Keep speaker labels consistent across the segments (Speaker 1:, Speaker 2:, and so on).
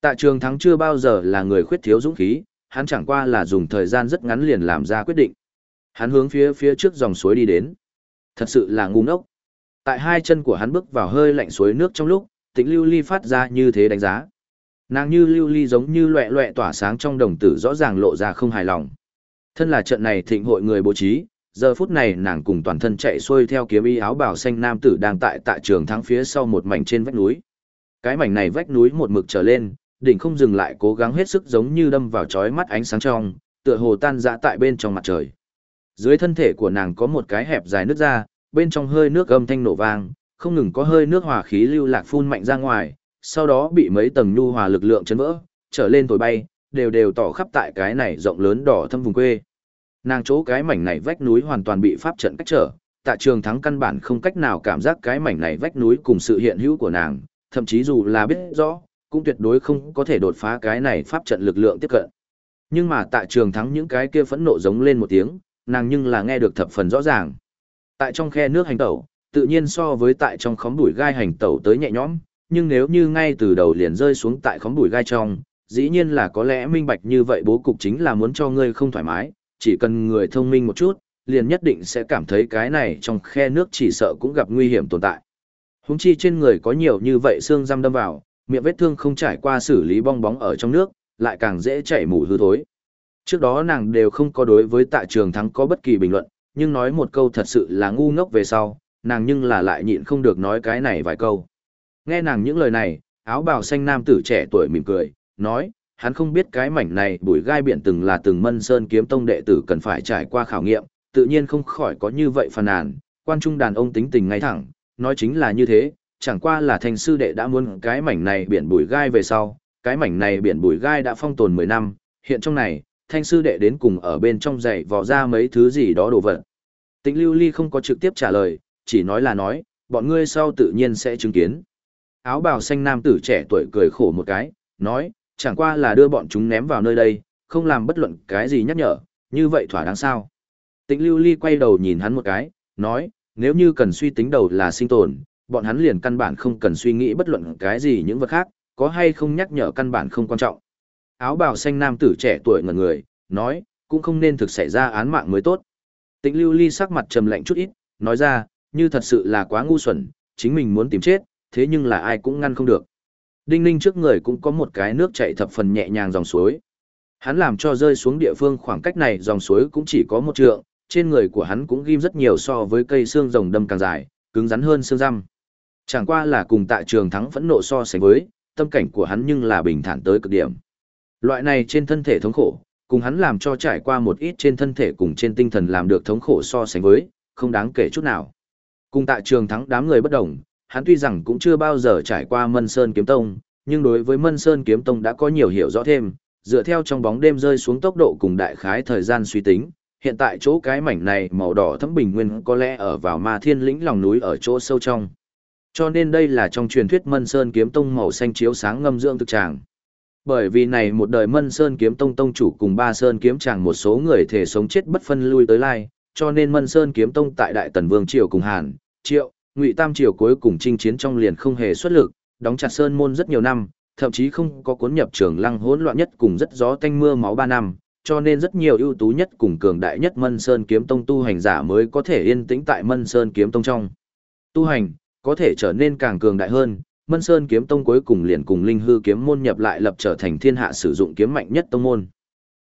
Speaker 1: Tạ trường thắng chưa bao giờ là người khuyết thiếu dũng khí, hắn chẳng qua là dùng thời gian rất ngắn liền làm ra quyết định. Hắn hướng phía phía trước dòng suối đi đến. Thật sự là ngu ngốc. Tại hai chân của hắn bước vào hơi lạnh suối nước trong lúc, tĩnh lưu ly phát ra như thế đánh giá. Nàng như lưu ly giống như loẹ loẹ tỏa sáng trong đồng tử rõ ràng lộ ra không hài lòng. Thân là trận này thịnh hội người bố trí, giờ phút này nàng cùng toàn thân chạy xuôi theo kiếm y áo bào xanh nam tử đang tại tại trường thắng phía sau một mảnh trên vách núi. Cái mảnh này vách núi một mực trở lên, đỉnh không dừng lại cố gắng hết sức giống như đâm vào chói mắt ánh sáng trong, tựa hồ tan dã tại bên trong mặt trời. Dưới thân thể của nàng có một cái hẹp dài nước ra, bên trong hơi nước âm thanh nổ vang, không ngừng có hơi nước hòa khí lưu lạc phun mạnh ra ngoài, sau đó bị mấy tầng nhu hòa lực lượng chấn vỡ, trở lên thổi bay, đều đều tỏ khắp tại cái này rộng lớn đỏ thâm vùng quê. Nàng chỗ cái mảnh này vách núi hoàn toàn bị pháp trận cách trở, tạ trường thắng căn bản không cách nào cảm giác cái mảnh này vách núi cùng sự hiện hữu của nàng, thậm chí dù là biết rõ, cũng tuyệt đối không có thể đột phá cái này pháp trận lực lượng tiếp cận. Nhưng mà tại trường thắng những cái kia phẫn nộ giống lên một tiếng, nàng nhưng là nghe được thập phần rõ ràng. Tại trong khe nước hành tẩu, tự nhiên so với tại trong khóm bụi gai hành tẩu tới nhẹ nhõm, nhưng nếu như ngay từ đầu liền rơi xuống tại khóm bụi gai trong, dĩ nhiên là có lẽ minh bạch như vậy bố cục chính là muốn cho ngươi không thoải mái, chỉ cần người thông minh một chút, liền nhất định sẽ cảm thấy cái này trong khe nước chỉ sợ cũng gặp nguy hiểm tồn tại. Húng chi trên người có nhiều như vậy xương răm đâm vào, miệng vết thương không trải qua xử lý bong bóng ở trong nước, lại càng dễ chảy mùi hư thối. Trước đó nàng đều không có đối với tạ trường thắng có bất kỳ bình luận, nhưng nói một câu thật sự là ngu ngốc về sau, nàng nhưng là lại nhịn không được nói cái này vài câu. Nghe nàng những lời này, áo bào xanh nam tử trẻ tuổi mỉm cười, nói, hắn không biết cái mảnh này bụi gai biển từng là từng mân sơn kiếm tông đệ tử cần phải trải qua khảo nghiệm, tự nhiên không khỏi có như vậy phàn nàn, quan trung đàn ông tính tình ngay thẳng, nói chính là như thế, chẳng qua là thành sư đệ đã muốn cái mảnh này biển bùi gai về sau, cái mảnh này biển bùi gai đã phong tồn 10 năm, hiện trong này, thanh sư đệ đến cùng ở bên trong dạy vò ra mấy thứ gì đó đồ vật. Tịnh lưu ly không có trực tiếp trả lời, chỉ nói là nói, bọn ngươi sau tự nhiên sẽ chứng kiến. Áo bào xanh nam tử trẻ tuổi cười khổ một cái, nói, chẳng qua là đưa bọn chúng ném vào nơi đây, không làm bất luận cái gì nhắc nhở, như vậy thỏa đáng sao. Tịnh lưu ly quay đầu nhìn hắn một cái, nói, nếu như cần suy tính đầu là sinh tồn, bọn hắn liền căn bản không cần suy nghĩ bất luận cái gì những vật khác, có hay không nhắc nhở căn bản không quan trọng. Áo bào xanh nam tử trẻ tuổi ngẩn người, nói, cũng không nên thực xảy ra án mạng mới tốt. tịnh lưu ly sắc mặt trầm lạnh chút ít, nói ra, như thật sự là quá ngu xuẩn, chính mình muốn tìm chết, thế nhưng là ai cũng ngăn không được. Đinh ninh trước người cũng có một cái nước chảy thập phần nhẹ nhàng dòng suối. Hắn làm cho rơi xuống địa phương khoảng cách này dòng suối cũng chỉ có một trượng, trên người của hắn cũng ghim rất nhiều so với cây xương rồng đâm càng dài, cứng rắn hơn xương răm. Chẳng qua là cùng tại trường thắng phẫn nộ so sánh với, tâm cảnh của hắn nhưng là bình thản tới cực điểm. Loại này trên thân thể thống khổ, cùng hắn làm cho trải qua một ít trên thân thể cùng trên tinh thần làm được thống khổ so sánh với, không đáng kể chút nào. Cùng tại trường thắng đám người bất đồng, hắn tuy rằng cũng chưa bao giờ trải qua Mân Sơn Kiếm Tông, nhưng đối với Mân Sơn Kiếm Tông đã có nhiều hiểu rõ thêm, dựa theo trong bóng đêm rơi xuống tốc độ cùng đại khái thời gian suy tính, hiện tại chỗ cái mảnh này màu đỏ thấm bình nguyên có lẽ ở vào ma thiên lĩnh lòng núi ở chỗ sâu trong. Cho nên đây là trong truyền thuyết Mân Sơn Kiếm Tông màu xanh chiếu sáng ngâm dưỡng thực tràng. Bởi vì này một đời Mân Sơn Kiếm Tông tông chủ cùng Ba Sơn Kiếm Tràng một số người thể sống chết bất phân lui tới lai, cho nên Mân Sơn Kiếm Tông tại Đại Tần Vương Triều cùng Hàn, Triệu, Ngụy Tam Triều cuối cùng chinh chiến trong liền không hề xuất lực, đóng chặt Sơn Môn rất nhiều năm, thậm chí không có cuốn nhập trường lăng hỗn loạn nhất cùng rất gió tanh mưa máu ba năm, cho nên rất nhiều ưu tú nhất cùng cường đại nhất Mân Sơn Kiếm Tông tu hành giả mới có thể yên tĩnh tại Mân Sơn Kiếm Tông trong. Tu hành, có thể trở nên càng cường đại hơn, Mân Sơn kiếm tông cuối cùng liền cùng Linh Hư kiếm môn nhập lại lập trở thành thiên hạ sử dụng kiếm mạnh nhất tông môn.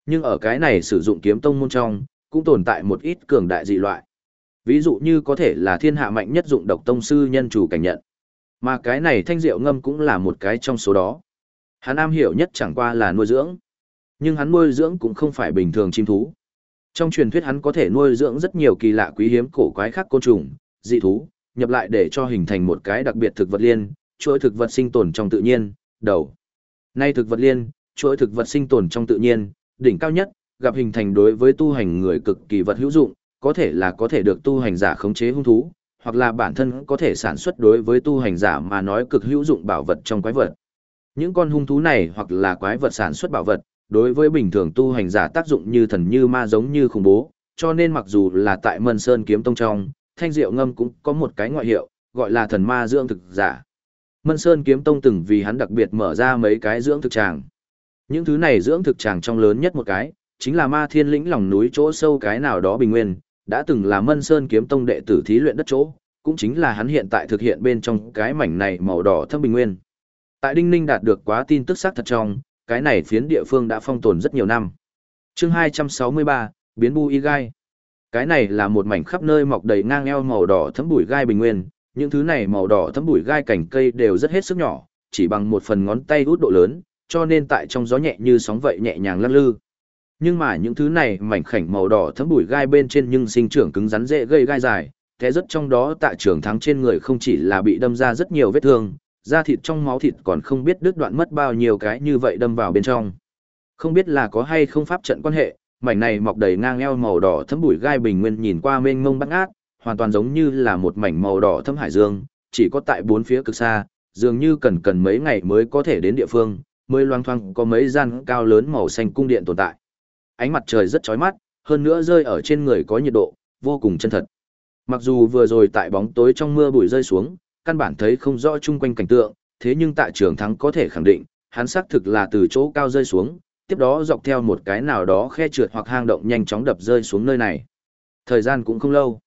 Speaker 1: Nhưng ở cái này sử dụng kiếm tông môn trong, cũng tồn tại một ít cường đại dị loại. Ví dụ như có thể là thiên hạ mạnh nhất dụng độc tông sư nhân chủ cảnh nhận. Mà cái này thanh diệu ngâm cũng là một cái trong số đó. Hắn am hiểu nhất chẳng qua là nuôi dưỡng. Nhưng hắn nuôi dưỡng cũng không phải bình thường chim thú. Trong truyền thuyết hắn có thể nuôi dưỡng rất nhiều kỳ lạ quý hiếm cổ quái khác côn trùng, dị thú, nhập lại để cho hình thành một cái đặc biệt thực vật liên, chuỗi thực vật sinh tồn trong tự nhiên, đầu. Nay thực vật liên, chuỗi thực vật sinh tồn trong tự nhiên, đỉnh cao nhất, gặp hình thành đối với tu hành người cực kỳ vật hữu dụng, có thể là có thể được tu hành giả khống chế hung thú, hoặc là bản thân có thể sản xuất đối với tu hành giả mà nói cực hữu dụng bảo vật trong quái vật. Những con hung thú này hoặc là quái vật sản xuất bảo vật, đối với bình thường tu hành giả tác dụng như thần như ma giống như khủng bố, cho nên mặc dù là tại Mân Sơn kiếm tông trong, thanh diệu ngâm cũng có một cái ngoại hiệu, gọi là thần ma dưỡng thực giả. Mân Sơn Kiếm Tông từng vì hắn đặc biệt mở ra mấy cái dưỡng thực tràng. Những thứ này dưỡng thực tràng trong lớn nhất một cái, chính là Ma Thiên lĩnh lòng núi chỗ sâu cái nào đó bình nguyên, đã từng là Mân Sơn Kiếm Tông đệ tử thí luyện đất chỗ, cũng chính là hắn hiện tại thực hiện bên trong cái mảnh này màu đỏ thâm bình nguyên. Tại Đinh Ninh đạt được quá tin tức xác thật trong, cái này phiến địa phương đã phong tồn rất nhiều năm. Chương 263, biến bu y gai. Cái này là một mảnh khắp nơi mọc đầy ngang eo màu đỏ thấm bụi gai bình nguyên, những thứ này màu đỏ thấm bụi gai cành cây đều rất hết sức nhỏ, chỉ bằng một phần ngón tay út độ lớn, cho nên tại trong gió nhẹ như sóng vậy nhẹ nhàng lắc lư. Nhưng mà những thứ này mảnh khảnh màu đỏ thấm bụi gai bên trên nhưng sinh trưởng cứng rắn dễ gây gai dài, thế rất trong đó tại trường thắng trên người không chỉ là bị đâm ra rất nhiều vết thương, da thịt trong máu thịt còn không biết đứt đoạn mất bao nhiêu cái như vậy đâm vào bên trong. Không biết là có hay không pháp trận quan hệ, mảnh này mọc đầy ngang eo màu đỏ thấm bụi gai bình nguyên nhìn qua mênh mông bắt ngát, hoàn toàn giống như là một mảnh màu đỏ thấm hải dương, chỉ có tại bốn phía cực xa, dường như cần cần mấy ngày mới có thể đến địa phương, mới loang thoang có mấy gian cao lớn màu xanh cung điện tồn tại. Ánh mặt trời rất chói mắt, hơn nữa rơi ở trên người có nhiệt độ, vô cùng chân thật. Mặc dù vừa rồi tại bóng tối trong mưa bụi rơi xuống, căn bản thấy không rõ chung quanh cảnh tượng, thế nhưng tại trường thắng có thể khẳng định, hắn xác thực là từ chỗ cao rơi xuống, tiếp đó dọc theo một cái nào đó khe trượt hoặc hang động nhanh chóng đập rơi xuống nơi này. Thời gian cũng không lâu.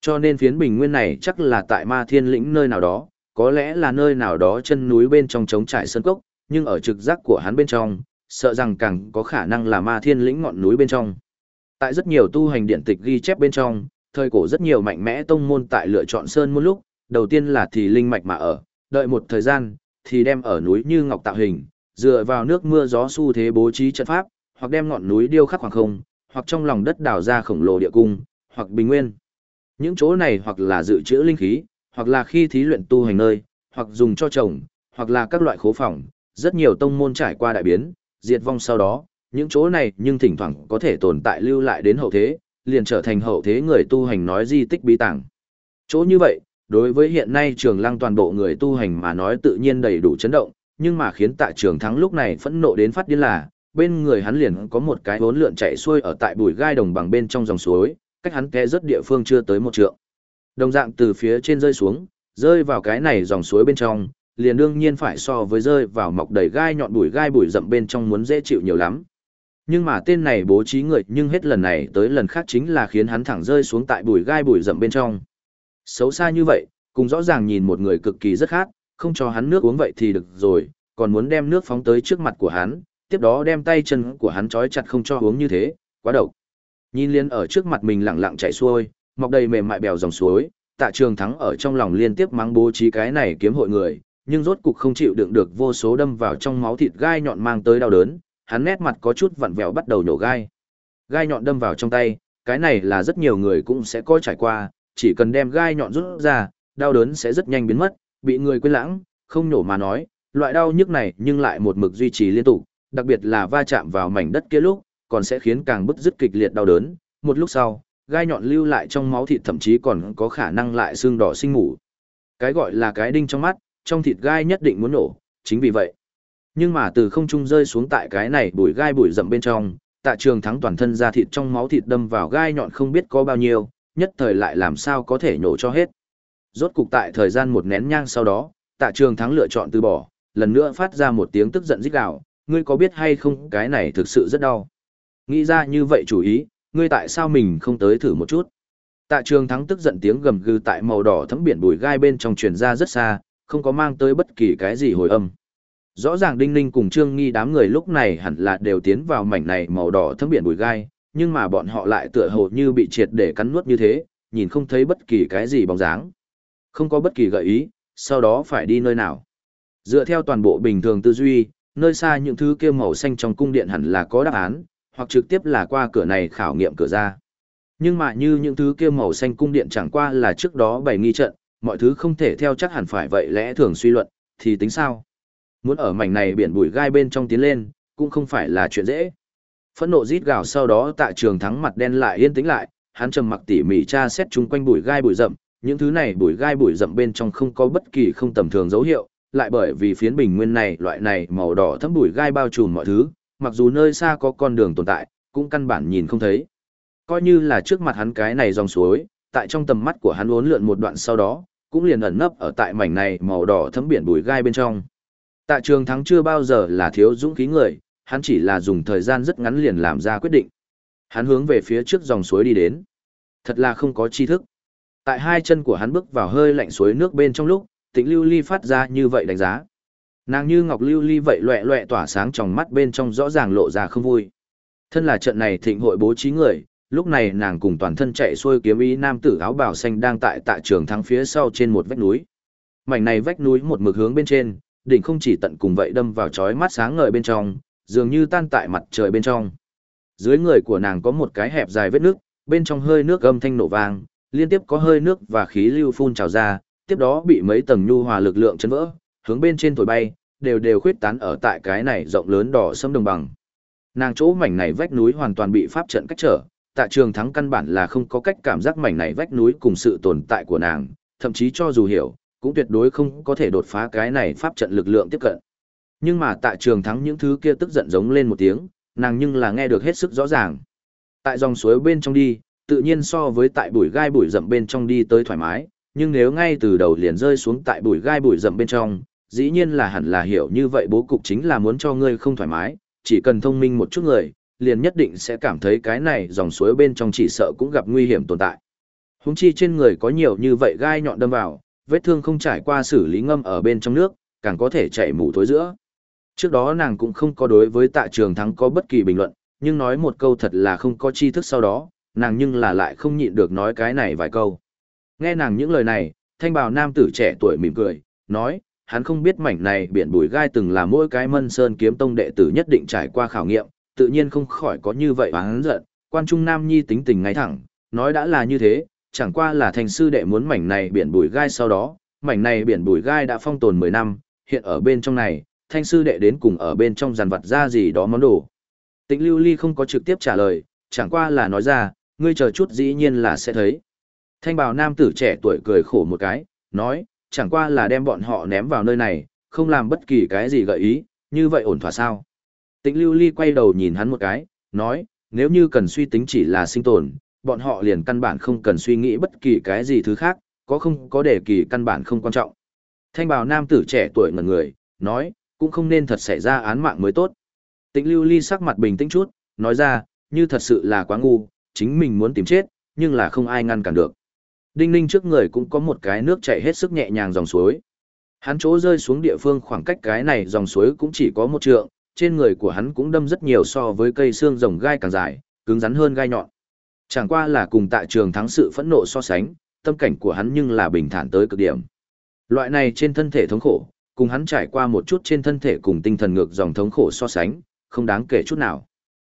Speaker 1: Cho nên phiến bình nguyên này chắc là tại ma thiên lĩnh nơi nào đó, có lẽ là nơi nào đó chân núi bên trong trống trải sân cốc, nhưng ở trực giác của hắn bên trong, sợ rằng càng có khả năng là ma thiên lĩnh ngọn núi bên trong. Tại rất nhiều tu hành điện tịch ghi chép bên trong, thời cổ rất nhiều mạnh mẽ tông môn tại lựa chọn sơn môn lúc, đầu tiên là thì linh mạch mà ở, đợi một thời gian, thì đem ở núi như ngọc tạo hình, dựa vào nước mưa gió xu thế bố trí trận pháp, hoặc đem ngọn núi điêu khắc hoàng không, hoặc trong lòng đất đào ra khổng lồ địa cung, hoặc bình nguyên. Những chỗ này hoặc là dự trữ linh khí, hoặc là khi thí luyện tu hành nơi, hoặc dùng cho trồng, hoặc là các loại khố phòng, rất nhiều tông môn trải qua đại biến, diệt vong sau đó, những chỗ này nhưng thỉnh thoảng có thể tồn tại lưu lại đến hậu thế, liền trở thành hậu thế người tu hành nói di tích bí tàng. Chỗ như vậy, đối với hiện nay trường lăng toàn bộ người tu hành mà nói tự nhiên đầy đủ chấn động, nhưng mà khiến tại trường thắng lúc này phẫn nộ đến phát điên là, bên người hắn liền có một cái vốn lượn chạy xuôi ở tại bùi gai đồng bằng bên trong dòng suối, cách hắn té rất địa phương chưa tới một trượng. Đồng dạng từ phía trên rơi xuống, rơi vào cái này dòng suối bên trong, liền đương nhiên phải so với rơi vào mọc đầy gai nhọn bùi gai bùi rậm bên trong muốn dễ chịu nhiều lắm. Nhưng mà tên này bố trí người nhưng hết lần này tới lần khác chính là khiến hắn thẳng rơi xuống tại bùi gai bùi rậm bên trong. Xấu xa như vậy, cùng rõ ràng nhìn một người cực kỳ rất khác, không cho hắn nước uống vậy thì được rồi, còn muốn đem nước phóng tới trước mặt của hắn, tiếp đó đem tay chân của hắn trói chặt không cho uống như thế, quá độc. Nhìn liên ở trước mặt mình lặng lặng chảy xuôi, mọc đầy mềm mại bèo dòng suối, tạ trường thắng ở trong lòng liên tiếp mắng bố trí cái này kiếm hội người, nhưng rốt cục không chịu đựng được vô số đâm vào trong máu thịt gai nhọn mang tới đau đớn, hắn nét mặt có chút vặn vẹo bắt đầu nhổ gai. Gai nhọn đâm vào trong tay, cái này là rất nhiều người cũng sẽ có trải qua, chỉ cần đem gai nhọn rút ra, đau đớn sẽ rất nhanh biến mất, bị người quên lãng, không nhổ mà nói, loại đau nhức này nhưng lại một mực duy trì liên tục, đặc biệt là va chạm vào mảnh đất kia lúc, còn sẽ khiến càng bức dứt kịch liệt đau đớn, một lúc sau, gai nhọn lưu lại trong máu thịt thậm chí còn có khả năng lại xương đỏ sinh ngủ. Cái gọi là cái đinh trong mắt, trong thịt gai nhất định muốn nổ, chính vì vậy. Nhưng mà từ không trung rơi xuống tại cái này bụi gai bụi rậm bên trong, tạ trường thắng toàn thân ra thịt trong máu thịt đâm vào gai nhọn không biết có bao nhiêu, nhất thời lại làm sao có thể nổ cho hết. Rốt cục tại thời gian một nén nhang sau đó, tạ trường thắng lựa chọn từ bỏ, lần nữa phát ra một tiếng tức giận rít gào, ngươi có biết hay không cái này thực sự rất đau. Nghĩ ra như vậy chủ ý, ngươi tại sao mình không tới thử một chút. Tạ trường thắng tức giận tiếng gầm gừ tại màu đỏ thấm biển bùi gai bên trong truyền ra rất xa, không có mang tới bất kỳ cái gì hồi âm. Rõ ràng Đinh Ninh cùng Trương Nghi đám người lúc này hẳn là đều tiến vào mảnh này màu đỏ thấm biển bùi gai, nhưng mà bọn họ lại tựa hồ như bị triệt để cắn nuốt như thế, nhìn không thấy bất kỳ cái gì bóng dáng. Không có bất kỳ gợi ý, sau đó phải đi nơi nào. Dựa theo toàn bộ bình thường tư duy, nơi xa những thứ kia màu xanh trong cung điện hẳn là có đáp án, hoặc trực tiếp là qua cửa này khảo nghiệm cửa ra. Nhưng mà như những thứ kia màu xanh cung điện chẳng qua là trước đó bày nghi trận, mọi thứ không thể theo chắc hẳn phải vậy lẽ thường suy luận, thì tính sao? Muốn ở mảnh này biển bụi gai bên trong tiến lên, cũng không phải là chuyện dễ. Phẫn nộ rít gào sau đó tại trường thắng mặt đen lại yên tĩnh lại, hắn trầm mặc tỉ mỉ tra xét chung quanh bụi gai bụi rậm, những thứ này bụi gai bụi rậm bên trong không có bất kỳ không tầm thường dấu hiệu, lại bởi vì phiến bình nguyên này loại này màu đỏ thấm bụi gai bao trùm mọi thứ, mặc dù nơi xa có con đường tồn tại, cũng căn bản nhìn không thấy. Coi như là trước mặt hắn cái này dòng suối, tại trong tầm mắt của hắn uốn lượn một đoạn sau đó, cũng liền ẩn nấp ở tại mảnh này màu đỏ thấm biển bụi gai bên trong. Tạ trường thắng chưa bao giờ là thiếu dũng khí người, hắn chỉ là dùng thời gian rất ngắn liền làm ra quyết định. Hắn hướng về phía trước dòng suối đi đến. Thật là không có tri thức. Tại hai chân của hắn bước vào hơi lạnh suối nước bên trong lúc, tĩnh lưu ly phát ra như vậy đánh giá. Nàng như ngọc lưu ly vậy loẹ loẹ tỏa sáng trong mắt bên trong rõ ràng lộ ra không vui. Thân là trận này thịnh hội bố trí người, lúc này nàng cùng toàn thân chạy xuôi kiếm ý nam tử áo bào xanh đang tại tạ trường thắng phía sau trên một vách núi. Mảnh này vách núi một mực hướng bên trên, đỉnh không chỉ tận cùng vậy đâm vào chói mắt sáng ngời bên trong, dường như tan tại mặt trời bên trong. Dưới người của nàng có một cái hẹp dài vết nước, bên trong hơi nước âm thanh nổ vang, liên tiếp có hơi nước và khí lưu phun trào ra, tiếp đó bị mấy tầng nhu hòa lực lượng chấn vỡ, hướng bên trên thổi bay, đều đều khuyết tán ở tại cái này rộng lớn đỏ sâm đồng bằng. Nàng chỗ mảnh này vách núi hoàn toàn bị pháp trận cách trở, tạ trường thắng căn bản là không có cách cảm giác mảnh này vách núi cùng sự tồn tại của nàng, thậm chí cho dù hiểu, cũng tuyệt đối không có thể đột phá cái này pháp trận lực lượng tiếp cận. Nhưng mà tạ trường thắng những thứ kia tức giận giống lên một tiếng, nàng nhưng là nghe được hết sức rõ ràng. Tại dòng suối bên trong đi, tự nhiên so với tại bụi gai bụi rậm bên trong đi tới thoải mái, nhưng nếu ngay từ đầu liền rơi xuống tại bụi gai bụi rậm bên trong, dĩ nhiên là hẳn là hiểu như vậy bố cục chính là muốn cho ngươi không thoải mái, chỉ cần thông minh một chút người, liền nhất định sẽ cảm thấy cái này dòng suối bên trong chỉ sợ cũng gặp nguy hiểm tồn tại. Húng chi trên người có nhiều như vậy gai nhọn đâm vào, vết thương không trải qua xử lý ngâm ở bên trong nước, càng có thể chảy mù thối giữa. Trước đó nàng cũng không có đối với tạ trường thắng có bất kỳ bình luận, nhưng nói một câu thật là không có tri thức sau đó, nàng nhưng là lại không nhịn được nói cái này vài câu. Nghe nàng những lời này, thanh bào nam tử trẻ tuổi mỉm cười, nói, hắn không biết mảnh này biển bùi gai từng là mỗi cái mân sơn kiếm tông đệ tử nhất định trải qua khảo nghiệm, tự nhiên không khỏi có như vậy và hắn giận, quan trung nam nhi tính tình ngay thẳng, nói đã là như thế, chẳng qua là thành sư đệ muốn mảnh này biển bùi gai sau đó, mảnh này biển bùi gai đã phong tồn 10 năm, hiện ở bên trong này, thanh sư đệ đến cùng ở bên trong giàn vật ra gì đó món đồ. tịnh lưu ly không có trực tiếp trả lời, chẳng qua là nói ra, ngươi chờ chút dĩ nhiên là sẽ thấy. Thanh bào nam tử trẻ tuổi cười khổ một cái, nói, chẳng qua là đem bọn họ ném vào nơi này, không làm bất kỳ cái gì gợi ý, như vậy ổn thỏa sao. Tĩnh lưu ly quay đầu nhìn hắn một cái, nói, nếu như cần suy tính chỉ là sinh tồn, bọn họ liền căn bản không cần suy nghĩ bất kỳ cái gì thứ khác, có không có đề kỳ căn bản không quan trọng. Thanh bào nam tử trẻ tuổi ngẩn người, nói, cũng không nên thật xảy ra án mạng mới tốt. Tĩnh lưu ly sắc mặt bình tĩnh chút, nói ra, như thật sự là quá ngu, chính mình muốn tìm chết, nhưng là không ai ngăn cản được. Đinh ninh trước người cũng có một cái nước chảy hết sức nhẹ nhàng dòng suối. Hắn chỗ rơi xuống địa phương khoảng cách cái này dòng suối cũng chỉ có một trượng, trên người của hắn cũng đâm rất nhiều so với cây xương rồng gai càng dài, cứng rắn hơn gai nhọn. Chẳng qua là cùng tại trường thắng sự phẫn nộ so sánh, tâm cảnh của hắn nhưng là bình thản tới cực điểm. Loại này trên thân thể thống khổ, cùng hắn trải qua một chút trên thân thể cùng tinh thần ngược dòng thống khổ so sánh, không đáng kể chút nào.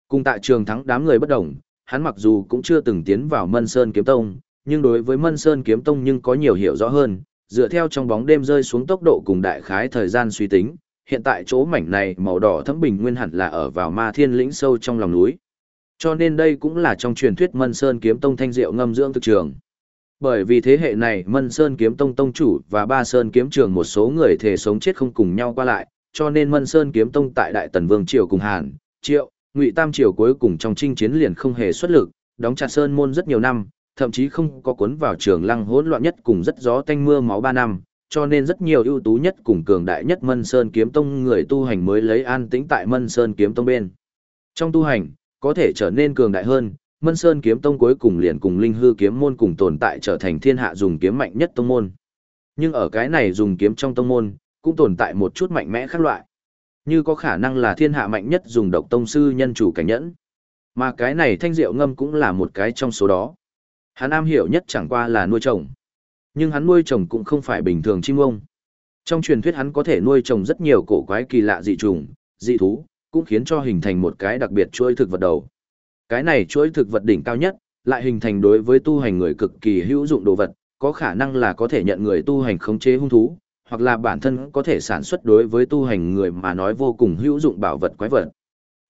Speaker 1: Cùng tại trường thắng đám người bất đồng, hắn mặc dù cũng chưa từng tiến vào Mân Sơn Kiếm Tông, nhưng đối với Mân Sơn Kiếm Tông nhưng có nhiều hiểu rõ hơn, dựa theo trong bóng đêm rơi xuống tốc độ cùng đại khái thời gian suy tính, hiện tại chỗ mảnh này màu đỏ thấm bình nguyên hẳn là ở vào ma thiên lĩnh sâu trong lòng núi. Cho nên đây cũng là trong truyền thuyết Mân Sơn Kiếm Tông thanh diệu ngâm dưỡng thực trường. Bởi vì thế hệ này Mân Sơn Kiếm Tông Tông chủ và Ba Sơn Kiếm Trường một số người thể sống chết không cùng nhau qua lại, cho nên Mân Sơn Kiếm Tông tại Đại Tần Vương Triều cùng Hàn, Triệu, Ngụy Tam Triều cuối cùng trong chinh chiến liền không hề xuất lực, đóng chặt Sơn Môn rất nhiều năm, thậm chí không có cuốn vào trường lăng hỗn loạn nhất cùng rất gió tanh mưa máu ba năm, cho nên rất nhiều ưu tú nhất cùng cường đại nhất Mân Sơn Kiếm Tông người tu hành mới lấy an tĩnh tại Mân Sơn Kiếm Tông bên. Trong tu hành, có thể trở nên cường đại hơn, Mân Sơn kiếm tông cuối cùng liền cùng Linh Hư kiếm môn cùng tồn tại trở thành thiên hạ dùng kiếm mạnh nhất tông môn. Nhưng ở cái này dùng kiếm trong tông môn, cũng tồn tại một chút mạnh mẽ khác loại. Như có khả năng là thiên hạ mạnh nhất dùng độc tông sư nhân chủ cảnh nhẫn. Mà cái này thanh diệu ngâm cũng là một cái trong số đó. Hắn am hiểu nhất chẳng qua là nuôi trồng. Nhưng hắn nuôi trồng cũng không phải bình thường chim ông. Trong truyền thuyết hắn có thể nuôi trồng rất nhiều cổ quái kỳ lạ dị trùng, dị thú, cũng khiến cho hình thành một cái đặc biệt chuỗi thực vật đầu. Cái này chuỗi thực vật đỉnh cao nhất, lại hình thành đối với tu hành người cực kỳ hữu dụng đồ vật, có khả năng là có thể nhận người tu hành khống chế hung thú, hoặc là bản thân có thể sản xuất đối với tu hành người mà nói vô cùng hữu dụng bảo vật quái vật.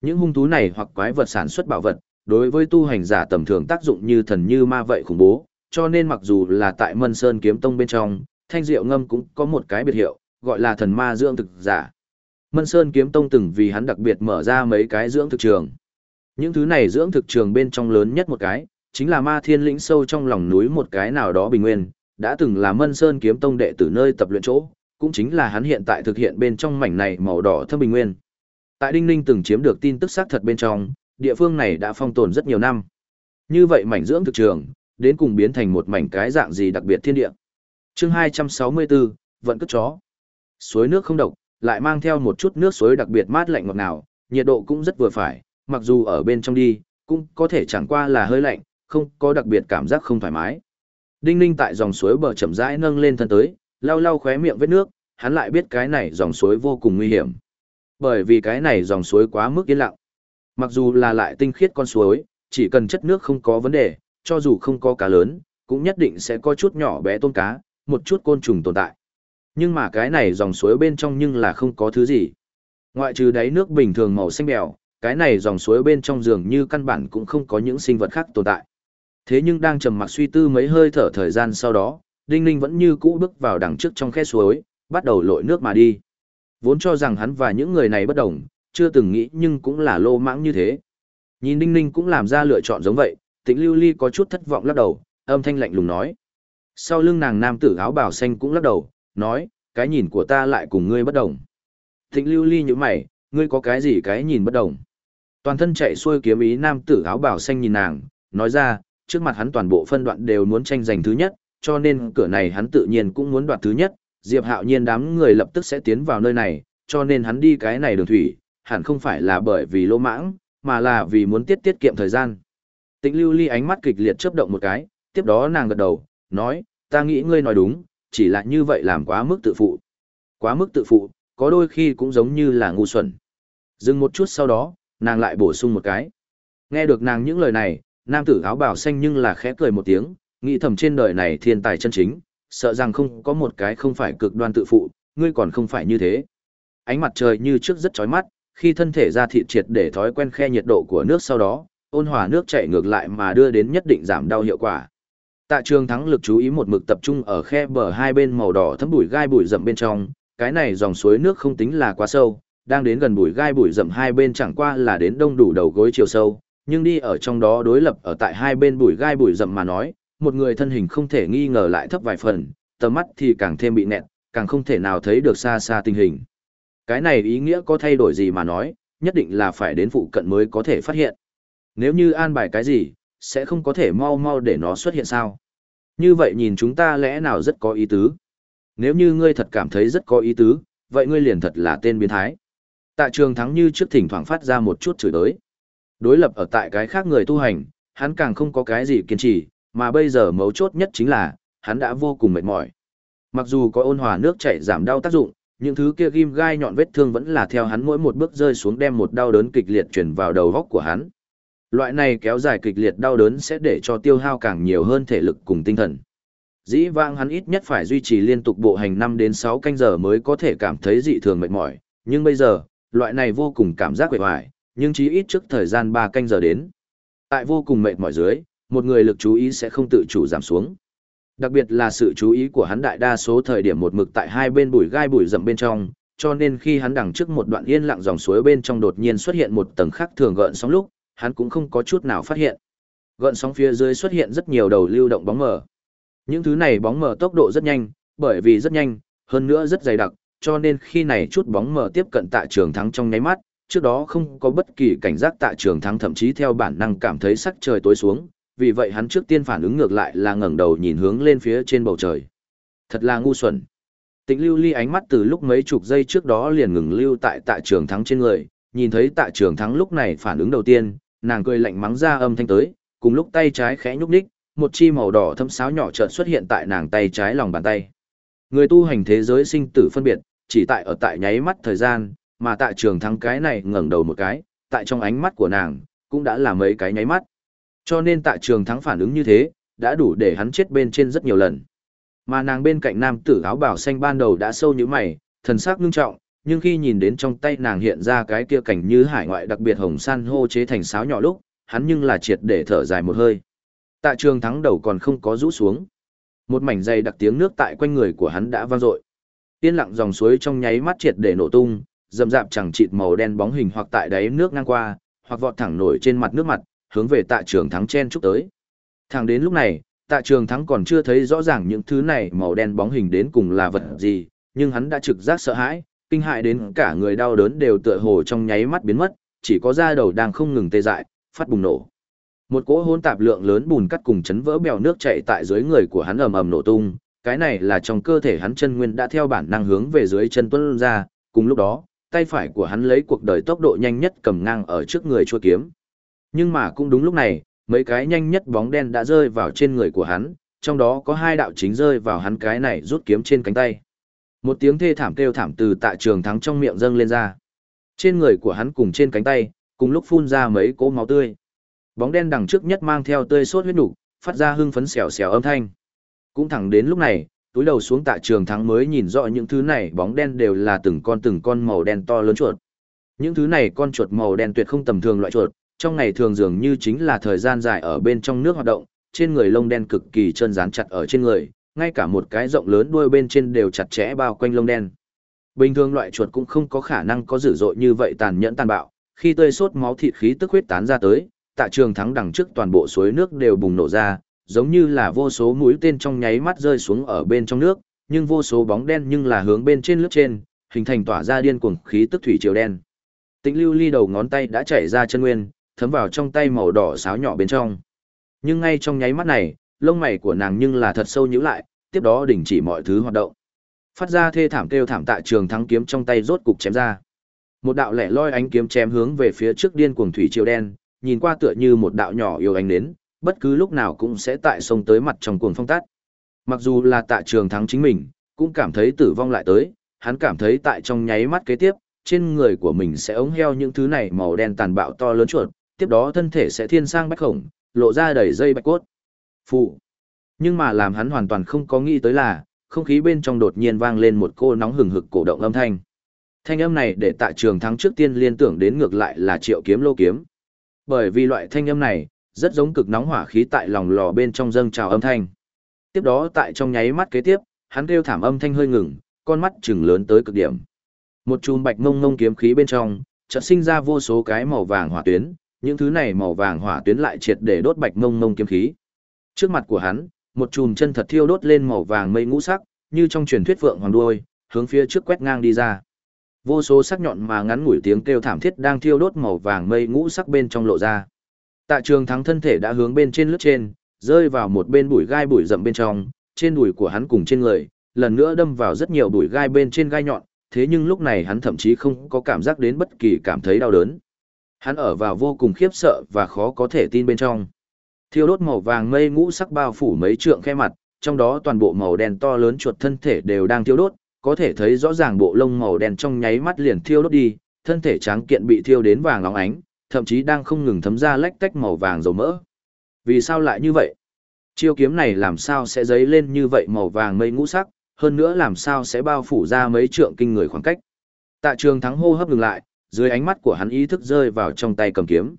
Speaker 1: Những hung thú này hoặc quái vật sản xuất bảo vật, đối với tu hành giả tầm thường tác dụng như thần như ma vậy khủng bố, cho nên mặc dù là tại Mân Sơn Kiếm Tông bên trong, Thanh Diệu Ngâm cũng có một cái biệt hiệu, gọi là thần ma dưỡng thực giả. Mân Sơn Kiếm Tông từng vì hắn đặc biệt mở ra mấy cái dưỡng thực trường. Những thứ này dưỡng thực trường bên trong lớn nhất một cái, chính là ma thiên lĩnh sâu trong lòng núi một cái nào đó bình nguyên, đã từng là Mân Sơn kiếm tông đệ tử nơi tập luyện chỗ, cũng chính là hắn hiện tại thực hiện bên trong mảnh này màu đỏ thâm bình nguyên. Tại Đinh Ninh từng chiếm được tin tức xác thật bên trong, địa phương này đã phong tồn rất nhiều năm. Như vậy mảnh dưỡng thực trường, đến cùng biến thành một mảnh cái dạng gì đặc biệt thiên địa. Chương 264, vận cất chó. Suối nước không độc, lại mang theo một chút nước suối đặc biệt mát lạnh ngọt ngào, nhiệt độ cũng rất vừa phải, mặc dù ở bên trong đi, cũng có thể chẳng qua là hơi lạnh, không có đặc biệt cảm giác không thoải mái. Đinh Ninh tại dòng suối bờ chậm rãi nâng lên thân tới, lau lau khóe miệng vết nước, hắn lại biết cái này dòng suối vô cùng nguy hiểm. Bởi vì cái này dòng suối quá mức yên lặng. Mặc dù là lại tinh khiết con suối, chỉ cần chất nước không có vấn đề, cho dù không có cá lớn, cũng nhất định sẽ có chút nhỏ bé tôm cá, một chút côn trùng tồn tại. Nhưng mà cái này dòng suối bên trong nhưng là không có thứ gì. Ngoại trừ đáy nước bình thường màu xanh bèo, cái này dòng suối bên trong dường như căn bản cũng không có những sinh vật khác tồn tại. Thế nhưng đang trầm mặc suy tư mấy hơi thở thời gian sau đó, Đinh Ninh vẫn như cũ bước vào đằng trước trong khe suối, bắt đầu lội nước mà đi. Vốn cho rằng hắn và những người này bất đồng, chưa từng nghĩ nhưng cũng là lô mãng như thế. Nhìn Đinh Ninh cũng làm ra lựa chọn giống vậy, Tĩnh Lưu Ly có chút thất vọng lắc đầu, âm thanh lạnh lùng nói. Sau lưng nàng nam tử áo bào xanh cũng lắc đầu, nói, cái nhìn của ta lại cùng ngươi bất đồng. Tĩnh Lưu Ly như mày, ngươi có cái gì cái nhìn bất đồng? Toàn thân chạy xuôi kiếm ý nam tử áo bào xanh nhìn nàng, nói ra, trước mặt hắn toàn bộ phân đoạn đều muốn tranh giành thứ nhất, cho nên cửa này hắn tự nhiên cũng muốn đoạt thứ nhất, Diệp Hạo Nhiên đám người lập tức sẽ tiến vào nơi này, cho nên hắn đi cái này đường thủy, hẳn không phải là bởi vì lỗ mãng, mà là vì muốn tiết tiết kiệm thời gian. Tịnh Lưu Ly ánh mắt kịch liệt chớp động một cái, tiếp đó nàng gật đầu, nói, ta nghĩ ngươi nói đúng, chỉ là như vậy làm quá mức tự phụ. Quá mức tự phụ, có đôi khi cũng giống như là ngu xuẩn. Dừng một chút sau đó, nàng lại bổ sung một cái. Nghe được nàng những lời này, nam tử áo bào xanh nhưng là khẽ cười một tiếng, nghĩ thầm trên đời này thiên tài chân chính, sợ rằng không có một cái không phải cực đoan tự phụ, ngươi còn không phải như thế. Ánh mặt trời như trước rất chói mắt, khi thân thể ra thịt triệt để thói quen khe nhiệt độ của nước sau đó, ôn hòa nước chảy ngược lại mà đưa đến nhất định giảm đau hiệu quả. Tạ Trường Thắng lực chú ý một mực tập trung ở khe bờ hai bên màu đỏ thấm bụi gai bụi rậm bên trong, cái này dòng suối nước không tính là quá sâu, đang đến gần bụi gai bụi rậm hai bên chẳng qua là đến đông đủ đầu gối chiều sâu, nhưng đi ở trong đó đối lập ở tại hai bên bụi gai bụi rậm mà nói, một người thân hình không thể nghi ngờ lại thấp vài phần, tầm mắt thì càng thêm bị nẹt, càng không thể nào thấy được xa xa tình hình. Cái này ý nghĩa có thay đổi gì mà nói, nhất định là phải đến phụ cận mới có thể phát hiện. Nếu như an bài cái gì, sẽ không có thể mau mau để nó xuất hiện sao. Như vậy nhìn chúng ta lẽ nào rất có ý tứ. Nếu như ngươi thật cảm thấy rất có ý tứ, vậy ngươi liền thật là tên biến thái. Tạ trường thắng như trước thỉnh thoảng phát ra một chút chửi đới. Đối lập ở tại cái khác người tu hành, hắn càng không có cái gì kiên trì, mà bây giờ mấu chốt nhất chính là, hắn đã vô cùng mệt mỏi. Mặc dù có ôn hòa nước chảy giảm đau tác dụng, những thứ kia ghim gai nhọn vết thương vẫn là theo hắn mỗi một bước rơi xuống đem một đau đớn kịch liệt truyền vào đầu góc của hắn. Loại này kéo dài kịch liệt đau đớn sẽ để cho tiêu hao càng nhiều hơn thể lực cùng tinh thần. Dĩ vãng hắn ít nhất phải duy trì liên tục bộ hành 5 đến 6 canh giờ mới có thể cảm thấy dị thường mệt mỏi, nhưng bây giờ, loại này vô cùng cảm giác quệ hoài, nhưng chí ít trước thời gian 3 canh giờ đến. Tại vô cùng mệt mỏi dưới, một người lực chú ý sẽ không tự chủ giảm xuống. Đặc biệt là sự chú ý của hắn đại đa số thời điểm một mực tại hai bên bụi gai bụi rậm bên trong, cho nên khi hắn đằng trước một đoạn yên lặng dòng suối bên trong đột nhiên xuất hiện một tầng khác thường gợn sóng lúc, hắn cũng không có chút nào phát hiện. Gợn sóng phía dưới xuất hiện rất nhiều đầu lưu động bóng mờ. Những thứ này bóng mờ tốc độ rất nhanh, bởi vì rất nhanh, hơn nữa rất dày đặc, cho nên khi này chút bóng mờ tiếp cận tạ trường thắng trong nháy mắt, trước đó không có bất kỳ cảnh giác tạ trường thắng thậm chí theo bản năng cảm thấy sắc trời tối xuống, vì vậy hắn trước tiên phản ứng ngược lại là ngẩng đầu nhìn hướng lên phía trên bầu trời. Thật là ngu xuẩn. Tĩnh lưu ly ánh mắt từ lúc mấy chục giây trước đó liền ngừng lưu tại tạ trường thắng trên người, nhìn thấy tạ trường thắng lúc này phản ứng đầu tiên, nàng cười lạnh mắng ra âm thanh tới, cùng lúc tay trái khẽ nhúc nhích, một chi màu đỏ thâm sáo nhỏ chợt xuất hiện tại nàng tay trái lòng bàn tay. Người tu hành thế giới sinh tử phân biệt, chỉ tại ở tại nháy mắt thời gian, mà tạ trường thắng cái này ngẩng đầu một cái, tại trong ánh mắt của nàng, cũng đã là mấy cái nháy mắt. Cho nên tạ trường thắng phản ứng như thế, đã đủ để hắn chết bên trên rất nhiều lần. Mà nàng bên cạnh nam tử áo bảo xanh ban đầu đã sâu như mày, thần sắc ngưng trọng, nhưng khi nhìn đến trong tay nàng hiện ra cái kia cảnh như hải ngoại đặc biệt hồng san hô chế thành sáo nhỏ lúc, hắn nhưng là triệt để thở dài một hơi. Tạ trường thắng đầu còn không có rũ xuống. Một mảnh dày đặc tiếng nước tại quanh người của hắn đã vang dội. Tiên lặng dòng suối trong nháy mắt triệt để nổ tung, dầm dạp chẳng chịt màu đen bóng hình hoặc tại đáy nước ngang qua, hoặc vọt thẳng nổi trên mặt nước mặt, hướng về tạ trường thắng chen chúc tới. Thẳng đến lúc này, Tạ trường thắng còn chưa thấy rõ ràng những thứ này màu đen bóng hình đến cùng là vật gì, nhưng hắn đã trực giác sợ hãi, kinh hại đến cả người đau đớn đều tựa hồ trong nháy mắt biến mất, chỉ có da đầu đang không ngừng tê dại, phát bùng nổ. Một cỗ hỗn tạp lượng lớn bùn cắt cùng chấn vỡ bèo nước chảy tại dưới người của hắn ầm ầm nổ tung, cái này là trong cơ thể hắn chân nguyên đã theo bản năng hướng về dưới chân tuôn ra, cùng lúc đó, tay phải của hắn lấy cuộc đời tốc độ nhanh nhất cầm ngang ở trước người chua kiếm. Nhưng mà cũng đúng lúc này, mấy cái nhanh nhất bóng đen đã rơi vào trên người của hắn, trong đó có hai đạo chính rơi vào hắn cái này rút kiếm trên cánh tay. Một tiếng thê thảm kêu thảm từ tạ trường thắng trong miệng dâng lên ra. Trên người của hắn cùng trên cánh tay, cùng lúc phun ra mấy cỗ máu tươi. Bóng đen đằng trước nhất mang theo tươi sốt huyết nục, phát ra hưng phấn xèo xèo âm thanh. Cũng thẳng đến lúc này, túi đầu xuống tạ trường thắng mới nhìn rõ những thứ này bóng đen đều là từng con từng con màu đen to lớn chuột. Những thứ này con chuột màu đen tuyệt không tầm thường loại chuột, trong ngày thường dường như chính là thời gian dài ở bên trong nước hoạt động, trên người lông đen cực kỳ trơn dán chặt ở trên người, ngay cả một cái rộng lớn đuôi bên trên đều chặt chẽ bao quanh lông đen. Bình thường loại chuột cũng không có khả năng có dữ dội như vậy tàn nhẫn tàn bạo, khi tơi sốt máu thịt khí tức huyết tán ra tới, tạ trường thắng đằng trước toàn bộ suối nước đều bùng nổ ra, giống như là vô số mũi tên trong nháy mắt rơi xuống ở bên trong nước, nhưng vô số bóng đen nhưng là hướng bên trên lướt trên, hình thành tỏa ra điên cuồng khí tức thủy triều đen. Tĩnh Lưu Ly đầu ngón tay đã chảy ra chân nguyên, thấm vào trong tay màu đỏ sáo nhỏ bên trong. Nhưng ngay trong nháy mắt này, lông mày của nàng nhưng là thật sâu nhíu lại, tiếp đó đình chỉ mọi thứ hoạt động. Phát ra thê thảm kêu thảm tại trường thắng kiếm trong tay rốt cục chém ra. Một đạo lẻ loi ánh kiếm chém hướng về phía trước điên cuồng thủy triều đen, nhìn qua tựa như một đạo nhỏ yêu ánh nến, bất cứ lúc nào cũng sẽ tại sông tới mặt trong cuồng phong tát. Mặc dù là tạ trường thắng chính mình, cũng cảm thấy tử vong lại tới, hắn cảm thấy tại trong nháy mắt kế tiếp, trên người của mình sẽ ống heo những thứ này màu đen tàn bạo to lớn chuột, tiếp đó thân thể sẽ thiên sang bách khổng, lộ ra đầy dây bạch cốt. Phụ. Nhưng mà làm hắn hoàn toàn không có nghĩ tới là, không khí bên trong đột nhiên vang lên một cô nóng hừng hực cổ động âm thanh. Thanh âm này để tạ trường thắng trước tiên liên tưởng đến ngược lại là triệu kiếm lô kiếm. Bởi vì loại thanh âm này, rất giống cực nóng hỏa khí tại lòng lò bên trong dâng trào âm thanh. Tiếp đó tại trong nháy mắt kế tiếp, hắn kêu thảm âm thanh hơi ngừng, con mắt trừng lớn tới cực điểm. Một chùm bạch ngông ngông kiếm khí bên trong, chợt sinh ra vô số cái màu vàng hỏa tuyến, những thứ này màu vàng hỏa tuyến lại triệt để đốt bạch ngông ngông kiếm khí. Trước mặt của hắn, một chùm chân thật thiêu đốt lên màu vàng mây ngũ sắc, như trong truyền thuyết vượng hoàng đuôi, hướng phía trước quét ngang đi ra. Vô số sắc nhọn mà ngắn ngủi tiếng kêu thảm thiết đang thiêu đốt màu vàng mây ngũ sắc bên trong lộ ra. Tạ Trường Thắng thân thể đã hướng bên trên lướt trên, rơi vào một bên bụi gai bụi rậm bên trong, trên đùi của hắn cùng trên người, lần nữa đâm vào rất nhiều bụi gai bên trên gai nhọn, thế nhưng lúc này hắn thậm chí không có cảm giác đến bất kỳ cảm thấy đau đớn. Hắn ở vào vô cùng khiếp sợ và khó có thể tin bên trong. Thiêu đốt màu vàng mây ngũ sắc bao phủ mấy trượng khe mặt, trong đó toàn bộ màu đen to lớn chuột thân thể đều đang thiêu đốt, có thể thấy rõ ràng bộ lông màu đen trong nháy mắt liền thiêu đốt đi, thân thể trắng kiện bị thiêu đến vàng óng ánh, thậm chí đang không ngừng thấm ra lách tách màu vàng dầu mỡ. Vì sao lại như vậy? Chiêu kiếm này làm sao sẽ dấy lên như vậy màu vàng mây ngũ sắc, hơn nữa làm sao sẽ bao phủ ra mấy trượng kinh người khoảng cách. Tạ trường thắng hô hấp ngừng lại, dưới ánh mắt của hắn ý thức rơi vào trong tay cầm kiếm.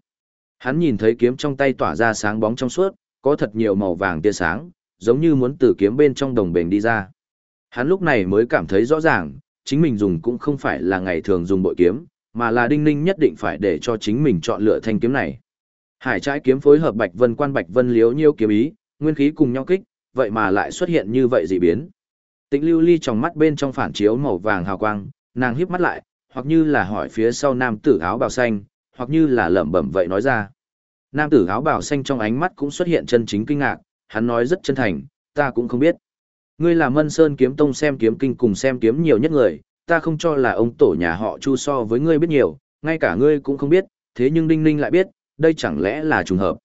Speaker 1: Hắn nhìn thấy kiếm trong tay tỏa ra sáng bóng trong suốt, có thật nhiều màu vàng tia sáng, giống như muốn từ kiếm bên trong đồng bền đi ra. Hắn lúc này mới cảm thấy rõ ràng, chính mình dùng cũng không phải là ngày thường dùng bội kiếm, mà là đinh ninh nhất định phải để cho chính mình chọn lựa thanh kiếm này. Hải trái kiếm phối hợp Bạch Vân quan Bạch Vân liếu nhiêu kiếm ý, nguyên khí cùng nhau kích, vậy mà lại xuất hiện như vậy dị biến. Tĩnh Lưu Ly trong mắt bên trong phản chiếu màu vàng hào quang, nàng híp mắt lại, hoặc như là hỏi phía sau nam tử áo bào xanh, hoặc như là lẩm bẩm vậy nói ra. Nam tử áo bào xanh trong ánh mắt cũng xuất hiện chân chính kinh ngạc, hắn nói rất chân thành, ta cũng không biết. Ngươi là Mân Sơn kiếm tông xem kiếm kinh cùng xem kiếm nhiều nhất người, ta không cho là ông tổ nhà họ Chu so với ngươi biết nhiều, ngay cả ngươi cũng không biết, thế nhưng Đinh Ninh lại biết, đây chẳng lẽ là trùng hợp.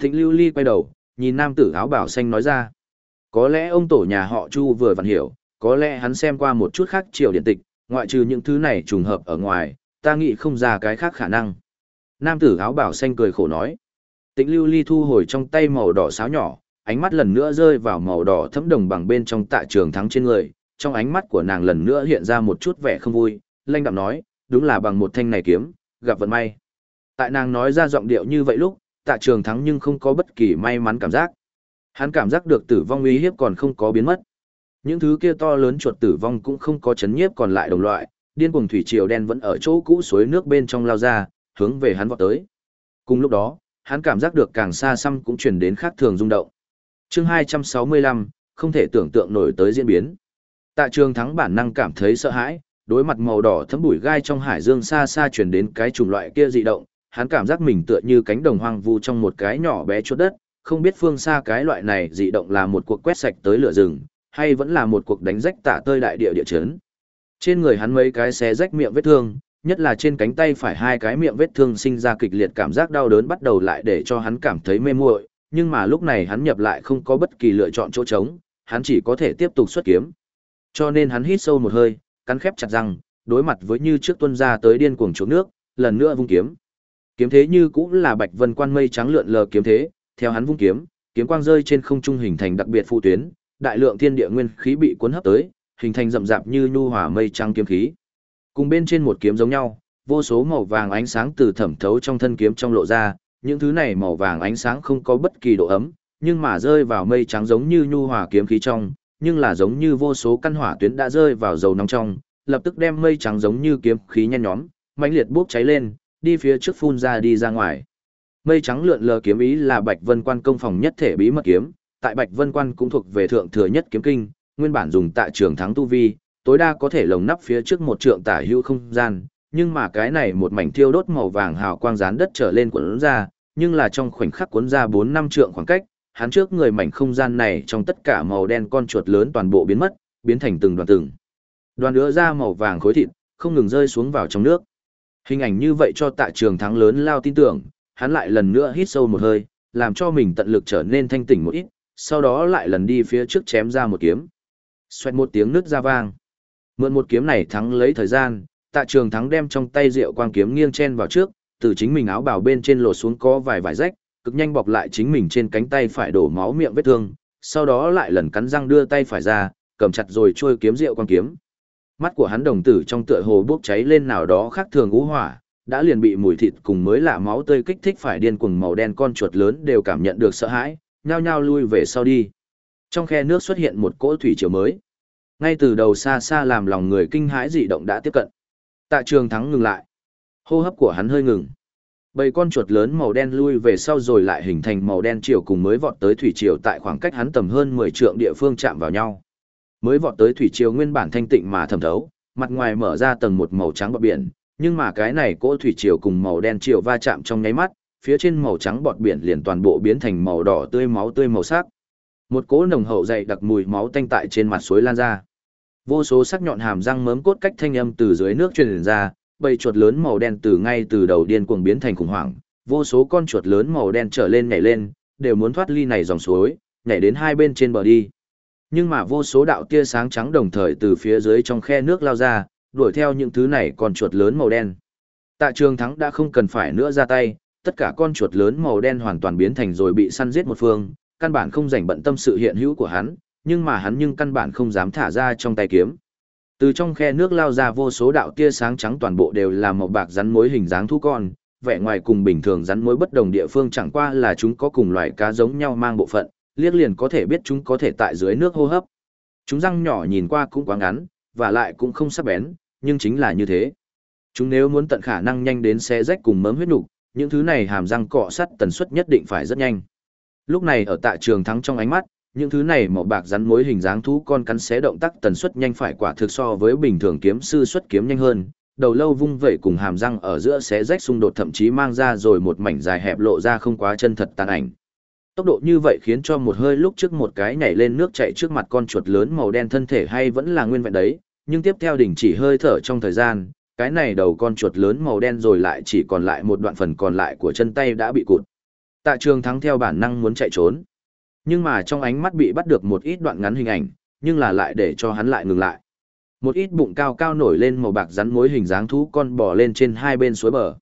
Speaker 1: Thịnh Lưu Ly quay đầu, nhìn nam tử áo bảo xanh nói ra. Có lẽ ông tổ nhà họ Chu vừa vặn hiểu, có lẽ hắn xem qua một chút khác triều điện tịch, ngoại trừ những thứ này trùng hợp ở ngoài, ta nghĩ không ra cái khác khả năng. Nam tử áo bảo xanh cười khổ nói. Tịnh lưu ly thu hồi trong tay màu đỏ sáo nhỏ, ánh mắt lần nữa rơi vào màu đỏ thấm đồng bằng bên trong tạ trường thắng trên người, trong ánh mắt của nàng lần nữa hiện ra một chút vẻ không vui, lanh đạm nói, đúng là bằng một thanh này kiếm, gặp vận may. Tại nàng nói ra giọng điệu như vậy lúc, tạ trường thắng nhưng không có bất kỳ may mắn cảm giác. Hắn cảm giác được tử vong uy hiếp còn không có biến mất. Những thứ kia to lớn chuột tử vong cũng không có chấn nhiếp còn lại đồng loại, điên cuồng thủy triều đen vẫn ở chỗ cũ suối nước bên trong lao ra, hướng về hắn vọt tới. Cùng lúc đó, hắn cảm giác được càng xa xăm cũng truyền đến khác thường rung động. chương 265, không thể tưởng tượng nổi tới diễn biến. Tạ trường thắng bản năng cảm thấy sợ hãi, đối mặt màu đỏ thấm bụi gai trong hải dương xa xa chuyển đến cái chủng loại kia dị động, hắn cảm giác mình tựa như cánh đồng hoang vu trong một cái nhỏ bé chuột đất, không biết phương xa cái loại này dị động là một cuộc quét sạch tới lửa rừng, hay vẫn là một cuộc đánh rách tả tơi đại địa địa chấn. Trên người hắn mấy cái xé rách miệng vết thương, nhất là trên cánh tay phải hai cái miệng vết thương sinh ra kịch liệt cảm giác đau đớn bắt đầu lại để cho hắn cảm thấy mê muội, nhưng mà lúc này hắn nhập lại không có bất kỳ lựa chọn chỗ trống, hắn chỉ có thể tiếp tục xuất kiếm. Cho nên hắn hít sâu một hơi, cắn khép chặt răng, đối mặt với như trước tuân ra tới điên cuồng chống nước, lần nữa vung kiếm. Kiếm thế như cũng là bạch vân quan mây trắng lượn lờ kiếm thế, theo hắn vung kiếm, kiếm quang rơi trên không trung hình thành đặc biệt phụ tuyến, đại lượng thiên địa nguyên khí bị cuốn hấp tới, hình thành rậm rạp như nhu hòa mây trắng kiếm khí. Cùng bên trên một kiếm giống nhau, vô số màu vàng ánh sáng từ thẩm thấu trong thân kiếm trong lộ ra, những thứ này màu vàng ánh sáng không có bất kỳ độ ấm, nhưng mà rơi vào mây trắng giống như nhu hòa kiếm khí trong, nhưng là giống như vô số căn hỏa tuyến đã rơi vào dầu nóng trong, lập tức đem mây trắng giống như kiếm khí nhen nhóm, mãnh liệt bốc cháy lên, đi phía trước phun ra đi ra ngoài. Mây trắng lượn lờ kiếm ý là Bạch Vân Quan công phòng nhất thể bí mật kiếm, tại Bạch Vân Quan cũng thuộc về thượng thừa nhất kiếm kinh, nguyên bản dùng tại trường thắng tu vi, tối đa có thể lồng nắp phía trước một trượng tả hữu không gian, nhưng mà cái này một mảnh thiêu đốt màu vàng hào quang dán đất trở lên cuốn ra, nhưng là trong khoảnh khắc cuốn ra 4 năm trượng khoảng cách, hắn trước người mảnh không gian này trong tất cả màu đen con chuột lớn toàn bộ biến mất, biến thành từng đoàn từng. Đoàn nữa ra màu vàng khối thịt, không ngừng rơi xuống vào trong nước. Hình ảnh như vậy cho tạ trường thắng lớn lao tin tưởng, hắn lại lần nữa hít sâu một hơi, làm cho mình tận lực trở nên thanh tỉnh một ít, sau đó lại lần đi phía trước chém ra một kiếm. Xoẹt một tiếng nứt ra vang. Mượn một kiếm này thắng lấy thời gian, tạ trường thắng đem trong tay rượu quang kiếm nghiêng chen vào trước, từ chính mình áo bào bên trên lột xuống có vài vài rách, cực nhanh bọc lại chính mình trên cánh tay phải đổ máu miệng vết thương, sau đó lại lần cắn răng đưa tay phải ra, cầm chặt rồi trôi kiếm rượu quang kiếm. Mắt của hắn đồng tử trong tựa hồ bốc cháy lên nào đó khác thường ngũ hỏa, đã liền bị mùi thịt cùng mới lạ máu tươi kích thích phải điên cuồng màu đen con chuột lớn đều cảm nhận được sợ hãi, nhao nhao lui về sau đi. Trong khe nước xuất hiện một cỗ thủy triều mới. Ngay từ đầu xa xa làm lòng người kinh hãi dị động đã tiếp cận. Tạ Trường Thắng ngừng lại. Hô hấp của hắn hơi ngừng. Bầy con chuột lớn màu đen lui về sau rồi lại hình thành màu đen chiều cùng mới vọt tới thủy triều tại khoảng cách hắn tầm hơn 10 trượng địa phương chạm vào nhau. Mới vọt tới thủy triều nguyên bản thanh tịnh mà thẩm thấu, mặt ngoài mở ra tầng một màu trắng bọt biển, nhưng mà cái này cỗ thủy triều cùng màu đen triều va chạm trong nháy mắt, phía trên màu trắng bọt biển liền toàn bộ biến thành màu đỏ tươi máu tươi màu sắc. Một cỗ nồng hậu dày đặc mùi máu tanh tại trên mặt suối lan ra. Vô số sắc nhọn hàm răng mớm cốt cách thanh âm từ dưới nước truyền ra, bầy chuột lớn màu đen từ ngay từ đầu điên cuồng biến thành khủng hoảng, vô số con chuột lớn màu đen trở lên nhảy lên, đều muốn thoát ly này dòng suối, nhảy đến hai bên trên bờ đi. Nhưng mà vô số đạo tia sáng trắng đồng thời từ phía dưới trong khe nước lao ra, đuổi theo những thứ này con chuột lớn màu đen. Tạ Trường Thắng đã không cần phải nữa ra tay, tất cả con chuột lớn màu đen hoàn toàn biến thành rồi bị săn giết một phương, căn bản không rảnh bận tâm sự hiện hữu của hắn, nhưng mà hắn nhưng căn bản không dám thả ra trong tay kiếm. Từ trong khe nước lao ra vô số đạo tia sáng trắng toàn bộ đều là màu bạc rắn mối hình dáng thú con, vẻ ngoài cùng bình thường rắn mối bất đồng địa phương chẳng qua là chúng có cùng loài cá giống nhau mang bộ phận, liếc liền có thể biết chúng có thể tại dưới nước hô hấp. Chúng răng nhỏ nhìn qua cũng quá ngắn, và lại cũng không sắc bén, nhưng chính là như thế. Chúng nếu muốn tận khả năng nhanh đến xe rách cùng mớm huyết nục, những thứ này hàm răng cọ sắt tần suất nhất định phải rất nhanh. Lúc này ở tạ trường thắng trong ánh mắt, những thứ này màu bạc rắn mối hình dáng thú con cắn xé động tác tần suất nhanh phải quả thực so với bình thường kiếm sư xuất kiếm nhanh hơn, đầu lâu vung vẩy cùng hàm răng ở giữa xé rách xung đột thậm chí mang ra rồi một mảnh dài hẹp lộ ra không quá chân thật tàn ảnh. Tốc độ như vậy khiến cho một hơi lúc trước một cái nhảy lên nước chạy trước mặt con chuột lớn màu đen thân thể hay vẫn là nguyên vẹn đấy, nhưng tiếp theo đình chỉ hơi thở trong thời gian, cái này đầu con chuột lớn màu đen rồi lại chỉ còn lại một đoạn phần còn lại của chân tay đã bị cụt. Tạ trường thắng theo bản năng muốn chạy trốn. Nhưng mà trong ánh mắt bị bắt được một ít đoạn ngắn hình ảnh, nhưng là lại để cho hắn lại ngừng lại. Một ít bụng cao cao nổi lên màu bạc rắn mối hình dáng thú con bò lên trên hai bên suối bờ.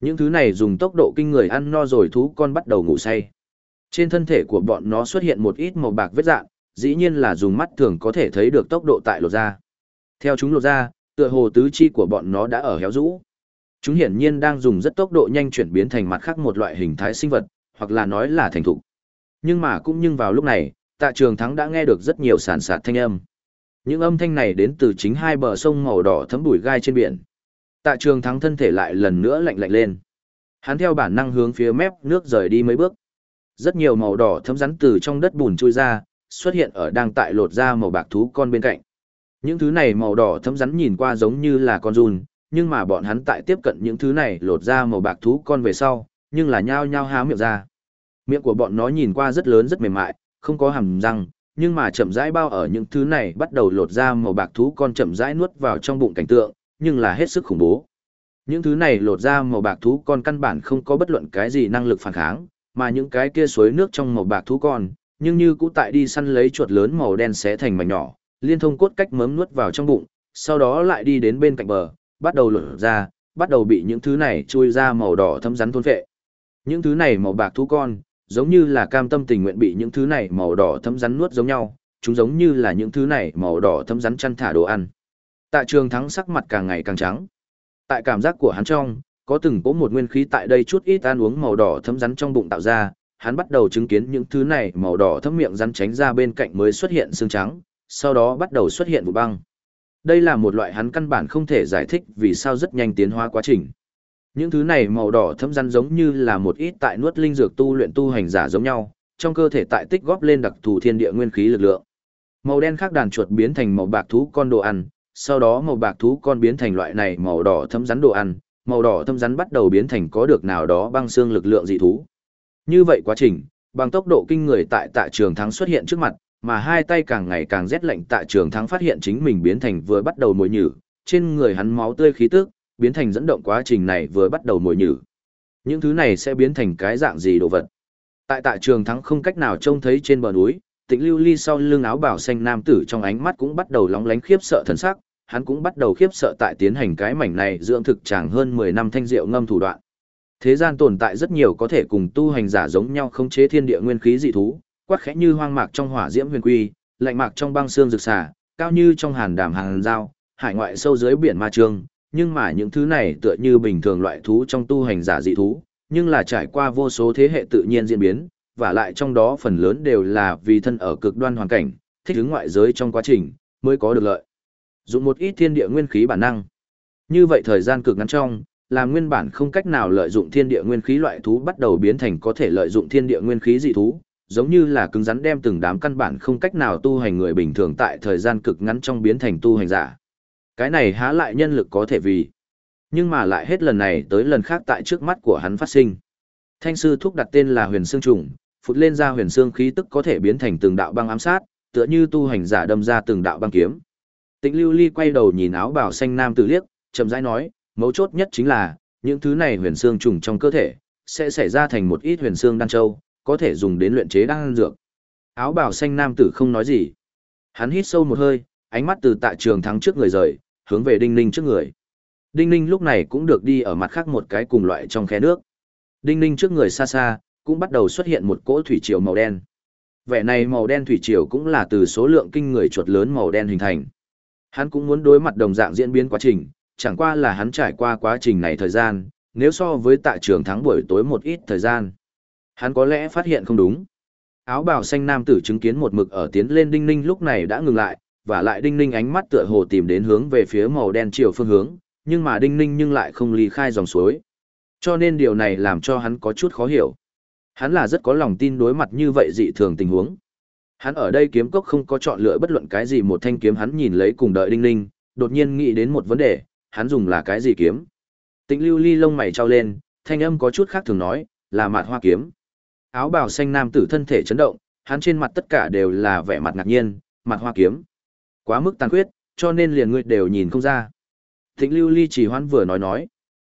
Speaker 1: Những thứ này dùng tốc độ kinh người ăn no rồi thú con bắt đầu ngủ say. Trên thân thể của bọn nó xuất hiện một ít màu bạc vết dạng, dĩ nhiên là dùng mắt thường có thể thấy được tốc độ tại lột ra. Theo chúng lột ra, tựa hồ tứ chi của bọn nó đã ở héo rũ. Chúng hiển nhiên đang dùng rất tốc độ nhanh chuyển biến thành mặt khác một loại hình thái sinh vật, hoặc là nói là thành thục. Nhưng mà cũng nhưng vào lúc này, tạ trường thắng đã nghe được rất nhiều sản sạt thanh âm. Những âm thanh này đến từ chính hai bờ sông màu đỏ thấm bụi gai trên biển. Tạ trường thắng thân thể lại lần nữa lạnh lạnh lên. Hắn theo bản năng hướng phía mép nước rời đi mấy bước. Rất nhiều màu đỏ thấm rắn từ trong đất bùn trôi ra, xuất hiện ở đang tại lột ra màu bạc thú con bên cạnh. Những thứ này màu đỏ thấm rắn nhìn qua giống như là con run, nhưng mà bọn hắn tại tiếp cận những thứ này lột ra màu bạc thú con về sau, nhưng là nhao nhao há miệng ra. Miệng của bọn nó nhìn qua rất lớn rất mềm mại, không có hàm răng, nhưng mà chậm rãi bao ở những thứ này bắt đầu lột ra màu bạc thú con chậm rãi nuốt vào trong bụng cảnh tượng, nhưng là hết sức khủng bố. Những thứ này lột ra màu bạc thú con căn bản không có bất luận cái gì năng lực phản kháng, mà những cái kia suối nước trong màu bạc thú con, nhưng như cũ tại đi săn lấy chuột lớn màu đen xé thành mảnh nhỏ, liên thông cốt cách mớm nuốt vào trong bụng, sau đó lại đi đến bên cạnh bờ, bắt đầu lột ra, bắt đầu bị những thứ này chui ra màu đỏ thấm rắn thôn phệ. Những thứ này màu bạc thú con, giống như là cam tâm tình nguyện bị những thứ này màu đỏ thấm rắn nuốt giống nhau, chúng giống như là những thứ này màu đỏ thấm rắn chăn thả đồ ăn. Tạ Trường Thắng sắc mặt càng ngày càng trắng. Tại cảm giác của hắn trong, có từng có một nguyên khí tại đây chút ít ăn uống màu đỏ thấm rắn trong bụng tạo ra, hắn bắt đầu chứng kiến những thứ này màu đỏ thấm miệng rắn tránh ra bên cạnh mới xuất hiện xương trắng, sau đó bắt đầu xuất hiện vụ băng. Đây là một loại hắn căn bản không thể giải thích vì sao rất nhanh tiến hóa quá trình. Những thứ này màu đỏ thấm rắn giống như là một ít tại nuốt linh dược tu luyện tu hành giả giống nhau, trong cơ thể tại tích góp lên đặc thù thiên địa nguyên khí lực lượng. Màu đen khác đàn chuột biến thành màu bạc thú con đồ ăn, sau đó màu bạc thú con biến thành loại này màu đỏ thấm rắn đồ ăn, màu đỏ thâm rắn bắt đầu biến thành có được nào đó băng xương lực lượng dị thú. Như vậy quá trình, bằng tốc độ kinh người tại tạ trường thắng xuất hiện trước mặt, mà hai tay càng ngày càng rét lạnh tạ trường thắng phát hiện chính mình biến thành vừa bắt đầu mồi nhử, trên người hắn máu tươi khí tức, biến thành dẫn động quá trình này vừa bắt đầu mồi nhử. Những thứ này sẽ biến thành cái dạng gì đồ vật. Tại tại trường thắng không cách nào trông thấy trên bờ núi, tịnh lưu ly sau lưng áo bảo xanh nam tử trong ánh mắt cũng bắt đầu lóng lánh khiếp sợ thần sắc, hắn cũng bắt đầu khiếp sợ tại tiến hành cái mảnh này dưỡng thực chàng hơn 10 năm thanh diệu ngâm thủ đoạn. Thế gian tồn tại rất nhiều có thể cùng tu hành giả giống nhau khống chế thiên địa nguyên khí dị thú, quát khẽ như hoang mạc trong hỏa diễm huyền quy, lạnh mạc trong băng xương rực xả, cao như trong hàn đàm hàng dao, hải ngoại sâu dưới biển ma trường nhưng mà những thứ này tựa như bình thường loại thú trong tu hành giả dị thú, nhưng là trải qua vô số thế hệ tự nhiên diễn biến, và lại trong đó phần lớn đều là vì thân ở cực đoan hoàn cảnh, thích ứng ngoại giới trong quá trình, mới có được lợi. Dùng một ít thiên địa nguyên khí bản năng. Như vậy thời gian cực ngắn trong, là nguyên bản không cách nào lợi dụng thiên địa nguyên khí loại thú bắt đầu biến thành có thể lợi dụng thiên địa nguyên khí dị thú, giống như là cứng rắn đem từng đám căn bản không cách nào tu hành người bình thường tại thời gian cực ngắn trong biến thành tu hành giả. Cái này há lại nhân lực có thể vì. Nhưng mà lại hết lần này tới lần khác tại trước mắt của hắn phát sinh. Thanh sư thúc đặt tên là huyền xương trùng, phụt lên ra huyền xương khí tức có thể biến thành từng đạo băng ám sát, tựa như tu hành giả đâm ra từng đạo băng kiếm. Tĩnh Lưu Ly quay đầu nhìn áo bào xanh nam tử liếc, chậm rãi nói, mấu chốt nhất chính là, những thứ này huyền xương trùng trong cơ thể, sẽ xảy ra thành một ít huyền xương đan châu, có thể dùng đến luyện chế đan dược. Áo bào xanh nam tử không nói gì. Hắn hít sâu một hơi, ánh mắt từ tạ trường thắng trước người rời, hướng về Đinh Ninh trước người. Đinh Ninh lúc này cũng được đi ở mặt khác một cái cùng loại trong khe nước. Đinh Ninh trước người xa xa, cũng bắt đầu xuất hiện một cỗ thủy triều màu đen. Vẻ này màu đen thủy triều cũng là từ số lượng kinh người chuột lớn màu đen hình thành. Hắn cũng muốn đối mặt đồng dạng diễn biến quá trình, chẳng qua là hắn trải qua quá trình này thời gian, nếu so với tạ trường thắng buổi tối một ít thời gian. Hắn có lẽ phát hiện không đúng. Áo bào xanh nam tử chứng kiến một mực ở tiến lên đinh ninh lúc này đã ngừng lại, và lại đinh ninh ánh mắt tựa hồ tìm đến hướng về phía màu đen chiều phương hướng, nhưng mà đinh ninh nhưng lại không ly khai dòng suối. Cho nên điều này làm cho hắn có chút khó hiểu. Hắn là rất có lòng tin đối mặt như vậy dị thường tình huống. Hắn ở đây kiếm cốc không có chọn lựa bất luận cái gì một thanh kiếm hắn nhìn lấy cùng đợi đinh ninh, đột nhiên nghĩ đến một vấn đề, hắn dùng là cái gì kiếm. Tịnh lưu ly lông mày trao lên, thanh âm có chút khác thường nói, là mạt hoa kiếm. Áo bào xanh nam tử thân thể chấn động, hắn trên mặt tất cả đều là vẻ mặt ngạc nhiên, mặt hoa kiếm. Quá mức tàn khuyết, cho nên liền ngươi đều nhìn không ra. Thịnh lưu ly chỉ hoan vừa nói nói.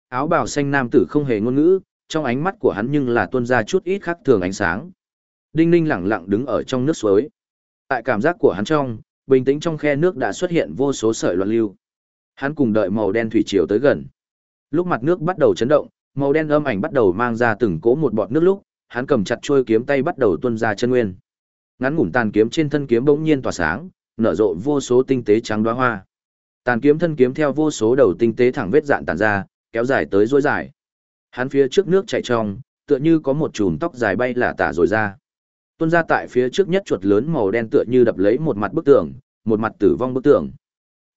Speaker 1: Áo bào xanh nam tử không hề ngôn ngữ, trong ánh mắt của hắn nhưng là tuôn ra chút ít khác thường ánh sáng. Đinh Ninh lẳng lặng đứng ở trong nước suối. Tại cảm giác của hắn trong, bình tĩnh trong khe nước đã xuất hiện vô số sợi loạn lưu. Hắn cùng đợi màu đen thủy triều tới gần. Lúc mặt nước bắt đầu chấn động, màu đen âm ảnh bắt đầu mang ra từng cỗ một bọt nước lúc, hắn cầm chặt chuôi kiếm tay bắt đầu tuôn ra chân nguyên. Ngắn ngủn tàn kiếm trên thân kiếm bỗng nhiên tỏa sáng, nở rộ vô số tinh tế trắng đóa hoa. Tàn kiếm thân kiếm theo vô số đầu tinh tế thẳng vết dạn tàn ra, kéo dài tới rối dài. Hắn phía trước nước chảy trong, tựa như có một chùm tóc dài bay lả tả rồi ra tuôn ra tại phía trước nhất chuột lớn màu đen tựa như đập lấy một mặt bức tường, một mặt tử vong bức tường.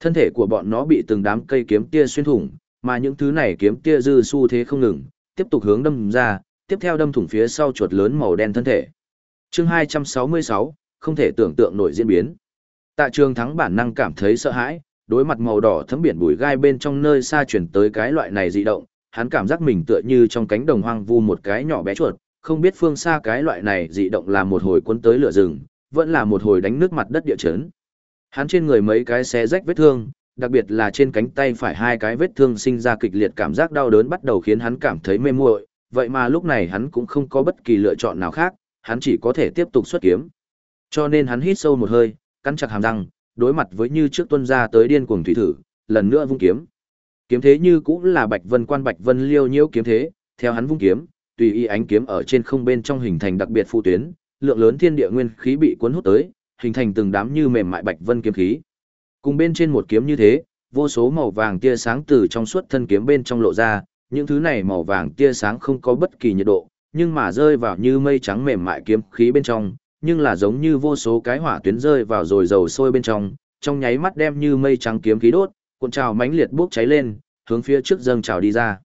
Speaker 1: Thân thể của bọn nó bị từng đám cây kiếm tia xuyên thủng, mà những thứ này kiếm tia dư xu thế không ngừng, tiếp tục hướng đâm ra, tiếp theo đâm thủng phía sau chuột lớn màu đen thân thể. Chương 266, không thể tưởng tượng nổi diễn biến. Tạ Trường Thắng bản năng cảm thấy sợ hãi, đối mặt màu đỏ thấm biển bụi gai bên trong nơi xa chuyển tới cái loại này dị động, hắn cảm giác mình tựa như trong cánh đồng hoang vu một cái nhỏ bé chuột, không biết phương xa cái loại này dị động là một hồi cuốn tới lửa rừng, vẫn là một hồi đánh nước mặt đất địa chấn. Hắn trên người mấy cái xé rách vết thương, đặc biệt là trên cánh tay phải hai cái vết thương sinh ra kịch liệt cảm giác đau đớn bắt đầu khiến hắn cảm thấy mê muội, vậy mà lúc này hắn cũng không có bất kỳ lựa chọn nào khác, hắn chỉ có thể tiếp tục xuất kiếm. Cho nên hắn hít sâu một hơi, cắn chặt hàm răng, đối mặt với như trước tuân ra tới điên cuồng thủy thử, lần nữa vung kiếm. Kiếm thế như cũng là Bạch Vân Quan Bạch Vân Liêu nhiễu kiếm thế, theo hắn vung kiếm, tùy ý ánh kiếm ở trên không bên trong hình thành đặc biệt phụ tuyến, lượng lớn thiên địa nguyên khí bị cuốn hút tới, hình thành từng đám như mềm mại bạch vân kiếm khí. Cùng bên trên một kiếm như thế, vô số màu vàng tia sáng từ trong suốt thân kiếm bên trong lộ ra, những thứ này màu vàng tia sáng không có bất kỳ nhiệt độ, nhưng mà rơi vào như mây trắng mềm mại kiếm khí bên trong, nhưng là giống như vô số cái hỏa tuyến rơi vào rồi dầu sôi bên trong, trong nháy mắt đem như mây trắng kiếm khí đốt, cuộn trào mãnh liệt bốc cháy lên, hướng phía trước dâng trào đi ra.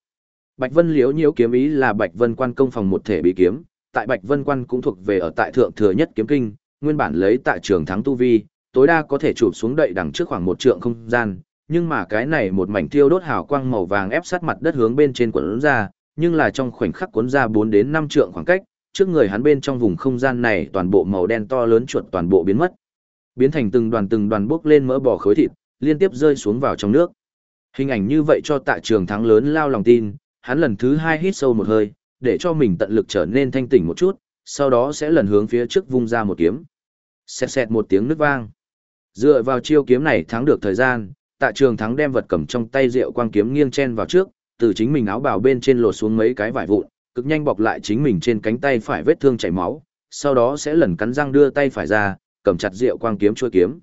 Speaker 1: Bạch Vân Liễu Nhiễu kiếm ý là Bạch Vân Quan công phòng một thể bí kiếm, tại Bạch Vân Quan cũng thuộc về ở tại thượng thừa nhất kiếm kinh, nguyên bản lấy tại trường thắng tu vi, tối đa có thể chụp xuống đậy đằng trước khoảng một trượng không gian, nhưng mà cái này một mảnh tiêu đốt hào quang màu vàng ép sát mặt đất hướng bên trên quần ra, nhưng là trong khoảnh khắc cuốn ra 4 đến 5 trượng khoảng cách, trước người hắn bên trong vùng không gian này toàn bộ màu đen to lớn chuột toàn bộ biến mất. Biến thành từng đoàn từng đoàn bốc lên mỡ bò khối thịt, liên tiếp rơi xuống vào trong nước. Hình ảnh như vậy cho Tạ trường thắng lớn lao lòng tin, hắn lần thứ hai hít sâu một hơi, để cho mình tận lực trở nên thanh tỉnh một chút, sau đó sẽ lần hướng phía trước vung ra một kiếm. Xẹt xẹt một tiếng nứt vang. Dựa vào chiêu kiếm này thắng được thời gian, tạ trường thắng đem vật cầm trong tay rượu quang kiếm nghiêng chen vào trước, từ chính mình áo bào bên trên lột xuống mấy cái vải vụn, cực nhanh bọc lại chính mình trên cánh tay phải vết thương chảy máu, sau đó sẽ lần cắn răng đưa tay phải ra, cầm chặt rượu quang kiếm chuôi kiếm.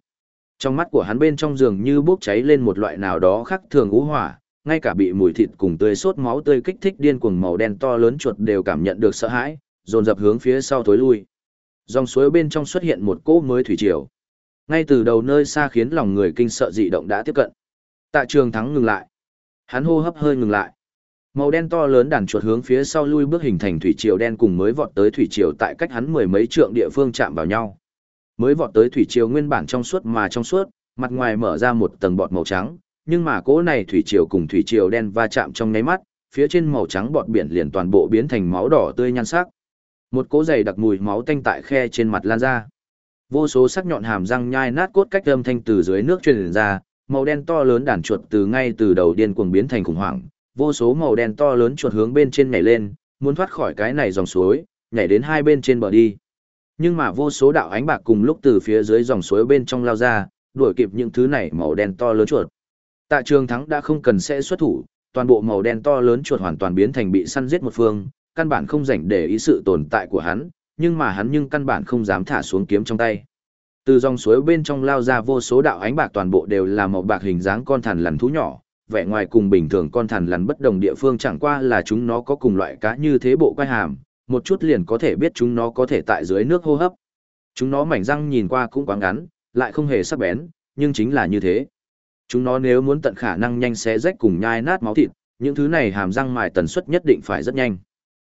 Speaker 1: Trong mắt của hắn bên trong giường như bốc cháy lên một loại nào đó khác thường ngũ hỏa, ngay cả bị mùi thịt cùng tươi sốt máu tươi kích thích điên cuồng màu đen to lớn chuột đều cảm nhận được sợ hãi, dồn dập hướng phía sau tối lui. Dòng suối bên trong xuất hiện một cỗ mới thủy triều. Ngay từ đầu nơi xa khiến lòng người kinh sợ dị động đã tiếp cận. Tạ Trường Thắng ngừng lại. Hắn hô hấp hơi ngừng lại. Màu đen to lớn đàn chuột hướng phía sau lui bước hình thành thủy triều đen cùng mới vọt tới thủy triều tại cách hắn mười mấy trượng địa phương chạm vào nhau. Mới vọt tới thủy triều nguyên bản trong suốt mà trong suốt, mặt ngoài mở ra một tầng bọt màu trắng, nhưng mà cỗ này thủy triều cùng thủy triều đen va chạm trong nháy mắt, phía trên màu trắng bọt biển liền toàn bộ biến thành máu đỏ tươi nhan sắc. Một cỗ dày đặc mùi máu tanh tại khe trên mặt lan ra. Vô số sắc nhọn hàm răng nhai nát cốt cách âm thanh từ dưới nước truyền ra, màu đen to lớn đàn chuột từ ngay từ đầu điên cuồng biến thành khủng hoảng, vô số màu đen to lớn chuột hướng bên trên nhảy lên, muốn thoát khỏi cái này dòng suối, nhảy đến hai bên trên bờ đi. Nhưng mà vô số đạo ánh bạc cùng lúc từ phía dưới dòng suối bên trong lao ra, đuổi kịp những thứ này màu đen to lớn chuột. Tạ Trường Thắng đã không cần sẽ xuất thủ, toàn bộ màu đen to lớn chuột hoàn toàn biến thành bị săn giết một phương, căn bản không rảnh để ý sự tồn tại của hắn, nhưng mà hắn nhưng căn bản không dám thả xuống kiếm trong tay. Từ dòng suối bên trong lao ra vô số đạo ánh bạc toàn bộ đều là màu bạc hình dáng con thằn lằn thú nhỏ, vẻ ngoài cùng bình thường con thằn lằn bất đồng địa phương chẳng qua là chúng nó có cùng loại cá như thế bộ quai hàm, một chút liền có thể biết chúng nó có thể tại dưới nước hô hấp. Chúng nó mảnh răng nhìn qua cũng quá ngắn, lại không hề sắc bén, nhưng chính là như thế. Chúng nó nếu muốn tận khả năng nhanh xé rách cùng nhai nát máu thịt, những thứ này hàm răng mài tần suất nhất định phải rất nhanh.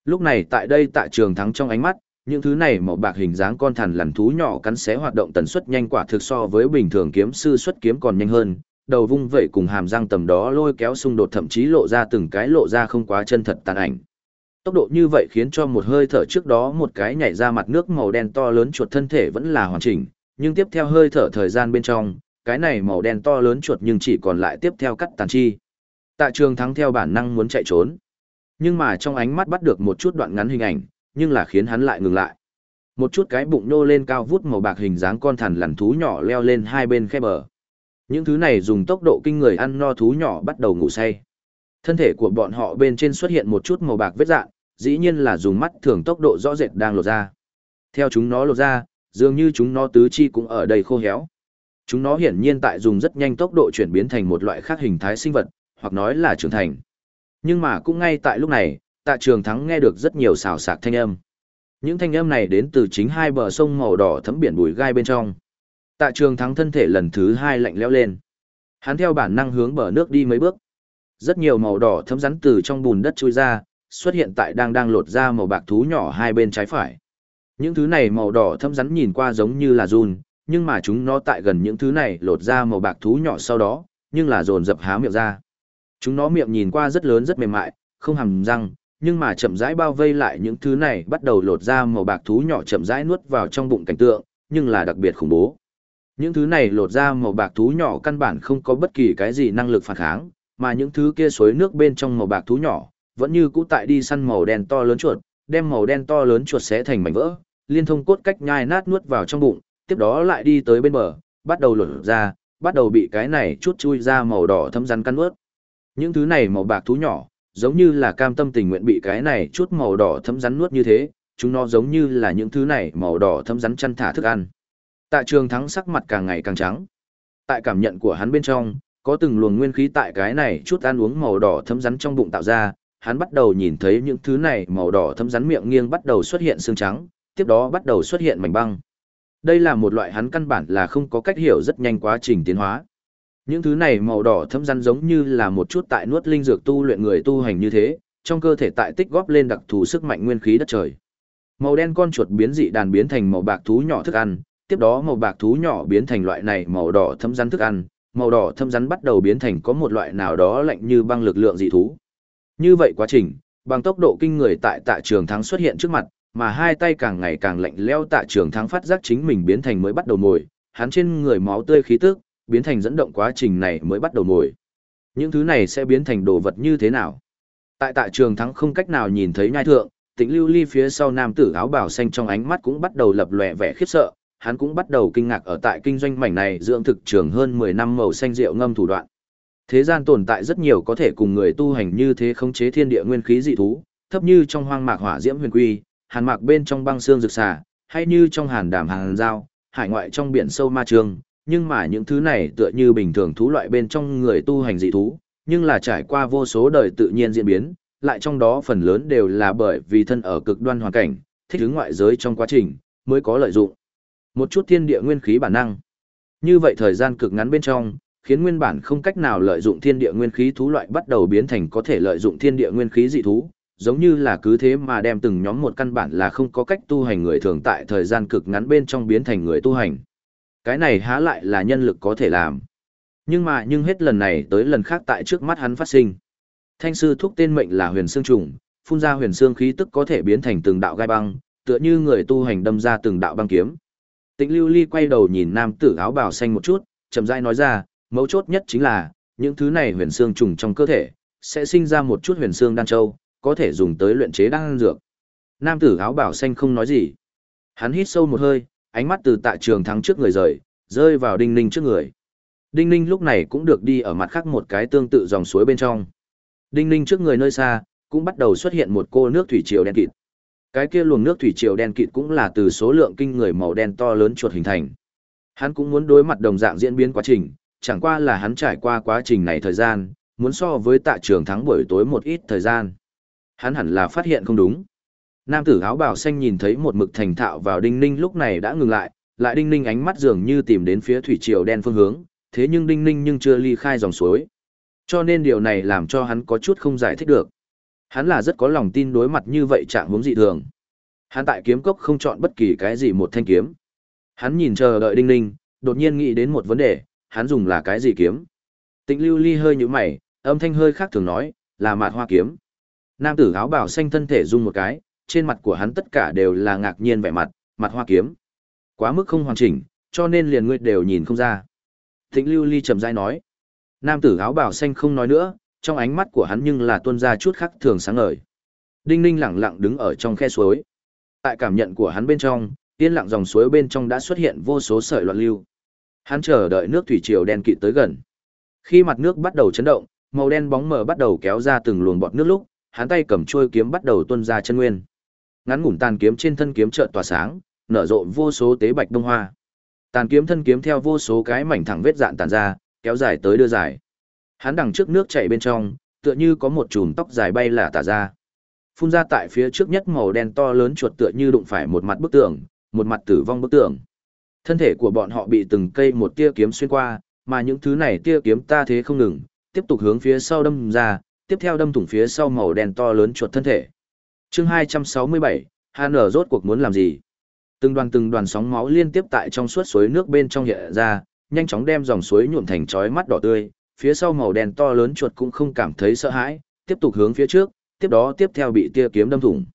Speaker 1: Lúc này tại đây tại trường thắng trong ánh mắt, những thứ này màu bạc hình dáng con thằn lằn thú nhỏ cắn xé hoạt động tần suất nhanh quả thực so với bình thường kiếm sư xuất kiếm còn nhanh hơn, đầu vung vẩy cùng hàm răng tầm đó lôi kéo xung đột thậm chí lộ ra từng cái lộ ra không quá chân thật tàn ảnh. Tốc độ như vậy khiến cho một hơi thở trước đó một cái nhảy ra mặt nước màu đen to lớn chuột thân thể vẫn là hoàn chỉnh, nhưng tiếp theo hơi thở thời gian bên trong, cái này màu đen to lớn chuột nhưng chỉ còn lại tiếp theo cắt tàn chi. Tạ trường thắng theo bản năng muốn chạy trốn. Nhưng mà trong ánh mắt bắt được một chút đoạn ngắn hình ảnh, nhưng là khiến hắn lại ngừng lại. Một chút cái bụng nô lên cao vút màu bạc hình dáng con thằn lằn thú nhỏ leo lên hai bên khe bờ. Những thứ này dùng tốc độ kinh người ăn no thú nhỏ bắt đầu ngủ say. Thân thể của bọn họ bên trên xuất hiện một chút màu bạc vết dạng, dĩ nhiên là dùng mắt thường tốc độ rõ rệt đang lột ra. Theo chúng nó lột ra, dường như chúng nó tứ chi cũng ở đây khô héo. Chúng nó hiển nhiên tại dùng rất nhanh tốc độ chuyển biến thành một loại khác hình thái sinh vật, hoặc nói là trưởng thành. Nhưng mà cũng ngay tại lúc này, tạ trường thắng nghe được rất nhiều xào xạc thanh âm. Những thanh âm này đến từ chính hai bờ sông màu đỏ thấm biển bùi gai bên trong. Tạ trường thắng thân thể lần thứ hai lạnh lẽo lên. Hắn theo bản năng hướng bờ nước đi mấy bước. Rất nhiều màu đỏ thấm rắn từ trong bùn đất trôi ra, xuất hiện tại đang đang lột ra màu bạc thú nhỏ hai bên trái phải. Những thứ này màu đỏ thấm rắn nhìn qua giống như là run, nhưng mà chúng nó tại gần những thứ này lột ra màu bạc thú nhỏ sau đó, nhưng là dồn dập há miệng ra. Chúng nó miệng nhìn qua rất lớn rất mềm mại, không hàm răng, nhưng mà chậm rãi bao vây lại những thứ này bắt đầu lột ra màu bạc thú nhỏ chậm rãi nuốt vào trong bụng cảnh tượng, nhưng là đặc biệt khủng bố. Những thứ này lột ra màu bạc thú nhỏ căn bản không có bất kỳ cái gì năng lực phản kháng, mà những thứ kia suối nước bên trong màu bạc thú nhỏ, vẫn như cũ tại đi săn màu đen to lớn chuột, đem màu đen to lớn chuột xé thành mảnh vỡ, liên thông cốt cách nhai nát nuốt vào trong bụng, tiếp đó lại đi tới bên bờ, bắt đầu lột ra, bắt đầu bị cái này chút chui ra màu đỏ thấm rắn căn nuốt. Những thứ này màu bạc thú nhỏ, giống như là cam tâm tình nguyện bị cái này chút màu đỏ thấm rắn nuốt như thế, chúng nó giống như là những thứ này màu đỏ thấm rắn chăn thả thức ăn. Tạ trường thắng sắc mặt càng ngày càng trắng. Tại cảm nhận của hắn bên trong, có từng luồng nguyên khí tại cái này chút ăn uống màu đỏ thấm rắn trong bụng tạo ra, hắn bắt đầu nhìn thấy những thứ này màu đỏ thấm rắn miệng nghiêng bắt đầu xuất hiện xương trắng, tiếp đó bắt đầu xuất hiện mảnh băng. Đây là một loại hắn căn bản là không có cách hiểu rất nhanh quá trình tiến hóa. Những thứ này màu đỏ thấm rắn giống như là một chút tại nuốt linh dược tu luyện người tu hành như thế, trong cơ thể tại tích góp lên đặc thù sức mạnh nguyên khí đất trời. Màu đen con chuột biến dị đàn biến thành màu bạc thú nhỏ thức ăn, tiếp đó màu bạc thú nhỏ biến thành loại này màu đỏ thâm rắn thức ăn, màu đỏ thâm rắn bắt đầu biến thành có một loại nào đó lạnh như băng lực lượng dị thú. Như vậy quá trình, bằng tốc độ kinh người tại tạ trường thắng xuất hiện trước mặt, mà hai tay càng ngày càng lạnh leo tạ trường thắng phát giác chính mình biến thành mới bắt đầu mồi, hắn trên người máu tươi khí tức, biến thành dẫn động quá trình này mới bắt đầu mồi. Những thứ này sẽ biến thành đồ vật như thế nào? Tại tạ trường thắng không cách nào nhìn thấy nhai thượng, tĩnh lưu ly phía sau nam tử áo bào xanh trong ánh mắt cũng bắt đầu lập lòe vẻ khiếp sợ, hắn cũng bắt đầu kinh ngạc ở tại kinh doanh mảnh này dưỡng thực trường hơn 10 năm màu xanh rượu ngâm thủ đoạn. Thế gian tồn tại rất nhiều có thể cùng người tu hành như thế khống chế thiên địa nguyên khí dị thú, thấp như trong hoang mạc hỏa diễm huyền quy, hàn mạc bên trong băng xương rực xà, hay như trong hàn đàm hàn giao, hải ngoại trong biển sâu ma trường, nhưng mà những thứ này tựa như bình thường thú loại bên trong người tu hành dị thú, nhưng là trải qua vô số đời tự nhiên diễn biến, lại trong đó phần lớn đều là bởi vì thân ở cực đoan hoàn cảnh, thích ứng ngoại giới trong quá trình, mới có lợi dụng. Một chút thiên địa nguyên khí bản năng. Như vậy thời gian cực ngắn bên trong, khiến nguyên bản không cách nào lợi dụng thiên địa nguyên khí thú loại bắt đầu biến thành có thể lợi dụng thiên địa nguyên khí dị thú, giống như là cứ thế mà đem từng nhóm một căn bản là không có cách tu hành người thường tại thời gian cực ngắn bên trong biến thành người tu hành. Cái này há lại là nhân lực có thể làm. Nhưng mà nhưng hết lần này tới lần khác tại trước mắt hắn phát sinh. Thanh sư thúc tên mệnh là huyền xương trùng, phun ra huyền xương khí tức có thể biến thành từng đạo gai băng, tựa như người tu hành đâm ra từng đạo băng kiếm. Tịnh Lưu Ly quay đầu nhìn nam tử áo bào xanh một chút, chậm rãi nói ra, mấu chốt nhất chính là, những thứ này huyền xương trùng trong cơ thể, sẽ sinh ra một chút huyền xương đan châu, có thể dùng tới luyện chế đan dược. Nam tử áo bào xanh không nói gì. Hắn hít sâu một hơi, ánh mắt từ tạ trường thắng trước người rời, rơi vào đinh ninh trước người. Đinh ninh lúc này cũng được đi ở mặt khác một cái tương tự dòng suối bên trong. Đinh ninh trước người nơi xa, cũng bắt đầu xuất hiện một cô nước thủy triều đen kịt. Cái kia luồng nước thủy triều đen kịt cũng là từ số lượng kinh người màu đen to lớn chuột hình thành. Hắn cũng muốn đối mặt đồng dạng diễn biến quá trình, chẳng qua là hắn trải qua quá trình này thời gian, muốn so với tạ trường thắng buổi tối một ít thời gian. Hắn hẳn là phát hiện không đúng. Nam tử áo bào xanh nhìn thấy một mực thành thạo vào đinh ninh lúc này đã ngừng lại, lại đinh ninh ánh mắt dường như tìm đến phía thủy triều đen phương hướng, thế nhưng đinh ninh nhưng chưa ly khai dòng suối. Cho nên điều này làm cho hắn có chút không giải thích được. Hắn là rất có lòng tin đối mặt như vậy trạng huống dị thường. Hắn tại kiếm cốc không chọn bất kỳ cái gì một thanh kiếm. Hắn nhìn chờ đợi đinh ninh, đột nhiên nghĩ đến một vấn đề, hắn dùng là cái gì kiếm? Tịnh lưu ly hơi nhíu mày, âm thanh hơi khác thường nói, là mạt hoa kiếm. Nam tử áo bào xanh thân thể rung một cái, trên mặt của hắn tất cả đều là ngạc nhiên vẻ mặt, mặt hoa kiếm. Quá mức không hoàn chỉnh, cho nên liền ngươi đều nhìn không ra. Tịnh lưu ly chậm rãi nói. Nam tử áo bào xanh không nói nữa, trong ánh mắt của hắn nhưng là tuôn ra chút khác thường sáng ngời. Đinh Ninh lặng lặng đứng ở trong khe suối. Tại cảm nhận của hắn bên trong, yên lặng dòng suối bên trong đã xuất hiện vô số sợi loạn lưu. Hắn chờ đợi nước thủy triều đen kịt tới gần. Khi mặt nước bắt đầu chấn động, màu đen bóng mờ bắt đầu kéo ra từng luồng bọt nước lúc, hắn tay cầm chuôi kiếm bắt đầu tuôn ra chân nguyên. Ngắn ngủn tàn kiếm trên thân kiếm chợt tỏa sáng, nở rộ vô số tế bạch đông hoa. Tàn kiếm thân kiếm theo vô số cái mảnh thẳng vết dạn tàn ra, kéo dài tới đưa dài. Hắn đằng trước nước chảy bên trong, tựa như có một chùm tóc dài bay là tả ra. Phun ra tại phía trước nhất màu đen to lớn chuột tựa như đụng phải một mặt bức tường, một mặt tử vong bức tường. Thân thể của bọn họ bị từng cây một tia kiếm xuyên qua, mà những thứ này tia kiếm ta thế không ngừng, tiếp tục hướng phía sau đâm ra, tiếp theo đâm thủng phía sau màu đen to lớn chuột thân thể. Chương 267, HN rốt cuộc muốn làm gì? Từng đoàn từng đoàn sóng máu liên tiếp tại trong suốt suối nước bên trong hiện ra, nhanh chóng đem dòng suối nhuộm thành chói mắt đỏ tươi, phía sau màu đen to lớn chuột cũng không cảm thấy sợ hãi, tiếp tục hướng phía trước, tiếp đó tiếp theo bị tia kiếm đâm thủng.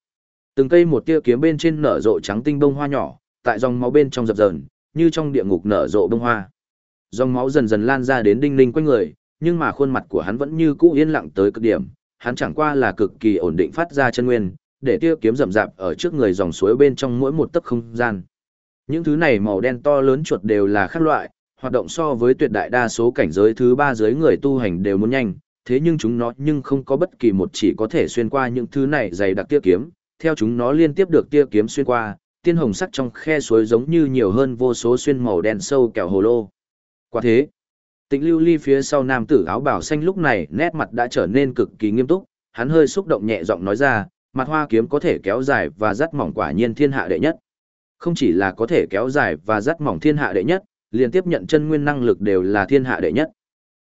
Speaker 1: Từng cây một tia kiếm bên trên nở rộ trắng tinh bông hoa nhỏ, tại dòng máu bên trong dập dờn, như trong địa ngục nở rộ bông hoa. Dòng máu dần dần lan ra đến đinh ninh quanh người, nhưng mà khuôn mặt của hắn vẫn như cũ yên lặng tới cực điểm, hắn chẳng qua là cực kỳ ổn định phát ra chân nguyên, để tia kiếm rậm rạp ở trước người dòng suối bên trong mỗi một tấc không gian. Những thứ này màu đen to lớn chuột đều là khác loại, hoạt động so với tuyệt đại đa số cảnh giới thứ ba giới người tu hành đều muốn nhanh, thế nhưng chúng nó nhưng không có bất kỳ một chỉ có thể xuyên qua những thứ này dày đặc tia kiếm, theo chúng nó liên tiếp được tia kiếm xuyên qua, tiên hồng sắc trong khe suối giống như nhiều hơn vô số xuyên màu đen sâu kẹo hồ lô. Quả thế, tịnh lưu ly phía sau nam tử áo bảo xanh lúc này nét mặt đã trở nên cực kỳ nghiêm túc, hắn hơi xúc động nhẹ giọng nói ra, mặt hoa kiếm có thể kéo dài và rắt mỏng quả nhiên thiên hạ đệ nhất. Không chỉ là có thể kéo dài và rắt mỏng thiên hạ đệ nhất, liền tiếp nhận chân nguyên năng lực đều là thiên hạ đệ nhất.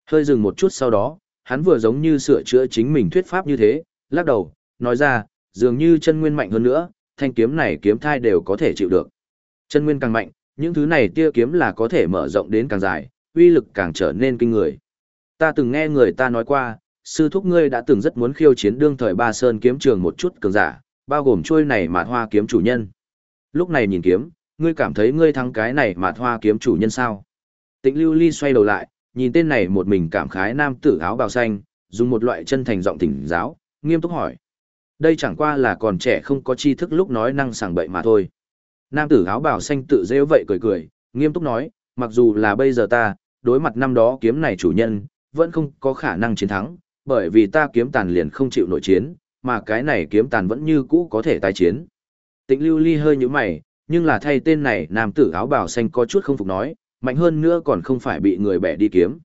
Speaker 1: Hơi dừng một chút sau đó, hắn vừa giống như sửa chữa chính mình thuyết pháp như thế, lắc đầu, nói ra, dường như chân nguyên mạnh hơn nữa, thanh kiếm này kiếm thai đều có thể chịu được. Chân nguyên càng mạnh, những thứ này tia kiếm là có thể mở rộng đến càng dài, uy lực càng trở nên kinh người. Ta từng nghe người ta nói qua, sư thúc ngươi đã từng rất muốn khiêu chiến đương thời ba sơn kiếm trường một chút cường giả, bao gồm trôi này mà hoa kiếm chủ nhân. Lúc này nhìn kiếm, ngươi cảm thấy ngươi thắng cái này mà hoa kiếm chủ nhân sao? Tịnh lưu ly xoay đầu lại, nhìn tên này một mình cảm khái nam tử áo bào xanh, dùng một loại chân thành giọng thỉnh giáo, nghiêm túc hỏi. Đây chẳng qua là còn trẻ không có tri thức lúc nói năng sảng bậy mà thôi. Nam tử áo bào xanh tự dễ vậy cười cười, nghiêm túc nói, mặc dù là bây giờ ta, đối mặt năm đó kiếm này chủ nhân, vẫn không có khả năng chiến thắng, bởi vì ta kiếm tàn liền không chịu nội chiến, mà cái này kiếm tàn vẫn như cũ có thể tái chiến. Tịnh lưu ly hơi như mày, nhưng là thay tên này nam tử áo bào xanh có chút không phục nói, mạnh hơn nữa còn không phải bị người bẻ đi kiếm.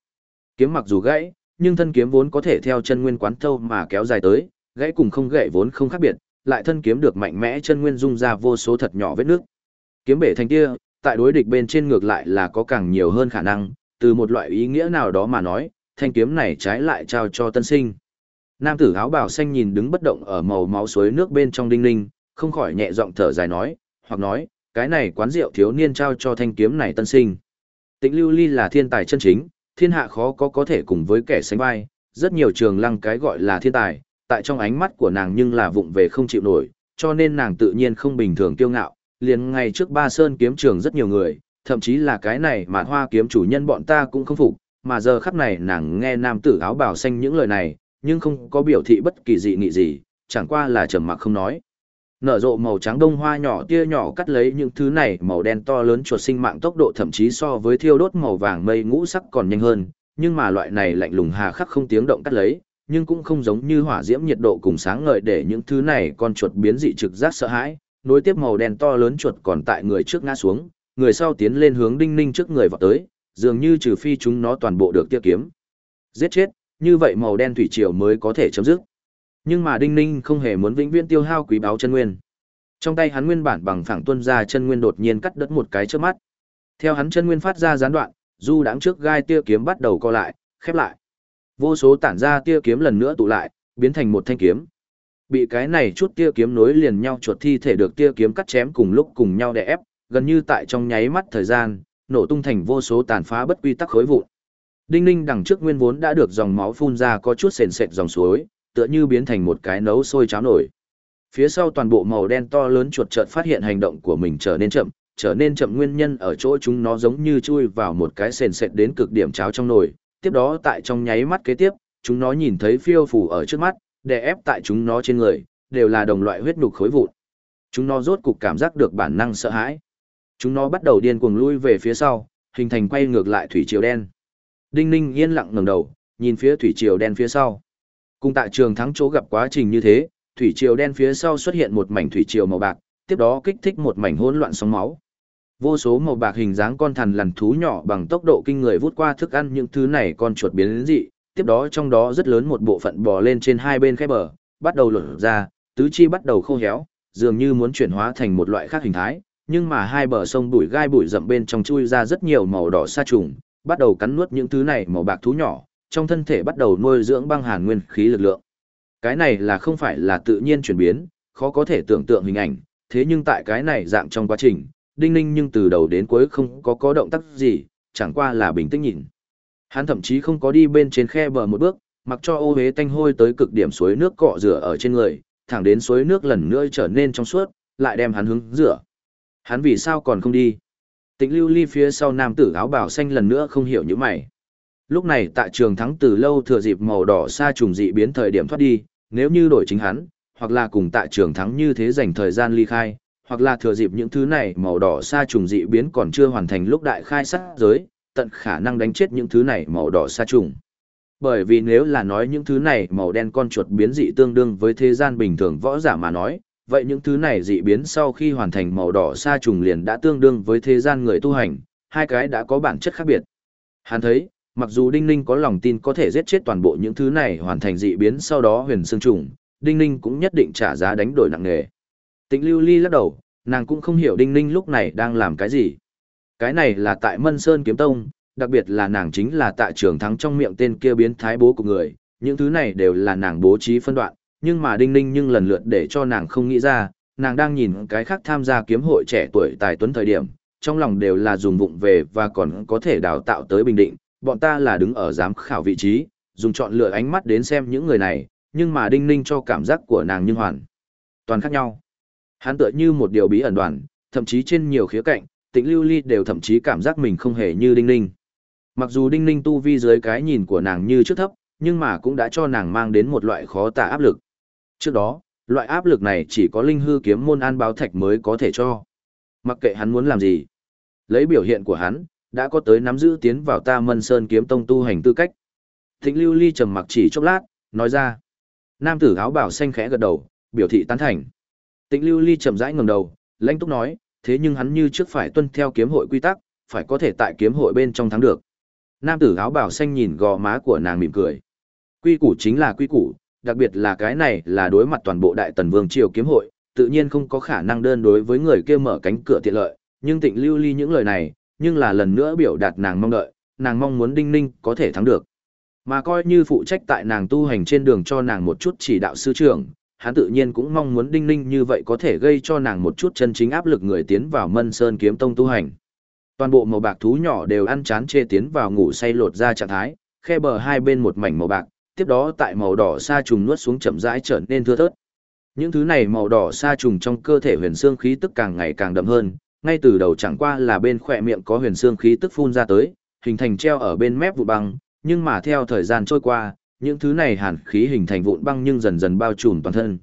Speaker 1: Kiếm mặc dù gãy, nhưng thân kiếm vốn có thể theo chân nguyên quán thâu mà kéo dài tới, gãy cùng không gãy vốn không khác biệt, lại thân kiếm được mạnh mẽ chân nguyên dung ra vô số thật nhỏ vết nước. Kiếm bể thành kia, tại đối địch bên trên ngược lại là có càng nhiều hơn khả năng, từ một loại ý nghĩa nào đó mà nói, thanh kiếm này trái lại trao cho tân sinh. Nam tử áo bào xanh nhìn đứng bất động ở màu máu suối nước bên trong đinh ninh, không khỏi nhẹ giọng thở dài nói, hoặc nói, cái này quán rượu thiếu niên trao cho thanh kiếm này tân sinh. Tịnh lưu ly là thiên tài chân chính, thiên hạ khó có có thể cùng với kẻ sánh vai, rất nhiều trường lăng cái gọi là thiên tài, tại trong ánh mắt của nàng nhưng là vụng về không chịu nổi, cho nên nàng tự nhiên không bình thường kiêu ngạo, liền ngay trước ba sơn kiếm trường rất nhiều người, thậm chí là cái này mà hoa kiếm chủ nhân bọn ta cũng không phục, mà giờ khắp này nàng nghe nam tử áo bào xanh những lời này, nhưng không có biểu thị bất kỳ dị nghị gì, chẳng qua là trầm mặc không nói. Nở rộ màu trắng đông hoa nhỏ tia nhỏ cắt lấy những thứ này màu đen to lớn chuột sinh mạng tốc độ thậm chí so với thiêu đốt màu vàng mây ngũ sắc còn nhanh hơn, nhưng mà loại này lạnh lùng hà khắc không tiếng động cắt lấy, nhưng cũng không giống như hỏa diễm nhiệt độ cùng sáng ngời để những thứ này con chuột biến dị trực giác sợ hãi, nối tiếp màu đen to lớn chuột còn tại người trước ngã xuống, người sau tiến lên hướng đinh ninh trước người vào tới, dường như trừ phi chúng nó toàn bộ được tiết kiếm. Giết chết, như vậy màu đen thủy triều mới có thể chấm dứt. Nhưng mà Đinh Ninh không hề muốn vĩnh viễn tiêu hao quý báu chân nguyên. Trong tay hắn nguyên bản bằng phẳng tuân ra chân nguyên đột nhiên cắt đứt một cái trước mắt. Theo hắn chân nguyên phát ra gián đoạn, du đãng trước gai tia kiếm bắt đầu co lại, khép lại. Vô số tản ra tia kiếm lần nữa tụ lại, biến thành một thanh kiếm. Bị cái này chút tia kiếm nối liền nhau chuột thi thể được tia kiếm cắt chém cùng lúc cùng nhau đè ép, gần như tại trong nháy mắt thời gian, nổ tung thành vô số tàn phá bất quy tắc khối vụn. Đinh Ninh đằng trước nguyên vốn đã được dòng máu phun ra có chút sền sệt dòng suối, tựa như biến thành một cái nấu sôi cháo nổi. Phía sau toàn bộ màu đen to lớn chuột chợt phát hiện hành động của mình trở nên chậm, trở nên chậm nguyên nhân ở chỗ chúng nó giống như chui vào một cái sền sệt đến cực điểm cháo trong nồi. Tiếp đó tại trong nháy mắt kế tiếp, chúng nó nhìn thấy phiêu phù ở trước mắt, đè ép tại chúng nó trên người, đều là đồng loại huyết nục khối vụn. Chúng nó rốt cục cảm giác được bản năng sợ hãi. Chúng nó bắt đầu điên cuồng lui về phía sau, hình thành quay ngược lại thủy triều đen. Đinh Ninh yên lặng ngẩng đầu, nhìn phía thủy triều đen phía sau. Cùng tại trường thắng chỗ gặp quá trình như thế, thủy triều đen phía sau xuất hiện một mảnh thủy triều màu bạc, tiếp đó kích thích một mảnh hỗn loạn sóng máu. Vô số màu bạc hình dáng con thằn lằn thú nhỏ bằng tốc độ kinh người vút qua thức ăn những thứ này con chuột biến đến dị, tiếp đó trong đó rất lớn một bộ phận bò lên trên hai bên khe bờ, bắt đầu lột ra, tứ chi bắt đầu khô héo, dường như muốn chuyển hóa thành một loại khác hình thái, nhưng mà hai bờ sông bụi gai bụi rậm bên trong chui ra rất nhiều màu đỏ sa trùng, bắt đầu cắn nuốt những thứ này màu bạc thú nhỏ, trong thân thể bắt đầu nuôi dưỡng băng hàn nguyên khí lực lượng. Cái này là không phải là tự nhiên chuyển biến, khó có thể tưởng tượng hình ảnh, thế nhưng tại cái này dạng trong quá trình, Đinh Ninh nhưng từ đầu đến cuối không có có động tác gì, chẳng qua là bình tĩnh nhìn. Hắn thậm chí không có đi bên trên khe bờ một bước, mặc cho ô hế tanh hôi tới cực điểm suối nước cọ rửa ở trên người, thẳng đến suối nước lần nữa trở nên trong suốt, lại đem hắn hướng rửa. Hắn vì sao còn không đi? Tịnh lưu ly phía sau nam tử áo bào xanh lần nữa không hiểu như mày. Lúc này tại trường thắng từ lâu thừa dịp màu đỏ xa trùng dị biến thời điểm thoát đi, nếu như đổi chính hắn, hoặc là cùng tại trường thắng như thế dành thời gian ly khai, hoặc là thừa dịp những thứ này màu đỏ xa trùng dị biến còn chưa hoàn thành lúc đại khai sát giới, tận khả năng đánh chết những thứ này màu đỏ xa trùng. Bởi vì nếu là nói những thứ này màu đen con chuột biến dị tương đương với thế gian bình thường võ giả mà nói, vậy những thứ này dị biến sau khi hoàn thành màu đỏ sa trùng liền đã tương đương với thế gian người tu hành, hai cái đã có bản chất khác biệt. Hắn thấy, mặc dù Đinh Ninh có lòng tin có thể giết chết toàn bộ những thứ này hoàn thành dị biến sau đó huyền xương trùng, Đinh Ninh cũng nhất định trả giá đánh đổi nặng nề. Tịnh Lưu Ly lắc đầu, nàng cũng không hiểu Đinh Ninh lúc này đang làm cái gì. Cái này là tại Mân Sơn Kiếm Tông, đặc biệt là nàng chính là tại trường thắng trong miệng tên kia biến thái bố của người, những thứ này đều là nàng bố trí phân đoạn, nhưng mà đinh ninh nhưng lần lượt để cho nàng không nghĩ ra, nàng đang nhìn cái khác tham gia kiếm hội trẻ tuổi tài tuấn thời điểm, trong lòng đều là dùng vụng về và còn có thể đào tạo tới bình định, bọn ta là đứng ở giám khảo vị trí, dùng chọn lựa ánh mắt đến xem những người này, nhưng mà đinh ninh cho cảm giác của nàng nhưng hoàn toàn khác nhau. Hắn tựa như một điều bí ẩn đoàn, thậm chí trên nhiều khía cạnh, tịnh lưu ly đều thậm chí cảm giác mình không hề như đinh ninh. Mặc dù đinh ninh tu vi dưới cái nhìn của nàng như trước thấp, nhưng mà cũng đã cho nàng mang đến một loại khó tả áp lực. Trước đó, loại áp lực này chỉ có linh hư kiếm môn an báo thạch mới có thể cho. Mặc kệ hắn muốn làm gì. Lấy biểu hiện của hắn, đã có tới nắm giữ tiến vào ta mân sơn kiếm tông tu hành tư cách. Thịnh lưu ly trầm mặc chỉ chốc lát, nói ra. Nam tử áo bảo xanh khẽ gật đầu, biểu thị tán thành. Tịnh lưu ly chậm rãi ngẩng đầu, lãnh túc nói, thế nhưng hắn như trước phải tuân theo kiếm hội quy tắc, phải có thể tại kiếm hội bên trong thắng được. Nam tử áo bảo xanh nhìn gò má của nàng mỉm cười. Quy củ chính là quy củ, đặc biệt là cái này là đối mặt toàn bộ đại tần vương triều kiếm hội, tự nhiên không có khả năng đơn đối với người kia mở cánh cửa tiện lợi, nhưng tịnh lưu ly những lời này, nhưng là lần nữa biểu đạt nàng mong đợi, nàng mong muốn đinh ninh có thể thắng được. Mà coi như phụ trách tại nàng tu hành trên đường cho nàng một chút chỉ đạo sư trưởng, hắn tự nhiên cũng mong muốn đinh ninh như vậy có thể gây cho nàng một chút chân chính áp lực người tiến vào mân sơn kiếm tông tu hành. Toàn bộ màu bạc thú nhỏ đều ăn chán chê tiến vào ngủ say lột ra trạng thái, khe bờ hai bên một mảnh màu bạc, tiếp đó tại màu đỏ sa trùng nuốt xuống chậm rãi trở nên thưa thớt. Những thứ này màu đỏ sa trùng trong cơ thể huyền xương khí tức càng ngày càng đậm hơn, ngay từ đầu chẳng qua là bên khỏe miệng có huyền xương khí tức phun ra tới, hình thành treo ở bên mép vụ băng, nhưng mà theo thời gian trôi qua, những thứ này hàn khí hình thành vụn băng nhưng dần dần bao trùm toàn thân.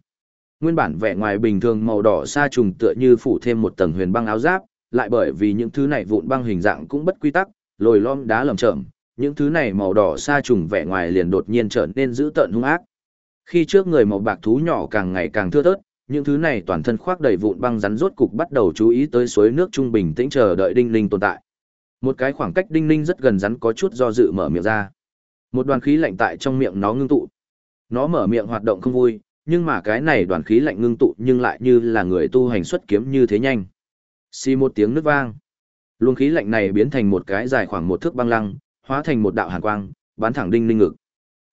Speaker 1: Nguyên bản vẻ ngoài bình thường màu đỏ sa trùng tựa như phủ thêm một tầng huyền băng áo giáp, lại bởi vì những thứ này vụn băng hình dạng cũng bất quy tắc, lồi lõm đá lởm chởm, những thứ này màu đỏ sa trùng vẻ ngoài liền đột nhiên trở nên dữ tợn hung ác. Khi trước người màu bạc thú nhỏ càng ngày càng thưa thớt, những thứ này toàn thân khoác đầy vụn băng rắn rốt cục bắt đầu chú ý tới suối nước trung bình tĩnh chờ đợi đinh linh tồn tại. Một cái khoảng cách đinh linh rất gần rắn có chút do dự mở miệng ra. Một đoàn khí lạnh tại trong miệng nó ngưng tụ. Nó mở miệng hoạt động không vui, nhưng mà cái này đoàn khí lạnh ngưng tụ nhưng lại như là người tu hành xuất kiếm như thế nhanh. Xì một tiếng nước vang. Luồng khí lạnh này biến thành một cái dài khoảng một thước băng lăng, hóa thành một đạo hàn quang, bắn thẳng Đinh Ninh ngực.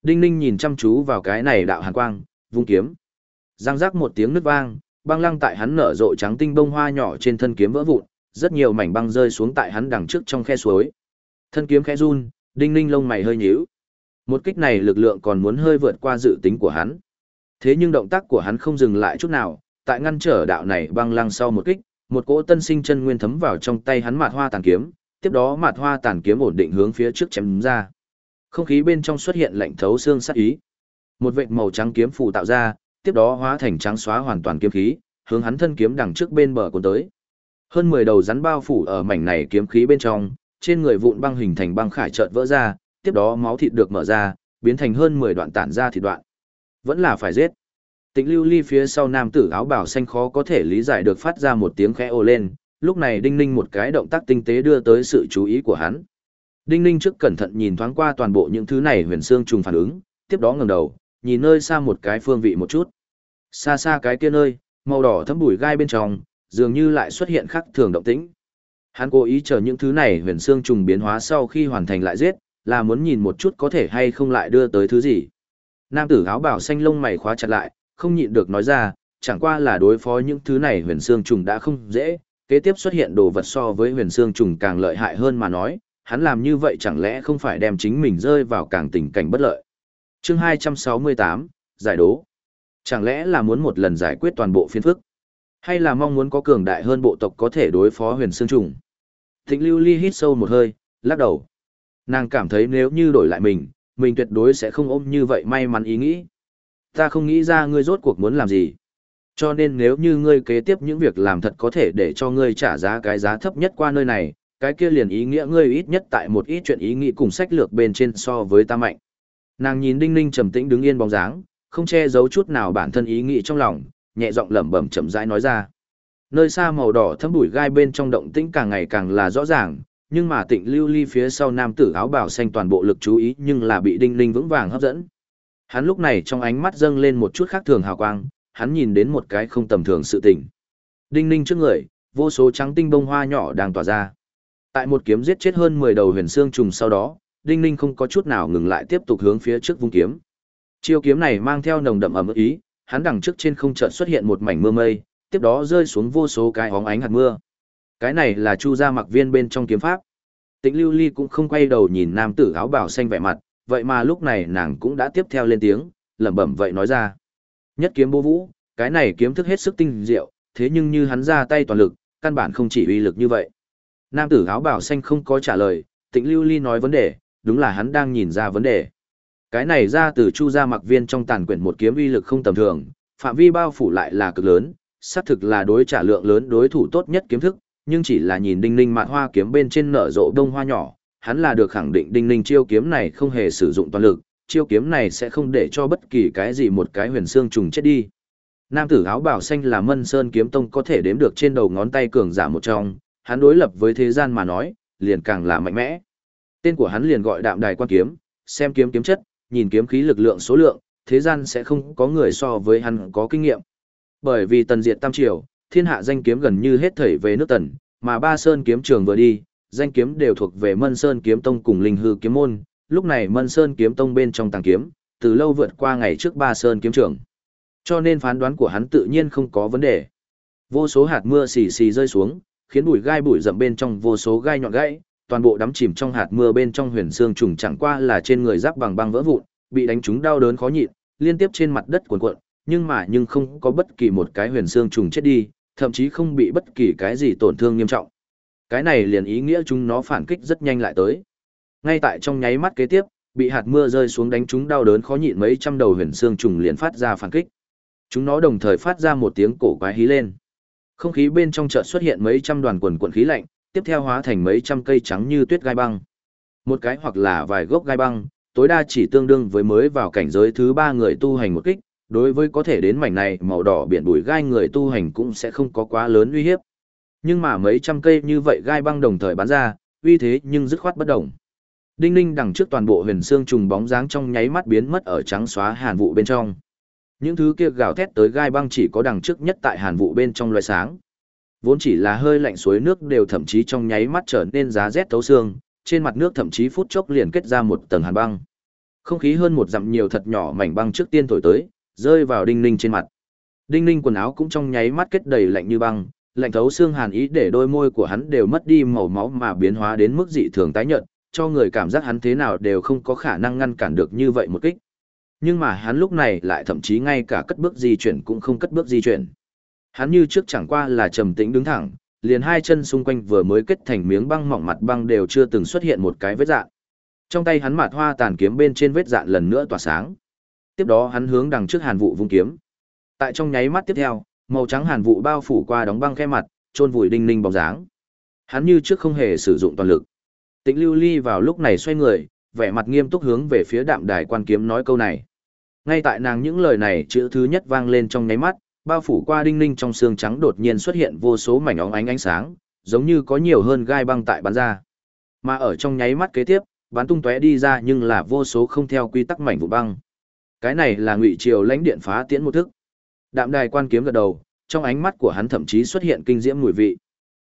Speaker 1: Đinh Ninh nhìn chăm chú vào cái này đạo hàn quang, vung kiếm. Giang rác một tiếng nứt vang, băng lăng tại hắn nở rộ trắng tinh bông hoa nhỏ trên thân kiếm vỡ vụn, rất nhiều mảnh băng rơi xuống tại hắn đằng trước trong khe suối. Thân kiếm khẽ run, Đinh Ninh lông mày hơi nhíu. Một kích này lực lượng còn muốn hơi vượt qua dự tính của hắn. Thế nhưng động tác của hắn không dừng lại chút nào, tại ngăn trở đạo này băng lăng sau một kích, một cỗ tân sinh chân nguyên thấm vào trong tay hắn mạt hoa tàn kiếm, tiếp đó mạt hoa tàn kiếm ổn định hướng phía trước chém ra. Không khí bên trong xuất hiện lạnh thấu xương sát ý. Một vệt màu trắng kiếm phù tạo ra, tiếp đó hóa thành trắng xóa hoàn toàn kiếm khí, hướng hắn thân kiếm đằng trước bên bờ cuốn tới. Hơn 10 đầu rắn bao phủ ở mảnh này kiếm khí bên trong, trên người vụn băng hình thành băng khải chợt vỡ ra, tiếp đó máu thịt được mở ra, biến thành hơn 10 đoạn tản ra thịt đoạn. Vẫn là phải giết. Tịnh lưu ly phía sau nam tử áo bảo xanh khó có thể lý giải được phát ra một tiếng khẽ ồ lên, lúc này đinh ninh một cái động tác tinh tế đưa tới sự chú ý của hắn. Đinh ninh trước cẩn thận nhìn thoáng qua toàn bộ những thứ này huyền xương trùng phản ứng, tiếp đó ngẩng đầu, nhìn nơi xa một cái phương vị một chút. Xa xa cái kia nơi, màu đỏ thấm bùi gai bên trong, dường như lại xuất hiện khắc thường động tĩnh. Hắn cố ý chờ những thứ này huyền xương trùng biến hóa sau khi hoàn thành lại giết, là muốn nhìn một chút có thể hay không lại đưa tới thứ gì. Nam tử áo bào xanh lông mày khóa chặt lại, không nhịn được nói ra, chẳng qua là đối phó những thứ này huyền xương trùng đã không dễ, kế tiếp xuất hiện đồ vật so với huyền xương trùng càng lợi hại hơn mà nói, hắn làm như vậy chẳng lẽ không phải đem chính mình rơi vào càng tình cảnh bất lợi. Chương 268, giải đố. Chẳng lẽ là muốn một lần giải quyết toàn bộ phiên phức? Hay là mong muốn có cường đại hơn bộ tộc có thể đối phó huyền xương trùng? Thịnh lưu ly hít sâu một hơi, lắc đầu. Nàng cảm thấy nếu như đổi lại mình, mình tuyệt đối sẽ không ôm như vậy may mắn ý nghĩ. Ta không nghĩ ra ngươi rốt cuộc muốn làm gì. Cho nên nếu như ngươi kế tiếp những việc làm thật có thể để cho ngươi trả giá cái giá thấp nhất qua nơi này, cái kia liền ý nghĩa ngươi ít nhất tại một ít chuyện ý nghĩ cùng sách lược bên trên so với ta mạnh. Nàng nhìn Đinh Ninh trầm tĩnh đứng yên bóng dáng, không che giấu chút nào bản thân ý nghĩ trong lòng, nhẹ giọng lẩm bẩm chậm rãi nói ra. Nơi xa màu đỏ thấm bụi gai bên trong động tĩnh càng ngày càng là rõ ràng, nhưng mà Tịnh Lưu Ly phía sau nam tử áo bào xanh toàn bộ lực chú ý nhưng là bị Đinh Ninh vững vàng hấp dẫn. Hắn lúc này trong ánh mắt dâng lên một chút khác thường hào quang, hắn nhìn đến một cái không tầm thường sự tình. Đinh Ninh trước người, vô số trắng tinh bông hoa nhỏ đang tỏa ra. Tại một kiếm giết chết hơn 10 đầu huyền xương trùng sau đó, Đinh Ninh không có chút nào ngừng lại tiếp tục hướng phía trước vung kiếm. Chiêu kiếm này mang theo nồng đậm ẩm ý, hắn đằng trước trên không chợt xuất hiện một mảnh mưa mây, tiếp đó rơi xuống vô số cái óng ánh hạt mưa. Cái này là Chu gia mặc viên bên trong kiếm pháp. Tĩnh Lưu Ly cũng không quay đầu nhìn nam tử áo bào xanh vẻ mặt, vậy mà lúc này nàng cũng đã tiếp theo lên tiếng, lẩm bẩm vậy nói ra. Nhất kiếm bố vũ, cái này kiếm thức hết sức tinh diệu, thế nhưng như hắn ra tay toàn lực, căn bản không chỉ uy lực như vậy. Nam tử áo bào xanh không có trả lời, Tĩnh Lưu Ly nói vấn đề, đúng là hắn đang nhìn ra vấn đề. Cái này ra từ Chu gia mặc viên trong tàn quyển một kiếm uy lực không tầm thường, phạm vi bao phủ lại là cực lớn, xác thực là đối trả lượng lớn đối thủ tốt nhất kiếm thức, nhưng chỉ là nhìn đinh ninh mạn hoa kiếm bên trên nở rộ đông hoa nhỏ, hắn là được khẳng định đinh ninh chiêu kiếm này không hề sử dụng toàn lực, chiêu kiếm này sẽ không để cho bất kỳ cái gì một cái huyền xương trùng chết đi. Nam tử áo bảo xanh là Mân Sơn kiếm tông có thể đếm được trên đầu ngón tay cường giả một trong, hắn đối lập với thế gian mà nói, liền càng là mạnh mẽ. Tên của hắn liền gọi Đạm Đài Quan kiếm, xem kiếm kiếm chất, nhìn kiếm khí lực lượng số lượng, thế gian sẽ không có người so với hắn có kinh nghiệm. Bởi vì tần diệt tam triều, thiên hạ danh kiếm gần như hết thảy về nước tần, mà ba sơn kiếm trường vừa đi, danh kiếm đều thuộc về Mân Sơn kiếm tông cùng Linh Hư kiếm môn, lúc này Mân Sơn kiếm tông bên trong tàng kiếm, từ lâu vượt qua ngày trước ba sơn kiếm trường. Cho nên phán đoán của hắn tự nhiên không có vấn đề. Vô số hạt mưa xì xì rơi xuống, khiến bụi gai bụi rậm bên trong vô số gai nhọn gãy, toàn bộ đắm chìm trong hạt mưa bên trong huyền xương trùng chẳng qua là trên người giáp bằng băng vỡ vụn, bị đánh trúng đau đớn khó nhịn, liên tiếp trên mặt đất cuộn cuộn, nhưng mà nhưng không có bất kỳ một cái huyền xương trùng chết đi, thậm chí không bị bất kỳ cái gì tổn thương nghiêm trọng. Cái này liền ý nghĩa chúng nó phản kích rất nhanh lại tới. Ngay tại trong nháy mắt kế tiếp, bị hạt mưa rơi xuống đánh chúng đau đớn khó nhịn mấy trăm đầu huyền xương trùng liền phát ra phản kích. Chúng nó đồng thời phát ra một tiếng cổ quái hí lên. Không khí bên trong chợt xuất hiện mấy trăm đoàn quần quần khí lạnh, tiếp theo hóa thành mấy trăm cây trắng như tuyết gai băng. Một cái hoặc là vài gốc gai băng, tối đa chỉ tương đương với mới vào cảnh giới thứ ba người tu hành một kích, đối với có thể đến mảnh này màu đỏ biển bụi gai người tu hành cũng sẽ không có quá lớn uy hiếp. Nhưng mà mấy trăm cây như vậy gai băng đồng thời bắn ra, uy thế nhưng dứt khoát bất động. Đinh ninh đằng trước toàn bộ huyền xương trùng bóng dáng trong nháy mắt biến mất ở trắng xóa hàn vụ bên trong. Những thứ kia gào thét tới gai băng chỉ có đằng trước nhất tại hàn vụ bên trong loài sáng. Vốn chỉ là hơi lạnh suối nước đều thậm chí trong nháy mắt trở nên giá rét thấu xương, trên mặt nước thậm chí phút chốc liền kết ra một tầng hàn băng. Không khí hơn một dặm nhiều thật nhỏ mảnh băng trước tiên thổi tới, rơi vào đinh ninh trên mặt. Đinh ninh quần áo cũng trong nháy mắt kết đầy lạnh như băng, lạnh thấu xương hàn ý để đôi môi của hắn đều mất đi màu máu mà biến hóa đến mức dị thường tái nhợt, cho người cảm giác hắn thế nào đều không có khả năng ngăn cản được như vậy một kích. Nhưng mà hắn lúc này lại thậm chí ngay cả cất bước di chuyển cũng không cất bước di chuyển. Hắn như trước chẳng qua là trầm tĩnh đứng thẳng, liền hai chân xung quanh vừa mới kết thành miếng băng mỏng mặt băng đều chưa từng xuất hiện một cái vết dạn. Trong tay hắn mạt hoa tàn kiếm bên trên vết dạn lần nữa tỏa sáng. Tiếp đó hắn hướng đằng trước Hàn Vũ vung kiếm. Tại trong nháy mắt tiếp theo, màu trắng Hàn Vũ bao phủ qua đóng băng khe mặt, chôn vùi đinh ninh bóng dáng. Hắn như trước không hề sử dụng toàn lực. Tịnh Lưu Ly vào lúc này xoay người, vẻ mặt nghiêm túc hướng về phía Đạm Đài Quan kiếm nói câu này. Ngay tại nàng những lời này chữ thứ nhất vang lên trong nháy mắt, bao phủ qua đinh ninh trong xương trắng đột nhiên xuất hiện vô số mảnh óng ánh ánh sáng, giống như có nhiều hơn gai băng tại bắn ra. Mà ở trong nháy mắt kế tiếp, bắn tung tóe đi ra nhưng là vô số không theo quy tắc mảnh vụ băng. Cái này là ngụy triều lãnh điện phá tiễn một thức. Đạm đài quan kiếm gật đầu, trong ánh mắt của hắn thậm chí xuất hiện kinh diễm mùi vị.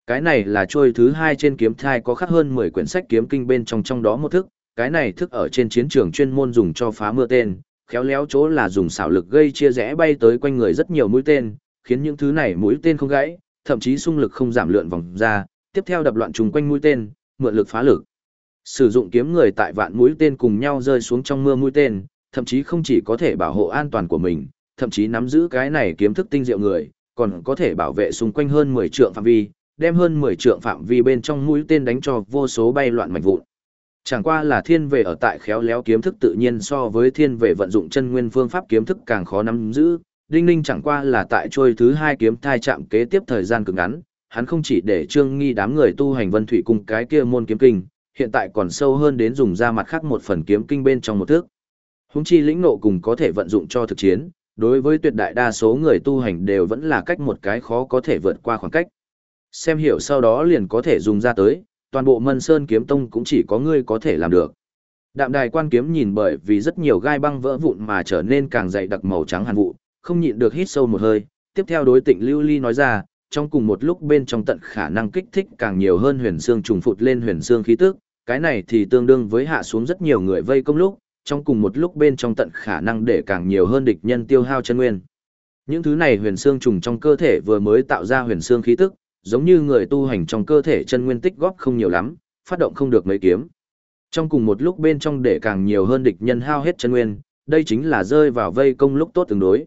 Speaker 1: Cái này là trôi thứ hai trên kiếm thai có khắc hơn 10 quyển sách kiếm kinh bên trong trong đó một thức, cái này thức ở trên chiến trường chuyên môn dùng cho phá mưa tên, khéo léo chỗ là dùng xảo lực gây chia rẽ bay tới quanh người rất nhiều mũi tên, khiến những thứ này mũi tên không gãy, thậm chí xung lực không giảm lượn vòng ra, tiếp theo đập loạn trùng quanh mũi tên, mượn lực phá lực. Sử dụng kiếm người tại vạn mũi tên cùng nhau rơi xuống trong mưa mũi tên, thậm chí không chỉ có thể bảo hộ an toàn của mình, thậm chí nắm giữ cái này kiếm thức tinh diệu người, còn có thể bảo vệ xung quanh hơn 10 trượng phạm vi, đem hơn 10 trượng phạm vi bên trong mũi tên đánh cho vô số bay loạn mảnh vụn. Chẳng qua là thiên về ở tại khéo léo kiếm thức tự nhiên so với thiên về vận dụng chân nguyên phương pháp kiếm thức càng khó nắm giữ. Đinh Ninh chẳng qua là tại trôi thứ hai kiếm thai chạm kế tiếp thời gian cực ngắn, hắn không chỉ để trương nghi đám người tu hành vân thủy cùng cái kia môn kiếm kinh, hiện tại còn sâu hơn đến dùng ra mặt khác một phần kiếm kinh bên trong một thước. Húng chi lĩnh nộ cùng có thể vận dụng cho thực chiến, đối với tuyệt đại đa số người tu hành đều vẫn là cách một cái khó có thể vượt qua khoảng cách. Xem hiểu sau đó liền có thể dùng ra tới, toàn bộ Mân Sơn kiếm tông cũng chỉ có ngươi có thể làm được. Đạm đài quan kiếm nhìn bởi vì rất nhiều gai băng vỡ vụn mà trở nên càng dày đặc màu trắng hàn vụ, không nhịn được hít sâu một hơi, tiếp theo đối tịnh lưu ly nói ra, trong cùng một lúc bên trong tận khả năng kích thích càng nhiều hơn huyền xương trùng phụt lên huyền xương khí tức, cái này thì tương đương với hạ xuống rất nhiều người vây công lúc, trong cùng một lúc bên trong tận khả năng để càng nhiều hơn địch nhân tiêu hao chân nguyên. Những thứ này huyền xương trùng trong cơ thể vừa mới tạo ra huyền xương khí tức, giống như người tu hành trong cơ thể chân nguyên tích góp không nhiều lắm, phát động không được mấy kiếm. Trong cùng một lúc bên trong để càng nhiều hơn địch nhân hao hết chân nguyên, đây chính là rơi vào vây công lúc tốt tương đối.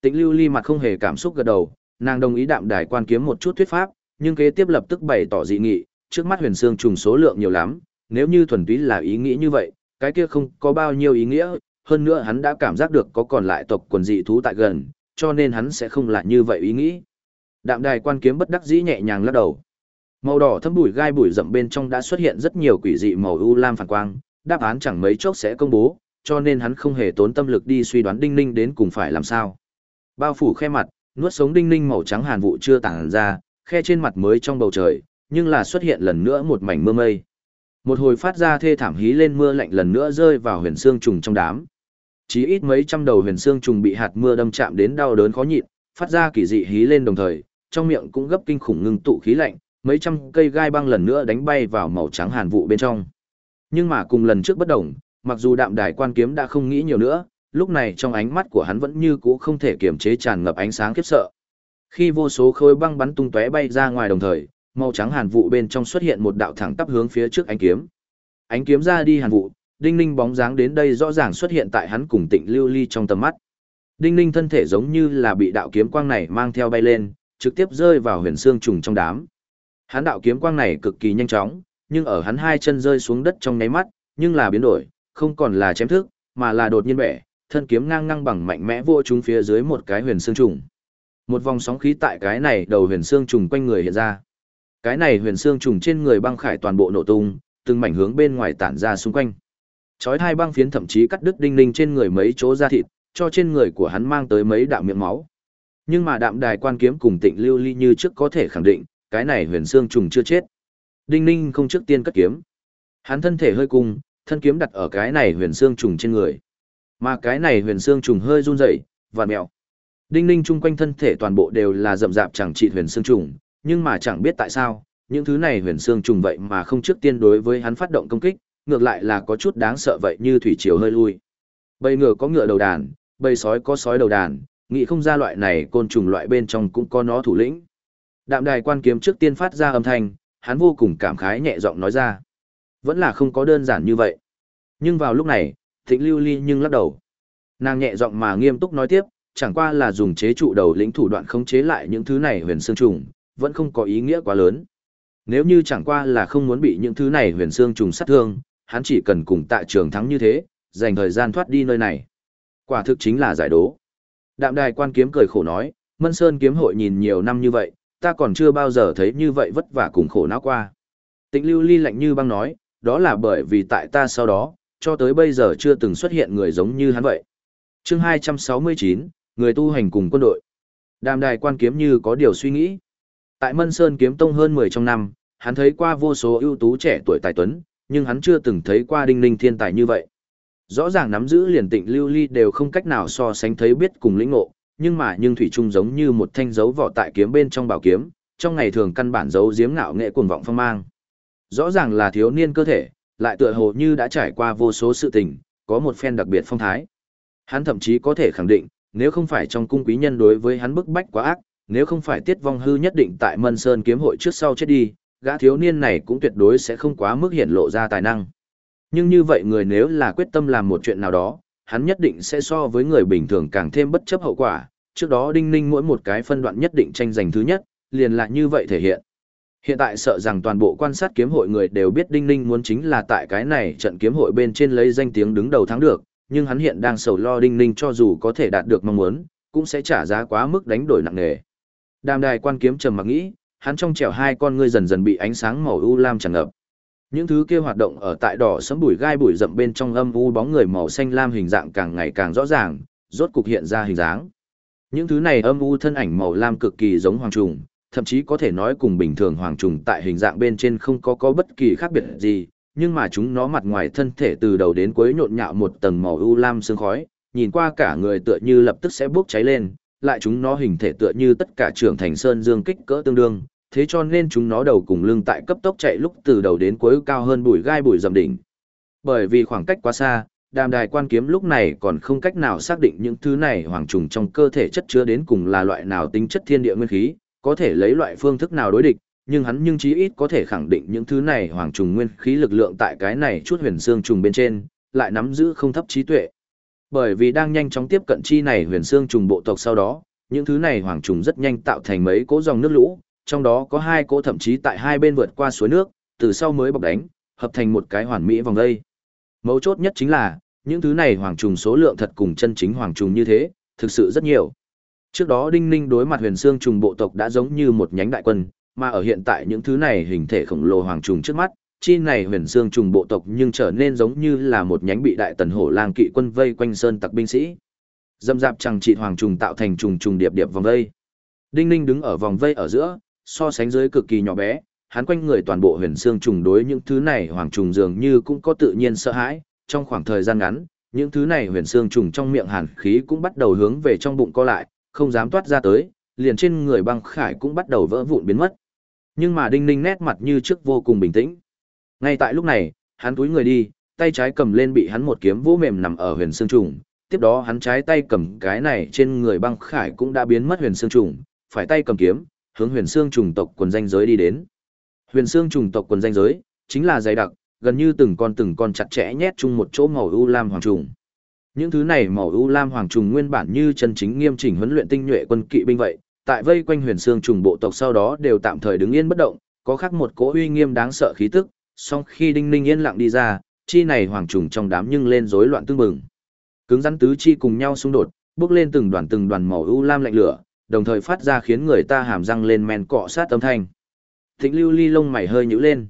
Speaker 1: Tĩnh Lưu Ly mặt không hề cảm xúc gật đầu, nàng đồng ý đạm đài quan kiếm một chút thuyết pháp, nhưng kế tiếp lập tức bày tỏ dị nghị, trước mắt huyền xương trùng số lượng nhiều lắm, nếu như thuần túy là ý nghĩ như vậy, cái kia không có bao nhiêu ý nghĩa, hơn nữa hắn đã cảm giác được có còn lại tộc quần dị thú tại gần, cho nên hắn sẽ không lại như vậy ý nghĩ. Đạm đài quan kiếm bất đắc dĩ nhẹ nhàng lắc đầu. Màu đỏ thâm bụi gai bụi rậm bên trong đã xuất hiện rất nhiều quỷ dị màu u lam phản quang, đáp án chẳng mấy chốc sẽ công bố, cho nên hắn không hề tốn tâm lực đi suy đoán đinh ninh đến cùng phải làm sao. Bao phủ khe mặt, nuốt sống đinh ninh màu trắng hàn vụ chưa tản ra, khe trên mặt mới trong bầu trời, nhưng là xuất hiện lần nữa một mảnh mưa mây. Một hồi phát ra thê thảm hí lên mưa lạnh lần nữa rơi vào huyền xương trùng trong đám. Chỉ ít mấy trăm đầu huyền xương trùng bị hạt mưa đâm chạm đến đau đớn khó nhịn, phát ra kỳ dị hí lên đồng thời, trong miệng cũng gấp kinh khủng ngưng tụ khí lạnh, mấy trăm cây gai băng lần nữa đánh bay vào màu trắng hàn vụ bên trong. Nhưng mà cùng lần trước bất đồng, mặc dù đạm đài quan kiếm đã không nghĩ nhiều nữa, lúc này trong ánh mắt của hắn vẫn như cũ không thể kiềm chế tràn ngập ánh sáng khiếp sợ. Khi vô số khối băng bắn tung tóe bay ra ngoài đồng thời, màu trắng hàn vụ bên trong xuất hiện một đạo thẳng tắp hướng phía trước ánh kiếm. Ánh kiếm ra đi hàn vụ, đinh ninh bóng dáng đến đây rõ ràng xuất hiện tại hắn cùng tịnh lưu ly trong tầm mắt. Đinh ninh thân thể giống như là bị đạo kiếm quang này mang theo bay lên, trực tiếp rơi vào huyền xương trùng trong đám. Hắn đạo kiếm quang này cực kỳ nhanh chóng, nhưng ở hắn hai chân rơi xuống đất trong nháy mắt, nhưng là biến đổi, không còn là chém thức, mà là đột nhiên bẻ, thân kiếm ngang ngang bằng mạnh mẽ vô chúng phía dưới một cái huyền xương trùng. Một vòng sóng khí tại cái này đầu huyền xương trùng quanh người hiện ra. Cái này huyền xương trùng trên người băng khải toàn bộ nổ tung, từng mảnh hướng bên ngoài tản ra xung quanh. Chói hai băng phiến thậm chí cắt đứt đinh ninh trên người mấy chỗ da thịt, cho trên người của hắn mang tới mấy đạo miệng máu. Nhưng mà đạm đài quan kiếm cùng tịnh lưu ly như trước có thể khẳng định, cái này huyền xương trùng chưa chết. Đinh ninh không trước tiên cất kiếm. Hắn thân thể hơi cung, thân kiếm đặt ở cái này huyền xương trùng trên người. Mà cái này huyền xương trùng hơi run rẩy, và mèo. Đinh ninh chung quanh thân thể toàn bộ đều là rậm rạp chẳng trị huyền xương trùng, nhưng mà chẳng biết tại sao, những thứ này huyền xương trùng vậy mà không trước tiên đối với hắn phát động công kích, ngược lại là có chút đáng sợ vậy như thủy triều hơi lui. Bầy ngựa có ngựa đầu đàn, bầy sói có sói đầu đàn, nghĩ không ra loại này côn trùng loại bên trong cũng có nó thủ lĩnh. Đạm đài quan kiếm trước tiên phát ra âm thanh, hắn vô cùng cảm khái nhẹ giọng nói ra. Vẫn là không có đơn giản như vậy. Nhưng vào lúc này, thịnh lưu ly nhưng lắc đầu. Nàng nhẹ giọng mà nghiêm túc nói tiếp, chẳng qua là dùng chế trụ đầu lĩnh thủ đoạn khống chế lại những thứ này huyền xương trùng, vẫn không có ý nghĩa quá lớn. Nếu như chẳng qua là không muốn bị những thứ này huyền xương trùng sát thương, hắn chỉ cần cùng tại trường thắng như thế, dành thời gian thoát đi nơi này. Quả thực chính là giải đố. Đạm đài quan kiếm cười khổ nói, Mân Sơn kiếm hội nhìn nhiều năm như vậy, ta còn chưa bao giờ thấy như vậy vất vả cùng khổ não qua. Tịnh lưu ly lạnh như băng nói, đó là bởi vì tại ta sau đó, cho tới bây giờ chưa từng xuất hiện người giống như hắn vậy. chương 269, người tu hành cùng quân đội. Đàm đài quan kiếm như có điều suy nghĩ. Tại Mân Sơn kiếm tông hơn 10 trong năm, hắn thấy qua vô số ưu tú trẻ tuổi tài tuấn, nhưng hắn chưa từng thấy qua đinh ninh thiên tài như vậy. Rõ ràng nắm giữ liền tịnh lưu ly đều không cách nào so sánh thấy biết cùng lĩnh ngộ, nhưng mà nhưng thủy trung giống như một thanh dấu vỏ tại kiếm bên trong bảo kiếm, trong ngày thường căn bản dấu giếm ngạo nghệ cuồng vọng phong mang. Rõ ràng là thiếu niên cơ thể, lại tựa hồ như đã trải qua vô số sự tình, có một phen đặc biệt phong thái. Hắn thậm chí có thể khẳng định, nếu không phải trong cung quý nhân đối với hắn bức bách quá ác, nếu không phải tiết vong hư nhất định tại Mân Sơn kiếm hội trước sau chết đi, gã thiếu niên này cũng tuyệt đối sẽ không quá mức hiện lộ ra tài năng. Nhưng như vậy người nếu là quyết tâm làm một chuyện nào đó, hắn nhất định sẽ so với người bình thường càng thêm bất chấp hậu quả, trước đó đinh ninh mỗi một cái phân đoạn nhất định tranh giành thứ nhất, liền là như vậy thể hiện. Hiện tại sợ rằng toàn bộ quan sát kiếm hội người đều biết đinh ninh muốn chính là tại cái này trận kiếm hội bên trên lấy danh tiếng đứng đầu thắng được, nhưng hắn hiện đang sầu lo đinh ninh cho dù có thể đạt được mong muốn, cũng sẽ trả giá quá mức đánh đổi nặng nề. Đàm đài quan kiếm trầm mặc nghĩ, hắn trong trẻo hai con ngươi dần dần bị ánh sáng màu u lam tràn ngập. Những thứ kia hoạt động ở tại đỏ sẫm bụi gai bụi rậm bên trong âm u bóng người màu xanh lam hình dạng càng ngày càng rõ ràng, rốt cục hiện ra hình dáng. Những thứ này âm u thân ảnh màu lam cực kỳ giống hoàng trùng, thậm chí có thể nói cùng bình thường hoàng trùng tại hình dạng bên trên không có có bất kỳ khác biệt gì, nhưng mà chúng nó mặt ngoài thân thể từ đầu đến cuối nhộn nhạo một tầng màu u lam sương khói, nhìn qua cả người tựa như lập tức sẽ bốc cháy lên, lại chúng nó hình thể tựa như tất cả trưởng thành sơn dương kích cỡ tương đương, thế cho nên chúng nó đầu cùng lưng tại cấp tốc chạy lúc từ đầu đến cuối cao hơn bụi gai bụi dầm đỉnh. Bởi vì khoảng cách quá xa, đàm đài quan kiếm lúc này còn không cách nào xác định những thứ này hoàng trùng trong cơ thể chất chứa đến cùng là loại nào tính chất thiên địa nguyên khí, có thể lấy loại phương thức nào đối địch, nhưng hắn nhưng chí ít có thể khẳng định những thứ này hoàng trùng nguyên khí lực lượng tại cái này chút huyền xương trùng bên trên, lại nắm giữ không thấp trí tuệ. Bởi vì đang nhanh chóng tiếp cận chi này huyền xương trùng bộ tộc sau đó, những thứ này hoàng trùng rất nhanh tạo thành mấy cỗ dòng nước lũ, trong đó có hai cỗ thậm chí tại hai bên vượt qua suối nước, từ sau mới bọc đánh, hợp thành một cái hoàn mỹ vòng dây. Mấu chốt nhất chính là, những thứ này hoàng trùng số lượng thật cùng chân chính hoàng trùng như thế, thực sự rất nhiều. Trước đó Đinh Ninh đối mặt huyền xương trùng bộ tộc đã giống như một nhánh đại quân, mà ở hiện tại những thứ này hình thể khổng lồ hoàng trùng trước mắt, chi này huyền xương trùng bộ tộc nhưng trở nên giống như là một nhánh bị đại tần hổ lang kỵ quân vây quanh sơn tặc binh sĩ. Dâm dạp chẳng trị hoàng trùng tạo thành trùng trùng điệp điệp vòng vây. Đinh Ninh đứng ở vòng vây ở giữa, so sánh dưới cực kỳ nhỏ bé, hắn quanh người toàn bộ huyền xương trùng đối những thứ này hoàng trùng dường như cũng có tự nhiên sợ hãi, trong khoảng thời gian ngắn, những thứ này huyền xương trùng trong miệng hàn khí cũng bắt đầu hướng về trong bụng co lại, không dám toát ra tới, liền trên người băng khải cũng bắt đầu vỡ vụn biến mất. Nhưng mà Đinh Ninh nét mặt như trước vô cùng bình tĩnh. Ngay tại lúc này, hắn túi người đi, tay trái cầm lên bị hắn một kiếm vũ mềm nằm ở huyền xương trùng, tiếp đó hắn trái tay cầm cái này trên người băng khải cũng đã biến mất huyền xương trùng, phải tay cầm kiếm, hướng huyền xương trùng tộc quần danh giới đi đến. Huyền xương trùng tộc quần danh giới, chính là dày đặc, gần như từng con từng con chặt chẽ nhét chung một chỗ màu u lam hoàng trùng. Những thứ này màu u lam hoàng trùng nguyên bản như chân chính nghiêm chỉnh huấn luyện tinh nhuệ quân kỵ binh vậy, tại vây quanh huyền xương trùng bộ tộc sau đó đều tạm thời đứng yên bất động, có khác một cỗ uy nghiêm đáng sợ khí tức, song khi đinh ninh yên lặng đi ra, chi này hoàng trùng trong đám nhưng lên rối loạn tương mừng. Cứng rắn tứ chi cùng nhau xung đột, bước lên từng đoàn từng đoàn màu u lam lạnh lửa, đồng thời phát ra khiến người ta hàm răng lên men cọ sát âm thanh. Thịnh lưu ly lông mày hơi nhíu lên.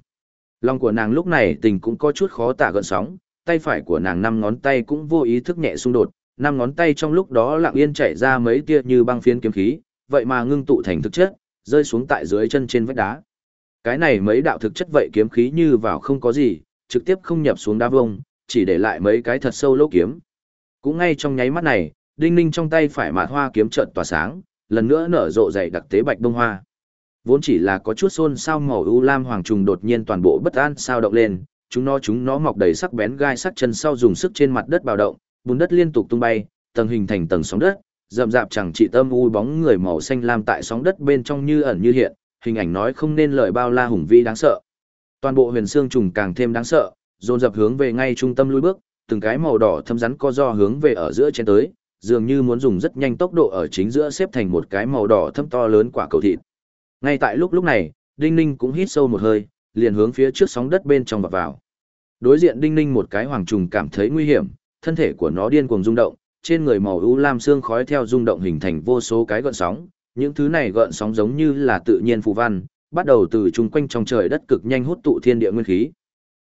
Speaker 1: Lòng của nàng lúc này tình cũng có chút khó tả gợn sóng, tay phải của nàng năm ngón tay cũng vô ý thức nhẹ xung đột, năm ngón tay trong lúc đó lặng yên chạy ra mấy tia như băng phiến kiếm khí, vậy mà ngưng tụ thành thực chất, rơi xuống tại dưới chân trên vách đá. Cái này mấy đạo thực chất vậy kiếm khí như vào không có gì, trực tiếp không nhập xuống đá vông, chỉ để lại mấy cái thật sâu lỗ kiếm. Cũng ngay trong nháy mắt này, đinh ninh trong tay phải mạt hoa kiếm trận tỏa sáng, lần nữa nở rộ dày đặc tế bạch đông hoa. Vốn chỉ là có chút xôn sao màu u lam hoàng trùng đột nhiên toàn bộ bất an sao động lên, chúng nó chúng nó mọc đầy sắc bén gai sắc chân sau dùng sức trên mặt đất bạo động, bùn đất liên tục tung bay, tầng hình thành tầng sóng đất, rậm rạp chẳng chỉ tâm u bóng người màu xanh lam tại sóng đất bên trong như ẩn như hiện, hình ảnh nói không nên lời bao la hùng vĩ đáng sợ. Toàn bộ huyền xương trùng càng thêm đáng sợ, dồn dập hướng về ngay trung tâm lùi bước, từng cái màu đỏ thâm rắn co do hướng về ở giữa trên tới, dường như muốn dùng rất nhanh tốc độ ở chính giữa xếp thành một cái màu đỏ thâm to lớn quả cầu thịt. Ngay tại lúc lúc này, Đinh Ninh cũng hít sâu một hơi, liền hướng phía trước sóng đất bên trong vọt vào. Đối diện Đinh Ninh một cái hoàng trùng cảm thấy nguy hiểm, thân thể của nó điên cuồng rung động, trên người màu u lam xương khói theo rung động hình thành vô số cái gợn sóng, những thứ này gợn sóng giống như là tự nhiên phù văn, bắt đầu từ chung quanh trong trời đất cực nhanh hút tụ thiên địa nguyên khí.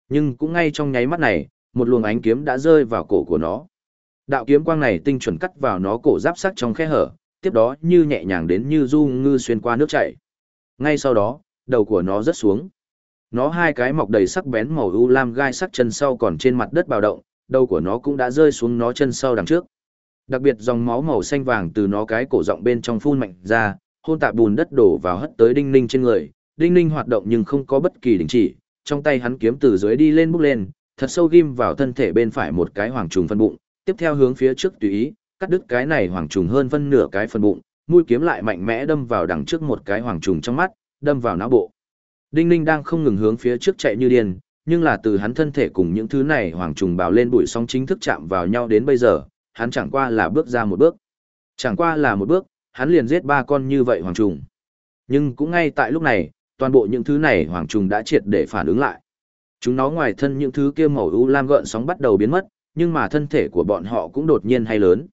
Speaker 1: Nhưng cũng ngay trong nháy mắt này, một luồng ánh kiếm đã rơi vào cổ của nó. Đạo kiếm quang này tinh chuẩn cắt vào nó cổ giáp sắc trong khe hở, tiếp đó như nhẹ nhàng đến như du ngư xuyên qua nước chảy. Ngay sau đó, đầu của nó rớt xuống. Nó hai cái mọc đầy sắc bén màu u lam gai sắc chân sau còn trên mặt đất bào động, đầu của nó cũng đã rơi xuống nó chân sau đằng trước. Đặc biệt dòng máu màu xanh vàng từ nó cái cổ rộng bên trong phun mạnh ra, hôn tạp bùn đất đổ vào hất tới đinh ninh trên người. Đinh ninh hoạt động nhưng không có bất kỳ đình chỉ, trong tay hắn kiếm từ dưới đi lên bước lên, thật sâu ghim vào thân thể bên phải một cái hoàng trùng phân bụng, tiếp theo hướng phía trước tùy ý, cắt đứt cái này hoàng trùng hơn phân nửa cái phần bụng, mũi kiếm lại mạnh mẽ đâm vào đằng trước một cái hoàng trùng trong mắt, đâm vào não bộ. Đinh Ninh đang không ngừng hướng phía trước chạy như điên, nhưng là từ hắn thân thể cùng những thứ này hoàng trùng bào lên bụi sóng chính thức chạm vào nhau đến bây giờ, hắn chẳng qua là bước ra một bước. Chẳng qua là một bước, hắn liền giết ba con như vậy hoàng trùng. Nhưng cũng ngay tại lúc này, toàn bộ những thứ này hoàng trùng đã triệt để phản ứng lại. Chúng nó ngoài thân những thứ kia màu u lam gợn sóng bắt đầu biến mất, nhưng mà thân thể của bọn họ cũng đột nhiên hay lớn.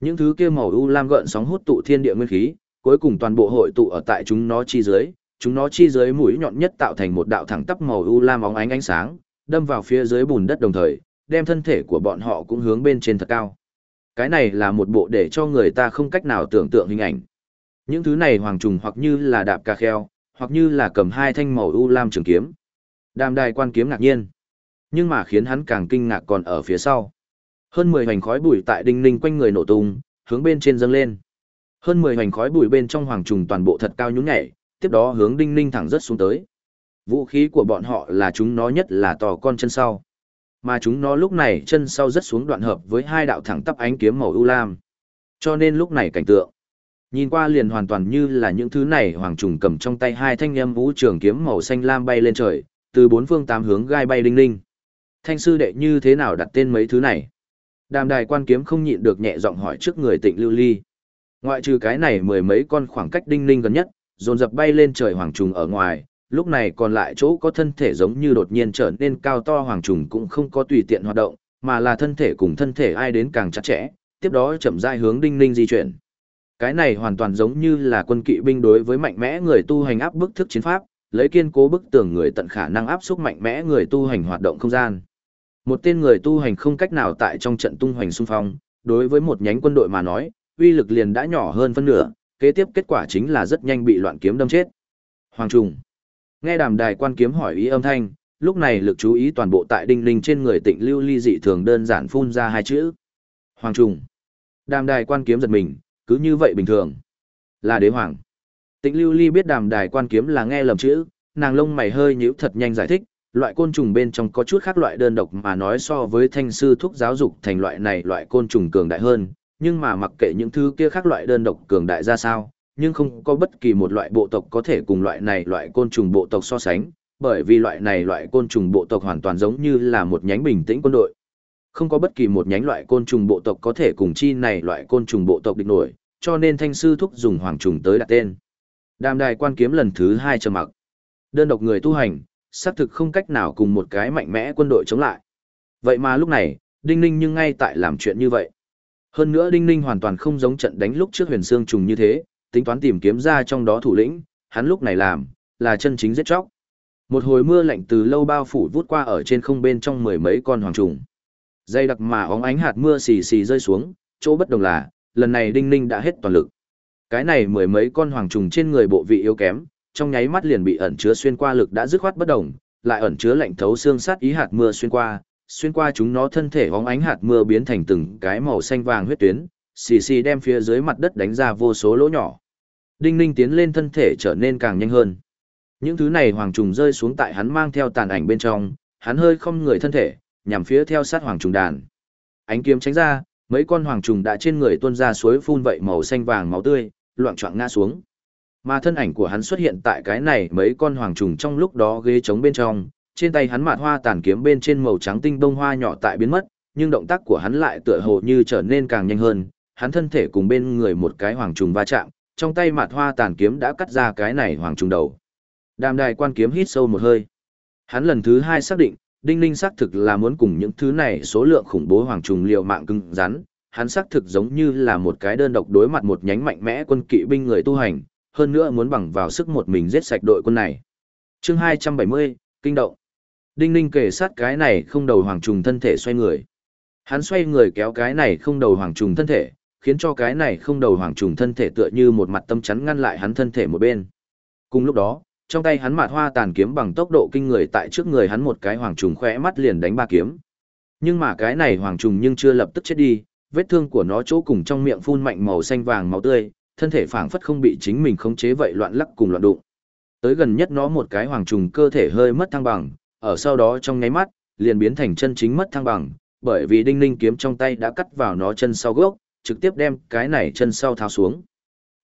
Speaker 1: Những thứ kia màu u lam gợn sóng hút tụ thiên địa nguyên khí, cuối cùng toàn bộ hội tụ ở tại chúng nó chi dưới, chúng nó chi dưới mũi nhọn nhất tạo thành một đạo thẳng tắp màu u lam óng ánh ánh sáng, đâm vào phía dưới bùn đất đồng thời, đem thân thể của bọn họ cũng hướng bên trên thật cao. Cái này là một bộ để cho người ta không cách nào tưởng tượng hình ảnh. Những thứ này hoàng trùng hoặc như là đạp ca kheo, hoặc như là cầm hai thanh màu u lam trường kiếm. Đàm đài quan kiếm ngạc nhiên. Nhưng mà khiến hắn càng kinh ngạc còn ở phía sau. Hơn 10 hoành khói bụi tại đinh ninh quanh người nổ tung, hướng bên trên dâng lên. Hơn 10 hoành khói bụi bên trong hoàng trùng toàn bộ thật cao nhún nhảy, tiếp đó hướng đinh ninh thẳng rất xuống tới. Vũ khí của bọn họ là chúng nó nhất là tò con chân sau. Mà chúng nó lúc này chân sau rất xuống đoạn hợp với hai đạo thẳng tắp ánh kiếm màu ưu lam. Cho nên lúc này cảnh tượng. Nhìn qua liền hoàn toàn như là những thứ này hoàng trùng cầm trong tay hai thanh âm vũ trường kiếm màu xanh lam bay lên trời, từ bốn phương tám hướng gai bay đinh ninh. Thanh sư đệ như thế nào đặt tên mấy thứ này? Đàm đài quan kiếm không nhịn được nhẹ giọng hỏi trước người tịnh lưu ly. Ngoại trừ cái này mười mấy con khoảng cách đinh ninh gần nhất, dồn dập bay lên trời hoàng trùng ở ngoài, lúc này còn lại chỗ có thân thể giống như đột nhiên trở nên cao to hoàng trùng cũng không có tùy tiện hoạt động, mà là thân thể cùng thân thể ai đến càng chặt chẽ, tiếp đó chậm rãi hướng đinh ninh di chuyển. Cái này hoàn toàn giống như là quân kỵ binh đối với mạnh mẽ người tu hành áp bức thức chiến pháp, lấy kiên cố bức tường người tận khả năng áp xúc mạnh mẽ người tu hành hoạt động không gian. Một tên người tu hành không cách nào tại trong trận tung hoành xung phong, đối với một nhánh quân đội mà nói, uy lực liền đã nhỏ hơn phân nửa, kế tiếp kết quả chính là rất nhanh bị loạn kiếm đâm chết. Hoàng trùng. Nghe đàm đài quan kiếm hỏi ý âm thanh, lúc này lực chú ý toàn bộ tại đinh linh trên người tịnh lưu ly dị thường đơn giản phun ra hai chữ. Hoàng trùng. Đàm đài quan kiếm giật mình, cứ như vậy bình thường. Là đế hoàng. Tịnh lưu ly biết đàm đài quan kiếm là nghe lầm chữ, nàng lông mày hơi nhíu thật nhanh giải thích, loại côn trùng bên trong có chút khác loại đơn độc mà nói so với thanh sư thuốc giáo dục thành loại này loại côn trùng cường đại hơn, nhưng mà mặc kệ những thứ kia khác loại đơn độc cường đại ra sao, nhưng không có bất kỳ một loại bộ tộc có thể cùng loại này loại côn trùng bộ tộc so sánh, bởi vì loại này loại côn trùng bộ tộc hoàn toàn giống như là một nhánh bình tĩnh quân đội. Không có bất kỳ một nhánh loại côn trùng bộ tộc có thể cùng chi này loại côn trùng bộ tộc địch nổi, cho nên thanh sư thúc dùng hoàng trùng tới đặt tên. Đàm đài quan kiếm lần thứ hai trầm mặc. Đơn độc người tu hành, xác thực không cách nào cùng một cái mạnh mẽ quân đội chống lại. Vậy mà lúc này, Đinh Ninh nhưng ngay tại làm chuyện như vậy. Hơn nữa Đinh Ninh hoàn toàn không giống trận đánh lúc trước huyền xương trùng như thế, tính toán tìm kiếm ra trong đó thủ lĩnh, hắn lúc này làm, là chân chính giết chóc. Một hồi mưa lạnh từ lâu bao phủ vút qua ở trên không bên trong mười mấy con hoàng trùng. Dây đặc mà óng ánh hạt mưa xì xì rơi xuống, chỗ bất đồng là, lần này Đinh Ninh đã hết toàn lực. Cái này mười mấy con hoàng trùng trên người bộ vị yếu kém, trong nháy mắt liền bị ẩn chứa xuyên qua lực đã dứt khoát bất động, lại ẩn chứa lạnh thấu xương sát ý hạt mưa xuyên qua, xuyên qua chúng nó thân thể hóng ánh hạt mưa biến thành từng cái màu xanh vàng huyết tuyến, xì xì đem phía dưới mặt đất đánh ra vô số lỗ nhỏ. Đinh Ninh tiến lên thân thể trở nên càng nhanh hơn. Những thứ này hoàng trùng rơi xuống tại hắn mang theo tàn ảnh bên trong, hắn hơi không người thân thể, nhằm phía theo sát hoàng trùng đàn. Ánh kiếm tránh ra, mấy con hoàng trùng đã trên người tuôn ra suối phun vậy màu xanh vàng máu tươi, loạn choạng ngã xuống. Mà thân ảnh của hắn xuất hiện tại cái này mấy con hoàng trùng trong lúc đó ghế trống bên trong, trên tay hắn mạt hoa tàn kiếm bên trên màu trắng tinh bông hoa nhỏ tại biến mất, nhưng động tác của hắn lại tựa hồ như trở nên càng nhanh hơn, hắn thân thể cùng bên người một cái hoàng trùng va chạm, trong tay mạt hoa tàn kiếm đã cắt ra cái này hoàng trùng đầu. Đàm đài quan kiếm hít sâu một hơi. Hắn lần thứ hai xác định, Đinh Ninh xác thực là muốn cùng những thứ này số lượng khủng bố hoàng trùng liều mạng cứng rắn, hắn xác thực giống như là một cái đơn độc đối mặt một nhánh mạnh mẽ quân kỵ binh người tu hành, hơn nữa muốn bằng vào sức một mình giết sạch đội quân này. Chương 270, kinh động. Đinh Ninh kể sát cái này không đầu hoàng trùng thân thể xoay người. Hắn xoay người kéo cái này không đầu hoàng trùng thân thể, khiến cho cái này không đầu hoàng trùng thân thể tựa như một mặt tâm chắn ngăn lại hắn thân thể một bên. Cùng lúc đó, trong tay hắn mạt hoa tàn kiếm bằng tốc độ kinh người tại trước người hắn một cái hoàng trùng khẽ mắt liền đánh ba kiếm. Nhưng mà cái này hoàng trùng nhưng chưa lập tức chết đi, vết thương của nó chỗ cùng trong miệng phun mạnh màu xanh vàng máu tươi, thân thể phảng phất không bị chính mình khống chế vậy loạn lắc cùng loạn đụng. Tới gần nhất nó một cái hoàng trùng cơ thể hơi mất thăng bằng, ở sau đó trong nháy mắt, liền biến thành chân chính mất thăng bằng, bởi vì đinh ninh kiếm trong tay đã cắt vào nó chân sau gốc, trực tiếp đem cái này chân sau tháo xuống.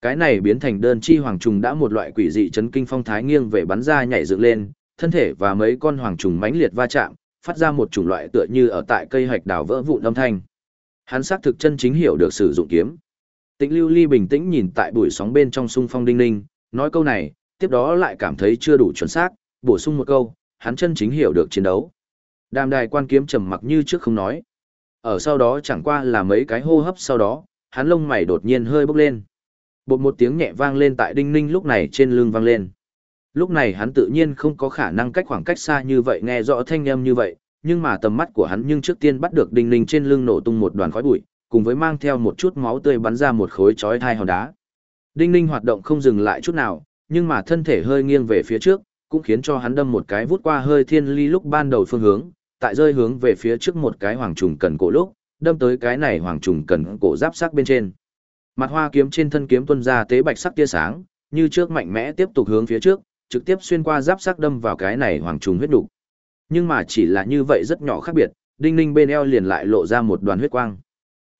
Speaker 1: Cái này biến thành đơn chi hoàng trùng đã một loại quỷ dị chấn kinh phong thái nghiêng về bắn ra nhảy dựng lên, thân thể và mấy con hoàng trùng mãnh liệt va chạm, phát ra một chủng loại tựa như ở tại cây hạch đào vỡ vụn âm thanh. Hắn xác thực chân chính hiểu được sử dụng kiếm. Tĩnh Lưu Ly bình tĩnh nhìn tại bụi sóng bên trong xung phong đinh ninh, nói câu này, tiếp đó lại cảm thấy chưa đủ chuẩn xác, bổ sung một câu, hắn chân chính hiểu được chiến đấu. Đàm đài quan kiếm trầm mặc như trước không nói. Ở sau đó chẳng qua là mấy cái hô hấp sau đó, hắn lông mày đột nhiên hơi bốc lên. Bột một tiếng nhẹ vang lên tại đinh ninh lúc này trên lưng vang lên. Lúc này hắn tự nhiên không có khả năng cách khoảng cách xa như vậy nghe rõ thanh âm như vậy, nhưng mà tầm mắt của hắn nhưng trước tiên bắt được đinh ninh trên lưng nổ tung một đoàn khói bụi, cùng với mang theo một chút máu tươi bắn ra một khối chói thai hòn đá. Đinh ninh hoạt động không dừng lại chút nào, nhưng mà thân thể hơi nghiêng về phía trước, cũng khiến cho hắn đâm một cái vút qua hơi thiên ly lúc ban đầu phương hướng, tại rơi hướng về phía trước một cái hoàng trùng cần cổ lúc, đâm tới cái này hoàng trùng cần cổ giáp sắc bên trên. Mặt hoa kiếm trên thân kiếm tuôn ra tế bạch sắc tia sáng, như trước mạnh mẽ tiếp tục hướng phía trước, trực tiếp xuyên qua giáp sắc đâm vào cái này hoàng trùng huyết đủ. Nhưng mà chỉ là như vậy rất nhỏ khác biệt, đinh ninh bên eo liền lại lộ ra một đoàn huyết quang.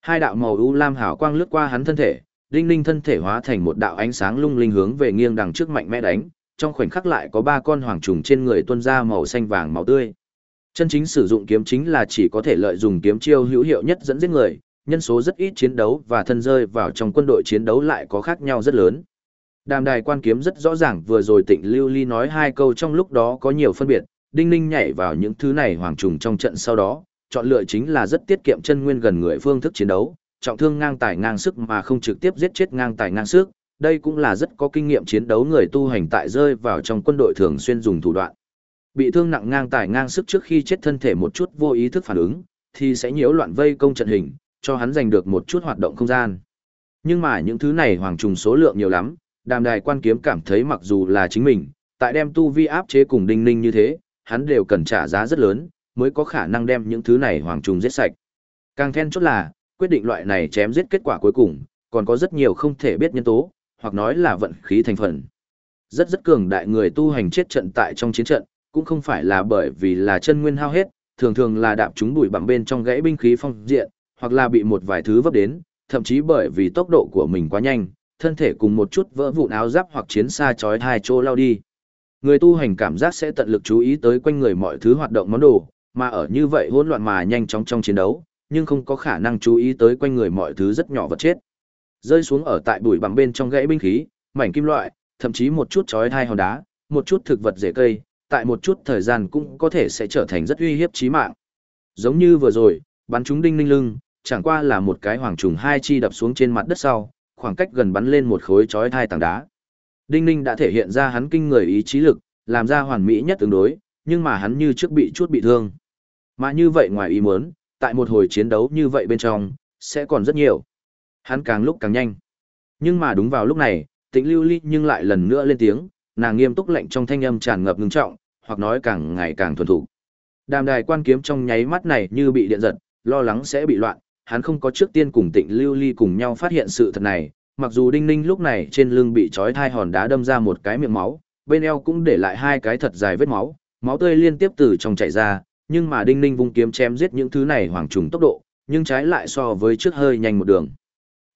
Speaker 1: Hai đạo màu u lam hào quang lướt qua hắn thân thể, đinh ninh thân thể hóa thành một đạo ánh sáng lung linh hướng về nghiêng đằng trước mạnh mẽ đánh, trong khoảnh khắc lại có ba con hoàng trùng trên người tuôn ra màu xanh vàng máu tươi. Chân chính sử dụng kiếm chính là chỉ có thể lợi dụng kiếm chiêu hữu hiệu nhất dẫn giết người, nhân số rất ít chiến đấu và thân rơi vào trong quân đội chiến đấu lại có khác nhau rất lớn. Đàm đài quan kiếm rất rõ ràng vừa rồi tịnh lưu ly nói hai câu trong lúc đó có nhiều phân biệt, đinh ninh nhảy vào những thứ này hoàng trùng trong trận sau đó, chọn lựa chính là rất tiết kiệm chân nguyên gần người phương thức chiến đấu, trọng thương ngang tài ngang sức mà không trực tiếp giết chết ngang tài ngang sức, đây cũng là rất có kinh nghiệm chiến đấu người tu hành tại rơi vào trong quân đội thường xuyên dùng thủ đoạn. Bị thương nặng ngang tài ngang sức trước khi chết thân thể một chút vô ý thức phản ứng, thì sẽ nhiễu loạn vây công trận hình, cho hắn giành được một chút hoạt động không gian. Nhưng mà những thứ này hoàng trùng số lượng nhiều lắm, đàm đài quan kiếm cảm thấy mặc dù là chính mình, tại đem tu vi áp chế cùng đinh ninh như thế, hắn đều cần trả giá rất lớn, mới có khả năng đem những thứ này hoàng trùng giết sạch. Càng then chốt là, quyết định loại này chém giết kết quả cuối cùng, còn có rất nhiều không thể biết nhân tố, hoặc nói là vận khí thành phần. Rất rất cường đại người tu hành chết trận tại trong chiến trận, cũng không phải là bởi vì là chân nguyên hao hết, thường thường là đạp chúng bụi bằng bên trong gãy binh khí phong diện, hoặc là bị một vài thứ vấp đến, thậm chí bởi vì tốc độ của mình quá nhanh, thân thể cùng một chút vỡ vụn áo giáp hoặc chiến xa chói hai chỗ lao đi. Người tu hành cảm giác sẽ tận lực chú ý tới quanh người mọi thứ hoạt động món đồ, mà ở như vậy hỗn loạn mà nhanh chóng trong chiến đấu, nhưng không có khả năng chú ý tới quanh người mọi thứ rất nhỏ vật chết. Rơi xuống ở tại bụi bằng bên trong gãy binh khí, mảnh kim loại, thậm chí một chút chói thai hòn đá, một chút thực vật rễ cây, tại một chút thời gian cũng có thể sẽ trở thành rất uy hiếp chí mạng. Giống như vừa rồi, bắn chúng đinh ninh lưng, chẳng qua là một cái hoàng trùng hai chi đập xuống trên mặt đất sau, khoảng cách gần bắn lên một khối chói thai tảng đá. Đinh ninh đã thể hiện ra hắn kinh người ý chí lực, làm ra hoàn mỹ nhất tương đối, nhưng mà hắn như trước bị chút bị thương. Mà như vậy ngoài ý muốn, tại một hồi chiến đấu như vậy bên trong, sẽ còn rất nhiều. Hắn càng lúc càng nhanh. Nhưng mà đúng vào lúc này, tĩnh lưu ly nhưng lại lần nữa lên tiếng, nàng nghiêm túc lệnh trong thanh âm tràn ngập ngưng trọng, hoặc nói càng ngày càng thuần thủ. Đàm đài quan kiếm trong nháy mắt này như bị điện giật, lo lắng sẽ bị loạn, hắn không có trước tiên cùng tịnh lưu ly cùng nhau phát hiện sự thật này, mặc dù đinh ninh lúc này trên lưng bị trói thai hòn đá đâm ra một cái miệng máu, bên eo cũng để lại hai cái thật dài vết máu, máu tươi liên tiếp từ trong chảy ra, nhưng mà đinh ninh vung kiếm chém giết những thứ này hoàng trùng tốc độ, nhưng trái lại so với trước hơi nhanh một đường.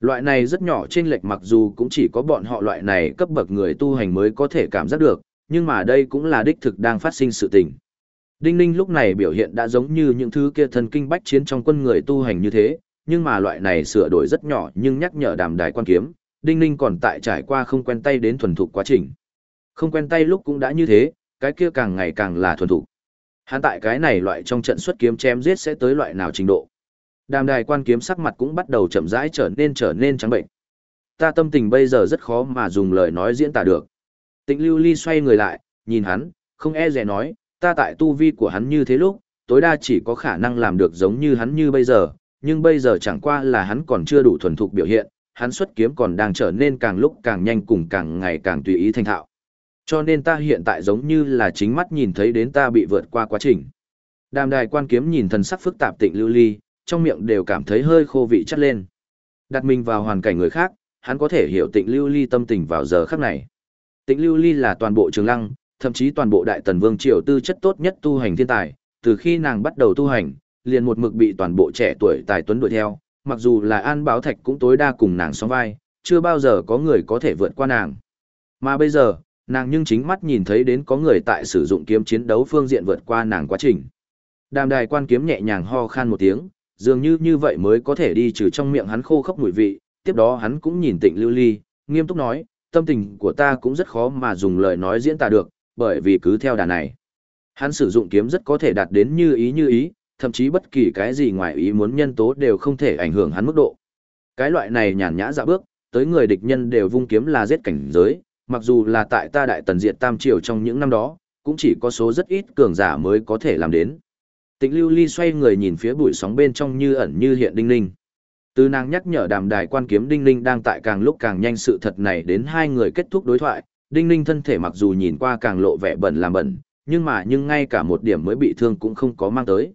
Speaker 1: Loại này rất nhỏ trên lệch mặc dù cũng chỉ có bọn họ loại này cấp bậc người tu hành mới có thể cảm giác được, nhưng mà đây cũng là đích thực đang phát sinh sự tình. Đinh Ninh lúc này biểu hiện đã giống như những thứ kia thần kinh bách chiến trong quân người tu hành như thế, nhưng mà loại này sửa đổi rất nhỏ nhưng nhắc nhở đàm đài quan kiếm, Đinh Ninh còn tại trải qua không quen tay đến thuần thục quá trình. Không quen tay lúc cũng đã như thế, cái kia càng ngày càng là thuần thục. Hắn tại cái này loại trong trận xuất kiếm chém giết sẽ tới loại nào trình độ. Đàm đài quan kiếm sắc mặt cũng bắt đầu chậm rãi trở nên trở nên trắng bệnh. Ta tâm tình bây giờ rất khó mà dùng lời nói diễn tả được. Tịnh lưu ly xoay người lại, nhìn hắn, không e dè nói, ta tại tu vi của hắn như thế lúc, tối đa chỉ có khả năng làm được giống như hắn như bây giờ, nhưng bây giờ chẳng qua là hắn còn chưa đủ thuần thục biểu hiện, hắn xuất kiếm còn đang trở nên càng lúc càng nhanh cùng càng ngày càng tùy ý thành thạo. Cho nên ta hiện tại giống như là chính mắt nhìn thấy đến ta bị vượt qua quá trình. Đàm đài quan kiếm nhìn thần sắc phức tạp tịnh lưu ly, trong miệng đều cảm thấy hơi khô vị chất lên. Đặt mình vào hoàn cảnh người khác, hắn có thể hiểu tịnh lưu ly tâm tình vào giờ khắc này. Tịnh lưu ly là toàn bộ trường lăng, thậm chí toàn bộ đại tần vương triều tư chất tốt nhất tu hành thiên tài, từ khi nàng bắt đầu tu hành, liền một mực bị toàn bộ trẻ tuổi tài tuấn đuổi theo, mặc dù là An Báo Thạch cũng tối đa cùng nàng song vai, chưa bao giờ có người có thể vượt qua nàng. Mà bây giờ, nàng nhưng chính mắt nhìn thấy đến có người tại sử dụng kiếm chiến đấu phương diện vượt qua nàng quá trình. Đàm đài quan kiếm nhẹ nhàng ho khan một tiếng, dường như như vậy mới có thể đi trừ trong miệng hắn khô khốc mùi vị, tiếp đó hắn cũng nhìn tịnh lưu ly, nghiêm túc nói, tâm tình của ta cũng rất khó mà dùng lời nói diễn tả được, bởi vì cứ theo đà này. Hắn sử dụng kiếm rất có thể đạt đến như ý như ý, thậm chí bất kỳ cái gì ngoài ý muốn nhân tố đều không thể ảnh hưởng hắn mức độ. Cái loại này nhàn nhã dạ bước, tới người địch nhân đều vung kiếm là giết cảnh giới, mặc dù là tại ta đại tần diệt tam triều trong những năm đó, cũng chỉ có số rất ít cường giả mới có thể làm đến. Tịnh lưu ly xoay người nhìn phía bụi sóng bên trong như ẩn như hiện đinh ninh. Từ nàng nhắc nhở đàm đài quan kiếm đinh ninh đang tại càng lúc càng nhanh sự thật này đến hai người kết thúc đối thoại, đinh ninh thân thể mặc dù nhìn qua càng lộ vẻ bẩn làm bẩn, nhưng mà nhưng ngay cả một điểm mới bị thương cũng không có mang tới.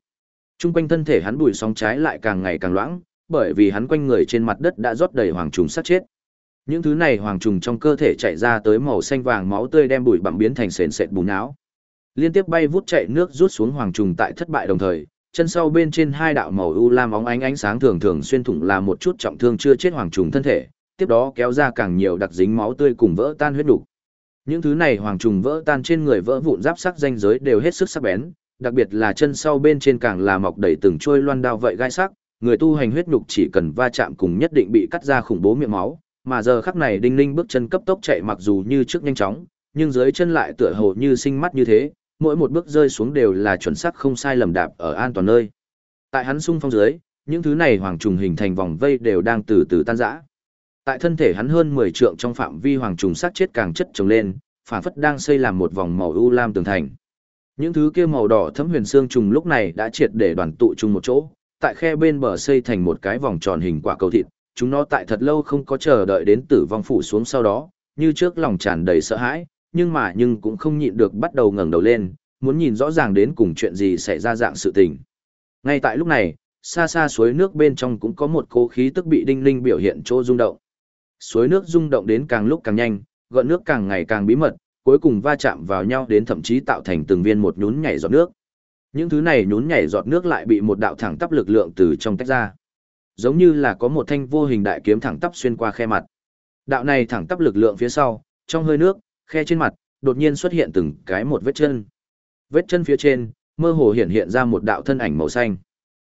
Speaker 1: Trung quanh thân thể hắn bụi sóng trái lại càng ngày càng loãng, bởi vì hắn quanh người trên mặt đất đã rót đầy hoàng trùng sát chết. Những thứ này hoàng trùng trong cơ thể chạy ra tới màu xanh vàng máu tươi đem bụi bặm biến thành sền sệt bùn não. Liên tiếp bay vút chạy nước rút xuống hoàng trùng tại thất bại đồng thời, chân sau bên trên hai đạo màu u lam óng ánh ánh sáng thường thường xuyên thủng là một chút trọng thương chưa chết hoàng trùng thân thể, tiếp đó kéo ra càng nhiều đặc dính máu tươi cùng vỡ tan huyết đủ. Những thứ này hoàng trùng vỡ tan trên người vỡ vụn giáp sắc danh giới đều hết sức sắc bén, đặc biệt là chân sau bên trên càng là mọc đầy từng trôi loan đao vậy gai sắc, người tu hành huyết nhục chỉ cần va chạm cùng nhất định bị cắt ra khủng bố miệng máu, mà giờ khắc này Đinh Ninh bước chân cấp tốc chạy mặc dù như trước nhanh chóng, nhưng dưới chân lại tựa hồ như sinh mắt như thế, mỗi một bước rơi xuống đều là chuẩn xác không sai lầm đạp ở an toàn nơi. Tại hắn sung phong dưới, những thứ này hoàng trùng hình thành vòng vây đều đang từ từ tan rã. Tại thân thể hắn hơn 10 trượng trong phạm vi hoàng trùng sát chết càng chất trồng lên, phản phất đang xây làm một vòng màu u lam tường thành. Những thứ kia màu đỏ thấm huyền xương trùng lúc này đã triệt để đoàn tụ chung một chỗ, tại khe bên bờ xây thành một cái vòng tròn hình quả cầu thịt, chúng nó tại thật lâu không có chờ đợi đến tử vong phủ xuống sau đó, như trước lòng tràn đầy sợ hãi, nhưng mà nhưng cũng không nhịn được bắt đầu ngẩng đầu lên, muốn nhìn rõ ràng đến cùng chuyện gì xảy ra dạng sự tình. Ngay tại lúc này, xa xa suối nước bên trong cũng có một cố khí tức bị đinh linh biểu hiện chỗ rung động. Suối nước rung động đến càng lúc càng nhanh, gợn nước càng ngày càng bí mật, cuối cùng va chạm vào nhau đến thậm chí tạo thành từng viên một nhún nhảy giọt nước. Những thứ này nhún nhảy giọt nước lại bị một đạo thẳng tắp lực lượng từ trong tách ra. Giống như là có một thanh vô hình đại kiếm thẳng tắp xuyên qua khe mặt. Đạo này thẳng tắp lực lượng phía sau, trong hơi nước, khe trên mặt, đột nhiên xuất hiện từng cái một vết chân. Vết chân phía trên, mơ hồ hiện hiện ra một đạo thân ảnh màu xanh.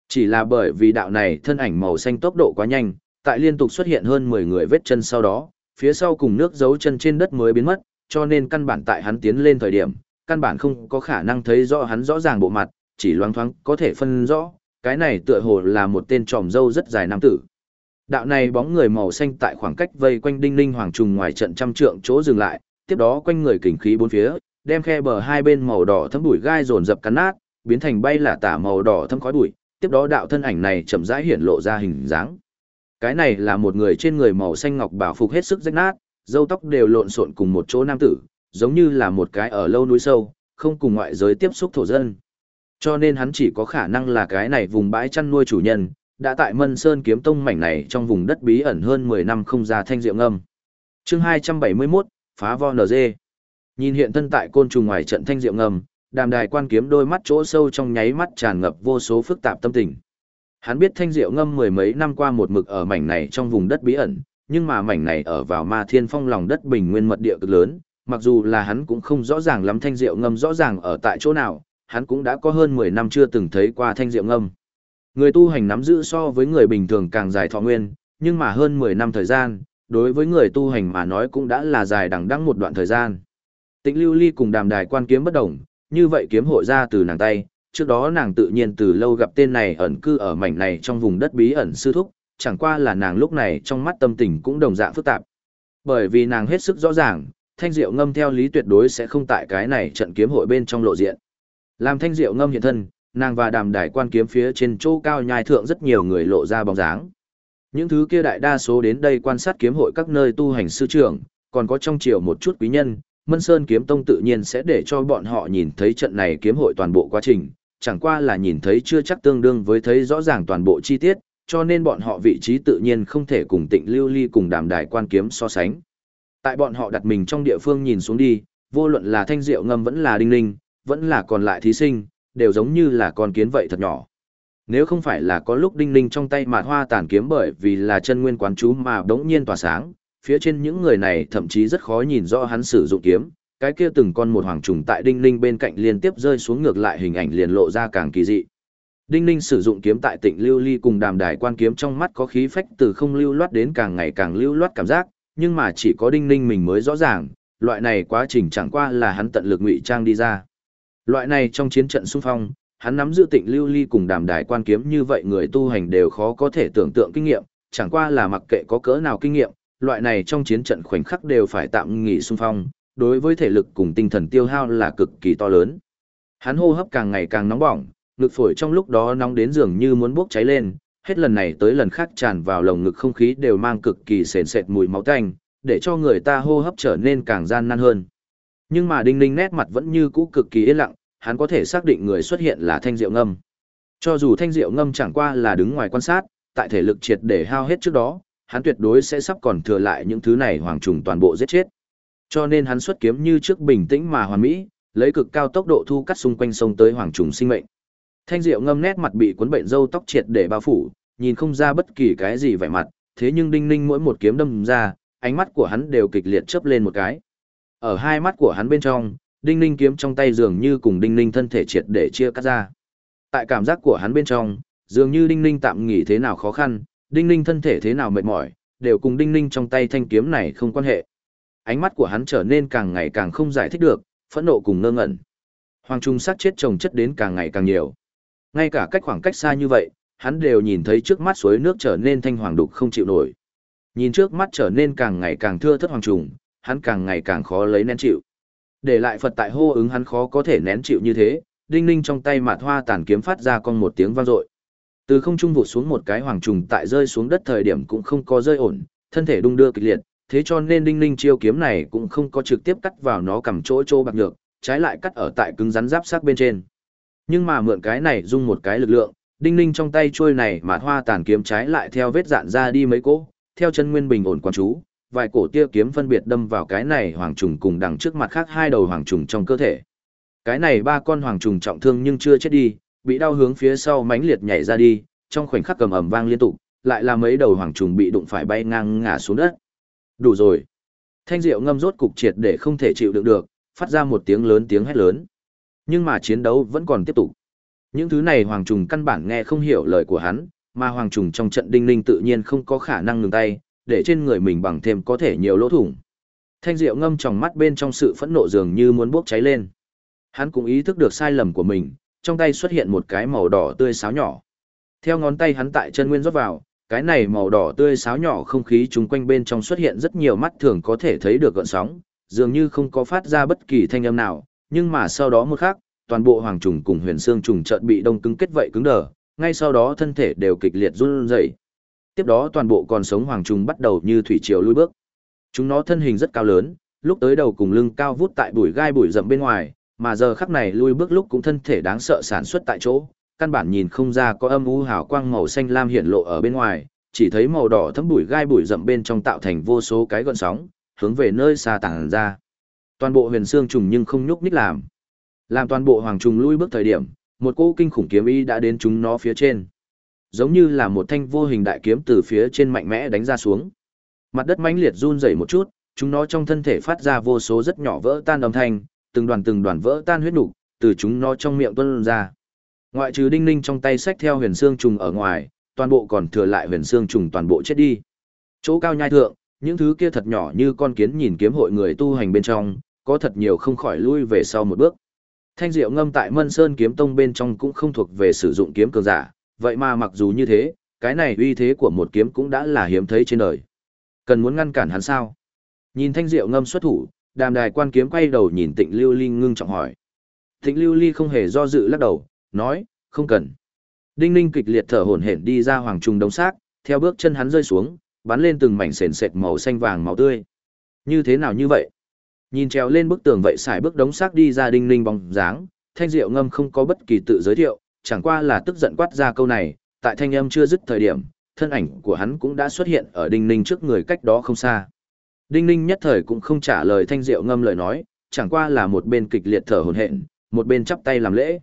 Speaker 1: Chỉ là bởi vì đạo này thân ảnh màu xanh tốc độ quá nhanh, tại liên tục xuất hiện hơn 10 người vết chân sau đó, phía sau cùng nước dấu chân trên đất mới biến mất, cho nên căn bản tại hắn tiến lên thời điểm, căn bản không có khả năng thấy rõ hắn rõ ràng bộ mặt, chỉ loáng thoáng có thể phân rõ, cái này tựa hồ là một tên tròm dâu rất dài nam tử. Đạo này bóng người màu xanh tại khoảng cách vây quanh đinh ninh hoàng trùng ngoài trận trăm trượng chỗ dừng lại, tiếp đó quanh người kình khí bốn phía, đem khe bờ hai bên màu đỏ thấm bụi gai dồn dập cắn nát, biến thành bay là tả màu đỏ thấm khói bụi, tiếp đó đạo thân ảnh này chậm rãi hiện lộ ra hình dáng. Cái này là một người trên người màu xanh ngọc bảo phục hết sức rách nát, râu tóc đều lộn xộn cùng một chỗ nam tử, giống như là một cái ở lâu núi sâu, không cùng ngoại giới tiếp xúc thổ dân. Cho nên hắn chỉ có khả năng là cái này vùng bãi chăn nuôi chủ nhân, đã tại Mân Sơn kiếm tông mảnh này trong vùng đất bí ẩn hơn 10 năm không ra thanh diệu ngâm. Chương 271, phá vo NG. Nhìn hiện thân tại côn trùng ngoài trận thanh diệu ngâm, đàm đài quan kiếm đôi mắt chỗ sâu trong nháy mắt tràn ngập vô số phức tạp tâm tình. Hắn biết thanh diệu ngâm mười mấy năm qua một mực ở mảnh này trong vùng đất bí ẩn, nhưng mà mảnh này ở vào ma thiên phong lòng đất bình nguyên mật địa cực lớn, mặc dù là hắn cũng không rõ ràng lắm thanh diệu ngâm rõ ràng ở tại chỗ nào, hắn cũng đã có hơn 10 năm chưa từng thấy qua thanh diệu ngâm. Người tu hành nắm giữ so với người bình thường càng dài thọ nguyên, nhưng mà hơn 10 năm thời gian, đối với người tu hành mà nói cũng đã là dài đằng đẵng một đoạn thời gian. Tĩnh Lưu Ly cùng Đàm Đài Quan kiếm bất động, như vậy kiếm hội ra từ nàng tay, trước đó nàng tự nhiên từ lâu gặp tên này ẩn cư ở mảnh này trong vùng đất bí ẩn sư thúc, chẳng qua là nàng lúc này trong mắt tâm tình cũng đồng dạng phức tạp. Bởi vì nàng hết sức rõ ràng, thanh diệu ngâm theo lý tuyệt đối sẽ không tại cái này trận kiếm hội bên trong lộ diện. Làm thanh diệu ngâm hiện thân, nàng và đàm đài quan kiếm phía trên chỗ cao nhai thượng rất nhiều người lộ ra bóng dáng. Những thứ kia đại đa số đến đây quan sát kiếm hội các nơi tu hành sư trưởng, còn có trong triều một chút quý nhân, Mân Sơn kiếm tông tự nhiên sẽ để cho bọn họ nhìn thấy trận này kiếm hội toàn bộ quá trình, chẳng qua là nhìn thấy chưa chắc tương đương với thấy rõ ràng toàn bộ chi tiết, cho nên bọn họ vị trí tự nhiên không thể cùng tịnh lưu ly cùng đàm đài quan kiếm so sánh. Tại bọn họ đặt mình trong địa phương nhìn xuống đi, vô luận là thanh diệu ngâm vẫn là đinh ninh, vẫn là còn lại thí sinh, đều giống như là con kiến vậy thật nhỏ. Nếu không phải là có lúc đinh ninh trong tay mạt hoa tàn kiếm bởi vì là chân nguyên quán chú mà đống nhiên tỏa sáng, phía trên những người này thậm chí rất khó nhìn rõ hắn sử dụng kiếm, cái kia từng con một hoàng trùng tại đinh ninh bên cạnh liên tiếp rơi xuống ngược lại hình ảnh liền lộ ra càng kỳ dị. Đinh ninh sử dụng kiếm tại tịnh lưu ly cùng đàm đài quan kiếm trong mắt có khí phách từ không lưu loát đến càng ngày càng lưu loát cảm giác, nhưng mà chỉ có đinh ninh mình mới rõ ràng, loại này quá trình chẳng qua là hắn tận lực ngụy trang đi ra. Loại này trong chiến trận xung phong, hắn nắm giữ tịnh lưu ly cùng đàm đài quan kiếm như vậy người tu hành đều khó có thể tưởng tượng kinh nghiệm, chẳng qua là mặc kệ có cỡ nào kinh nghiệm, loại này trong chiến trận khoảnh khắc đều phải tạm nghỉ xung phong, đối với thể lực cùng tinh thần tiêu hao là cực kỳ to lớn. Hắn hô hấp càng ngày càng nóng bỏng, ngực phổi trong lúc đó nóng đến dường như muốn bốc cháy lên, hết lần này tới lần khác tràn vào lồng ngực không khí đều mang cực kỳ sền sệt mùi máu tanh, để cho người ta hô hấp trở nên càng gian nan hơn. Nhưng mà Đinh Ninh nét mặt vẫn như cũ cực kỳ yên lặng, hắn có thể xác định người xuất hiện là Thanh Diệu Ngâm. Cho dù Thanh Diệu Ngâm chẳng qua là đứng ngoài quan sát, tại thể lực triệt để hao hết trước đó, hắn tuyệt đối sẽ sắp còn thừa lại những thứ này hoàng trùng toàn bộ giết chết. Cho nên hắn xuất kiếm như trước bình tĩnh mà hoàn mỹ, lấy cực cao tốc độ thu cắt xung quanh sông tới hoàng trùng sinh mệnh. Thanh Diệu ngâm nét mặt bị cuốn bệnh râu tóc triệt để bao phủ, nhìn không ra bất kỳ cái gì vẻ mặt, thế nhưng đinh ninh mỗi một kiếm đâm ra, ánh mắt của hắn đều kịch liệt chớp lên một cái. Ở hai mắt của hắn bên trong, đinh ninh kiếm trong tay dường như cùng đinh ninh thân thể triệt để chia cắt ra. Tại cảm giác của hắn bên trong, dường như đinh ninh tạm nghỉ thế nào khó khăn, đinh ninh thân thể thế nào mệt mỏi, đều cùng đinh ninh trong tay thanh kiếm này không quan hệ. Ánh mắt của hắn trở nên càng ngày càng không giải thích được, phẫn nộ cùng ngơ ngẩn. Hoàng trung sát chết chồng chất đến càng ngày càng nhiều. Ngay cả cách khoảng cách xa như vậy, hắn đều nhìn thấy trước mắt suối nước trở nên thanh hoàng đục không chịu nổi. Nhìn trước mắt trở nên càng ngày càng thưa thất hoàng trùng, hắn càng ngày càng khó lấy nén chịu. Để lại Phật tại hô ứng hắn khó có thể nén chịu như thế, đinh ninh trong tay mạt hoa tàn kiếm phát ra con một tiếng vang dội. Từ không trung vụt xuống một cái hoàng trùng tại rơi xuống đất thời điểm cũng không có rơi ổn, thân thể đung đưa kịch liệt, thế cho nên đinh ninh chiêu kiếm này cũng không có trực tiếp cắt vào nó cầm chỗ chỗ bạc nhược, trái lại cắt ở tại cứng rắn giáp sát bên trên. Nhưng mà mượn cái này dung một cái lực lượng, đinh ninh trong tay trôi này mà hoa tàn kiếm trái lại theo vết dạn ra đi mấy cỗ, theo chân nguyên bình ổn quan chú, vài cổ tia kiếm phân biệt đâm vào cái này hoàng trùng cùng đằng trước mặt khác hai đầu hoàng trùng trong cơ thể. Cái này ba con hoàng trùng trọng thương nhưng chưa chết đi, bị đau hướng phía sau mãnh liệt nhảy ra đi, trong khoảnh khắc cầm ầm vang liên tục, lại là mấy đầu hoàng trùng bị đụng phải bay ngang ngã xuống đất. Đủ rồi. Thanh Diệu ngâm rốt cục triệt để không thể chịu đựng được, phát ra một tiếng lớn tiếng hét lớn. Nhưng mà chiến đấu vẫn còn tiếp tục. Những thứ này hoàng trùng căn bản nghe không hiểu lời của hắn, mà hoàng trùng trong trận đinh ninh tự nhiên không có khả năng ngừng tay, để trên người mình bằng thêm có thể nhiều lỗ thủng. Thanh Diệu ngâm trong mắt bên trong sự phẫn nộ dường như muốn bốc cháy lên. Hắn cũng ý thức được sai lầm của mình, trong tay xuất hiện một cái màu đỏ tươi sáo nhỏ. Theo ngón tay hắn tại chân nguyên rót vào, cái này màu đỏ tươi sáo nhỏ không khí chung quanh bên trong xuất hiện rất nhiều mắt thường có thể thấy được gợn sóng, dường như không có phát ra bất kỳ thanh âm nào, nhưng mà sau đó một khắc, toàn bộ hoàng trùng cùng huyền xương trùng chợt bị đông cứng kết vậy cứng đờ, ngay sau đó thân thể đều kịch liệt run rẩy. Tiếp đó toàn bộ còn sống hoàng trùng bắt đầu như thủy triều lùi bước. Chúng nó thân hình rất cao lớn, lúc tới đầu cùng lưng cao vút tại bụi gai bụi rậm bên ngoài, mà giờ khắc này lui bước lúc cũng thân thể đáng sợ sản xuất tại chỗ, căn bản nhìn không ra có âm u hào quang màu xanh lam hiện lộ ở bên ngoài, chỉ thấy màu đỏ thấm bụi gai bụi rậm bên trong tạo thành vô số cái gợn sóng, hướng về nơi xa tàng ra. Toàn bộ huyền xương trùng nhưng không nhúc nhích làm. Làm toàn bộ hoàng trùng lui bước thời điểm, một cỗ kinh khủng kiếm ý đã đến chúng nó phía trên. Giống như là một thanh vô hình đại kiếm từ phía trên mạnh mẽ đánh ra xuống. Mặt đất mãnh liệt run rẩy một chút, chúng nó trong thân thể phát ra vô số rất nhỏ vỡ tan âm thanh, từng đoàn từng đoàn vỡ tan huyết nục, từ chúng nó trong miệng tuôn ra. Ngoại trừ đinh ninh trong tay sách theo huyền xương trùng ở ngoài, toàn bộ còn thừa lại huyền xương trùng toàn bộ chết đi. Chỗ cao nhai thượng, những thứ kia thật nhỏ như con kiến nhìn kiếm hội người tu hành bên trong, có thật nhiều không khỏi lui về sau một bước. Thanh diệu ngâm tại Mân Sơn kiếm tông bên trong cũng không thuộc về sử dụng kiếm cường giả, vậy mà mặc dù như thế, cái này uy thế của một kiếm cũng đã là hiếm thấy trên đời. Cần muốn ngăn cản hắn sao? Nhìn thanh diệu ngâm xuất thủ, đàm đài quan kiếm quay đầu nhìn tịnh lưu ly ngưng trọng hỏi. Tịnh lưu ly không hề do dự lắc đầu, nói, không cần. Đinh ninh kịch liệt thở hổn hển đi ra hoàng trùng đống xác, theo bước chân hắn rơi xuống, bắn lên từng mảnh sền sệt màu xanh vàng màu tươi. Như thế nào như vậy? Nhìn trèo lên bức tường vậy xài bước đống xác đi ra đinh ninh bóng dáng, thanh diệu ngâm không có bất kỳ tự giới thiệu, chẳng qua là tức giận quát ra câu này, tại thanh âm chưa dứt thời điểm, thân ảnh của hắn cũng đã xuất hiện ở đinh ninh trước người cách đó không xa. Đinh ninh nhất thời cũng không trả lời thanh diệu ngâm lời nói, chẳng qua là một bên kịch liệt thở hổn hển, một bên chắp tay làm lễ.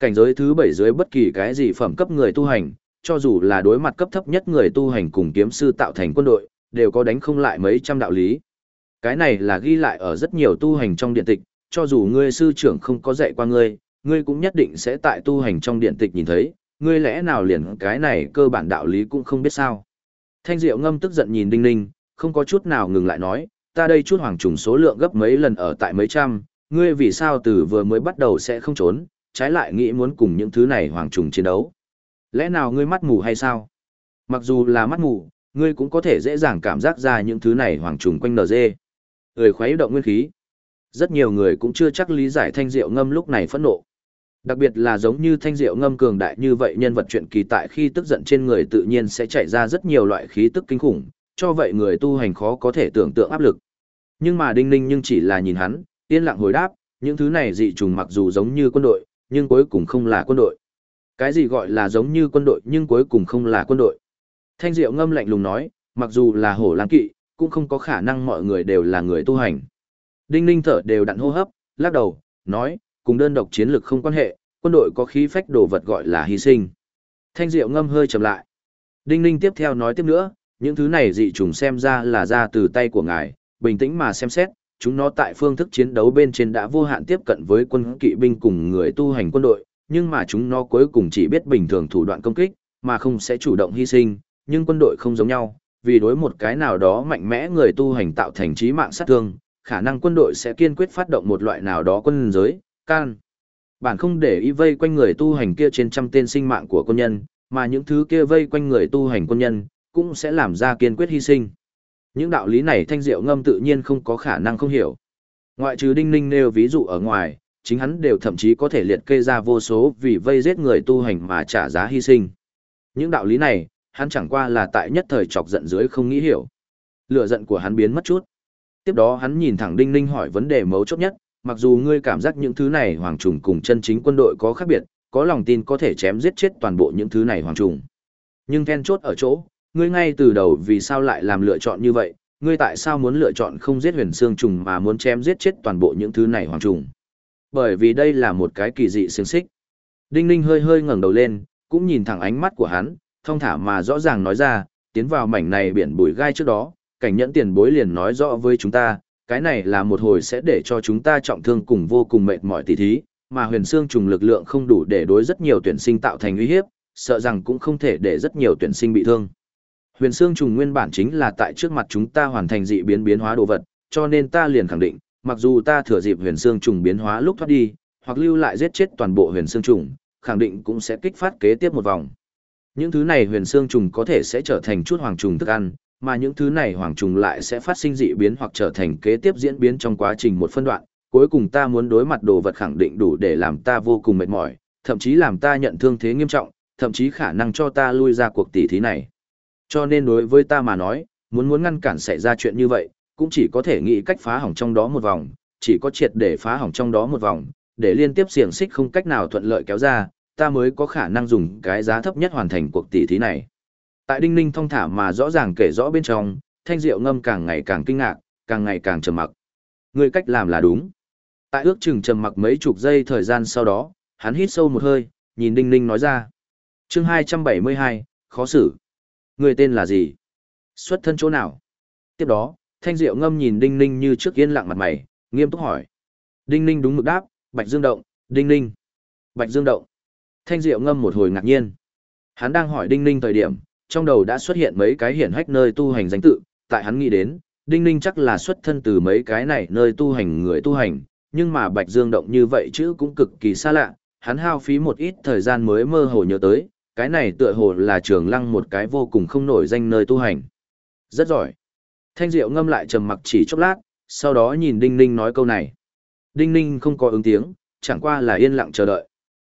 Speaker 1: Cảnh giới thứ bảy dưới bất kỳ cái gì phẩm cấp người tu hành, cho dù là đối mặt cấp thấp nhất người tu hành cùng kiếm sư tạo thành quân đội, đều có đánh không lại mấy trăm đạo lý. Cái này là ghi lại ở rất nhiều tu hành trong điện tịch, cho dù ngươi sư trưởng không có dạy qua ngươi, ngươi cũng nhất định sẽ tại tu hành trong điện tịch nhìn thấy, ngươi lẽ nào liền cái này cơ bản đạo lý cũng không biết sao. Thanh Diệu ngâm tức giận nhìn Đinh Ninh, không có chút nào ngừng lại nói, ta đây chút hoàng trùng số lượng gấp mấy lần ở tại mấy trăm, ngươi vì sao từ vừa mới bắt đầu sẽ không trốn, trái lại nghĩ muốn cùng những thứ này hoàng trùng chiến đấu. Lẽ nào ngươi mắt mù hay sao? Mặc dù là mắt mù, ngươi cũng có thể dễ dàng cảm giác ra những thứ này hoàng trùng quanh NG. Người khuấy động nguyên khí. Rất nhiều người cũng chưa chắc lý giải thanh diệu ngâm lúc này phẫn nộ. Đặc biệt là giống như thanh diệu ngâm cường đại như vậy nhân vật chuyện kỳ tại khi tức giận trên người tự nhiên sẽ chảy ra rất nhiều loại khí tức kinh khủng, cho vậy người tu hành khó có thể tưởng tượng áp lực. Nhưng mà đinh ninh nhưng chỉ là nhìn hắn, yên lặng hồi đáp, những thứ này dị trùng mặc dù giống như quân đội, nhưng cuối cùng không là quân đội. Cái gì gọi là giống như quân đội nhưng cuối cùng không là quân đội. Thanh diệu ngâm lạnh lùng nói, mặc dù là hổ lang kỵ, cũng không có khả năng mọi người đều là người tu hành. Đinh ninh thở đều đặn hô hấp, lắc đầu, nói, cùng đơn độc chiến lược không quan hệ, quân đội có khí phách đồ vật gọi là hy sinh. Thanh diệu ngâm hơi chậm lại. Đinh ninh tiếp theo nói tiếp nữa, những thứ này dị trùng xem ra là ra từ tay của ngài, bình tĩnh mà xem xét, chúng nó tại phương thức chiến đấu bên trên đã vô hạn tiếp cận với quân kỵ binh cùng người tu hành quân đội, nhưng mà chúng nó cuối cùng chỉ biết bình thường thủ đoạn công kích, mà không sẽ chủ động hy sinh, nhưng quân đội không giống nhau, vì đối một cái nào đó mạnh mẽ người tu hành tạo thành trí mạng sát thương, khả năng quân đội sẽ kiên quyết phát động một loại nào đó quân giới, can. Bản không để ý vây quanh người tu hành kia trên trăm tên sinh mạng của quân nhân, mà những thứ kia vây quanh người tu hành quân nhân, cũng sẽ làm ra kiên quyết hy sinh. Những đạo lý này thanh diệu ngâm tự nhiên không có khả năng không hiểu. Ngoại trừ đinh ninh nêu ví dụ ở ngoài, chính hắn đều thậm chí có thể liệt kê ra vô số vì vây giết người tu hành mà trả giá hy sinh. Những đạo lý này, hắn chẳng qua là tại nhất thời chọc giận dưới không nghĩ hiểu. Lửa giận của hắn biến mất chút. Tiếp đó hắn nhìn thẳng Đinh Ninh hỏi vấn đề mấu chốt nhất, mặc dù ngươi cảm giác những thứ này hoàng trùng cùng chân chính quân đội có khác biệt, có lòng tin có thể chém giết chết toàn bộ những thứ này hoàng trùng. Nhưng then chốt ở chỗ, ngươi ngay từ đầu vì sao lại làm lựa chọn như vậy, ngươi tại sao muốn lựa chọn không giết huyền xương trùng mà muốn chém giết chết toàn bộ những thứ này hoàng trùng. Bởi vì đây là một cái kỳ dị xiềng xích. Đinh Ninh hơi hơi ngẩng đầu lên, cũng nhìn thẳng ánh mắt của hắn, thông thả mà rõ ràng nói ra, tiến vào mảnh này biển bụi gai trước đó, cảnh nhẫn tiền bối liền nói rõ với chúng ta, cái này là một hồi sẽ để cho chúng ta trọng thương cùng vô cùng mệt mỏi tỉ thí, mà huyền xương trùng lực lượng không đủ để đối rất nhiều tuyển sinh tạo thành uy hiếp, sợ rằng cũng không thể để rất nhiều tuyển sinh bị thương. Huyền xương trùng nguyên bản chính là tại trước mặt chúng ta hoàn thành dị biến biến hóa đồ vật, cho nên ta liền khẳng định, mặc dù ta thừa dịp huyền xương trùng biến hóa lúc thoát đi, hoặc lưu lại giết chết toàn bộ huyền xương trùng, khẳng định cũng sẽ kích phát kế tiếp một vòng. Những thứ này huyền xương trùng có thể sẽ trở thành chút hoàng trùng thức ăn, mà những thứ này hoàng trùng lại sẽ phát sinh dị biến hoặc trở thành kế tiếp diễn biến trong quá trình một phân đoạn. Cuối cùng ta muốn đối mặt đồ vật khẳng định đủ để làm ta vô cùng mệt mỏi, thậm chí làm ta nhận thương thế nghiêm trọng, thậm chí khả năng cho ta lui ra cuộc tỷ thí này. Cho nên đối với ta mà nói, muốn muốn ngăn cản xảy ra chuyện như vậy, cũng chỉ có thể nghĩ cách phá hỏng trong đó một vòng, chỉ có triệt để phá hỏng trong đó một vòng, để liên tiếp xiềng xích không cách nào thuận lợi kéo ra, ta mới có khả năng dùng cái giá thấp nhất hoàn thành cuộc tỷ thí này. Tại Đinh Ninh thong thả mà rõ ràng kể rõ bên trong, thanh diệu ngâm càng ngày càng kinh ngạc, càng ngày càng trầm mặc. Người cách làm là đúng. Tại ước chừng trầm mặc mấy chục giây thời gian sau đó, hắn hít sâu một hơi, nhìn Đinh Ninh nói ra. chương 272, khó xử. Người tên là gì? Xuất thân chỗ nào? Tiếp đó, thanh diệu ngâm nhìn Đinh Ninh như trước yên lặng mặt mày, nghiêm túc hỏi. Đinh Ninh đúng mực đáp, Bạch Dương Động, Đinh Ninh. Bạch Dương Động. Thanh diệu ngâm một hồi ngạc nhiên. Hắn đang hỏi Đinh Ninh thời điểm, trong đầu đã xuất hiện mấy cái hiển hách nơi tu hành danh tự, tại hắn nghĩ đến, Đinh Ninh chắc là xuất thân từ mấy cái này nơi tu hành người tu hành, nhưng mà Bạch Dương Động như vậy chứ cũng cực kỳ xa lạ, hắn hao phí một ít thời gian mới mơ hồ nhớ tới, cái này tựa hồ là trường lăng một cái vô cùng không nổi danh nơi tu hành. Rất giỏi. Thanh Diệu ngâm lại trầm mặc chỉ chốc lát, sau đó nhìn Đinh Ninh nói câu này. Đinh Ninh không có ứng tiếng, chẳng qua là yên lặng chờ đợi.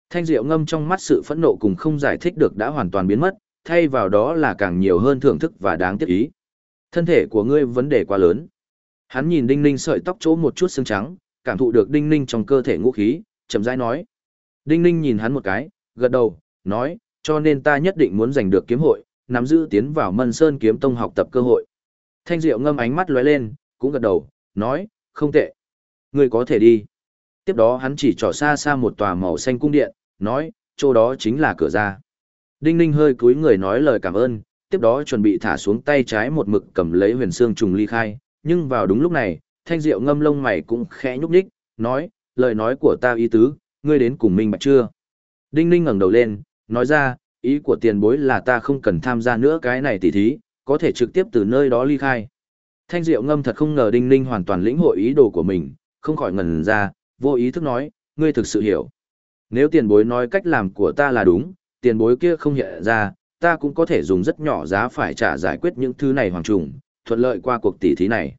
Speaker 1: Thanh Diệu ngâm trong mắt sự phẫn nộ cùng không giải thích được đã hoàn toàn biến mất, thay vào đó là càng nhiều hơn thưởng thức và đáng tiếc ý. Thân thể của ngươi vấn đề quá lớn. Hắn nhìn Đinh Ninh sợi tóc chỗ một chút xương trắng, cảm thụ được Đinh Ninh trong cơ thể ngũ khí, chậm rãi nói. Đinh Ninh nhìn hắn một cái, gật đầu, nói, cho nên ta nhất định muốn giành được kiếm hội, nắm giữ tiến vào Mân Sơn kiếm tông học tập cơ hội. Thanh Diệu ngâm ánh mắt lóe lên, cũng gật đầu, nói, không tệ. Ngươi có thể đi. Tiếp đó hắn chỉ trỏ xa xa một tòa màu xanh cung điện, nói, chỗ đó chính là cửa ra. Đinh Ninh hơi cúi người nói lời cảm ơn, tiếp đó chuẩn bị thả xuống tay trái một mực cầm lấy huyền xương trùng ly khai, nhưng vào đúng lúc này, thanh diệu ngâm lông mày cũng khẽ nhúc nhích, nói, lời nói của ta ý tứ, ngươi đến cùng minh bạch chưa? Đinh Ninh ngẩng đầu lên, nói ra, ý của tiền bối là ta không cần tham gia nữa cái này tỉ thí, có thể trực tiếp từ nơi đó ly khai. Thanh diệu ngâm thật không ngờ Đinh Ninh hoàn toàn lĩnh hội ý đồ của mình, không khỏi ngẩn ra, vô ý thức nói, ngươi thực sự hiểu. Nếu tiền bối nói cách làm của ta là đúng, tiền bối kia không hiện ra, ta cũng có thể dùng rất nhỏ giá phải trả giải quyết những thứ này hoàng trùng, thuận lợi qua cuộc tỷ thí này.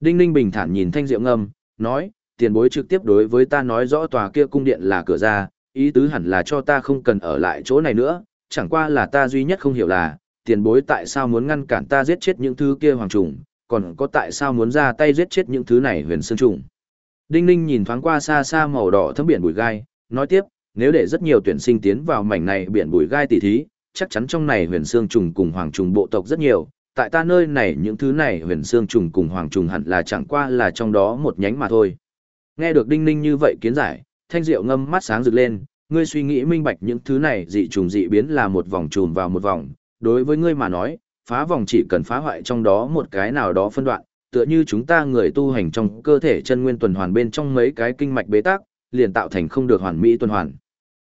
Speaker 1: Đinh Ninh bình thản nhìn Thanh Diệu Ngâm, nói, tiền bối trực tiếp đối với ta nói rõ tòa kia cung điện là cửa ra, ý tứ hẳn là cho ta không cần ở lại chỗ này nữa, chẳng qua là ta duy nhất không hiểu là, tiền bối tại sao muốn ngăn cản ta giết chết những thứ kia hoàng trùng, còn có tại sao muốn ra tay giết chết những thứ này huyền sơn trùng. Đinh Ninh nhìn thoáng qua xa xa màu đỏ thấm biển bụi gai, nói tiếp, nếu để rất nhiều tuyển sinh tiến vào mảnh này biển bụi gai tỷ thí, chắc chắn trong này huyền xương trùng cùng hoàng trùng bộ tộc rất nhiều, tại ta nơi này những thứ này huyền xương trùng cùng hoàng trùng hẳn là chẳng qua là trong đó một nhánh mà thôi. Nghe được đinh ninh như vậy kiến giải, thanh diệu ngâm mắt sáng rực lên, ngươi suy nghĩ minh bạch những thứ này dị trùng dị biến là một vòng trùm vào một vòng, đối với ngươi mà nói, phá vòng chỉ cần phá hoại trong đó một cái nào đó phân đoạn, tựa như chúng ta người tu hành trong cơ thể chân nguyên tuần hoàn bên trong mấy cái kinh mạch bế tắc, liền tạo thành không được hoàn mỹ tuần hoàn.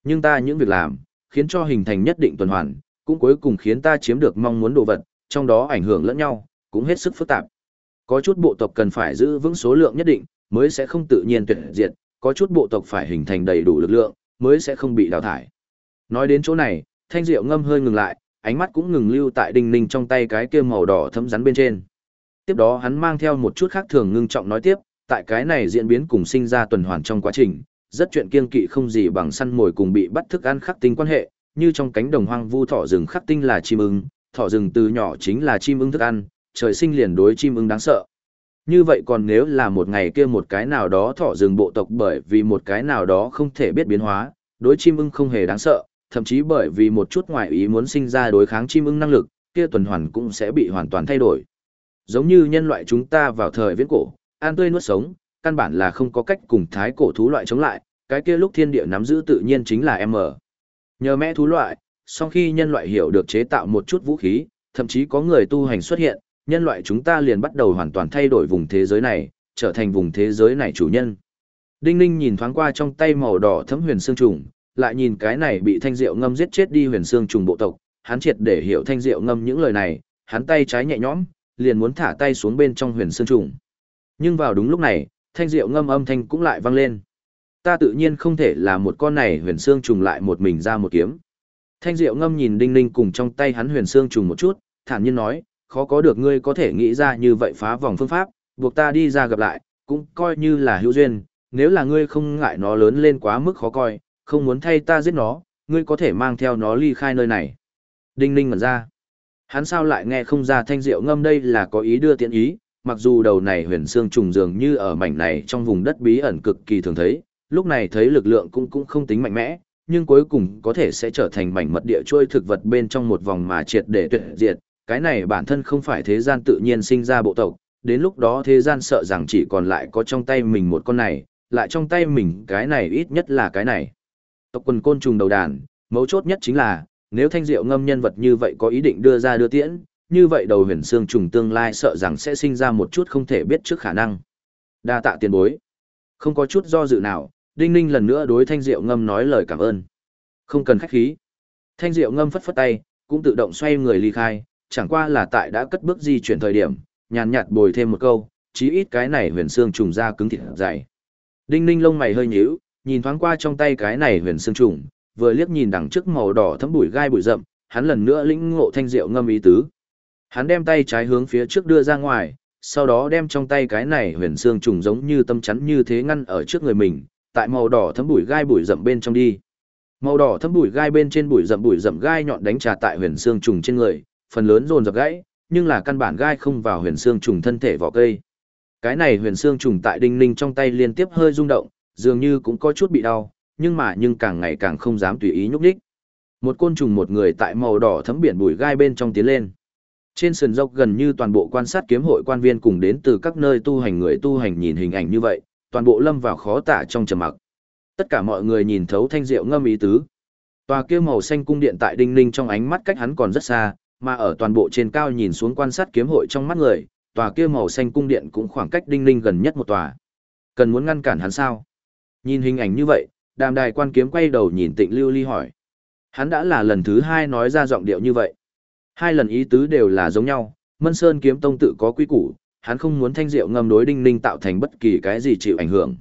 Speaker 1: Nhưng ta những việc làm, khiến cho hình thành nhất định tuần hoàn, cũng cuối cùng khiến ta chiếm được mong muốn đồ vật, trong đó ảnh hưởng lẫn nhau, cũng hết sức phức tạp. Có chút bộ tộc cần phải giữ vững số lượng nhất định, mới sẽ không tự nhiên tuyệt diệt, có chút bộ tộc phải hình thành đầy đủ lực lượng, mới sẽ không bị đào thải. Nói đến chỗ này, thanh diệu ngâm hơi ngừng lại, ánh mắt cũng ngừng lưu tại đinh ninh trong tay cái kia màu đỏ thấm rắn bên trên. Tiếp đó hắn mang theo một chút khác thường ngưng trọng nói tiếp, tại cái này diễn biến cùng sinh ra tuần hoàn trong quá trình, rất chuyện kiên kỵ không gì bằng săn mồi cùng bị bắt thức ăn khắc tinh quan hệ, như trong cánh đồng hoang vu thỏ rừng khắc tinh là chim ưng, thỏ rừng từ nhỏ chính là chim ưng thức ăn, trời sinh liền đối chim ưng đáng sợ. Như vậy còn nếu là một ngày kia một cái nào đó thỏ rừng bộ tộc bởi vì một cái nào đó không thể biết biến hóa, đối chim ưng không hề đáng sợ, thậm chí bởi vì một chút ngoại ý muốn sinh ra đối kháng chim ưng năng lực, kia tuần hoàn cũng sẽ bị hoàn toàn thay đổi. Giống như nhân loại chúng ta vào thời viễn cổ, ăn tươi nuốt sống, căn bản là không có cách cùng thái cổ thú loại chống lại, cái kia lúc thiên địa nắm giữ tự nhiên chính là M. Nhờ mẹ thú loại, sau khi nhân loại hiểu được chế tạo một chút vũ khí, thậm chí có người tu hành xuất hiện, nhân loại chúng ta liền bắt đầu hoàn toàn thay đổi vùng thế giới này, trở thành vùng thế giới này chủ nhân. Đinh Ninh nhìn thoáng qua trong tay màu đỏ thấm huyền xương trùng, lại nhìn cái này bị thanh diệu ngâm giết chết đi huyền xương trùng bộ tộc, hắn triệt để hiểu thanh diệu ngâm những lời này, hắn tay trái nhẹ nhõm, liền muốn thả tay xuống bên trong huyền xương trùng. Nhưng vào đúng lúc này, thanh diệu ngâm âm thanh cũng lại vang lên. Ta tự nhiên không thể là một con này huyền xương trùng lại một mình ra một kiếm. Thanh diệu ngâm nhìn đinh ninh cùng trong tay hắn huyền xương trùng một chút, thản nhiên nói, khó có được ngươi có thể nghĩ ra như vậy phá vòng phương pháp, buộc ta đi ra gặp lại, cũng coi như là hữu duyên, nếu là ngươi không ngại nó lớn lên quá mức khó coi, không muốn thay ta giết nó, ngươi có thể mang theo nó ly khai nơi này. Đinh ninh ngẩn ra. Hắn sao lại nghe không ra thanh diệu ngâm đây là có ý đưa tiện ý, mặc dù đầu này huyền xương trùng dường như ở mảnh này trong vùng đất bí ẩn cực kỳ thường thấy, lúc này thấy lực lượng cũng cũng không tính mạnh mẽ, nhưng cuối cùng có thể sẽ trở thành mảnh mật địa trôi thực vật bên trong một vòng mà triệt để tuyệt diệt, cái này bản thân không phải thế gian tự nhiên sinh ra bộ tộc, đến lúc đó thế gian sợ rằng chỉ còn lại có trong tay mình một con này, lại trong tay mình cái này ít nhất là cái này. Tộc quần côn trùng đầu đàn, mấu chốt nhất chính là, nếu thanh diệu ngâm nhân vật như vậy có ý định đưa ra đưa tiễn, như vậy đầu huyền xương trùng tương lai sợ rằng sẽ sinh ra một chút không thể biết trước khả năng. Đa tạ tiền bối. Không có chút do dự nào, Đinh Ninh lần nữa đối Thanh Diệu Ngâm nói lời cảm ơn. Không cần khách khí. Thanh Diệu Ngâm phất phất tay, cũng tự động xoay người ly khai, chẳng qua là tại đã cất bước di chuyển thời điểm, nhàn nhạt bồi thêm một câu, chí ít cái này huyền xương trùng ra cứng thịt dày. Đinh Ninh lông mày hơi nhíu, nhìn thoáng qua trong tay cái này huyền xương trùng, vừa liếc nhìn đằng trước màu đỏ thấm bụi gai bụi rậm, hắn lần nữa lĩnh ngộ thanh diệu ngâm ý tứ. Hắn đem tay trái hướng phía trước đưa ra ngoài, sau đó đem trong tay cái này huyền xương trùng giống như tâm chắn như thế ngăn ở trước người mình, tại màu đỏ thấm bụi gai bụi rậm bên trong đi. Màu đỏ thấm bụi gai bên trên bụi rậm bụi rậm gai nhọn đánh trà tại huyền xương trùng trên người, phần lớn dồn dập gãy, nhưng là căn bản gai không vào huyền xương trùng thân thể vỏ cây. Cái này huyền xương trùng tại đinh ninh trong tay liên tiếp hơi rung động, dường như cũng có chút bị đau, nhưng mà nhưng càng ngày càng không dám tùy ý nhúc nhích. Một côn trùng một người tại màu đỏ thấm biển bụi gai bên trong tiến lên. Trên sườn dốc gần như toàn bộ quan sát kiếm hội quan viên cùng đến từ các nơi tu hành người tu hành nhìn hình ảnh như vậy, toàn bộ lâm vào khó tả trong trầm mặc. Tất cả mọi người nhìn thấu thanh diệu ngâm ý tứ. Tòa kia màu xanh cung điện tại đinh ninh trong ánh mắt cách hắn còn rất xa, mà ở toàn bộ trên cao nhìn xuống quan sát kiếm hội trong mắt người, tòa kia màu xanh cung điện cũng khoảng cách đinh ninh gần nhất một tòa. Cần muốn ngăn cản hắn sao? Nhìn hình ảnh như vậy, đàm đài quan kiếm quay đầu nhìn tịnh lưu ly hỏi. Hắn đã là lần thứ hai nói ra giọng điệu như vậy. Hai lần ý tứ đều là giống nhau, Mân Sơn kiếm tông tự có quy củ, hắn không muốn thanh diệu ngâm đối đinh ninh tạo thành bất kỳ cái gì chịu ảnh hưởng.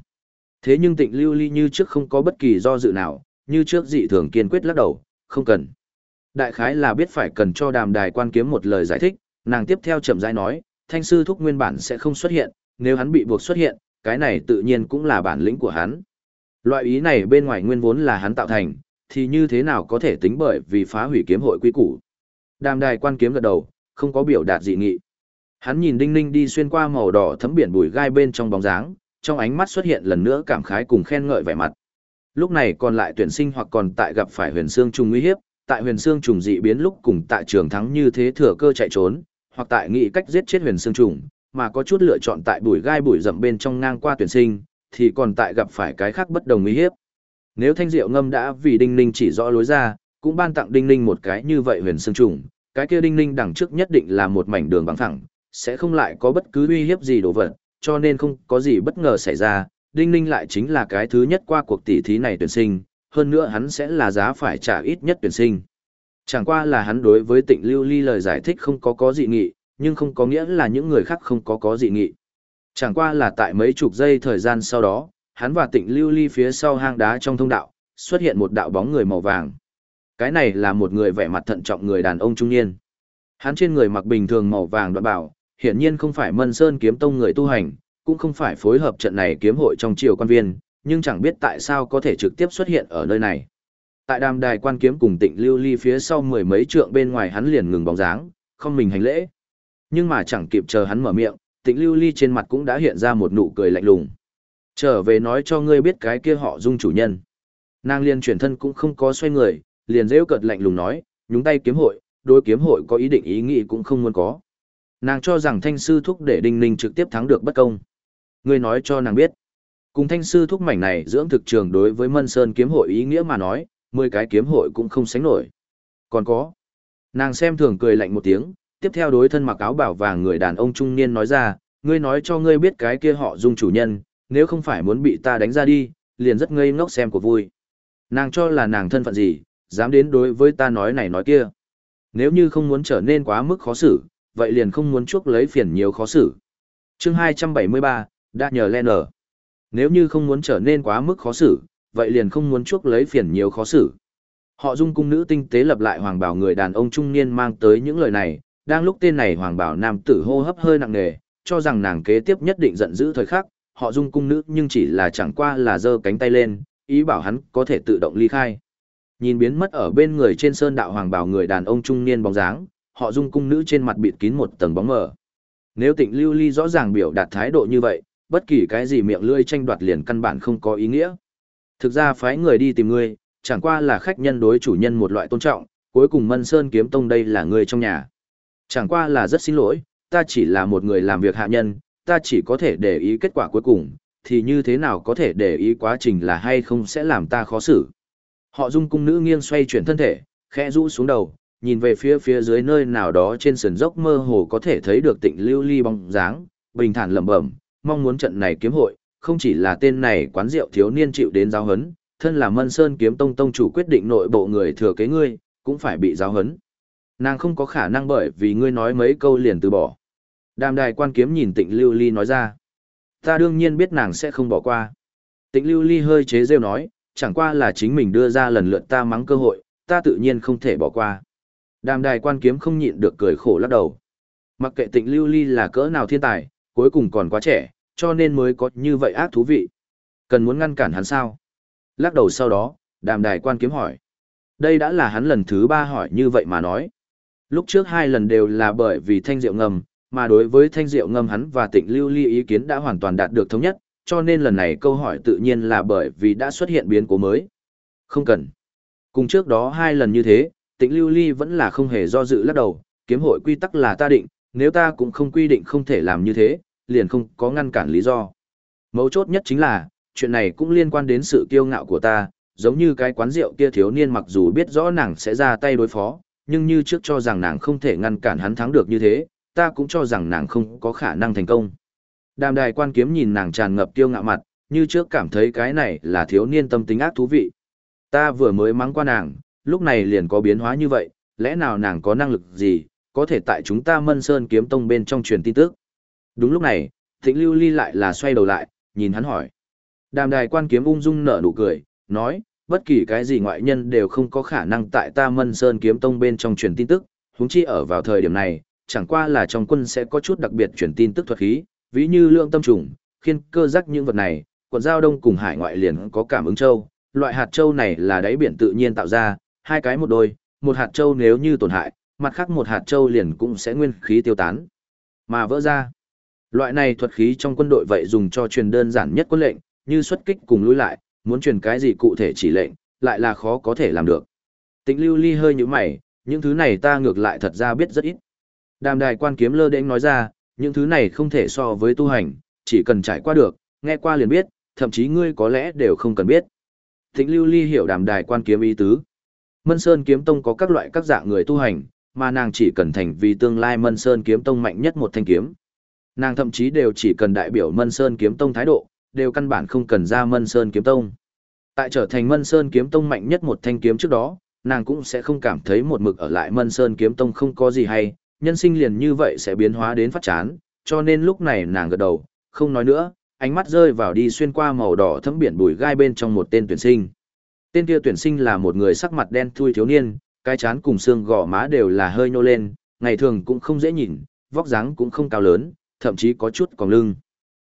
Speaker 1: Thế nhưng tịnh lưu ly như trước không có bất kỳ do dự nào, như trước dị thường kiên quyết lắc đầu, không cần. Đại khái là biết phải cần cho đàm đài quan kiếm một lời giải thích, nàng tiếp theo chậm rãi nói, thanh sư thúc nguyên bản sẽ không xuất hiện, nếu hắn bị buộc xuất hiện, cái này tự nhiên cũng là bản lĩnh của hắn. Loại ý này bên ngoài nguyên vốn là hắn tạo thành, thì như thế nào có thể tính bởi vì phá hủy kiếm hội quy củ. Đàm đài quan kiếm gật đầu, không có biểu đạt dị nghị. Hắn nhìn Đinh Ninh đi xuyên qua màu đỏ thấm biển bùi gai bên trong bóng dáng, trong ánh mắt xuất hiện lần nữa cảm khái cùng khen ngợi vẻ mặt. Lúc này còn lại tuyển sinh hoặc còn tại gặp phải huyền xương trùng nguy hiếp, tại huyền xương trùng dị biến lúc cùng tại trường thắng như thế thừa cơ chạy trốn, hoặc tại nghĩ cách giết chết huyền xương trùng, mà có chút lựa chọn tại bụi gai bụi rậm bên trong ngang qua tuyển sinh, thì còn tại gặp phải cái khác bất đồng nguy hiếp. Nếu thanh diệu ngâm đã vì đinh ninh chỉ rõ lối ra, cũng ban tặng đinh ninh một cái như vậy huyền xương trùng, cái kia đinh ninh đằng trước nhất định là một mảnh đường bằng thẳng, sẽ không lại có bất cứ uy hiếp gì đồ vật, cho nên không có gì bất ngờ xảy ra, đinh ninh lại chính là cái thứ nhất qua cuộc tỷ thí này tuyển sinh, hơn nữa hắn sẽ là giá phải trả ít nhất tuyển sinh. Chẳng qua là hắn đối với tịnh lưu ly lời giải thích không có có dị nghị, nhưng không có nghĩa là những người khác không có có dị nghị. Chẳng qua là tại mấy chục giây thời gian sau đó, hắn và tịnh lưu ly phía sau hang đá trong thông đạo, xuất hiện một đạo bóng người màu vàng. Cái này là một người vẻ mặt thận trọng người đàn ông trung niên. Hắn trên người mặc bình thường màu vàng đoạn bảo, hiển nhiên không phải Mân Sơn kiếm tông người tu hành, cũng không phải phối hợp trận này kiếm hội trong triều quan viên, nhưng chẳng biết tại sao có thể trực tiếp xuất hiện ở nơi này. Tại đàm đài quan kiếm cùng tịnh lưu ly phía sau mười mấy trượng bên ngoài hắn liền ngừng bóng dáng, không mình hành lễ. Nhưng mà chẳng kịp chờ hắn mở miệng, tịnh lưu ly trên mặt cũng đã hiện ra một nụ cười lạnh lùng. Trở về nói cho ngươi biết cái kia họ dung chủ nhân. Nàng liền chuyển thân cũng không có xoay người, liền rêu cợt lạnh lùng nói, nhúng tay kiếm hội, đối kiếm hội có ý định ý nghĩ cũng không muốn có. Nàng cho rằng thanh sư thúc để đinh ninh trực tiếp thắng được bất công. Ngươi nói cho nàng biết. Cùng thanh sư thúc mảnh này dưỡng thực trường đối với Mân Sơn kiếm hội ý nghĩa mà nói, mười cái kiếm hội cũng không sánh nổi. Còn có. Nàng xem thường cười lạnh một tiếng, tiếp theo đối thân mặc áo bảo vàng người đàn ông trung niên nói ra, ngươi nói cho ngươi biết cái kia họ dung chủ nhân, nếu không phải muốn bị ta đánh ra đi, liền rất ngây ngốc xem của vui. Nàng cho là nàng thân phận gì, dám đến đối với ta nói này nói kia. Nếu như không muốn trở nên quá mức khó xử, vậy liền không muốn chuốc lấy phiền nhiều khó xử. chương 273, đã nhờ len ở. Nếu như không muốn trở nên quá mức khó xử, vậy liền không muốn chuốc lấy phiền nhiều khó xử. Họ dung cung nữ tinh tế lập lại hoàng bảo người đàn ông trung niên mang tới những lời này, đang lúc tên này hoàng bảo nam tử hô hấp hơi nặng nề, cho rằng nàng kế tiếp nhất định giận dữ thời khắc, họ dung cung nữ nhưng chỉ là chẳng qua là giơ cánh tay lên, ý bảo hắn có thể tự động ly khai. Nhìn biến mất ở bên người trên sơn đạo hoàng bảo người đàn ông trung niên bóng dáng, họ dung cung nữ trên mặt bịt kín một tầng bóng mờ. Nếu tịnh lưu ly rõ ràng biểu đạt thái độ như vậy, bất kỳ cái gì miệng lưỡi tranh đoạt liền căn bản không có ý nghĩa. Thực ra phái người đi tìm ngươi, chẳng qua là khách nhân đối chủ nhân một loại tôn trọng, cuối cùng Mân Sơn kiếm tông đây là người trong nhà. Chẳng qua là rất xin lỗi, ta chỉ là một người làm việc hạ nhân, ta chỉ có thể để ý kết quả cuối cùng, thì như thế nào có thể để ý quá trình là hay không sẽ làm ta khó xử. Họ dung cung nữ nghiêng xoay chuyển thân thể, khẽ rũ xuống đầu, nhìn về phía phía dưới nơi nào đó trên sườn dốc mơ hồ có thể thấy được tịnh lưu ly bóng dáng, bình thản lẩm bẩm, mong muốn trận này kiếm hội, không chỉ là tên này quán rượu thiếu niên chịu đến giáo hấn, thân là Mân Sơn kiếm tông tông chủ quyết định nội bộ người thừa kế ngươi, cũng phải bị giáo hấn. Nàng không có khả năng bởi vì ngươi nói mấy câu liền từ bỏ. Đàm đài quan kiếm nhìn tịnh lưu ly nói ra. Ta đương nhiên biết nàng sẽ không bỏ qua. Tịnh lưu ly hơi chế rêu nói, chẳng qua là chính mình đưa ra lần lượt ta mắng cơ hội, ta tự nhiên không thể bỏ qua. Đàm đài quan kiếm không nhịn được cười khổ lắc đầu. Mặc kệ tịnh lưu ly là cỡ nào thiên tài, cuối cùng còn quá trẻ, cho nên mới có như vậy ác thú vị. Cần muốn ngăn cản hắn sao? Lắc đầu sau đó, đàm đài quan kiếm hỏi. Đây đã là hắn lần thứ ba hỏi như vậy mà nói. Lúc trước hai lần đều là bởi vì thanh diệu ngầm, mà đối với thanh diệu ngâm hắn và tịnh lưu ly ý kiến đã hoàn toàn đạt được thống nhất, cho nên lần này câu hỏi tự nhiên là bởi vì đã xuất hiện biến cố mới. Không cần. Cùng trước đó hai lần như thế, tịnh lưu ly vẫn là không hề do dự lắc đầu, kiếm hội quy tắc là ta định, nếu ta cũng không quy định không thể làm như thế, liền không có ngăn cản lý do. Mấu chốt nhất chính là, chuyện này cũng liên quan đến sự kiêu ngạo của ta, giống như cái quán rượu kia thiếu niên mặc dù biết rõ nàng sẽ ra tay đối phó, nhưng như trước cho rằng nàng không thể ngăn cản hắn thắng được như thế, ta cũng cho rằng nàng không có khả năng thành công. Đàm đài quan kiếm nhìn nàng tràn ngập kiêu ngạo mặt, như trước cảm thấy cái này là thiếu niên tâm tính ác thú vị. Ta vừa mới mắng qua nàng, lúc này liền có biến hóa như vậy, lẽ nào nàng có năng lực gì, có thể tại chúng ta mân sơn kiếm tông bên trong truyền tin tức. Đúng lúc này, thịnh lưu ly lại là xoay đầu lại, nhìn hắn hỏi. Đàm đài quan kiếm ung dung nở nụ cười, nói, bất kỳ cái gì ngoại nhân đều không có khả năng tại ta mân sơn kiếm tông bên trong truyền tin tức, huống chi ở vào thời điểm này, chẳng qua là trong quân sẽ có chút đặc biệt truyền tin tức thuật khí, ví như lượng tâm trùng, khiên cơ giác những vật này, quận giao đông cùng hải ngoại liền có cảm ứng châu, loại hạt châu này là đáy biển tự nhiên tạo ra, hai cái một đôi, một hạt châu nếu như tổn hại, mặt khác một hạt châu liền cũng sẽ nguyên khí tiêu tán, mà vỡ ra. Loại này thuật khí trong quân đội vậy dùng cho truyền đơn giản nhất quân lệnh, như xuất kích cùng lùi lại, muốn truyền cái gì cụ thể chỉ lệnh, lại là khó có thể làm được. Tĩnh lưu ly hơi như mày, những thứ này ta ngược lại thật ra biết rất ít. Đàm đài quan kiếm lơ đễnh nói ra, những thứ này không thể so với tu hành, chỉ cần trải qua được, nghe qua liền biết, thậm chí ngươi có lẽ đều không cần biết. Thịnh lưu ly hiểu đàm đài quan kiếm ý tứ. Mân Sơn kiếm tông có các loại các dạng người tu hành, mà nàng chỉ cần thành vì tương lai Mân Sơn kiếm tông mạnh nhất một thanh kiếm. Nàng thậm chí đều chỉ cần đại biểu Mân Sơn kiếm tông thái độ, đều căn bản không cần ra Mân Sơn kiếm tông. Tại trở thành Mân Sơn kiếm tông mạnh nhất một thanh kiếm trước đó, nàng cũng sẽ không cảm thấy một mực ở lại Mân Sơn kiếm tông không có gì hay, nhân sinh liền như vậy sẽ biến hóa đến phát chán, cho nên lúc này nàng gật đầu, không nói nữa, ánh mắt rơi vào đi xuyên qua màu đỏ thấm biển bùi gai bên trong một tên tuyển sinh. Tên kia tuyển sinh là một người sắc mặt đen thui thiếu niên, cái chán cùng xương gò má đều là hơi nhô lên, ngày thường cũng không dễ nhìn, vóc dáng cũng không cao lớn, thậm chí có chút còn lưng.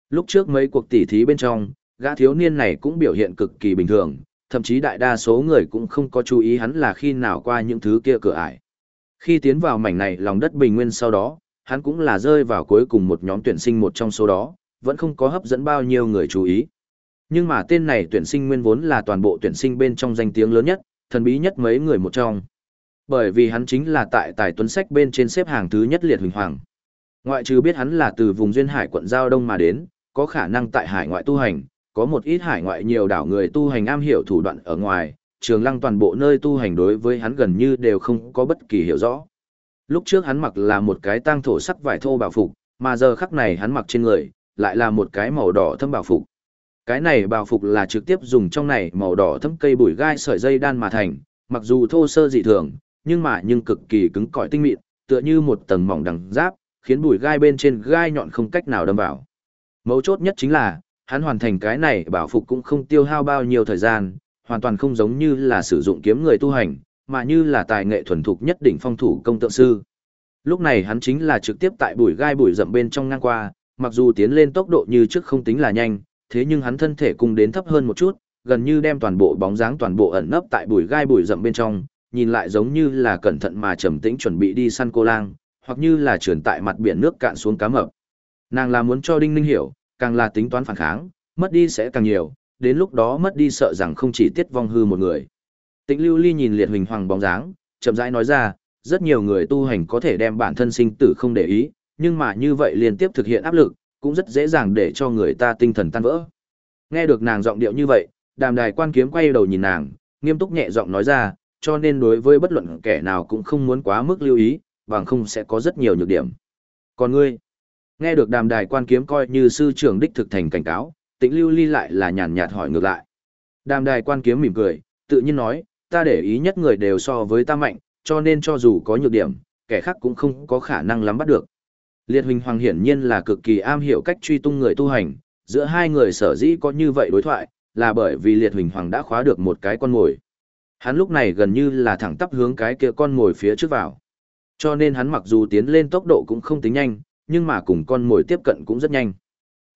Speaker 1: Lúc trước mấy cuộc tỉ thí bên trong, gã thiếu niên này cũng biểu hiện cực kỳ bình thường, thậm chí đại đa số người cũng không có chú ý hắn là khi nào qua những thứ kia cửa ải. Khi tiến vào mảnh này lòng đất bình nguyên sau đó, hắn cũng là rơi vào cuối cùng một nhóm tuyển sinh một trong số đó, vẫn không có hấp dẫn bao nhiêu người chú ý. Nhưng mà tên này tuyển sinh nguyên vốn là toàn bộ tuyển sinh bên trong danh tiếng lớn nhất, thần bí nhất mấy người một trong. Bởi vì hắn chính là tại tài tuấn sách bên trên xếp hàng thứ nhất liệt huỳnh hoàng. Ngoại trừ biết hắn là từ vùng duyên hải quận Giao Đông mà đến, có khả năng tại hải ngoại tu hành, có một ít hải ngoại nhiều đảo người tu hành am hiểu thủ đoạn ở ngoài, trường lăng toàn bộ nơi tu hành đối với hắn gần như đều không có bất kỳ hiểu rõ. Lúc trước hắn mặc là một cái tang thổ sắc vải thô bảo phục, mà giờ khắc này hắn mặc trên người, lại là một cái màu đỏ thâm bảo phục. Cái này bảo phục là trực tiếp dùng trong này màu đỏ thâm cây bùi gai sợi dây đan mà thành, mặc dù thô sơ dị thường, nhưng mà nhưng cực kỳ cứng cỏi tinh mịn, tựa như một tầng mỏng đằng giáp, khiến bùi gai bên trên gai nhọn không cách nào đâm vào. Mấu chốt nhất chính là, hắn hoàn thành cái này bảo phục cũng không tiêu hao bao nhiêu thời gian, hoàn toàn không giống như là sử dụng kiếm người tu hành, mà như là tài nghệ thuần thục nhất đỉnh phong thủ công tượng sư. Lúc này hắn chính là trực tiếp tại bụi gai bụi rậm bên trong ngang qua, mặc dù tiến lên tốc độ như trước không tính là nhanh, thế nhưng hắn thân thể cung đến thấp hơn một chút, gần như đem toàn bộ bóng dáng toàn bộ ẩn nấp tại bụi gai bụi rậm bên trong, nhìn lại giống như là cẩn thận mà trầm tĩnh chuẩn bị đi săn cô lang, hoặc như là trườn tại mặt biển nước cạn xuống cá mập. Nàng là muốn cho Đinh Ninh hiểu, càng là tính toán phản kháng, mất đi sẽ càng nhiều, đến lúc đó mất đi sợ rằng không chỉ tiết vong hư một người. Tĩnh Lưu Ly nhìn liệt huỳnh hoàng bóng dáng, chậm rãi nói ra, rất nhiều người tu hành có thể đem bản thân sinh tử không để ý, nhưng mà như vậy liên tiếp thực hiện áp lực, cũng rất dễ dàng để cho người ta tinh thần tan vỡ. Nghe được nàng giọng điệu như vậy, đàm đài quan kiếm quay đầu nhìn nàng, nghiêm túc nhẹ giọng nói ra, cho nên đối với bất luận kẻ nào cũng không muốn quá mức lưu ý, bằng không sẽ có rất nhiều nhược điểm. Còn ngươi, nghe được đàm đài quan kiếm coi như sư trưởng đích thực thành cảnh cáo, tĩnh lưu ly lại là nhàn nhạt hỏi ngược lại. Đàm đài quan kiếm mỉm cười, tự nhiên nói, ta để ý nhất người đều so với ta mạnh, cho nên cho dù có nhược điểm, kẻ khác cũng không có khả năng lắm bắt được. Liệt Huỳnh Hoàng hiển nhiên là cực kỳ am hiểu cách truy tung người tu hành, giữa hai người sở dĩ có như vậy đối thoại, là bởi vì Liệt Huỳnh Hoàng đã khóa được một cái con mồi. Hắn lúc này gần như là thẳng tắp hướng cái kia con mồi phía trước vào. Cho nên hắn mặc dù tiến lên tốc độ cũng không tính nhanh, nhưng mà cùng con mồi tiếp cận cũng rất nhanh.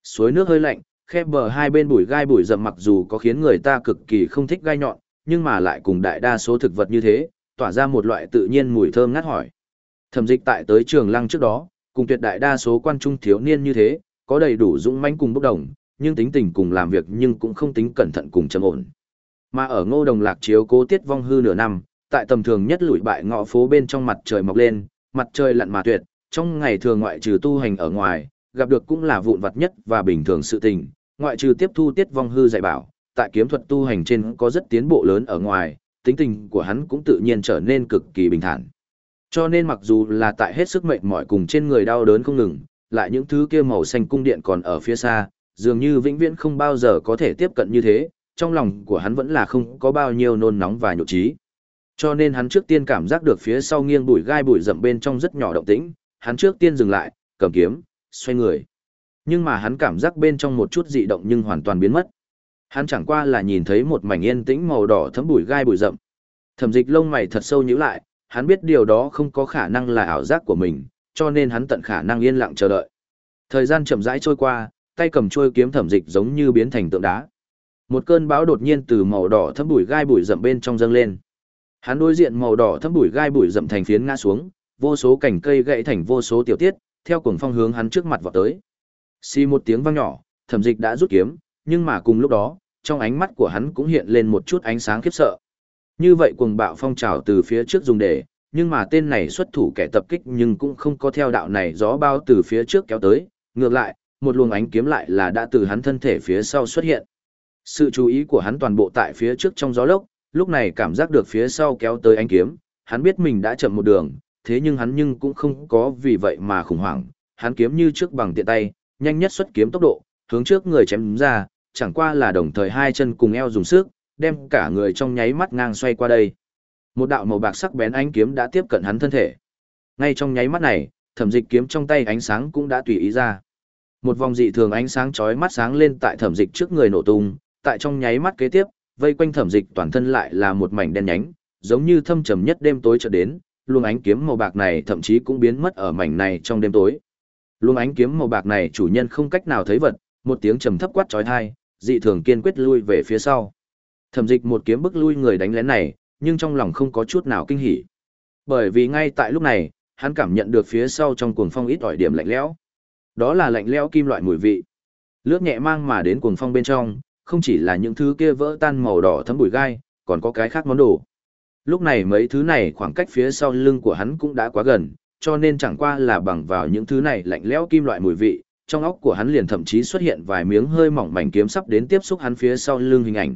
Speaker 1: Suối nước hơi lạnh, khe bờ hai bên bụi gai bụi rậm mặc dù có khiến người ta cực kỳ không thích gai nhọn, nhưng mà lại cùng đại đa số thực vật như thế, tỏa ra một loại tự nhiên mùi thơm ngát hỏi. Thẩm dịch tại tới trường lăng trước đó, cùng tuyệt đại đa số quan trung thiếu niên như thế, có đầy đủ dũng mãnh cùng bốc đồng, nhưng tính tình cùng làm việc nhưng cũng không tính cẩn thận cùng trầm ổn. Mà ở ngô đồng lạc chiếu cố tiết vong hư nửa năm, tại tầm thường nhất lụi bại ngõ phố bên trong mặt trời mọc lên, mặt trời lặn mà tuyệt, trong ngày thường ngoại trừ tu hành ở ngoài, gặp được cũng là vụn vặt nhất và bình thường sự tình, ngoại trừ tiếp thu tiết vong hư dạy bảo, tại kiếm thuật tu hành trên có rất tiến bộ lớn ở ngoài, tính tình của hắn cũng tự nhiên trở nên cực kỳ bình thản. Cho nên mặc dù là tại hết sức mệnh mỏi cùng trên người đau đớn không ngừng, lại những thứ kia màu xanh cung điện còn ở phía xa, dường như vĩnh viễn không bao giờ có thể tiếp cận như thế, trong lòng của hắn vẫn là không có bao nhiêu nôn nóng và nhộn trí. Cho nên hắn trước tiên cảm giác được phía sau nghiêng bụi gai bụi rậm bên trong rất nhỏ động tĩnh, hắn trước tiên dừng lại, cầm kiếm, xoay người. Nhưng mà hắn cảm giác bên trong một chút dị động nhưng hoàn toàn biến mất. Hắn chẳng qua là nhìn thấy một mảnh yên tĩnh màu đỏ thấm bụi gai bụi rậm. Thẩm dịch lông mày thật sâu nhíu lại, hắn biết điều đó không có khả năng là ảo giác của mình, cho nên hắn tận khả năng yên lặng chờ đợi. Thời gian chậm rãi trôi qua, tay cầm chuôi kiếm thẩm dịch giống như biến thành tượng đá. Một cơn bão đột nhiên từ màu đỏ thấm bụi gai bụi rậm bên trong dâng lên. Hắn đối diện màu đỏ thấm bụi gai bụi rậm thành phiến ngã xuống, vô số cành cây gãy thành vô số tiểu tiết, theo cuồng phong hướng hắn trước mặt vọt tới. Xì một tiếng vang nhỏ, thẩm dịch đã rút kiếm, nhưng mà cùng lúc đó, trong ánh mắt của hắn cũng hiện lên một chút ánh sáng khiếp sợ. Như vậy cuồng bạo phong trào từ phía trước dùng để, nhưng mà tên này xuất thủ kẻ tập kích nhưng cũng không có theo đạo này gió bao từ phía trước kéo tới, ngược lại, một luồng ánh kiếm lại là đã từ hắn thân thể phía sau xuất hiện. Sự chú ý của hắn toàn bộ tại phía trước trong gió lốc, lúc này cảm giác được phía sau kéo tới ánh kiếm, hắn biết mình đã chậm một đường, thế nhưng hắn nhưng cũng không có vì vậy mà khủng hoảng, hắn kiếm như trước bằng tiện tay, nhanh nhất xuất kiếm tốc độ, hướng trước người chém ra, chẳng qua là đồng thời hai chân cùng eo dùng sức, đem cả người trong nháy mắt ngang xoay qua đây. Một đạo màu bạc sắc bén ánh kiếm đã tiếp cận hắn thân thể. Ngay trong nháy mắt này, thẩm dịch kiếm trong tay ánh sáng cũng đã tùy ý ra. Một vòng dị thường ánh sáng chói mắt sáng lên tại thẩm dịch trước người nổ tung, tại trong nháy mắt kế tiếp, vây quanh thẩm dịch toàn thân lại là một mảnh đen nhánh, giống như thâm trầm nhất đêm tối trở đến, luồng ánh kiếm màu bạc này thậm chí cũng biến mất ở mảnh này trong đêm tối. Luồng ánh kiếm màu bạc này chủ nhân không cách nào thấy vật, một tiếng trầm thấp quát chói tai, dị thường kiên quyết lui về phía sau. Thẩm dịch một kiếm bức lui người đánh lén này, nhưng trong lòng không có chút nào kinh hỉ. Bởi vì ngay tại lúc này, hắn cảm nhận được phía sau trong cuồng phong ít ỏi điểm lạnh lẽo. Đó là lạnh lẽo kim loại mùi vị. Lướt nhẹ mang mà đến cuồng phong bên trong, không chỉ là những thứ kia vỡ tan màu đỏ thấm bụi gai, còn có cái khác món đồ. Lúc này mấy thứ này khoảng cách phía sau lưng của hắn cũng đã quá gần, cho nên chẳng qua là bằng vào những thứ này lạnh lẽo kim loại mùi vị, trong óc của hắn liền thậm chí xuất hiện vài miếng hơi mỏng mảnh kiếm sắp đến tiếp xúc hắn phía sau lưng hình ảnh.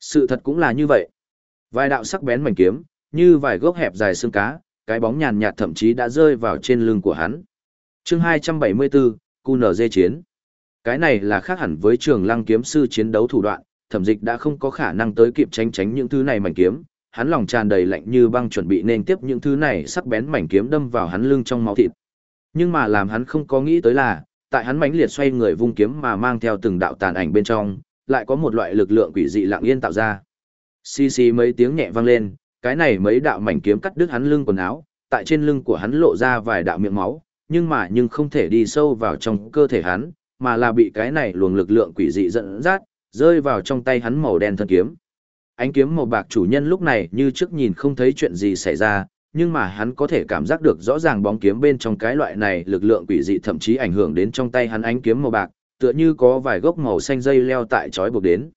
Speaker 1: Sự thật cũng là như vậy. Vài đạo sắc bén mảnh kiếm, như vài gốc hẹp dài xương cá, cái bóng nhàn nhạt thậm chí đã rơi vào trên lưng của hắn. Chương 274, QNZ chiến. Cái này là khác hẳn với trường lăng kiếm sư chiến đấu thủ đoạn, thẩm dịch đã không có khả năng tới kịp tránh tránh những thứ này mảnh kiếm, hắn lòng tràn đầy lạnh như băng chuẩn bị nên tiếp những thứ này sắc bén mảnh kiếm đâm vào hắn lưng trong máu thịt. Nhưng mà làm hắn không có nghĩ tới là, tại hắn mãnh liệt xoay người vung kiếm mà mang theo từng đạo tàn ảnh bên trong, lại có một loại lực lượng quỷ dị lặng yên tạo ra. Xì xì mấy tiếng nhẹ vang lên, cái này mấy đạo mảnh kiếm cắt đứt hắn lưng quần áo, tại trên lưng của hắn lộ ra vài đạo miệng máu, nhưng mà nhưng không thể đi sâu vào trong cơ thể hắn, mà là bị cái này luồng lực lượng quỷ dị dẫn dắt, rơi vào trong tay hắn màu đen thân kiếm. Ánh kiếm màu bạc chủ nhân lúc này như trước nhìn không thấy chuyện gì xảy ra, nhưng mà hắn có thể cảm giác được rõ ràng bóng kiếm bên trong cái loại này lực lượng quỷ dị thậm chí ảnh hưởng đến trong tay hắn ánh kiếm màu bạc, tựa như có vài gốc màu xanh dây leo tại chói buộc đến.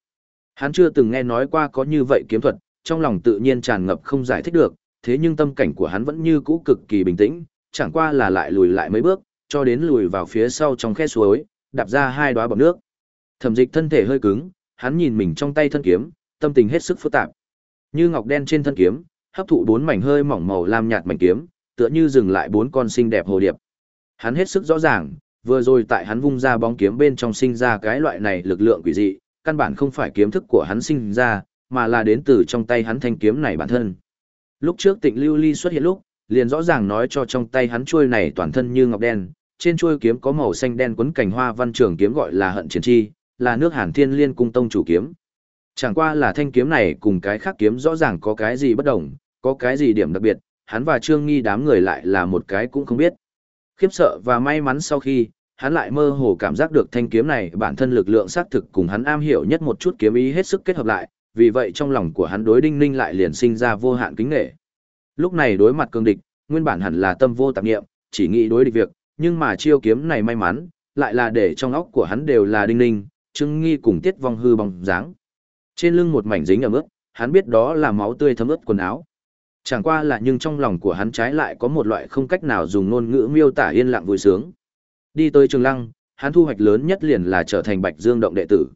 Speaker 1: Hắn chưa từng nghe nói qua có như vậy kiếm thuật, trong lòng tự nhiên tràn ngập không giải thích được, thế nhưng tâm cảnh của hắn vẫn như cũ cực kỳ bình tĩnh, chẳng qua là lại lùi lại mấy bước, cho đến lùi vào phía sau trong khe suối, đạp ra hai đóa bọt nước. Thẩm Dịch thân thể hơi cứng, hắn nhìn mình trong tay thân kiếm, tâm tình hết sức phức tạp. Như ngọc đen trên thân kiếm, hấp thụ bốn mảnh hơi mỏng màu lam nhạt mảnh kiếm, tựa như dừng lại bốn con xinh đẹp hồ điệp. Hắn hết sức rõ ràng, vừa rồi tại hắn vung ra bóng kiếm bên trong sinh ra cái loại này lực lượng quỷ dị, căn bản không phải kiếm thức của hắn sinh ra, mà là đến từ trong tay hắn thanh kiếm này bản thân. Lúc trước Tịnh Lưu Ly xuất hiện lúc, liền rõ ràng nói cho trong tay hắn chuôi này toàn thân như ngọc đen, trên chuôi kiếm có màu xanh đen quấn cảnh hoa văn trường kiếm gọi là Hận Chiến Chi, là nước Hàn Thiên Liên cung tông chủ kiếm. Chẳng qua là thanh kiếm này cùng cái khác kiếm rõ ràng có cái gì bất đồng, có cái gì điểm đặc biệt, hắn và Trương Nghi đám người lại là một cái cũng không biết. Khiếp sợ và may mắn sau khi, hắn lại mơ hồ cảm giác được thanh kiếm này bản thân lực lượng xác thực cùng hắn am hiểu nhất một chút kiếm ý hết sức kết hợp lại, vì vậy trong lòng của hắn đối Đinh Ninh lại liền sinh ra vô hạn kính nể. Lúc này đối mặt cương địch, nguyên bản hẳn là tâm vô tạp niệm, chỉ nghĩ đối địch việc, nhưng mà chiêu kiếm này may mắn, lại là để trong óc của hắn đều là Đinh Ninh, Trương Nghi cùng Tiết Vong hư bóng dáng. Trên lưng một mảnh dính ở ướt, hắn biết đó là máu tươi thấm ướt quần áo. Chẳng qua là nhưng trong lòng của hắn trái lại có một loại không cách nào dùng ngôn ngữ miêu tả yên lặng vui sướng. Đi tới Trường Lăng, hắn thu hoạch lớn nhất liền là trở thành Bạch Dương động đệ tử.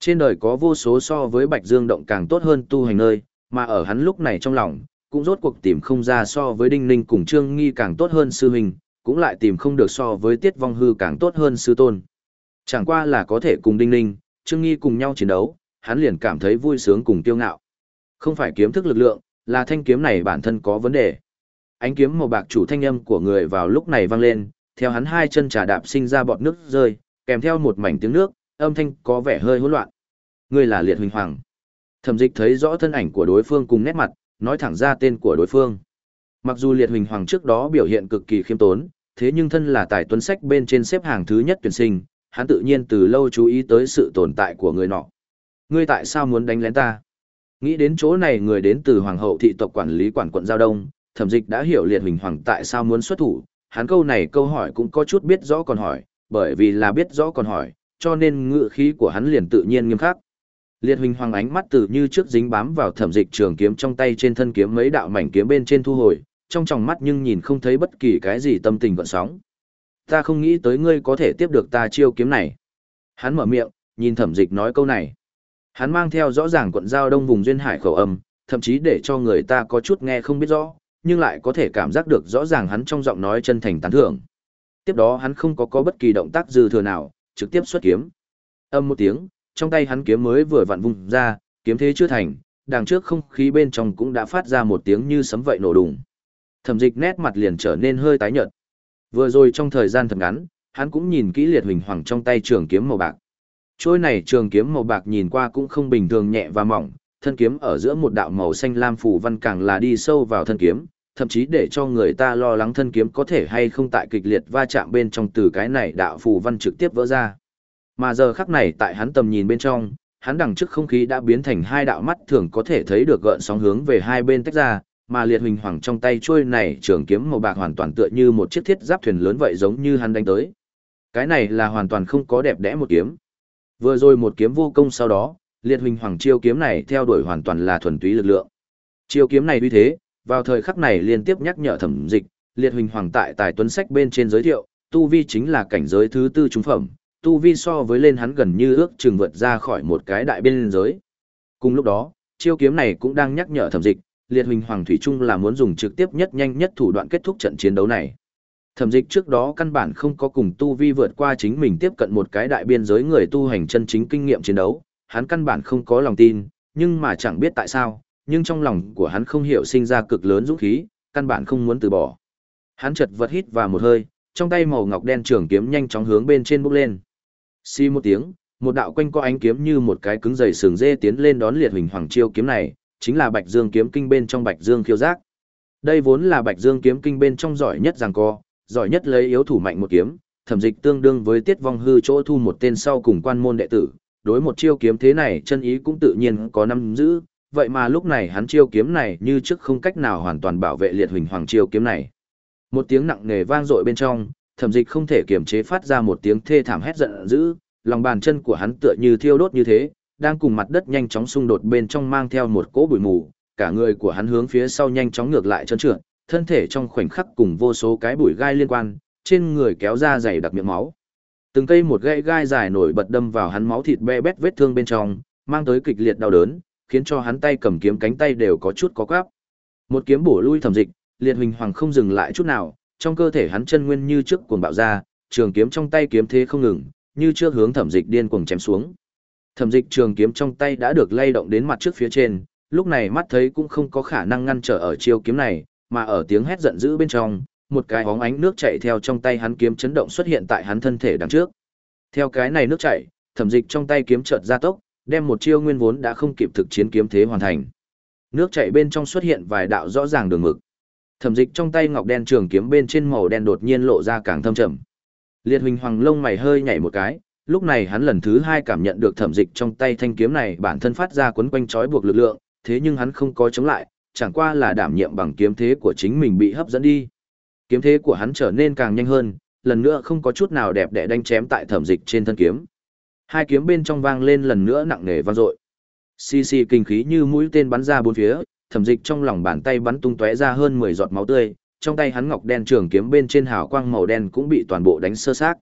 Speaker 1: Trên đời có vô số so với Bạch Dương động càng tốt hơn tu hành nơi, mà ở hắn lúc này trong lòng, cũng rốt cuộc tìm không ra so với Đinh Ninh cùng Trương Nghi càng tốt hơn sư huynh, cũng lại tìm không được so với Tiết Vong Hư càng tốt hơn sư tôn. Chẳng qua là có thể cùng Đinh Ninh, Trương Nghi cùng nhau chiến đấu, hắn liền cảm thấy vui sướng cùng tiêu ngạo. Không phải kiếm thức lực lượng, là thanh kiếm này bản thân có vấn đề. Ánh kiếm màu bạc chủ thanh âm của người vào lúc này vang lên, theo hắn hai chân trà đạp sinh ra bọt nước rơi, kèm theo một mảnh tiếng nước, âm thanh có vẻ hơi hỗn loạn. Ngươi là Liệt Huỳnh Hoàng. Thẩm Dịch thấy rõ thân ảnh của đối phương cùng nét mặt, nói thẳng ra tên của đối phương. Mặc dù Liệt Huỳnh Hoàng trước đó biểu hiện cực kỳ khiêm tốn, thế nhưng thân là tài tuấn sách bên trên xếp hàng thứ nhất tuyển sinh, hắn tự nhiên từ lâu chú ý tới sự tồn tại của người nọ. Ngươi tại sao muốn đánh lén ta? Nghĩ đến chỗ này người đến từ Hoàng hậu thị tộc quản lý quản quận Giao Đông, thẩm dịch đã hiểu liệt huỳnh hoàng tại sao muốn xuất thủ, hắn câu này câu hỏi cũng có chút biết rõ còn hỏi, bởi vì là biết rõ còn hỏi, cho nên ngựa khí của hắn liền tự nhiên nghiêm khắc. Liệt huỳnh hoàng ánh mắt từ như trước dính bám vào thẩm dịch trường kiếm trong tay trên thân kiếm mấy đạo mảnh kiếm bên trên thu hồi, trong tròng mắt nhưng nhìn không thấy bất kỳ cái gì tâm tình gợn sóng. Ta không nghĩ tới ngươi có thể tiếp được ta chiêu kiếm này. Hắn mở miệng, nhìn thẩm dịch nói câu này. Hắn mang theo rõ ràng quận giao đông vùng duyên hải khẩu âm, thậm chí để cho người ta có chút nghe không biết rõ, nhưng lại có thể cảm giác được rõ ràng hắn trong giọng nói chân thành tán thưởng. Tiếp đó hắn không có có bất kỳ động tác dư thừa nào, trực tiếp xuất kiếm. Âm một tiếng, trong tay hắn kiếm mới vừa vặn vung ra, kiếm thế chưa thành, đằng trước không khí bên trong cũng đã phát ra một tiếng như sấm vậy nổ đùng. Thẩm dịch nét mặt liền trở nên hơi tái nhợt. Vừa rồi trong thời gian thật ngắn, hắn cũng nhìn kỹ liệt huỳnh hoàng trong tay trường kiếm màu bạc. Trôi này trường kiếm màu bạc nhìn qua cũng không bình thường nhẹ và mỏng, thân kiếm ở giữa một đạo màu xanh lam phủ văn càng là đi sâu vào thân kiếm, thậm chí để cho người ta lo lắng thân kiếm có thể hay không tại kịch liệt va chạm bên trong từ cái này đạo phù văn trực tiếp vỡ ra. Mà giờ khắc này tại hắn tầm nhìn bên trong, hắn đằng trước không khí đã biến thành hai đạo mắt thường có thể thấy được gợn sóng hướng về hai bên tách ra, mà liệt huỳnh hoàng trong tay trôi này trường kiếm màu bạc hoàn toàn tựa như một chiếc thiết giáp thuyền lớn vậy giống như hắn đánh tới. Cái này là hoàn toàn không có đẹp đẽ một kiếm. Vừa rồi một kiếm vô công sau đó, liệt huỳnh hoàng chiêu kiếm này theo đuổi hoàn toàn là thuần túy lực lượng. Chiêu kiếm này uy thế, vào thời khắc này liên tiếp nhắc nhở thẩm dịch, liệt huỳnh hoàng tại tài tuấn sách bên trên giới thiệu, tu vi chính là cảnh giới thứ tư trung phẩm, tu vi so với lên hắn gần như ước chừng vượt ra khỏi một cái đại biên giới. Cùng lúc đó, chiêu kiếm này cũng đang nhắc nhở thẩm dịch, liệt huỳnh hoàng thủy trung là muốn dùng trực tiếp nhất nhanh nhất thủ đoạn kết thúc trận chiến đấu này. Thẩm dịch trước đó căn bản không có cùng tu vi vượt qua chính mình tiếp cận một cái đại biên giới người tu hành chân chính kinh nghiệm chiến đấu, hắn căn bản không có lòng tin, nhưng mà chẳng biết tại sao, nhưng trong lòng của hắn không hiểu sinh ra cực lớn dũng khí, căn bản không muốn từ bỏ. Hắn chợt vật hít và một hơi, trong tay màu ngọc đen trường kiếm nhanh chóng hướng bên trên bốc lên. Xi một tiếng, một đạo quanh co ánh kiếm như một cái cứng dày sừng dê tiến lên đón liệt hình hoàng chiêu kiếm này, chính là Bạch Dương kiếm kinh bên trong Bạch Dương khiêu giác. Đây vốn là Bạch Dương kiếm kinh bên trong giỏi nhất rằng co, giỏi nhất lấy yếu thủ mạnh một kiếm, thẩm dịch tương đương với Tiết Vong Hư chỗ thu một tên sau cùng quan môn đệ tử, đối một chiêu kiếm thế này chân ý cũng tự nhiên có năm giữ, vậy mà lúc này hắn chiêu kiếm này như trước không cách nào hoàn toàn bảo vệ liệt huỳnh hoàng chiêu kiếm này. Một tiếng nặng nề vang dội bên trong, thẩm dịch không thể kiềm chế phát ra một tiếng thê thảm hét giận dữ, lòng bàn chân của hắn tựa như thiêu đốt như thế, đang cùng mặt đất nhanh chóng xung đột bên trong mang theo một cỗ bụi mù, cả người của hắn hướng phía sau nhanh chóng ngược lại trơn trượt, thân thể trong khoảnh khắc cùng vô số cái bụi gai liên quan, trên người kéo ra dày đặc miệng máu. Từng cây một gãy gai dài nổi bật đâm vào hắn máu thịt be bét vết thương bên trong, mang tới kịch liệt đau đớn, khiến cho hắn tay cầm kiếm cánh tay đều có chút có quắp. Một kiếm bổ lui thẩm dịch, liệt huỳnh hoàng không dừng lại chút nào, trong cơ thể hắn chân nguyên như trước cuồng bạo ra, trường kiếm trong tay kiếm thế không ngừng, như trước hướng thẩm dịch điên cuồng chém xuống. Thẩm dịch trường kiếm trong tay đã được lay động đến mặt trước phía trên, lúc này mắt thấy cũng không có khả năng ngăn trở ở chiêu kiếm này, mà ở tiếng hét giận dữ bên trong, một cái bóng ánh nước chảy theo trong tay hắn kiếm chấn động xuất hiện tại hắn thân thể đằng trước. Theo cái này nước chảy, thẩm dịch trong tay kiếm chợt gia tốc, đem một chiêu nguyên vốn đã không kịp thực chiến kiếm thế hoàn thành. Nước chảy bên trong xuất hiện vài đạo rõ ràng đường mực. Thẩm dịch trong tay ngọc đen trường kiếm bên trên màu đen đột nhiên lộ ra càng thâm trầm. Liệt Huỳnh Hoàng lông mày hơi nhảy một cái, lúc này hắn lần thứ hai cảm nhận được thẩm dịch trong tay thanh kiếm này bản thân phát ra quấn quanh trói buộc lực lượng, thế nhưng hắn không có chống lại, chẳng qua là đảm nhiệm bằng kiếm thế của chính mình bị hấp dẫn đi. Kiếm thế của hắn trở nên càng nhanh hơn, lần nữa không có chút nào đẹp đẽ đánh chém tại thẩm dịch trên thân kiếm. Hai kiếm bên trong vang lên lần nữa nặng nề vang dội. Xì xì kinh khí như mũi tên bắn ra bốn phía, thẩm dịch trong lòng bàn tay bắn tung tóe ra hơn 10 giọt máu tươi, trong tay hắn ngọc đen trường kiếm bên trên hào quang màu đen cũng bị toàn bộ đánh sơ xác.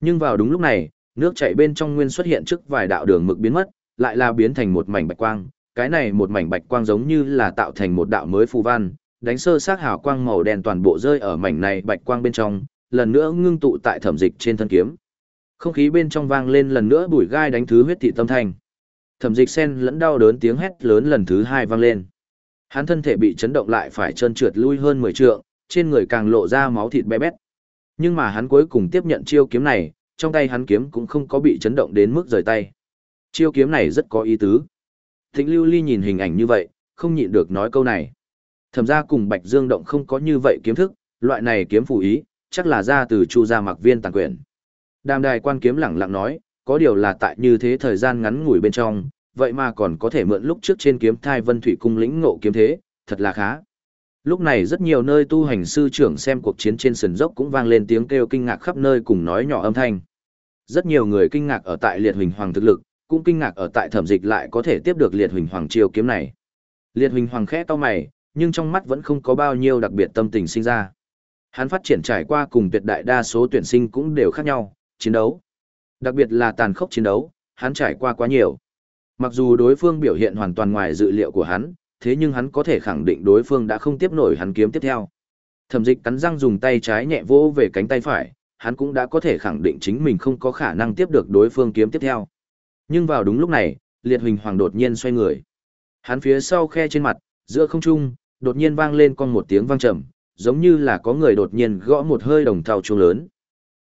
Speaker 1: Nhưng vào đúng lúc này, nước chảy bên trong nguyên xuất hiện trước vài đạo đường mực biến mất, lại là biến thành một mảnh bạch quang, cái này một mảnh bạch quang giống như là tạo thành một đạo mới phù văn, đánh sơ sát hào quang màu đen toàn bộ rơi ở mảnh này bạch quang bên trong, lần nữa ngưng tụ tại thẩm dịch trên thân kiếm. Không khí bên trong vang lên lần nữa bụi gai đánh thứ huyết thị tâm thành Thẩm dịch sen lẫn đau đớn tiếng hét lớn lần thứ hai vang lên. Hắn thân thể bị chấn động lại phải trơn trượt lui hơn 10 trượng, trên người càng lộ ra máu thịt bé bét. Nhưng mà hắn cuối cùng tiếp nhận chiêu kiếm này, trong tay hắn kiếm cũng không có bị chấn động đến mức rời tay. Chiêu kiếm này rất có ý tứ. Thịnh Lưu Ly nhìn hình ảnh như vậy, không nhịn được nói câu này. Thẩm ra cùng Bạch Dương Động không có như vậy kiếm thức, loại này kiếm phù ý, chắc là ra từ Chu gia mặc viên tàng quyển. Đàm đài quan kiếm lẳng lặng nói, có điều là tại như thế thời gian ngắn ngủi bên trong, vậy mà còn có thể mượn lúc trước trên kiếm thai vân thủy cung lĩnh ngộ kiếm thế, thật là khá. Lúc này rất nhiều nơi tu hành sư trưởng xem cuộc chiến trên sườn dốc cũng vang lên tiếng kêu kinh ngạc khắp nơi cùng nói nhỏ âm thanh. Rất nhiều người kinh ngạc ở tại liệt huỳnh hoàng thực lực, cũng kinh ngạc ở tại thẩm dịch lại có thể tiếp được liệt huỳnh hoàng chiêu kiếm này. Liệt huỳnh hoàng khẽ to mày, nhưng trong mắt vẫn không có bao nhiêu đặc biệt tâm tình sinh ra. Hắn phát triển trải qua cùng tuyệt đại đa số tuyển sinh cũng đều khác nhau, chiến đấu. Đặc biệt là tàn khốc chiến đấu, hắn trải qua quá nhiều. Mặc dù đối phương biểu hiện hoàn toàn ngoài dự liệu của hắn, thế nhưng hắn có thể khẳng định đối phương đã không tiếp nổi hắn kiếm tiếp theo. Thẩm dịch cắn răng dùng tay trái nhẹ vỗ về cánh tay phải, hắn cũng đã có thể khẳng định chính mình không có khả năng tiếp được đối phương kiếm tiếp theo. Nhưng vào đúng lúc này, liệt huỳnh hoàng đột nhiên xoay người. Hắn phía sau khe trên mặt, giữa không trung, đột nhiên vang lên con một tiếng vang trầm, giống như là có người đột nhiên gõ một hơi đồng thau chuông lớn.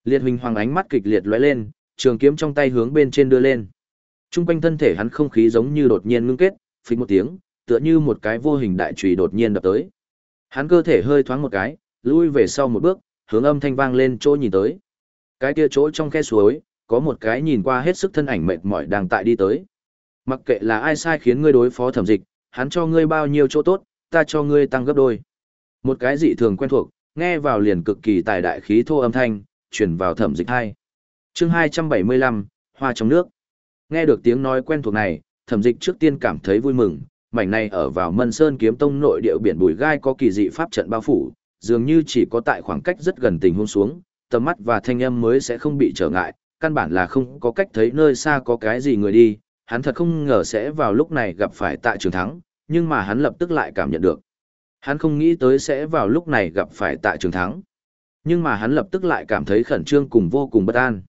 Speaker 1: Liệt huỳnh hoàng ánh mắt kịch liệt lóe lên, trường kiếm trong tay hướng bên trên đưa lên. Trung quanh thân thể hắn không khí giống như đột nhiên ngưng kết, phịch một tiếng, tựa như một cái vô hình đại chùy đột nhiên đập tới. Hắn cơ thể hơi thoáng một cái, lui về sau một bước, hướng âm thanh vang lên chỗ nhìn tới. Cái kia chỗ trong khe suối, có một cái nhìn qua hết sức thân ảnh mệt mỏi đang tại đi tới. Mặc kệ là ai sai khiến ngươi đối phó thẩm dịch, hắn cho ngươi bao nhiêu chỗ tốt, ta cho ngươi tăng gấp đôi. Một cái dị thường quen thuộc, nghe vào liền cực kỳ tài đại khí thô âm thanh, chuyển vào thẩm dịch hai. Chương 275, Hoa trong nước. Nghe được tiếng nói quen thuộc này, thẩm dịch trước tiên cảm thấy vui mừng, mảnh này ở vào Mân Sơn kiếm tông nội địa biển bùi gai có kỳ dị pháp trận bao phủ, dường như chỉ có tại khoảng cách rất gần tình huống xuống, tầm mắt và thanh âm mới sẽ không bị trở ngại, căn bản là không có cách thấy nơi xa có cái gì người đi, hắn thật không ngờ sẽ vào lúc này gặp phải tại trường thắng, nhưng mà hắn lập tức lại cảm nhận được. Hắn không nghĩ tới sẽ vào lúc này gặp phải tại trường thắng. Nhưng mà hắn lập tức lại cảm thấy khẩn trương cùng vô cùng bất an.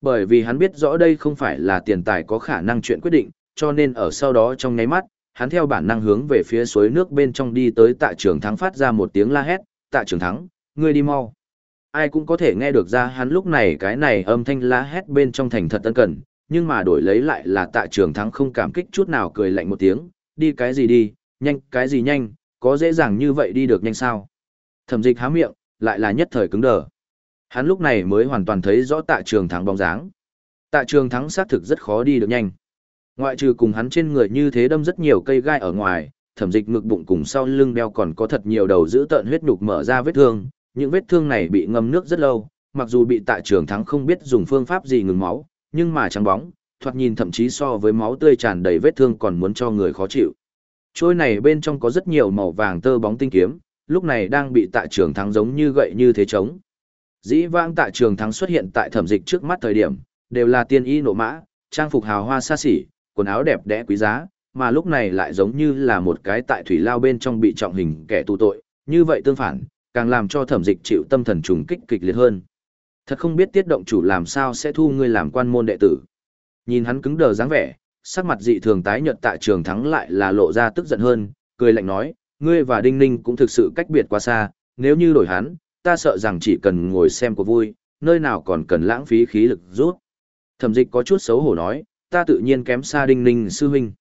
Speaker 1: Bởi vì hắn biết rõ đây không phải là tiền tài có khả năng chuyện quyết định, cho nên ở sau đó trong nháy mắt, hắn theo bản năng hướng về phía suối nước bên trong đi tới tạ trường thắng phát ra một tiếng la hét, tạ trường thắng, ngươi đi mau. Ai cũng có thể nghe được ra hắn lúc này cái này âm thanh la hét bên trong thành thật tân cần, nhưng mà đổi lấy lại là tạ trường thắng không cảm kích chút nào cười lạnh một tiếng, đi cái gì đi, nhanh cái gì nhanh, có dễ dàng như vậy đi được nhanh sao. Thẩm dịch há miệng, lại là nhất thời cứng đờ. Hắn lúc này mới hoàn toàn thấy rõ tạ trường thắng bóng dáng. Tạ trường thắng xác thực rất khó đi được nhanh. Ngoại trừ cùng hắn trên người như thế đâm rất nhiều cây gai ở ngoài, thẩm dịch ngực bụng cùng sau lưng đeo còn có thật nhiều đầu giữ tợn huyết nhục mở ra vết thương. Những vết thương này bị ngâm nước rất lâu, mặc dù bị tạ trường thắng không biết dùng phương pháp gì ngừng máu, nhưng mà trắng bóng, thoạt nhìn thậm chí so với máu tươi tràn đầy vết thương còn muốn cho người khó chịu. Trôi này bên trong có rất nhiều màu vàng tơ bóng tinh kiếm, lúc này đang bị tạ trường thắng giống như gậy như thế trống. Dĩ vãng tạ trường thắng xuất hiện tại thẩm dịch trước mắt thời điểm, đều là tiên y nộ mã, trang phục hào hoa xa xỉ, quần áo đẹp đẽ quý giá, mà lúc này lại giống như là một cái tại thủy lao bên trong bị trọng hình kẻ tù tội, như vậy tương phản, càng làm cho thẩm dịch chịu tâm thần trùng kích kịch liệt hơn. Thật không biết tiết động chủ làm sao sẽ thu ngươi làm quan môn đệ tử. Nhìn hắn cứng đờ dáng vẻ, sắc mặt dị thường tái nhợt tại trường thắng lại là lộ ra tức giận hơn, cười lạnh nói, ngươi và Đinh Ninh cũng thực sự cách biệt quá xa, nếu như đổi hắn, ta sợ rằng chỉ cần ngồi xem có vui, nơi nào còn cần lãng phí khí lực rút. Thẩm dịch có chút xấu hổ nói, ta tự nhiên kém xa Đinh Ninh sư huynh.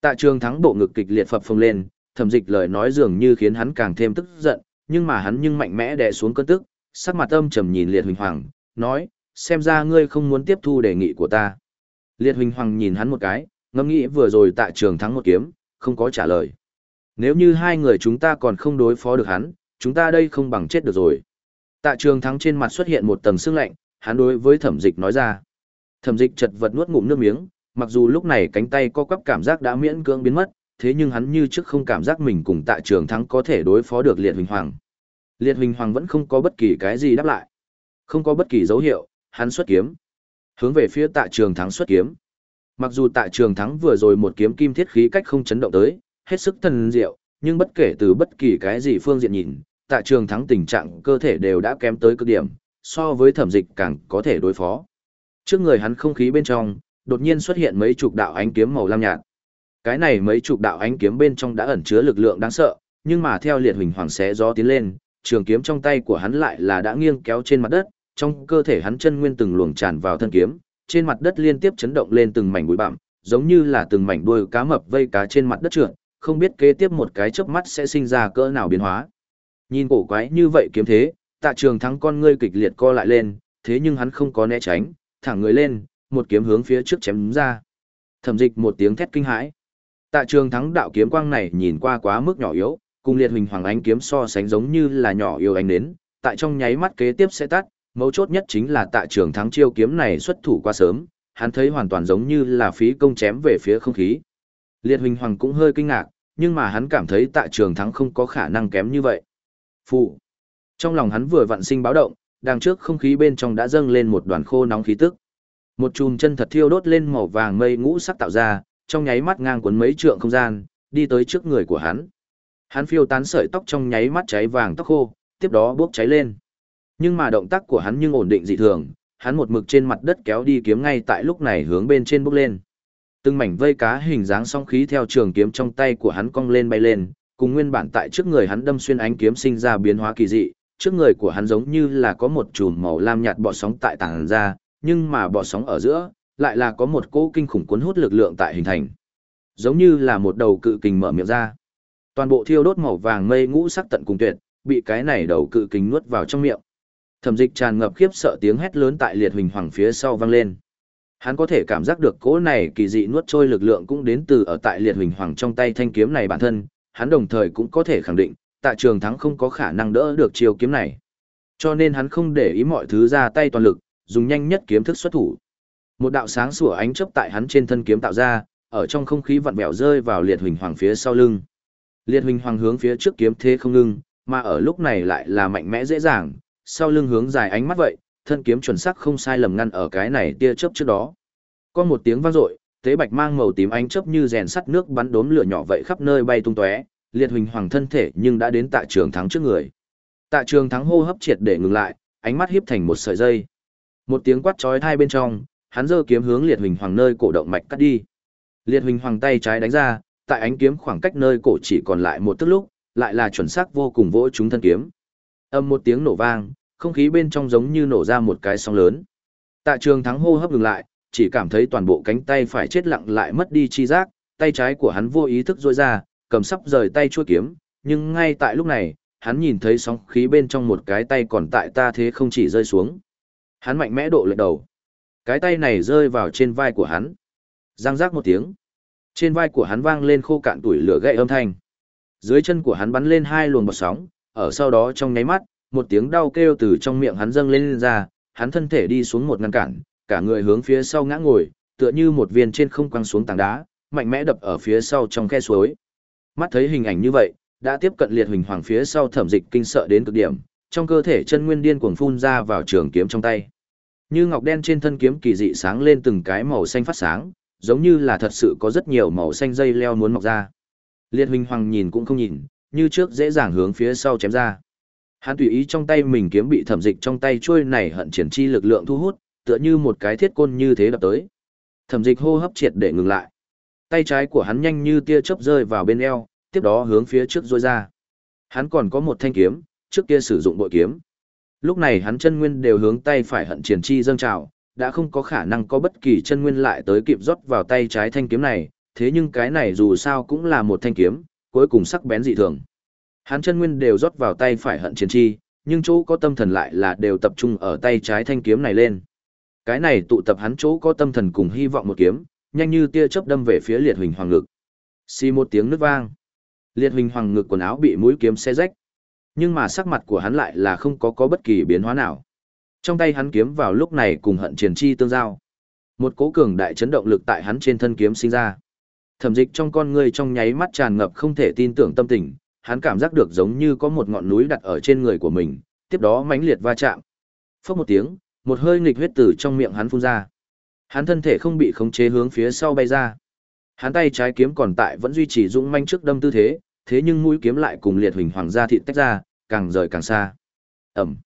Speaker 1: Tạ trường thắng bộ ngực kịch liệt phập phồng lên, thẩm dịch lời nói dường như khiến hắn càng thêm tức giận, nhưng mà hắn nhưng mạnh mẽ đè xuống cơn tức, sắc mặt âm trầm nhìn liệt huỳnh hoàng, nói, xem ra ngươi không muốn tiếp thu đề nghị của ta. Liệt Huỳnh Hoàng nhìn hắn một cái, ngẫm nghĩ vừa rồi tại trường thắng một kiếm, không có trả lời. Nếu như hai người chúng ta còn không đối phó được hắn, chúng ta đây không bằng chết được rồi. Tạ trường thắng trên mặt xuất hiện một tầng sương lạnh, hắn đối với thẩm dịch nói ra. Thẩm dịch chật vật nuốt ngụm nước miếng, mặc dù lúc này cánh tay co quắp cảm giác đã miễn cưỡng biến mất, thế nhưng hắn như trước không cảm giác mình cùng tạ trường thắng có thể đối phó được liệt huỳnh hoàng. Liệt huỳnh hoàng vẫn không có bất kỳ cái gì đáp lại. Không có bất kỳ dấu hiệu, hắn xuất kiếm. Hướng về phía tạ trường thắng xuất kiếm. Mặc dù tạ trường thắng vừa rồi một kiếm kim thiết khí cách không chấn động tới, hết sức thần diệu, nhưng bất kể từ bất kỳ cái gì phương diện nhìn, tạ trường thắng tình trạng cơ thể đều đã kém tới cực điểm, so với thẩm dịch càng có thể đối phó. Trước người hắn không khí bên trong, đột nhiên xuất hiện mấy chục đạo ánh kiếm màu lam nhạt. Cái này mấy chục đạo ánh kiếm bên trong đã ẩn chứa lực lượng đáng sợ, nhưng mà theo liệt huỳnh hoàng xé gió tiến lên, trường kiếm trong tay của hắn lại là đã nghiêng kéo trên mặt đất, trong cơ thể hắn chân nguyên từng luồng tràn vào thân kiếm, trên mặt đất liên tiếp chấn động lên từng mảnh bụi bặm, giống như là từng mảnh đuôi cá mập vây cá trên mặt đất trượt, không biết kế tiếp một cái chớp mắt sẽ sinh ra cỡ nào biến hóa. Nhìn cổ quái như vậy kiếm thế, Tạ Trường Thắng con ngươi kịch liệt co lại lên, thế nhưng hắn không có né tránh, thẳng người lên, một kiếm hướng phía trước chém ra. Thẩm Dịch một tiếng thét kinh hãi. Tạ Trường Thắng đạo kiếm quang này nhìn qua quá mức nhỏ yếu, cùng liệt hình hoàng ánh kiếm so sánh giống như là nhỏ yếu ánh đến, tại trong nháy mắt kế tiếp sẽ tắt, mấu chốt nhất chính là Tạ Trường Thắng chiêu kiếm này xuất thủ quá sớm, hắn thấy hoàn toàn giống như là phí công chém về phía không khí. Liệt hình hoàng cũng hơi kinh ngạc, nhưng mà hắn cảm thấy Tạ Trường Thắng không có khả năng kém như vậy. Phụ. Trong lòng hắn vừa vặn sinh báo động, đằng trước không khí bên trong đã dâng lên một đoàn khô nóng khí tức. Một chùm chân thật thiêu đốt lên màu vàng mây ngũ sắc tạo ra, trong nháy mắt ngang cuốn mấy trượng không gian, đi tới trước người của hắn. Hắn phiêu tán sợi tóc trong nháy mắt cháy vàng tóc khô, tiếp đó bốc cháy lên. Nhưng mà động tác của hắn nhưng ổn định dị thường, hắn một mực trên mặt đất kéo đi kiếm ngay tại lúc này hướng bên trên bốc lên. Từng mảnh vây cá hình dáng song khí theo trường kiếm trong tay của hắn cong lên bay lên, cùng nguyên bản tại trước người hắn đâm xuyên ánh kiếm sinh ra biến hóa kỳ dị, trước người của hắn giống như là có một chùm màu lam nhạt bọt sóng tại tảng ra, nhưng mà bọt sóng ở giữa, lại là có một cỗ kinh khủng cuốn hút lực lượng tại hình thành. Giống như là một đầu cự kình mở miệng ra. Toàn bộ thiêu đốt màu vàng mây ngũ sắc tận cùng tuyệt, bị cái này đầu cự kình nuốt vào trong miệng. Thẩm dịch tràn ngập khiếp sợ tiếng hét lớn tại liệt huỳnh hoàng phía sau vang lên. Hắn có thể cảm giác được cỗ này kỳ dị nuốt trôi lực lượng cũng đến từ ở tại liệt huỳnh hoàng trong tay thanh kiếm này bản thân, hắn đồng thời cũng có thể khẳng định, tạ trường thắng không có khả năng đỡ được chiêu kiếm này. Cho nên hắn không để ý mọi thứ ra tay toàn lực, dùng nhanh nhất kiếm thức xuất thủ. Một đạo sáng sủa ánh chớp tại hắn trên thân kiếm tạo ra, ở trong không khí vặn vẹo rơi vào liệt huỳnh hoàng phía sau lưng. Liệt huỳnh hoàng hướng phía trước kiếm thế không ngưng, mà ở lúc này lại là mạnh mẽ dễ dàng, sau lưng hướng dài ánh mắt vậy, thân kiếm chuẩn xác không sai lầm ngăn ở cái này tia chớp trước đó. Có một tiếng vang dội, tế bạch mang màu tím ánh chớp như rèn sắt nước bắn đốm lửa nhỏ vậy khắp nơi bay tung tóe, liệt huỳnh hoàng thân thể nhưng đã đến tạ trường thắng trước người. Tạ trường thắng hô hấp triệt để ngừng lại, ánh mắt híp thành một sợi dây. Một tiếng quát chói tai bên trong, hắn giơ kiếm hướng liệt huỳnh hoàng nơi cổ động mạch cắt đi. Liệt huỳnh hoàng tay trái đánh ra, tại ánh kiếm khoảng cách nơi cổ chỉ còn lại một tức lúc, lại là chuẩn xác vô cùng vỗ chúng thân kiếm. Âm một tiếng nổ vang, không khí bên trong giống như nổ ra một cái sóng lớn. Tạ Trường Thắng hô hấp ngừng lại, chỉ cảm thấy toàn bộ cánh tay phải chết lặng lại mất đi chi giác, tay trái của hắn vô ý thức rũa ra, cầm sắp rời tay chuôi kiếm, nhưng ngay tại lúc này, hắn nhìn thấy sóng khí bên trong một cái tay còn tại ta thế không chỉ rơi xuống. Hắn mạnh mẽ độ lệch đầu. Cái tay này rơi vào trên vai của hắn. Giang rác một tiếng. Trên vai của hắn vang lên khô cạn tuổi lửa gậy âm thanh. Dưới chân của hắn bắn lên hai luồng bọt sóng, ở sau đó trong nháy mắt, một tiếng đau kêu từ trong miệng hắn dâng lên, lên ra, hắn thân thể đi xuống một ngăn cản, cả người hướng phía sau ngã ngồi, tựa như một viên trên không quăng xuống tảng đá, mạnh mẽ đập ở phía sau trong khe suối. Mắt thấy hình ảnh như vậy, đã tiếp cận liệt huỳnh hoàng phía sau thẩm dịch kinh sợ đến cực điểm, trong cơ thể chân nguyên điên cuồng phun ra vào trường kiếm trong tay. Như ngọc đen trên thân kiếm kỳ dị sáng lên từng cái màu xanh phát sáng, giống như là thật sự có rất nhiều màu xanh dây leo muốn mọc ra. Liệt huynh hoàng nhìn cũng không nhìn, như trước dễ dàng hướng phía sau chém ra. Hắn tùy ý trong tay mình kiếm bị thẩm dịch trong tay trôi này hận triển chi lực lượng thu hút, tựa như một cái thiết côn như thế đập tới. Thẩm dịch hô hấp triệt để ngừng lại. Tay trái của hắn nhanh như tia chớp rơi vào bên eo, tiếp đó hướng phía trước rôi ra. Hắn còn có một thanh kiếm, trước kia sử dụng bội kiếm. Lúc này hắn chân nguyên đều hướng tay phải hận triển chi dâng trào, đã không có khả năng có bất kỳ chân nguyên lại tới kịp rót vào tay trái thanh kiếm này, thế nhưng cái này dù sao cũng là một thanh kiếm, cuối cùng sắc bén dị thường. Hắn chân nguyên đều rót vào tay phải hận triển chi, nhưng chỗ có tâm thần lại là đều tập trung ở tay trái thanh kiếm này lên. Cái này tụ tập hắn chỗ có tâm thần cùng hy vọng một kiếm, nhanh như tia chớp đâm về phía liệt huỳnh hoàng ngực. Xì một tiếng nứt vang. Liệt huỳnh hoàng ngực quần áo bị mũi kiếm xé rách. Nhưng mà sắc mặt của hắn lại là không có có bất kỳ biến hóa nào. Trong tay hắn kiếm vào lúc này cùng hận triển chi tương giao. Một cố cường đại chấn động lực tại hắn trên thân kiếm sinh ra. Thẩm dịch trong con người trong nháy mắt tràn ngập không thể tin tưởng tâm tình, hắn cảm giác được giống như có một ngọn núi đặt ở trên người của mình, tiếp đó mãnh liệt va chạm. Phốc một tiếng, Một hơi nghịch huyết tử trong miệng hắn phun ra. Hắn thân thể không bị khống chế hướng phía sau bay ra. Hắn tay trái kiếm còn tại vẫn duy trì dũng manh trước đâm tư thế, thế nhưng mũi kiếm lại cùng liệt huỳnh hoàng gia thịt tách ra, càng rời càng xa. Ẩm.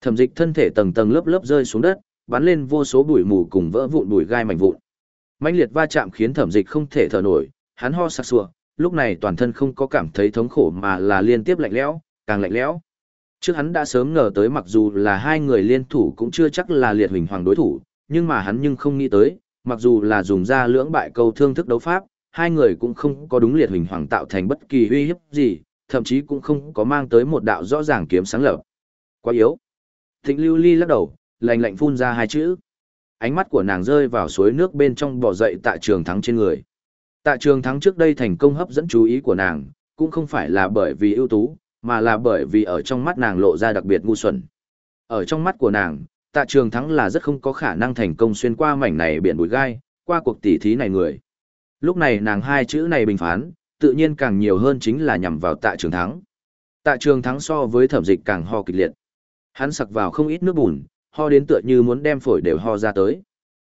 Speaker 1: Thẩm dịch thân thể tầng tầng lớp lớp rơi xuống đất, bắn lên vô số bụi mù cùng vỡ vụn bụi gai mảnh vụn. Mãnh liệt va chạm khiến thẩm dịch không thể thở nổi, hắn ho sặc sụa, lúc này toàn thân không có cảm thấy thống khổ mà là liên tiếp lạnh lẽo, càng lạnh lẽo. Trước hắn đã sớm ngờ tới mặc dù là hai người liên thủ cũng chưa chắc là liệt huỳnh hoàng đối thủ, nhưng mà hắn nhưng không nghĩ tới, mặc dù là dùng ra lưỡng bại câu thương thức đấu pháp, hai người cũng không có đúng liệt huỳnh hoàng tạo thành bất kỳ uy hiếp gì, thậm chí cũng không có mang tới một đạo rõ ràng kiếm sáng lập. Quá yếu. Thịnh lưu ly lắc đầu, lạnh lạnh phun ra hai chữ. Ánh mắt của nàng rơi vào suối nước bên trong bỏ dậy tạ trường thắng trên người. Tạ trường thắng trước đây thành công hấp dẫn chú ý của nàng, cũng không phải là bởi vì ưu tú, mà là bởi vì ở trong mắt nàng lộ ra đặc biệt ngu xuẩn. Ở trong mắt của nàng, tạ trường thắng là rất không có khả năng thành công xuyên qua mảnh này biển bụi gai, qua cuộc tỉ thí này người. Lúc này nàng hai chữ này bình phán, tự nhiên càng nhiều hơn chính là nhằm vào tạ trường thắng. Tạ trường thắng so với thẩm dịch càng ho kịch liệt. Hắn sặc vào không ít nước bùn, ho đến tựa như muốn đem phổi đều ho ra tới.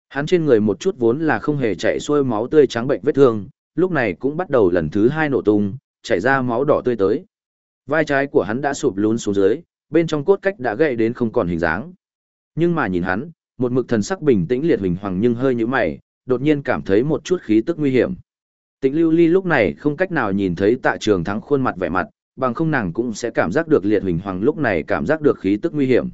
Speaker 1: Hắn trên người một chút vốn là không hề chảy xuôi máu tươi trắng bệnh vết thương, lúc này cũng bắt đầu lần thứ hai nổ tung, chảy ra máu đỏ tươi tới. Vai trái của hắn đã sụp lún xuống dưới, bên trong cốt cách đã gãy đến không còn hình dáng. Nhưng mà nhìn hắn, một mực thần sắc bình tĩnh liệt hình hoàng nhưng hơi như mày, đột nhiên cảm thấy một chút khí tức nguy hiểm. Tịnh Lưu Ly lúc này không cách nào nhìn thấy Tạ Trường Thắng khuôn mặt vẻ mặt, bằng không nàng cũng sẽ cảm giác được liệt hình hoàng lúc này cảm giác được khí tức nguy hiểm.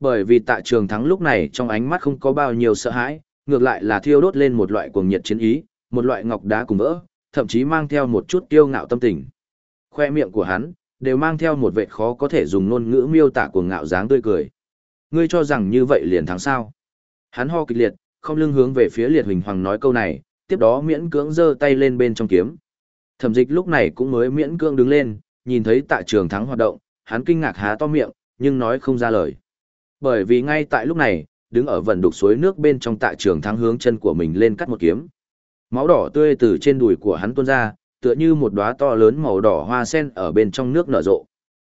Speaker 1: Bởi vì Tạ Trường Thắng lúc này trong ánh mắt không có bao nhiêu sợ hãi, ngược lại là thiêu đốt lên một loại cuồng nhiệt chiến ý, một loại ngọc đá cùng vỡ, thậm chí mang theo một chút kiêu ngạo tâm tình. Khoe miệng của hắn đều mang theo một vẻ khó có thể dùng ngôn ngữ miêu tả cuồng ngạo dáng tươi cười. Ngươi cho rằng như vậy liền thắng sao? Hắn ho kịch liệt, không lưng hướng về phía liệt huỳnh hoàng nói câu này, tiếp đó miễn cưỡng giơ tay lên bên trong kiếm. Thẩm dịch lúc này cũng mới miễn cưỡng đứng lên, nhìn thấy tạ trường thắng hoạt động, hắn kinh ngạc há to miệng, nhưng nói không ra lời. Bởi vì ngay tại lúc này, đứng ở vần đục suối nước bên trong tạ trường thắng hướng chân của mình lên cắt một kiếm. Máu đỏ tươi từ trên đùi của hắn tuôn ra, tựa như một đóa to lớn màu đỏ hoa sen ở bên trong nước nở rộ.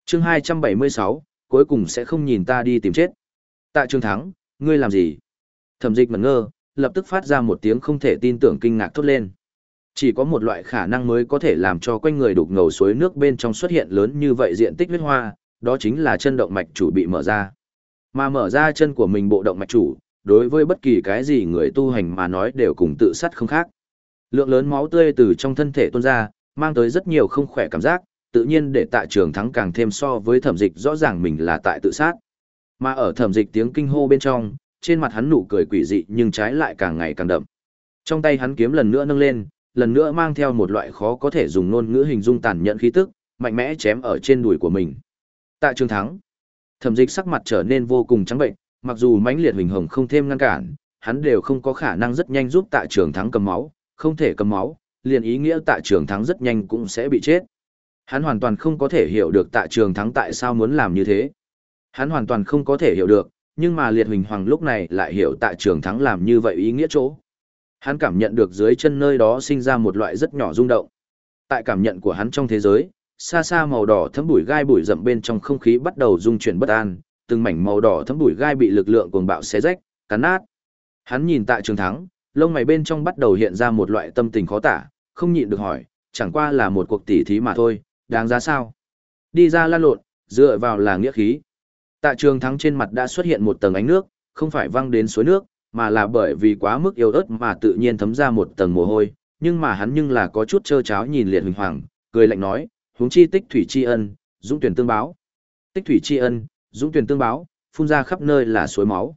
Speaker 1: Chương 276, cuối cùng sẽ không nhìn ta đi tìm chết. Tạ Trường Thắng, ngươi làm gì? Thẩm dịch mẩn ngơ, lập tức phát ra một tiếng không thể tin tưởng kinh ngạc thốt lên. Chỉ có một loại khả năng mới có thể làm cho quanh người đục ngầu suối nước bên trong xuất hiện lớn như vậy diện tích huyết hoa, đó chính là chân động mạch chủ bị mở ra. Mà mở ra chân của mình bộ động mạch chủ, đối với bất kỳ cái gì người tu hành mà nói đều cùng tự sát không khác. Lượng lớn máu tươi từ trong thân thể tuôn ra, mang tới rất nhiều không khỏe cảm giác, tự nhiên để tạ trường thắng càng thêm so với thẩm dịch rõ ràng mình là tại tự sát. Mà ở thẩm dịch tiếng kinh hô bên trong, trên mặt hắn nụ cười quỷ dị nhưng trái lại càng ngày càng đậm. Trong tay hắn kiếm lần nữa nâng lên, lần nữa mang theo một loại khó có thể dùng ngôn ngữ hình dung tàn nhẫn khí tức, mạnh mẽ chém ở trên đùi của mình. Tạ Trường Thắng. Thẩm Dịch sắc mặt trở nên vô cùng trắng bệnh, mặc dù mãnh liệt hình hồng không thêm ngăn cản, hắn đều không có khả năng rất nhanh giúp Tạ Trường Thắng cầm máu, không thể cầm máu, liền ý nghĩa Tạ Trường Thắng rất nhanh cũng sẽ bị chết. Hắn hoàn toàn không có thể hiểu được Tạ Trường Thắng tại sao muốn làm như thế. Hắn hoàn toàn không có thể hiểu được, nhưng mà liệt huỳnh hoàng lúc này lại hiểu tạ trường thắng làm như vậy ý nghĩa chỗ. Hắn cảm nhận được dưới chân nơi đó sinh ra một loại rất nhỏ rung động. Tại cảm nhận của hắn trong thế giới, xa xa màu đỏ thấm bụi gai bụi rậm bên trong không khí bắt đầu rung chuyển bất an, từng mảnh màu đỏ thấm bụi gai bị lực lượng cuồng bạo xé rách, cắn nát. Hắn nhìn tại trường thắng, lông mày bên trong bắt đầu hiện ra một loại tâm tình khó tả, không nhịn được hỏi, chẳng qua là một cuộc tỉ thí mà thôi, đáng giá sao? Đi ra lan lộn, dựa vào là nghĩa khí. Tạ trường thắng trên mặt đã xuất hiện một tầng ánh nước, không phải văng đến suối nước, mà là bởi vì quá mức yếu ớt mà tự nhiên thấm ra một tầng mồ hôi, nhưng mà hắn nhưng là có chút trơ cháo nhìn liệt huỳnh hoàng, cười lạnh nói, huống chi tích thủy tri ân, dũng tuyển tương báo. Tích thủy tri ân, dũng tuyển tương báo, phun ra khắp nơi là suối máu.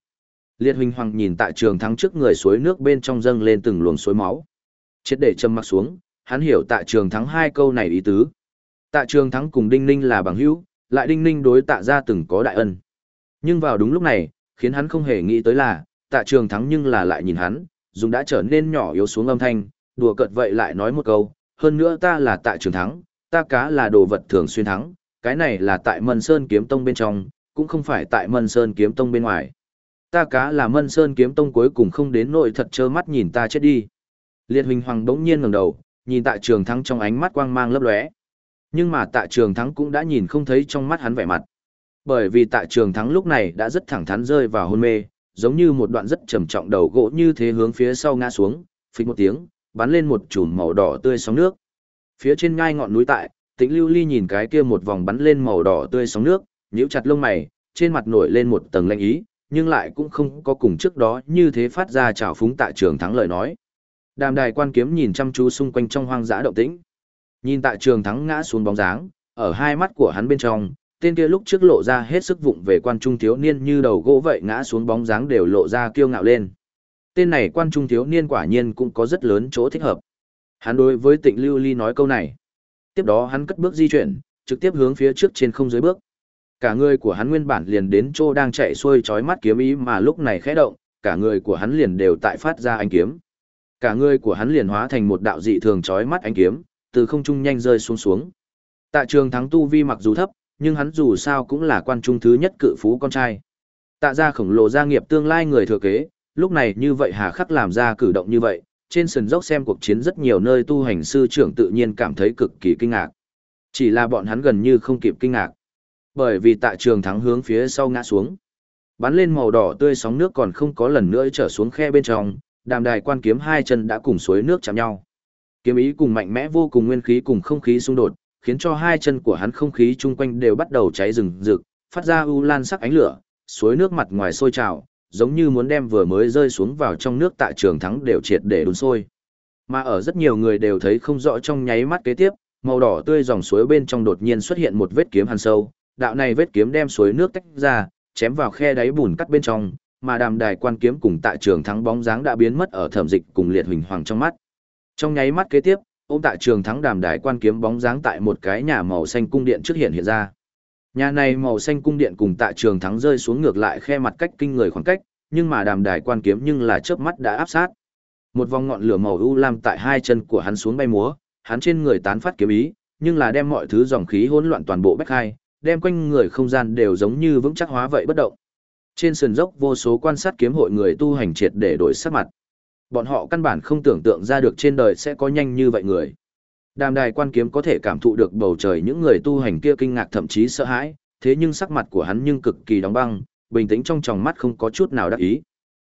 Speaker 1: Liệt huỳnh hoàng nhìn tại trường thắng trước người suối nước bên trong dâng lên từng luồng suối máu. Chết để châm mặc xuống, hắn hiểu tại trường thắng hai câu này ý tứ. Tạ trường thắng cùng đinh ninh là bằng hữu, lại đinh ninh đối tạ ra từng có đại ân. Nhưng vào đúng lúc này, khiến hắn không hề nghĩ tới là, tạ trường thắng nhưng là lại nhìn hắn, dùng đã trở nên nhỏ yếu xuống âm thanh, đùa cợt vậy lại nói một câu, hơn nữa ta là tạ trường thắng, ta cá là đồ vật thường xuyên thắng, cái này là tại Mân Sơn kiếm tông bên trong, cũng không phải tại Mân Sơn kiếm tông bên ngoài. Ta cá là Mân Sơn kiếm tông cuối cùng không đến nội thật trơ mắt nhìn ta chết đi. Liệt Huỳnh Hoàng đống nhiên ngẩng đầu, nhìn tạ trường thắng trong ánh mắt quang mang lấp lóe. Nhưng mà tạ trường thắng cũng đã nhìn không thấy trong mắt hắn vẻ mặt. Bởi vì tại trường thắng lúc này đã rất thẳng thắn rơi vào hôn mê, giống như một đoạn rất trầm trọng đầu gỗ như thế hướng phía sau ngã xuống, phịch một tiếng, bắn lên một chùm màu đỏ tươi sóng nước. Phía trên ngai ngọn núi tại, Tĩnh Lưu Ly nhìn cái kia một vòng bắn lên màu đỏ tươi sóng nước, nhíu chặt lông mày, trên mặt nổi lên một tầng lạnh ý, nhưng lại cũng không có cùng trước đó như thế phát ra trào phúng tại trường thắng lời nói. Đàm đài quan kiếm nhìn chăm chú xung quanh trong hoang dã động tĩnh. Nhìn tại trường thắng ngã xuống bóng dáng, ở hai mắt của hắn bên trong, tên kia lúc trước lộ ra hết sức vụng về quan trung thiếu niên như đầu gỗ vậy ngã xuống bóng dáng đều lộ ra kiêu ngạo lên. Tên này quan trung thiếu niên quả nhiên cũng có rất lớn chỗ thích hợp. Hắn đối với tịnh lưu ly nói câu này. Tiếp đó hắn cất bước di chuyển, trực tiếp hướng phía trước trên không dưới bước. Cả người của hắn nguyên bản liền đến chỗ đang chạy xuôi chói mắt kiếm ý mà lúc này khẽ động, cả người của hắn liền đều tại phát ra ánh kiếm. Cả người của hắn liền hóa thành một đạo dị thường chói mắt ánh kiếm, từ không trung nhanh rơi xuống xuống. Tạ trường thắng tu vi mặc dù thấp, nhưng hắn dù sao cũng là quan trung thứ nhất cự phú con trai. Tạ gia khổng lồ gia nghiệp tương lai người thừa kế, lúc này như vậy hà khắc làm ra cử động như vậy, trên sân dốc xem cuộc chiến rất nhiều nơi tu hành sư trưởng tự nhiên cảm thấy cực kỳ kinh ngạc. Chỉ là bọn hắn gần như không kịp kinh ngạc. Bởi vì tạ trường thắng hướng phía sau ngã xuống. Bắn lên màu đỏ tươi sóng nước còn không có lần nữa trở xuống khe bên trong, đàm đài quan kiếm hai chân đã cùng suối nước chạm nhau. Kiếm ý cùng mạnh mẽ vô cùng nguyên khí cùng không khí xung đột, khiến cho hai chân của hắn không khí chung quanh đều bắt đầu cháy rừng rực, phát ra u lan sắc ánh lửa, suối nước mặt ngoài sôi trào, giống như muốn đem vừa mới rơi xuống vào trong nước tại trường thắng đều triệt để đun sôi. Mà ở rất nhiều người đều thấy không rõ trong nháy mắt kế tiếp, màu đỏ tươi dòng suối bên trong đột nhiên xuất hiện một vết kiếm hàn sâu, đạo này vết kiếm đem suối nước tách ra, chém vào khe đáy bùn cắt bên trong, mà đàm đài quan kiếm cùng tại trường thắng bóng dáng đã biến mất ở thẩm dịch cùng liệt huỳnh hoàng trong mắt. Trong nháy mắt kế tiếp, ông tại trường thắng đàm đài quan kiếm bóng dáng tại một cái nhà màu xanh cung điện trước hiện hiện ra. Nhà này màu xanh cung điện cùng tại trường thắng rơi xuống ngược lại khe mặt cách kinh người khoảng cách, nhưng mà đàm đài quan kiếm nhưng là chớp mắt đã áp sát. Một vòng ngọn lửa màu u lam tại hai chân của hắn xuống bay múa, hắn trên người tán phát kiếm ý, nhưng là đem mọi thứ dòng khí hỗn loạn toàn bộ bách hai, đem quanh người không gian đều giống như vững chắc hóa vậy bất động. Trên sườn dốc vô số quan sát kiếm hội người tu hành triệt để đổi sắc mặt. Bọn họ căn bản không tưởng tượng ra được trên đời sẽ có nhanh như vậy người. Đàm đài quan kiếm có thể cảm thụ được bầu trời những người tu hành kia kinh ngạc thậm chí sợ hãi, thế nhưng sắc mặt của hắn nhưng cực kỳ đóng băng, bình tĩnh trong tròng mắt không có chút nào đắc ý.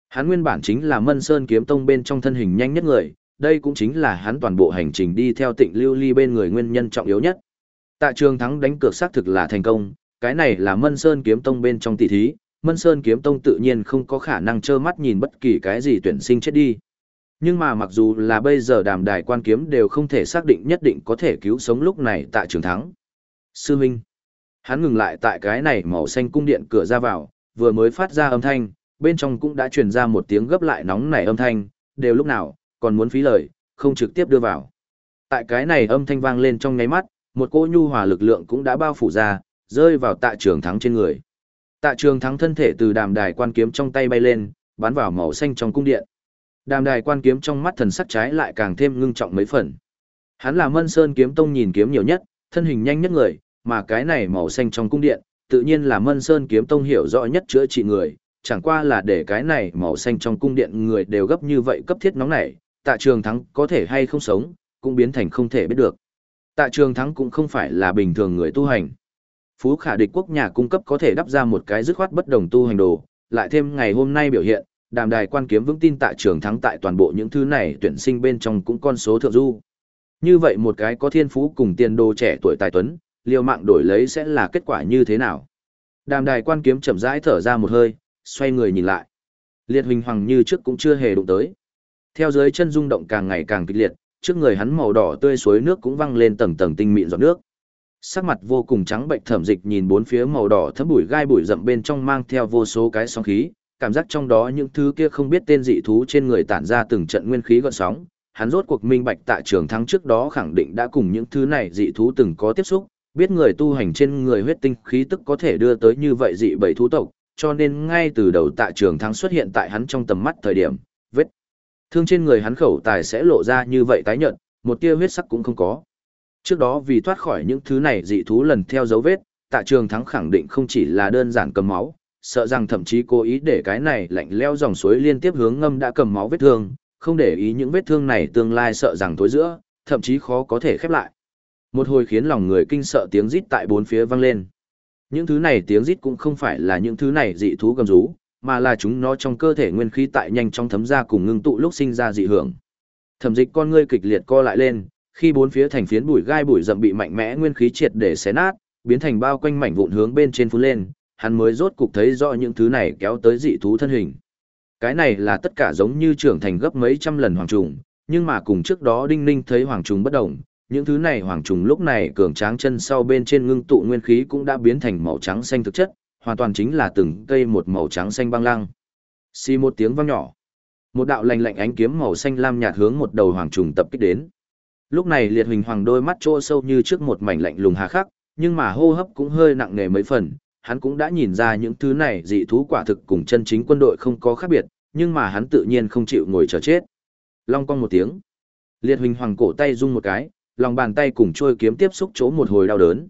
Speaker 1: Hắn nguyên bản chính là Mân Sơn kiếm tông bên trong thân hình nhanh nhất người, đây cũng chính là hắn toàn bộ hành trình đi theo Tịnh Lưu Ly bên người nguyên nhân trọng yếu nhất. Tạ Trường thắng đánh cược xác thực là thành công, cái này là Mân Sơn kiếm tông bên trong tỷ thí, Mân Sơn kiếm tông tự nhiên không có khả năng trơ mắt nhìn bất kỳ cái gì tuyển sinh chết đi. Nhưng mà mặc dù là bây giờ đàm đài quan kiếm đều không thể xác định nhất định có thể cứu sống lúc này tại trường thắng. Sư Minh. Hắn ngừng lại tại cái này màu xanh cung điện cửa ra vào, vừa mới phát ra âm thanh, bên trong cũng đã truyền ra một tiếng gấp lại nóng nảy âm thanh, đều lúc nào, còn muốn phí lời, không trực tiếp đưa vào. Tại cái này âm thanh vang lên trong nháy mắt, một cỗ nhu hòa lực lượng cũng đã bao phủ ra, rơi vào tạ trường thắng trên người. Tạ trường thắng thân thể từ đàm đài quan kiếm trong tay bay lên, bắn vào màu xanh trong cung điện. Đàm đài quan kiếm trong mắt thần sắc trái lại càng thêm ngưng trọng mấy phần. Hắn là Mân Sơn kiếm tông nhìn kiếm nhiều nhất, thân hình nhanh nhất người, mà cái này màu xanh trong cung điện, tự nhiên là Mân Sơn kiếm tông hiểu rõ nhất chữa trị người, chẳng qua là để cái này màu xanh trong cung điện người đều gấp như vậy cấp thiết nóng nảy, tạ trường thắng có thể hay không sống, cũng biến thành không thể biết được. Tạ trường thắng cũng không phải là bình thường người tu hành. Phú khả địch quốc nhà cung cấp có thể đắp ra một cái dứt khoát bất đồng tu hành đồ, lại thêm ngày hôm nay biểu hiện, đàm đài quan kiếm vững tin tại trường thắng tại toàn bộ những thứ này tuyển sinh bên trong cũng con số thượng du. Như vậy một cái có thiên phú cùng tiền đồ trẻ tuổi tài tuấn, liều mạng đổi lấy sẽ là kết quả như thế nào? Đàm đài quan kiếm chậm rãi thở ra một hơi, xoay người nhìn lại. Liệt huỳnh hoàng như trước cũng chưa hề đụng tới. Theo dưới chân rung động càng ngày càng kịch liệt, trước người hắn màu đỏ tươi suối nước cũng văng lên tầng tầng tinh mịn giọt nước. Sắc mặt vô cùng trắng bệnh thẩm dịch nhìn bốn phía màu đỏ thấm bụi gai bụi rậm bên trong mang theo vô số cái sóng khí, cảm giác trong đó những thứ kia không biết tên dị thú trên người tản ra từng trận nguyên khí gợn sóng. Hắn rốt cuộc minh bạch tại trường thắng trước đó khẳng định đã cùng những thứ này dị thú từng có tiếp xúc, biết người tu hành trên người huyết tinh khí tức có thể đưa tới như vậy dị bảy thú tộc, cho nên ngay từ đầu tại trường thắng xuất hiện tại hắn trong tầm mắt thời điểm, vết thương trên người hắn khẩu tài sẽ lộ ra như vậy tái nhợt, một tia huyết sắc cũng không có. Trước đó vì thoát khỏi những thứ này dị thú lần theo dấu vết, Tạ trường thắng khẳng định không chỉ là đơn giản cầm máu, sợ rằng thậm chí cố ý để cái này lạnh leo dòng suối liên tiếp hướng ngâm đã cầm máu vết thương, không để ý những vết thương này tương lai sợ rằng tối giữa, thậm chí khó có thể khép lại. Một hồi khiến lòng người kinh sợ tiếng rít tại bốn phía vang lên. Những thứ này tiếng rít cũng không phải là những thứ này dị thú gầm rú, mà là chúng nó trong cơ thể nguyên khí tại nhanh trong thấm ra cùng ngưng tụ lúc sinh ra dị hưởng. Thẩm dịch con ngươi kịch liệt co lại lên, khi bốn phía thành phiến bụi gai bụi rậm bị mạnh mẽ nguyên khí triệt để xé nát, biến thành bao quanh mảnh vụn hướng bên trên phun lên, hắn mới rốt cục thấy rõ những thứ này kéo tới dị thú thân hình. Cái này là tất cả giống như trưởng thành gấp mấy trăm lần hoàng trùng, nhưng mà cùng trước đó Đinh Ninh thấy hoàng trùng bất động, những thứ này hoàng trùng lúc này cường tráng chân sau bên trên ngưng tụ nguyên khí cũng đã biến thành màu trắng xanh thực chất, hoàn toàn chính là từng cây một màu trắng xanh băng lăng. Xì một tiếng vang nhỏ. Một đạo lạnh lạnh ánh kiếm màu xanh lam nhạt hướng một đầu hoàng trùng tập kích đến. Lúc này liệt hình hoàng đôi mắt trô sâu như trước một mảnh lạnh lùng hà khắc, nhưng mà hô hấp cũng hơi nặng nề mấy phần, hắn cũng đã nhìn ra những thứ này dị thú quả thực cùng chân chính quân đội không có khác biệt, nhưng mà hắn tự nhiên không chịu ngồi chờ chết. Long cong một tiếng. Liệt hình hoàng cổ tay rung một cái, lòng bàn tay cùng trôi kiếm tiếp xúc chỗ một hồi đau đớn.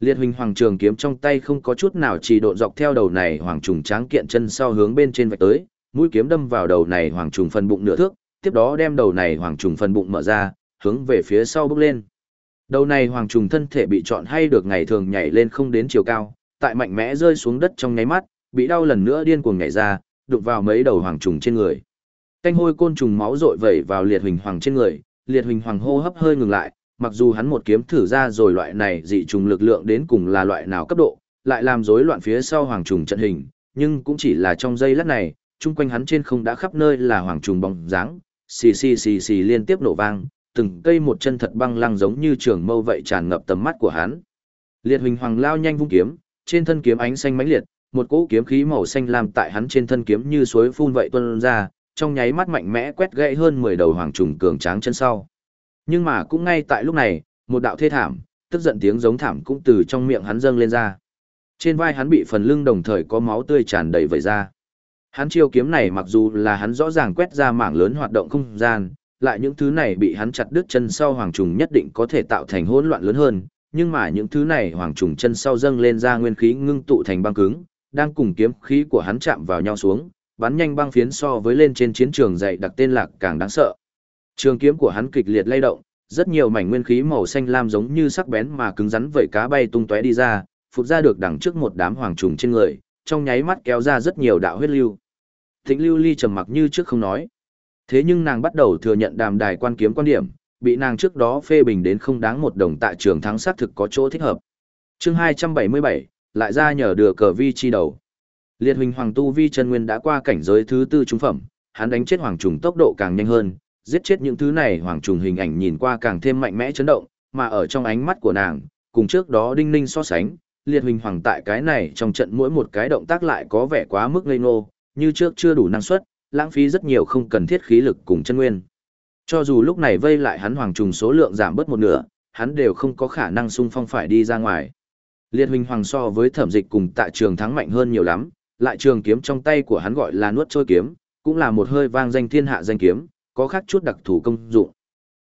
Speaker 1: Liệt hình hoàng trường kiếm trong tay không có chút nào chỉ độn dọc theo đầu này hoàng trùng tráng kiện chân sau hướng bên trên vạch tới, mũi kiếm đâm vào đầu này hoàng trùng phần bụng nửa thước, tiếp đó đem đầu này hoàng trùng phần bụng mở ra, hướng về phía sau bước lên. Đầu này hoàng trùng thân thể bị chọn hay được ngày thường nhảy lên không đến chiều cao, tại mạnh mẽ rơi xuống đất trong nháy mắt, bị đau lần nữa điên cuồng nhảy ra, đụng vào mấy đầu hoàng trùng trên người. Canh hôi côn trùng máu rội vẩy vào liệt hình hoàng trên người, liệt hình hoàng hô hấp hơi ngừng lại, mặc dù hắn một kiếm thử ra rồi loại này dị trùng lực lượng đến cùng là loại nào cấp độ, lại làm rối loạn phía sau hoàng trùng trận hình, nhưng cũng chỉ là trong giây lát này, chung quanh hắn trên không đã khắp nơi là hoàng trùng bóng dáng, xì xì xì xì liên tiếp nổ vang, từng cây một chân thật băng lăng giống như trường mâu vậy tràn ngập tầm mắt của hắn. Liệt hình hoàng lao nhanh vung kiếm, trên thân kiếm ánh xanh mãnh liệt, một cỗ kiếm khí màu xanh làm tại hắn trên thân kiếm như suối phun vậy tuôn ra, trong nháy mắt mạnh mẽ quét gãy hơn 10 đầu hoàng trùng cường tráng chân sau. Nhưng mà cũng ngay tại lúc này, một đạo thê thảm, tức giận tiếng giống thảm cũng từ trong miệng hắn dâng lên ra. Trên vai hắn bị phần lưng đồng thời có máu tươi tràn đầy vẩy ra. Hắn chiêu kiếm này mặc dù là hắn rõ ràng quét ra mảng lớn hoạt động không gian, lại những thứ này bị hắn chặt đứt chân sau hoàng trùng nhất định có thể tạo thành hỗn loạn lớn hơn, nhưng mà những thứ này hoàng trùng chân sau dâng lên ra nguyên khí ngưng tụ thành băng cứng, đang cùng kiếm khí của hắn chạm vào nhau xuống, bắn nhanh băng phiến so với lên trên chiến trường dày đặc tên lạc càng đáng sợ. Trường kiếm của hắn kịch liệt lay động, rất nhiều mảnh nguyên khí màu xanh lam giống như sắc bén mà cứng rắn vẩy cá bay tung tóe đi ra, phụt ra được đằng trước một đám hoàng trùng trên người, trong nháy mắt kéo ra rất nhiều đạo huyết lưu. Thịnh Lưu Ly trầm mặc như trước không nói. Thế nhưng nàng bắt đầu thừa nhận đàm đài quan kiếm quan điểm, bị nàng trước đó phê bình đến không đáng một đồng tại trường thắng xác thực có chỗ thích hợp. Chương 277, lại ra nhờ đưa cờ vi chi đầu. Liệt huynh hoàng tu vi chân nguyên đã qua cảnh giới thứ tư trung phẩm, hắn đánh chết hoàng trùng tốc độ càng nhanh hơn, giết chết những thứ này hoàng trùng hình ảnh nhìn qua càng thêm mạnh mẽ chấn động, mà ở trong ánh mắt của nàng, cùng trước đó đinh ninh so sánh, liệt huynh hoàng tại cái này trong trận mỗi một cái động tác lại có vẻ quá mức ngây ngô, như trước chưa đủ năng suất, lãng phí rất nhiều không cần thiết khí lực cùng chân nguyên. Cho dù lúc này vây lại hắn hoàng trùng số lượng giảm bớt một nửa, hắn đều không có khả năng sung phong phải đi ra ngoài. Liệt huynh hoàng so với thẩm dịch cùng tại trường thắng mạnh hơn nhiều lắm, lại trường kiếm trong tay của hắn gọi là nuốt trôi kiếm, cũng là một hơi vang danh thiên hạ danh kiếm, có khác chút đặc thù công dụng.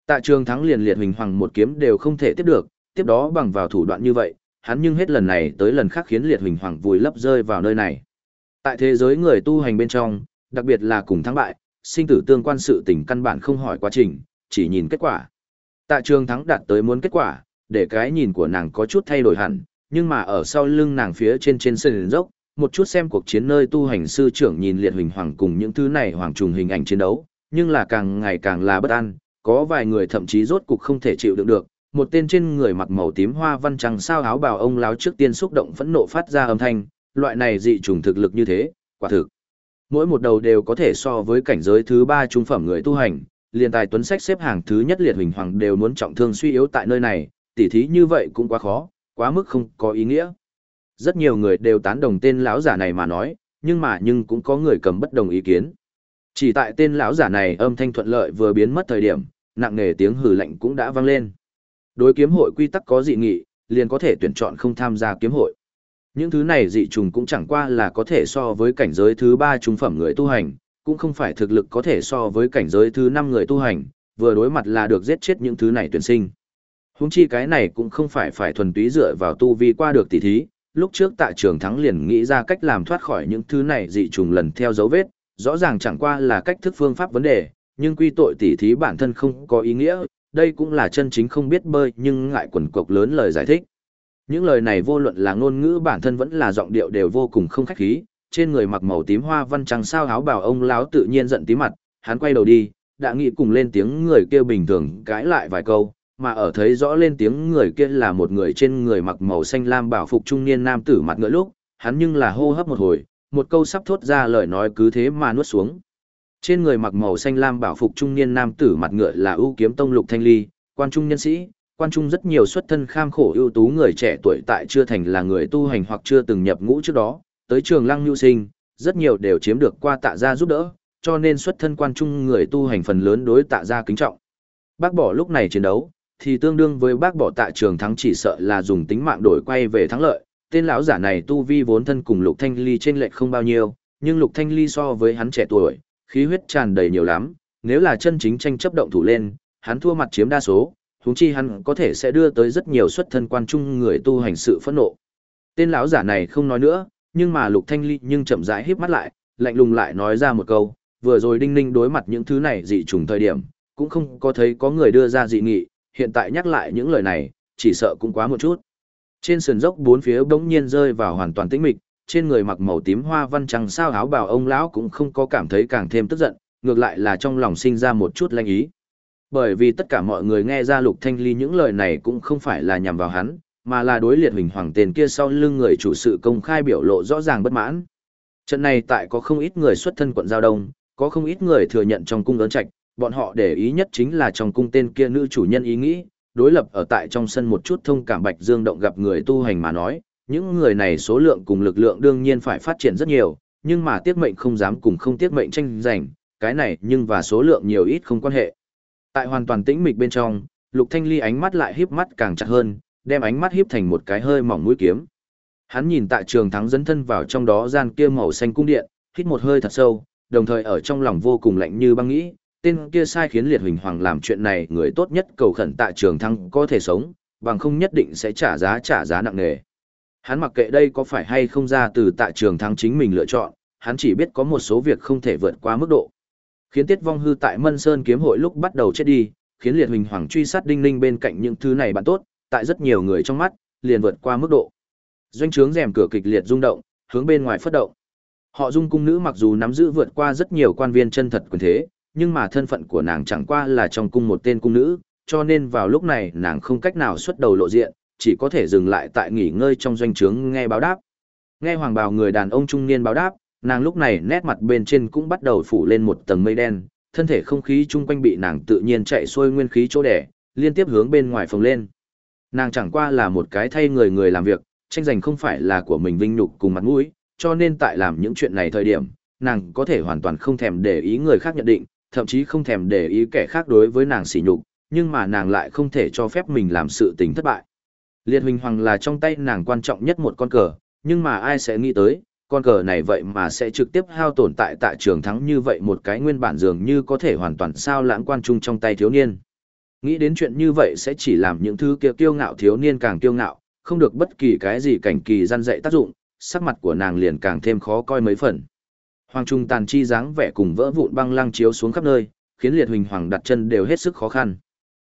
Speaker 1: Tạ trường thắng liền liệt huynh hoàng một kiếm đều không thể tiếp được, tiếp đó bằng vào thủ đoạn như vậy, hắn nhưng hết lần này tới lần khác khiến liệt huynh hoàng vùi lấp rơi vào nơi này. Tại thế giới người tu hành bên trong, đặc biệt là cùng thắng bại, sinh tử tương quan sự tình căn bản không hỏi quá trình, chỉ nhìn kết quả. Tạ trường thắng đạt tới muốn kết quả, để cái nhìn của nàng có chút thay đổi hẳn, nhưng mà ở sau lưng nàng phía trên trên sân dốc, một chút xem cuộc chiến nơi tu hành sư trưởng nhìn liệt hình hoàng cùng những thứ này hoàng trùng hình ảnh chiến đấu, nhưng là càng ngày càng là bất an, có vài người thậm chí rốt cục không thể chịu đựng được. Một tên trên người mặc màu tím hoa văn trắng sao áo bào ông láo trước tiên xúc động phẫn nộ phát ra âm thanh, loại này dị trùng thực lực như thế, quả thực. Mỗi một đầu đều có thể so với cảnh giới thứ ba trung phẩm người tu hành, liền tài tuấn sách xếp hàng thứ nhất liệt hình hoàng đều muốn trọng thương suy yếu tại nơi này, tỉ thí như vậy cũng quá khó, quá mức không có ý nghĩa. Rất nhiều người đều tán đồng tên lão giả này mà nói, nhưng mà nhưng cũng có người cầm bất đồng ý kiến. Chỉ tại tên lão giả này âm thanh thuận lợi vừa biến mất thời điểm, nặng nề tiếng hừ lạnh cũng đã vang lên. Đối kiếm hội quy tắc có dị nghị, liền có thể tuyển chọn không tham gia kiếm hội. Những thứ này dị trùng cũng chẳng qua là có thể so với cảnh giới thứ ba trung phẩm người tu hành, cũng không phải thực lực có thể so với cảnh giới thứ năm người tu hành, vừa đối mặt là được giết chết những thứ này tuyển sinh. Húng chi cái này cũng không phải phải thuần túy dựa vào tu vi qua được tỷ thí, lúc trước tại trường thắng liền nghĩ ra cách làm thoát khỏi những thứ này dị trùng lần theo dấu vết, rõ ràng chẳng qua là cách thức phương pháp vấn đề, nhưng quy tội tỷ thí bản thân không có ý nghĩa, đây cũng là chân chính không biết bơi nhưng ngại quần cục lớn lời giải thích. Những lời này vô luận là ngôn ngữ bản thân vẫn là giọng điệu đều vô cùng không khách khí, trên người mặc màu tím hoa văn trăng sao áo bào ông lão tự nhiên giận tí mặt, hắn quay đầu đi, đã nghĩ cùng lên tiếng người kia bình thường cãi lại vài câu, mà ở thấy rõ lên tiếng người kia là một người trên người mặc màu xanh lam bảo phục trung niên nam tử mặt ngựa lúc, hắn nhưng là hô hấp một hồi, một câu sắp thốt ra lời nói cứ thế mà nuốt xuống. Trên người mặc màu xanh lam bảo phục trung niên nam tử mặt ngựa là ưu kiếm tông lục thanh ly, quan trung nhân sĩ, quan trung rất nhiều xuất thân kham khổ ưu tú người trẻ tuổi tại chưa thành là người tu hành hoặc chưa từng nhập ngũ trước đó, tới trường lăng nhu sinh, rất nhiều đều chiếm được qua tạ gia giúp đỡ, cho nên xuất thân quan trung người tu hành phần lớn đối tạ gia kính trọng. Bác bỏ lúc này chiến đấu, thì tương đương với bác bỏ tạ trường thắng chỉ sợ là dùng tính mạng đổi quay về thắng lợi. Tên lão giả này tu vi vốn thân cùng Lục Thanh Ly trên lệch không bao nhiêu, nhưng Lục Thanh Ly so với hắn trẻ tuổi, khí huyết tràn đầy nhiều lắm, nếu là chân chính tranh chấp động thủ lên, hắn thua mặt chiếm đa số, huống chi hắn có thể sẽ đưa tới rất nhiều xuất thân quan trung người tu hành sự phẫn nộ. Tên lão giả này không nói nữa, nhưng mà Lục Thanh Ly nhưng chậm rãi híp mắt lại, lạnh lùng lại nói ra một câu, vừa rồi Đinh Ninh đối mặt những thứ này dị trùng thời điểm, cũng không có thấy có người đưa ra dị nghị, hiện tại nhắc lại những lời này, chỉ sợ cũng quá một chút. Trên sườn dốc bốn phía bỗng nhiên rơi vào hoàn toàn tĩnh mịch, trên người mặc màu tím hoa văn trăng sao áo bào ông lão cũng không có cảm thấy càng thêm tức giận, ngược lại là trong lòng sinh ra một chút lanh ý. Bởi vì tất cả mọi người nghe ra Lục Thanh Ly những lời này cũng không phải là nhằm vào hắn, mà là đối liệt hình hoàng tên kia sau lưng người chủ sự công khai biểu lộ rõ ràng bất mãn. Trận này tại có không ít người xuất thân quận Giao Đông, có không ít người thừa nhận trong cung ấn trạch, bọn họ để ý nhất chính là trong cung tên kia nữ chủ nhân ý nghĩ, đối lập ở tại trong sân một chút thông cảm Bạch Dương động gặp người tu hành mà nói, những người này số lượng cùng lực lượng đương nhiên phải phát triển rất nhiều, nhưng mà tiết mệnh không dám cùng không tiết mệnh tranh giành, cái này nhưng và số lượng nhiều ít không quan hệ. Tại hoàn toàn tĩnh mịch bên trong, Lục Thanh Ly ánh mắt lại híp mắt càng chặt hơn, đem ánh mắt híp thành một cái hơi mỏng mũi kiếm. Hắn nhìn tại trường thắng dẫn thân vào trong đó gian kia màu xanh cung điện, hít một hơi thật sâu, đồng thời ở trong lòng vô cùng lạnh như băng nghĩ, tên kia sai khiến liệt huỳnh hoàng làm chuyện này người tốt nhất cầu khẩn tại trường thắng có thể sống, bằng không nhất định sẽ trả giá trả giá nặng nề. Hắn mặc kệ đây có phải hay không ra từ tại trường thắng chính mình lựa chọn, hắn chỉ biết có một số việc không thể vượt qua mức độ. Khiến Tiết Vong hư tại Mân Sơn kiếm hội lúc bắt đầu chết đi, khiến Liệt Huỳnh Hoàng truy sát Đinh Ninh bên cạnh những thứ này bạn tốt, tại rất nhiều người trong mắt, liền vượt qua mức độ. Doanh trướng rèm cửa kịch liệt rung động, hướng bên ngoài phất động. Họ Dung cung nữ mặc dù nắm giữ vượt qua rất nhiều quan viên chân thật quyền thế, nhưng mà thân phận của nàng chẳng qua là trong cung một tên cung nữ, cho nên vào lúc này nàng không cách nào xuất đầu lộ diện, chỉ có thể dừng lại tại nghỉ ngơi trong doanh trướng nghe báo đáp. Nghe hoàng bào người đàn ông trung niên báo đáp, nàng lúc này nét mặt bên trên cũng bắt đầu phủ lên một tầng mây đen, thân thể không khí chung quanh bị nàng tự nhiên chạy xuôi nguyên khí chỗ đẻ, liên tiếp hướng bên ngoài phồng lên. Nàng chẳng qua là một cái thay người người làm việc, tranh giành không phải là của mình vinh nhục cùng mặt mũi, cho nên tại làm những chuyện này thời điểm, nàng có thể hoàn toàn không thèm để ý người khác nhận định, thậm chí không thèm để ý kẻ khác đối với nàng sỉ nhục, nhưng mà nàng lại không thể cho phép mình làm sự tình thất bại. Liệt huynh Hoàng là trong tay nàng quan trọng nhất một con cờ, nhưng mà ai sẽ nghĩ tới, con cờ này vậy mà sẽ trực tiếp hao tổn tại tại trường thắng như vậy một cái nguyên bản dường như có thể hoàn toàn sao lãng quan trung trong tay thiếu niên. Nghĩ đến chuyện như vậy sẽ chỉ làm những thứ kia kiêu ngạo thiếu niên càng kiêu ngạo, không được bất kỳ cái gì cảnh kỳ gian dạy tác dụng, sắc mặt của nàng liền càng thêm khó coi mấy phần. Hoàng trung tàn chi dáng vẻ cùng vỡ vụn băng lăng chiếu xuống khắp nơi, khiến liệt huỳnh hoàng đặt chân đều hết sức khó khăn.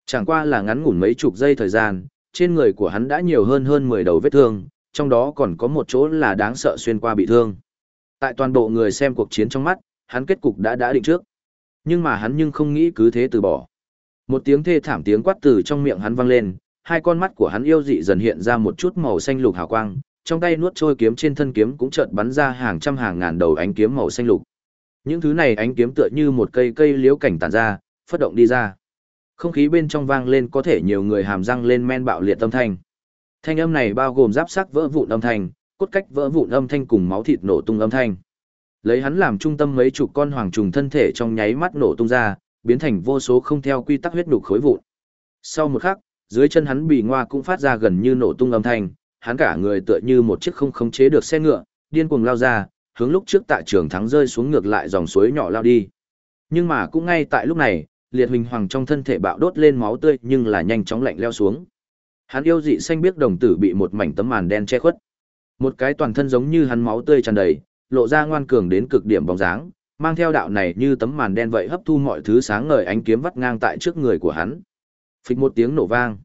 Speaker 1: Chẳng qua là ngắn ngủn mấy chục giây thời gian, trên người của hắn đã nhiều hơn hơn 10 đầu vết thương, trong đó còn có một chỗ là đáng sợ xuyên qua bị thương. Tại toàn bộ người xem cuộc chiến trong mắt, hắn kết cục đã đã định trước. Nhưng mà hắn nhưng không nghĩ cứ thế từ bỏ. Một tiếng thê thảm tiếng quát từ trong miệng hắn vang lên, hai con mắt của hắn yêu dị dần hiện ra một chút màu xanh lục hào quang, trong tay nuốt trôi kiếm trên thân kiếm cũng chợt bắn ra hàng trăm hàng ngàn đầu ánh kiếm màu xanh lục. Những thứ này ánh kiếm tựa như một cây cây liễu cảnh tản ra, phất động đi ra. Không khí bên trong vang lên có thể nhiều người hàm răng lên men bạo liệt âm thanh. Thanh âm này bao gồm giáp sắc vỡ vụn âm thanh, cốt cách vỡ vụn âm thanh cùng máu thịt nổ tung âm thanh. Lấy hắn làm trung tâm mấy chục con hoàng trùng thân thể trong nháy mắt nổ tung ra, biến thành vô số không theo quy tắc huyết nục khối vụn. Sau một khắc, dưới chân hắn bì ngoa cũng phát ra gần như nổ tung âm thanh, hắn cả người tựa như một chiếc không khống chế được xe ngựa, điên cuồng lao ra, hướng lúc trước tại trường thắng rơi xuống ngược lại dòng suối nhỏ lao đi. Nhưng mà cũng ngay tại lúc này, liệt huỳnh hoàng trong thân thể bạo đốt lên máu tươi nhưng là nhanh chóng lạnh leo xuống. Hắn yêu dị xanh biết đồng tử bị một mảnh tấm màn đen che khuất. Một cái toàn thân giống như hắn máu tươi tràn đầy, lộ ra ngoan cường đến cực điểm bóng dáng, mang theo đạo này như tấm màn đen vậy hấp thu mọi thứ sáng ngời ánh kiếm vắt ngang tại trước người của hắn. Phịch một tiếng nổ vang.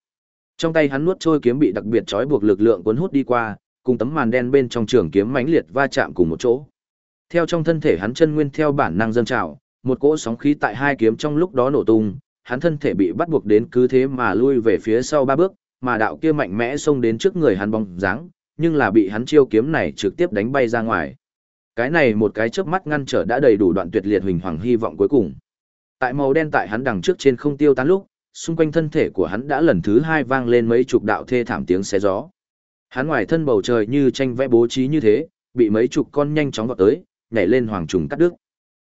Speaker 1: Trong tay hắn nuốt trôi kiếm bị đặc biệt trói buộc lực lượng cuốn hút đi qua, cùng tấm màn đen bên trong trường kiếm mãnh liệt va chạm cùng một chỗ. Theo trong thân thể hắn chân nguyên theo bản năng dâng trào, một cỗ sóng khí tại hai kiếm trong lúc đó nổ tung, hắn thân thể bị bắt buộc đến cứ thế mà lui về phía sau ba bước, mà đạo kia mạnh mẽ xông đến trước người hắn bóng dáng, nhưng là bị hắn chiêu kiếm này trực tiếp đánh bay ra ngoài. Cái này một cái chớp mắt ngăn trở đã đầy đủ đoạn tuyệt liệt huỳnh hoàng hy vọng cuối cùng. Tại màu đen tại hắn đằng trước trên không tiêu tán lúc, xung quanh thân thể của hắn đã lần thứ hai vang lên mấy chục đạo thê thảm tiếng xé gió. Hắn ngoài thân bầu trời như tranh vẽ bố trí như thế, bị mấy chục con nhanh chóng vọt tới, nhảy lên hoàng trùng cắt đứt.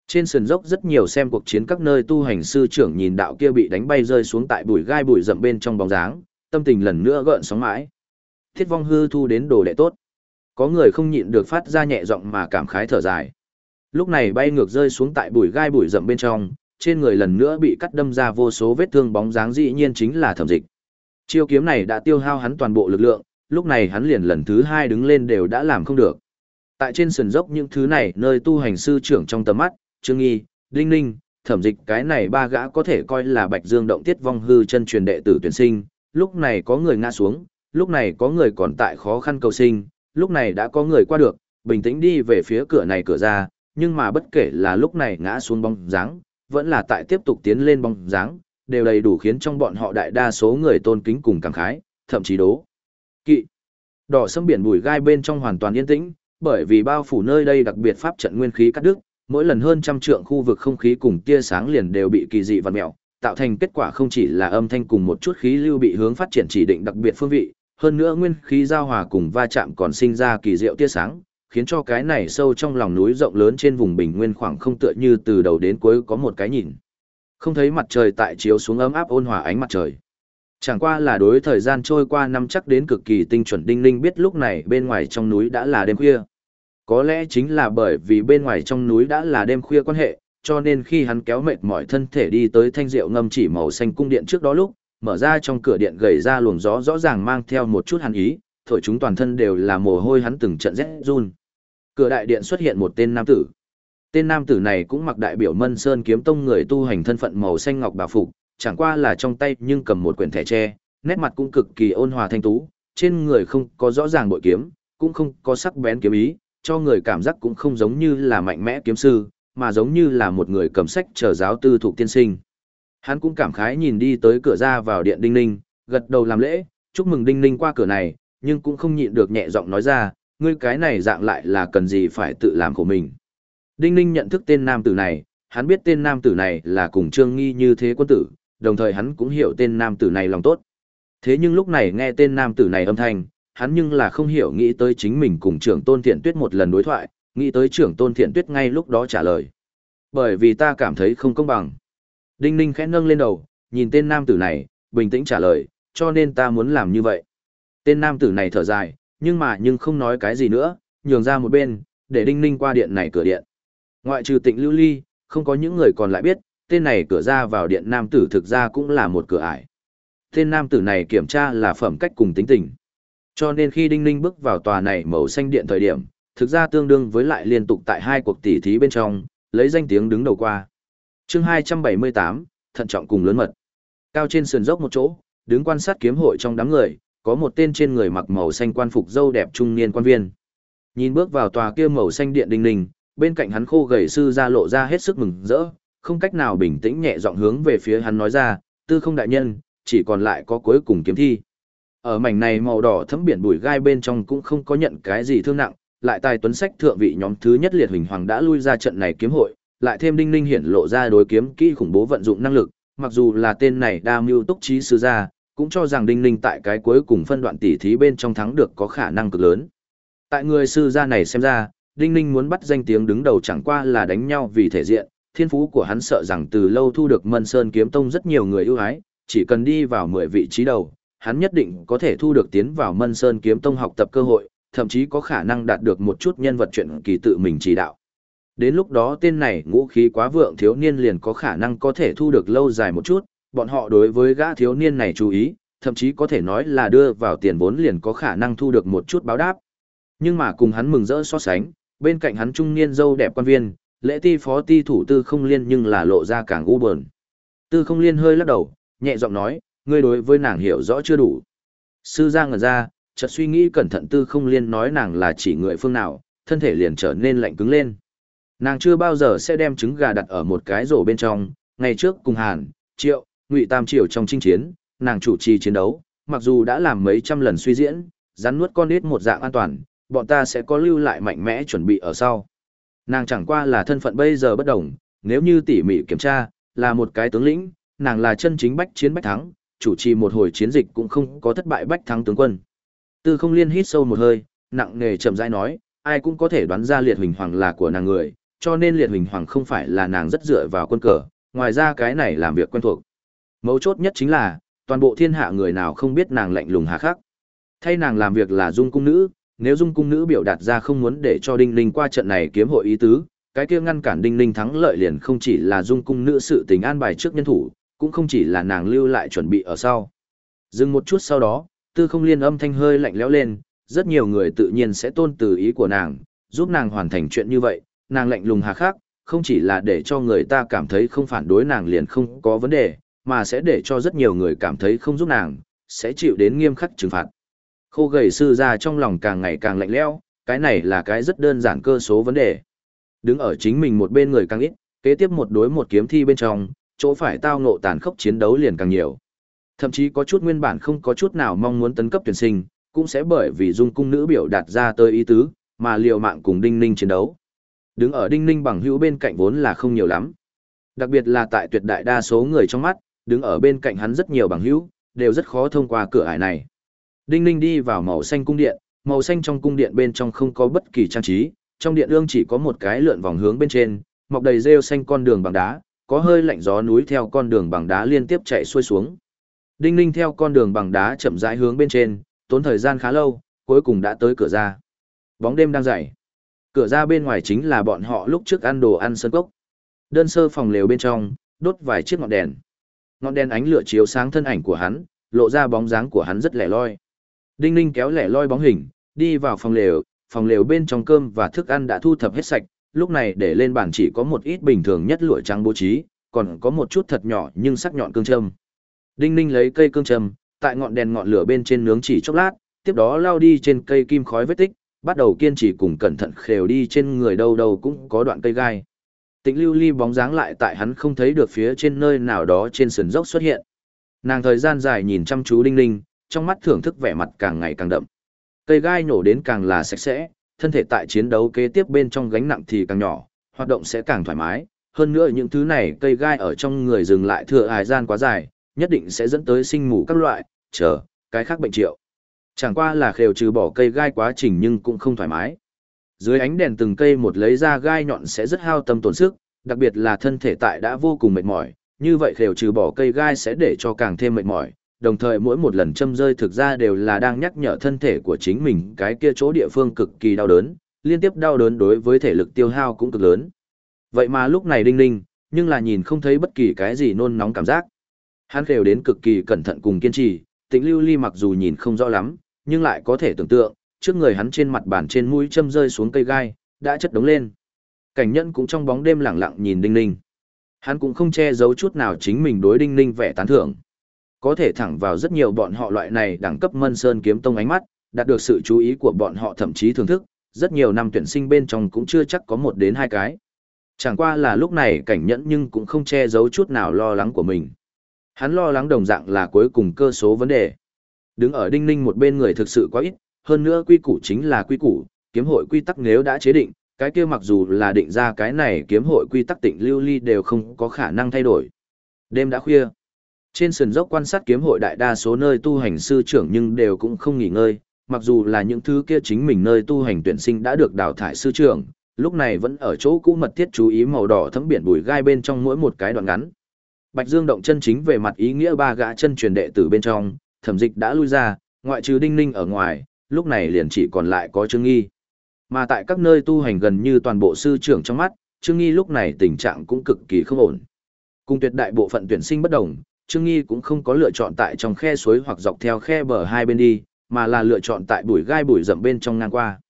Speaker 1: Trên sườn dốc rất nhiều xem cuộc chiến các nơi tu hành sư trưởng nhìn đạo kia bị đánh bay rơi xuống tại bụi gai bụi rậm bên trong bóng dáng, tâm tình lần nữa gợn sóng mãi. Thiết vong hư thu đến đồ đệ tốt. Có người không nhịn được phát ra nhẹ giọng mà cảm khái thở dài. Lúc này bay ngược rơi xuống tại bụi gai bụi rậm bên trong, trên người lần nữa bị cắt đâm ra vô số vết thương bóng dáng dĩ nhiên chính là thẩm dịch. Chiêu kiếm này đã tiêu hao hắn toàn bộ lực lượng, lúc này hắn liền lần thứ hai đứng lên đều đã làm không được. Tại trên sườn dốc những thứ này nơi tu hành sư trưởng trong tầm mắt, Trương Nghi, Đinh Ninh, thẩm dịch cái này ba gã có thể coi là Bạch Dương động tiết vong hư chân truyền đệ tử tuyển sinh, lúc này có người ngã xuống, lúc này có người còn tại khó khăn cầu sinh, lúc này đã có người qua được, bình tĩnh đi về phía cửa này cửa ra, nhưng mà bất kể là lúc này ngã xuống bóng dáng, vẫn là tại tiếp tục tiến lên bóng dáng, đều đầy đủ khiến trong bọn họ đại đa số người tôn kính cùng cảm khái, thậm chí đố. Kỵ. Đỏ sâm biển bùi gai bên trong hoàn toàn yên tĩnh, bởi vì bao phủ nơi đây đặc biệt pháp trận nguyên khí cắt đứt, mỗi lần hơn trăm trượng khu vực không khí cùng tia sáng liền đều bị kỳ dị vặn mèo, tạo thành kết quả không chỉ là âm thanh cùng một chút khí lưu bị hướng phát triển chỉ định đặc biệt phương vị, hơn nữa nguyên khí giao hòa cùng va chạm còn sinh ra kỳ diệu tia sáng, khiến cho cái này sâu trong lòng núi rộng lớn trên vùng bình nguyên khoảng không tựa như từ đầu đến cuối có một cái nhìn. Không thấy mặt trời tại chiếu xuống ấm áp ôn hòa ánh mặt trời. Chẳng qua là đối thời gian trôi qua năm chắc đến cực kỳ tinh chuẩn đinh ninh biết lúc này bên ngoài trong núi đã là đêm khuya. Có lẽ chính là bởi vì bên ngoài trong núi đã là đêm khuya quan hệ, cho nên khi hắn kéo mệt mỏi thân thể đi tới thanh rượu ngâm chỉ màu xanh cung điện trước đó lúc, mở ra trong cửa điện gầy ra luồng gió rõ ràng mang theo một chút hàn ý, thổi chúng toàn thân đều là mồ hôi hắn từng trận rét run. Cửa đại điện xuất hiện một tên nam tử. Tên nam tử này cũng mặc đại biểu Mân Sơn kiếm tông người tu hành thân phận màu xanh ngọc bảo phục, chẳng qua là trong tay nhưng cầm một quyển thẻ tre, nét mặt cũng cực kỳ ôn hòa thanh tú, trên người không có rõ ràng bội kiếm, cũng không có sắc bén kiếm ý, cho người cảm giác cũng không giống như là mạnh mẽ kiếm sư, mà giống như là một người cầm sách chờ giáo tư thuộc tiên sinh. Hắn cũng cảm khái nhìn đi tới cửa ra vào điện Đinh Ninh, gật đầu làm lễ, chúc mừng Đinh Ninh qua cửa này, nhưng cũng không nhịn được nhẹ giọng nói ra, ngươi cái này dạng lại là cần gì phải tự làm của mình. Đinh Ninh nhận thức tên nam tử này, hắn biết tên nam tử này là cùng Trương Nghi như thế quân tử, đồng thời hắn cũng hiểu tên nam tử này lòng tốt. Thế nhưng lúc này nghe tên nam tử này âm thanh, hắn nhưng là không hiểu nghĩ tới chính mình cùng trưởng tôn thiện tuyết một lần đối thoại, nghĩ tới trưởng tôn thiện tuyết ngay lúc đó trả lời. Bởi vì ta cảm thấy không công bằng. Đinh ninh khẽ nâng lên đầu, nhìn tên nam tử này, bình tĩnh trả lời, cho nên ta muốn làm như vậy. Tên nam tử này thở dài, nhưng mà nhưng không nói cái gì nữa, nhường ra một bên, để đinh ninh qua điện này cửa điện. Ngoại trừ tịnh lưu ly, không có những người còn lại biết, tên này cửa ra vào điện nam tử thực ra cũng là một cửa ải. Tên nam tử này kiểm tra là phẩm cách cùng tính tình. Cho nên khi Đinh Ninh bước vào tòa này màu xanh điện thời điểm, thực ra tương đương với lại liên tục tại hai cuộc tỉ thí bên trong, lấy danh tiếng đứng đầu qua. chương 278, thận trọng cùng lớn mật. Cao trên sườn dốc một chỗ, đứng quan sát kiếm hội trong đám người, có một tên trên người mặc màu xanh quan phục dâu đẹp trung niên quan viên. Nhìn bước vào tòa kia màu xanh điện đình đình bên cạnh hắn khô gầy sư ra lộ ra hết sức mừng rỡ, không cách nào bình tĩnh nhẹ giọng hướng về phía hắn nói ra, tư không đại nhân, chỉ còn lại có cuối cùng kiếm thi. Ở mảnh này màu đỏ thấm biển bụi gai bên trong cũng không có nhận cái gì thương nặng, lại tài tuấn sách thượng vị nhóm thứ nhất liệt huỳnh hoàng đã lui ra trận này kiếm hội, lại thêm đinh ninh hiển lộ ra đối kiếm kỹ khủng bố vận dụng năng lực, mặc dù là tên này đa mưu túc trí sư gia, cũng cho rằng đinh ninh tại cái cuối cùng phân đoạn tỉ thí bên trong thắng được có khả năng cực lớn. Tại người sư gia này xem ra, đinh ninh muốn bắt danh tiếng đứng đầu chẳng qua là đánh nhau vì thể diện, thiên phú của hắn sợ rằng từ lâu thu được Mân Sơn kiếm tông rất nhiều người ưu ái, chỉ cần đi vào 10 vị trí đầu, hắn nhất định có thể thu được tiến vào Mân Sơn kiếm tông học tập cơ hội, thậm chí có khả năng đạt được một chút nhân vật chuyện kỳ tự mình chỉ đạo. Đến lúc đó tên này ngũ khí quá vượng thiếu niên liền có khả năng có thể thu được lâu dài một chút, bọn họ đối với gã thiếu niên này chú ý, thậm chí có thể nói là đưa vào tiền vốn liền có khả năng thu được một chút báo đáp. Nhưng mà cùng hắn mừng rỡ so sánh, bên cạnh hắn trung niên dâu đẹp quan viên, lễ ti phó ti thủ tư không liên nhưng là lộ ra càng u buồn. Tư không liên hơi lắc đầu, nhẹ giọng nói, ngươi đối với nàng hiểu rõ chưa đủ. Sư gia ngẩn ra, chợt suy nghĩ cẩn thận tư không liên nói nàng là chỉ người phương nào, thân thể liền trở nên lạnh cứng lên. Nàng chưa bao giờ sẽ đem trứng gà đặt ở một cái rổ bên trong, ngày trước cùng Hàn, Triệu, Ngụy Tam Triều trong chinh chiến, nàng chủ trì chiến đấu, mặc dù đã làm mấy trăm lần suy diễn, rắn nuốt con nít một dạng an toàn, bọn ta sẽ có lưu lại mạnh mẽ chuẩn bị ở sau. Nàng chẳng qua là thân phận bây giờ bất đồng, nếu như tỉ mỉ kiểm tra, là một cái tướng lĩnh, nàng là chân chính bách chiến bách thắng, chủ trì một hồi chiến dịch cũng không có thất bại bách thắng tướng quân. Tư không liên hít sâu một hơi, nặng nề chậm rãi nói, ai cũng có thể đoán ra liệt huỳnh hoàng là của nàng người, cho nên liệt huỳnh hoàng không phải là nàng rất dựa vào quân cờ, ngoài ra cái này làm việc quen thuộc. Mấu chốt nhất chính là, toàn bộ thiên hạ người nào không biết nàng lạnh lùng hà khắc. Thay nàng làm việc là dung cung nữ, nếu dung cung nữ biểu đạt ra không muốn để cho đinh ninh qua trận này kiếm hội ý tứ, cái kia ngăn cản đinh ninh thắng lợi liền không chỉ là dung cung nữ sự tình an bài trước nhân thủ, cũng không chỉ là nàng lưu lại chuẩn bị ở sau. Dừng một chút sau đó, tư không liên âm thanh hơi lạnh lẽo lên, rất nhiều người tự nhiên sẽ tôn từ ý của nàng, giúp nàng hoàn thành chuyện như vậy, nàng lạnh lùng hà khắc, không chỉ là để cho người ta cảm thấy không phản đối nàng liền không có vấn đề, mà sẽ để cho rất nhiều người cảm thấy không giúp nàng, sẽ chịu đến nghiêm khắc trừng phạt. Khô gầy sư ra trong lòng càng ngày càng lạnh lẽo, cái này là cái rất đơn giản cơ số vấn đề. Đứng ở chính mình một bên người càng ít, kế tiếp một đối một kiếm thi bên trong, chỗ phải tao ngộ tàn khốc chiến đấu liền càng nhiều. Thậm chí có chút nguyên bản không có chút nào mong muốn tấn cấp tuyển sinh, cũng sẽ bởi vì dung cung nữ biểu đạt ra tới ý tứ, mà liều mạng cùng Đinh Ninh chiến đấu. Đứng ở Đinh Ninh bằng hữu bên cạnh vốn là không nhiều lắm. Đặc biệt là tại tuyệt đại đa số người trong mắt, đứng ở bên cạnh hắn rất nhiều bằng hữu, đều rất khó thông qua cửa ải này. Đinh Ninh đi vào màu xanh cung điện, màu xanh trong cung điện bên trong không có bất kỳ trang trí, trong điện ương chỉ có một cái lượn vòng hướng bên trên, mọc đầy rêu xanh con đường bằng đá, có hơi lạnh gió núi theo con đường bằng đá liên tiếp chạy xuôi xuống. Đinh Ninh theo con đường bằng đá chậm rãi hướng bên trên, tốn thời gian khá lâu, cuối cùng đã tới cửa ra. Bóng đêm đang dậy. Cửa ra bên ngoài chính là bọn họ lúc trước ăn đồ ăn sơn cốc. Đơn sơ phòng lều bên trong, đốt vài chiếc ngọn đèn. Ngọn đèn ánh lửa chiếu sáng thân ảnh của hắn, lộ ra bóng dáng của hắn rất lẻ loi. Đinh Ninh kéo lẻ loi bóng hình, đi vào phòng lều, phòng lều bên trong cơm và thức ăn đã thu thập hết sạch, lúc này để lên bàn chỉ có một ít bình thường nhất lụa trắng bố trí, còn có một chút thật nhỏ nhưng sắc nhọn cương châm. Đinh Ninh lấy cây cương châm, tại ngọn đèn ngọn lửa bên trên nướng chỉ chốc lát, tiếp đó lao đi trên cây kim khói vết tích, bắt đầu kiên trì cùng cẩn thận khều đi trên người đâu đâu cũng có đoạn cây gai. Tịnh lưu ly bóng dáng lại tại hắn không thấy được phía trên nơi nào đó trên sườn dốc xuất hiện. Nàng thời gian dài nhìn chăm chú Đinh Ninh, trong mắt thưởng thức vẻ mặt càng ngày càng đậm. Cây gai nổ đến càng là sạch sẽ, thân thể tại chiến đấu kế tiếp bên trong gánh nặng thì càng nhỏ, hoạt động sẽ càng thoải mái. Hơn nữa những thứ này cây gai ở trong người dừng lại thừa hài gian quá dài, nhất định sẽ dẫn tới sinh mù các loại, chờ, cái khác bệnh triệu. Chẳng qua là khều trừ bỏ cây gai quá trình nhưng cũng không thoải mái. Dưới ánh đèn từng cây một lấy ra gai nhọn sẽ rất hao tâm tổn sức, đặc biệt là thân thể tại đã vô cùng mệt mỏi, như vậy khều trừ bỏ cây gai sẽ để cho càng thêm mệt mỏi, đồng thời mỗi một lần châm rơi thực ra đều là đang nhắc nhở thân thể của chính mình cái kia chỗ địa phương cực kỳ đau đớn, liên tiếp đau đớn đối với thể lực tiêu hao cũng cực lớn. Vậy mà lúc này đinh ninh, nhưng là nhìn không thấy bất kỳ cái gì nôn nóng cảm giác. Hắn khều đến cực kỳ cẩn thận cùng kiên trì, tĩnh lưu ly mặc dù nhìn không rõ lắm, nhưng lại có thể tưởng tượng, trước người hắn trên mặt bàn trên mũi châm rơi xuống cây gai, đã chất đống lên. Cảnh nhân cũng trong bóng đêm lặng lặng nhìn đinh ninh. Hắn cũng không che giấu chút nào chính mình đối đinh ninh vẻ tán thưởng. Có thể thẳng vào rất nhiều bọn họ loại này đẳng cấp mân sơn kiếm tông ánh mắt, đạt được sự chú ý của bọn họ thậm chí thưởng thức, rất nhiều năm tuyển sinh bên trong cũng chưa chắc có một đến hai cái. Chẳng qua là lúc này cảnh nhẫn nhưng cũng không che giấu chút nào lo lắng của mình. Hắn lo lắng đồng dạng là cuối cùng cơ số vấn đề. Đứng ở đinh ninh một bên người thực sự quá ít, hơn nữa quy củ chính là quy củ, kiếm hội quy tắc nếu đã chế định, cái kia mặc dù là định ra cái này kiếm hội quy tắc tịnh lưu ly đều không có khả năng thay đổi. Đêm đã khuya. Trên sườn dốc quan sát kiếm hội đại đa số nơi tu hành sư trưởng nhưng đều cũng không nghỉ ngơi, mặc dù là những thứ kia chính mình nơi tu hành tuyển sinh đã được đào thải sư trưởng, lúc này vẫn ở chỗ cũ mật thiết chú ý màu đỏ thấm biển bùi gai bên trong mỗi một cái đoạn ngắn. Bạch Dương động chân chính về mặt ý nghĩa ba gã chân truyền đệ tử bên trong, thẩm dịch đã lui ra, ngoại trừ đinh ninh ở ngoài, lúc này liền chỉ còn lại có Trương Nghi. Mà tại các nơi tu hành gần như toàn bộ sư trưởng trong mắt, Trương Nghi lúc này tình trạng cũng cực kỳ không ổn. Cùng tuyệt đại bộ phận tuyển sinh bất đồng, Trương Nghi cũng không có lựa chọn tại trong khe suối hoặc dọc theo khe bờ hai bên đi, mà là lựa chọn tại bụi gai bụi rậm bên trong ngang qua.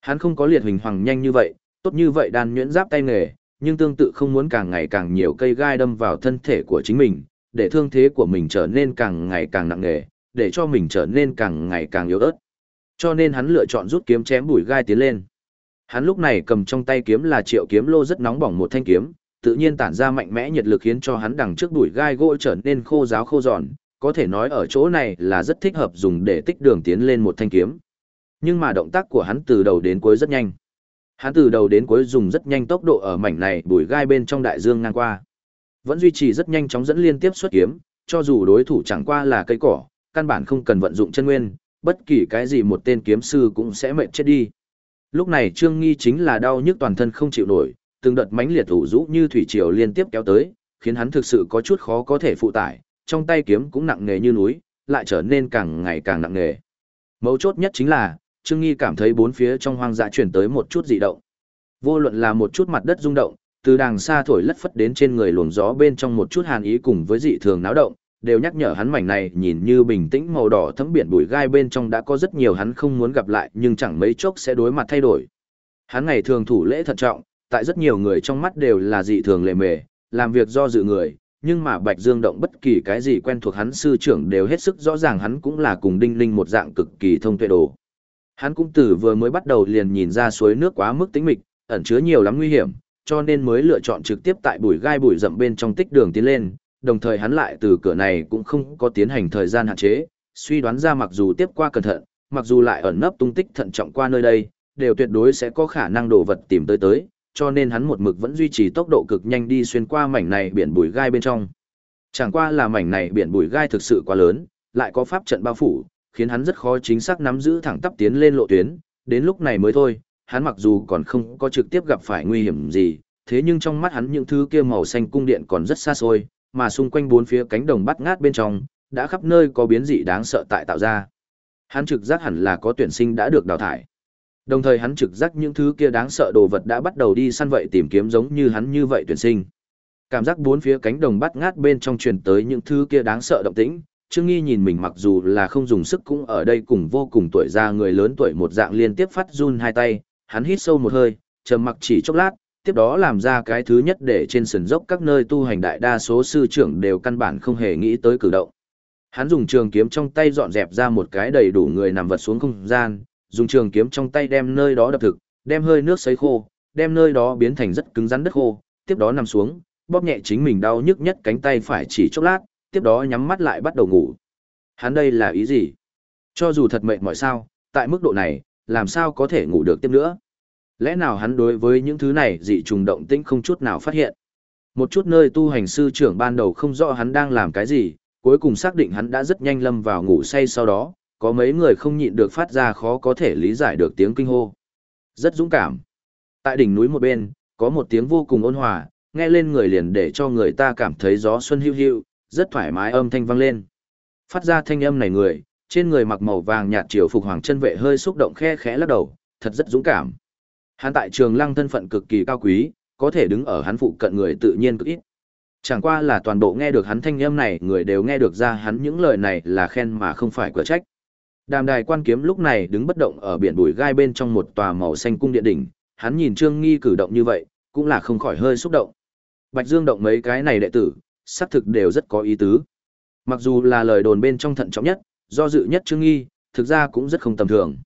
Speaker 1: Hắn không có liệt hình hoàng nhanh như vậy, tốt như vậy đàn nhuyễn giáp tay nghề, nhưng tương tự không muốn càng ngày càng nhiều cây gai đâm vào thân thể của chính mình, để thương thế của mình trở nên càng ngày càng nặng nề, để cho mình trở nên càng ngày càng yếu ớt. Cho nên hắn lựa chọn rút kiếm chém bùi gai tiến lên. Hắn lúc này cầm trong tay kiếm là triệu kiếm lô rất nóng bỏng một thanh kiếm, tự nhiên tản ra mạnh mẽ nhiệt lực khiến cho hắn đằng trước bùi gai gỗ trở nên khô ráo khô giòn, có thể nói ở chỗ này là rất thích hợp dùng để tích đường tiến lên một thanh kiếm. Nhưng mà động tác của hắn từ đầu đến cuối rất nhanh. Hắn từ đầu đến cuối dùng rất nhanh tốc độ ở mảnh này bùi gai bên trong đại dương ngang qua. Vẫn duy trì rất nhanh chóng dẫn liên tiếp xuất kiếm, cho dù đối thủ chẳng qua là cây cỏ, căn bản không cần vận dụng chân nguyên, bất kỳ cái gì một tên kiếm sư cũng sẽ mệt chết đi. Lúc này Trương Nghi chính là đau nhức toàn thân không chịu nổi, từng đợt mãnh liệt ủ rũ như thủy triều liên tiếp kéo tới, khiến hắn thực sự có chút khó có thể phụ tải, trong tay kiếm cũng nặng nề như núi, lại trở nên càng ngày càng nặng nề. Mấu chốt nhất chính là, Trương Nghi cảm thấy bốn phía trong hoang dã chuyển tới một chút dị động. Vô luận là một chút mặt đất rung động, từ đàng xa thổi lất phất đến trên người luồng gió bên trong một chút hàn ý cùng với dị thường náo động, đều nhắc nhở hắn mảnh này nhìn như bình tĩnh màu đỏ thấm biển bụi gai bên trong đã có rất nhiều hắn không muốn gặp lại nhưng chẳng mấy chốc sẽ đối mặt thay đổi. Hắn ngày thường thủ lễ thận trọng, tại rất nhiều người trong mắt đều là dị thường lề mề, làm việc do dự người, nhưng mà Bạch Dương động bất kỳ cái gì quen thuộc hắn sư trưởng đều hết sức rõ ràng hắn cũng là cùng Đinh Linh một dạng cực kỳ thông tuệ đồ. Hắn cũng từ vừa mới bắt đầu liền nhìn ra suối nước quá mức tĩnh mịch, ẩn chứa nhiều lắm nguy hiểm, cho nên mới lựa chọn trực tiếp tại bụi gai bụi rậm bên trong tích đường tiến lên, đồng thời hắn lại từ cửa này cũng không có tiến hành thời gian hạn chế, suy đoán ra mặc dù tiếp qua cẩn thận, mặc dù lại ẩn nấp tung tích thận trọng qua nơi đây, đều tuyệt đối sẽ có khả năng đổ vật tìm tới tới, cho nên hắn một mực vẫn duy trì tốc độ cực nhanh đi xuyên qua mảnh này biển bụi gai bên trong. Chẳng qua là mảnh này biển bụi gai thực sự quá lớn, lại có pháp trận bao phủ, khiến hắn rất khó chính xác nắm giữ thẳng tắp tiến lên lộ tuyến, đến lúc này mới thôi, hắn mặc dù còn không có trực tiếp gặp phải nguy hiểm gì, thế nhưng trong mắt hắn những thứ kia màu xanh cung điện còn rất xa xôi, mà xung quanh bốn phía cánh đồng bắt ngát bên trong, đã khắp nơi có biến dị đáng sợ tại tạo ra. Hắn trực giác hẳn là có tuyển sinh đã được đào thải. Đồng thời hắn trực giác những thứ kia đáng sợ đồ vật đã bắt đầu đi săn vậy tìm kiếm giống như hắn như vậy tuyển sinh. Cảm giác bốn phía cánh đồng bắt ngát bên trong truyền tới những thứ kia đáng sợ động tĩnh, Trương Nghi nhìn mình mặc dù là không dùng sức cũng ở đây cùng vô cùng tuổi già người lớn tuổi một dạng liên tiếp phát run hai tay, hắn hít sâu một hơi, trầm mặc chỉ chốc lát, tiếp đó làm ra cái thứ nhất để trên sườn dốc các nơi tu hành đại đa số sư trưởng đều căn bản không hề nghĩ tới cử động. Hắn dùng trường kiếm trong tay dọn dẹp ra một cái đầy đủ người nằm vật xuống không gian, dùng trường kiếm trong tay đem nơi đó đập thực, đem hơi nước sấy khô, đem nơi đó biến thành rất cứng rắn đất khô, tiếp đó nằm xuống, bóp nhẹ chính mình đau nhức nhất cánh tay phải chỉ chốc lát, tiếp đó nhắm mắt lại bắt đầu ngủ. Hắn đây là ý gì? Cho dù thật mệt mỏi sao, tại mức độ này, làm sao có thể ngủ được tiếp nữa? Lẽ nào hắn đối với những thứ này dị trùng động tĩnh không chút nào phát hiện? Một chút nơi tu hành sư trưởng ban đầu không rõ hắn đang làm cái gì, cuối cùng xác định hắn đã rất nhanh lâm vào ngủ say sau đó, có mấy người không nhịn được phát ra khó có thể lý giải được tiếng kinh hô. Rất dũng cảm. Tại đỉnh núi một bên, có một tiếng vô cùng ôn hòa, nghe lên người liền để cho người ta cảm thấy gió xuân hưu hưu, rất thoải mái âm thanh vang lên. Phát ra thanh âm này người, trên người mặc màu vàng nhạt triều phục hoàng chân vệ hơi xúc động khe khẽ lắc đầu, thật rất dũng cảm. Hắn tại trường lăng thân phận cực kỳ cao quý, có thể đứng ở hắn phụ cận người tự nhiên cực ít. Chẳng qua là toàn bộ nghe được hắn thanh âm này người đều nghe được ra hắn những lời này là khen mà không phải cửa trách. Đàm đài quan kiếm lúc này đứng bất động ở biển bùi gai bên trong một tòa màu xanh cung điện đỉnh, hắn nhìn Trương Nghi cử động như vậy, cũng là không khỏi hơi xúc động. Bạch Dương động mấy cái này đệ tử, xác thực đều rất có ý tứ. Mặc dù là lời đồn bên trong thận trọng nhất, do dự nhất Trương Nghi, thực ra cũng rất không tầm thường.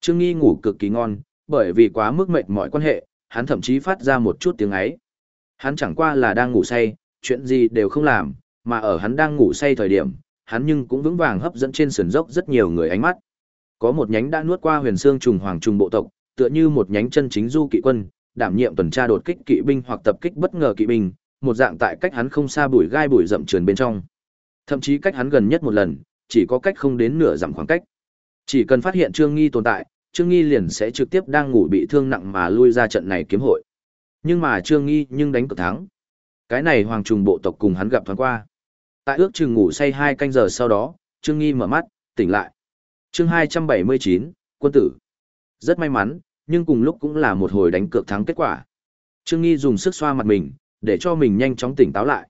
Speaker 1: Trương Nghi ngủ cực kỳ ngon, bởi vì quá mức mệt mỏi quan hệ, hắn thậm chí phát ra một chút tiếng ấy. Hắn chẳng qua là đang ngủ say, chuyện gì đều không làm, mà ở hắn đang ngủ say thời điểm, hắn nhưng cũng vững vàng hấp dẫn trên sườn dốc rất nhiều người ánh mắt. Có một nhánh đã nuốt qua huyền xương trùng hoàng trùng bộ tộc, tựa như một nhánh chân chính du kỵ quân, đảm nhiệm tuần tra đột kích kỵ binh hoặc tập kích bất ngờ kỵ binh, một dạng tại cách hắn không xa bụi gai bụi rậm trườn bên trong. Thậm chí cách hắn gần nhất một lần, chỉ có cách không đến nửa dặm khoảng cách. Chỉ cần phát hiện Trương Nghi tồn tại, Trương Nghi liền sẽ trực tiếp đang ngủ bị thương nặng mà lui ra trận này kiếm hội. Nhưng mà Trương Nghi nhưng đánh cực thắng. Cái này hoàng trùng bộ tộc cùng hắn gặp thoáng qua. Tại ước chừng ngủ say hai canh giờ sau đó, Trương Nghi mở mắt, tỉnh lại. chương 279, quân tử. Rất may mắn, nhưng cùng lúc cũng là một hồi đánh cược thắng kết quả. Trương Nghi dùng sức xoa mặt mình, để cho mình nhanh chóng tỉnh táo lại.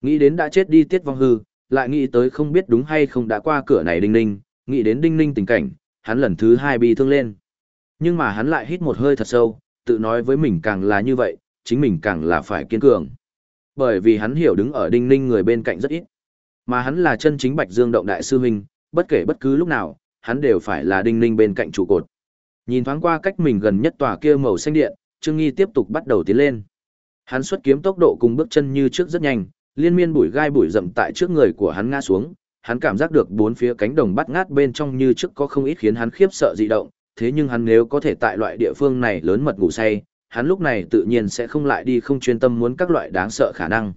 Speaker 1: Nghĩ đến đã chết đi tiết vong hư, lại nghĩ tới không biết đúng hay không đã qua cửa này đinh ninh, nghĩ đến đinh ninh tình cảnh, hắn lần thứ hai bị thương lên. Nhưng mà hắn lại hít một hơi thật sâu, tự nói với mình càng là như vậy, chính mình càng là phải kiên cường. Bởi vì hắn hiểu đứng ở đinh ninh người bên cạnh rất ít. Mà hắn là chân chính Bạch Dương động đại sư huynh, Bất kể bất cứ lúc nào, hắn đều phải là đinh ninh bên cạnh trụ cột. Nhìn thoáng qua cách mình gần nhất tòa kia màu xanh điện, Trương Nghi tiếp tục bắt đầu tiến lên. Hắn xuất kiếm tốc độ cùng bước chân như trước rất nhanh, liên miên bụi gai bụi rậm tại trước người của hắn ngã xuống, hắn cảm giác được bốn phía cánh đồng bắt ngát bên trong như trước có không ít khiến hắn khiếp sợ dị động, thế nhưng hắn nếu có thể tại loại địa phương này lớn mật ngủ say, hắn lúc này tự nhiên sẽ không lại đi không chuyên tâm muốn các loại đáng sợ khả năng.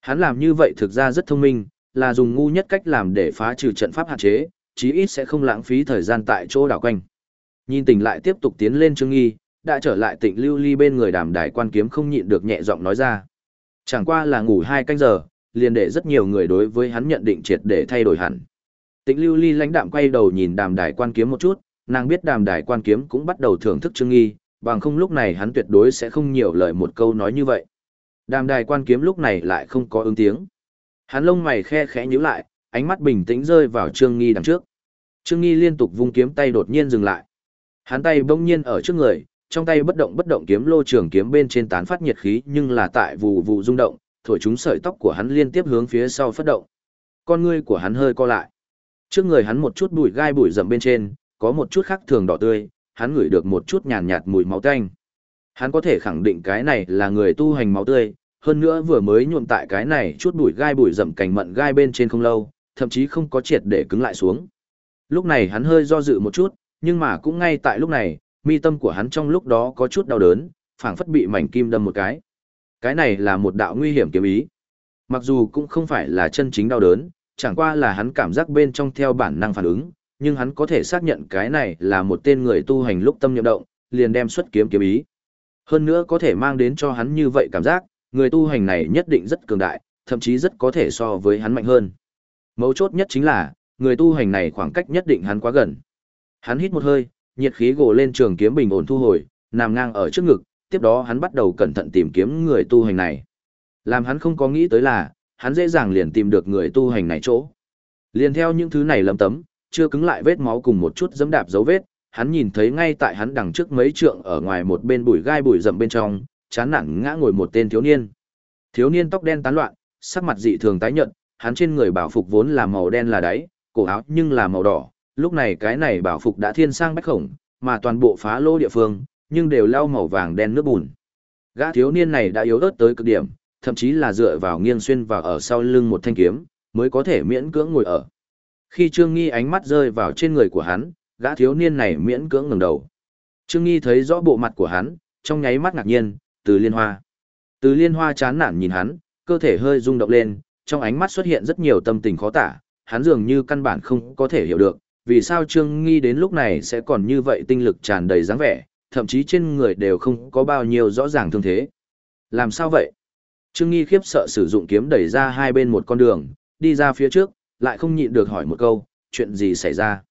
Speaker 1: Hắn làm như vậy thực ra rất thông minh, là dùng ngu nhất cách làm để phá trừ trận pháp hạn chế, chí ít sẽ không lãng phí thời gian tại chỗ đảo quanh. Nhìn tỉnh lại tiếp tục tiến lên Trương Nghi, đã trở lại Tịnh lưu ly bên người đàm đài quan kiếm không nhịn được nhẹ giọng nói ra. Chẳng qua là ngủ hai canh giờ, liền để rất nhiều người đối với hắn nhận định triệt để thay đổi hẳn. Tịnh lưu ly lãnh đạm quay đầu nhìn đàm đài quan kiếm một chút, nàng biết đàm đài quan kiếm cũng bắt đầu thưởng thức Trương Nghi, bằng không lúc này hắn tuyệt đối sẽ không nhiều lời một câu nói như vậy. Đàm đài quan kiếm lúc này lại không có ứng tiếng. Hắn lông mày khe khẽ nhíu lại, ánh mắt bình tĩnh rơi vào Trương Nghi đằng trước. Trương Nghi liên tục vung kiếm tay đột nhiên dừng lại. Hắn tay bỗng nhiên ở trước người, trong tay bất động bất động kiếm lô trường kiếm bên trên tán phát nhiệt khí nhưng là tại vụ vụ rung động, thổi chúng sợi tóc của hắn liên tiếp hướng phía sau phất động. Con ngươi của hắn hơi co lại. Trước người hắn một chút bụi gai bụi rậm bên trên, có một chút khác thường đỏ tươi, hắn ngửi được một chút nhàn nhạt, mùi máu tanh. Hắn có thể khẳng định cái này là người tu hành máu tươi, hơn nữa vừa mới nhuộm tại cái này chút bụi gai bụi rậm cành mận gai bên trên không lâu, thậm chí không có triệt để cứng lại xuống. Lúc này hắn hơi do dự một chút, nhưng mà cũng ngay tại lúc này, mi tâm của hắn trong lúc đó có chút đau đớn, phảng phất bị mảnh kim đâm một cái. Cái này là một đạo nguy hiểm kiếm ý. Mặc dù cũng không phải là chân chính đau đớn, chẳng qua là hắn cảm giác bên trong theo bản năng phản ứng, nhưng hắn có thể xác nhận cái này là một tên người tu hành lúc tâm nhậm động, liền đem xuất kiếm kiếm ý. Hơn nữa có thể mang đến cho hắn như vậy cảm giác, người tu hành này nhất định rất cường đại, thậm chí rất có thể so với hắn mạnh hơn. Mấu chốt nhất chính là, người tu hành này khoảng cách nhất định hắn quá gần. Hắn hít một hơi, nhiệt khí gồ lên trường kiếm bình ổn thu hồi, nằm ngang ở trước ngực, tiếp đó hắn bắt đầu cẩn thận tìm kiếm người tu hành này. Làm hắn không có nghĩ tới là, hắn dễ dàng liền tìm được người tu hành này chỗ. Liền theo những thứ này lấm tấm, chưa cứng lại vết máu cùng một chút dẫm đạp dấu vết, hắn nhìn thấy ngay tại hắn đằng trước mấy trượng ở ngoài một bên bụi gai bụi rậm bên trong, chán nản ngã ngồi một tên thiếu niên. Thiếu niên tóc đen tán loạn, sắc mặt dị thường tái nhợt, hắn trên người bảo phục vốn là màu đen là đáy, cổ áo nhưng là màu đỏ, lúc này cái này bảo phục đã thiên sang bách khổng, mà toàn bộ phá lô địa phương, nhưng đều lau màu vàng đen nước bùn. Gã thiếu niên này đã yếu ớt tới cực điểm, thậm chí là dựa vào nghiêng xuyên vào ở sau lưng một thanh kiếm, mới có thể miễn cưỡng ngồi ở. Khi Trương Nghi ánh mắt rơi vào trên người của hắn, gã thiếu niên này miễn cưỡng ngẩng đầu. Trương Nghi thấy rõ bộ mặt của hắn, trong nháy mắt ngạc nhiên, từ liên hoa. Từ liên hoa chán nản nhìn hắn, cơ thể hơi rung động lên, trong ánh mắt xuất hiện rất nhiều tâm tình khó tả, hắn dường như căn bản không có thể hiểu được, vì sao Trương Nghi đến lúc này sẽ còn như vậy tinh lực tràn đầy dáng vẻ, thậm chí trên người đều không có bao nhiêu rõ ràng thương thế. Làm sao vậy? Trương Nghi khiếp sợ sử dụng kiếm đẩy ra hai bên một con đường, đi ra phía trước, lại không nhịn được hỏi một câu, chuyện gì xảy ra?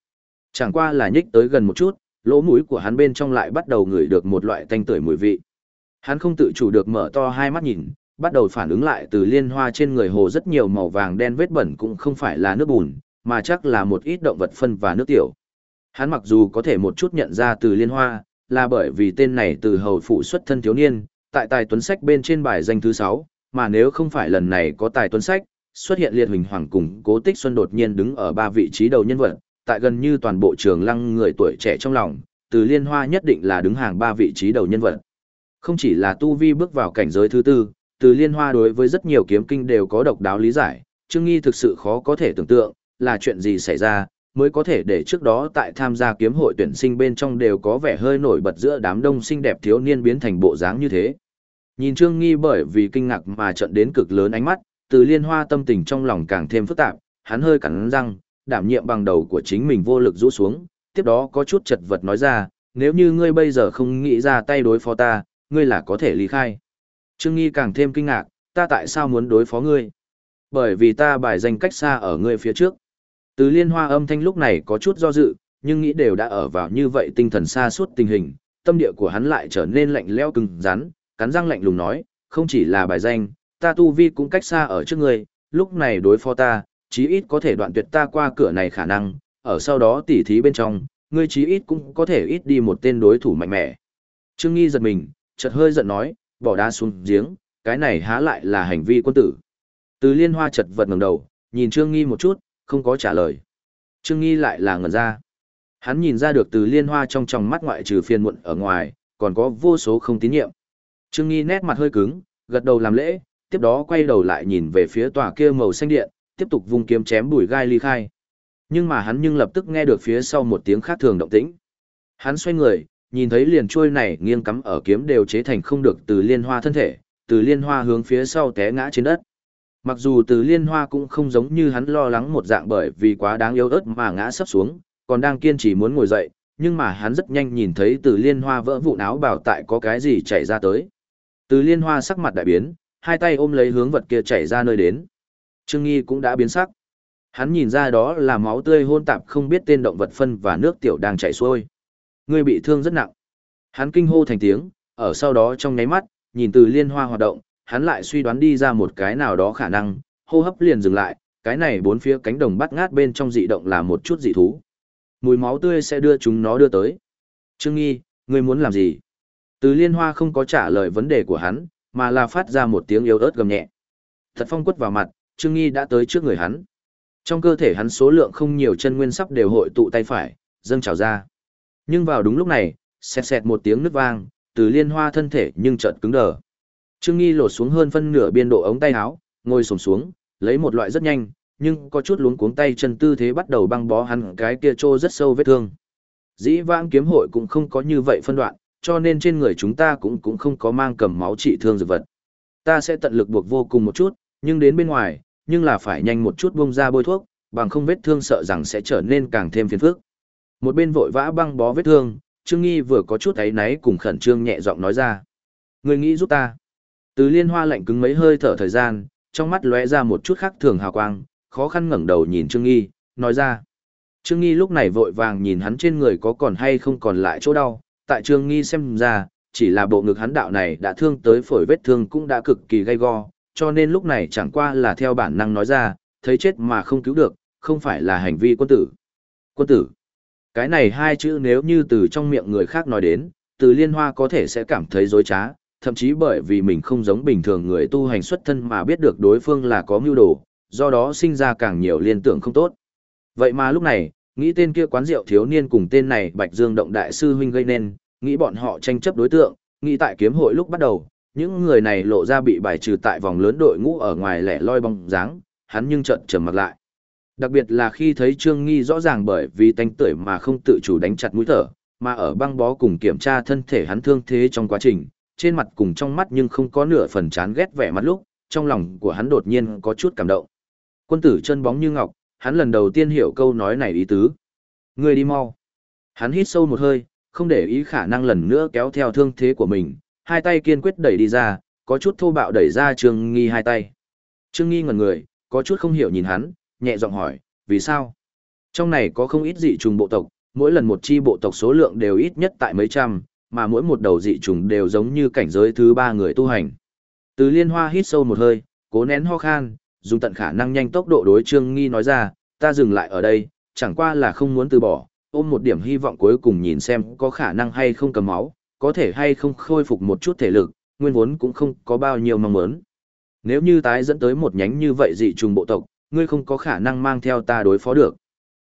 Speaker 1: Chẳng qua là nhích tới gần một chút, lỗ mũi của hắn bên trong lại bắt đầu ngửi được một loại tanh tưởi mùi vị. Hắn không tự chủ được mở to hai mắt nhìn, bắt đầu phản ứng lại từ liên hoa trên người hồ rất nhiều màu vàng đen vết bẩn cũng không phải là nước bùn, mà chắc là một ít động vật phân và nước tiểu. Hắn mặc dù có thể một chút nhận ra từ liên hoa, là bởi vì tên này từ hầu phụ xuất thân thiếu niên, tại tài tuấn sách bên trên bài danh thứ 6, mà nếu không phải lần này có tài tuấn sách, xuất hiện liệt huỳnh hoàng cùng cố tích xuân đột nhiên đứng ở ba vị trí đầu nhân vật, tại gần như toàn bộ trường lăng người tuổi trẻ trong lòng, từ liên hoa nhất định là đứng hàng ba vị trí đầu nhân vật. Không chỉ là tu vi bước vào cảnh giới thứ tư, từ liên hoa đối với rất nhiều kiếm kinh đều có độc đáo lý giải, Trương Nghi thực sự khó có thể tưởng tượng, là chuyện gì xảy ra, mới có thể để trước đó tại tham gia kiếm hội tuyển sinh bên trong đều có vẻ hơi nổi bật giữa đám đông xinh đẹp thiếu niên biến thành bộ dáng như thế. Nhìn Trương Nghi bởi vì kinh ngạc mà trận đến cực lớn ánh mắt, từ liên hoa tâm tình trong lòng càng thêm phức tạp, hắn hơi cắn răng, đảm nhiệm bằng đầu của chính mình vô lực rũ xuống, tiếp đó có chút chật vật nói ra, nếu như ngươi bây giờ không nghĩ ra tay đối phó ta, ngươi là có thể ly khai. Trương Nghi càng thêm kinh ngạc, ta tại sao muốn đối phó ngươi? Bởi vì ta bài danh cách xa ở ngươi phía trước. Từ liên hoa âm thanh lúc này có chút do dự, nhưng nghĩ đều đã ở vào như vậy tinh thần xa suốt tình hình, tâm địa của hắn lại trở nên lạnh lẽo cứng rắn, cắn răng lạnh lùng nói, không chỉ là bài danh, ta tu vi cũng cách xa ở trước ngươi, lúc này đối phó ta, chí ít có thể đoạn tuyệt ta qua cửa này khả năng, ở sau đó tỉ thí bên trong, ngươi chí ít cũng có thể ít đi một tên đối thủ mạnh mẽ. Trương Nghi giật mình, chợt hơi giận nói, bỏ đá xuống giếng, cái này há lại là hành vi quân tử. Từ liên hoa chợt vật ngẩng đầu, nhìn Trương Nghi một chút, không có trả lời. Trương Nghi lại là ngẩn ra. Hắn nhìn ra được từ liên hoa trong tròng mắt ngoại trừ phiền muộn ở ngoài, còn có vô số không tín nhiệm. Trương Nghi nét mặt hơi cứng, gật đầu làm lễ, tiếp đó quay đầu lại nhìn về phía tòa kia màu xanh điện, tiếp tục vung kiếm chém bùi gai ly khai. Nhưng mà hắn nhưng lập tức nghe được phía sau một tiếng khác thường động tĩnh. Hắn xoay người, nhìn thấy liền trôi này nghiêng cắm ở kiếm đều chế thành không được từ liên hoa thân thể, từ liên hoa hướng phía sau té ngã trên đất. Mặc dù từ liên hoa cũng không giống như hắn lo lắng một dạng bởi vì quá đáng yếu ớt mà ngã sắp xuống, còn đang kiên trì muốn ngồi dậy, nhưng mà hắn rất nhanh nhìn thấy từ liên hoa vỡ vụn áo bảo tại có cái gì chảy ra tới. Từ liên hoa sắc mặt đại biến, hai tay ôm lấy hướng vật kia chảy ra nơi đến. Trương Nghi cũng đã biến sắc. Hắn nhìn ra đó là máu tươi hôn tạp không biết tên động vật phân và nước tiểu đang chảy xuôi. Người bị thương rất nặng. Hắn kinh hô thành tiếng, ở sau đó trong nháy mắt, nhìn từ liên hoa hoạt động, hắn lại suy đoán đi ra một cái nào đó khả năng, hô hấp liền dừng lại, cái này bốn phía cánh đồng bắt ngát bên trong dị động là một chút dị thú. Mùi máu tươi sẽ đưa chúng nó đưa tới. Trương Nghi, ngươi muốn làm gì? Từ liên hoa không có trả lời vấn đề của hắn, mà là phát ra một tiếng yếu ớt gầm nhẹ. Thật phong quất vào mặt, Trương Nghi đã tới trước người hắn. Trong cơ thể hắn số lượng không nhiều chân nguyên sắp đều hội tụ tay phải, dâng trào ra. Nhưng vào đúng lúc này, xẹt xẹt một tiếng nứt vang, từ liên hoa thân thể nhưng chợt cứng đờ. Trương Nghi lột xuống hơn phân nửa biên độ ống tay áo, ngồi xổm xuống, lấy một loại rất nhanh, nhưng có chút luống cuống tay chân tư thế bắt đầu băng bó hắn cái kia trô rất sâu vết thương. Dĩ vãng kiếm hội cũng không có như vậy phân đoạn, cho nên trên người chúng ta cũng cũng không có mang cầm máu trị thương dược vật. Ta sẽ tận lực buộc vô cùng một chút, nhưng đến bên ngoài, nhưng là phải nhanh một chút bông ra bôi thuốc, bằng không vết thương sợ rằng sẽ trở nên càng thêm phiền phức. Một bên vội vã băng bó vết thương, Trương Nghi vừa có chút ấy náy cùng khẩn trương nhẹ giọng nói ra. Người nghĩ giúp ta. Từ liên hoa lạnh cứng mấy hơi thở thời gian, trong mắt lóe ra một chút khác thường hào quang, khó khăn ngẩng đầu nhìn Trương Nghi, nói ra. Trương Nghi lúc này vội vàng nhìn hắn trên người có còn hay không còn lại chỗ đau, tại Trương Nghi xem ra, chỉ là bộ ngực hắn đạo này đã thương tới phổi vết thương cũng đã cực kỳ gay go, cho nên lúc này chẳng qua là theo bản năng nói ra, thấy chết mà không cứu được, không phải là hành vi quân tử. Quân tử. Cái này hai chữ nếu như từ trong miệng người khác nói đến, từ liên hoa có thể sẽ cảm thấy dối trá, thậm chí bởi vì mình không giống bình thường người tu hành xuất thân mà biết được đối phương là có mưu đồ, do đó sinh ra càng nhiều liên tưởng không tốt. Vậy mà lúc này, nghĩ tên kia quán rượu thiếu niên cùng tên này Bạch Dương Động Đại Sư Huynh gây nên, nghĩ bọn họ tranh chấp đối tượng, nghĩ tại kiếm hội lúc bắt đầu, những người này lộ ra bị bài trừ tại vòng lớn đội ngũ ở ngoài lẻ loi bóng dáng, hắn nhưng trận trầm mặt lại. Đặc biệt là khi thấy Trương Nghi rõ ràng bởi vì tanh tưởi mà không tự chủ đánh chặt mũi thở, mà ở băng bó cùng kiểm tra thân thể hắn thương thế trong quá trình, trên mặt cùng trong mắt nhưng không có nửa phần chán ghét vẻ mặt lúc, trong lòng của hắn đột nhiên có chút cảm động. Quân tử chân bóng như ngọc, hắn lần đầu tiên hiểu câu nói này ý tứ. Người đi mau. Hắn hít sâu một hơi, không để ý khả năng lần nữa kéo theo thương thế của mình, hai tay kiên quyết đẩy đi ra, có chút thô bạo đẩy ra Trương Nghi hai tay. Trương Nghi ngẩn người, có chút không hiểu nhìn hắn, nhẹ giọng hỏi, vì sao? Trong này có không ít dị trùng bộ tộc, mỗi lần một chi bộ tộc số lượng đều ít nhất tại mấy trăm, mà mỗi một đầu dị trùng đều giống như cảnh giới thứ ba người tu hành. Từ liên hoa hít sâu một hơi, cố nén ho khan, dùng tận khả năng nhanh tốc độ đối Trương Nghi nói ra, ta dừng lại ở đây, chẳng qua là không muốn từ bỏ, ôm một điểm hy vọng cuối cùng nhìn xem có khả năng hay không cầm máu, có thể hay không khôi phục một chút thể lực, nguyên vốn cũng không có bao nhiêu mong muốn. Nếu như tái dẫn tới một nhánh như vậy dị trùng bộ tộc, ngươi không có khả năng mang theo ta đối phó được.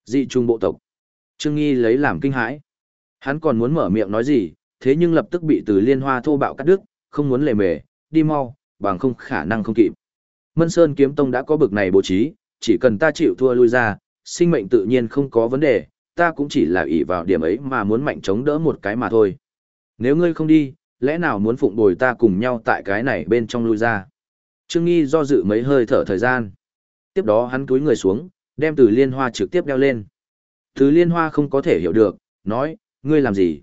Speaker 1: Dị trùng bộ tộc. Trương Nghi lấy làm kinh hãi. Hắn còn muốn mở miệng nói gì, thế nhưng lập tức bị từ liên hoa thô bạo cắt đứt, không muốn lề mề, đi mau, bằng không khả năng không kịp. Mân Sơn kiếm tông đã có bực này bố trí, chỉ cần ta chịu thua lui ra, sinh mệnh tự nhiên không có vấn đề, ta cũng chỉ là ỷ vào điểm ấy mà muốn mạnh chống đỡ một cái mà thôi. Nếu ngươi không đi, lẽ nào muốn phụng bồi ta cùng nhau tại cái này bên trong lui ra? Trương Nghi do dự mấy hơi thở thời gian. Tiếp đó hắn túi người xuống, đem từ liên hoa trực tiếp đeo lên. Từ liên hoa không có thể hiểu được, nói, ngươi làm gì?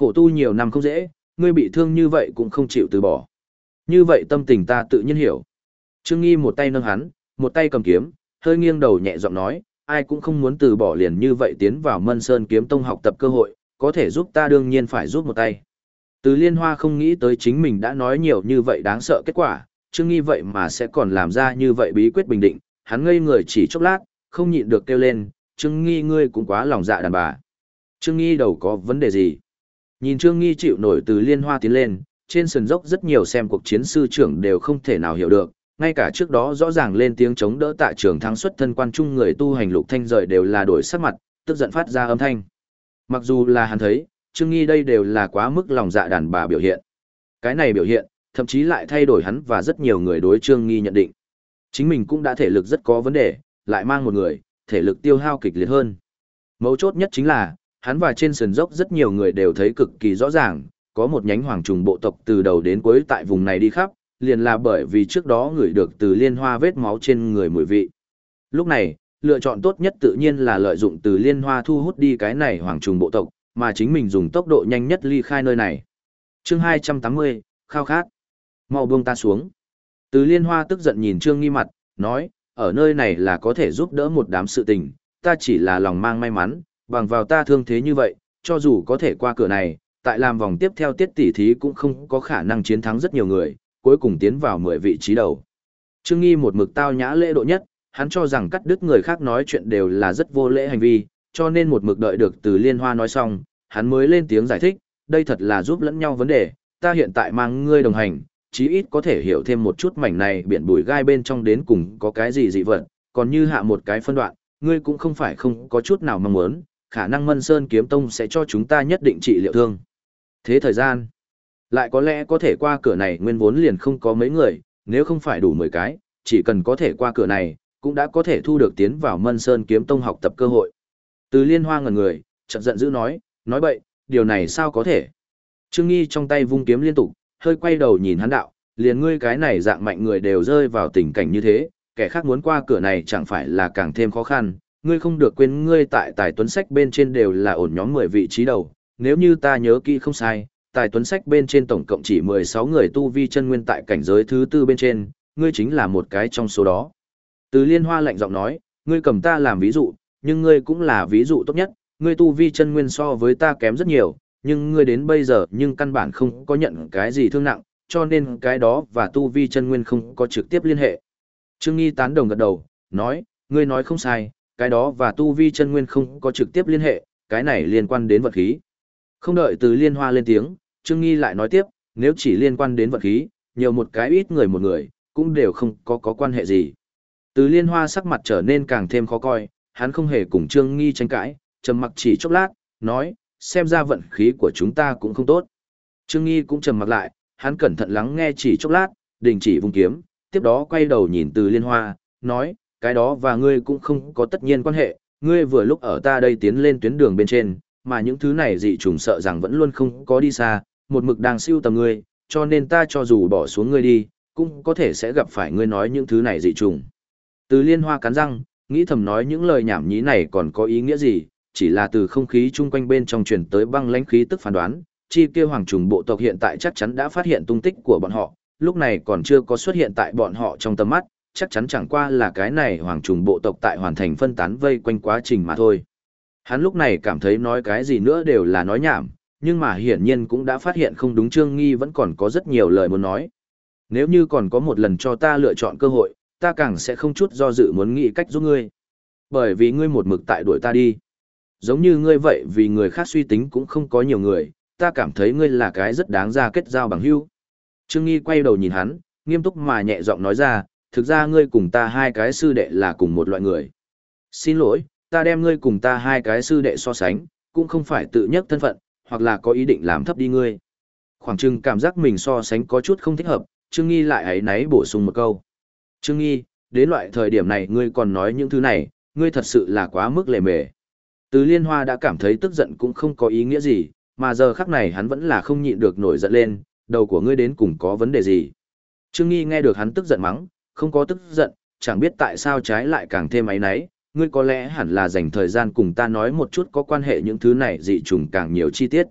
Speaker 1: Khổ tu nhiều năm không dễ, ngươi bị thương như vậy cũng không chịu từ bỏ. Như vậy tâm tình ta tự nhiên hiểu. Trương Nghi một tay nâng hắn, một tay cầm kiếm, hơi nghiêng đầu nhẹ giọng nói, ai cũng không muốn từ bỏ liền như vậy tiến vào Mân Sơn kiếm tông học tập cơ hội, có thể giúp ta đương nhiên phải giúp một tay. Từ liên hoa không nghĩ tới chính mình đã nói nhiều như vậy đáng sợ kết quả, Trương Nghi vậy mà sẽ còn làm ra như vậy bí quyết bình định, hắn ngây người chỉ chốc lát, không nhịn được kêu lên, Trương Nghi ngươi cũng quá lòng dạ đàn bà. Trương Nghi đầu có vấn đề gì? Nhìn Trương Nghi chịu nổi từ liên hoa tiến lên, trên sườn dốc rất nhiều xem cuộc chiến sư trưởng đều không thể nào hiểu được, ngay cả trước đó rõ ràng lên tiếng chống đỡ tại trường thắng xuất thân quan trung người tu hành lục thanh rời đều là đổi sắc mặt, tức giận phát ra âm thanh. Mặc dù là hắn thấy, Trương Nghi đây đều là quá mức lòng dạ đàn bà biểu hiện. Cái này biểu hiện, thậm chí lại thay đổi hắn và rất nhiều người đối Trương Nghi nhận định. Chính mình cũng đã thể lực rất có vấn đề, lại mang một người, thể lực tiêu hao kịch liệt hơn. Mấu chốt nhất chính là, hắn và trên sườn dốc rất nhiều người đều thấy cực kỳ rõ ràng, có một nhánh hoàng trùng bộ tộc từ đầu đến cuối tại vùng này đi khắp, liền là bởi vì trước đó người được từ liên hoa vết máu trên người mùi vị. Lúc này, lựa chọn tốt nhất tự nhiên là lợi dụng từ liên hoa thu hút đi cái này hoàng trùng bộ tộc, mà chính mình dùng tốc độ nhanh nhất ly khai nơi này. chương 280, khao khát. mau buông ta xuống. Từ liên hoa tức giận nhìn Trương Nghi mặt, nói, ở nơi này là có thể giúp đỡ một đám sự tình, ta chỉ là lòng mang may mắn, bằng vào ta thương thế như vậy, cho dù có thể qua cửa này, tại làm vòng tiếp theo tiết tỷ thí cũng không có khả năng chiến thắng rất nhiều người, cuối cùng tiến vào 10 vị trí đầu. Trương Nghi một mực tao nhã lễ độ nhất, hắn cho rằng cắt đứt người khác nói chuyện đều là rất vô lễ hành vi, cho nên một mực đợi được từ liên hoa nói xong, hắn mới lên tiếng giải thích, đây thật là giúp lẫn nhau vấn đề, ta hiện tại mang ngươi đồng hành, chí ít có thể hiểu thêm một chút mảnh này biển bùi gai bên trong đến cùng có cái gì dị vật, còn như hạ một cái phân đoạn, ngươi cũng không phải không có chút nào mong muốn, khả năng Mân Sơn Kiếm Tông sẽ cho chúng ta nhất định trị liệu thương. Thế thời gian, lại có lẽ có thể qua cửa này nguyên vốn liền không có mấy người, nếu không phải đủ 10 cái, chỉ cần có thể qua cửa này, cũng đã có thể thu được tiến vào Mân Sơn Kiếm Tông học tập cơ hội. Từ liên hoa ngần người, chợt giận dữ nói, nói bậy, điều này sao có thể? Trương Nghi trong tay vung kiếm liên tục, hơi quay đầu nhìn hắn đạo, liền ngươi cái này dạng mạnh người đều rơi vào tình cảnh như thế, kẻ khác muốn qua cửa này chẳng phải là càng thêm khó khăn, ngươi không được quên ngươi tại tài tuấn sách bên trên đều là ổn nhóm 10 vị trí đầu, nếu như ta nhớ kỹ không sai, tài tuấn sách bên trên tổng cộng chỉ 16 người tu vi chân nguyên tại cảnh giới thứ tư bên trên, ngươi chính là một cái trong số đó. Từ liên hoa lạnh giọng nói, ngươi cầm ta làm ví dụ, nhưng ngươi cũng là ví dụ tốt nhất, ngươi tu vi chân nguyên so với ta kém rất nhiều, nhưng ngươi đến bây giờ nhưng căn bản không có nhận cái gì thương nặng, cho nên cái đó và tu vi chân nguyên không có trực tiếp liên hệ. Trương Nghi tán đồng gật đầu, nói, ngươi nói không sai, cái đó và tu vi chân nguyên không có trực tiếp liên hệ, cái này liên quan đến vật khí. Không đợi từ liên hoa lên tiếng, Trương Nghi lại nói tiếp, nếu chỉ liên quan đến vật khí, nhiều một cái ít người một người, cũng đều không có có quan hệ gì. Từ liên hoa sắc mặt trở nên càng thêm khó coi, hắn không hề cùng Trương Nghi tranh cãi, trầm mặc chỉ chốc lát, nói, xem ra vận khí của chúng ta cũng không tốt. Trương Nghi cũng trầm mặc lại, hắn cẩn thận lắng nghe chỉ chốc lát, đình chỉ vùng kiếm, tiếp đó quay đầu nhìn từ liên hoa, nói, cái đó và ngươi cũng không có tất nhiên quan hệ, ngươi vừa lúc ở ta đây tiến lên tuyến đường bên trên, mà những thứ này dị trùng sợ rằng vẫn luôn không có đi xa, một mực đang siêu tầm ngươi, cho nên ta cho dù bỏ xuống ngươi đi, cũng có thể sẽ gặp phải ngươi nói những thứ này dị trùng. Từ liên hoa cắn răng, nghĩ thầm nói những lời nhảm nhí này còn có ý nghĩa gì, chỉ là từ không khí chung quanh bên trong truyền tới băng lãnh khí tức phán đoán, chi kia hoàng trùng bộ tộc hiện tại chắc chắn đã phát hiện tung tích của bọn họ, lúc này còn chưa có xuất hiện tại bọn họ trong tầm mắt, chắc chắn chẳng qua là cái này hoàng trùng bộ tộc tại hoàn thành phân tán vây quanh quá trình mà thôi. Hắn lúc này cảm thấy nói cái gì nữa đều là nói nhảm, nhưng mà hiển nhiên cũng đã phát hiện không đúng Trương Nghi vẫn còn có rất nhiều lời muốn nói. Nếu như còn có một lần cho ta lựa chọn cơ hội, ta càng sẽ không chút do dự muốn nghĩ cách giúp ngươi. Bởi vì ngươi một mực tại đuổi ta đi. Giống như ngươi vậy vì người khác suy tính cũng không có nhiều người, ta cảm thấy ngươi là cái rất đáng ra kết giao bằng hữu. Trương Nghi quay đầu nhìn hắn, nghiêm túc mà nhẹ giọng nói ra, thực ra ngươi cùng ta hai cái sư đệ là cùng một loại người. Xin lỗi, ta đem ngươi cùng ta hai cái sư đệ so sánh, cũng không phải tự nhất thân phận, hoặc là có ý định làm thấp đi ngươi. Khoảng trừng cảm giác mình so sánh có chút không thích hợp, Trương Nghi lại ấy náy bổ sung một câu. Trương Nghi, đến loại thời điểm này ngươi còn nói những thứ này, ngươi thật sự là quá mức lề mề. Từ liên hoa đã cảm thấy tức giận cũng không có ý nghĩa gì, mà giờ khắc này hắn vẫn là không nhịn được nổi giận lên, đầu của ngươi đến cùng có vấn đề gì. Trương Nghi nghe được hắn tức giận mắng, không có tức giận, chẳng biết tại sao trái lại càng thêm ấy náy, ngươi có lẽ hẳn là dành thời gian cùng ta nói một chút có quan hệ những thứ này dị trùng càng nhiều chi tiết.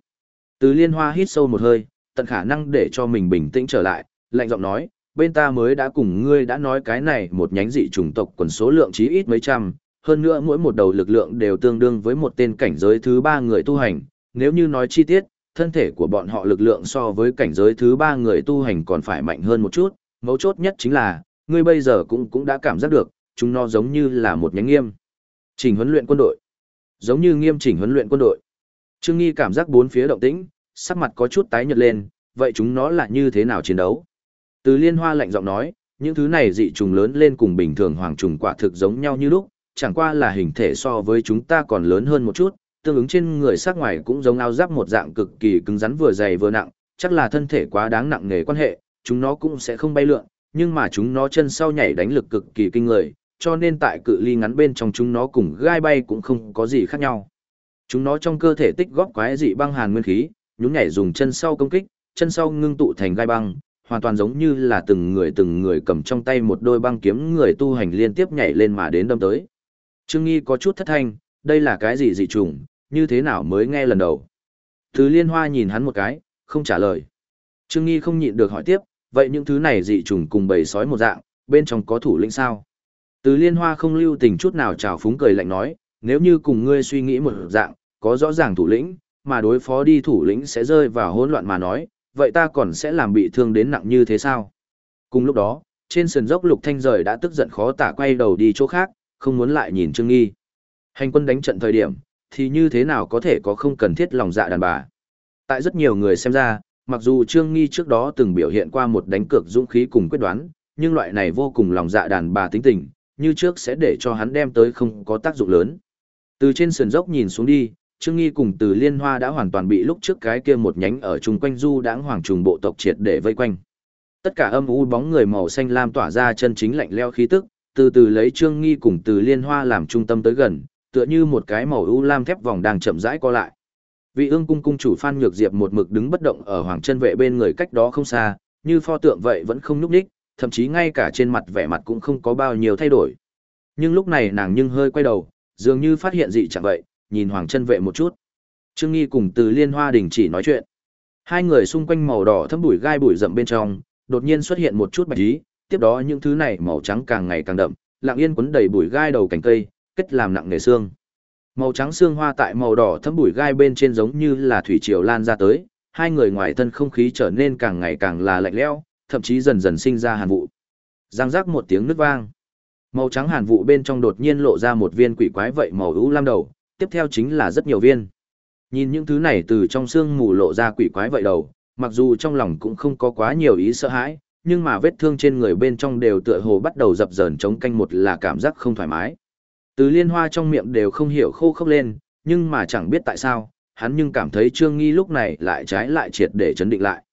Speaker 1: Từ liên hoa hít sâu một hơi, tận khả năng để cho mình bình tĩnh trở lại, lạnh giọng nói, bên ta mới đã cùng ngươi đã nói cái này một nhánh dị trùng tộc quần số lượng chí ít mấy trăm, hơn nữa mỗi một đầu lực lượng đều tương đương với một tên cảnh giới thứ ba người tu hành, nếu như nói chi tiết, thân thể của bọn họ lực lượng so với cảnh giới thứ ba người tu hành còn phải mạnh hơn một chút, mấu chốt nhất chính là, ngươi bây giờ cũng cũng đã cảm giác được, chúng nó giống như là một nhánh nghiêm. Chỉnh huấn luyện quân đội. Giống như nghiêm chỉnh huấn luyện quân đội. Trương Nghi cảm giác bốn phía động tĩnh, sắc mặt có chút tái nhợt lên, vậy chúng nó là như thế nào chiến đấu? Từ liên hoa lạnh giọng nói, những thứ này dị trùng lớn lên cùng bình thường hoàng trùng quả thực giống nhau như lúc, chẳng qua là hình thể so với chúng ta còn lớn hơn một chút, tương ứng trên người sắc ngoài cũng giống áo giáp một dạng cực kỳ cứng rắn vừa dày vừa nặng, chắc là thân thể quá đáng nặng nề quan hệ, chúng nó cũng sẽ không bay lượn, nhưng mà chúng nó chân sau nhảy đánh lực cực kỳ kinh người, cho nên tại cự ly ngắn bên trong chúng nó cùng gai bay cũng không có gì khác nhau. Chúng nó trong cơ thể tích góp quái dị băng hàn nguyên khí, nhún nhảy dùng chân sau công kích, chân sau ngưng tụ thành gai băng, hoàn toàn giống như là từng người từng người cầm trong tay một đôi băng kiếm người tu hành liên tiếp nhảy lên mà đến đâm tới. Trương Nghi có chút thất thanh, đây là cái gì dị trùng, như thế nào mới nghe lần đầu. Từ liên hoa nhìn hắn một cái, không trả lời. Trương Nghi không nhịn được hỏi tiếp, vậy những thứ này dị trùng cùng bầy sói một dạng, bên trong có thủ lĩnh sao? Từ liên hoa không lưu tình chút nào chào phúng cười lạnh nói, nếu như cùng ngươi suy nghĩ một dạng, có rõ ràng thủ lĩnh, mà đối phó đi thủ lĩnh sẽ rơi vào hỗn loạn mà nói, vậy ta còn sẽ làm bị thương đến nặng như thế sao? Cùng lúc đó, trên sườn dốc Lục Thanh rời đã tức giận khó tả quay đầu đi chỗ khác, không muốn lại nhìn Trương Nghi. Hành quân đánh trận thời điểm, thì như thế nào có thể có không cần thiết lòng dạ đàn bà. Tại rất nhiều người xem ra, mặc dù Trương Nghi trước đó từng biểu hiện qua một đánh cược dũng khí cùng quyết đoán, nhưng loại này vô cùng lòng dạ đàn bà tính tình, như trước sẽ để cho hắn đem tới không có tác dụng lớn. Từ trên sườn dốc nhìn xuống đi, Trương Nghi cùng từ Liên Hoa đã hoàn toàn bị lúc trước cái kia một nhánh ở chung quanh du đãng hoàng trùng bộ tộc triệt để vây quanh. Tất cả âm u bóng người màu xanh lam tỏa ra chân chính lạnh leo khí tức, từ từ lấy Trương Nghi cùng từ Liên Hoa làm trung tâm tới gần, tựa như một cái màu u lam thép vòng đang chậm rãi co lại. Vị ương cung cung chủ Phan Nhược Diệp một mực đứng bất động ở hoàng chân vệ bên người cách đó không xa, như pho tượng vậy vẫn không nhúc nhích, thậm chí ngay cả trên mặt vẻ mặt cũng không có bao nhiêu thay đổi. Nhưng lúc này nàng nhưng hơi quay đầu, dường như phát hiện dị chẳng vậy, nhìn hoàng chân vệ một chút. Trương Nghi cùng từ liên hoa đình chỉ nói chuyện. Hai người xung quanh màu đỏ thấm bụi gai bụi rậm bên trong, đột nhiên xuất hiện một chút bạch ý, tiếp đó những thứ này màu trắng càng ngày càng đậm, lặng yên quấn đầy bụi gai đầu cành cây, kết làm nặng nề xương. Màu trắng xương hoa tại màu đỏ thấm bụi gai bên trên giống như là thủy triều lan ra tới, hai người ngoài thân không khí trở nên càng ngày càng là lạnh lẽo, thậm chí dần dần sinh ra hàn vụ. Giang rác một tiếng nứt vang. Màu trắng hàn vụ bên trong đột nhiên lộ ra một viên quỷ quái vậy màu ưu lam đầu, tiếp theo chính là rất nhiều viên. Nhìn những thứ này từ trong xương mù lộ ra quỷ quái vậy đầu, mặc dù trong lòng cũng không có quá nhiều ý sợ hãi, nhưng mà vết thương trên người bên trong đều tựa hồ bắt đầu dập dờn chống canh một là cảm giác không thoải mái. Từ liên hoa trong miệng đều không hiểu khô khốc lên, nhưng mà chẳng biết tại sao, hắn nhưng cảm thấy Trương Nghi lúc này lại trái lại triệt để chấn định lại.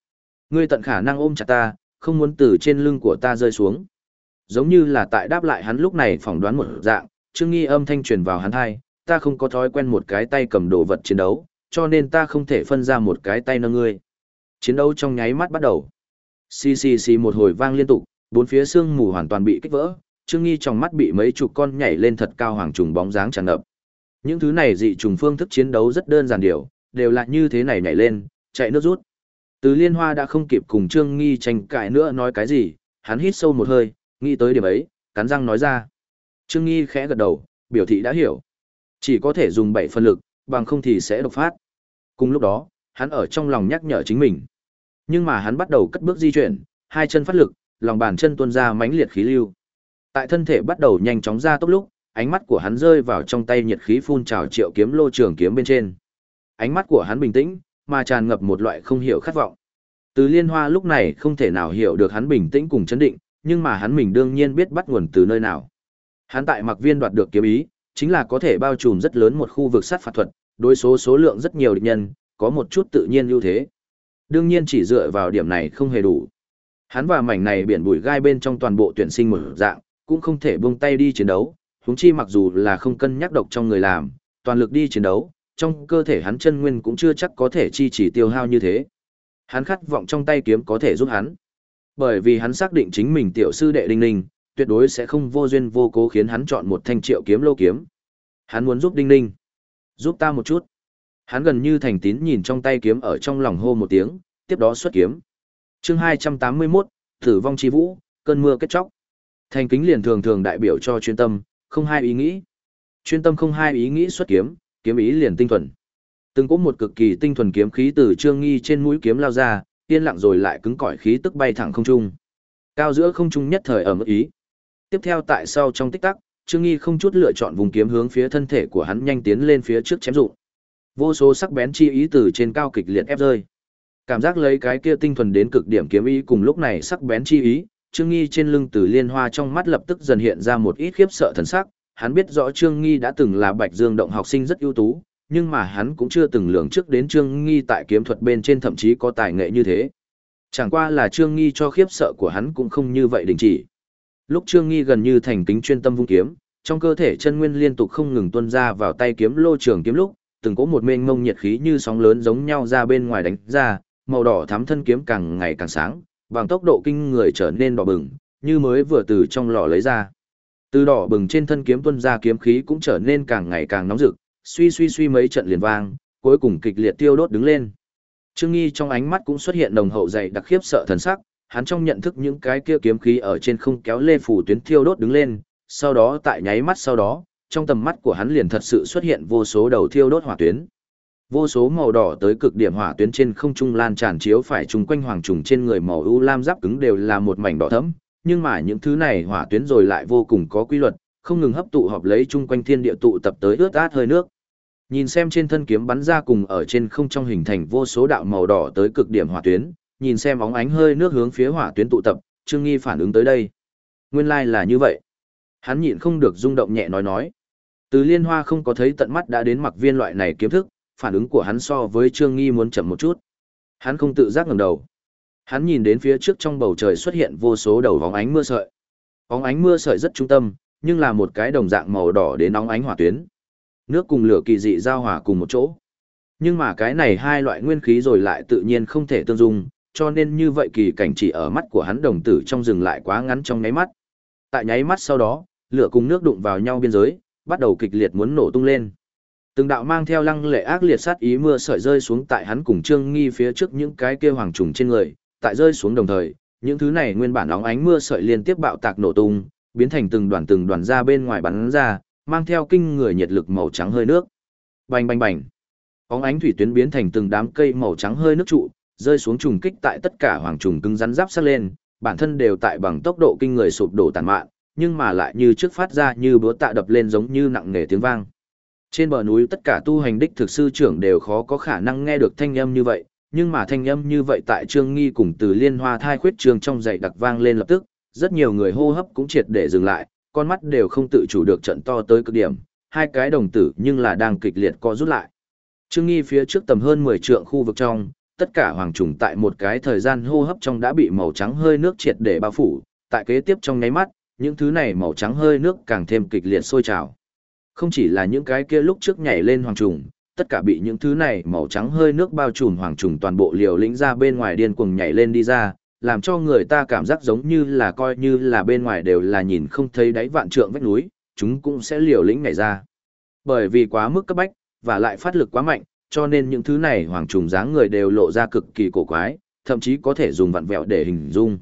Speaker 1: Ngươi tận khả năng ôm chặt ta, không muốn từ trên lưng của ta rơi xuống. Giống như là tại đáp lại hắn lúc này phỏng đoán một dạng, Trương Nghi âm thanh truyền vào hắn hai, ta không có thói quen một cái tay cầm đồ vật chiến đấu, cho nên ta không thể phân ra một cái tay nâng ngươi. Chiến đấu trong nháy mắt bắt đầu. Xì xì xì một hồi vang liên tục, bốn phía xương mù hoàn toàn bị kích vỡ, Trương Nghi trong mắt bị mấy chục con nhảy lên thật cao hoàng trùng bóng dáng tràn ngập. Những thứ này dị trùng phương thức chiến đấu rất đơn giản điều, đều là như thế này nhảy lên, chạy nước rút. Từ Liên Hoa đã không kịp cùng Trương Nghi tranh cãi nữa nói cái gì, hắn hít sâu một hơi, nghĩ tới điểm ấy, cắn răng nói ra. Trương Nghi khẽ gật đầu, biểu thị đã hiểu. Chỉ có thể dùng bảy phân lực, bằng không thì sẽ độc phát. Cùng lúc đó, hắn ở trong lòng nhắc nhở chính mình. Nhưng mà hắn bắt đầu cất bước di chuyển, hai chân phát lực, lòng bàn chân tuôn ra mãnh liệt khí lưu. Tại thân thể bắt đầu nhanh chóng ra tốc lúc, ánh mắt của hắn rơi vào trong tay nhiệt khí phun trào triệu kiếm lô trường kiếm bên trên. Ánh mắt của hắn bình tĩnh, mà tràn ngập một loại không hiểu khát vọng. Từ liên hoa lúc này không thể nào hiểu được hắn bình tĩnh cùng chấn định, nhưng mà hắn mình đương nhiên biết bắt nguồn từ nơi nào. Hắn tại mặc viên đoạt được kiếm ý, chính là có thể bao trùm rất lớn một khu vực sát phạt thuật, đối số số lượng rất nhiều địch nhân, có một chút tự nhiên ưu thế. Đương nhiên chỉ dựa vào điểm này không hề đủ. Hắn và mảnh này biển bụi gai bên trong toàn bộ tuyển sinh một dạng, cũng không thể buông tay đi chiến đấu, huống chi mặc dù là không cân nhắc độc trong người làm, toàn lực đi chiến đấu, trong cơ thể hắn chân nguyên cũng chưa chắc có thể chi chỉ tiêu hao như thế. Hắn khát vọng trong tay kiếm có thể giúp hắn. Bởi vì hắn xác định chính mình tiểu sư đệ Đinh Ninh, tuyệt đối sẽ không vô duyên vô cố khiến hắn chọn một thanh triệu kiếm lô kiếm. Hắn muốn giúp Đinh Ninh. Giúp ta một chút. Hắn gần như thành tín nhìn trong tay kiếm ở trong lòng hô một tiếng, tiếp đó xuất kiếm. chương 281, Tử vong chi vũ, cơn mưa kết chóc. Thành kính liền thường thường đại biểu cho chuyên tâm, không hai ý nghĩ. Chuyên tâm không hai ý nghĩ xuất kiếm, kiếm ý liền tinh thuần. Từng có một cực kỳ tinh thuần kiếm khí từ trương nghi trên mũi kiếm lao ra, yên lặng rồi lại cứng cỏi khí tức bay thẳng không trung. Cao giữa không trung nhất thời ở mức ý. Tiếp theo tại sau trong tích tắc, Trương Nghi không chút lựa chọn vùng kiếm hướng phía thân thể của hắn nhanh tiến lên phía trước chém dụng. Vô số sắc bén chi ý từ trên cao kịch liệt ép rơi. Cảm giác lấy cái kia tinh thuần đến cực điểm kiếm ý cùng lúc này sắc bén chi ý, Trương Nghi trên lưng Từ Liên Hoa trong mắt lập tức dần hiện ra một ít khiếp sợ thần sắc, hắn biết rõ Trương Nghi đã từng là Bạch Dương động học sinh rất ưu tú, nhưng mà hắn cũng chưa từng lường trước đến Trương Nghi tại kiếm thuật bên trên thậm chí có tài nghệ như thế. Chẳng qua là Trương Nghi cho khiếp sợ của hắn cũng không như vậy đình chỉ. Lúc Trương Nghi gần như thành kính chuyên tâm vung kiếm, trong cơ thể chân nguyên liên tục không ngừng tuôn ra vào tay kiếm lô trường kiếm lúc, từng có một mênh mông nhiệt khí như sóng lớn giống nhau ra bên ngoài đánh ra, màu đỏ thắm thân kiếm càng ngày càng sáng, bằng tốc độ kinh người trở nên đỏ bừng, như mới vừa từ trong lò lấy ra. Từ đỏ bừng trên thân kiếm tuôn ra kiếm khí cũng trở nên càng ngày càng nóng rực, suy suy suy mấy trận liền vang, cuối cùng kịch liệt tiêu đốt đứng lên. Trương Nghi trong ánh mắt cũng xuất hiện đồng hậu dày đặc khiếp sợ thần sắc, hắn trong nhận thức những cái kia kiếm khí ở trên không kéo lê phủ tuyến thiêu đốt đứng lên, sau đó tại nháy mắt sau đó, trong tầm mắt của hắn liền thật sự xuất hiện vô số đầu thiêu đốt hỏa tuyến. Vô số màu đỏ tới cực điểm hỏa tuyến trên không trung lan tràn chiếu phải trùng quanh hoàng trùng trên người màu u lam giáp cứng đều là một mảnh đỏ thẫm, nhưng mà những thứ này hỏa tuyến rồi lại vô cùng có quy luật, không ngừng hấp tụ họp lấy chung quanh thiên địa tụ tập tới ướt át hơi nước. Nhìn xem trên thân kiếm bắn ra cùng ở trên không trong hình thành vô số đạo màu đỏ tới cực điểm hỏa tuyến, nhìn xem óng ánh hơi nước hướng phía hỏa tuyến tụ tập, Trương Nghi phản ứng tới đây. Nguyên lai like là như vậy. Hắn nhịn không được rung động nhẹ nói nói. Từ liên hoa không có thấy tận mắt đã đến mặc viên loại này kiếm thức, phản ứng của hắn so với Trương Nghi muốn chậm một chút. Hắn không tự giác ngẩng đầu. Hắn nhìn đến phía trước trong bầu trời xuất hiện vô số đầu vóng ánh mưa sợi. Vóng ánh mưa sợi rất trung tâm, nhưng là một cái đồng dạng màu đỏ đến nóng ánh hỏa tuyến. Nước cùng lửa kỳ dị giao hòa cùng một chỗ. Nhưng mà cái này hai loại nguyên khí rồi lại tự nhiên không thể tương dung, cho nên như vậy kỳ cảnh chỉ ở mắt của hắn đồng tử trong rừng lại quá ngắn trong nháy mắt. Tại nháy mắt sau đó, lửa cùng nước đụng vào nhau biên giới, bắt đầu kịch liệt muốn nổ tung lên. Từng đạo mang theo lăng lệ ác liệt sát ý mưa sợi rơi xuống tại hắn cùng Trương Nghi phía trước những cái kia hoàng trùng trên người, tại rơi xuống đồng thời, những thứ này nguyên bản óng ánh mưa sợi liên tiếp bạo tạc nổ tung, biến thành từng đoàn từng đoàn ra bên ngoài bắn ra, mang theo kinh người nhiệt lực màu trắng hơi nước. Bành bành bành. Óng ánh thủy tuyến biến thành từng đám cây màu trắng hơi nước trụ, rơi xuống trùng kích tại tất cả hoàng trùng cứng rắn giáp sát lên, bản thân đều tại bằng tốc độ kinh người sụp đổ tàn mạn, nhưng mà lại như trước phát ra như búa tạ đập lên giống như nặng nề tiếng vang. Trên bờ núi tất cả tu hành đích thực sư trưởng đều khó có khả năng nghe được thanh âm như vậy, nhưng mà thanh âm như vậy tại Trương Nghi cùng từ liên hoa thai khuyết trường trong dậy đặc vang lên lập tức, rất nhiều người hô hấp cũng triệt để dừng lại, con mắt đều không tự chủ được trận to tới cực điểm, hai cái đồng tử nhưng là đang kịch liệt co rút lại. Trương Nghi phía trước tầm hơn 10 trượng khu vực trong, tất cả hoàng trùng tại một cái thời gian hô hấp trong đã bị màu trắng hơi nước triệt để bao phủ, tại kế tiếp trong nháy mắt, những thứ này màu trắng hơi nước càng thêm kịch liệt sôi trào. Không chỉ là những cái kia lúc trước nhảy lên hoàng trùng, tất cả bị những thứ này màu trắng hơi nước bao trùm hoàng trùng toàn bộ liều lĩnh ra bên ngoài điên cuồng nhảy lên đi ra, làm cho người ta cảm giác giống như là coi như là bên ngoài đều là nhìn không thấy đáy vạn trượng vách núi, chúng cũng sẽ liều lĩnh nhảy ra. Bởi vì quá mức cấp bách, và lại phát lực quá mạnh, cho nên những thứ này hoàng trùng dáng người đều lộ ra cực kỳ cổ quái, thậm chí có thể dùng vặn vẹo để hình dung.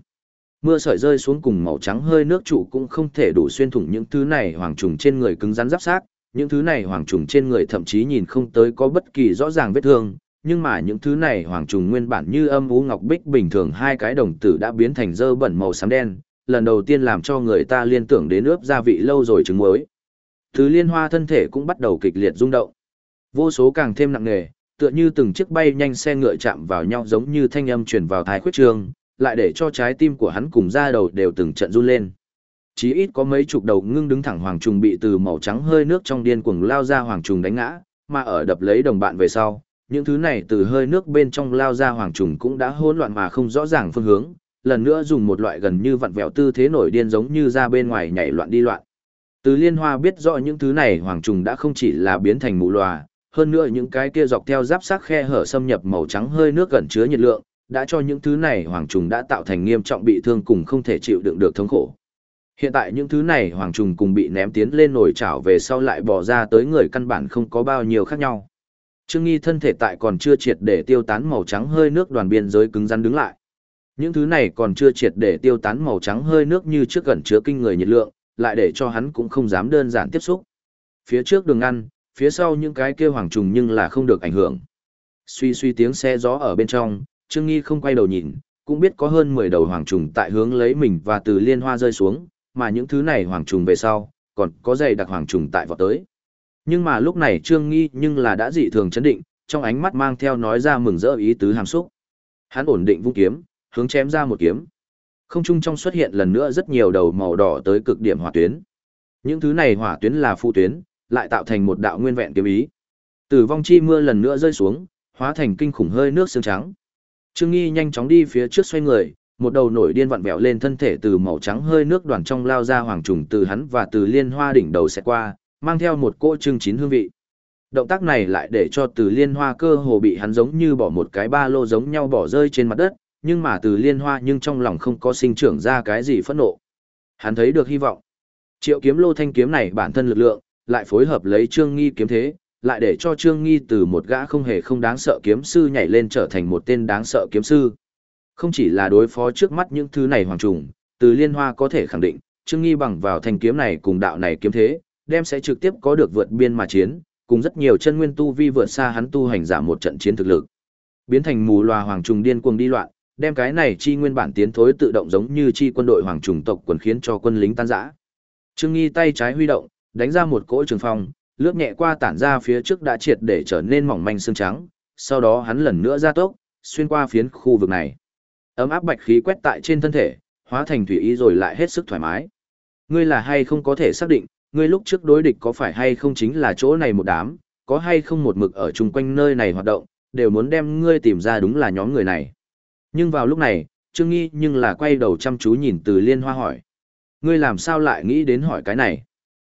Speaker 1: Mưa sợi rơi xuống cùng màu trắng hơi nước trụ cũng không thể đủ xuyên thủng những thứ này hoàng trùng trên người cứng rắn giáp sát, những thứ này hoàng trùng trên người thậm chí nhìn không tới có bất kỳ rõ ràng vết thương, nhưng mà những thứ này hoàng trùng nguyên bản như âm u ngọc bích bình thường hai cái đồng tử đã biến thành dơ bẩn màu xám đen, lần đầu tiên làm cho người ta liên tưởng đến ướp gia vị lâu rồi trứng muối. Thứ liên hoa thân thể cũng bắt đầu kịch liệt rung động. Vô số càng thêm nặng nề, tựa như từng chiếc bay nhanh xe ngựa chạm vào nhau giống như thanh âm truyền vào thái khuyết trường, lại để cho trái tim của hắn cùng da đầu đều từng trận run lên. Chí ít có mấy chục đầu ngưng đứng thẳng hoàng trùng bị từ màu trắng hơi nước trong điên cuồng lao ra hoàng trùng đánh ngã, mà ở đập lấy đồng bạn về sau, những thứ này từ hơi nước bên trong lao ra hoàng trùng cũng đã hỗn loạn mà không rõ ràng phương hướng, lần nữa dùng một loại gần như vặn vẹo tư thế nổi điên giống như ra bên ngoài nhảy loạn đi loạn. Từ liên hoa biết rõ những thứ này hoàng trùng đã không chỉ là biến thành mù lòa, hơn nữa những cái kia dọc theo giáp sắc khe hở xâm nhập màu trắng hơi nước gần chứa nhiệt lượng, đã cho những thứ này hoàng trùng đã tạo thành nghiêm trọng bị thương cùng không thể chịu đựng được thống khổ. Hiện tại những thứ này hoàng trùng cùng bị ném tiến lên nồi chảo về sau lại bỏ ra tới người căn bản không có bao nhiêu khác nhau. Trương Nghi thân thể tại còn chưa triệt để tiêu tán màu trắng hơi nước đoàn biên giới cứng rắn đứng lại. Những thứ này còn chưa triệt để tiêu tán màu trắng hơi nước như trước gần chứa kinh người nhiệt lượng, lại để cho hắn cũng không dám đơn giản tiếp xúc. Phía trước đường ngăn, phía sau những cái kia hoàng trùng nhưng là không được ảnh hưởng. Suy suy tiếng xe gió ở bên trong, Trương Nghi không quay đầu nhìn, cũng biết có hơn 10 đầu hoàng trùng tại hướng lấy mình và từ liên hoa rơi xuống, mà những thứ này hoàng trùng về sau, còn có dày đặc hoàng trùng tại vọt tới. Nhưng mà lúc này Trương Nghi nhưng là đã dị thường chấn định, trong ánh mắt mang theo nói ra mừng rỡ ý tứ hàm xúc. Hắn ổn định vung kiếm, hướng chém ra một kiếm. Không trung trong xuất hiện lần nữa rất nhiều đầu màu đỏ tới cực điểm hỏa tuyến. Những thứ này hỏa tuyến là phụ tuyến, lại tạo thành một đạo nguyên vẹn kiếm ý. Tử vong chi mưa lần nữa rơi xuống, hóa thành kinh khủng hơi nước xương trắng. Trương Nghi nhanh chóng đi phía trước xoay người, một đầu nổi điên vặn vẹo lên thân thể từ màu trắng hơi nước đoàn trong lao ra hoàng trùng từ hắn và từ liên hoa đỉnh đầu sẽ qua, mang theo một cỗ trưng chín hương vị. Động tác này lại để cho từ liên hoa cơ hồ bị hắn giống như bỏ một cái ba lô giống nhau bỏ rơi trên mặt đất, nhưng mà từ liên hoa nhưng trong lòng không có sinh trưởng ra cái gì phẫn nộ. Hắn thấy được hy vọng. Triệu kiếm lô thanh kiếm này bản thân lực lượng, lại phối hợp lấy trương nghi kiếm thế, lại để cho trương nghi từ một gã không hề không đáng sợ kiếm sư nhảy lên trở thành một tên đáng sợ kiếm sư. Không chỉ là đối phó trước mắt những thứ này hoàng trùng, từ liên hoa có thể khẳng định, trương nghi bằng vào thanh kiếm này cùng đạo này kiếm thế, đem sẽ trực tiếp có được vượt biên mà chiến, cùng rất nhiều chân nguyên tu vi vượt xa hắn tu hành giả một trận chiến thực lực. Biến thành mù loà hoàng trùng điên cuồng đi loạn, đem cái này chi nguyên bản tiến thối tự động giống như chi quân đội hoàng trùng tộc quần khiến cho quân lính tan rã. Trương Nghi tay trái huy động, đánh ra một cỗ trường phong, lướt nhẹ qua tản ra phía trước đã triệt để trở nên mỏng manh xương trắng, sau đó hắn lần nữa ra tốc, xuyên qua phiến khu vực này. Ấm áp bạch khí quét tại trên thân thể, hóa thành thủy ý rồi lại hết sức thoải mái. Ngươi là hay không có thể xác định, ngươi lúc trước đối địch có phải hay không chính là chỗ này một đám, có hay không một mực ở chung quanh nơi này hoạt động, đều muốn đem ngươi tìm ra đúng là nhóm người này. Nhưng vào lúc này, Trương Nghi nhưng là quay đầu chăm chú nhìn từ liên hoa hỏi. Ngươi làm sao lại nghĩ đến hỏi cái này?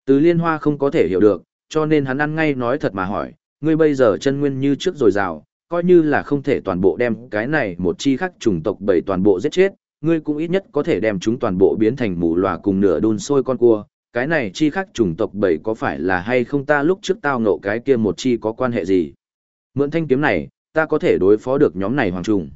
Speaker 1: Từ liên hoa không có thể hiểu được, cho nên hắn ăn ngay nói thật mà hỏi, ngươi bây giờ chân nguyên như trước rồi rào, coi như là không thể toàn bộ đem cái này một chi khắc chủng tộc bảy toàn bộ giết chết, ngươi cũng ít nhất có thể đem chúng toàn bộ biến thành mù lòa cùng nửa đun sôi con cua. Cái này chi khắc chủng tộc bảy có phải là hay không ta lúc trước tao ngộ cái kia một chi có quan hệ gì? Mượn thanh kiếm này, ta có thể đối phó được nhóm này hoàng trùng.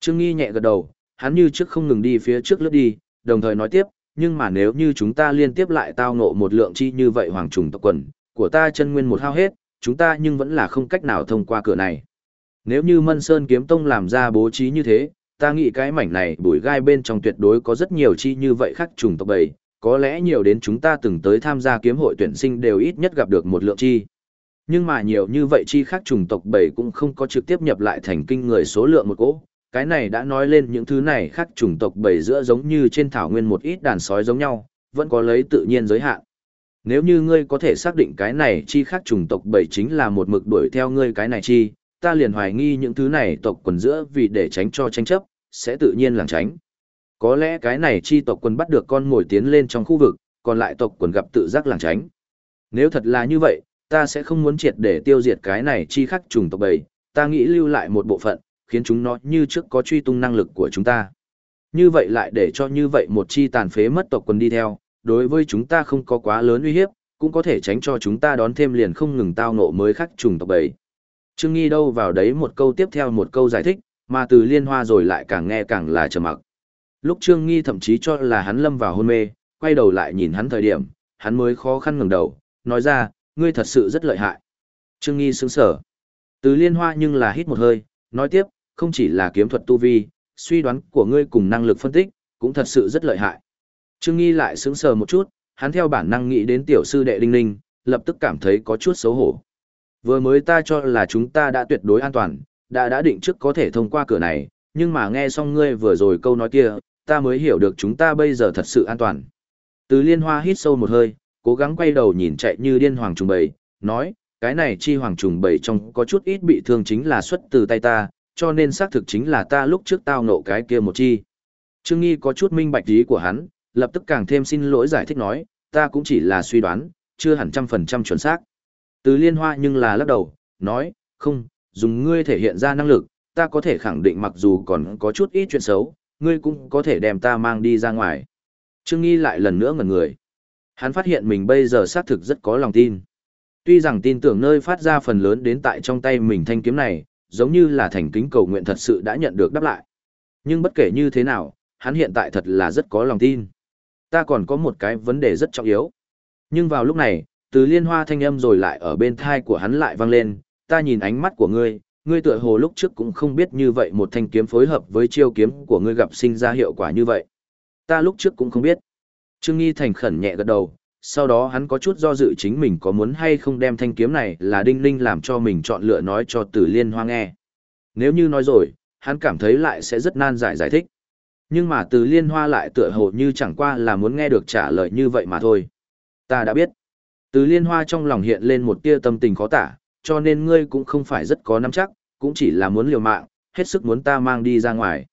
Speaker 1: Trương Nghi nhẹ gật đầu, hắn như trước không ngừng đi phía trước lướt đi, đồng thời nói tiếp, nhưng mà nếu như chúng ta liên tiếp lại tao ngộ một lượng chi như vậy hoàng trùng tộc quần, của ta chân nguyên một hao hết, chúng ta nhưng vẫn là không cách nào thông qua cửa này. Nếu như Mân Sơn Kiếm Tông làm ra bố trí như thế, ta nghĩ cái mảnh này bụi gai bên trong tuyệt đối có rất nhiều chi như vậy khác trùng tộc bầy, có lẽ nhiều đến chúng ta từng tới tham gia kiếm hội tuyển sinh đều ít nhất gặp được một lượng chi. Nhưng mà nhiều như vậy chi khác trùng tộc bầy cũng không có trực tiếp nhập lại thành kinh người số lượng một cỗ, cái này đã nói lên những thứ này khác chủng tộc bầy giữa giống như trên thảo nguyên một ít đàn sói giống nhau, vẫn có lấy tự nhiên giới hạn. Nếu như ngươi có thể xác định cái này chi khác chủng tộc bầy chính là một mực đuổi theo ngươi cái này chi, ta liền hoài nghi những thứ này tộc quần giữa vì để tránh cho tranh chấp, sẽ tự nhiên làng tránh. Có lẽ cái này chi tộc quần bắt được con ngồi tiến lên trong khu vực, còn lại tộc quần gặp tự giác làng tránh. Nếu thật là như vậy, ta sẽ không muốn triệt để tiêu diệt cái này chi khắc trùng tộc bầy, ta nghĩ lưu lại một bộ phận, khiến chúng nó như trước có truy tung năng lực của chúng ta. Như vậy lại để cho như vậy một chi tàn phế mất tộc quần đi theo, đối với chúng ta không có quá lớn uy hiếp, cũng có thể tránh cho chúng ta đón thêm liền không ngừng tao ngộ mới khắc trùng tộc bầy. Trương Nghi đâu vào đấy một câu tiếp theo một câu giải thích, mà từ liên hoa rồi lại càng nghe càng là trầm mặc. Lúc Trương Nghi thậm chí cho là hắn lâm vào hôn mê, quay đầu lại nhìn hắn thời điểm, hắn mới khó khăn ngẩng đầu, nói ra, ngươi thật sự rất lợi hại. Trương Nghi sững sở. Từ liên hoa nhưng là hít một hơi, nói tiếp, không chỉ là kiếm thuật tu vi, suy đoán của ngươi cùng năng lực phân tích, cũng thật sự rất lợi hại. Trương Nghi lại sững sờ một chút, hắn theo bản năng nghĩ đến tiểu sư đệ Đinh Ninh, lập tức cảm thấy có chút xấu hổ. Vừa mới ta cho là chúng ta đã tuyệt đối an toàn, đã đã định trước có thể thông qua cửa này, nhưng mà nghe xong ngươi vừa rồi câu nói kia, ta mới hiểu được chúng ta bây giờ thật sự an toàn. Từ liên hoa hít sâu một hơi, cố gắng quay đầu nhìn chạy như điên hoàng trùng bầy, nói, cái này chi hoàng trùng bầy trong có chút ít bị thương chính là xuất từ tay ta, cho nên xác thực chính là ta lúc trước tao nộ cái kia một chi. Trương Nghi có chút minh bạch ý của hắn, lập tức càng thêm xin lỗi giải thích nói, ta cũng chỉ là suy đoán, chưa hẳn trăm phần trăm chuẩn xác. Từ liên hoa nhưng là lắc đầu, nói, không, dùng ngươi thể hiện ra năng lực, ta có thể khẳng định mặc dù còn có chút ít chuyện xấu, ngươi cũng có thể đem ta mang đi ra ngoài. Trương Nghi lại lần nữa ngẩn người. Hắn phát hiện mình bây giờ xác thực rất có lòng tin. Tuy rằng tin tưởng nơi phát ra phần lớn đến tại trong tay mình thanh kiếm này, giống như là thành kính cầu nguyện thật sự đã nhận được đáp lại. Nhưng bất kể như thế nào, hắn hiện tại thật là rất có lòng tin. Ta còn có một cái vấn đề rất trọng yếu. Nhưng vào lúc này, từ liên hoa thanh âm rồi lại ở bên thai của hắn lại vang lên, ta nhìn ánh mắt của ngươi, ngươi tựa hồ lúc trước cũng không biết như vậy một thanh kiếm phối hợp với chiêu kiếm của ngươi gặp sinh ra hiệu quả như vậy. Ta lúc trước cũng không biết. Trương Nghi thành khẩn nhẹ gật đầu, sau đó hắn có chút do dự chính mình có muốn hay không đem thanh kiếm này là đinh ninh làm cho mình chọn lựa nói cho tử liên hoa nghe. Nếu như nói rồi, hắn cảm thấy lại sẽ rất nan giải giải thích. Nhưng mà từ liên hoa lại tựa hồ như chẳng qua là muốn nghe được trả lời như vậy mà thôi. Ta đã biết. Từ liên hoa trong lòng hiện lên một tia tâm tình khó tả, cho nên ngươi cũng không phải rất có nắm chắc, cũng chỉ là muốn liều mạng, hết sức muốn ta mang đi ra ngoài.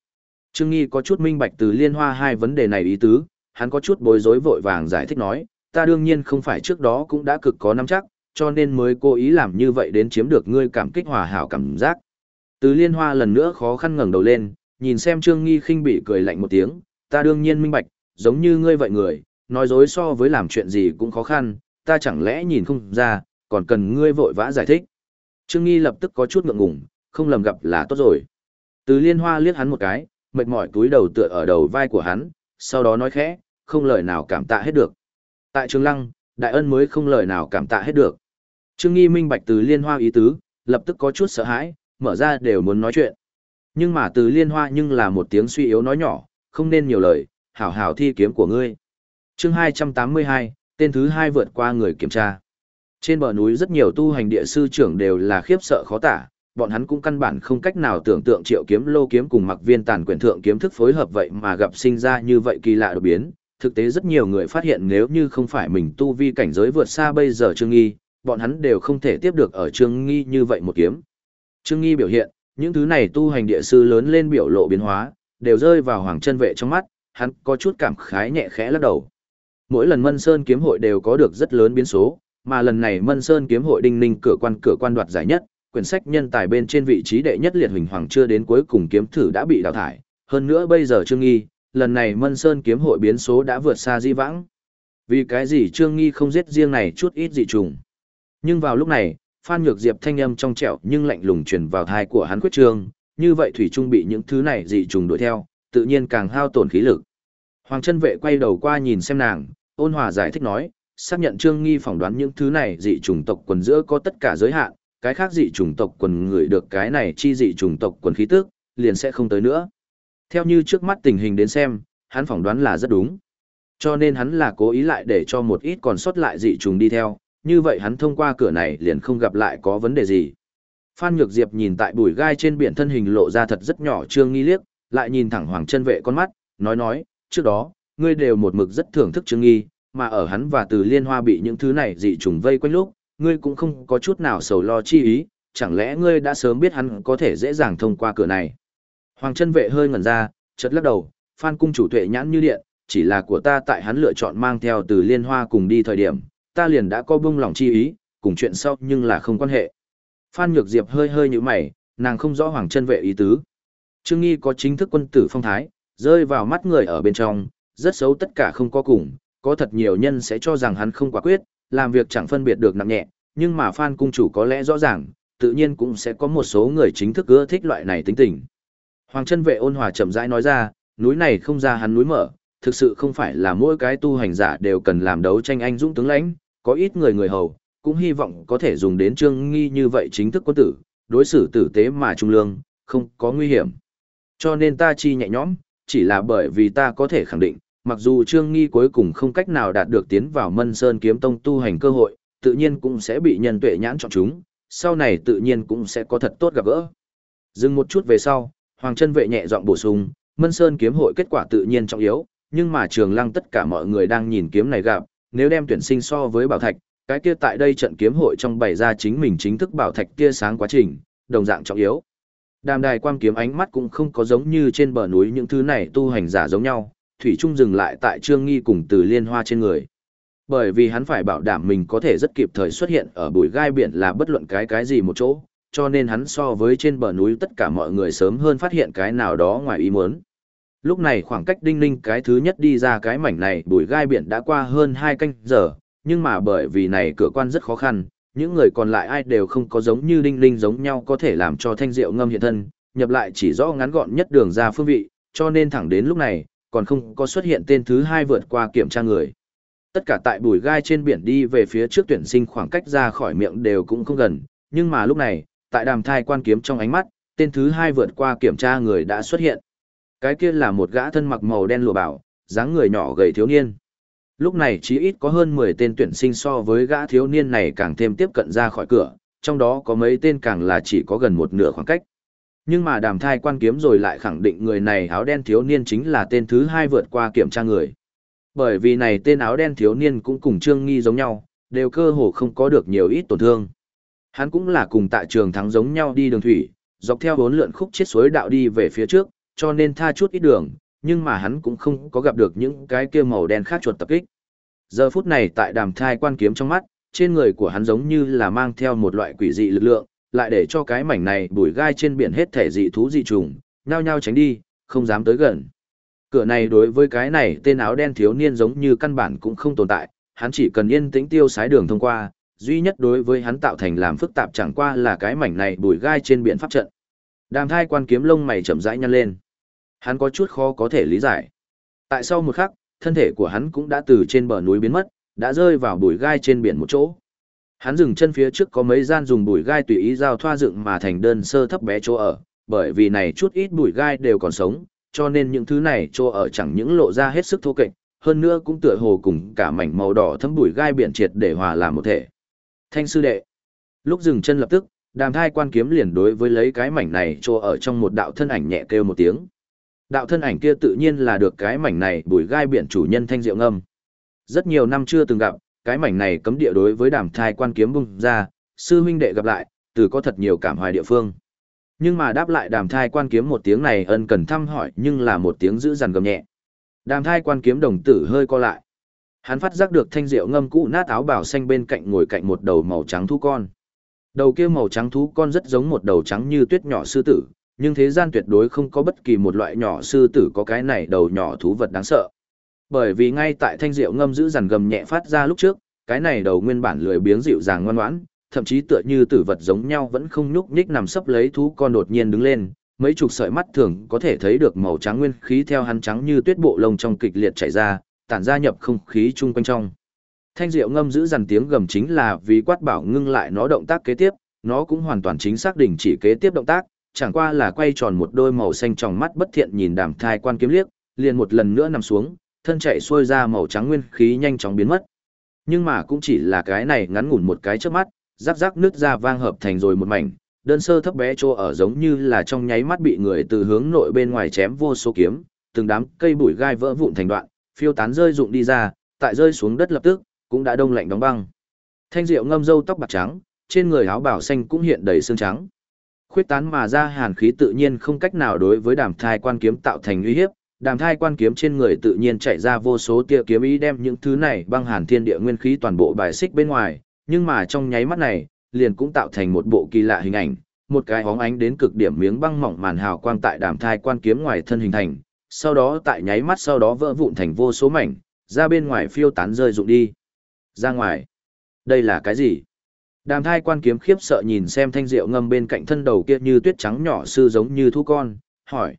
Speaker 1: Trương Nghi có chút minh bạch từ liên hoa hai vấn đề này ý tứ, hắn có chút bối rối vội vàng giải thích nói, ta đương nhiên không phải trước đó cũng đã cực có nắm chắc, cho nên mới cố ý làm như vậy đến chiếm được ngươi cảm kích hòa hảo cảm giác. Từ liên hoa lần nữa khó khăn ngẩng đầu lên, nhìn xem Trương Nghi khinh bị cười lạnh một tiếng, ta đương nhiên minh bạch, giống như ngươi vậy người, nói dối so với làm chuyện gì cũng khó khăn, ta chẳng lẽ nhìn không ra, còn cần ngươi vội vã giải thích. Trương Nghi lập tức có chút ngượng ngùng, không lầm gặp là tốt rồi. Từ liên hoa liếc hắn một cái, mệt mỏi túi đầu tựa ở đầu vai của hắn, sau đó nói khẽ, không lời nào cảm tạ hết được. Tại Trường Lăng, đại ân mới không lời nào cảm tạ hết được. Trương Nghi minh bạch từ liên hoa ý tứ, lập tức có chút sợ hãi, mở ra đều muốn nói chuyện. Nhưng mà từ liên hoa nhưng là một tiếng suy yếu nói nhỏ, không nên nhiều lời, hảo hảo thi kiếm của ngươi. chương 282, tên thứ hai vượt qua người kiểm tra. Trên bờ núi rất nhiều tu hành địa sư trưởng đều là khiếp sợ khó tả, bọn hắn cũng căn bản không cách nào tưởng tượng triệu kiếm lô kiếm cùng mặc viên tàn quyển thượng kiếm thức phối hợp vậy mà gặp sinh ra như vậy kỳ lạ đột biến. Thực tế rất nhiều người phát hiện nếu như không phải mình tu vi cảnh giới vượt xa bây giờ Trương Nghi, bọn hắn đều không thể tiếp được ở Trương Nghi như vậy một kiếm. Trương Nghi biểu hiện, những thứ này tu hành địa sư lớn lên biểu lộ biến hóa, đều rơi vào hoàng chân vệ trong mắt, hắn có chút cảm khái nhẹ khẽ lắc đầu. Mỗi lần Mân Sơn kiếm hội đều có được rất lớn biến số, mà lần này Mân Sơn kiếm hội đinh ninh cửa quan cửa quan đoạt giải nhất, quyển sách nhân tài bên trên vị trí đệ nhất liệt huỳnh hoàng chưa đến cuối cùng kiếm thử đã bị đào thải, hơn nữa bây giờ Trương Nghi, lần này Mân Sơn kiếm hội biến số đã vượt xa di vãng. Vì cái gì Trương Nghi không giết riêng này chút ít dị trùng. Nhưng vào lúc này, Phan Nhược Diệp thanh âm trong trẻo nhưng lạnh lùng truyền vào thai của hắn quyết trương, như vậy thủy trung bị những thứ này dị trùng đuổi theo, tự nhiên càng hao tổn khí lực. Hoàng chân vệ quay đầu qua nhìn xem nàng, ôn hòa giải thích nói, xác nhận Trương Nghi phỏng đoán những thứ này dị trùng tộc quần giữa có tất cả giới hạn, cái khác dị trùng tộc quần người được cái này chi dị trùng tộc quần khí tức, liền sẽ không tới nữa. Theo như trước mắt tình hình đến xem, hắn phỏng đoán là rất đúng. Cho nên hắn là cố ý lại để cho một ít còn sót lại dị trùng đi theo, như vậy hắn thông qua cửa này liền không gặp lại có vấn đề gì. Phan Nhược Diệp nhìn tại bụi gai trên biển thân hình lộ ra thật rất nhỏ trương nghi liếc, lại nhìn thẳng Hoàng chân vệ con mắt, nói nói, trước đó, ngươi đều một mực rất thưởng thức trương nghi, mà ở hắn và từ liên hoa bị những thứ này dị trùng vây quanh lúc, ngươi cũng không có chút nào sầu lo chi ý, chẳng lẽ ngươi đã sớm biết hắn có thể dễ dàng thông qua cửa này. Hoàng chân vệ hơi ngẩn ra, chợt lắc đầu, Phan cung chủ tuệ nhãn như điện, chỉ là của ta tại hắn lựa chọn mang theo từ liên hoa cùng đi thời điểm, ta liền đã có bông lòng chi ý, cùng chuyện sau nhưng là không quan hệ. Phan Nhược Diệp hơi hơi như mày, nàng không rõ Hoàng chân vệ ý tứ. Trương Nghi có chính thức quân tử phong thái, rơi vào mắt người ở bên trong, rất xấu tất cả không có cùng, có thật nhiều nhân sẽ cho rằng hắn không quả quyết, làm việc chẳng phân biệt được nặng nhẹ, nhưng mà Phan cung chủ có lẽ rõ ràng, tự nhiên cũng sẽ có một số người chính thức ưa thích loại này tính tình. Hoàng chân vệ ôn hòa chậm rãi nói ra, núi này không ra hắn núi mở, thực sự không phải là mỗi cái tu hành giả đều cần làm đấu tranh anh dũng tướng lãnh, có ít người người hầu, cũng hy vọng có thể dùng đến trương nghi như vậy chính thức quân tử, đối xử tử tế mà trung lương, không có nguy hiểm. Cho nên ta chi nhẹ nhõm, chỉ là bởi vì ta có thể khẳng định, mặc dù Trương Nghi cuối cùng không cách nào đạt được tiến vào Mân Sơn kiếm tông tu hành cơ hội, tự nhiên cũng sẽ bị nhân tuệ nhãn chọn chúng, sau này tự nhiên cũng sẽ có thật tốt gặp gỡ. Dừng một chút về sau, Hoàng chân vệ nhẹ giọng bổ sung, Mân Sơn kiếm hội kết quả tự nhiên trọng yếu, nhưng mà Trường Lăng tất cả mọi người đang nhìn kiếm này gặp, nếu đem tuyển sinh so với bảo thạch, cái kia tại đây trận kiếm hội trong bày ra chính mình chính thức bảo thạch kia sáng quá trình, đồng dạng trọng yếu. Đàm đài quang kiếm ánh mắt cũng không có giống như trên bờ núi những thứ này tu hành giả giống nhau, Thủy Trung dừng lại tại Trương Nghi cùng từ liên hoa trên người. Bởi vì hắn phải bảo đảm mình có thể rất kịp thời xuất hiện ở bụi gai biển là bất luận cái cái gì một chỗ, cho nên hắn so với trên bờ núi tất cả mọi người sớm hơn phát hiện cái nào đó ngoài ý muốn. Lúc này khoảng cách đinh ninh cái thứ nhất đi ra cái mảnh này bùi gai biển đã qua hơn hai canh giờ, nhưng mà bởi vì này cửa quan rất khó khăn, những người còn lại ai đều không có giống như đinh ninh giống nhau có thể làm cho thanh diệu ngâm hiện thân, nhập lại chỉ rõ ngắn gọn nhất đường ra phương vị, cho nên thẳng đến lúc này, còn không có xuất hiện tên thứ hai vượt qua kiểm tra người. Tất cả tại bùi gai trên biển đi về phía trước tuyển sinh khoảng cách ra khỏi miệng đều cũng không gần, nhưng mà lúc này, tại đàm thai quan kiếm trong ánh mắt, tên thứ hai vượt qua kiểm tra người đã xuất hiện. Cái kia là một gã thân mặc màu đen lụa bảo, dáng người nhỏ gầy thiếu niên. Lúc này chỉ ít có hơn 10 tên tuyển sinh so với gã thiếu niên này càng thêm tiếp cận ra khỏi cửa, trong đó có mấy tên càng là chỉ có gần một nửa khoảng cách. Nhưng mà đàm thai quan kiếm rồi lại khẳng định người này áo đen thiếu niên chính là tên thứ hai vượt qua kiểm tra người. Bởi vì này tên áo đen thiếu niên cũng cùng Trương Nghi giống nhau, đều cơ hồ không có được nhiều ít tổn thương. Hắn cũng là cùng tại trường thắng giống nhau đi đường thủy, dọc theo bốn lượn khúc chết suối đạo đi về phía trước, cho nên tha chút ít đường, nhưng mà hắn cũng không có gặp được những cái kia màu đen khác chuột tập kích. Giờ phút này tại đàm thai quan kiếm trong mắt, trên người của hắn giống như là mang theo một loại quỷ dị lực lượng, lại để cho cái mảnh này bùi gai trên biển hết thể dị thú dị trùng, nhao nhao tránh đi, không dám tới gần. Cửa này đối với cái này tên áo đen thiếu niên giống như căn bản cũng không tồn tại, hắn chỉ cần yên tĩnh tiêu sái đường thông qua, duy nhất đối với hắn tạo thành làm phức tạp chẳng qua là cái mảnh này bùi gai trên biển pháp trận. Đàm thai quan kiếm lông mày chậm rãi nhăn lên. Hắn có chút khó có thể lý giải. Tại sau một khắc, thân thể của hắn cũng đã từ trên bờ núi biến mất, đã rơi vào bụi gai trên biển một chỗ. Hắn dừng chân phía trước có mấy gian dùng bụi gai tùy ý giao thoa dựng mà thành đơn sơ thấp bé chỗ ở, bởi vì này chút ít bụi gai đều còn sống, cho nên những thứ này chỗ ở chẳng những lộ ra hết sức thô kệch, hơn nữa cũng tựa hồ cùng cả mảnh màu đỏ thấm bụi gai biển triệt để hòa làm một thể. Thanh sư đệ. Lúc dừng chân lập tức, đàm thai quan kiếm liền đối với lấy cái mảnh này chỗ ở trong một đạo thân ảnh nhẹ kêu một tiếng. Đạo thân ảnh kia tự nhiên là được cái mảnh này bùi gai biển chủ nhân thanh diệu ngâm. Rất nhiều năm chưa từng gặp, cái mảnh này cấm địa đối với đàm thai quan kiếm bung ra, sư huynh đệ gặp lại, từ có thật nhiều cảm hoài địa phương. Nhưng mà đáp lại đàm thai quan kiếm một tiếng này ân cần thăm hỏi nhưng là một tiếng giữ dằn gầm nhẹ. Đàm thai quan kiếm đồng tử hơi co lại. Hắn phát giác được thanh diệu ngâm cũ nát áo bảo xanh bên cạnh ngồi cạnh một đầu màu trắng thú con. Đầu kia màu trắng thú con rất giống một đầu trắng như tuyết nhỏ sư tử, nhưng thế gian tuyệt đối không có bất kỳ một loại nhỏ sư tử có cái này đầu nhỏ thú vật đáng sợ. Bởi vì ngay tại thanh diệu ngâm giữ dằn gầm nhẹ phát ra lúc trước, cái này đầu nguyên bản lười biếng dịu dàng ngoan ngoãn, thậm chí tựa như tử vật giống nhau vẫn không nhúc nhích nằm sấp lấy thú con đột nhiên đứng lên, mấy chục sợi mắt thường có thể thấy được màu trắng nguyên khí theo hắn trắng như tuyết bộ lông trong kịch liệt chảy ra, tản ra nhập không khí chung quanh trong. Thanh diệu ngâm giữ dằn tiếng gầm chính là vì quát bảo ngưng lại nó động tác kế tiếp, nó cũng hoàn toàn chính xác đình chỉ kế tiếp động tác, chẳng qua là quay tròn một đôi màu xanh trong mắt bất thiện nhìn đàm thai quan kiếm liếc, liền một lần nữa nằm xuống, thân chạy xuôi ra màu trắng nguyên khí nhanh chóng biến mất. Nhưng mà cũng chỉ là cái này ngắn ngủn một cái trước mắt, rắc rắc nước ra vang hợp thành rồi một mảnh, đơn sơ thấp bé chỗ ở giống như là trong nháy mắt bị người từ hướng nội bên ngoài chém vô số kiếm, từng đám cây bụi gai vỡ vụn thành đoạn, phiêu tán rơi rụng đi ra, tại rơi xuống đất lập tức, cũng đã đông lạnh đóng băng. Thanh Diệu ngâm râu tóc bạc trắng, trên người áo bào xanh cũng hiện đầy xương trắng. Khuyết tán mà ra hàn khí tự nhiên không cách nào đối với đàm thai quan kiếm tạo thành uy hiếp, đàm thai quan kiếm trên người tự nhiên chạy ra vô số tia kiếm ý đem những thứ này băng hàn thiên địa nguyên khí toàn bộ bài xích bên ngoài, nhưng mà trong nháy mắt này, liền cũng tạo thành một bộ kỳ lạ hình ảnh, một cái hóng ánh đến cực điểm miếng băng mỏng màn hào quang tại đàm thai quan kiếm ngoài thân hình thành, sau đó tại nháy mắt sau đó vỡ vụn thành vô số mảnh, ra bên ngoài phiêu tán rơi rụng đi. Ra ngoài. Đây là cái gì? Đàm thai quan kiếm khiếp sợ nhìn xem thanh rượu ngâm bên cạnh thân đầu kia như tuyết trắng nhỏ sư giống như thu con, hỏi.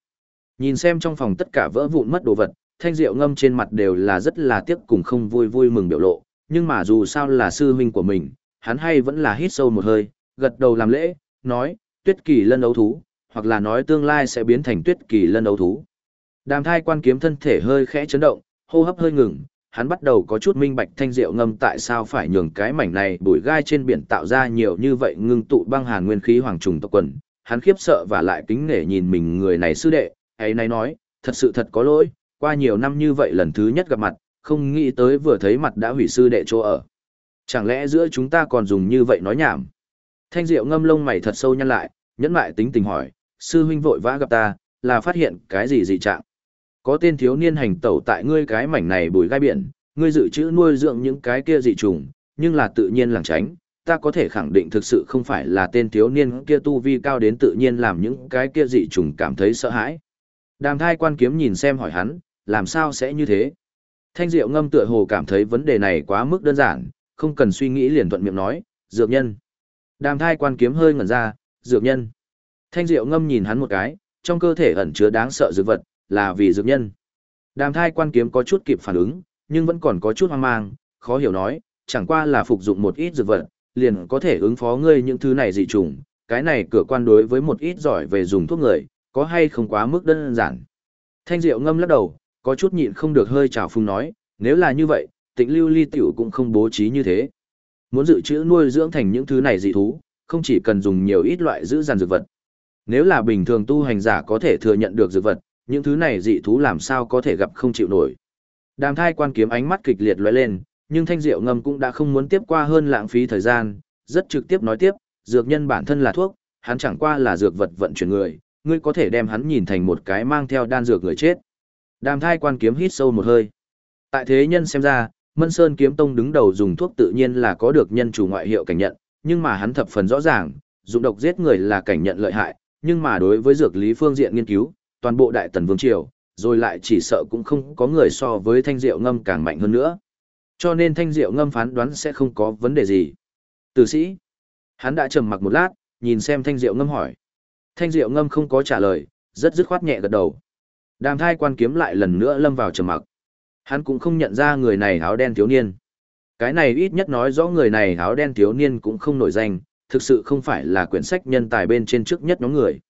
Speaker 1: Nhìn xem trong phòng tất cả vỡ vụn mất đồ vật, thanh rượu ngâm trên mặt đều là rất là tiếc cùng không vui vui mừng biểu lộ, nhưng mà dù sao là sư huynh của mình, hắn hay vẫn là hít sâu một hơi, gật đầu làm lễ, nói, tuyết kỳ lân đấu thú, hoặc là nói tương lai sẽ biến thành tuyết kỳ lân đấu thú. Đàm thai quan kiếm thân thể hơi khẽ chấn động, hô hấp hơi ngừng, hắn bắt đầu có chút minh bạch thanh diệu ngâm tại sao phải nhường cái mảnh này bụi gai trên biển tạo ra nhiều như vậy ngưng tụ băng hàn nguyên khí hoàng trùng tộc quần. Hắn khiếp sợ và lại kính nể nhìn mình người này sư đệ, ấy nay nói, thật sự thật có lỗi, qua nhiều năm như vậy lần thứ nhất gặp mặt, không nghĩ tới vừa thấy mặt đã hủy sư đệ chỗ ở. Chẳng lẽ giữa chúng ta còn dùng như vậy nói nhảm? Thanh diệu ngâm lông mày thật sâu nhăn lại, nhẫn lại tính tình hỏi, sư huynh vội vã gặp ta, là phát hiện cái gì dị trạng? Có tên thiếu niên hành tẩu tại ngươi cái mảnh này bùi gai biển, ngươi dự trữ nuôi dưỡng những cái kia dị trùng, nhưng là tự nhiên làng tránh, ta có thể khẳng định thực sự không phải là tên thiếu niên kia tu vi cao đến tự nhiên làm những cái kia dị trùng cảm thấy sợ hãi. Đàm thai quan kiếm nhìn xem hỏi hắn, làm sao sẽ như thế? Thanh diệu ngâm tựa hồ cảm thấy vấn đề này quá mức đơn giản, không cần suy nghĩ liền thuận miệng nói, dược nhân. Đàm thai quan kiếm hơi ngẩn ra, dược nhân. Thanh diệu ngâm nhìn hắn một cái, trong cơ thể ẩn chứa đáng sợ dược vật, là vì dược nhân. Đàm thai quan kiếm có chút kịp phản ứng, nhưng vẫn còn có chút hoang mang, khó hiểu nói, chẳng qua là phục dụng một ít dược vật, liền có thể ứng phó ngươi những thứ này dị trùng, cái này cửa quan đối với một ít giỏi về dùng thuốc người, có hay không quá mức đơn giản. Thanh Diệu ngâm lắc đầu, có chút nhịn không được hơi trào phung nói, nếu là như vậy, tịnh lưu ly tiểu cũng không bố trí như thế. Muốn dự trữ nuôi dưỡng thành những thứ này dị thú, không chỉ cần dùng nhiều ít loại giữ dàn dược vật. Nếu là bình thường tu hành giả có thể thừa nhận được dược vật, những thứ này dị thú làm sao có thể gặp không chịu nổi. Đàm thai quan kiếm ánh mắt kịch liệt lóe lên, nhưng thanh diệu ngâm cũng đã không muốn tiếp qua hơn lãng phí thời gian, rất trực tiếp nói tiếp, dược nhân bản thân là thuốc, hắn chẳng qua là dược vật vận chuyển người, ngươi có thể đem hắn nhìn thành một cái mang theo đan dược người chết. Đàm thai quan kiếm hít sâu một hơi. Tại thế nhân xem ra, Mân Sơn kiếm tông đứng đầu dùng thuốc tự nhiên là có được nhân chủ ngoại hiệu cảnh nhận, nhưng mà hắn thập phần rõ ràng, dụng độc giết người là cảnh nhận lợi hại, nhưng mà đối với dược lý phương diện nghiên cứu, toàn bộ đại tần vương triều, rồi lại chỉ sợ cũng không có người so với thanh diệu ngâm càng mạnh hơn nữa. Cho nên thanh diệu ngâm phán đoán sẽ không có vấn đề gì. Tử sĩ, hắn đã trầm mặc một lát, nhìn xem thanh diệu ngâm hỏi. Thanh diệu ngâm không có trả lời, rất dứt khoát nhẹ gật đầu. Đàm thai quan kiếm lại lần nữa lâm vào trầm mặc. Hắn cũng không nhận ra người này áo đen thiếu niên. Cái này ít nhất nói rõ người này áo đen thiếu niên cũng không nổi danh, thực sự không phải là quyển sách nhân tài bên trên trước nhất nhóm người.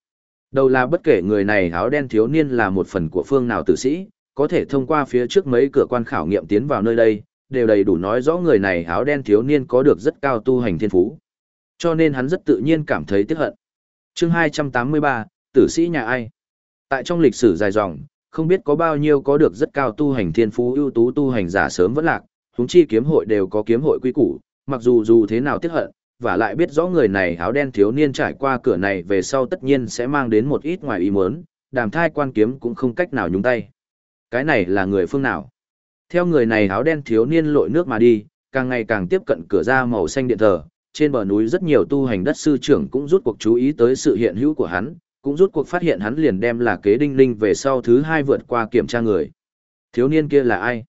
Speaker 1: Đầu là bất kể người này áo đen thiếu niên là một phần của phương nào tử sĩ, có thể thông qua phía trước mấy cửa quan khảo nghiệm tiến vào nơi đây, đều đầy đủ nói rõ người này áo đen thiếu niên có được rất cao tu hành thiên phú. Cho nên hắn rất tự nhiên cảm thấy tiếc hận. Chương 283, tử sĩ nhà ai? Tại trong lịch sử dài dòng, không biết có bao nhiêu có được rất cao tu hành thiên phú ưu tú tu hành giả sớm vẫn lạc, huống chi kiếm hội đều có kiếm hội quy củ, mặc dù dù thế nào tiếc hận, và lại biết rõ người này áo đen thiếu niên trải qua cửa này về sau tất nhiên sẽ mang đến một ít ngoài ý muốn, đàm thai quan kiếm cũng không cách nào nhúng tay. Cái này là người phương nào? Theo người này áo đen thiếu niên lội nước mà đi, càng ngày càng tiếp cận cửa ra màu xanh điện thờ, trên bờ núi rất nhiều tu hành đất sư trưởng cũng rút cuộc chú ý tới sự hiện hữu của hắn, cũng rút cuộc phát hiện hắn liền đem là kế đinh linh về sau thứ hai vượt qua kiểm tra người. Thiếu niên kia là ai?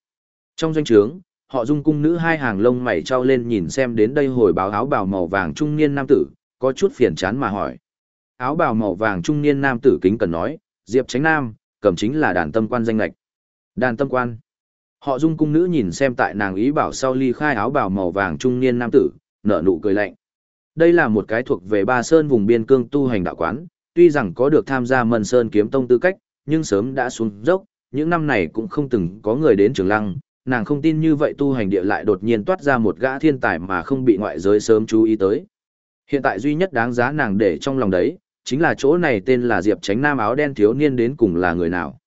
Speaker 1: Trong doanh trướng, họ dung cung nữ hai hàng lông mày trao lên nhìn xem đến đây hồi báo áo bào màu vàng trung niên nam tử, có chút phiền chán mà hỏi. Áo bào màu vàng trung niên nam tử kính cần nói, Diệp Tránh Nam, cầm chính là đàn tâm quan danh lạch. Đàn tâm quan. Họ dung cung nữ nhìn xem tại nàng ý bảo sau ly khai áo bào màu vàng trung niên nam tử, nở nụ cười lạnh. Đây là một cái thuộc về Ba Sơn vùng biên cương tu hành đạo quán, tuy rằng có được tham gia Mân Sơn kiếm tông tư cách, nhưng sớm đã xuống dốc, những năm này cũng không từng có người đến Trường Lăng, nàng không tin như vậy tu hành địa lại đột nhiên toát ra một gã thiên tài mà không bị ngoại giới sớm chú ý tới. Hiện tại duy nhất đáng giá nàng để trong lòng đấy, chính là chỗ này tên là Diệp Tránh Nam áo đen thiếu niên đến cùng là người nào.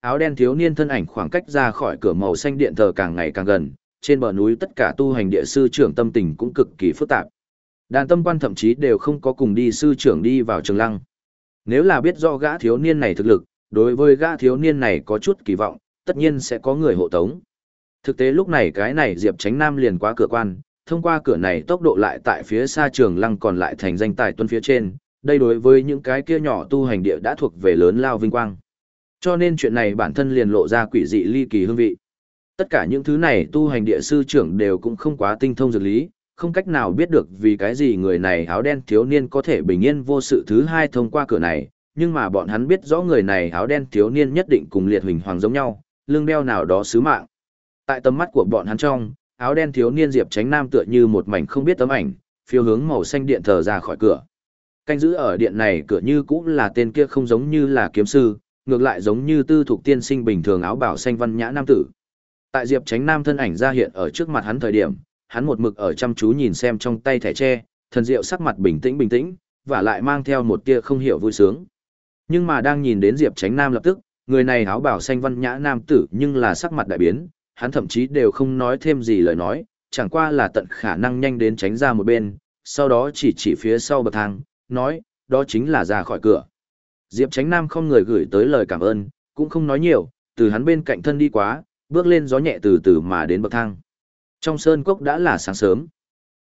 Speaker 1: Áo đen thiếu niên thân ảnh khoảng cách ra khỏi cửa màu xanh điện thờ càng ngày càng gần, trên bờ núi tất cả tu hành địa sư trưởng tâm tình cũng cực kỳ phức tạp. Đàn tâm quan thậm chí đều không có cùng đi sư trưởng đi vào trường lăng. Nếu là biết do gã thiếu niên này thực lực, đối với gã thiếu niên này có chút kỳ vọng, tất nhiên sẽ có người hộ tống. Thực tế lúc này cái này Diệp Tránh Nam liền qua cửa quan, thông qua cửa này tốc độ lại tại phía xa trường lăng còn lại thành danh tài tuân phía trên, đây đối với những cái kia nhỏ tu hành địa đã thuộc về lớn lao vinh quang. Cho nên chuyện này bản thân liền lộ ra quỷ dị ly kỳ hương vị. Tất cả những thứ này tu hành địa sư trưởng đều cũng không quá tinh thông dược lý, không cách nào biết được vì cái gì người này áo đen thiếu niên có thể bình yên vô sự thứ hai thông qua cửa này, nhưng mà bọn hắn biết rõ người này áo đen thiếu niên nhất định cùng liệt huỳnh hoàng giống nhau, lương đeo nào đó sứ mạng. Tại tầm mắt của bọn hắn trong, áo đen thiếu niên Diệp Tránh Nam tựa như một mảnh không biết tấm ảnh, phiêu hướng màu xanh điện thờ ra khỏi cửa. Canh giữ ở điện này cửa như cũng là tên kia không giống như là kiếm sư, ngược lại giống như tư thuộc tiên sinh bình thường áo bảo xanh văn nhã nam tử. Tại Diệp Tránh Nam thân ảnh ra hiện ở trước mặt hắn thời điểm, hắn một mực ở chăm chú nhìn xem trong tay thẻ tre, thần diệu sắc mặt bình tĩnh bình tĩnh, và lại mang theo một tia không hiểu vui sướng. Nhưng mà đang nhìn đến Diệp Tránh Nam lập tức, người này áo bảo xanh văn nhã nam tử nhưng là sắc mặt đại biến, hắn thậm chí đều không nói thêm gì lời nói, chẳng qua là tận khả năng nhanh đến tránh ra một bên, sau đó chỉ chỉ phía sau bậc thang, nói, đó chính là ra khỏi cửa. Diệp Tránh Nam không người gửi tới lời cảm ơn, cũng không nói nhiều, từ hắn bên cạnh thân đi quá, bước lên gió nhẹ từ từ mà đến bậc thang. Trong sơn cốc đã là sáng sớm.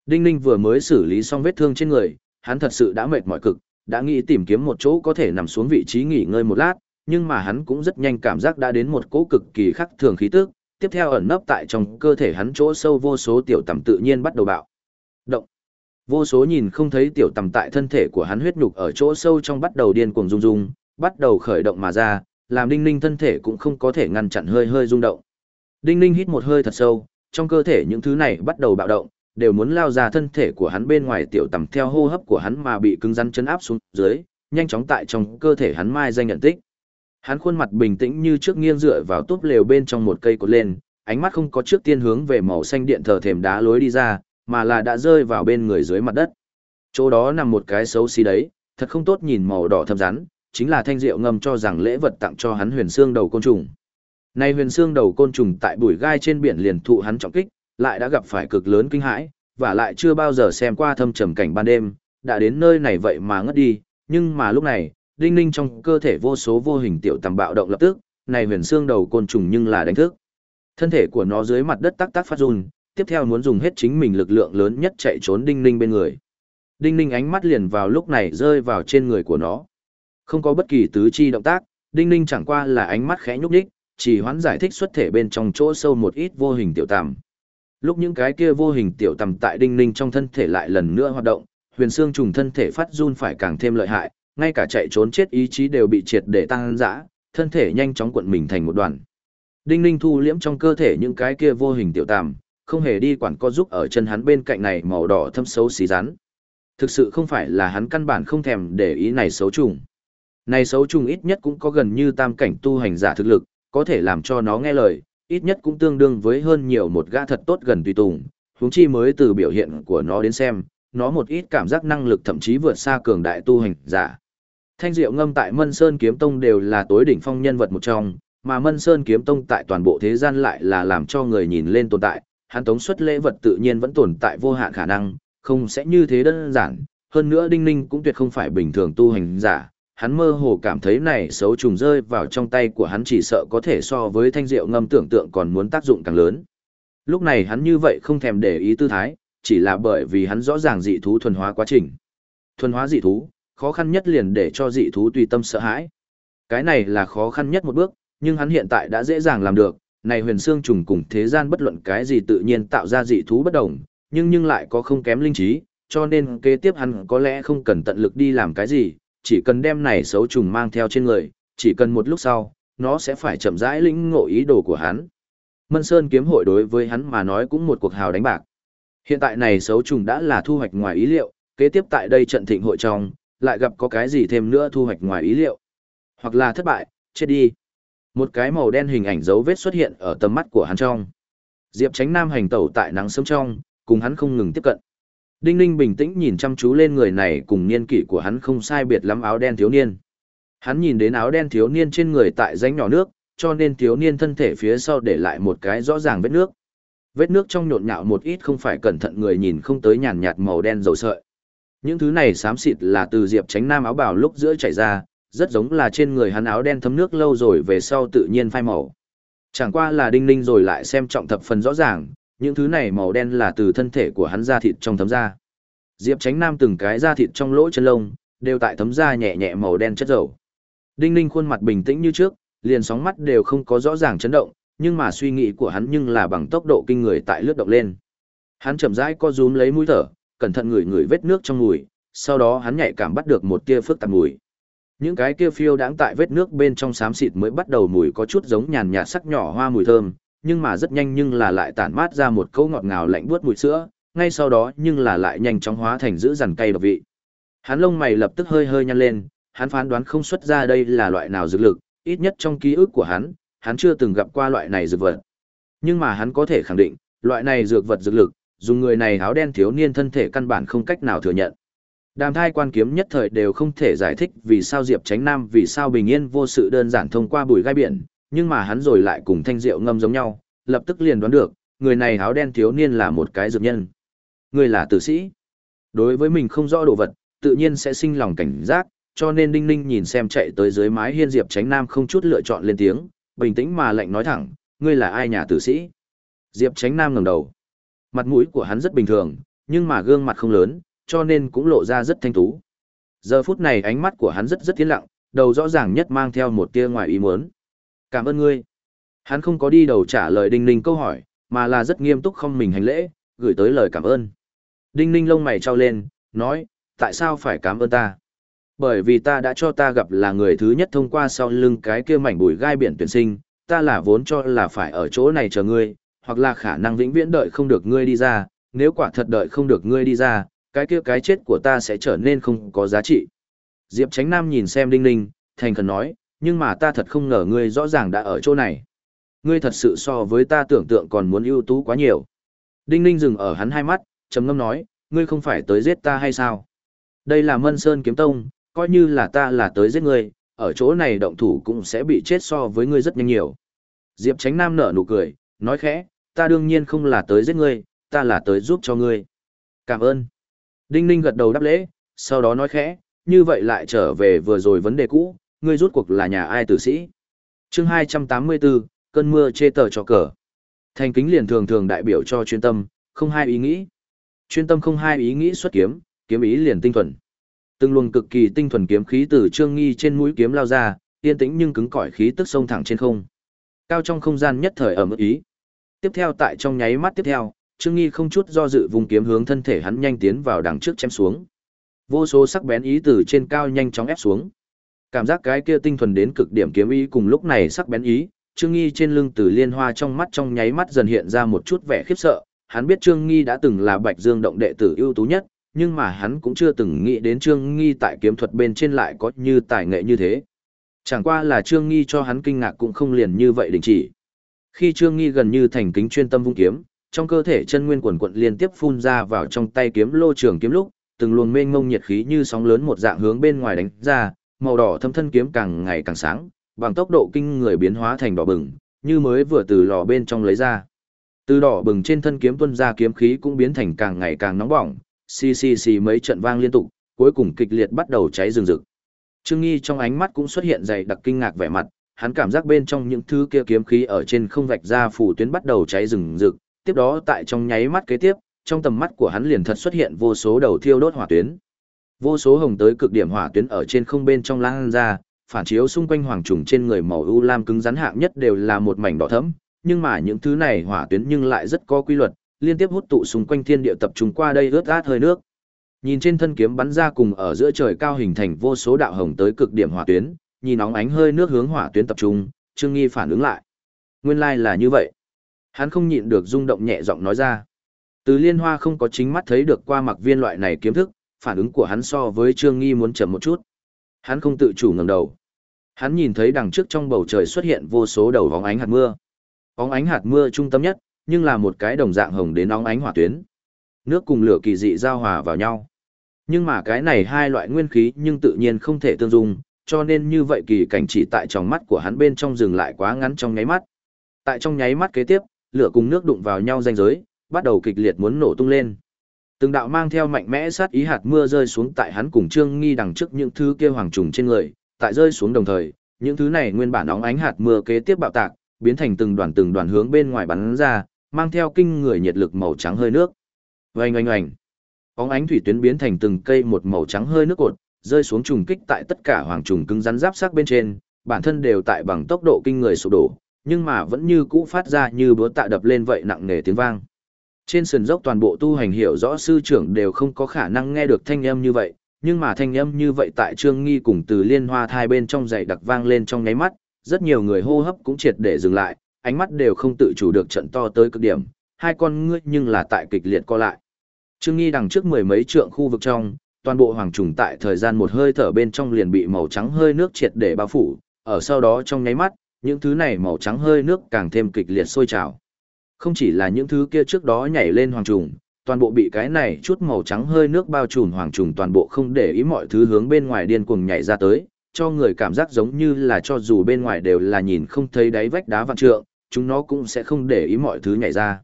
Speaker 1: Đinh Ninh vừa mới xử lý xong vết thương trên người, hắn thật sự đã mệt mỏi cực, đã nghĩ tìm kiếm một chỗ có thể nằm xuống vị trí nghỉ ngơi một lát, nhưng mà hắn cũng rất nhanh cảm giác đã đến một cỗ cực kỳ khắc thường khí tức, tiếp theo ẩn nấp tại trong cơ thể hắn chỗ sâu vô số tiểu tầm tự nhiên bắt đầu bạo. Động. Vô số nhìn không thấy tiểu tầm tại thân thể của hắn huyết nhục ở chỗ sâu trong bắt đầu điên cuồng rung rung, bắt đầu khởi động mà ra, làm Đinh Ninh thân thể cũng không có thể ngăn chặn hơi hơi rung động. Đinh Ninh hít một hơi thật sâu, trong cơ thể những thứ này bắt đầu bạo động, đều muốn lao ra thân thể của hắn bên ngoài tiểu tầm theo hô hấp của hắn mà bị cứng rắn chấn áp xuống dưới, nhanh chóng tại trong cơ thể hắn mai danh nhận tích. Hắn khuôn mặt bình tĩnh như trước nghiêng dựa vào túp lều bên trong một cây cột lên, ánh mắt không có trước tiên hướng về màu xanh điện thờ thềm đá lối đi ra, mà là đã rơi vào bên người dưới mặt đất. Chỗ đó nằm một cái xấu xí đấy, thật không tốt nhìn màu đỏ thâm rắn, chính là thanh rượu ngâm cho rằng lễ vật tặng cho hắn huyền xương đầu côn trùng. Nay huyền xương đầu côn trùng tại bụi gai trên biển liền thụ hắn trọng kích, lại đã gặp phải cực lớn kinh hãi, và lại chưa bao giờ xem qua thâm trầm cảnh ban đêm, đã đến nơi này vậy mà ngất đi, nhưng mà lúc này, đinh ninh trong cơ thể vô số vô hình tiểu tầm bạo động lập tức, này huyền xương đầu côn trùng nhưng là đánh thức. Thân thể của nó dưới mặt đất tắc tắc phát run, tiếp theo muốn dùng hết chính mình lực lượng lớn nhất chạy trốn đinh ninh bên người. Đinh ninh ánh mắt liền vào lúc này rơi vào trên người của nó. Không có bất kỳ tứ chi động tác, đinh ninh chẳng qua là ánh mắt khẽ nhúc nhích, chỉ hoán giải thích xuất thể bên trong chỗ sâu một ít vô hình tiểu tầm. Lúc những cái kia vô hình tiểu tầm tại đinh ninh trong thân thể lại lần nữa hoạt động, huyền xương trùng thân thể phát run phải càng thêm lợi hại, ngay cả chạy trốn chết ý chí đều bị triệt để tăng dã, thân thể nhanh chóng cuộn mình thành một đoàn. Đinh ninh thu liễm trong cơ thể những cái kia vô hình tiểu tạm không hề đi quản co giúp ở chân hắn bên cạnh này màu đỏ thâm xấu xí rắn. Thực sự không phải là hắn căn bản không thèm để ý này xấu trùng. Này xấu trùng ít nhất cũng có gần như tam cảnh tu hành giả thực lực, có thể làm cho nó nghe lời, ít nhất cũng tương đương với hơn nhiều một gã thật tốt gần tùy tùng, huống chi mới từ biểu hiện của nó đến xem, nó một ít cảm giác năng lực thậm chí vượt xa cường đại tu hành giả. Thanh Diệu Ngâm tại Mân Sơn Kiếm Tông đều là tối đỉnh phong nhân vật một trong, mà Mân Sơn Kiếm Tông tại toàn bộ thế gian lại là làm cho người nhìn lên tồn tại, hắn tống xuất lễ vật tự nhiên vẫn tồn tại vô hạn khả năng, không sẽ như thế đơn giản, hơn nữa Đinh Ninh cũng tuyệt không phải bình thường tu hành giả, hắn mơ hồ cảm thấy này xấu trùng rơi vào trong tay của hắn chỉ sợ có thể so với thanh Diệu ngâm tưởng tượng còn muốn tác dụng càng lớn. Lúc này hắn như vậy không thèm để ý tư thái, chỉ là bởi vì hắn rõ ràng dị thú thuần hóa quá trình. Thuần hóa dị thú, khó khăn nhất liền để cho dị thú tùy tâm sợ hãi. Cái này là khó khăn nhất một bước, nhưng hắn hiện tại đã dễ dàng làm được, này huyền xương trùng cùng thế gian bất luận cái gì tự nhiên tạo ra dị thú bất đồng, nhưng nhưng lại có không kém linh trí, cho nên kế tiếp hắn có lẽ không cần tận lực đi làm cái gì, chỉ cần đem này xấu trùng mang theo trên người, chỉ cần một lúc sau, nó sẽ phải chậm rãi lĩnh ngộ ý đồ của hắn. Mân Sơn kiếm hội đối với hắn mà nói cũng một cuộc hào đánh bạc. Hiện tại này xấu trùng đã là thu hoạch ngoài ý liệu, kế tiếp tại đây trận thịnh hội trong, lại gặp có cái gì thêm nữa thu hoạch ngoài ý liệu. Hoặc là thất bại, chết đi. Một cái màu đen hình ảnh dấu vết xuất hiện ở tầm mắt của hắn trong. Diệp Tránh Nam hành tẩu tại nắng sớm trong, cùng hắn không ngừng tiếp cận. Đinh Ninh bình tĩnh nhìn chăm chú lên người này cùng niên kỷ của hắn không sai biệt lắm áo đen thiếu niên. Hắn nhìn đến áo đen thiếu niên trên người tại rãnh nhỏ nước, cho nên thiếu niên thân thể phía sau để lại một cái rõ ràng vết nước. Vết nước trong nhộn nhạo một ít không phải cẩn thận người nhìn không tới nhàn nhạt màu đen dầu sợi. Những thứ này xám xịt là từ Diệp Tránh Nam áo bào lúc giữa chảy ra, rất giống là trên người hắn áo đen thấm nước lâu rồi về sau tự nhiên phai màu. Chẳng qua là đinh ninh rồi lại xem trọng thập phần rõ ràng, những thứ này màu đen là từ thân thể của hắn ra thịt trong thấm da. Diệp Tránh Nam từng cái da thịt trong lỗ chân lông, đều tại thấm da nhẹ nhẹ màu đen chất dầu. Đinh Ninh khuôn mặt bình tĩnh như trước, liền sóng mắt đều không có rõ ràng chấn động, nhưng mà suy nghĩ của hắn nhưng là bằng tốc độ kinh người tại lướt động lên. Hắn chậm rãi co rúm lấy mũi thở, cẩn thận ngửi ngửi vết nước trong mùi, sau đó hắn nhạy cảm bắt được một tia phức tạp mùi. Những cái kia phiêu đãng tại vết nước bên trong xám xịt mới bắt đầu mùi có chút giống nhàn nhạt sắc nhỏ hoa mùi thơm, nhưng mà rất nhanh nhưng là lại tản mát ra một câu ngọt ngào lạnh buốt mùi sữa, ngay sau đó nhưng là lại nhanh chóng hóa thành giữ dằn cay độc vị. Hắn lông mày lập tức hơi hơi nhăn lên, hắn phán đoán không xuất ra đây là loại nào dược lực, ít nhất trong ký ức của hắn, hắn chưa từng gặp qua loại này dược vật. Nhưng mà hắn có thể khẳng định, loại này dược vật dược lực, dùng người này áo đen thiếu niên thân thể căn bản không cách nào thừa nhận. Đàm thai quan kiếm nhất thời đều không thể giải thích vì sao Diệp Tránh Nam vì sao bình yên vô sự đơn giản thông qua bùi gai biển, nhưng mà hắn rồi lại cùng thanh rượu ngâm giống nhau, lập tức liền đoán được, người này áo đen thiếu niên là một cái dược nhân. Người là tử sĩ. Đối với mình không rõ đồ vật, tự nhiên sẽ sinh lòng cảnh giác, cho nên Đinh Ninh nhìn xem chạy tới dưới mái hiên Diệp Tránh Nam không chút lựa chọn lên tiếng, bình tĩnh mà lạnh nói thẳng, ngươi là ai nhà tử sĩ? Diệp Tránh Nam ngẩng đầu. Mặt mũi của hắn rất bình thường, nhưng mà gương mặt không lớn, cho nên cũng lộ ra rất thanh tú. Giờ phút này ánh mắt của hắn rất rất tiến lặng, đầu rõ ràng nhất mang theo một tia ngoài ý muốn. Cảm ơn ngươi. Hắn không có đi đầu trả lời Đinh Ninh câu hỏi, mà là rất nghiêm túc không mình hành lễ, gửi tới lời cảm ơn. Đinh Ninh lông mày trao lên, nói, tại sao phải cảm ơn ta? Bởi vì ta đã cho ta gặp là người thứ nhất thông qua sau lưng cái kia mảnh bụi gai biển tuyển sinh, ta là vốn cho là phải ở chỗ này chờ ngươi, hoặc là khả năng vĩnh viễn đợi không được ngươi đi ra, nếu quả thật đợi không được ngươi đi ra, cái kia cái chết của ta sẽ trở nên không có giá trị. Diệp Tránh Nam nhìn xem Đinh Ninh, thành khẩn nói, nhưng mà ta thật không ngờ ngươi rõ ràng đã ở chỗ này. Ngươi thật sự so với ta tưởng tượng còn muốn ưu tú quá nhiều. Đinh Ninh dừng ở hắn hai mắt, trầm ngâm nói, ngươi không phải tới giết ta hay sao? Đây là Mân Sơn Kiếm Tông, coi như là ta là tới giết ngươi, ở chỗ này động thủ cũng sẽ bị chết so với ngươi rất nhanh nhiều. Diệp Tránh Nam nở nụ cười, nói khẽ, ta đương nhiên không là tới giết ngươi, ta là tới giúp cho ngươi. Cảm ơn. Đinh Ninh gật đầu đáp lễ, sau đó nói khẽ, như vậy lại trở về vừa rồi vấn đề cũ, ngươi rút cuộc là nhà ai tử sĩ. chương 284, cơn mưa chê tờ cho cờ. Thành kính liền thường thường đại biểu cho chuyên tâm, không hai ý nghĩ. Chuyên tâm không hai ý nghĩ xuất kiếm, kiếm ý liền tinh thuần. Từng luồng cực kỳ tinh thuần kiếm khí từ trương nghi trên mũi kiếm lao ra, yên tĩnh nhưng cứng cỏi khí tức sông thẳng trên không. Cao trong không gian nhất thời ở mức ý. Tiếp theo tại trong nháy mắt tiếp theo, trương nghi không chút do dự vùng kiếm hướng thân thể hắn nhanh tiến vào đằng trước chém xuống. Vô số sắc bén ý từ trên cao nhanh chóng ép xuống. Cảm giác cái kia tinh thuần đến cực điểm kiếm ý cùng lúc này sắc bén ý, Trương Nghi trên lưng Từ Liên Hoa trong mắt trong nháy mắt dần hiện ra một chút vẻ khiếp sợ, hắn biết Trương Nghi đã từng là Bạch Dương động đệ tử ưu tú nhất, nhưng mà hắn cũng chưa từng nghĩ đến Trương Nghi tại kiếm thuật bên trên lại có như tài nghệ như thế. Chẳng qua là Trương Nghi cho hắn kinh ngạc cũng không liền như vậy đình chỉ. Khi Trương Nghi gần như thành kính chuyên tâm vung kiếm, trong cơ thể chân nguyên quần quận liên tiếp phun ra vào trong tay kiếm lô trường kiếm lúc, từng luồng mênh mông nhiệt khí như sóng lớn một dạng hướng bên ngoài đánh ra, màu đỏ thâm thân kiếm càng ngày càng sáng, bằng tốc độ kinh người biến hóa thành đỏ bừng, như mới vừa từ lò bên trong lấy ra. Từ đỏ bừng trên thân kiếm tuân ra kiếm khí cũng biến thành càng ngày càng nóng bỏng, xì xì xì mấy trận vang liên tục, cuối cùng kịch liệt bắt đầu cháy rừng rực. Trương Nghi trong ánh mắt cũng xuất hiện dày đặc kinh ngạc vẻ mặt, hắn cảm giác bên trong những thứ kia kiếm khí ở trên không vạch ra phủ tuyến bắt đầu cháy rừng rực, tiếp đó tại trong nháy mắt kế tiếp, trong tầm mắt của hắn liền thật xuất hiện vô số đầu thiêu đốt hỏa tuyến. Vô số hồng tới cực điểm hỏa tuyến ở trên không bên trong lan ra, phản chiếu xung quanh hoàng trùng trên người màu u lam cứng rắn hạng nhất đều là một mảnh đỏ thẫm, nhưng mà những thứ này hỏa tuyến nhưng lại rất có quy luật, liên tiếp hút tụ xung quanh thiên địa tập trung qua đây ướt át hơi nước. Nhìn trên thân kiếm bắn ra cùng ở giữa trời cao hình thành vô số đạo hồng tới cực điểm hỏa tuyến, nhìn nóng ánh hơi nước hướng hỏa tuyến tập trung, Trương Nghi phản ứng lại. Nguyên lai like là như vậy. Hắn không nhịn được rung động nhẹ giọng nói ra. Từ Liên Hoa không có chính mắt thấy được qua mặc viên loại này kiếm thức, phản ứng của hắn so với Trương Nghi muốn chậm một chút. Hắn không tự chủ ngẩng đầu. Hắn nhìn thấy đằng trước trong bầu trời xuất hiện vô số đầu vóng ánh hạt mưa. Vóng ánh hạt mưa trung tâm nhất, nhưng là một cái đồng dạng hồng đến nóng ánh hỏa tuyến. Nước cùng lửa kỳ dị giao hòa vào nhau. Nhưng mà cái này hai loại nguyên khí nhưng tự nhiên không thể tương dung, cho nên như vậy kỳ cảnh chỉ tại trong mắt của hắn bên trong dừng lại quá ngắn trong nháy mắt. Tại trong nháy mắt kế tiếp, lửa cùng nước đụng vào nhau ranh giới, bắt đầu kịch liệt muốn nổ tung lên. Từng đạo mang theo mạnh mẽ sát ý hạt mưa rơi xuống tại hắn cùng Trương Nghi đằng trước những thứ kia hoàng trùng trên người, tại rơi xuống đồng thời, những thứ này nguyên bản óng ánh hạt mưa kế tiếp bạo tạc, biến thành từng đoàn từng đoàn hướng bên ngoài bắn ra, mang theo kinh người nhiệt lực màu trắng hơi nước. Oanh oanh oanh. Óng ánh thủy tuyến biến thành từng cây một màu trắng hơi nước cột, rơi xuống trùng kích tại tất cả hoàng trùng cứng rắn giáp sắc bên trên, bản thân đều tại bằng tốc độ kinh người sụp đổ, nhưng mà vẫn như cũ phát ra như búa tạ đập lên vậy nặng nề tiếng vang. Trên sườn dốc toàn bộ tu hành hiểu rõ sư trưởng đều không có khả năng nghe được thanh âm như vậy, nhưng mà thanh âm như vậy tại Trương Nghi cùng từ liên hoa thai bên trong dậy đặc vang lên trong nháy mắt, rất nhiều người hô hấp cũng triệt để dừng lại, ánh mắt đều không tự chủ được trận to tới cực điểm, hai con ngươi nhưng là tại kịch liệt co lại. Trương Nghi đằng trước mười mấy trượng khu vực trong, toàn bộ hoàng trùng tại thời gian một hơi thở bên trong liền bị màu trắng hơi nước triệt để bao phủ, ở sau đó trong nháy mắt, những thứ này màu trắng hơi nước càng thêm kịch liệt sôi trào. Không chỉ là những thứ kia trước đó nhảy lên hoàng trùng, toàn bộ bị cái này chút màu trắng hơi nước bao trùm hoàng trùng toàn bộ không để ý mọi thứ hướng bên ngoài điên cuồng nhảy ra tới, cho người cảm giác giống như là cho dù bên ngoài đều là nhìn không thấy đáy vách đá vạn trượng, chúng nó cũng sẽ không để ý mọi thứ nhảy ra.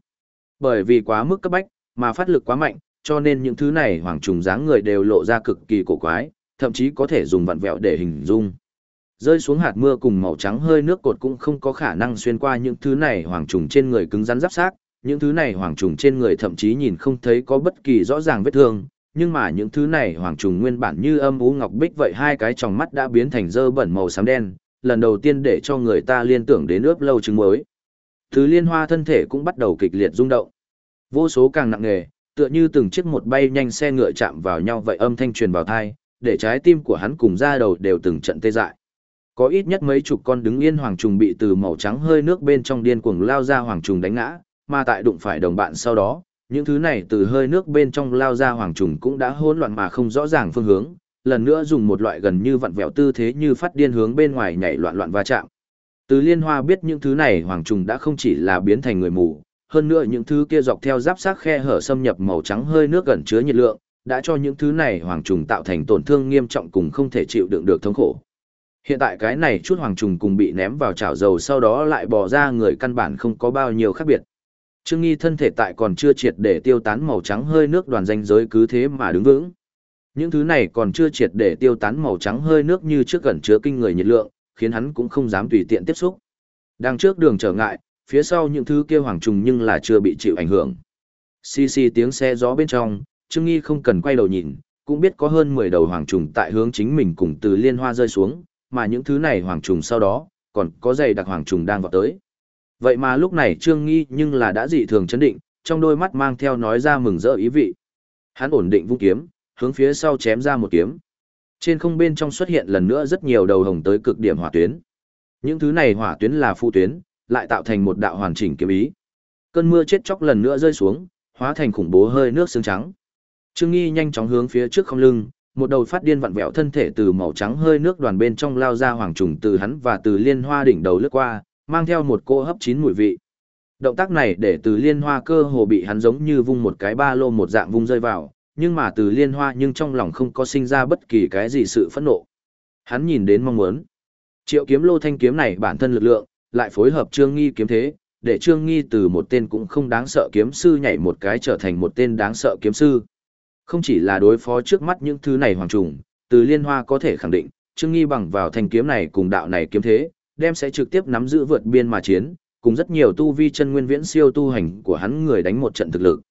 Speaker 1: Bởi vì quá mức cấp bách, mà phát lực quá mạnh, cho nên những thứ này hoàng trùng dáng người đều lộ ra cực kỳ cổ quái, thậm chí có thể dùng vặn vẹo để hình dung. Rơi xuống hạt mưa cùng màu trắng hơi nước cột cũng không có khả năng xuyên qua những thứ này hoàng trùng trên người cứng rắn giáp xác, những thứ này hoàng trùng trên người thậm chí nhìn không thấy có bất kỳ rõ ràng vết thương, nhưng mà những thứ này hoàng trùng nguyên bản như âm u ngọc bích vậy hai cái tròng mắt đã biến thành dơ bẩn màu xám đen, lần đầu tiên để cho người ta liên tưởng đến ướp lâu trứng muối. Thứ liên hoa thân thể cũng bắt đầu kịch liệt rung động. Vô số càng nặng nề, tựa như từng chiếc một bay nhanh xe ngựa chạm vào nhau vậy âm thanh truyền vào thai, để trái tim của hắn cùng da đầu đều từng trận tê dại. Có ít nhất mấy chục con đứng yên hoàng trùng bị từ màu trắng hơi nước bên trong điên cuồng lao ra hoàng trùng đánh ngã, mà tại đụng phải đồng bạn sau đó, những thứ này từ hơi nước bên trong lao ra hoàng trùng cũng đã hỗn loạn mà không rõ ràng phương hướng, lần nữa dùng một loại gần như vặn vẹo tư thế như phát điên hướng bên ngoài nhảy loạn loạn va chạm. Từ Liên Hoa biết những thứ này hoàng trùng đã không chỉ là biến thành người mù, hơn nữa những thứ kia dọc theo giáp xác khe hở xâm nhập màu trắng hơi nước gần chứa nhiệt lượng, đã cho những thứ này hoàng trùng tạo thành tổn thương nghiêm trọng cùng không thể chịu đựng được thống khổ. Hiện tại cái này chút hoàng trùng cùng bị ném vào chảo dầu sau đó lại bỏ ra người căn bản không có bao nhiêu khác biệt. Trương Nghi thân thể tại còn chưa triệt để tiêu tán màu trắng hơi nước đoàn danh giới cứ thế mà đứng vững. Những thứ này còn chưa triệt để tiêu tán màu trắng hơi nước như trước gần chứa kinh người nhiệt lượng, khiến hắn cũng không dám tùy tiện tiếp xúc. Đang trước đường trở ngại, phía sau những thứ kia hoàng trùng nhưng là chưa bị chịu ảnh hưởng. Xì xì tiếng xe gió bên trong, Trương Nghi không cần quay đầu nhìn, cũng biết có hơn 10 đầu hoàng trùng tại hướng chính mình cùng từ liên hoa rơi xuống, mà những thứ này hoàng trùng sau đó, còn có dày đặc hoàng trùng đang vào tới. Vậy mà lúc này Trương Nghi nhưng là đã dị thường chấn định, trong đôi mắt mang theo nói ra mừng rỡ ý vị. Hắn ổn định vung kiếm, hướng phía sau chém ra một kiếm. Trên không bên trong xuất hiện lần nữa rất nhiều đầu hồng tới cực điểm hỏa tuyến. Những thứ này hỏa tuyến là phụ tuyến, lại tạo thành một đạo hoàn chỉnh kiếm ý. Cơn mưa chết chóc lần nữa rơi xuống, hóa thành khủng bố hơi nước sương trắng. Trương Nghi nhanh chóng hướng phía trước không lưng, một đầu phát điên vặn vẹo thân thể từ màu trắng hơi nước đoàn bên trong lao ra hoàng trùng từ hắn và từ liên hoa đỉnh đầu lướt qua, mang theo một cô hấp chín mùi vị. Động tác này để từ liên hoa cơ hồ bị hắn giống như vung một cái ba lô một dạng vung rơi vào, nhưng mà từ liên hoa nhưng trong lòng không có sinh ra bất kỳ cái gì sự phẫn nộ. Hắn nhìn đến mong muốn. Triệu kiếm lô thanh kiếm này bản thân lực lượng, lại phối hợp trương nghi kiếm thế, để trương nghi từ một tên cũng không đáng sợ kiếm sư nhảy một cái trở thành một tên đáng sợ kiếm sư. Không chỉ là đối phó trước mắt những thứ này hoàng trùng, từ liên hoa có thể khẳng định, trương nghi bằng vào thanh kiếm này cùng đạo này kiếm thế, đem sẽ trực tiếp nắm giữ vượt biên mà chiến, cùng rất nhiều tu vi chân nguyên viễn siêu tu hành của hắn người đánh một trận thực lực.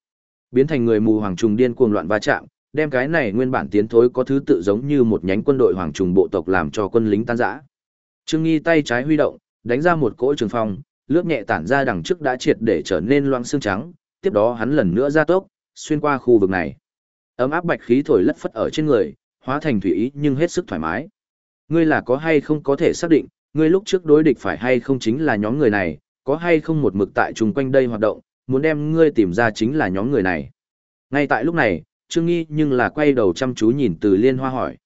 Speaker 1: Biến thành người mù hoàng trùng điên cuồng loạn va chạm, đem cái này nguyên bản tiến thối có thứ tự giống như một nhánh quân đội hoàng trùng bộ tộc làm cho quân lính tan rã. Trương Nghi tay trái huy động, đánh ra một cỗ trường phong, lướt nhẹ tản ra đằng trước đã triệt để trở nên loang xương trắng, tiếp đó hắn lần nữa ra tốc, xuyên qua khu vực này. Ấm áp bạch khí thổi lất phất ở trên người, hóa thành thủy ý nhưng hết sức thoải mái. Ngươi là có hay không có thể xác định, ngươi lúc trước đối địch phải hay không chính là nhóm người này, có hay không một mực tại chung quanh đây hoạt động, muốn đem ngươi tìm ra chính là nhóm người này. Ngay tại lúc này, Trương Nghi nhưng là quay đầu chăm chú nhìn từ liên hoa hỏi.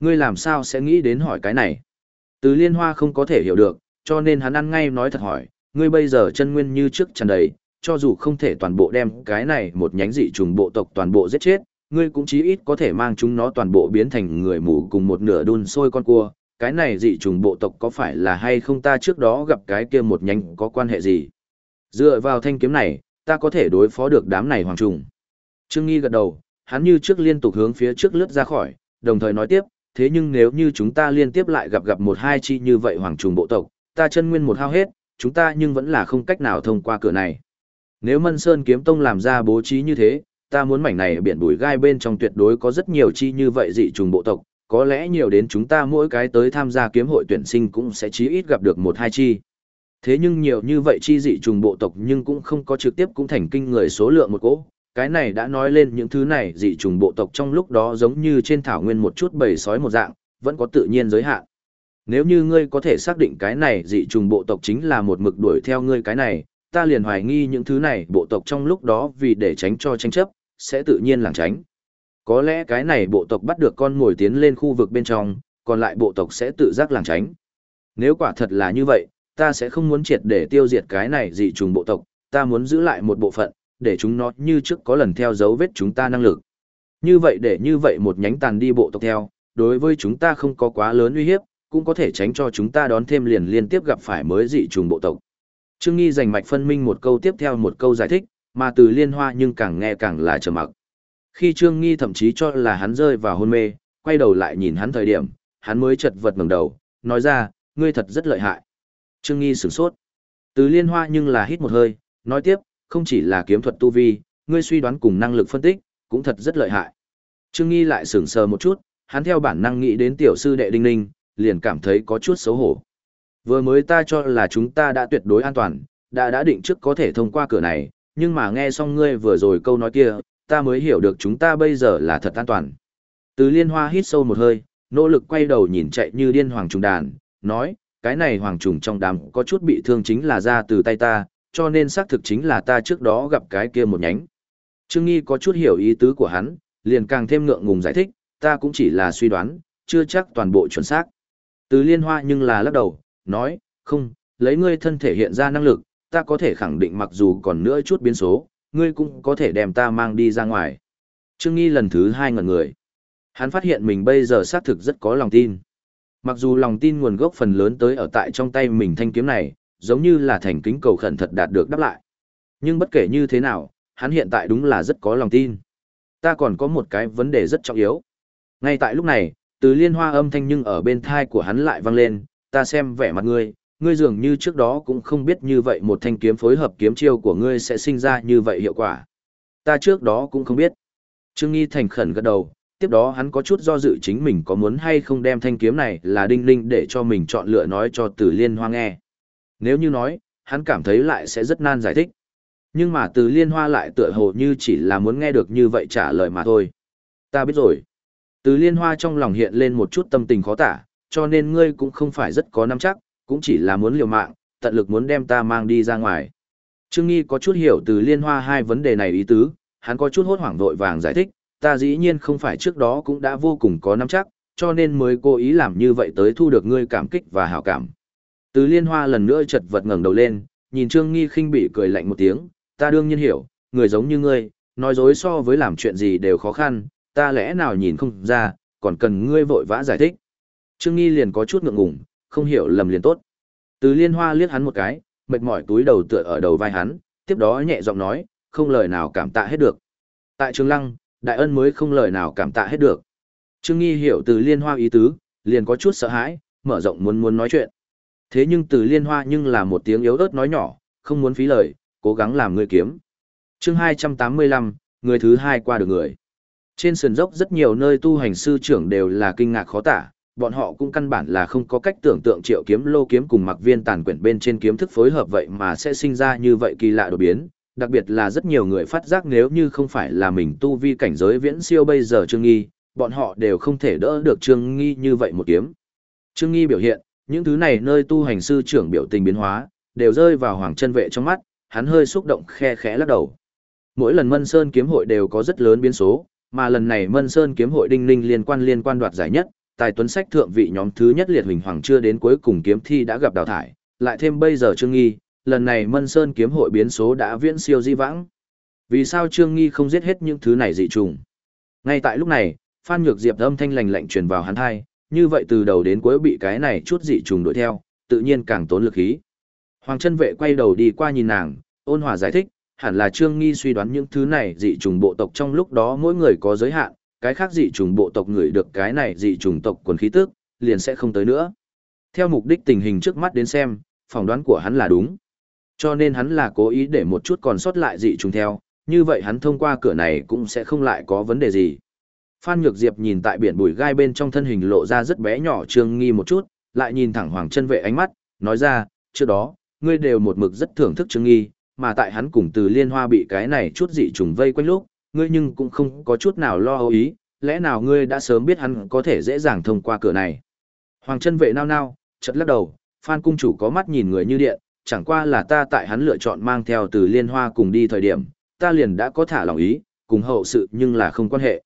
Speaker 1: Ngươi làm sao sẽ nghĩ đến hỏi cái này? Từ liên hoa không có thể hiểu được, cho nên hắn ăn ngay nói thật hỏi, ngươi bây giờ chân nguyên như trước tràn đầy, cho dù không thể toàn bộ đem cái này một nhánh dị trùng bộ tộc toàn bộ giết chết, ngươi cũng chí ít có thể mang chúng nó toàn bộ biến thành người mù cùng một nửa đun sôi con cua, cái này dị trùng bộ tộc có phải là hay không ta trước đó gặp cái kia một nhánh có quan hệ gì? Dựa vào thanh kiếm này, ta có thể đối phó được đám này hoàng trùng. Trương Nghi gật đầu, hắn như trước liên tục hướng phía trước lướt ra khỏi, đồng thời nói tiếp, thế nhưng nếu như chúng ta liên tiếp lại gặp gặp một hai chi như vậy hoàng trùng bộ tộc, ta chân nguyên một hao hết, chúng ta nhưng vẫn là không cách nào thông qua cửa này. Nếu Mân Sơn Kiếm Tông làm ra bố trí như thế, ta muốn mảnh này biển bùi gai bên trong tuyệt đối có rất nhiều chi như vậy dị trùng bộ tộc, có lẽ nhiều đến chúng ta mỗi cái tới tham gia kiếm hội tuyển sinh cũng sẽ chí ít gặp được một hai chi. Thế nhưng nhiều như vậy chi dị trùng bộ tộc nhưng cũng không có trực tiếp cũng thành kinh người số lượng một cỗ. Cái này đã nói lên những thứ này dị trùng bộ tộc trong lúc đó giống như trên thảo nguyên một chút bầy sói một dạng, vẫn có tự nhiên giới hạn. Nếu như ngươi có thể xác định cái này dị trùng bộ tộc chính là một mực đuổi theo ngươi cái này, ta liền hoài nghi những thứ này bộ tộc trong lúc đó vì để tránh cho tranh chấp, sẽ tự nhiên lảng tránh. Có lẽ cái này bộ tộc bắt được con mồi tiến lên khu vực bên trong, còn lại bộ tộc sẽ tự giác lảng tránh. Nếu quả thật là như vậy, ta sẽ không muốn triệt để tiêu diệt cái này dị trùng bộ tộc, ta muốn giữ lại một bộ phận, để chúng nó như trước có lần theo dấu vết chúng ta năng lực. Như vậy để như vậy một nhánh tàn đi bộ tộc theo, đối với chúng ta không có quá lớn uy hiếp, cũng có thể tránh cho chúng ta đón thêm liền liên tiếp gặp phải mới dị trùng bộ tộc. Trương Nghi dành mạch phân minh một câu tiếp theo một câu giải thích, mà từ liên hoa nhưng càng nghe càng là trầm mặc. Khi Trương Nghi thậm chí cho là hắn rơi vào hôn mê, quay đầu lại nhìn hắn thời điểm, hắn mới chật vật ngẩng đầu, nói ra, ngươi thật rất lợi hại. Trương Nghi sửng sốt. Từ liên hoa nhưng là hít một hơi, nói tiếp, không chỉ là kiếm thuật tu vi, ngươi suy đoán cùng năng lực phân tích, cũng thật rất lợi hại. Trương Nghi lại sửng sờ một chút, hắn theo bản năng nghĩ đến tiểu sư đệ Đinh Ninh, liền cảm thấy có chút xấu hổ. Vừa mới ta cho là chúng ta đã tuyệt đối an toàn, đã đã định trước có thể thông qua cửa này, nhưng mà nghe xong ngươi vừa rồi câu nói kia, ta mới hiểu được chúng ta bây giờ là thật an toàn. Từ liên hoa hít sâu một hơi, nỗ lực quay đầu nhìn chạy như điên hoàng trùng đàn, nói, cái này hoàng trùng trong đám có chút bị thương chính là ra từ tay ta, cho nên xác thực chính là ta trước đó gặp cái kia một nhánh. Trương Nghi có chút hiểu ý tứ của hắn, liền càng thêm ngượng ngùng giải thích, ta cũng chỉ là suy đoán, chưa chắc toàn bộ chuẩn xác. Từ liên hoa nhưng là lắc đầu, nói, không, lấy ngươi thân thể hiện ra năng lực, ta có thể khẳng định mặc dù còn nữa chút biến số, ngươi cũng có thể đem ta mang đi ra ngoài. Trương Nghi lần thứ hai ngẩn người. Hắn phát hiện mình bây giờ xác thực rất có lòng tin. Mặc dù lòng tin nguồn gốc phần lớn tới ở tại trong tay mình thanh kiếm này, giống như là thành kính cầu khẩn thật đạt được đáp lại. Nhưng bất kể như thế nào, hắn hiện tại đúng là rất có lòng tin. Ta còn có một cái vấn đề rất trọng yếu. Ngay tại lúc này, từ liên hoa âm thanh nhưng ở bên thai của hắn lại vang lên, ta xem vẻ mặt ngươi, ngươi dường như trước đó cũng không biết như vậy một thanh kiếm phối hợp kiếm chiêu của ngươi sẽ sinh ra như vậy hiệu quả. Ta trước đó cũng không biết. Trương Nghi thành khẩn gật đầu, tiếp đó hắn có chút do dự chính mình có muốn hay không đem thanh kiếm này là đinh linh để cho mình chọn lựa nói cho từ liên hoa nghe. Nếu như nói, hắn cảm thấy lại sẽ rất nan giải thích. Nhưng mà từ liên hoa lại tựa hồ như chỉ là muốn nghe được như vậy trả lời mà thôi. Ta biết rồi. Từ liên hoa trong lòng hiện lên một chút tâm tình khó tả, cho nên ngươi cũng không phải rất có nắm chắc, cũng chỉ là muốn liều mạng, tận lực muốn đem ta mang đi ra ngoài. Trương Nghi có chút hiểu từ liên hoa hai vấn đề này ý tứ, hắn có chút hốt hoảng vội vàng giải thích, ta dĩ nhiên không phải trước đó cũng đã vô cùng có nắm chắc, cho nên mới cố ý làm như vậy tới thu được ngươi cảm kích và hảo cảm. Từ liên hoa lần nữa chật vật ngẩng đầu lên, nhìn Trương Nghi khinh bị cười lạnh một tiếng, ta đương nhiên hiểu, người giống như ngươi, nói dối so với làm chuyện gì đều khó khăn, ta lẽ nào nhìn không ra, còn cần ngươi vội vã giải thích. Trương Nghi liền có chút ngượng ngùng, không hiểu lầm liền tốt. Từ liên hoa liếc hắn một cái, mệt mỏi túi đầu tựa ở đầu vai hắn, tiếp đó nhẹ giọng nói, không lời nào cảm tạ hết được. Tại Trường Lăng, đại ân mới không lời nào cảm tạ hết được. Trương Nghi hiểu từ liên hoa ý tứ, liền có chút sợ hãi, mở rộng muốn muốn nói chuyện. Thế nhưng từ liên hoa nhưng là một tiếng yếu ớt nói nhỏ, không muốn phí lời, cố gắng làm người kiếm. chương 285, người thứ hai qua được người. Trên sườn dốc rất nhiều nơi tu hành sư trưởng đều là kinh ngạc khó tả, bọn họ cũng căn bản là không có cách tưởng tượng triệu kiếm lô kiếm cùng mặc viên tàn quyển bên trên kiếm thức phối hợp vậy mà sẽ sinh ra như vậy kỳ lạ đột biến. Đặc biệt là rất nhiều người phát giác nếu như không phải là mình tu vi cảnh giới viễn siêu bây giờ Trương Nghi, bọn họ đều không thể đỡ được Trương Nghi như vậy một kiếm. Trương Nghi biểu hiện, những thứ này nơi tu hành sư trưởng biểu tình biến hóa, đều rơi vào hoàng chân vệ trong mắt, hắn hơi xúc động khe khẽ lắc đầu. Mỗi lần Mân Sơn kiếm hội đều có rất lớn biến số, mà lần này Mân Sơn kiếm hội đinh ninh liên quan liên quan đoạt giải nhất, tài tuấn sách thượng vị nhóm thứ nhất liệt huỳnh hoàng chưa đến cuối cùng kiếm thi đã gặp đào thải, lại thêm bây giờ Trương Nghi, lần này Mân Sơn kiếm hội biến số đã viễn siêu di vãng. Vì sao Trương Nghi không giết hết những thứ này dị trùng? Ngay tại lúc này, Phan Nhược Diệp âm thanh lành lạnh truyền vào hắn hai, như vậy từ đầu đến cuối bị cái này chút dị trùng đuổi theo, tự nhiên càng tốn lực khí. Hoàng chân vệ quay đầu đi qua nhìn nàng, ôn hòa giải thích, hẳn là Trương Nghi suy đoán những thứ này dị trùng bộ tộc trong lúc đó mỗi người có giới hạn, cái khác dị trùng bộ tộc người được cái này dị trùng tộc quần khí tức, liền sẽ không tới nữa. Theo mục đích tình hình trước mắt đến xem, phỏng đoán của hắn là đúng. Cho nên hắn là cố ý để một chút còn sót lại dị trùng theo, như vậy hắn thông qua cửa này cũng sẽ không lại có vấn đề gì. Phan Nhược Diệp nhìn tại biển bùi gai bên trong thân hình lộ ra rất bé nhỏ trương nghi một chút, lại nhìn thẳng Hoàng chân vệ ánh mắt, nói ra, trước đó, ngươi đều một mực rất thưởng thức trương nghi, mà tại hắn cùng từ liên hoa bị cái này chút dị trùng vây quanh lúc, ngươi nhưng cũng không có chút nào lo âu ý, lẽ nào ngươi đã sớm biết hắn có thể dễ dàng thông qua cửa này. Hoàng chân vệ nao nao, chật lắc đầu, Phan cung chủ có mắt nhìn người như điện, chẳng qua là ta tại hắn lựa chọn mang theo từ liên hoa cùng đi thời điểm, ta liền đã có thả lòng ý, cùng hậu sự nhưng là không quan hệ.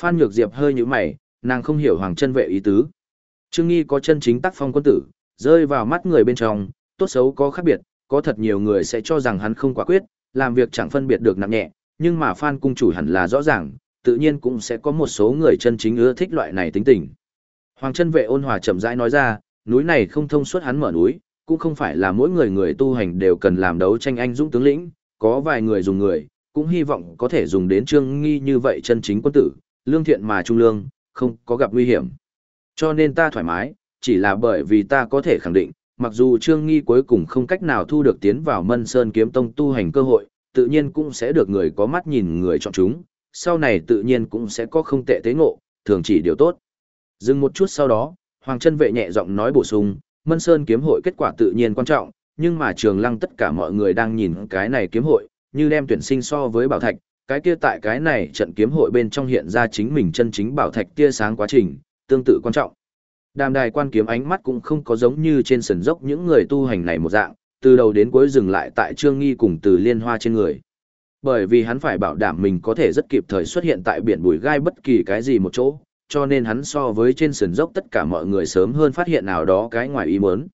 Speaker 1: Phan Nhược Diệp hơi như mày, nàng không hiểu Hoàng chân vệ ý tứ. Trương Nghi có chân chính tác phong quân tử, rơi vào mắt người bên trong, tốt xấu có khác biệt, có thật nhiều người sẽ cho rằng hắn không quả quyết, làm việc chẳng phân biệt được nặng nhẹ, nhưng mà Phan cung chủ hẳn là rõ ràng, tự nhiên cũng sẽ có một số người chân chính ưa thích loại này tính tình. Hoàng chân vệ ôn hòa chậm rãi nói ra, núi này không thông suốt hắn mở núi, cũng không phải là mỗi người người tu hành đều cần làm đấu tranh anh dũng tướng lĩnh, có vài người dùng người, cũng hy vọng có thể dùng đến trương nghi như vậy chân chính quân tử, lương thiện mà trung lương, không có gặp nguy hiểm. Cho nên ta thoải mái, chỉ là bởi vì ta có thể khẳng định, mặc dù trương nghi cuối cùng không cách nào thu được tiến vào mân sơn kiếm tông tu hành cơ hội, tự nhiên cũng sẽ được người có mắt nhìn người chọn chúng, sau này tự nhiên cũng sẽ có không tệ tế ngộ, thường chỉ điều tốt. Dừng một chút sau đó, Hoàng chân vệ nhẹ giọng nói bổ sung, Mân Sơn kiếm hội kết quả tự nhiên quan trọng, nhưng mà trường lăng tất cả mọi người đang nhìn cái này kiếm hội, như đem tuyển sinh so với bảo thạch, cái kia tại cái này trận kiếm hội bên trong hiện ra chính mình chân chính bảo thạch tia sáng quá trình, tương tự quan trọng. Đàm đài quan kiếm ánh mắt cũng không có giống như trên sườn dốc những người tu hành này một dạng, từ đầu đến cuối dừng lại tại trương nghi cùng từ liên hoa trên người. Bởi vì hắn phải bảo đảm mình có thể rất kịp thời xuất hiện tại biển bùi gai bất kỳ cái gì một chỗ, cho nên hắn so với trên sườn dốc tất cả mọi người sớm hơn phát hiện nào đó cái ngoài ý muốn.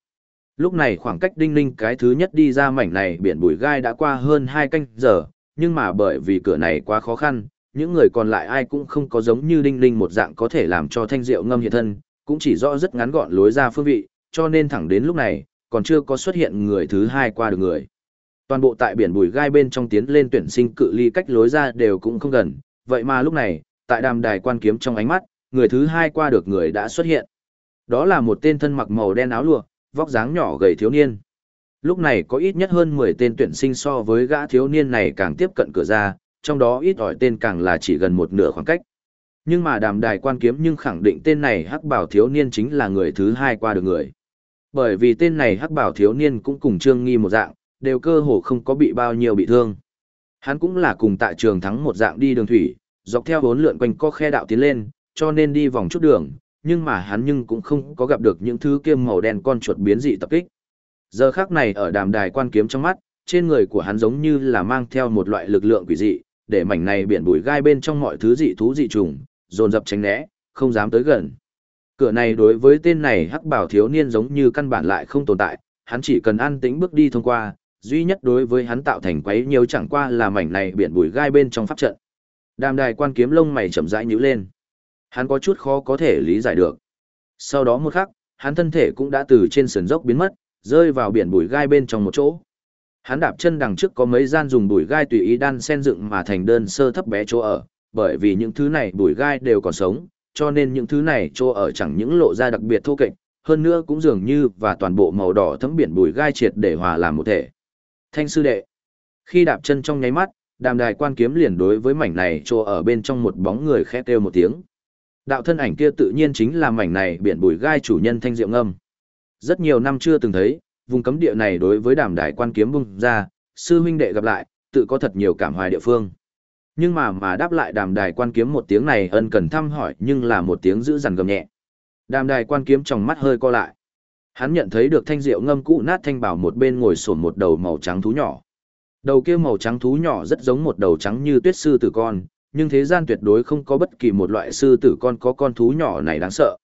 Speaker 1: Lúc này khoảng cách đinh ninh cái thứ nhất đi ra mảnh này biển bùi gai đã qua hơn 2 canh giờ, nhưng mà bởi vì cửa này quá khó khăn, những người còn lại ai cũng không có giống như đinh ninh một dạng có thể làm cho thanh diệu ngâm hiện thân, cũng chỉ rõ rất ngắn gọn lối ra phương vị, cho nên thẳng đến lúc này, còn chưa có xuất hiện người thứ hai qua được người. Toàn bộ tại biển bùi gai bên trong tiến lên tuyển sinh cự ly cách lối ra đều cũng không gần, vậy mà lúc này, tại đàm đài quan kiếm trong ánh mắt, người thứ hai qua được người đã xuất hiện. Đó là một tên thân mặc màu đen áo lụa, vóc dáng nhỏ gầy thiếu niên. Lúc này có ít nhất hơn 10 tên tuyển sinh so với gã thiếu niên này càng tiếp cận cửa ra, trong đó ít ỏi tên càng là chỉ gần một nửa khoảng cách. Nhưng mà đàm đài quan kiếm nhưng khẳng định tên này hắc bảo thiếu niên chính là người thứ hai qua được người. Bởi vì tên này hắc bảo thiếu niên cũng cùng trương nghi một dạng, đều cơ hồ không có bị bao nhiêu bị thương. Hắn cũng là cùng tại trường thắng một dạng đi đường thủy, dọc theo bốn lượn quanh co khe đạo tiến lên, cho nên đi vòng chút đường, nhưng mà hắn nhưng cũng không có gặp được những thứ kiêm màu đen con chuột biến dị tập kích. Giờ khắc này ở đàm đài quan kiếm trong mắt, trên người của hắn giống như là mang theo một loại lực lượng quỷ dị, để mảnh này biển bụi gai bên trong mọi thứ dị thú dị trùng, dồn dập tránh né, không dám tới gần. Cửa này đối với tên này hắc bảo thiếu niên giống như căn bản lại không tồn tại, hắn chỉ cần an tĩnh bước đi thông qua, duy nhất đối với hắn tạo thành quấy nhiều chẳng qua là mảnh này biển bụi gai bên trong pháp trận. Đàm đài quan kiếm lông mày chậm rãi nhíu lên. Hắn có chút khó có thể lý giải được. Sau đó một khắc, hắn thân thể cũng đã từ trên sườn dốc biến mất, rơi vào biển bụi gai bên trong một chỗ. Hắn đạp chân đằng trước có mấy gian dùng bụi gai tùy ý đan sen dựng mà thành đơn sơ thấp bé chỗ ở, bởi vì những thứ này bùi gai đều còn sống, cho nên những thứ này chỗ ở chẳng những lộ ra đặc biệt thô kệch, hơn nữa cũng dường như và toàn bộ màu đỏ thấm biển bùi gai triệt để hòa làm một thể. Thanh sư đệ. Khi đạp chân trong nháy mắt, đàm đài quan kiếm liền đối với mảnh này chỗ ở bên trong một bóng người khẽ kêu một tiếng. Đạo thân ảnh kia tự nhiên chính là mảnh này biển bùi gai chủ nhân thanh diệu ngâm. Rất nhiều năm chưa từng thấy, vùng cấm địa này đối với đàm đài quan kiếm bung ra, sư huynh đệ gặp lại, tự có thật nhiều cảm hoài địa phương. Nhưng mà mà đáp lại đàm đài quan kiếm một tiếng này ân cần thăm hỏi nhưng là một tiếng giữ dằn gầm nhẹ. Đàm đài quan kiếm trong mắt hơi co lại. Hắn nhận thấy được thanh diệu ngâm cũ nát thanh bảo một bên ngồi sổn một đầu màu trắng thú nhỏ. Đầu kia màu trắng thú nhỏ rất giống một đầu trắng như tuyết sư tử con, nhưng thế gian tuyệt đối không có bất kỳ một loại sư tử con có con thú nhỏ này đáng sợ.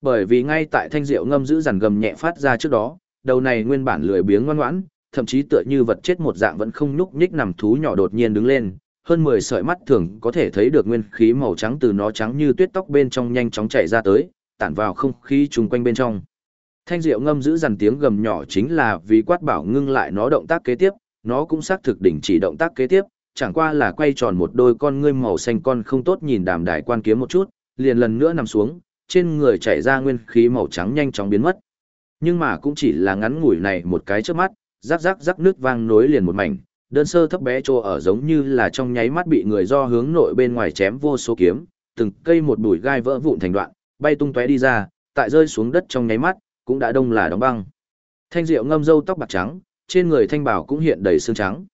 Speaker 1: Bởi vì ngay tại thanh diệu ngâm giữ dằn gầm nhẹ phát ra trước đó, đầu này nguyên bản lười biếng ngoan ngoãn, thậm chí tựa như vật chết một dạng vẫn không nhúc nhích nằm thú nhỏ đột nhiên đứng lên, hơn 10 sợi mắt thường có thể thấy được nguyên khí màu trắng từ nó trắng như tuyết tóc bên trong nhanh chóng chảy ra tới, tản vào không khí chung quanh bên trong. Thanh diệu ngâm giữ dằn tiếng gầm nhỏ chính là vì quát bảo ngưng lại nó động tác kế tiếp, nó cũng xác thực đỉnh chỉ động tác kế tiếp, chẳng qua là quay tròn một đôi con ngươi màu xanh con không tốt nhìn đàm đài quan kiếm một chút, liền lần nữa nằm xuống, trên người chảy ra nguyên khí màu trắng nhanh chóng biến mất. Nhưng mà cũng chỉ là ngắn ngủi này một cái trước mắt, rắc rắc rắc nước vang nối liền một mảnh, đơn sơ thấp bé trô ở giống như là trong nháy mắt bị người do hướng nội bên ngoài chém vô số kiếm, từng cây một bụi gai vỡ vụn thành đoạn, bay tung tóe đi ra, tại rơi xuống đất trong nháy mắt, cũng đã đông là đóng băng. Thanh Diệu ngâm râu tóc bạc trắng, trên người thanh bảo cũng hiện đầy xương trắng.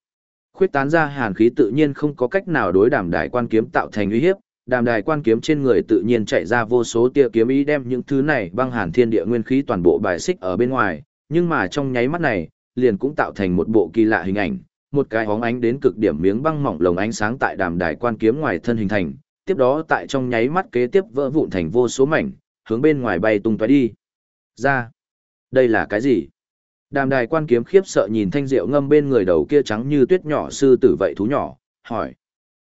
Speaker 1: Khuyết tán ra hàn khí tự nhiên không có cách nào đối đàm đài quan kiếm tạo thành uy hiếp, đàm đài quan kiếm trên người tự nhiên chạy ra vô số tia kiếm ý đem những thứ này băng hàn thiên địa nguyên khí toàn bộ bài xích ở bên ngoài, nhưng mà trong nháy mắt này, liền cũng tạo thành một bộ kỳ lạ hình ảnh, một cái hóng ánh đến cực điểm miếng băng mỏng lồng ánh sáng tại đàm đài quan kiếm ngoài thân hình thành, tiếp đó tại trong nháy mắt kế tiếp vỡ vụn thành vô số mảnh, hướng bên ngoài bay tung tóe đi. Ra, đây là cái gì? Đàm đài quan kiếm khiếp sợ nhìn thanh rượu ngâm bên người đầu kia trắng như tuyết nhỏ sư tử vậy thú nhỏ, hỏi.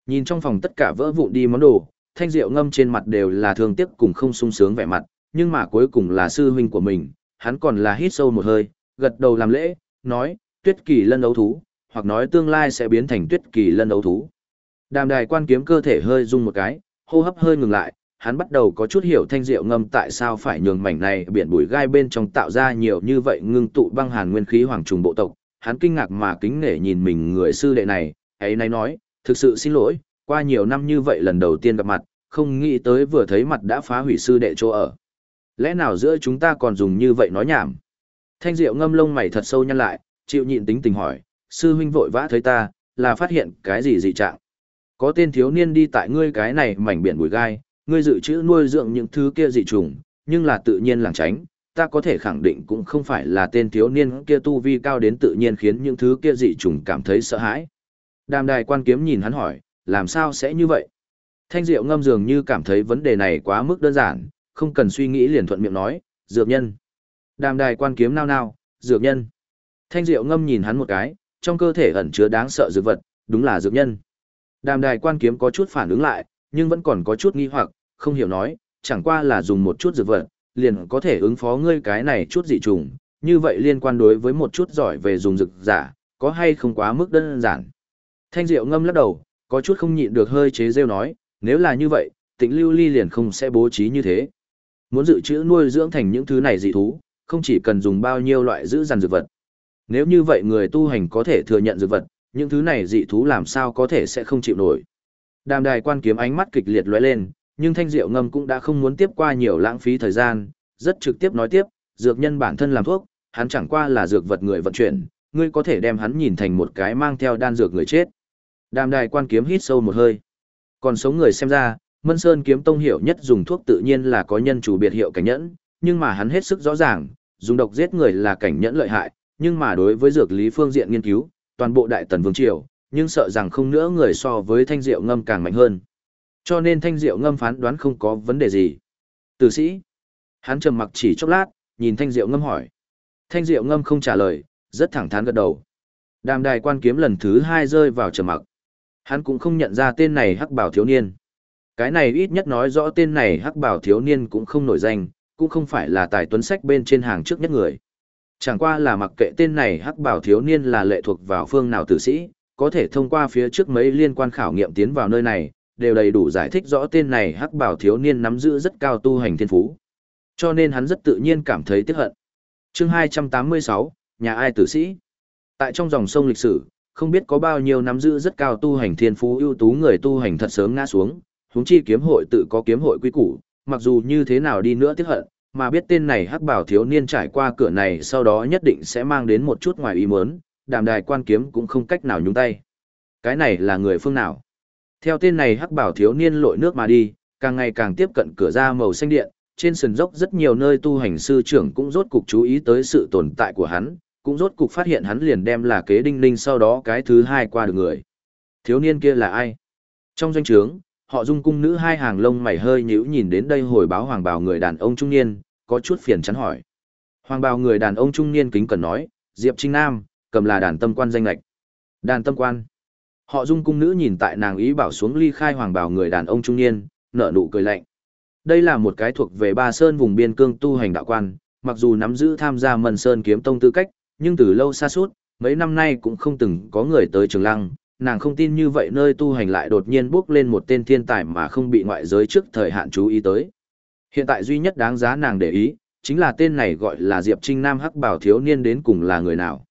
Speaker 1: Nhìn trong phòng tất cả vỡ vụn đi món đồ, thanh rượu ngâm trên mặt đều là thương tiếc cùng không sung sướng vẻ mặt, nhưng mà cuối cùng là sư huynh của mình, hắn còn là hít sâu một hơi, gật đầu làm lễ, nói, tuyết kỳ lân đấu thú, hoặc nói tương lai sẽ biến thành tuyết kỳ lân đấu thú. Đàm đài quan kiếm cơ thể hơi rung một cái, hô hấp hơi ngừng lại, hắn bắt đầu có chút hiểu thanh diệu ngâm tại sao phải nhường mảnh này biển bụi gai bên trong tạo ra nhiều như vậy ngưng tụ băng hàn nguyên khí hoàng trùng bộ tộc. Hắn kinh ngạc mà kính nể nhìn mình người sư đệ này, ấy nay nói, thực sự xin lỗi, qua nhiều năm như vậy lần đầu tiên gặp mặt, không nghĩ tới vừa thấy mặt đã phá hủy sư đệ chỗ ở. Lẽ nào giữa chúng ta còn dùng như vậy nói nhảm? Thanh diệu ngâm lông mày thật sâu nhăn lại, chịu nhịn tính tình hỏi, sư huynh vội vã thấy ta, là phát hiện cái gì dị trạng? Có tên thiếu niên đi tại ngươi cái này mảnh biển bụi gai, ngươi dự trữ nuôi dưỡng những thứ kia dị trùng, nhưng là tự nhiên làng tránh, ta có thể khẳng định cũng không phải là tên thiếu niên kia tu vi cao đến tự nhiên khiến những thứ kia dị trùng cảm thấy sợ hãi. Đàm đài quan kiếm nhìn hắn hỏi, làm sao sẽ như vậy? Thanh diệu ngâm dường như cảm thấy vấn đề này quá mức đơn giản, không cần suy nghĩ liền thuận miệng nói, dược nhân. Đàm đài quan kiếm nao nao, dược nhân. Thanh diệu ngâm nhìn hắn một cái, trong cơ thể ẩn chứa đáng sợ dược vật, đúng là dược nhân. Đàm đài quan kiếm có chút phản ứng lại, nhưng vẫn còn có chút nghi hoặc, không hiểu nói, chẳng qua là dùng một chút dược vật, liền có thể ứng phó ngươi cái này chút dị trùng, như vậy liên quan đối với một chút giỏi về dùng dược giả, có hay không quá mức đơn giản. Thanh Diệu ngâm lắc đầu, có chút không nhịn được hơi chế rêu nói, nếu là như vậy, tịnh lưu ly liền không sẽ bố trí như thế. Muốn dự trữ nuôi dưỡng thành những thứ này dị thú, không chỉ cần dùng bao nhiêu loại giữ dằn dược vật. Nếu như vậy người tu hành có thể thừa nhận dược vật, những thứ này dị thú làm sao có thể sẽ không chịu nổi. Đàm đài quan kiếm ánh mắt kịch liệt lóe lên, nhưng thanh diệu ngâm cũng đã không muốn tiếp qua nhiều lãng phí thời gian, rất trực tiếp nói tiếp, dược nhân bản thân làm thuốc, hắn chẳng qua là dược vật người vận chuyển, ngươi có thể đem hắn nhìn thành một cái mang theo đan dược người chết. Đàm đài quan kiếm hít sâu một hơi. Còn sống người xem ra, Mân Sơn kiếm tông hiểu nhất dùng thuốc tự nhiên là có nhân chủ biệt hiệu cảnh nhẫn, nhưng mà hắn hết sức rõ ràng, dùng độc giết người là cảnh nhẫn lợi hại, nhưng mà đối với dược lý phương diện nghiên cứu, toàn bộ đại tần vương triều, nhưng sợ rằng không nữa người so với thanh diệu ngâm càng mạnh hơn. Cho nên thanh diệu ngâm phán đoán không có vấn đề gì. Tử sĩ, hắn trầm mặc chỉ chốc lát, nhìn thanh diệu ngâm hỏi. Thanh diệu ngâm không trả lời, rất thẳng thắn gật đầu. Đàm đài quan kiếm lần thứ hai rơi vào trầm mặc. Hắn cũng không nhận ra tên này hắc bảo thiếu niên. Cái này ít nhất nói rõ tên này hắc bảo thiếu niên cũng không nổi danh, cũng không phải là tài tuấn sách bên trên hàng trước nhất người. Chẳng qua là mặc kệ tên này hắc bảo thiếu niên là lệ thuộc vào phương nào tử sĩ, có thể thông qua phía trước mấy liên quan khảo nghiệm tiến vào nơi này, đều đầy đủ giải thích rõ tên này hắc bảo thiếu niên nắm giữ rất cao tu hành thiên phú. Cho nên hắn rất tự nhiên cảm thấy tiếc hận. Chương 286, nhà ai tử sĩ? Tại trong dòng sông lịch sử, không biết có bao nhiêu nắm giữ rất cao tu hành thiên phú ưu tú người tu hành thật sớm ngã xuống, huống chi kiếm hội tự có kiếm hội quy củ, mặc dù như thế nào đi nữa tiếc hận, mà biết tên này hắc bảo thiếu niên trải qua cửa này sau đó nhất định sẽ mang đến một chút ngoài ý muốn, đàm đài quan kiếm cũng không cách nào nhúng tay. Cái này là người phương nào? Theo tên này hắc bảo thiếu niên lội nước mà đi, càng ngày càng tiếp cận cửa ra màu xanh điện, trên sườn dốc rất nhiều nơi tu hành sư trưởng cũng rốt cục chú ý tới sự tồn tại của hắn, cũng rốt cục phát hiện hắn liền đem là kế đinh ninh sau đó cái thứ hai qua được người. Thiếu niên kia là ai? Trong doanh trướng, họ dung cung nữ hai hàng lông mày hơi nhíu nhìn đến đây hồi báo hoàng bào người đàn ông trung niên, có chút phiền chắn hỏi. Hoàng bào người đàn ông trung niên kính cần nói, Diệp Trinh Nam, cầm là đàn tâm quan danh lạch. Đàn tâm quan. Họ dung cung nữ nhìn tại nàng ý bảo xuống ly khai hoàng bào người đàn ông trung niên, nở nụ cười lạnh. Đây là một cái thuộc về ba sơn vùng biên cương tu hành đạo quan, mặc dù nắm giữ tham gia mần sơn kiếm tông tư cách, nhưng từ lâu xa suốt, mấy năm nay cũng không từng có người tới trường lăng, nàng không tin như vậy nơi tu hành lại đột nhiên bước lên một tên thiên tài mà không bị ngoại giới trước thời hạn chú ý tới. Hiện tại duy nhất đáng giá nàng để ý, chính là tên này gọi là Diệp Trinh Nam Hắc Bảo thiếu niên đến cùng là người nào.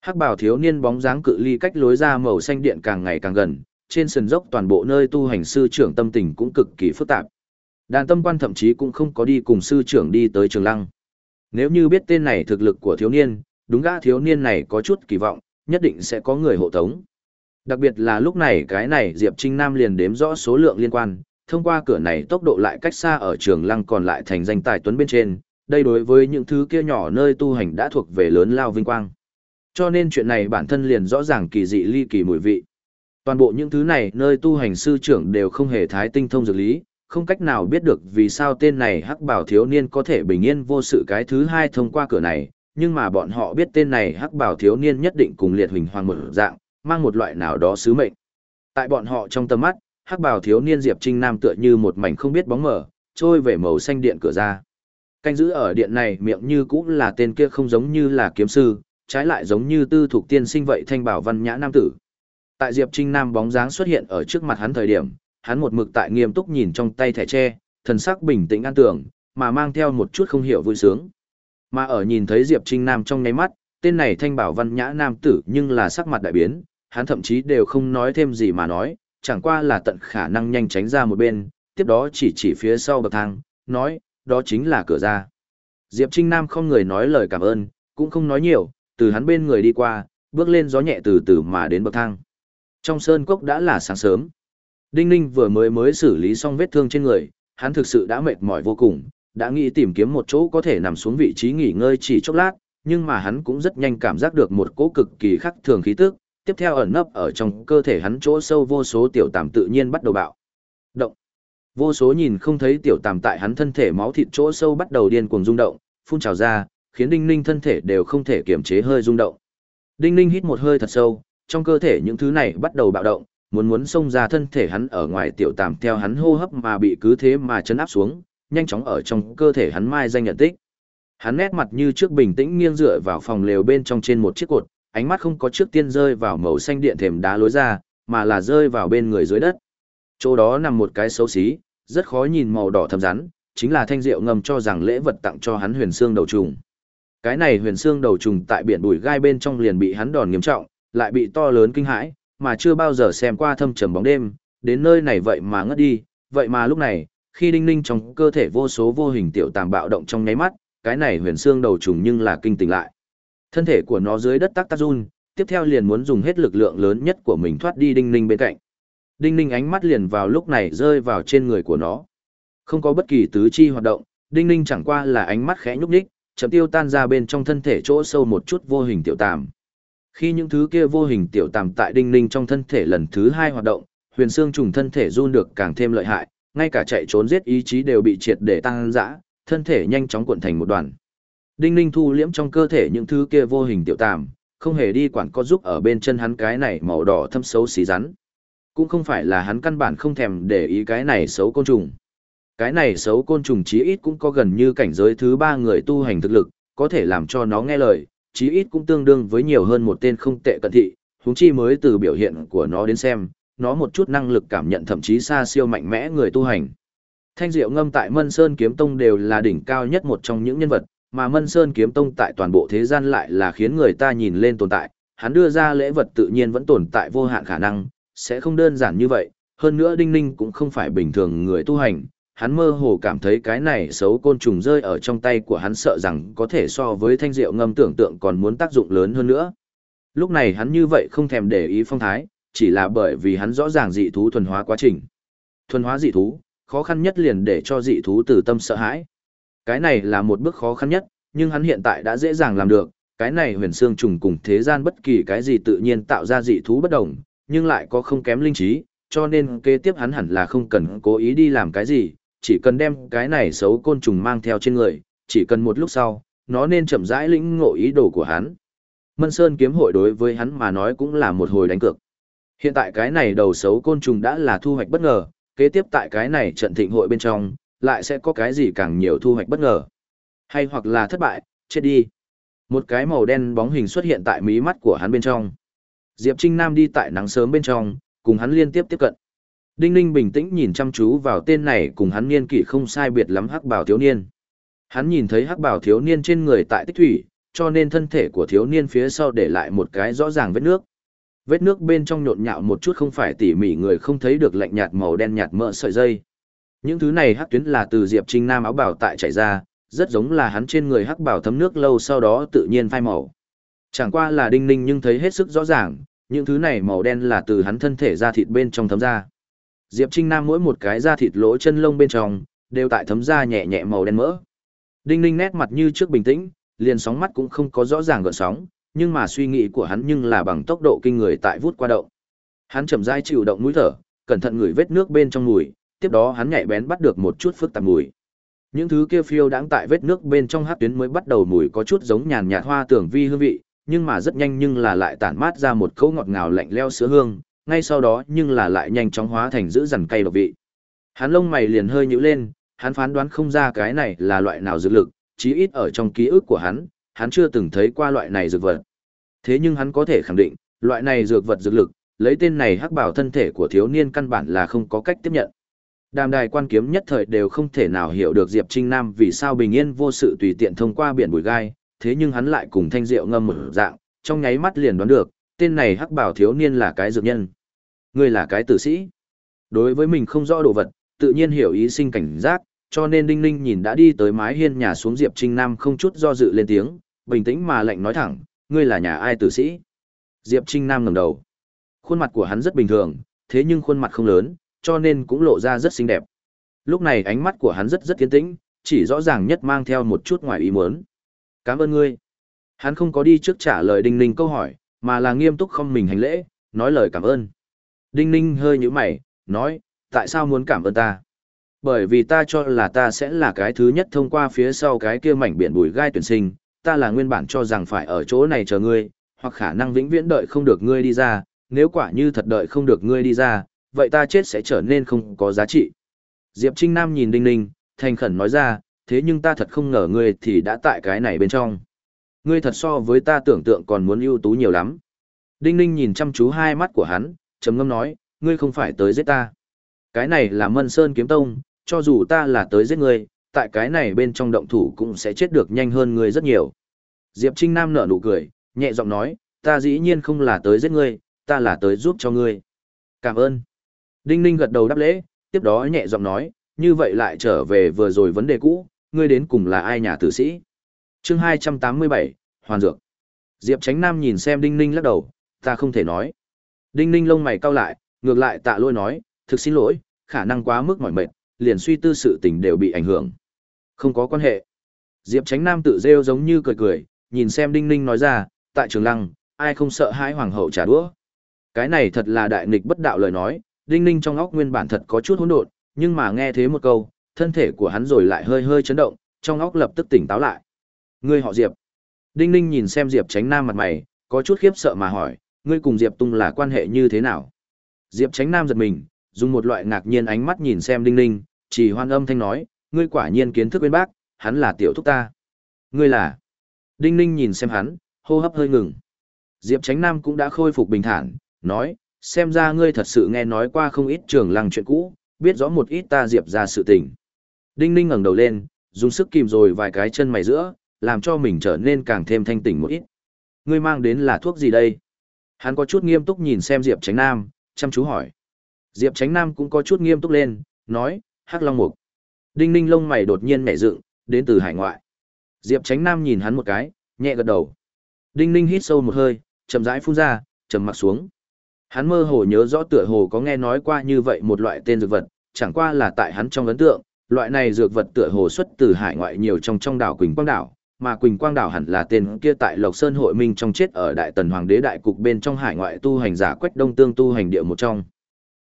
Speaker 1: Hắc Bảo thiếu niên bóng dáng cự ly cách lối ra màu xanh điện càng ngày càng gần, trên sườn dốc toàn bộ nơi tu hành sư trưởng tâm tình cũng cực kỳ phức tạp. Đàn tâm quan thậm chí cũng không có đi cùng sư trưởng đi tới trường lăng. Nếu như biết tên này thực lực của thiếu niên, đúng gã thiếu niên này có chút kỳ vọng, nhất định sẽ có người hộ tống. Đặc biệt là lúc này cái này Diệp Trinh Nam liền đếm rõ số lượng liên quan, thông qua cửa này tốc độ lại cách xa ở trường lăng còn lại thành danh tài tuấn bên trên, đây đối với những thứ kia nhỏ nơi tu hành đã thuộc về lớn lao vinh quang. Cho nên chuyện này bản thân liền rõ ràng kỳ dị ly kỳ mùi vị. Toàn bộ những thứ này nơi tu hành sư trưởng đều không hề thái tinh thông dược lý, không cách nào biết được vì sao tên này hắc bảo thiếu niên có thể bình yên vô sự cái thứ hai thông qua cửa này, nhưng mà bọn họ biết tên này hắc bảo thiếu niên nhất định cùng liệt huỳnh hoàng một dạng, mang một loại nào đó sứ mệnh. Tại bọn họ trong tầm mắt, hắc bảo thiếu niên Diệp Trinh Nam tựa như một mảnh không biết bóng mờ, trôi về màu xanh điện cửa ra. Canh giữ ở điện này miệng như cũng là tên kia không giống như là kiếm sư, trái lại giống như tư thuộc tiên sinh vậy thanh bảo văn nhã nam tử. Tại Diệp Trinh Nam bóng dáng xuất hiện ở trước mặt hắn thời điểm, hắn một mực tại nghiêm túc nhìn trong tay thẻ tre, thần sắc bình tĩnh an tưởng, mà mang theo một chút không hiểu vui sướng. Mà ở nhìn thấy Diệp Trinh Nam trong nháy mắt, tên này thanh bảo văn nhã nam tử nhưng là sắc mặt đại biến, hắn thậm chí đều không nói thêm gì mà nói, chẳng qua là tận khả năng nhanh tránh ra một bên, tiếp đó chỉ chỉ phía sau bậc thang, nói, đó chính là cửa ra. Diệp Trinh Nam không người nói lời cảm ơn, cũng không nói nhiều, từ hắn bên người đi qua, bước lên gió nhẹ từ từ mà đến bậc thang. Trong sơn cốc đã là sáng sớm. Đinh Ninh vừa mới mới xử lý xong vết thương trên người, hắn thực sự đã mệt mỏi vô cùng, đã nghĩ tìm kiếm một chỗ có thể nằm xuống vị trí nghỉ ngơi chỉ chốc lát, nhưng mà hắn cũng rất nhanh cảm giác được một cỗ cực kỳ khắc thường khí tức, tiếp theo ẩn nấp ở trong cơ thể hắn chỗ sâu vô số tiểu tàm tự nhiên bắt đầu bạo. Động. Vô số nhìn không thấy tiểu tàm tại hắn thân thể máu thịt chỗ sâu bắt đầu điên cuồng rung động, phun trào ra, khiến Đinh Ninh thân thể đều không thể kiềm chế hơi rung động. Đinh Ninh hít một hơi thật sâu, trong cơ thể những thứ này bắt đầu bạo động, muốn muốn xông ra thân thể hắn ở ngoài tiểu tàm theo hắn hô hấp mà bị cứ thế mà chấn áp xuống, nhanh chóng ở trong cơ thể hắn mai danh nhận tích. Hắn nét mặt như trước bình tĩnh nghiêng dựa vào phòng lều bên trong trên một chiếc cột, ánh mắt không có trước tiên rơi vào màu xanh điện thềm đá lối ra, mà là rơi vào bên người dưới đất. Chỗ đó nằm một cái xấu xí, rất khó nhìn màu đỏ thâm rắn, chính là thanh rượu ngầm cho rằng lễ vật tặng cho hắn huyền xương đầu trùng. Cái này huyền xương đầu trùng tại biển bùi gai bên trong liền bị hắn đòn nghiêm trọng, lại bị to lớn kinh hãi, mà chưa bao giờ xem qua thâm trầm bóng đêm, đến nơi này vậy mà ngất đi, vậy mà lúc này, khi đinh ninh trong cơ thể vô số vô hình tiểu tàm bạo động trong nháy mắt, cái này huyền xương đầu trùng nhưng là kinh tỉnh lại. Thân thể của nó dưới đất tắc tắc run, tiếp theo liền muốn dùng hết lực lượng lớn nhất của mình thoát đi đinh ninh bên cạnh. Đinh ninh ánh mắt liền vào lúc này rơi vào trên người của nó. Không có bất kỳ tứ chi hoạt động, đinh ninh chẳng qua là ánh mắt khẽ nhúc nhích, chậm tiêu tan ra bên trong thân thể chỗ sâu một chút vô hình tiểu tàm. Khi những thứ kia vô hình tiểu tàm tại đinh ninh trong thân thể lần thứ hai hoạt động, huyền xương trùng thân thể run được càng thêm lợi hại, ngay cả chạy trốn giết ý chí đều bị triệt để tăng dã, thân thể nhanh chóng cuộn thành một đoàn. Đinh ninh thu liễm trong cơ thể những thứ kia vô hình tiểu tàm, không hề đi quản có giúp ở bên chân hắn cái này màu đỏ thâm xấu xí rắn. Cũng không phải là hắn căn bản không thèm để ý cái này xấu côn trùng. Cái này xấu côn trùng chí ít cũng có gần như cảnh giới thứ ba người tu hành thực lực, có thể làm cho nó nghe lời, chí ít cũng tương đương với nhiều hơn một tên không tệ cận thị, huống chi mới từ biểu hiện của nó đến xem, nó một chút năng lực cảm nhận thậm chí xa siêu mạnh mẽ người tu hành. Thanh Diệu Ngâm tại Mân Sơn Kiếm Tông đều là đỉnh cao nhất một trong những nhân vật, mà Mân Sơn Kiếm Tông tại toàn bộ thế gian lại là khiến người ta nhìn lên tồn tại, hắn đưa ra lễ vật tự nhiên vẫn tồn tại vô hạn khả năng, sẽ không đơn giản như vậy, hơn nữa Đinh Ninh cũng không phải bình thường người tu hành, hắn mơ hồ cảm thấy cái này xấu côn trùng rơi ở trong tay của hắn sợ rằng có thể so với thanh rượu ngâm tưởng tượng còn muốn tác dụng lớn hơn nữa. Lúc này hắn như vậy không thèm để ý phong thái, chỉ là bởi vì hắn rõ ràng dị thú thuần hóa quá trình. Thuần hóa dị thú, khó khăn nhất liền để cho dị thú từ tâm sợ hãi. Cái này là một bước khó khăn nhất, nhưng hắn hiện tại đã dễ dàng làm được, cái này huyền xương trùng cùng thế gian bất kỳ cái gì tự nhiên tạo ra dị thú bất đồng, nhưng lại có không kém linh trí, cho nên kế tiếp hắn hẳn là không cần cố ý đi làm cái gì, chỉ cần đem cái này xấu côn trùng mang theo trên người, chỉ cần một lúc sau, nó nên chậm rãi lĩnh ngộ ý đồ của hắn. Mân Sơn kiếm hội đối với hắn mà nói cũng là một hồi đánh cược. Hiện tại cái này đầu xấu côn trùng đã là thu hoạch bất ngờ, kế tiếp tại cái này trận thịnh hội bên trong, lại sẽ có cái gì càng nhiều thu hoạch bất ngờ. Hay hoặc là thất bại, chết đi. Một cái màu đen bóng hình xuất hiện tại mí mắt của hắn bên trong. Diệp Trinh Nam đi tại nắng sớm bên trong, cùng hắn liên tiếp tiếp cận. Đinh Ninh bình tĩnh nhìn chăm chú vào tên này cùng hắn niên kỷ không sai biệt lắm hắc bảo thiếu niên. Hắn nhìn thấy hắc bảo thiếu niên trên người tại tích thủy, cho nên thân thể của thiếu niên phía sau để lại một cái rõ ràng vết nước. Vết nước bên trong nhộn nhạo một chút không phải tỉ mỉ người không thấy được lạnh nhạt màu đen nhạt mỡ sợi dây. Những thứ này hắc tuyến là từ Diệp Trinh Nam áo bảo tại chảy ra, rất giống là hắn trên người hắc bảo thấm nước lâu sau đó tự nhiên phai màu. Chẳng qua là đinh ninh nhưng thấy hết sức rõ ràng, những thứ này màu đen là từ hắn thân thể ra thịt bên trong thấm ra. Diệp Trinh Nam mỗi một cái da thịt lỗ chân lông bên trong, đều tại thấm ra nhẹ nhẹ màu đen mỡ. Đinh Ninh nét mặt như trước bình tĩnh, liền sóng mắt cũng không có rõ ràng gợn sóng, nhưng mà suy nghĩ của hắn nhưng là bằng tốc độ kinh người tại vút qua động. Hắn chậm rãi chịu động mũi thở, cẩn thận ngửi vết nước bên trong mùi, tiếp đó hắn nhạy bén bắt được một chút phức tạp mùi. Những thứ kia phiêu đãng tại vết nước bên trong hát tuyến mới bắt đầu mùi có chút giống nhàn nhạt hoa tưởng vi hương vị, nhưng mà rất nhanh nhưng là lại tản mát ra một cấu ngọt ngào lạnh leo sữa hương, ngay sau đó nhưng là lại nhanh chóng hóa thành giữ dằn cay độc vị. Hắn lông mày liền hơi nhíu lên, hắn phán đoán không ra cái này là loại nào dược lực, chí ít ở trong ký ức của hắn, hắn chưa từng thấy qua loại này dược vật. Thế nhưng hắn có thể khẳng định, loại này dược vật dược lực, lấy tên này hắc bảo thân thể của thiếu niên căn bản là không có cách tiếp nhận. Đàm đài quan kiếm nhất thời đều không thể nào hiểu được Diệp Trinh Nam vì sao bình yên vô sự tùy tiện thông qua biển bùi gai, thế nhưng hắn lại cùng thanh diệu ngâm một dạng, trong nháy mắt liền đoán được, tên này hắc bảo thiếu niên là cái dược nhân. Ngươi là cái tử sĩ. Đối với mình không rõ đồ vật, tự nhiên hiểu ý sinh cảnh giác, cho nên Đinh Ninh nhìn đã đi tới mái hiên nhà xuống Diệp Trinh Nam không chút do dự lên tiếng, bình tĩnh mà lạnh nói thẳng, ngươi là nhà ai tử sĩ? Diệp Trinh Nam ngẩng đầu. Khuôn mặt của hắn rất bình thường, thế nhưng khuôn mặt không lớn, cho nên cũng lộ ra rất xinh đẹp. Lúc này ánh mắt của hắn rất rất tiến tĩnh, chỉ rõ ràng nhất mang theo một chút ngoài ý muốn. Cảm ơn ngươi. Hắn không có đi trước trả lời Đinh Ninh câu hỏi, mà là nghiêm túc không mình hành lễ, nói lời cảm ơn. Đinh Ninh hơi nhíu mày, nói, tại sao muốn cảm ơn ta? Bởi vì ta cho là ta sẽ là cái thứ nhất thông qua phía sau cái kia mảnh biển bùi gai tuyển sinh, ta là nguyên bản cho rằng phải ở chỗ này chờ ngươi, hoặc khả năng vĩnh viễn đợi không được ngươi đi ra, nếu quả như thật đợi không được ngươi đi ra, vậy ta chết sẽ trở nên không có giá trị. Diệp Trinh Nam nhìn Đinh Ninh, thành khẩn nói ra, thế nhưng ta thật không ngờ ngươi thì đã tại cái này bên trong. Ngươi thật so với ta tưởng tượng còn muốn ưu tú nhiều lắm. Đinh Ninh nhìn chăm chú hai mắt của hắn, trầm ngâm nói, ngươi không phải tới giết ta. Cái này là Mân Sơn Kiếm Tông, cho dù ta là tới giết ngươi, tại cái này bên trong động thủ cũng sẽ chết được nhanh hơn ngươi rất nhiều. Diệp Trinh Nam nở nụ cười, nhẹ giọng nói, ta dĩ nhiên không là tới giết ngươi, ta là tới giúp cho ngươi. Cảm ơn. Đinh Ninh gật đầu đáp lễ, tiếp đó nhẹ giọng nói, như vậy lại trở về vừa rồi vấn đề cũ, ngươi đến cùng là ai nhà tử sĩ. chương 287, Hoàn Dược. Diệp Tránh Nam nhìn xem Đinh Ninh lắc đầu, ta không thể nói. Đinh Ninh lông mày cau lại, ngược lại tạ lôi nói, thực xin lỗi, khả năng quá mức mỏi mệt, liền suy tư sự tình đều bị ảnh hưởng. Không có quan hệ. Diệp Tránh Nam tự rêu giống như cười cười, nhìn xem Đinh Ninh nói ra, tại trường lăng, ai không sợ hãi hoàng hậu trả đũa. Cái này thật là đại nghịch bất đạo lời nói, Đinh Ninh trong óc nguyên bản thật có chút hỗn độn, nhưng mà nghe thế một câu, thân thể của hắn rồi lại hơi hơi chấn động, trong óc lập tức tỉnh táo lại. Ngươi họ Diệp. Đinh Ninh nhìn xem Diệp Tránh Nam mặt mày, có chút khiếp sợ mà hỏi, ngươi cùng Diệp Tung là quan hệ như thế nào? Diệp Tránh Nam giật mình, dùng một loại ngạc nhiên ánh mắt nhìn xem Đinh Ninh, chỉ hoan âm thanh nói, ngươi quả nhiên kiến thức bên bác, hắn là tiểu thúc ta. Ngươi là? Đinh Ninh nhìn xem hắn, hô hấp hơi ngừng. Diệp Tránh Nam cũng đã khôi phục bình thản, nói, xem ra ngươi thật sự nghe nói qua không ít trường lăng chuyện cũ, biết rõ một ít ta Diệp ra sự tình. Đinh Ninh ngẩng đầu lên, dùng sức kìm rồi vài cái chân mày giữa, làm cho mình trở nên càng thêm thanh tỉnh một ít. Ngươi mang đến là thuốc gì đây? Hắn có chút nghiêm túc nhìn xem Diệp Tránh Nam, chăm chú hỏi. Diệp Tránh Nam cũng có chút nghiêm túc lên, nói, Hắc Long Mục. Đinh Ninh lông mày đột nhiên nhảy dựng, đến từ hải ngoại. Diệp Tránh Nam nhìn hắn một cái, nhẹ gật đầu. Đinh Ninh hít sâu một hơi, chậm rãi phun ra, trầm mặt xuống. Hắn mơ hồ nhớ rõ tựa hồ có nghe nói qua như vậy một loại tên dược vật, chẳng qua là tại hắn trong ấn tượng, loại này dược vật tựa hồ xuất từ hải ngoại nhiều trong trong đảo Quỳnh Quang đảo, mà Quỳnh Quang đảo hẳn là tên kia tại Lộc Sơn hội minh trong chết ở Đại Tần Hoàng đế đại cục bên trong hải ngoại tu hành giả Quách Đông Tương tu hành địa một trong.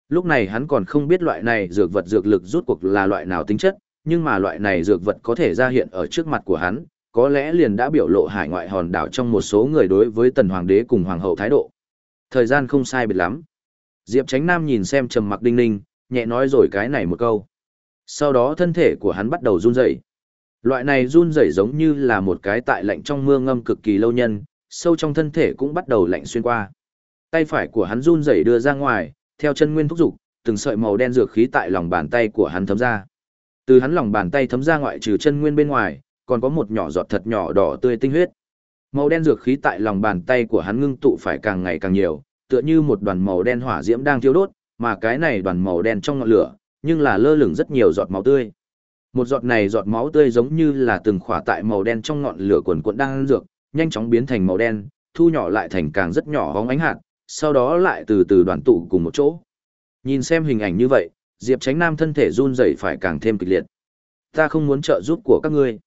Speaker 1: Lúc này hắn còn không biết loại này dược vật dược lực rút cuộc là loại nào tính chất, nhưng mà loại này dược vật có thể ra hiện ở trước mặt của hắn, có lẽ liền đã biểu lộ hải ngoại hòn đảo trong một số người đối với tần hoàng đế cùng hoàng hậu thái độ. Thời gian không sai biệt lắm. Diệp Tránh Nam nhìn xem trầm mặc đinh ninh, nhẹ nói rồi cái này một câu. Sau đó thân thể của hắn bắt đầu run rẩy. Loại này run rẩy giống như là một cái tại lạnh trong mưa ngâm cực kỳ lâu nhân, sâu trong thân thể cũng bắt đầu lạnh xuyên qua. Tay phải của hắn run rẩy đưa ra ngoài, theo chân nguyên thúc dục, từng sợi màu đen dược khí tại lòng bàn tay của hắn thấm ra. Từ hắn lòng bàn tay thấm ra ngoại trừ chân nguyên bên ngoài, còn có một nhỏ giọt thật nhỏ đỏ tươi tinh huyết. Màu đen dược khí tại lòng bàn tay của hắn ngưng tụ phải càng ngày càng nhiều, tựa như một đoàn màu đen hỏa diễm đang thiêu đốt, mà cái này đoàn màu đen trong ngọn lửa, nhưng là lơ lửng rất nhiều giọt máu tươi. Một giọt này giọt máu tươi giống như là từng khỏa tại màu đen trong ngọn lửa quần cuộn đang dược, nhanh chóng biến thành màu đen, thu nhỏ lại thành càng rất nhỏ hóng ánh hạt, sau đó lại từ từ đoàn tụ cùng một chỗ. Nhìn xem hình ảnh như vậy, Diệp Tránh Nam thân thể run rẩy phải càng thêm kịch liệt. Ta không muốn trợ giúp của các ngươi.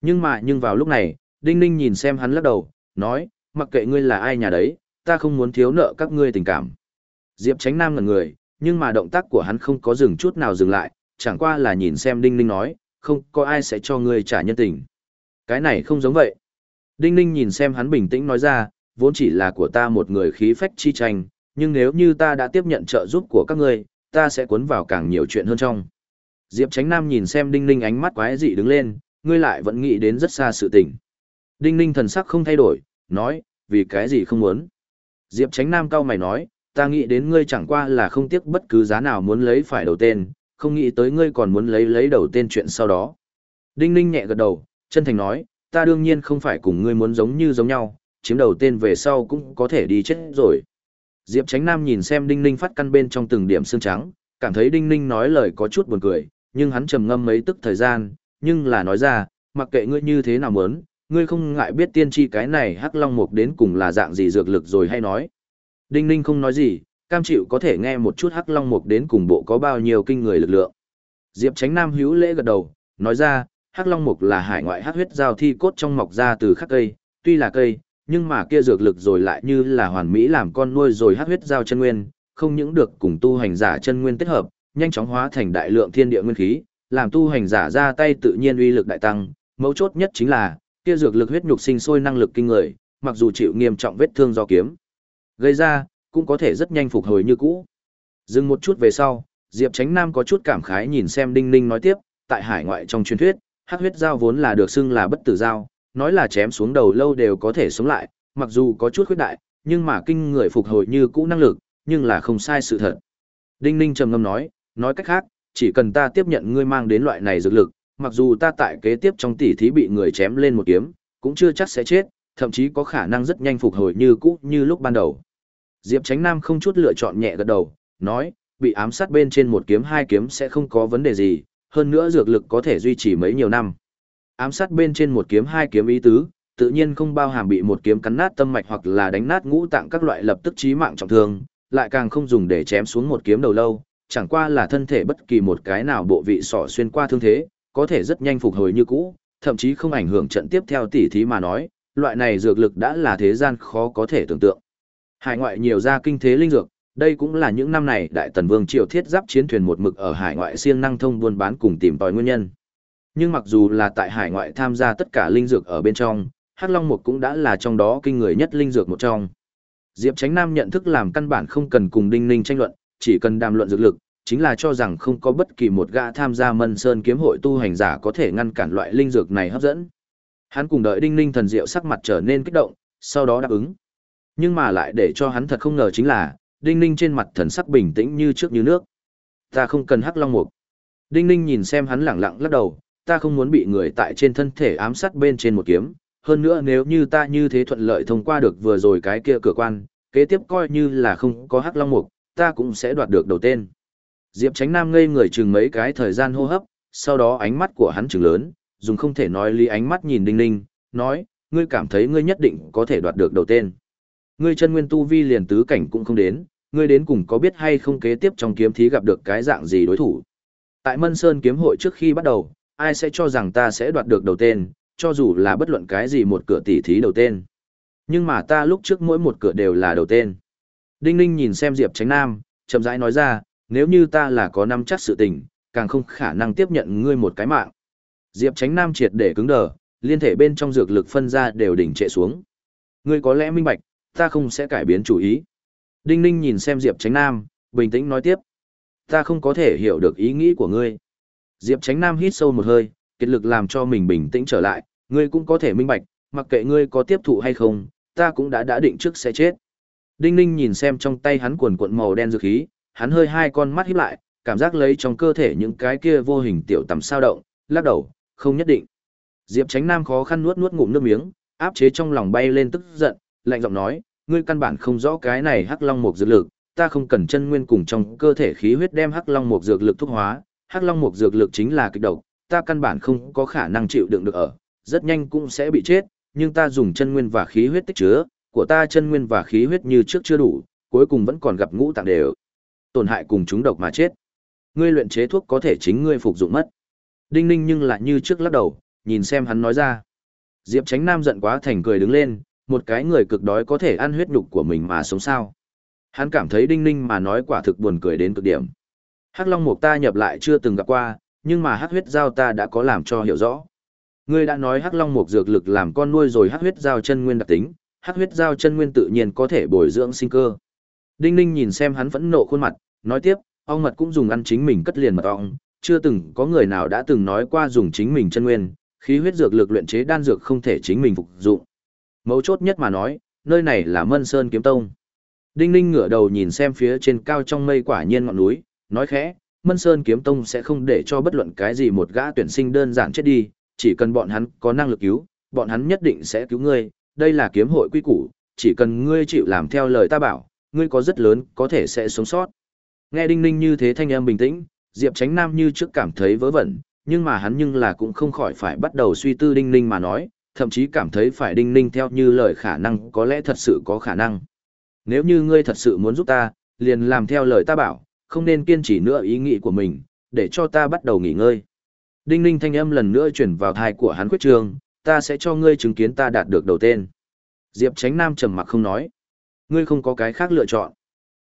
Speaker 1: Nhưng mà nhưng vào lúc này, Đinh Ninh nhìn xem hắn lắc đầu, nói, mặc kệ ngươi là ai nhà đấy, ta không muốn thiếu nợ các ngươi tình cảm. Diệp Tránh Nam ngẩn người, nhưng mà động tác của hắn không có dừng chút nào dừng lại, chẳng qua là nhìn xem Đinh Ninh nói, không có ai sẽ cho ngươi trả nhân tình. Cái này không giống vậy. Đinh Ninh nhìn xem hắn bình tĩnh nói ra, vốn chỉ là của ta một người khí phách chi tranh, nhưng nếu như ta đã tiếp nhận trợ giúp của các ngươi, ta sẽ cuốn vào càng nhiều chuyện hơn trong. Diệp Tránh Nam nhìn xem Đinh Ninh ánh mắt quái dị đứng lên, ngươi lại vẫn nghĩ đến rất xa sự tình. Đinh Ninh thần sắc không thay đổi, nói, vì cái gì không muốn. Diệp Tránh Nam cao mày nói, ta nghĩ đến ngươi chẳng qua là không tiếc bất cứ giá nào muốn lấy phải đầu tên, không nghĩ tới ngươi còn muốn lấy lấy đầu tên chuyện sau đó. Đinh Ninh nhẹ gật đầu, chân thành nói, ta đương nhiên không phải cùng ngươi muốn giống như giống nhau, chiếm đầu tên về sau cũng có thể đi chết rồi. Diệp Tránh Nam nhìn xem Đinh Ninh phát căn bên trong từng điểm xương trắng, cảm thấy Đinh Ninh nói lời có chút buồn cười, nhưng hắn trầm ngâm mấy tức thời gian, nhưng là nói ra, mặc kệ ngươi như thế nào muốn, ngươi không ngại biết tiên tri cái này hắc long mục đến cùng là dạng gì dược lực rồi hay nói. Đinh Ninh không nói gì, cam chịu có thể nghe một chút hắc long mục đến cùng bộ có bao nhiêu kinh người lực lượng. Diệp Tránh Nam hữu lễ gật đầu, nói ra, hắc long mục là hải ngoại hắc huyết giao thi cốt trong mọc ra từ khắc cây, tuy là cây, nhưng mà kia dược lực rồi lại như là hoàn mỹ làm con nuôi rồi hắc huyết giao chân nguyên, không những được cùng tu hành giả chân nguyên kết hợp, nhanh chóng hóa thành đại lượng thiên địa nguyên khí, làm tu hành giả ra tay tự nhiên uy lực đại tăng, mấu chốt nhất chính là, kia dược lực huyết nhục sinh sôi năng lực kinh người, mặc dù chịu nghiêm trọng vết thương do kiếm gây ra, cũng có thể rất nhanh phục hồi như cũ. Dừng một chút về sau, Diệp Tránh Nam có chút cảm khái nhìn xem Đinh Ninh nói tiếp, tại hải ngoại trong truyền thuyết, hắc huyết dao vốn là được xưng là bất tử dao, nói là chém xuống đầu lâu đều có thể sống lại, mặc dù có chút khuyết đại, nhưng mà kinh người phục hồi như cũ năng lực, nhưng là không sai sự thật. Đinh Ninh trầm ngâm nói, nói cách khác, chỉ cần ta tiếp nhận ngươi mang đến loại này dược lực, mặc dù ta tại kế tiếp trong tỉ thí bị người chém lên một kiếm, cũng chưa chắc sẽ chết, thậm chí có khả năng rất nhanh phục hồi như cũ như lúc ban đầu. Diệp Tránh Nam không chút lựa chọn nhẹ gật đầu, nói, bị ám sát bên trên một kiếm hai kiếm sẽ không có vấn đề gì, hơn nữa dược lực có thể duy trì mấy nhiều năm. Ám sát bên trên một kiếm hai kiếm ý tứ, tự nhiên không bao hàm bị một kiếm cắn nát tâm mạch hoặc là đánh nát ngũ tạng các loại lập tức chí mạng trọng thương, lại càng không dùng để chém xuống một kiếm đầu lâu, chẳng qua là thân thể bất kỳ một cái nào bộ vị sọ xuyên qua thương thế, có thể rất nhanh phục hồi như cũ, thậm chí không ảnh hưởng trận tiếp theo tỉ thí mà nói, loại này dược lực đã là thế gian khó có thể tưởng tượng. Hải ngoại nhiều ra kinh thế linh dược, đây cũng là những năm này Đại Tần Vương triều thiết giáp chiến thuyền một mực ở hải ngoại siêng năng thông buôn bán cùng tìm tòi nguyên nhân. Nhưng mặc dù là tại hải ngoại tham gia tất cả linh dược ở bên trong, Hắc Long Mục cũng đã là trong đó kinh người nhất linh dược một trong. Diệp tránh Nam nhận thức làm căn bản không cần cùng Đinh Ninh tranh luận, chỉ cần đàm luận dược lực, chính là cho rằng không có bất kỳ một gã tham gia Mân Sơn kiếm hội tu hành giả có thể ngăn cản loại linh dược này hấp dẫn. Hắn cùng đợi Đinh Ninh thần diệu sắc mặt trở nên kích động, sau đó đáp ứng. Nhưng mà lại để cho hắn thật không ngờ chính là, Đinh Ninh trên mặt thần sắc bình tĩnh như trước như nước. Ta không cần hắc long mục. Đinh Ninh nhìn xem hắn lẳng lặng lắc đầu, ta không muốn bị người tại trên thân thể ám sát bên trên một kiếm. Hơn nữa nếu như ta như thế thuận lợi thông qua được vừa rồi cái kia cửa quan, kế tiếp coi như là không có hắc long mục, ta cũng sẽ đoạt được đầu tên. Diệp Tránh Nam ngây người chừng mấy cái thời gian hô hấp, sau đó ánh mắt của hắn chừng lớn, dùng không thể nói lý ánh mắt nhìn Đinh Ninh, nói, ngươi cảm thấy ngươi nhất định có thể đoạt được đầu tên. Ngươi chân nguyên tu vi liền tứ cảnh cũng không đến, ngươi đến cùng có biết hay không kế tiếp trong kiếm thí gặp được cái dạng gì đối thủ. Tại Mân Sơn kiếm hội trước khi bắt đầu, ai sẽ cho rằng ta sẽ đoạt được đầu tên, cho dù là bất luận cái gì một cửa tỷ thí đầu tên. Nhưng mà ta lúc trước mỗi một cửa đều là đầu tên. Đinh Ninh nhìn xem Diệp Tránh Nam, chậm rãi nói ra, nếu như ta là có năm chắc sự tình, càng không khả năng tiếp nhận ngươi một cái mạng. Diệp Tránh Nam triệt để cứng đờ, liên thể bên trong dược lực phân ra đều đỉnh trệ xuống. Ngươi có lẽ minh bạch, ta không sẽ cải biến chủ ý. Đinh Ninh nhìn xem Diệp Tránh Nam, bình tĩnh nói tiếp. Ta không có thể hiểu được ý nghĩ của ngươi. Diệp Tránh Nam hít sâu một hơi, kết lực làm cho mình bình tĩnh trở lại, ngươi cũng có thể minh bạch, mặc kệ ngươi có tiếp thụ hay không, ta cũng đã đã định trước sẽ chết. Đinh Ninh nhìn xem trong tay hắn quần cuộn màu đen dược khí, hắn hơi hai con mắt híp lại, cảm giác lấy trong cơ thể những cái kia vô hình tiểu tầm sao động, lắc đầu, không nhất định. Diệp Tránh Nam khó khăn nuốt nuốt ngụm nước miếng, áp chế trong lòng bay lên tức giận, lạnh giọng nói, ngươi căn bản không rõ cái này Hắc Long Mục dược lực, ta không cần chân nguyên cùng trong cơ thể khí huyết đem Hắc Long Mục dược lực thúc hóa, Hắc Long Mục dược lực chính là kịch độc, ta căn bản không có khả năng chịu đựng được ở, rất nhanh cũng sẽ bị chết, nhưng ta dùng chân nguyên và khí huyết tích chứa, của ta chân nguyên và khí huyết như trước chưa đủ, cuối cùng vẫn còn gặp ngũ tạng đều tổn hại cùng chúng độc mà chết. Ngươi luyện chế thuốc có thể chính ngươi phục dụng mất. Đinh Ninh nhưng lại như trước lắc đầu, nhìn xem hắn nói ra. Diệp Tránh Nam giận quá thành cười đứng lên, một cái người cực đói có thể ăn huyết nhục của mình mà sống sao. Hắn cảm thấy Đinh Ninh mà nói quả thực buồn cười đến cực điểm. Hắc Long Mục ta nhập lại chưa từng gặp qua, nhưng mà Hắc huyết giao ta đã có làm cho hiểu rõ. Ngươi đã nói Hắc Long Mục dược lực làm con nuôi rồi Hắc huyết giao chân nguyên đặc tính, Hắc huyết giao chân nguyên tự nhiên có thể bồi dưỡng sinh cơ. Đinh Ninh nhìn xem hắn phẫn nộ khuôn mặt, nói tiếp, ong mật cũng dùng ăn chính mình cất liền mật ong, chưa từng có người nào đã từng nói qua dùng chính mình chân nguyên, khí huyết dược lực luyện chế đan dược không thể chính mình phục dụng. Mấu chốt nhất mà nói, nơi này là Mân Sơn Kiếm Tông. Đinh Ninh ngửa đầu nhìn xem phía trên cao trong mây quả nhiên ngọn núi, nói khẽ, Mân Sơn Kiếm Tông sẽ không để cho bất luận cái gì một gã tuyển sinh đơn giản chết đi, chỉ cần bọn hắn có năng lực cứu, bọn hắn nhất định sẽ cứu ngươi, đây là kiếm hội quy củ, chỉ cần ngươi chịu làm theo lời ta bảo, ngươi có rất lớn có thể sẽ sống sót. Nghe Đinh Ninh như thế thanh âm bình tĩnh, Diệp Tránh Nam như trước cảm thấy vớ vẩn, nhưng mà hắn nhưng là cũng không khỏi phải bắt đầu suy tư Đinh Ninh mà nói, thậm chí cảm thấy phải Đinh Ninh theo như lời khả năng có lẽ thật sự có khả năng. Nếu như ngươi thật sự muốn giúp ta, liền làm theo lời ta bảo, không nên kiên trì nữa ý nghĩ của mình, để cho ta bắt đầu nghỉ ngơi. Đinh Ninh thanh âm lần nữa chuyển vào thai của hắn quyết trường, ta sẽ cho ngươi chứng kiến ta đạt được đầu tên. Diệp Tránh Nam trầm mặc không nói. Ngươi không có cái khác lựa chọn.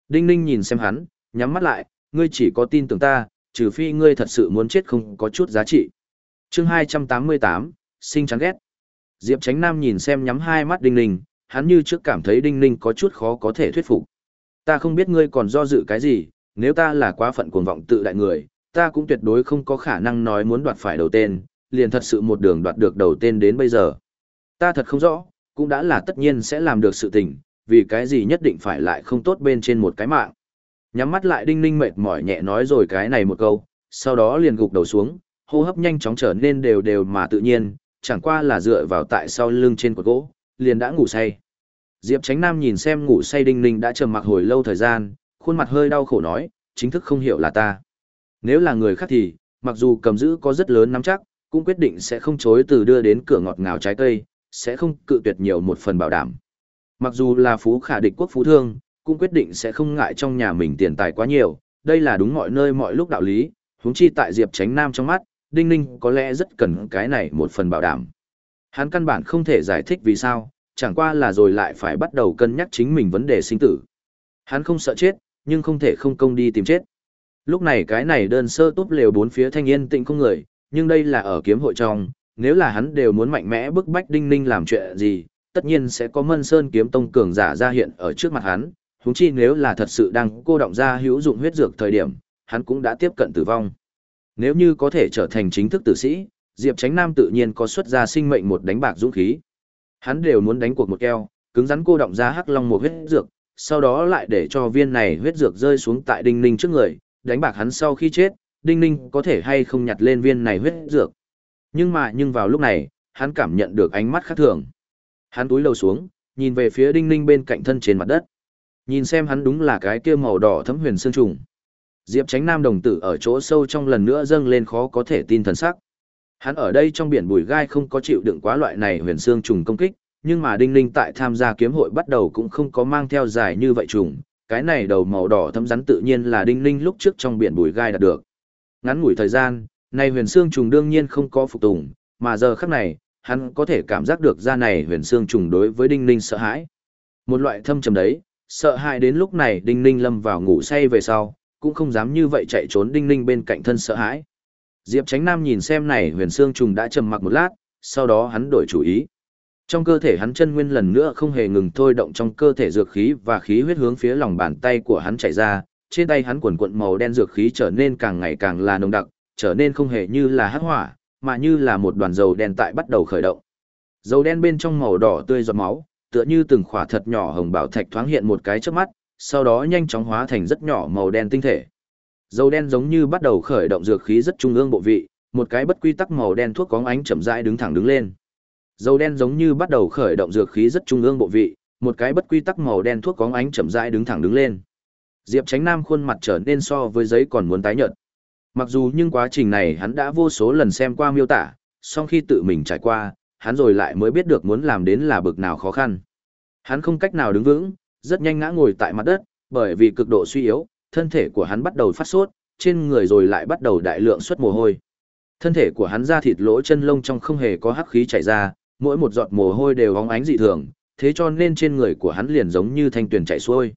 Speaker 1: Đinh Ninh nhìn xem hắn, nhắm mắt lại, ngươi chỉ có tin tưởng ta, trừ phi ngươi thật sự muốn chết không có chút giá trị. chương 288, sinh chán ghét. Diệp Tránh Nam nhìn xem nhắm hai mắt Đinh Ninh, hắn như trước cảm thấy Đinh Ninh có chút khó có thể thuyết phục. Ta không biết ngươi còn do dự cái gì, nếu ta là quá phận cuồng vọng tự đại người, ta cũng tuyệt đối không có khả năng nói muốn đoạt phải đầu tên, liền thật sự một đường đoạt được đầu tên đến bây giờ. Ta thật không rõ, cũng đã là tất nhiên sẽ làm được sự tình, vì cái gì nhất định phải lại không tốt bên trên một cái mạng. Nhắm mắt lại đinh ninh mệt mỏi nhẹ nói rồi cái này một câu, sau đó liền gục đầu xuống, hô hấp nhanh chóng trở nên đều đều mà tự nhiên, chẳng qua là dựa vào tại sau lưng trên cột gỗ, liền đã ngủ say. Diệp Tránh Nam nhìn xem ngủ say đinh ninh đã trầm mặc hồi lâu thời gian, khuôn mặt hơi đau khổ nói, chính thức không hiểu là ta. Nếu là người khác thì, mặc dù cầm giữ có rất lớn nắm chắc, cũng quyết định sẽ không chối từ đưa đến cửa ngọt ngào trái cây, sẽ không cự tuyệt nhiều một phần bảo đảm. Mặc dù là phú khả địch quốc phú thương, cũng quyết định sẽ không ngại trong nhà mình tiền tài quá nhiều, đây là đúng mọi nơi mọi lúc đạo lý, huống chi tại Diệp Tránh Nam trong mắt, Đinh Ninh có lẽ rất cần cái này một phần bảo đảm. Hắn căn bản không thể giải thích vì sao, chẳng qua là rồi lại phải bắt đầu cân nhắc chính mình vấn đề sinh tử. Hắn không sợ chết, nhưng không thể không công đi tìm chết. Lúc này cái này đơn sơ tốt lều bốn phía thanh yên tịnh không người, nhưng đây là ở kiếm hội trong, nếu là hắn đều muốn mạnh mẽ bức bách Đinh Ninh làm chuyện gì, tất nhiên sẽ có Mân Sơn kiếm tông cường giả ra hiện ở trước mặt hắn, huống chi nếu là thật sự đang cô động ra hữu dụng huyết dược thời điểm, hắn cũng đã tiếp cận tử vong. Nếu như có thể trở thành chính thức tử sĩ, Diệp Tránh Nam tự nhiên có xuất ra sinh mệnh một đánh bạc dũng khí. Hắn đều muốn đánh cuộc một keo, cứng rắn cô động ra hắc long một huyết dược, sau đó lại để cho viên này huyết dược rơi xuống tại Đinh Ninh trước người, đánh bạc hắn sau khi chết, Đinh Ninh có thể hay không nhặt lên viên này huyết dược. Nhưng mà nhưng vào lúc này, hắn cảm nhận được ánh mắt khác thường. Hắn túi lầu xuống, nhìn về phía Đinh Ninh bên cạnh thân trên mặt đất. Nhìn xem hắn đúng là cái kia màu đỏ thấm huyền xương trùng. Diệp Tránh Nam đồng tử ở chỗ sâu trong lần nữa dâng lên khó có thể tin thần sắc. Hắn ở đây trong biển bùi gai không có chịu đựng quá loại này huyền xương trùng công kích, nhưng mà Đinh Ninh tại tham gia kiếm hội bắt đầu cũng không có mang theo dài như vậy trùng, cái này đầu màu đỏ thấm rắn tự nhiên là Đinh Ninh lúc trước trong biển bùi gai đạt được. Ngắn ngủi thời gian, này huyền xương trùng đương nhiên không có phục tùng, mà giờ khắc này, hắn có thể cảm giác được ra này huyền xương trùng đối với Đinh Ninh sợ hãi. Một loại thâm trầm đấy, sợ hãi đến lúc này Đinh Ninh lâm vào ngủ say về sau, cũng không dám như vậy chạy trốn Đinh Ninh bên cạnh thân sợ hãi. Diệp Tránh Nam nhìn xem này huyền xương trùng đã trầm mặc một lát, sau đó hắn đổi chủ ý. Trong cơ thể hắn chân nguyên lần nữa không hề ngừng thôi động trong cơ thể dược khí và khí huyết hướng phía lòng bàn tay của hắn chạy ra, trên tay hắn quần quận màu đen dược khí trở nên càng ngày càng là nồng đặc, trở nên không hề như là hắc hỏa, mà như là một đoàn dầu đen tại bắt đầu khởi động. Dầu đen bên trong màu đỏ tươi giọt máu, tựa như từng khỏa thật nhỏ hồng bảo thạch thoáng hiện một cái trước mắt, sau đó nhanh chóng hóa thành rất nhỏ màu đen tinh thể. Dầu đen giống như bắt đầu khởi động dược khí rất trung ương bộ vị, một cái bất quy tắc màu đen thuốc có ánh chậm rãi đứng thẳng đứng lên. Dầu đen giống như bắt đầu khởi động dược khí rất trung ương bộ vị, một cái bất quy tắc màu đen thuốc có ánh chậm rãi đứng thẳng đứng lên. Diệp Tránh Nam khuôn mặt trở nên so với giấy còn muốn tái nhợt. Mặc dù nhưng quá trình này hắn đã vô số lần xem qua miêu tả, song khi tự mình trải qua, hắn rồi lại mới biết được muốn làm đến là bực nào khó khăn. Hắn không cách nào đứng vững, rất nhanh ngã ngồi tại mặt đất, bởi vì cực độ suy yếu, thân thể của hắn bắt đầu phát sốt, trên người rồi lại bắt đầu đại lượng xuất mồ hôi. Thân thể của hắn ra thịt lỗ chân lông trong không hề có hắc khí chảy ra, mỗi một giọt mồ hôi đều óng ánh dị thường, thế cho nên trên người của hắn liền giống như thanh tuyền chảy xuôi.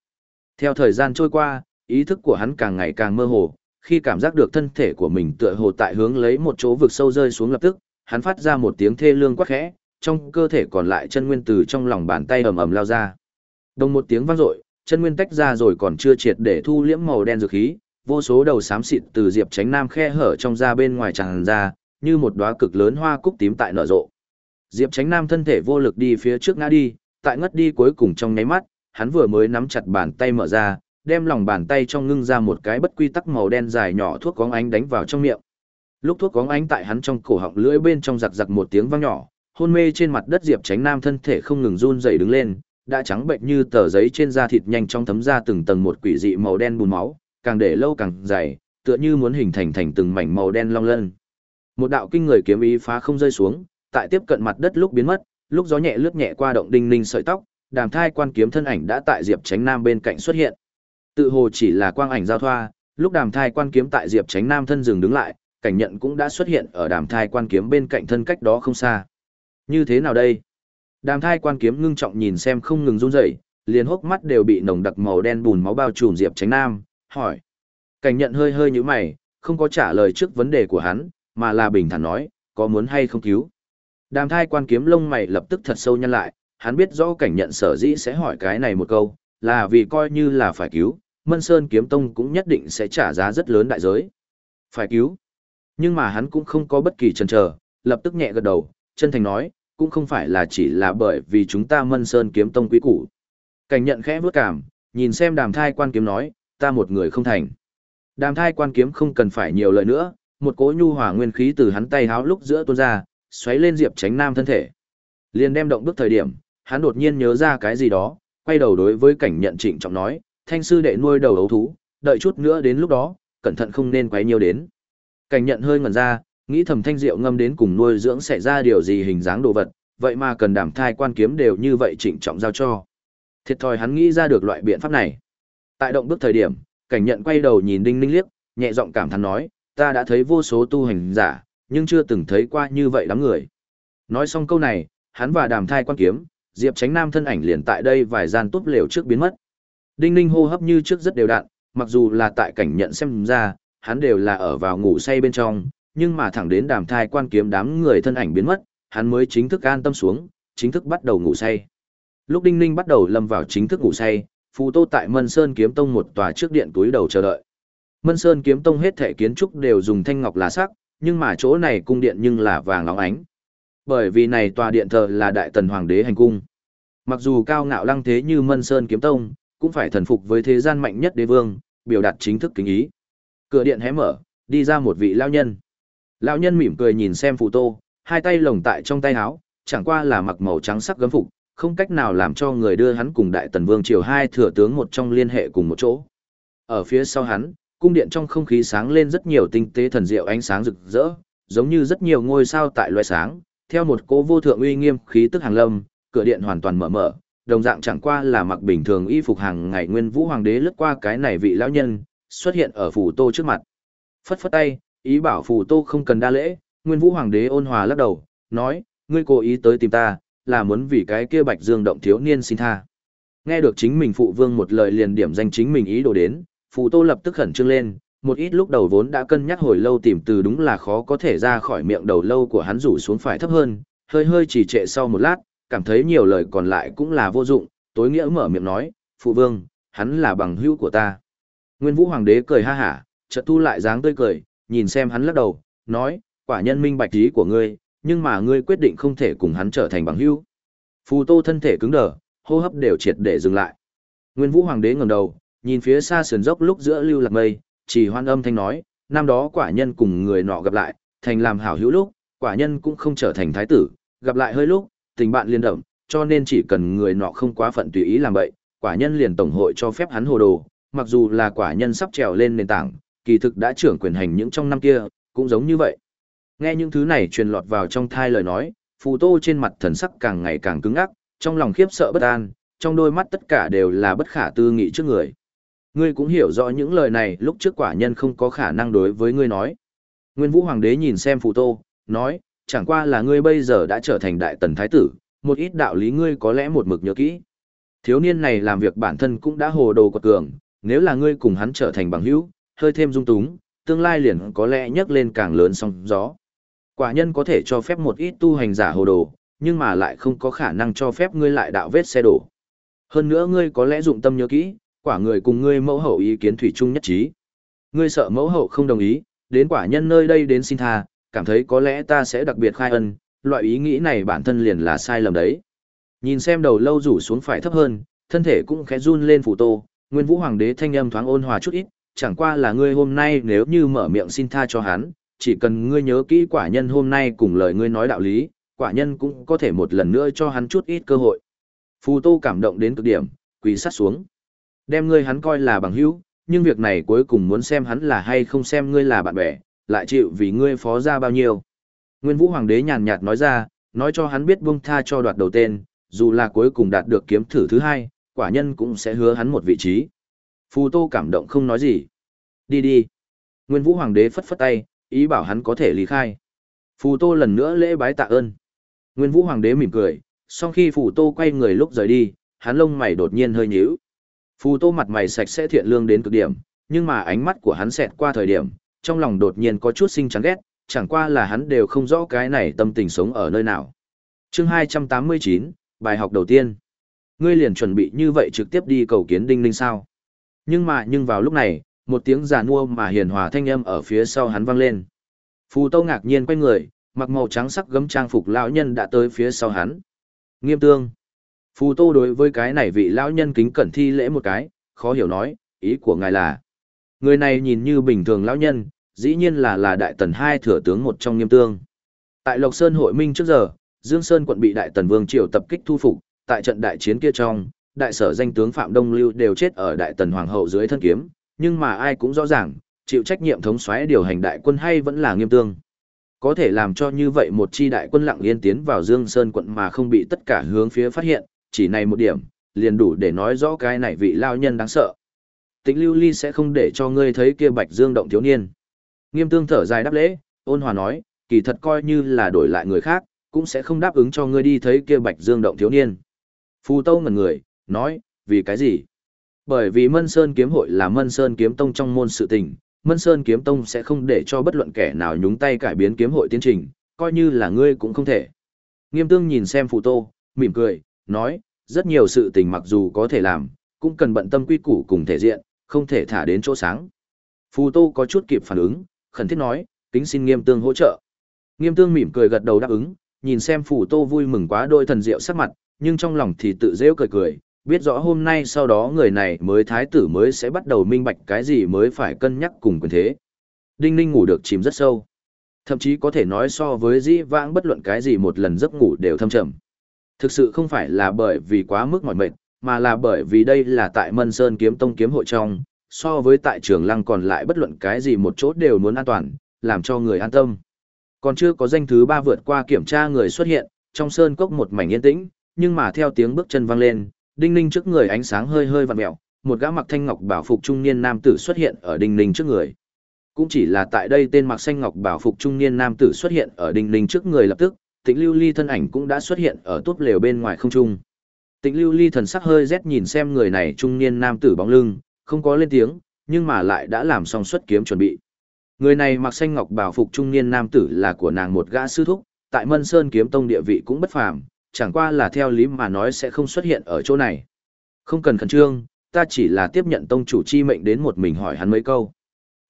Speaker 1: Theo thời gian trôi qua, ý thức của hắn càng ngày càng mơ hồ, khi cảm giác được thân thể của mình tựa hồ tại hướng lấy một chỗ vực sâu rơi xuống lập tức, hắn phát ra một tiếng thê lương quắc khẽ, trong cơ thể còn lại chân nguyên từ trong lòng bàn tay ầm ầm lao ra. Đồng một tiếng vang dội, chân nguyên tách ra rồi còn chưa triệt để thu liễm màu đen dược khí, vô số đầu xám xịt từ diệp tránh nam khe hở trong da bên ngoài tràn ra, như một đóa cực lớn hoa cúc tím tại nở rộ. Diệp tránh nam thân thể vô lực đi phía trước ngã đi, tại ngất đi cuối cùng trong nháy mắt, hắn vừa mới nắm chặt bàn tay mở ra, đem lòng bàn tay trong ngưng ra một cái bất quy tắc màu đen dài nhỏ thuốc có ánh đánh vào trong miệng. Lúc thuốc có ánh tại hắn trong cổ họng lưỡi bên trong giặc giặc một tiếng vang nhỏ, hôn mê trên mặt đất Diệp Tránh Nam thân thể không ngừng run rẩy đứng lên, đã trắng bệnh như tờ giấy trên da thịt nhanh chóng thấm ra từng tầng một quỷ dị màu đen bùn máu, càng để lâu càng dày, tựa như muốn hình thành thành từng mảnh màu đen long lân. Một đạo kinh người kiếm ý phá không rơi xuống, tại tiếp cận mặt đất lúc biến mất, lúc gió nhẹ lướt nhẹ qua động đinh ninh sợi tóc, đàm thai quan kiếm thân ảnh đã tại Diệp Tránh Nam bên cạnh xuất hiện. Tự hồ chỉ là quang ảnh giao thoa, lúc đàm thai quan kiếm tại Diệp Tránh Nam thân dừng đứng lại, cảnh nhận cũng đã xuất hiện ở đàm thai quan kiếm bên cạnh thân cách đó không xa. Như thế nào đây? Đàm thai quan kiếm ngưng trọng nhìn xem không ngừng run rẩy, liền hốc mắt đều bị nồng đặc màu đen bùn máu bao trùm Diệp Tránh Nam, hỏi. Cảnh nhận hơi hơi như mày, không có trả lời trước vấn đề của hắn, mà là bình thản nói, có muốn hay không cứu. Đàm thai quan kiếm lông mày lập tức thật sâu nhăn lại, hắn biết rõ cảnh nhận sở dĩ sẽ hỏi cái này một câu, là vì coi như là phải cứu, Mân Sơn Kiếm Tông cũng nhất định sẽ trả giá rất lớn đại giới. Phải cứu. Nhưng mà hắn cũng không có bất kỳ chần chờ, lập tức nhẹ gật đầu, chân thành nói, cũng không phải là chỉ là bởi vì chúng ta Mân Sơn Kiếm Tông quý củ. Cảnh nhận khẽ bước cảm, nhìn xem đàm thai quan kiếm nói, ta một người không thành. Đàm thai quan kiếm không cần phải nhiều lời nữa, một cỗ nhu hòa nguyên khí từ hắn tay háo lúc giữa tuôn ra, xoáy lên Diệp Tránh Nam thân thể. Liền đem động bước thời điểm, hắn đột nhiên nhớ ra cái gì đó, quay đầu đối với cảnh nhận trịnh trọng nói, thanh sư đệ nuôi đầu ấu thú, đợi chút nữa đến lúc đó, cẩn thận không nên quấy nhiều đến. Cảnh nhận hơi ngẩn ra, nghĩ thầm thanh rượu ngâm đến cùng nuôi dưỡng sẽ ra điều gì hình dáng đồ vật, vậy mà cần đảm thai quan kiếm đều như vậy trịnh trọng giao cho. Thiệt thòi hắn nghĩ ra được loại biện pháp này. Tại động bước thời điểm, cảnh nhận quay đầu nhìn đinh ninh liếc, nhẹ giọng cảm thán nói, ta đã thấy vô số tu hành giả, nhưng chưa từng thấy qua như vậy đám người. Nói xong câu này, hắn và đàm thai quan kiếm, Diệp Tránh Nam thân ảnh liền tại đây vài gian túp lều trước biến mất. Đinh Ninh hô hấp như trước rất đều đặn, mặc dù là tại cảnh nhận xem ra, hắn đều là ở vào ngủ say bên trong, nhưng mà thẳng đến đàm thai quan kiếm đám người thân ảnh biến mất, hắn mới chính thức an tâm xuống, chính thức bắt đầu ngủ say. Lúc Đinh Ninh bắt đầu lâm vào chính thức ngủ say, Phù Tô tại Mân Sơn Kiếm Tông một tòa trước điện túi đầu chờ đợi. Mân Sơn Kiếm Tông hết thể kiến trúc đều dùng thanh ngọc lá sắc, nhưng mà chỗ này cung điện nhưng là vàng óng ánh. Bởi vì này tòa điện thờ là Đại Tần Hoàng đế hành cung. Mặc dù cao ngạo lăng thế như Mân Sơn Kiếm Tông, cũng phải thần phục với thế gian mạnh nhất đế vương, biểu đạt chính thức kính ý. Cửa điện hé mở, đi ra một vị lão nhân. Lão nhân mỉm cười nhìn xem phụ Tô, hai tay lồng tại trong tay áo, chẳng qua là mặc màu trắng sắc gấm phục, không cách nào làm cho người đưa hắn cùng Đại Tần Vương triều hai thừa tướng một trong liên hệ cùng một chỗ. Ở phía sau hắn, cung điện trong không khí sáng lên rất nhiều tinh tế thần diệu ánh sáng rực rỡ, giống như rất nhiều ngôi sao tại loài sáng, theo một cỗ vô thượng uy nghiêm khí tức hàng lâm, cửa điện hoàn toàn mở mở, đồng dạng chẳng qua là mặc bình thường y phục hàng ngày nguyên vũ hoàng đế lướt qua cái này vị lão nhân, xuất hiện ở phủ tô trước mặt. Phất phất tay, ý bảo phủ tô không cần đa lễ, nguyên vũ hoàng đế ôn hòa lắc đầu, nói, ngươi cố ý tới tìm ta, là muốn vì cái kia bạch dương động thiếu niên xin tha. Nghe được chính mình phụ vương một lời liền điểm danh chính mình ý đồ đến, phủ tô lập tức khẩn trương lên, một ít lúc đầu vốn đã cân nhắc hồi lâu tìm từ đúng là khó có thể ra khỏi miệng đầu lâu của hắn rủ xuống phải thấp hơn, hơi hơi chỉ trệ sau một lát, cảm thấy nhiều lời còn lại cũng là vô dụng, tối nghĩa mở miệng nói, phụ vương, hắn là bằng hữu của ta. Nguyên vũ hoàng đế cười ha hả, chợt thu lại dáng tươi cười, nhìn xem hắn lắc đầu, nói, quả nhân minh bạch ý của ngươi, nhưng mà ngươi quyết định không thể cùng hắn trở thành bằng hữu. Phù tô thân thể cứng đờ, hô hấp đều triệt để dừng lại. Nguyên vũ hoàng đế ngẩng đầu, nhìn phía xa sườn dốc lúc giữa lưu lạc mây, chỉ hoan âm thanh nói, năm đó quả nhân cùng người nọ gặp lại, thành làm hảo hữu lúc, quả nhân cũng không trở thành thái tử, gặp lại hơi lúc, tình bạn liên động, cho nên chỉ cần người nọ không quá phận tùy ý làm bậy. quả nhân liền tổng hội cho phép hắn hồ đồ, mặc dù là quả nhân sắp trèo lên nền tảng, kỳ thực đã trưởng quyền hành những trong năm kia, cũng giống như vậy. Nghe những thứ này truyền lọt vào trong thai lời nói, phù tô trên mặt thần sắc càng ngày càng cứng ác, trong lòng khiếp sợ bất an, trong đôi mắt tất cả đều là bất khả tư nghị trước người. Ngươi cũng hiểu rõ những lời này lúc trước quả nhân không có khả năng đối với ngươi nói. Nguyên Vũ Hoàng đế nhìn xem phù tô, nói, chẳng qua là ngươi bây giờ đã trở thành đại tần thái tử, một ít đạo lý ngươi có lẽ một mực nhớ kỹ. Thiếu niên này làm việc bản thân cũng đã hồ đồ quật cường, nếu là ngươi cùng hắn trở thành bằng hữu, hơi thêm dung túng, tương lai liền có lẽ nhấc lên càng lớn sóng gió. Quả nhân có thể cho phép một ít tu hành giả hồ đồ, nhưng mà lại không có khả năng cho phép ngươi lại đạo vết xe đổ. Hơn nữa ngươi có lẽ dụng tâm nhớ kỹ, quả người cùng ngươi mẫu hậu ý kiến thủy chung nhất trí. Ngươi sợ mẫu hậu không đồng ý, đến quả nhân nơi đây đến xin tha, cảm thấy có lẽ ta sẽ đặc biệt khai ân, loại ý nghĩ này bản thân liền là sai lầm đấy. Nhìn xem đầu lâu rủ xuống phải thấp hơn, thân thể cũng khẽ run lên phủ tô, Nguyên Vũ Hoàng đế thanh âm thoáng ôn hòa chút ít, chẳng qua là ngươi hôm nay nếu như mở miệng xin tha cho hắn, chỉ cần ngươi nhớ kỹ quả nhân hôm nay cùng lời ngươi nói đạo lý, quả nhân cũng có thể một lần nữa cho hắn chút ít cơ hội. Phù Tô cảm động đến cực điểm, quỳ sát xuống. Đem ngươi hắn coi là bằng hữu, nhưng việc này cuối cùng muốn xem hắn là hay không xem ngươi là bạn bè, lại chịu vì ngươi phó ra bao nhiêu. Nguyên Vũ Hoàng đế nhàn nhạt nói ra, nói cho hắn biết buông tha cho đoạt đầu tên, dù là cuối cùng đạt được kiếm thử thứ hai, quả nhân cũng sẽ hứa hắn một vị trí. Phù Tô cảm động không nói gì. Đi đi. Nguyên Vũ Hoàng đế phất phất tay, ý bảo hắn có thể lý khai. Phù Tô lần nữa lễ bái tạ ơn. Nguyên Vũ Hoàng đế mỉm cười, sau khi Phù Tô quay người lúc rời đi, hắn lông mày đột nhiên hơi nhíu. Phù Tô mặt mày sạch sẽ thiện lương đến cực điểm, nhưng mà ánh mắt của hắn xẹt qua thời điểm, trong lòng đột nhiên có chút sinh chán ghét, chẳng qua là hắn đều không rõ cái này tâm tình sống ở nơi nào. Chương 289, bài học đầu tiên. Ngươi liền chuẩn bị như vậy trực tiếp đi cầu kiến Đinh Ninh sao? Nhưng mà nhưng vào lúc này, một tiếng giàn mua mà hiền hòa thanh âm ở phía sau hắn vang lên. Phù tô ngạc nhiên quay người, mặc màu trắng sắc gấm trang phục lão nhân đã tới phía sau hắn. Nghiêm tương. Phù Tô đối với cái này vị lão nhân kính cẩn thi lễ một cái, khó hiểu nói, ý của ngài là. Người này nhìn như bình thường lão nhân, dĩ nhiên là là đại tần hai thừa tướng một trong nghiêm tương. Tại Lộc Sơn hội minh trước giờ, Dương Sơn quận bị đại tần vương triều tập kích thu phục, tại trận đại chiến kia trong, đại sở danh tướng Phạm Đông Lưu đều chết ở đại tần hoàng hậu dưới thân kiếm, nhưng mà ai cũng rõ ràng, chịu trách nhiệm thống soái điều hành đại quân hay vẫn là nghiêm tương. Có thể làm cho như vậy một chi đại quân lặng yên tiến vào Dương Sơn quận mà không bị tất cả hướng phía phát hiện, chỉ này một điểm, liền đủ để nói rõ cái này vị lao nhân đáng sợ. Tĩnh Lưu Ly sẽ không để cho ngươi thấy kia Bạch Dương động thiếu niên. Nghiêm Tương thở dài đáp lễ, ôn hòa nói, kỳ thật coi như là đổi lại người khác, cũng sẽ không đáp ứng cho ngươi đi thấy kia Bạch Dương động thiếu niên. Phù Tâu ngẩn người, nói, vì cái gì? Bởi vì Mân Sơn Kiếm Hội là Mân Sơn Kiếm Tông trong môn sự tình, Mân Sơn Kiếm Tông sẽ không để cho bất luận kẻ nào nhúng tay cải biến kiếm hội tiến trình, coi như là ngươi cũng không thể. Nghiêm Tương nhìn xem Phù Tô, mỉm cười, nói, rất nhiều sự tình mặc dù có thể làm, cũng cần bận tâm quy củ cùng thể diện, không thể thả đến chỗ sáng. Phù Tô có chút kịp phản ứng, khẩn thiết nói, kính xin Nghiêm Tương hỗ trợ. Nghiêm Tương mỉm cười gật đầu đáp ứng, nhìn xem Phù Tô vui mừng quá đôi thần diệu sắc mặt, nhưng trong lòng thì tự dễ cười cười, biết rõ hôm nay sau đó người này mới thái tử mới sẽ bắt đầu minh bạch cái gì mới phải cân nhắc cùng quyền thế. Đinh Ninh ngủ được chìm rất sâu. Thậm chí có thể nói so với dĩ vãng bất luận cái gì một lần giấc ngủ đều thâm trầm. Thực sự không phải là bởi vì quá mức mỏi mệt, mà là bởi vì đây là tại Mân Sơn kiếm tông kiếm hội trong, so với tại trường lăng còn lại bất luận cái gì một chỗ đều muốn an toàn, làm cho người an tâm. Còn chưa có danh thứ ba vượt qua kiểm tra người xuất hiện, trong sơn cốc một mảnh yên tĩnh, nhưng mà theo tiếng bước chân vang lên, đinh ninh trước người ánh sáng hơi hơi vặn mẹo, một gã mặc thanh ngọc bảo phục trung niên nam tử xuất hiện ở đinh ninh trước người. Cũng chỉ là tại đây tên mặc xanh ngọc bảo phục trung niên nam tử xuất hiện ở đinh ninh trước người lập tức, Tĩnh Lưu Ly thân ảnh cũng đã xuất hiện ở túp lều bên ngoài không trung. Tịnh Lưu Ly thần sắc hơi rét nhìn xem người này trung niên nam tử bóng lưng, không có lên tiếng, nhưng mà lại đã làm xong xuất kiếm chuẩn bị. Người này mặc xanh ngọc bảo phục trung niên nam tử là của nàng một gã sư thúc, tại Mân Sơn kiếm tông địa vị cũng bất phàm, chẳng qua là theo lý mà nói sẽ không xuất hiện ở chỗ này. Không cần khẩn trương, ta chỉ là tiếp nhận tông chủ chi mệnh đến một mình hỏi hắn mấy câu.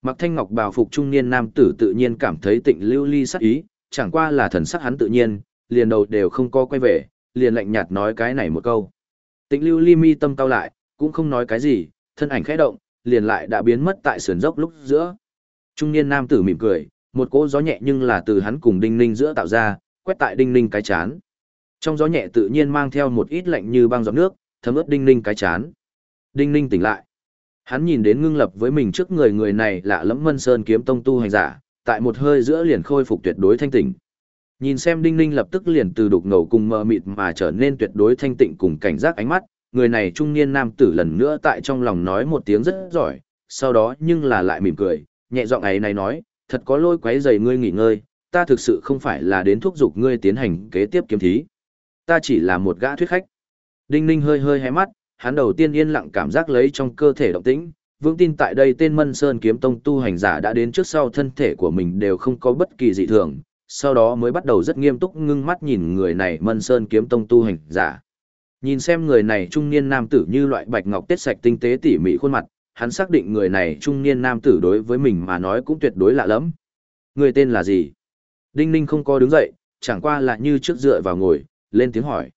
Speaker 1: Mặc thanh ngọc bào phục trung niên nam tử tự nhiên cảm thấy tịnh lưu ly sắc ý, chẳng qua là thần sắc hắn tự nhiên, liền đầu đều không co quay về, liền lạnh nhạt nói cái này một câu. Tịnh lưu ly mi tâm cao lại, cũng không nói cái gì, thân ảnh khẽ động, liền lại đã biến mất tại sườn dốc lúc giữa. Trung niên nam tử mỉm cười, một cỗ gió nhẹ nhưng là từ hắn cùng đinh ninh giữa tạo ra, quét tại đinh ninh cái chán. Trong gió nhẹ tự nhiên mang theo một ít lạnh như băng giọt nước, thấm ướt đinh ninh cái chán. Đinh ninh tỉnh lại. Hắn nhìn đến ngưng lập với mình trước người người này lạ lẫm mân sơn kiếm tông tu hành giả, tại một hơi giữa liền khôi phục tuyệt đối thanh tỉnh. Nhìn xem đinh ninh lập tức liền từ đục ngầu cùng mờ mịt mà trở nên tuyệt đối thanh tịnh cùng cảnh giác ánh mắt, người này trung niên nam tử lần nữa tại trong lòng nói một tiếng rất giỏi, sau đó nhưng là lại mỉm cười, nhẹ giọng ấy này nói, thật có lôi quấy giày ngươi nghỉ ngơi, ta thực sự không phải là đến thúc giục ngươi tiến hành kế tiếp kiếm thí ta chỉ là một gã thuyết khách. Đinh Ninh hơi hơi hé mắt, hắn đầu tiên yên lặng cảm giác lấy trong cơ thể động tĩnh, vững tin tại đây tên Mân Sơn kiếm tông tu hành giả đã đến trước sau thân thể của mình đều không có bất kỳ dị thường, sau đó mới bắt đầu rất nghiêm túc ngưng mắt nhìn người này Mân Sơn kiếm tông tu hành giả. Nhìn xem người này trung niên nam tử như loại bạch ngọc tết sạch tinh tế tỉ mỉ khuôn mặt, hắn xác định người này trung niên nam tử đối với mình mà nói cũng tuyệt đối lạ lắm. Người tên là gì? Đinh Ninh không có đứng dậy, chẳng qua là như trước dựa vào ngồi, lên tiếng hỏi.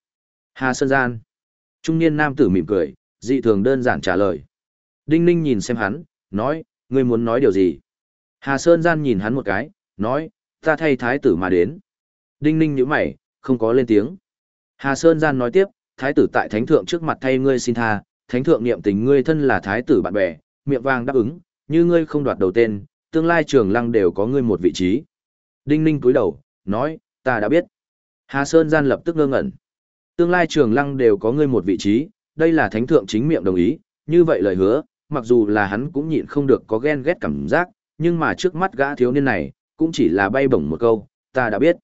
Speaker 1: Hà Sơn Gian. Trung niên nam tử mỉm cười, dị thường đơn giản trả lời. Đinh Ninh nhìn xem hắn, nói, ngươi muốn nói điều gì? Hà Sơn Gian nhìn hắn một cái, nói, ta thay thái tử mà đến. Đinh Ninh nhíu mày, không có lên tiếng. Hà Sơn Gian nói tiếp, thái tử tại thánh thượng trước mặt thay ngươi xin tha, thánh thượng niệm tình ngươi thân là thái tử bạn bè, miệng vàng đáp ứng, như ngươi không đoạt đầu tên, tương lai trường lăng đều có ngươi một vị trí. Đinh Ninh cúi đầu, nói, ta đã biết. Hà Sơn gian lập tức ngơ ngẩn. Tương lai trường lăng đều có ngươi một vị trí, đây là thánh thượng chính miệng đồng ý, như vậy lời hứa, mặc dù là hắn cũng nhịn không được có ghen ghét cảm giác, nhưng mà trước mắt gã thiếu niên này, cũng chỉ là bay bổng một câu, ta đã biết.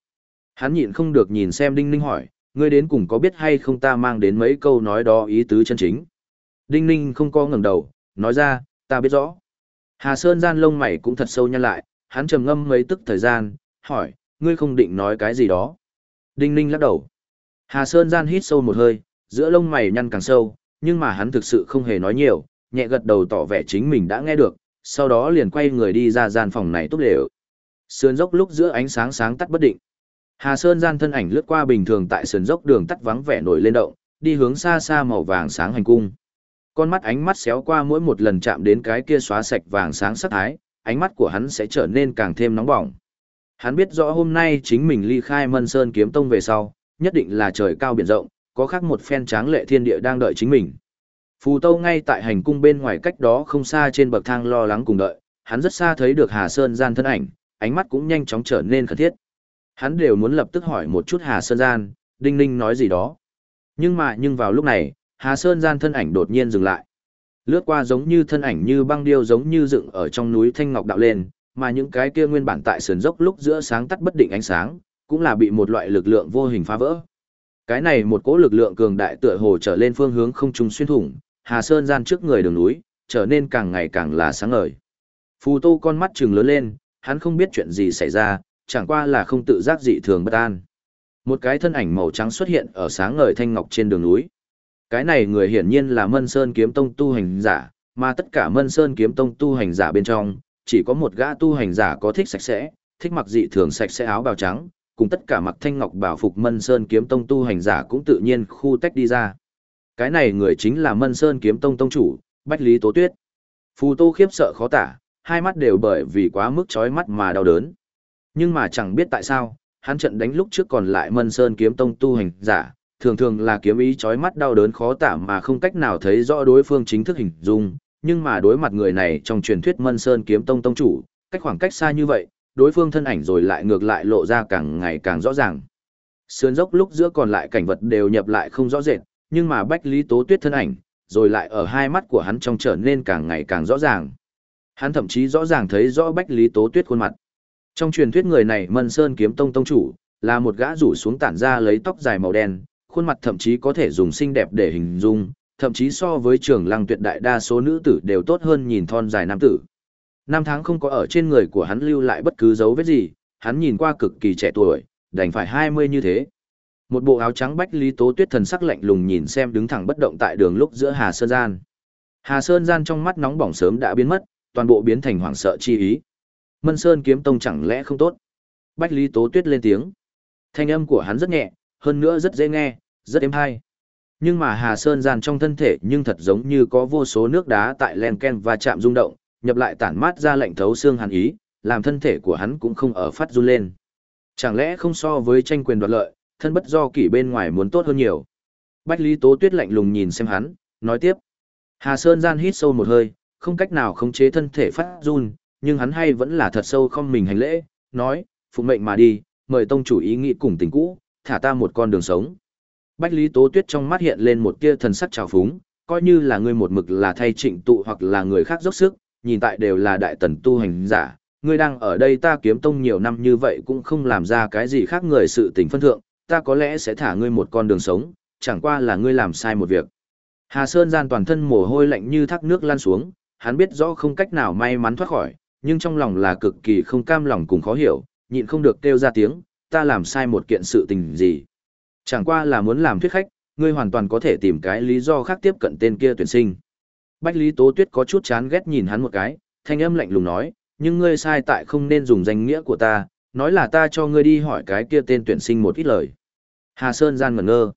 Speaker 1: Hắn nhịn không được nhìn xem Đinh Ninh hỏi, ngươi đến cùng có biết hay không ta mang đến mấy câu nói đó ý tứ chân chính. Đinh Ninh không có ngẩng đầu, nói ra, ta biết rõ. Hà Sơn gian lông mày cũng thật sâu nhăn lại, hắn trầm ngâm mấy tức thời gian, hỏi, ngươi không định nói cái gì đó. Đinh ninh lắc đầu. Hà Sơn gian hít sâu một hơi, giữa lông mày nhăn càng sâu, nhưng mà hắn thực sự không hề nói nhiều, nhẹ gật đầu tỏ vẻ chính mình đã nghe được, sau đó liền quay người đi ra gian phòng này tốt đều. Sườn dốc lúc giữa ánh sáng sáng tắt bất định. Hà Sơn gian thân ảnh lướt qua bình thường tại sườn dốc đường tắt vắng vẻ nổi lên động, đi hướng xa xa màu vàng sáng hành cung. Con mắt ánh mắt xéo qua mỗi một lần chạm đến cái kia xóa sạch vàng sáng sắc thái, ánh mắt của hắn sẽ trở nên càng thêm nóng bỏng. Hắn biết rõ hôm nay chính mình ly khai Mân Sơn kiếm tông về sau, nhất định là trời cao biển rộng, có khác một phen tráng lệ thiên địa đang đợi chính mình. Phù Tâu ngay tại hành cung bên ngoài cách đó không xa trên bậc thang lo lắng cùng đợi, hắn rất xa thấy được Hà Sơn gian thân ảnh, ánh mắt cũng nhanh chóng trở nên khẩn thiết. Hắn đều muốn lập tức hỏi một chút Hà Sơn gian, Đinh Ninh nói gì đó. Nhưng mà nhưng vào lúc này, Hà Sơn gian thân ảnh đột nhiên dừng lại. Lướt qua giống như thân ảnh như băng điêu giống như dựng ở trong núi Thanh Ngọc đạo lên, mà những cái kia nguyên bản tại sườn dốc lúc giữa sáng tắt bất định ánh sáng, cũng là bị một loại lực lượng vô hình phá vỡ. Cái này một cỗ lực lượng cường đại tựa hồ trở lên phương hướng không trung xuyên thủng, Hà Sơn gian trước người đường núi, trở nên càng ngày càng là sáng ngời. Phù Tô con mắt trừng lớn lên, hắn không biết chuyện gì xảy ra, chẳng qua là không tự giác dị thường bất an. Một cái thân ảnh màu trắng xuất hiện ở sáng ngời thanh ngọc trên đường núi. Cái này người hiển nhiên là Mân Sơn kiếm tông tu hành giả, mà tất cả Mân Sơn kiếm tông tu hành giả bên trong, chỉ có một gã tu hành giả có thích sạch sẽ, thích mặc dị thường sạch sẽ áo bào trắng, cùng tất cả mặc thanh ngọc bảo phục Mân Sơn kiếm tông tu hành giả cũng tự nhiên khu tách đi ra. Cái này người chính là Mân Sơn kiếm tông tông chủ, Bách Lý Tố Tuyết. Phù Tô khiếp sợ khó tả, hai mắt đều bởi vì quá mức chói mắt mà đau đớn. Nhưng mà chẳng biết tại sao, hắn trận đánh lúc trước còn lại Mân Sơn kiếm tông tu hành giả, thường thường là kiếm ý chói mắt đau đớn khó tả mà không cách nào thấy rõ đối phương chính thức hình dung, nhưng mà đối mặt người này trong truyền thuyết Mân Sơn kiếm tông tông chủ, cách khoảng cách xa như vậy, đối phương thân ảnh rồi lại ngược lại lộ ra càng ngày càng rõ ràng. Sườn dốc lúc giữa còn lại cảnh vật đều nhập lại không rõ rệt, nhưng mà Bách Lý Tố Tuyết thân ảnh, rồi lại ở hai mắt của hắn trong trở nên càng ngày càng rõ ràng. Hắn thậm chí rõ ràng thấy rõ Bách Lý Tố Tuyết khuôn mặt. Trong truyền thuyết người này Mân Sơn kiếm tông tông chủ, là một gã rủ xuống tản ra lấy tóc dài màu đen, khuôn mặt thậm chí có thể dùng xinh đẹp để hình dung, thậm chí so với trường lăng tuyệt đại đa số nữ tử đều tốt hơn nhìn thon dài nam tử. Năm tháng không có ở trên người của hắn lưu lại bất cứ dấu vết gì, hắn nhìn qua cực kỳ trẻ tuổi, đành phải 20 như thế. Một bộ áo trắng bách lý tố tuyết thần sắc lạnh lùng nhìn xem đứng thẳng bất động tại đường lúc giữa Hà Sơn Gian. Hà Sơn Gian trong mắt nóng bỏng sớm đã biến mất, toàn bộ biến thành hoảng sợ chi ý. Mân Sơn kiếm tông chẳng lẽ không tốt? Bách Lý Tố Tuyết lên tiếng. Thanh âm của hắn rất nhẹ, hơn nữa rất dễ nghe, rất êm hay. Nhưng mà Hà Sơn gian trong thân thể nhưng thật giống như có vô số nước đá tại len ken và chạm rung động, nhập lại tản mát ra lạnh thấu xương hàn ý, làm thân thể của hắn cũng không ở phát run lên. Chẳng lẽ không so với tranh quyền đoạt lợi, thân bất do kỷ bên ngoài muốn tốt hơn nhiều. Bách Lý Tố Tuyết lạnh lùng nhìn xem hắn, nói tiếp. Hà Sơn gian hít sâu một hơi, không cách nào khống chế thân thể phát run, nhưng hắn hay vẫn là thật sâu không mình hành lễ, nói, phụ mệnh mà đi, mời tông chủ ý nghĩ cùng tình cũ, thả ta một con đường sống. Bách Lý Tố Tuyết trong mắt hiện lên một tia thần sắc trào phúng, coi như là ngươi một mực là thay trịnh tụ hoặc là người khác dốc sức, nhìn tại đều là đại tần tu hành giả, ngươi đang ở đây ta kiếm tông nhiều năm như vậy cũng không làm ra cái gì khác người sự tình phân thượng, ta có lẽ sẽ thả ngươi một con đường sống, chẳng qua là ngươi làm sai một việc. Hà Sơn gian toàn thân mồ hôi lạnh như thác nước lan xuống, hắn biết rõ không cách nào may mắn thoát khỏi, nhưng trong lòng là cực kỳ không cam lòng cùng khó hiểu, nhịn không được kêu ra tiếng, ta làm sai một kiện sự tình gì. Chẳng qua là muốn làm thuyết khách, ngươi hoàn toàn có thể tìm cái lý do khác tiếp cận tên kia tuyển sinh. Bách Lý Tố Tuyết có chút chán ghét nhìn hắn một cái, thanh âm lạnh lùng nói, nhưng ngươi sai tại không nên dùng danh nghĩa của ta, nói là ta cho ngươi đi hỏi cái kia tên tuyển sinh một ít lời. Hà Sơn gian ngẩn ngơ.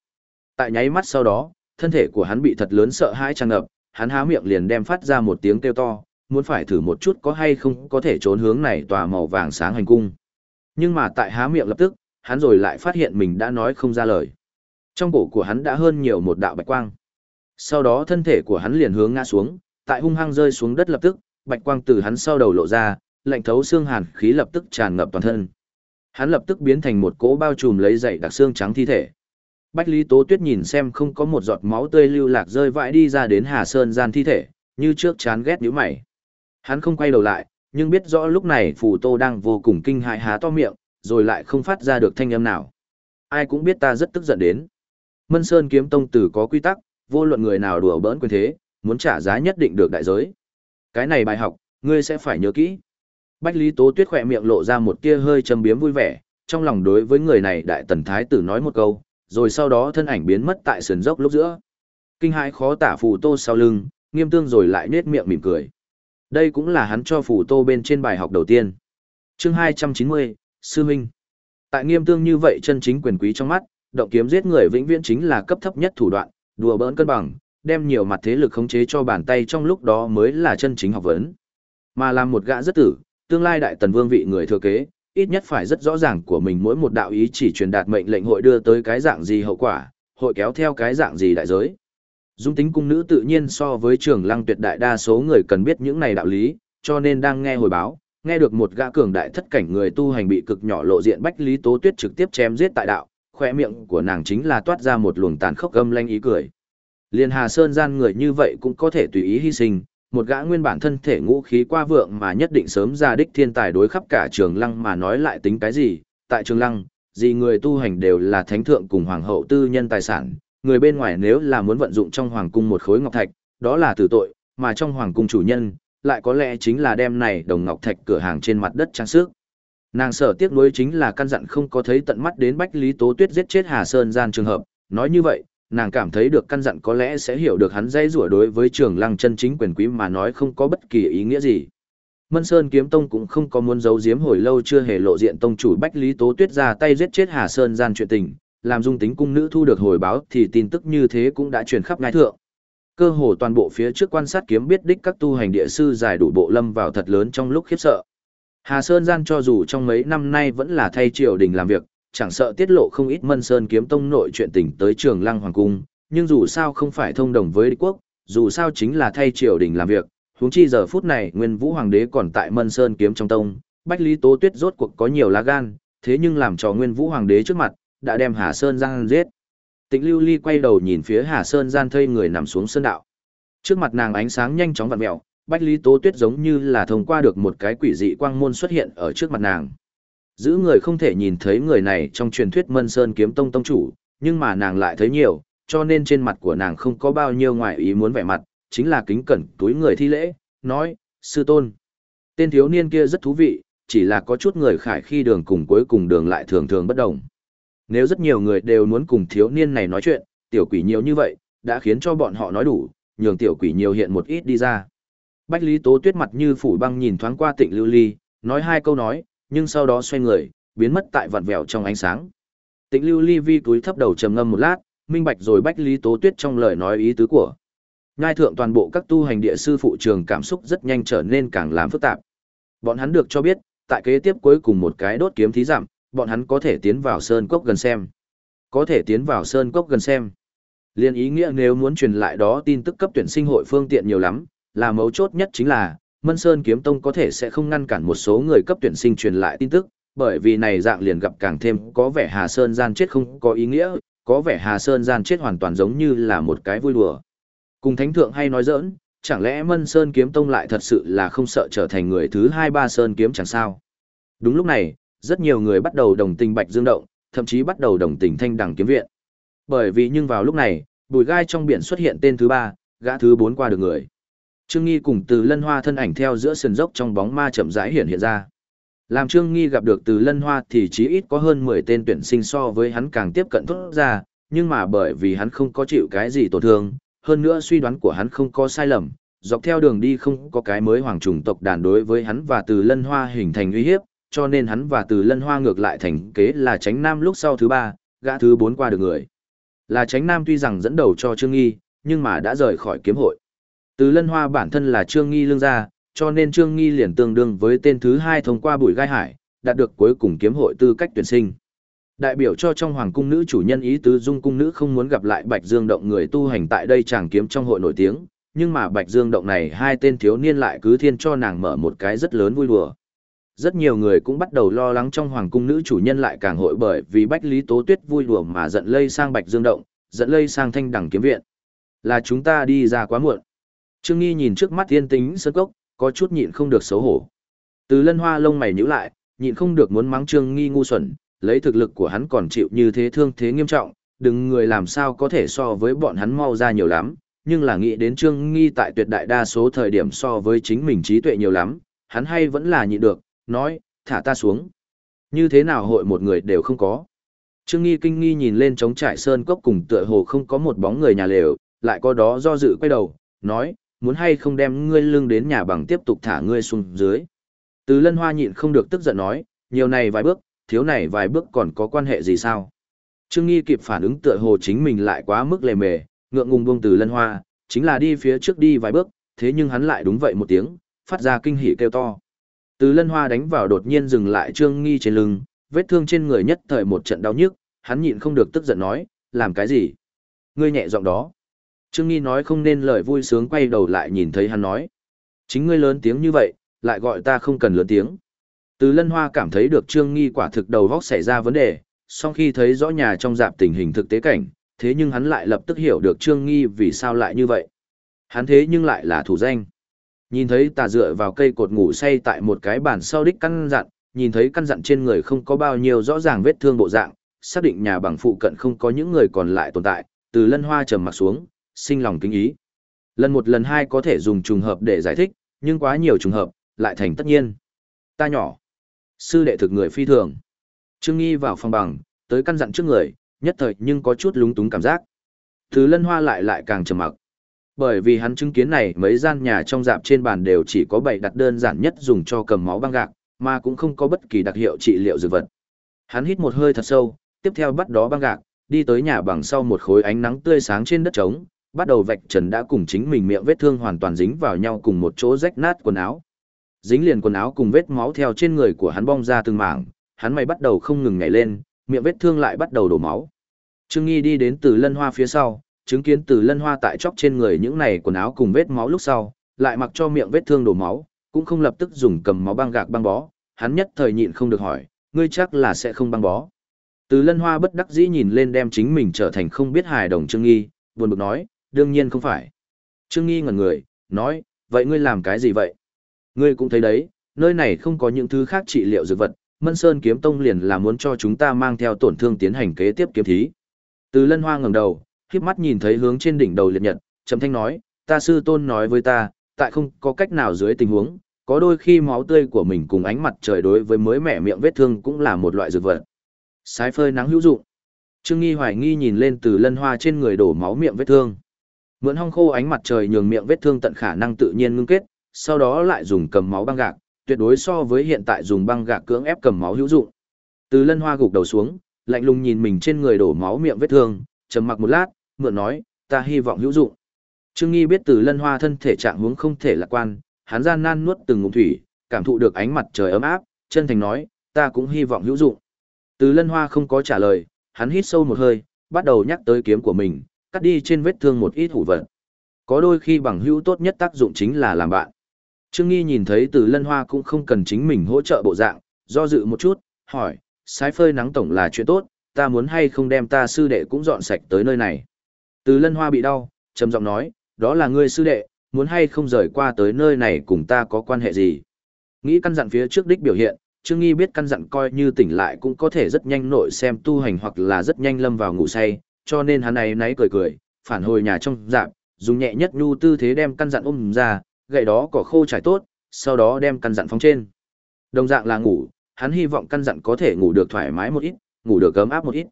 Speaker 1: Tại nháy mắt sau đó, thân thể của hắn bị thật lớn sợ hãi tràn ngập, hắn há miệng liền đem phát ra một tiếng kêu to, muốn phải thử một chút có hay không có thể trốn hướng này tòa màu vàng sáng hành cung. Nhưng mà tại há miệng lập tức, hắn rồi lại phát hiện mình đã nói không ra lời. Trong cổ của hắn đã hơn nhiều một đạo bạch quang. Sau đó thân thể của hắn liền hướng ngã xuống, tại hung hăng rơi xuống đất lập tức, bạch quang từ hắn sau đầu lộ ra, lạnh thấu xương hàn khí lập tức tràn ngập toàn thân. Hắn lập tức biến thành một cỗ bao trùm lấy dậy đặc xương trắng thi thể. Bách Lý Tố Tuyết nhìn xem không có một giọt máu tươi lưu lạc rơi vãi đi ra đến Hà Sơn gian thi thể, như trước chán ghét nhíu mày. Hắn không quay đầu lại, nhưng biết rõ lúc này Phù Tô đang vô cùng kinh hại há to miệng, rồi lại không phát ra được thanh âm nào. Ai cũng biết ta rất tức giận đến. Mân Sơn kiếm tông tử có quy tắc, vô luận người nào đùa bỡn quyền thế, muốn trả giá nhất định được đại giới. Cái này bài học, ngươi sẽ phải nhớ kỹ. Bách Lý Tố Tuyết khỏe miệng lộ ra một tia hơi châm biếm vui vẻ, trong lòng đối với người này đại tần thái tử nói một câu, rồi sau đó thân ảnh biến mất tại sườn dốc lúc giữa. Kinh hãi khó tả phù tô sau lưng, nghiêm tương rồi lại nết miệng mỉm cười. Đây cũng là hắn cho phù tô bên trên bài học đầu tiên. chương 290, Sư Minh. Tại nghiêm tương như vậy chân chính quyền quý trong mắt, động kiếm giết người vĩnh viễn chính là cấp thấp nhất thủ đoạn, đùa bỡn cân bằng, đem nhiều mặt thế lực khống chế cho bàn tay trong lúc đó mới là chân chính học vấn. Mà làm một gã rất tử, tương lai đại tần vương vị người thừa kế, ít nhất phải rất rõ ràng của mình mỗi một đạo ý chỉ truyền đạt mệnh lệnh hội đưa tới cái dạng gì hậu quả, hội kéo theo cái dạng gì đại giới. Dung tính cung nữ tự nhiên so với trường lăng tuyệt đại đa số người cần biết những này đạo lý, cho nên đang nghe hồi báo, nghe được một gã cường đại thất cảnh người tu hành bị cực nhỏ lộ diện bách lý tố tuyết trực tiếp chém giết tại đạo, khoe miệng của nàng chính là toát ra một luồng tàn khốc gâm lanh ý cười. Liên Hà Sơn gian người như vậy cũng có thể tùy ý hy sinh, một gã nguyên bản thân thể ngũ khí qua vượng mà nhất định sớm ra đích thiên tài đối khắp cả trường lăng mà nói lại tính cái gì, tại trường lăng, gì người tu hành đều là thánh thượng cùng hoàng hậu tư nhân tài sản, người bên ngoài nếu là muốn vận dụng trong hoàng cung một khối ngọc thạch, đó là tử tội, mà trong hoàng cung chủ nhân, lại có lẽ chính là đem này đồng ngọc thạch cửa hàng trên mặt đất trang sức. Nàng sở tiếc nuối chính là căn dặn không có thấy tận mắt đến Bách Lý Tố Tuyết giết chết Hà Sơn gian trường hợp, nói như vậy, nàng cảm thấy được căn dặn có lẽ sẽ hiểu được hắn dây rủa đối với trường lăng chân chính quyền quý mà nói không có bất kỳ ý nghĩa gì. Mân Sơn Kiếm Tông cũng không có muốn giấu giếm hồi lâu chưa hề lộ diện tông chủ Bách Lý Tố Tuyết ra tay giết chết Hà Sơn gian chuyện tình, làm dung tính cung nữ thu được hồi báo thì tin tức như thế cũng đã truyền khắp ngai thượng. Cơ hồ toàn bộ phía trước quan sát kiếm biết đích các tu hành địa sư giải đủ bộ lâm vào thật lớn trong lúc khiếp sợ. Hà Sơn gian cho dù trong mấy năm nay vẫn là thay triều đình làm việc, chẳng sợ tiết lộ không ít Mân Sơn kiếm tông nội chuyện tình tới Trường Lăng hoàng cung, nhưng dù sao không phải thông đồng với đế quốc, dù sao chính là thay triều đình làm việc, huống chi giờ phút này Nguyên Vũ hoàng đế còn tại Mân Sơn kiếm trong tông, Bách Lý Tố Tuyết rốt cuộc có nhiều lá gan, thế nhưng làm cho Nguyên Vũ hoàng đế trước mặt, đã đem Hà Sơn Giang giết. Tịnh Lưu Ly quay đầu nhìn phía Hà Sơn gian thây người nằm xuống sơn đạo. Trước mặt nàng ánh sáng nhanh chóng vặn mèo, Bách Lý Tố Tuyết giống như là thông qua được một cái quỷ dị quang môn xuất hiện ở trước mặt nàng. Giữ người không thể nhìn thấy người này trong truyền thuyết Mân Sơn kiếm tông tông chủ, nhưng mà nàng lại thấy nhiều, cho nên trên mặt của nàng không có bao nhiêu ngoại ý muốn vẻ mặt, chính là kính cẩn túi người thi lễ, nói, sư tôn. Tên thiếu niên kia rất thú vị, chỉ là có chút người khải khi đường cùng cuối cùng đường lại thường thường bất đồng. Nếu rất nhiều người đều muốn cùng thiếu niên này nói chuyện, tiểu quỷ nhiều như vậy, đã khiến cho bọn họ nói đủ, nhường tiểu quỷ nhiều hiện một ít đi ra. Bách Lý Tố Tuyết mặt như phủ băng nhìn thoáng qua Tịnh Lưu Ly, nói hai câu nói, nhưng sau đó xoay người, biến mất tại vặn vẹo trong ánh sáng. Tịnh Lưu Ly vi túi thấp đầu trầm ngâm một lát, minh bạch rồi Bách Lý Tố Tuyết trong lời nói ý tứ của. Ngai thượng toàn bộ các tu hành địa sư phụ trường cảm xúc rất nhanh trở nên càng làm phức tạp. Bọn hắn được cho biết, tại kế tiếp cuối cùng một cái đốt kiếm thí giảm, bọn hắn có thể tiến vào sơn cốc gần xem. Có thể tiến vào sơn cốc gần xem. Liên ý nghĩa nếu muốn truyền lại đó tin tức cấp tuyển sinh hội phương tiện nhiều lắm, là mấu chốt nhất chính là, Mân Sơn Kiếm Tông có thể sẽ không ngăn cản một số người cấp tuyển sinh truyền lại tin tức, bởi vì này dạng liền gặp càng thêm có vẻ Hà Sơn gian chết không có ý nghĩa, có vẻ Hà Sơn gian chết hoàn toàn giống như là một cái vui đùa. Cùng Thánh Thượng hay nói giỡn, chẳng lẽ Mân Sơn Kiếm Tông lại thật sự là không sợ trở thành người thứ hai ba Sơn Kiếm chẳng sao. Đúng lúc này, rất nhiều người bắt đầu đồng tình Bạch Dương Động, thậm chí bắt đầu đồng tình Thanh Đằng Kiếm Viện. Bởi vì nhưng vào lúc này, bùi gai trong biển xuất hiện tên thứ ba, gã thứ bốn qua được người. Trương Nghi cùng Từ Lân Hoa thân ảnh theo giữa sườn dốc trong bóng ma chậm rãi hiện hiện ra. Làm Trương Nghi gặp được Từ Lân Hoa thì chí ít có hơn 10 tên tuyển sinh so với hắn càng tiếp cận tốt ra, nhưng mà bởi vì hắn không có chịu cái gì tổn thương, hơn nữa suy đoán của hắn không có sai lầm, dọc theo đường đi không có cái mới hoàng trùng tộc đàn đối với hắn và Từ Lân Hoa hình thành uy hiếp, cho nên hắn và Từ Lân Hoa ngược lại thành kế là tránh nam lúc sau thứ ba, gã thứ bốn qua được người. Là tránh nam tuy rằng dẫn đầu cho Trương Nghi, nhưng mà đã rời khỏi kiếm hội. Từ lân hoa bản thân là Trương Nghi lương gia, cho nên Trương Nghi liền tương đương với tên thứ hai thông qua bùi gai hải, đạt được cuối cùng kiếm hội tư cách tuyển sinh. Đại biểu cho trong hoàng cung nữ chủ nhân ý tứ dung cung nữ không muốn gặp lại Bạch Dương Động người tu hành tại đây chàng kiếm trong hội nổi tiếng, nhưng mà Bạch Dương Động này hai tên thiếu niên lại cứ thiên cho nàng mở một cái rất lớn vui đùa. Rất nhiều người cũng bắt đầu lo lắng trong hoàng cung nữ chủ nhân lại càng hội bởi vì Bách Lý Tố Tuyết vui đùa mà giận lây sang Bạch Dương Động, giận lây sang Thanh Đẳng Kiếm Viện. Là chúng ta đi ra quá muộn. Trương Nghi nhìn trước mắt thiên tính sơn cốc, có chút nhịn không được xấu hổ. Từ lân hoa lông mày nhíu lại, nhịn không được muốn mắng Trương Nghi ngu xuẩn, lấy thực lực của hắn còn chịu như thế thương thế nghiêm trọng, đừng người làm sao có thể so với bọn hắn mau ra nhiều lắm, nhưng là nghĩ đến Trương Nghi tại tuyệt đại đa số thời điểm so với chính mình trí tuệ nhiều lắm, hắn hay vẫn là nhịn được, nói, thả ta xuống. Như thế nào hội một người đều không có. Trương Nghi kinh nghi nhìn lên trống trải sơn cốc cùng tựa hồ không có một bóng người nhà lều, lại có đó do dự quay đầu, nói, muốn hay không đem ngươi lưng đến nhà bằng tiếp tục thả ngươi xuống dưới. Từ lân hoa nhịn không được tức giận nói, nhiều này vài bước, thiếu này vài bước còn có quan hệ gì sao? Trương Nghi kịp phản ứng tựa hồ chính mình lại quá mức lề mề, ngượng ngùng buông từ lân hoa, chính là đi phía trước đi vài bước, thế nhưng hắn lại đúng vậy một tiếng, phát ra kinh hỉ kêu to. Từ lân hoa đánh vào đột nhiên dừng lại Trương Nghi trên lưng, vết thương trên người nhất thời một trận đau nhức, hắn nhịn không được tức giận nói, làm cái gì? Ngươi nhẹ giọng đó. Trương Nghi nói không nên lời vui sướng quay đầu lại nhìn thấy hắn nói. Chính ngươi lớn tiếng như vậy, lại gọi ta không cần lớn tiếng. Từ lân hoa cảm thấy được Trương Nghi quả thực đầu góc xảy ra vấn đề, sau khi thấy rõ nhà trong dạp tình hình thực tế cảnh, thế nhưng hắn lại lập tức hiểu được Trương Nghi vì sao lại như vậy. Hắn thế nhưng lại là thủ danh. Nhìn thấy tà dựa vào cây cột ngủ say tại một cái bàn sau đích căn dặn, nhìn thấy căn dặn trên người không có bao nhiêu rõ ràng vết thương bộ dạng, xác định nhà bằng phụ cận không có những người còn lại tồn tại, từ lân hoa trầm mặt xuống, sinh lòng kính ý. Lần một lần hai có thể dùng trùng hợp để giải thích, nhưng quá nhiều trùng hợp, lại thành tất nhiên. Ta nhỏ. Sư đệ thực người phi thường. Trương Nghi vào phòng bằng, tới căn dặn trước người, nhất thời nhưng có chút lúng túng cảm giác. thứ lân hoa lại lại càng trầm mặc. Bởi vì hắn chứng kiến này mấy gian nhà trong dạp trên bàn đều chỉ có bảy đặt đơn giản nhất dùng cho cầm máu băng gạc, mà cũng không có bất kỳ đặc hiệu trị liệu dược vật. Hắn hít một hơi thật sâu, tiếp theo bắt đó băng gạc, đi tới nhà bằng sau một khối ánh nắng tươi sáng trên đất trống, bắt đầu vạch trần đã cùng chính mình miệng vết thương hoàn toàn dính vào nhau cùng một chỗ rách nát quần áo. Dính liền quần áo cùng vết máu theo trên người của hắn bong ra từng mảng, hắn mày bắt đầu không ngừng nhảy lên, miệng vết thương lại bắt đầu đổ máu. Trương Nghi đi đến từ lân hoa phía sau, chứng kiến từ lân hoa tại chóc trên người những này quần áo cùng vết máu lúc sau, lại mặc cho miệng vết thương đổ máu, cũng không lập tức dùng cầm máu băng gạc băng bó, hắn nhất thời nhịn không được hỏi, ngươi chắc là sẽ không băng bó. Từ lân hoa bất đắc dĩ nhìn lên đem chính mình trở thành không biết hài đồng Trương Nghi, buồn bực nói, đương nhiên không phải. Trương Nghi ngẩn người, nói, vậy ngươi làm cái gì vậy? Ngươi cũng thấy đấy, nơi này không có những thứ khác trị liệu dược vật, Mân Sơn kiếm tông liền là muốn cho chúng ta mang theo tổn thương tiến hành kế tiếp kiếm thí. Từ lân hoa ngẩng đầu, khiếp mắt nhìn thấy hướng trên đỉnh đầu liệt nhật, trầm thanh nói, ta sư tôn nói với ta, tại không có cách nào dưới tình huống, có đôi khi máu tươi của mình cùng ánh mặt trời đối với mới mẻ miệng vết thương cũng là một loại dược vật. Sái phơi nắng hữu dụng. Trương Nghi hoài nghi nhìn lên từ lân hoa trên người đổ máu miệng vết thương. Mượn hong khô ánh mặt trời nhường miệng vết thương tận khả năng tự nhiên ngưng kết, sau đó lại dùng cầm máu băng gạc, tuyệt đối so với hiện tại dùng băng gạc cưỡng ép cầm máu hữu dụng. Từ lân hoa gục đầu xuống, lạnh lùng nhìn mình trên người đổ máu miệng vết thương, trầm mặc một lát, mượn nói, ta hy vọng hữu dụng. Trương Nghi biết từ lân hoa thân thể trạng huống không thể lạc quan, hắn gian nan nuốt từng ngụm thủy, cảm thụ được ánh mặt trời ấm áp, chân thành nói, ta cũng hy vọng hữu dụng. Từ lân hoa không có trả lời, hắn hít sâu một hơi, bắt đầu nhắc tới kiếm của mình, cắt đi trên vết thương một ít hủ vật. Có đôi khi bằng hữu tốt nhất tác dụng chính là làm bạn. Trương Nghi nhìn thấy từ lân hoa cũng không cần chính mình hỗ trợ bộ dạng, do dự một chút, hỏi, sái phơi nắng tổng là chuyện tốt, ta muốn hay không đem ta sư đệ cũng dọn sạch tới nơi này. Từ lân hoa bị đau, trầm giọng nói, đó là ngươi sư đệ, muốn hay không rời qua tới nơi này cùng ta có quan hệ gì. Nghĩ căn dặn phía trước đích biểu hiện, Trương Nghi biết căn dặn coi như tỉnh lại cũng có thể rất nhanh nội xem tu hành hoặc là rất nhanh lâm vào ngủ say, cho nên hắn này náy cười cười, phản hồi nhà trong dạp, dùng nhẹ nhất nhu tư thế đem căn dặn ôm ra, gậy đó cỏ khô trải tốt, sau đó đem căn dặn phóng trên. Đồng dạng là ngủ, hắn hy vọng căn dặn có thể ngủ được thoải mái một ít, ngủ được ấm áp một ít.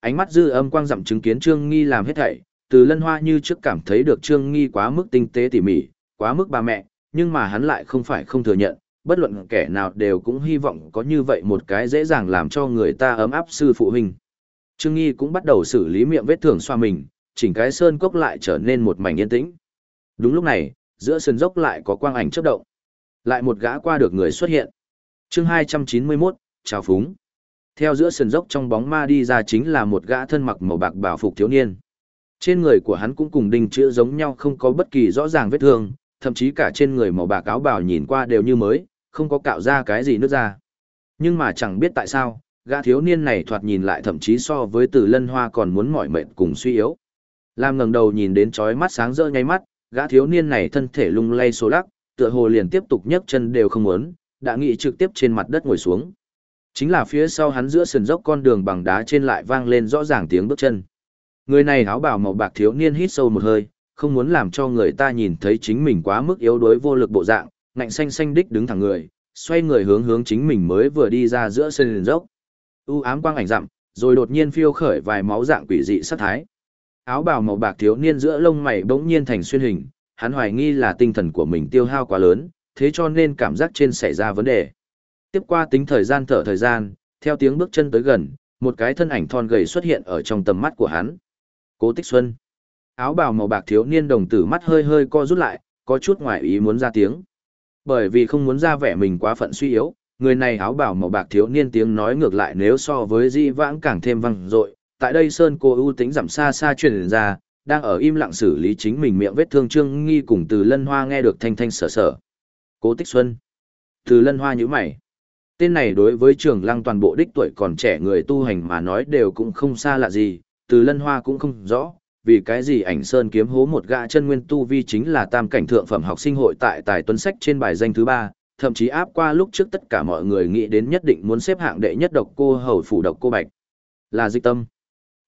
Speaker 1: Ánh mắt dư âm quang dặm chứng kiến Trương Nghi làm hết thảy, từ lân hoa như trước cảm thấy được Trương Nghi quá mức tinh tế tỉ mỉ, quá mức bà mẹ, nhưng mà hắn lại không phải không thừa nhận, bất luận kẻ nào đều cũng hy vọng có như vậy một cái dễ dàng làm cho người ta ấm áp sư phụ huynh. Trương Nghi cũng bắt đầu xử lý miệng vết thương xoa mình, chỉnh cái sơn cốc lại trở nên một mảnh yên tĩnh. Đúng lúc này, giữa sườn dốc lại có quang ảnh chớp động. Lại một gã qua được người xuất hiện. Chương 291, chào phúng. Theo giữa sườn dốc trong bóng ma đi ra chính là một gã thân mặc màu bạc bảo phục thiếu niên. Trên người của hắn cũng cùng đinh chữ giống nhau không có bất kỳ rõ ràng vết thương, thậm chí cả trên người màu bạc áo bào nhìn qua đều như mới, không có cạo ra cái gì nước ra. Nhưng mà chẳng biết tại sao, gã thiếu niên này thoạt nhìn lại thậm chí so với từ lân hoa còn muốn mỏi mệt cùng suy yếu. Lam ngẩng đầu nhìn đến chói mắt sáng rỡ nháy mắt, gã thiếu niên này thân thể lung lay số lắc, tựa hồ liền tiếp tục nhấc chân đều không muốn, đã nghĩ trực tiếp trên mặt đất ngồi xuống. Chính là phía sau hắn giữa sườn dốc con đường bằng đá trên lại vang lên rõ ràng tiếng bước chân. Người này áo bào màu bạc thiếu niên hít sâu một hơi, không muốn làm cho người ta nhìn thấy chính mình quá mức yếu đuối vô lực bộ dạng, ngạnh xanh xanh đích đứng thẳng người, xoay người hướng hướng chính mình mới vừa đi ra giữa sân dốc. U ám quang ảnh dặm, rồi đột nhiên phiêu khởi vài máu dạng quỷ dị sát thái. Áo bào màu bạc thiếu niên giữa lông mày bỗng nhiên thành xuyên hình, hắn hoài nghi là tinh thần của mình tiêu hao quá lớn, thế cho nên cảm giác trên xảy ra vấn đề. Tiếp qua tính thời gian thở thời gian, theo tiếng bước chân tới gần, một cái thân ảnh thon gầy xuất hiện ở trong tầm mắt của hắn. Cố Tích Xuân. Áo bào màu bạc thiếu niên đồng tử mắt hơi hơi co rút lại, có chút ngoài ý muốn ra tiếng. Bởi vì không muốn ra vẻ mình quá phận suy yếu, người này áo bào màu bạc thiếu niên tiếng nói ngược lại nếu so với di vãng càng thêm vang dội. Tại đây Sơn cô ưu tính giảm xa xa truyền ra, đang ở im lặng xử lý chính mình miệng vết thương trương nghi cùng từ lân hoa nghe được thanh thanh sở sở. Cố Tích Xuân. Từ lân hoa nhữ mày. Tên này đối với trường lăng toàn bộ đích tuổi còn trẻ người tu hành mà nói đều cũng không xa lạ gì, từ lân hoa cũng không rõ, vì cái gì ảnh sơn kiếm hố một gã chân nguyên tu vi chính là tam cảnh thượng phẩm học sinh hội tại tài tuấn sách trên bài danh thứ ba thậm chí áp qua lúc trước tất cả mọi người nghĩ đến nhất định muốn xếp hạng đệ nhất độc cô hầu phủ độc cô bạch là dịch tâm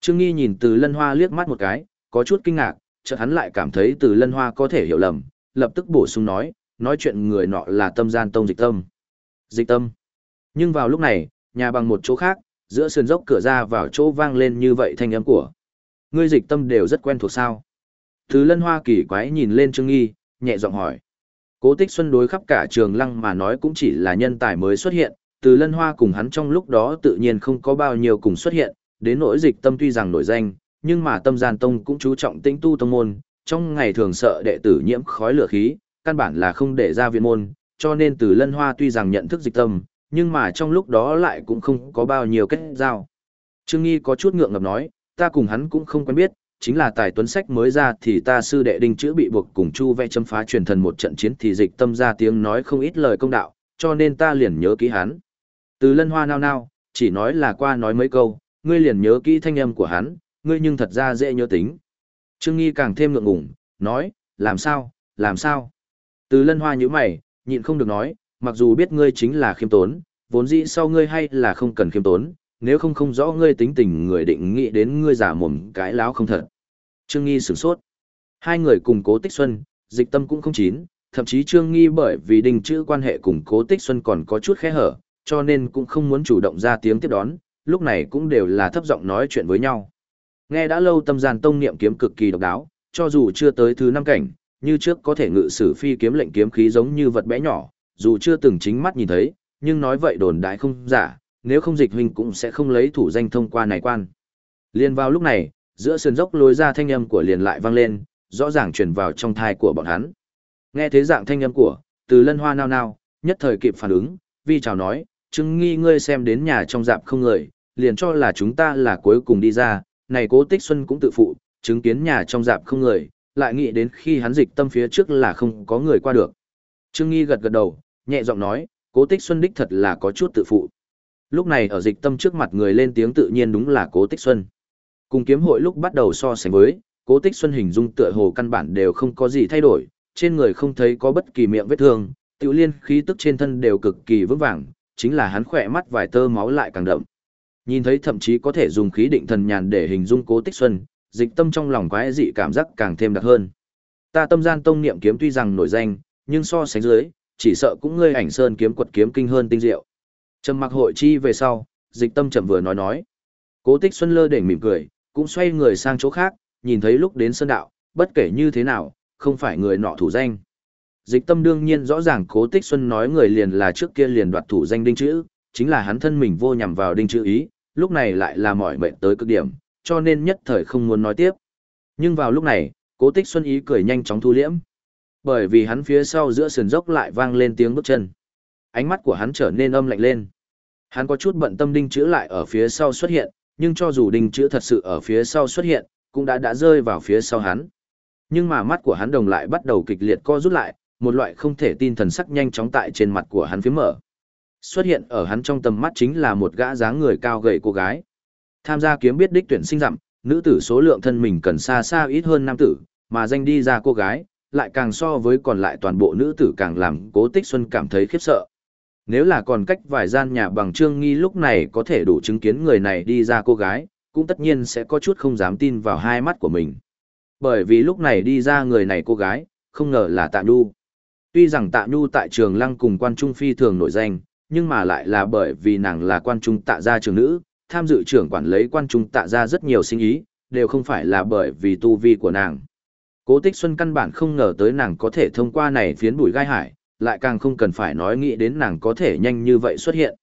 Speaker 1: trương nghi nhìn từ lân hoa liếc mắt một cái có chút kinh ngạc chợt hắn lại cảm thấy từ lân hoa có thể hiểu lầm lập tức bổ sung nói nói chuyện người nọ là tâm gian tông dịch tâm dịch tâm nhưng vào lúc này nhà bằng một chỗ khác giữa sườn dốc cửa ra vào chỗ vang lên như vậy thanh âm của Ngươi dịch tâm đều rất quen thuộc sao? Thứ lân hoa kỳ quái nhìn lên Trương Nghi, nhẹ giọng hỏi. Cố tích xuân đối khắp cả trường lăng mà nói cũng chỉ là nhân tài mới xuất hiện, từ lân hoa cùng hắn trong lúc đó tự nhiên không có bao nhiêu cùng xuất hiện, đến nỗi dịch tâm tuy rằng nổi danh, nhưng mà tâm gian tông cũng chú trọng tinh tu tông môn, trong ngày thường sợ đệ tử nhiễm khói lửa khí, căn bản là không để ra viện môn, cho nên từ lân hoa tuy rằng nhận thức dịch tâm, nhưng mà trong lúc đó lại cũng không có bao nhiêu kết giao. Trương Nghi có chút ngượng ngập nói, ta cùng hắn cũng không quen biết, chính là tài tuấn sách mới ra thì ta sư đệ đinh chữ bị buộc cùng chu vẽ châm phá truyền thần một trận chiến thì dịch tâm ra tiếng nói không ít lời công đạo, cho nên ta liền nhớ kỹ hắn. Từ lân hoa nao nao, chỉ nói là qua nói mấy câu, ngươi liền nhớ kỹ thanh âm của hắn, ngươi nhưng thật ra dễ nhớ tính. Trương Nghi càng thêm ngượng ngùng, nói, làm sao, làm sao. Từ lân hoa như mày, nhịn không được nói, mặc dù biết ngươi chính là khiêm tốn, vốn dĩ sau ngươi hay là không cần khiêm tốn, nếu không không rõ ngươi tính tình người định nghĩ đến ngươi giả mồm cái láo không thật. Trương Nghi sửng sốt. Hai người cùng cố tích xuân, dịch tâm cũng không chín, thậm chí Trương Nghi bởi vì đình chữ quan hệ cùng cố tích xuân còn có chút khẽ hở, cho nên cũng không muốn chủ động ra tiếng tiếp đón, lúc này cũng đều là thấp giọng nói chuyện với nhau. Nghe đã lâu tâm gian tông niệm kiếm cực kỳ độc đáo, cho dù chưa tới thứ năm cảnh, như trước có thể ngự sử phi kiếm lệnh kiếm khí giống như vật bé nhỏ, dù chưa từng chính mắt nhìn thấy, nhưng nói vậy đồn đại không giả, nếu không dịch huynh cũng sẽ không lấy thủ danh thông qua này quan. Liên vào lúc này, giữa sườn dốc lối ra thanh âm của liền lại vang lên, rõ ràng truyền vào trong thai của bọn hắn. Nghe thế dạng thanh âm của, từ lân hoa nao nao, nhất thời kịp phản ứng, vi chào nói, chứng nghi ngươi xem đến nhà trong dạp không người, liền cho là chúng ta là cuối cùng đi ra, này cố tích xuân cũng tự phụ, chứng kiến nhà trong dạp không người, lại nghĩ đến khi hắn dịch tâm phía trước là không có người qua được. Trương Nghi gật gật đầu, nhẹ giọng nói, cố tích xuân đích thật là có chút tự phụ. Lúc này ở dịch tâm trước mặt người lên tiếng tự nhiên đúng là Cố Tích Xuân. Cùng kiếm hội lúc bắt đầu so sánh với, Cố Tích Xuân hình dung tựa hồ căn bản đều không có gì thay đổi, trên người không thấy có bất kỳ miệng vết thương, tiểu liên khí tức trên thân đều cực kỳ vững vàng, chính là hắn khỏe mắt vài tơ máu lại càng đậm. Nhìn thấy thậm chí có thể dùng khí định thần nhàn để hình dung Cố Tích Xuân, dịch tâm trong lòng quái dị cảm giác càng thêm đặc hơn. Ta tâm gian tông niệm kiếm tuy rằng nổi danh, nhưng so sánh dưới, chỉ sợ cũng ngươi ảnh sơn kiếm quật kiếm kinh hơn tinh diệu. Trầm mặc hội chi về sau, dịch tâm chậm vừa nói nói. Cố tích xuân lơ để mỉm cười, cũng xoay người sang chỗ khác, nhìn thấy lúc đến sơn đạo, bất kể như thế nào, không phải người nọ thủ danh. Dịch tâm đương nhiên rõ ràng cố tích xuân nói người liền là trước kia liền đoạt thủ danh đinh chữ, chính là hắn thân mình vô nhằm vào đinh chữ ý, lúc này lại là mỏi mệt tới cực điểm, cho nên nhất thời không muốn nói tiếp. Nhưng vào lúc này, cố tích xuân ý cười nhanh chóng thu liễm. Bởi vì hắn phía sau giữa sườn dốc lại vang lên tiếng bước chân. Ánh mắt của hắn trở nên âm lạnh lên. Hắn có chút bận tâm đinh chữ lại ở phía sau xuất hiện, nhưng cho dù đinh chữ thật sự ở phía sau xuất hiện, cũng đã đã rơi vào phía sau hắn. Nhưng mà mắt của hắn đồng lại bắt đầu kịch liệt co rút lại, một loại không thể tin thần sắc nhanh chóng tại trên mặt của hắn phía mở. Xuất hiện ở hắn trong tầm mắt chính là một gã dáng người cao gầy cô gái. Tham gia kiếm biết đích tuyển sinh dặm, nữ tử số lượng thân mình cần xa xa ít hơn nam tử, mà danh đi ra cô gái, lại càng so với còn lại toàn bộ nữ tử càng làm cố tích xuân cảm thấy khiếp sợ. Nếu là còn cách vài gian nhà bằng trương nghi lúc này có thể đủ chứng kiến người này đi ra cô gái, cũng tất nhiên sẽ có chút không dám tin vào hai mắt của mình. Bởi vì lúc này đi ra người này cô gái, không ngờ là Tạ Nhu. Tuy rằng Tạ Nhu tại trường lăng cùng quan trung phi thường nổi danh, nhưng mà lại là bởi vì nàng là quan trung tạ gia trường nữ, tham dự trưởng quản lấy quan trung tạ gia rất nhiều sinh ý, đều không phải là bởi vì tu vi của nàng. Cố Tích Xuân căn bản không ngờ tới nàng có thể thông qua này phiến bụi gai hải, lại càng không cần phải nói nghĩ đến nàng có thể nhanh như vậy xuất hiện.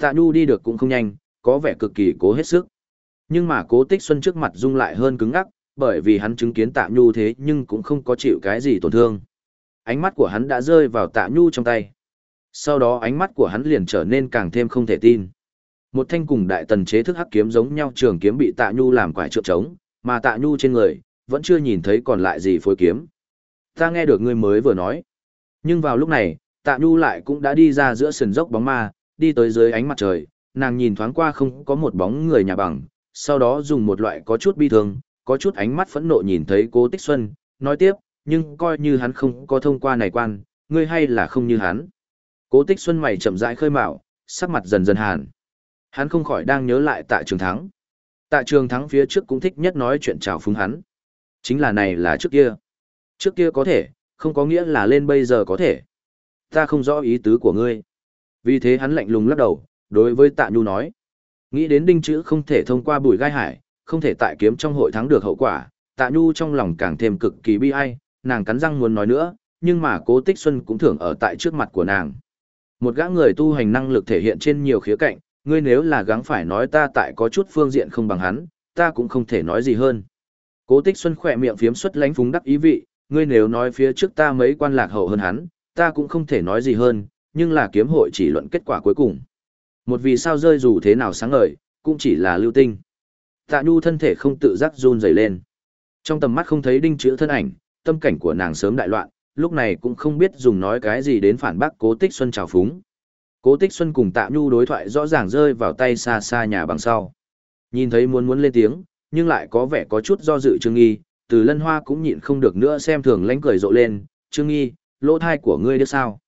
Speaker 1: Tạ Nhu đi được cũng không nhanh, có vẻ cực kỳ cố hết sức. Nhưng mà Cố Tích Xuân trước mặt dung lại hơn cứng ngắc, bởi vì hắn chứng kiến Tạ Nhu thế nhưng cũng không có chịu cái gì tổn thương. Ánh mắt của hắn đã rơi vào Tạ Nhu trong tay. Sau đó ánh mắt của hắn liền trở nên càng thêm không thể tin. Một thanh cùng đại tần chế thức hắc kiếm giống nhau trường kiếm bị Tạ Nhu làm quải trượng trống, mà Tạ Nhu trên người vẫn chưa nhìn thấy còn lại gì phối kiếm. Ta nghe được ngươi mới vừa nói. Nhưng vào lúc này, Tạ Nhu lại cũng đã đi ra giữa sườn dốc bóng ma, đi tới dưới ánh mặt trời, nàng nhìn thoáng qua không có một bóng người nhà bằng, sau đó dùng một loại có chút bi thương, có chút ánh mắt phẫn nộ nhìn thấy Cố Tích Xuân, nói tiếp, nhưng coi như hắn không có thông qua này quan, ngươi hay là không như hắn. Cố Tích Xuân mày chậm rãi khơi mào, sắc mặt dần dần hàn. Hắn không khỏi đang nhớ lại Tạ Trường Thắng. Tạ Trường Thắng phía trước cũng thích nhất nói chuyện chào phúng hắn. Chính là này là trước kia. Trước kia có thể, không có nghĩa là lên bây giờ có thể. Ta không rõ ý tứ của ngươi. Vì thế hắn lạnh lùng lắc đầu, đối với Tạ Nhu nói. Nghĩ đến đinh chữ không thể thông qua bùi gai hải, không thể tại kiếm trong hội thắng được hậu quả, Tạ Nhu trong lòng càng thêm cực kỳ bi ai, nàng cắn răng muốn nói nữa, nhưng mà cố tích xuân cũng thường ở tại trước mặt của nàng. Một gã người tu hành năng lực thể hiện trên nhiều khía cạnh, ngươi nếu là gắng phải nói ta tại có chút phương diện không bằng hắn, ta cũng không thể nói gì hơn. Cố Tích Xuân khỏe miệng phiếm xuất lánh phúng đắc ý vị, ngươi nếu nói phía trước ta mấy quan lạc hậu hơn hắn, ta cũng không thể nói gì hơn, nhưng là kiếm hội chỉ luận kết quả cuối cùng. Một vì sao rơi dù thế nào sáng ngời, cũng chỉ là lưu tinh. Tạ Nhu thân thể không tự giác run rẩy lên. Trong tầm mắt không thấy đinh chữ thân ảnh, tâm cảnh của nàng sớm đại loạn, lúc này cũng không biết dùng nói cái gì đến phản bác Cố Tích Xuân trào phúng. Cố Tích Xuân cùng Tạ Nhu đối thoại rõ ràng rơi vào tay xa xa nhà bằng sau. Nhìn thấy muốn muốn lên tiếng, nhưng lại có vẻ có chút do dự Trương Nghi, từ lân hoa cũng nhịn không được nữa xem thường lánh cười rộ lên, Trương Nghi, lỗ thai của ngươi đứa sao?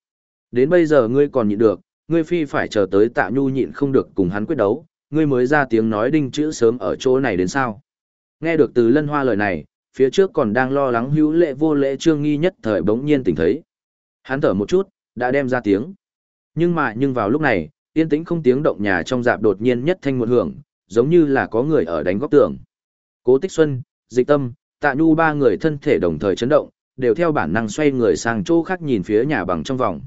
Speaker 1: Đến bây giờ ngươi còn nhịn được, ngươi phi phải chờ tới tạ nhu nhịn không được cùng hắn quyết đấu, ngươi mới ra tiếng nói đinh chữ sớm ở chỗ này đến sao? Nghe được từ lân hoa lời này, phía trước còn đang lo lắng hữu lệ vô lệ Trương Nghi nhất thời bỗng nhiên tỉnh thấy. Hắn thở một chút, đã đem ra tiếng. Nhưng mà nhưng vào lúc này, yên tĩnh không tiếng động nhà trong dạp đột nhiên nhất thanh một hưởng, giống như là có người ở đánh góc tường. Cố Tích Xuân, Dịch Tâm, Tạ Nhu ba người thân thể đồng thời chấn động, đều theo bản năng xoay người sang chỗ khác nhìn phía nhà bằng trong vòng.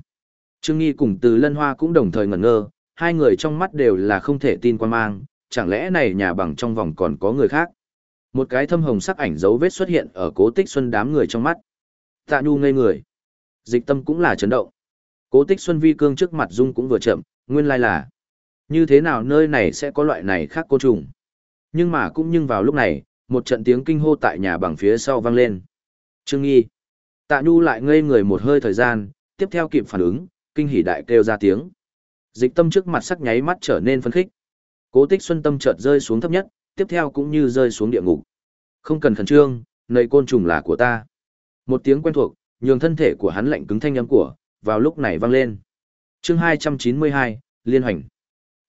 Speaker 1: Trương Nghi cùng Từ Lân Hoa cũng đồng thời ngẩn ngơ, hai người trong mắt đều là không thể tin quan mang, chẳng lẽ này nhà bằng trong vòng còn có người khác. Một cái thâm hồng sắc ảnh dấu vết xuất hiện ở cố tích xuân đám người trong mắt. Tạ Nhu ngây người. Dịch tâm cũng là chấn động. Cố tích xuân vi cương trước mặt dung cũng vừa chậm, nguyên lai là. Như thế nào nơi này sẽ có loại này khác cô trùng. Nhưng mà cũng nhưng vào lúc này, một trận tiếng kinh hô tại nhà bằng phía sau vang lên. Trương Nghi. Tạ Nhu lại ngây người một hơi thời gian, tiếp theo kịp phản ứng, kinh hỉ đại kêu ra tiếng. Dịch tâm trước mặt sắc nháy mắt trở nên phấn khích. Cố tích xuân tâm chợt rơi xuống thấp nhất, tiếp theo cũng như rơi xuống địa ngục. Không cần khẩn trương, nơi côn trùng là của ta. Một tiếng quen thuộc, nhường thân thể của hắn lạnh cứng thanh âm của, vào lúc này vang lên. chương 292, Liên hoành.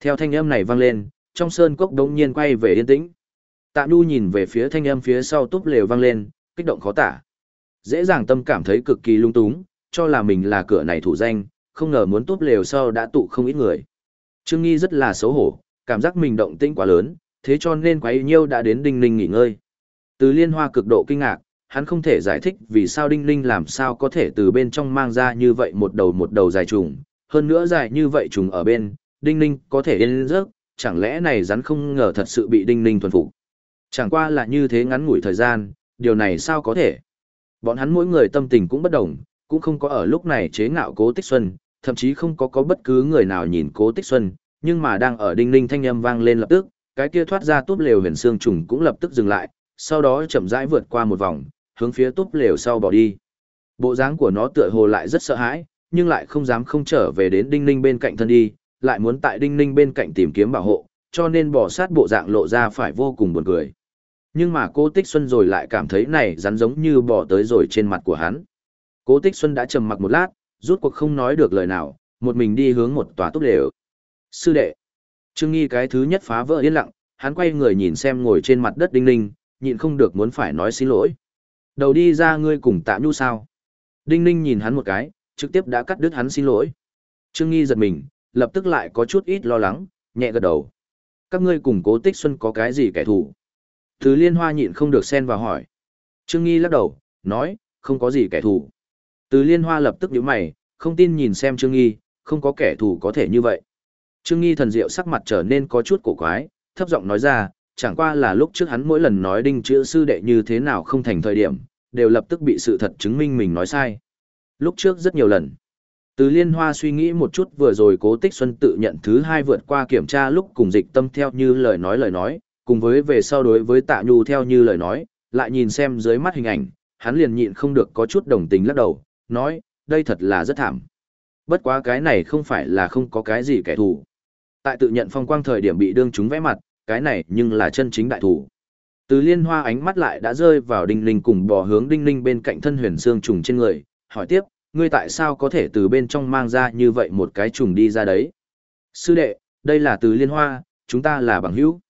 Speaker 1: Theo thanh âm này vang lên, trong sơn cốc đống nhiên quay về yên tĩnh. Tạ Nhu nhìn về phía thanh âm phía sau túp lều vang lên, kích động khó tả. Dễ dàng tâm cảm thấy cực kỳ lung túng, cho là mình là cửa này thủ danh, không ngờ muốn túp lều sau đã tụ không ít người. Trương Nghi rất là xấu hổ, cảm giác mình động tĩnh quá lớn, thế cho nên quấy nhiêu đã đến Đinh Ninh nghỉ ngơi. Từ liên hoa cực độ kinh ngạc, hắn không thể giải thích vì sao Đinh Ninh làm sao có thể từ bên trong mang ra như vậy một đầu một đầu dài trùng, hơn nữa dài như vậy trùng ở bên, Đinh Ninh có thể yên giấc, chẳng lẽ này rắn không ngờ thật sự bị Đinh Ninh thuần phục. Chẳng qua là như thế ngắn ngủi thời gian, điều này sao có thể. Bọn hắn mỗi người tâm tình cũng bất đồng, cũng không có ở lúc này chế ngạo cố tích xuân, thậm chí không có có bất cứ người nào nhìn cố tích xuân, nhưng mà đang ở đinh ninh thanh âm vang lên lập tức, cái kia thoát ra túp lều huyền xương trùng cũng lập tức dừng lại, sau đó chậm rãi vượt qua một vòng, hướng phía túp lều sau bỏ đi. Bộ dáng của nó tựa hồ lại rất sợ hãi, nhưng lại không dám không trở về đến đinh ninh bên cạnh thân đi, lại muốn tại đinh ninh bên cạnh tìm kiếm bảo hộ, cho nên bỏ sát bộ dạng lộ ra phải vô cùng buồn cười. Nhưng mà cô Tích Xuân rồi lại cảm thấy này rắn giống như bỏ tới rồi trên mặt của hắn. Cố Tích Xuân đã trầm mặc một lát, rút cuộc không nói được lời nào, một mình đi hướng một tòa túc đều. Sư đệ. Trương Nghi cái thứ nhất phá vỡ yên lặng, hắn quay người nhìn xem ngồi trên mặt đất đinh ninh, nhịn không được muốn phải nói xin lỗi. Đầu đi ra ngươi cùng tạ nhu sao. Đinh ninh nhìn hắn một cái, trực tiếp đã cắt đứt hắn xin lỗi. Trương Nghi giật mình, lập tức lại có chút ít lo lắng, nhẹ gật đầu. Các ngươi cùng cố tích xuân có cái gì kẻ thù? Từ liên hoa nhịn không được xen vào hỏi. Trương Nghi lắc đầu, nói, không có gì kẻ thù. Từ liên hoa lập tức nhíu mày, không tin nhìn xem Trương Nghi, không có kẻ thù có thể như vậy. Trương Nghi thần diệu sắc mặt trở nên có chút cổ quái, thấp giọng nói ra, chẳng qua là lúc trước hắn mỗi lần nói đinh chữ sư đệ như thế nào không thành thời điểm, đều lập tức bị sự thật chứng minh mình nói sai. Lúc trước rất nhiều lần. Từ liên hoa suy nghĩ một chút vừa rồi cố tích xuân tự nhận thứ hai vượt qua kiểm tra lúc cùng dịch tâm theo như lời nói lời nói, cùng với về sau đối với tạ nhu theo như lời nói, lại nhìn xem dưới mắt hình ảnh, hắn liền nhịn không được có chút đồng tình lắc đầu, nói, đây thật là rất thảm. Bất quá cái này không phải là không có cái gì kẻ thù. Tại tự nhận phong quang thời điểm bị đương chúng vẽ mặt, cái này nhưng là chân chính đại thủ. Từ liên hoa ánh mắt lại đã rơi vào đinh linh cùng bò hướng đinh linh bên cạnh thân huyền xương trùng trên người, hỏi tiếp, ngươi tại sao có thể từ bên trong mang ra như vậy một cái trùng đi ra đấy? Sư đệ, đây là từ liên hoa, chúng ta là bằng hữu.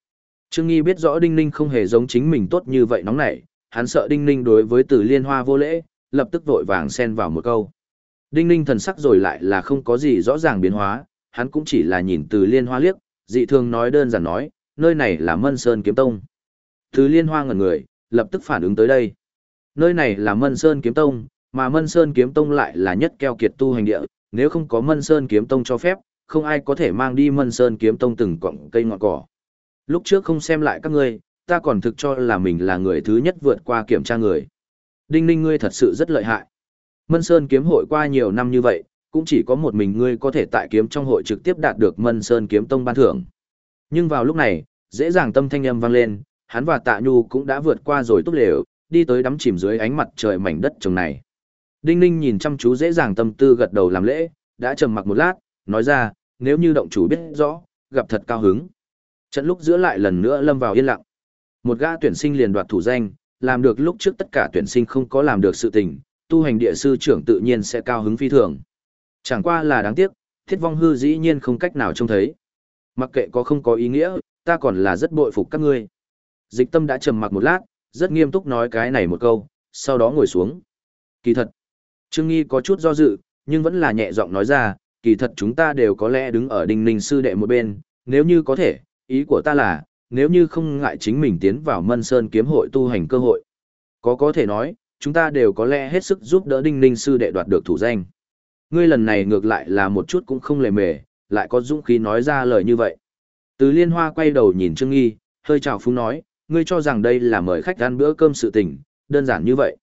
Speaker 1: Trương Nghi biết rõ đinh Ninh không hề giống chính mình tốt như vậy nóng nảy, hắn sợ đinh Ninh đối với từ liên hoa vô lễ, lập tức vội vàng xen vào một câu. Đinh Ninh thần sắc rồi lại là không có gì rõ ràng biến hóa, hắn cũng chỉ là nhìn từ liên hoa liếc, dị thường nói đơn giản nói, nơi này là Mân Sơn Kiếm Tông. Từ liên hoa ngẩn người, lập tức phản ứng tới đây. Nơi này là Mân Sơn Kiếm Tông, mà Mân Sơn Kiếm Tông lại là nhất keo kiệt tu hành địa, nếu không có Mân Sơn Kiếm Tông cho phép, không ai có thể mang đi Mân Sơn Kiếm Tông từng cọng cây ngọn cỏ. Lúc trước không xem lại các ngươi, ta còn thực cho là mình là người thứ nhất vượt qua kiểm tra người. Đinh ninh ngươi thật sự rất lợi hại. Mân Sơn kiếm hội qua nhiều năm như vậy, cũng chỉ có một mình ngươi có thể tại kiếm trong hội trực tiếp đạt được Mân Sơn kiếm tông ban thưởng. Nhưng vào lúc này, dễ dàng tâm thanh âm vang lên, hắn và Tạ Nhu cũng đã vượt qua rồi tốt lều, đi tới đắm chìm dưới ánh mặt trời mảnh đất trồng này. Đinh Ninh nhìn chăm chú dễ dàng tâm tư gật đầu làm lễ, đã trầm mặc một lát, nói ra, nếu như động chủ biết rõ, gặp thật cao hứng. Trận lúc giữa lại lần nữa lâm vào yên lặng. Một gã tuyển sinh liền đoạt thủ danh, làm được lúc trước tất cả tuyển sinh không có làm được sự tình, tu hành địa sư trưởng tự nhiên sẽ cao hứng phi thường. Chẳng qua là đáng tiếc, thiết vong hư dĩ nhiên không cách nào trông thấy. Mặc kệ có không có ý nghĩa, ta còn là rất bội phục các ngươi. Dịch tâm đã trầm mặc một lát, rất nghiêm túc nói cái này một câu, sau đó ngồi xuống. Kỳ thật, Trương Nghi có chút do dự, nhưng vẫn là nhẹ giọng nói ra, kỳ thật chúng ta đều có lẽ đứng ở đinh ninh sư đệ một bên, nếu như có thể, ý của ta là, nếu như không ngại chính mình tiến vào mân sơn kiếm hội tu hành cơ hội. Có có thể nói, chúng ta đều có lẽ hết sức giúp đỡ đinh ninh sư đệ đoạt được thủ danh. Ngươi lần này ngược lại là một chút cũng không lề mề, lại có dũng khí nói ra lời như vậy. Từ liên hoa quay đầu nhìn Trương Nghi, hơi chào phúng nói, ngươi cho rằng đây là mời khách ăn bữa cơm sự tình, đơn giản như vậy.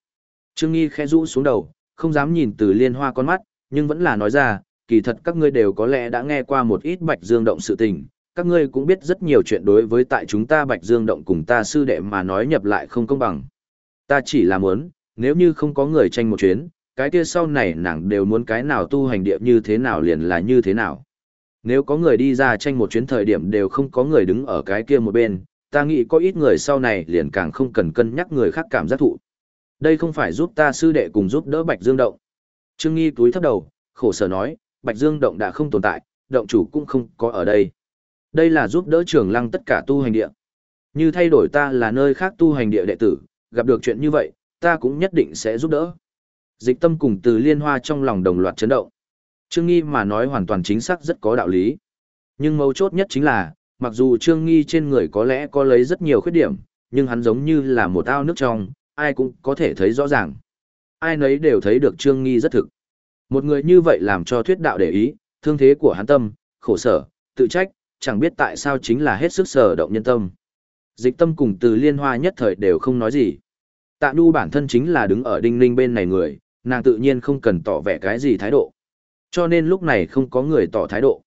Speaker 1: Trương Nghi khẽ rũ xuống đầu, không dám nhìn từ liên hoa con mắt, nhưng vẫn là nói ra, kỳ thật các ngươi đều có lẽ đã nghe qua một ít bạch dương động sự tình, các ngươi cũng biết rất nhiều chuyện đối với tại chúng ta bạch dương động cùng ta sư đệ mà nói nhập lại không công bằng. Ta chỉ là muốn, nếu như không có người tranh một chuyến, cái kia sau này nàng đều muốn cái nào tu hành địa như thế nào liền là như thế nào. Nếu có người đi ra tranh một chuyến thời điểm đều không có người đứng ở cái kia một bên, ta nghĩ có ít người sau này liền càng không cần cân nhắc người khác cảm giác thụ. Đây không phải giúp ta sư đệ cùng giúp đỡ Bạch Dương Động. Trương Nghi túi thấp đầu, khổ sở nói, Bạch Dương Động đã không tồn tại, động chủ cũng không có ở đây. Đây là giúp đỡ trường lăng tất cả tu hành địa. Như thay đổi ta là nơi khác tu hành địa đệ tử, gặp được chuyện như vậy, ta cũng nhất định sẽ giúp đỡ. Dịch tâm cùng từ liên hoa trong lòng đồng loạt chấn động. Trương Nghi mà nói hoàn toàn chính xác rất có đạo lý. Nhưng mấu chốt nhất chính là, mặc dù Trương Nghi trên người có lẽ có lấy rất nhiều khuyết điểm, nhưng hắn giống như là một ao nước trong, ai cũng có thể thấy rõ ràng. Ai nấy đều thấy được Trương Nghi rất thực. Một người như vậy làm cho thuyết đạo để ý, thương thế của hắn tâm, khổ sở, tự trách, chẳng biết tại sao chính là hết sức sở động nhân tâm. Dịch tâm cùng từ liên hoa nhất thời đều không nói gì. Tạ Nhu bản thân chính là đứng ở đinh ninh bên này người, nàng tự nhiên không cần tỏ vẻ cái gì thái độ. Cho nên lúc này không có người tỏ thái độ.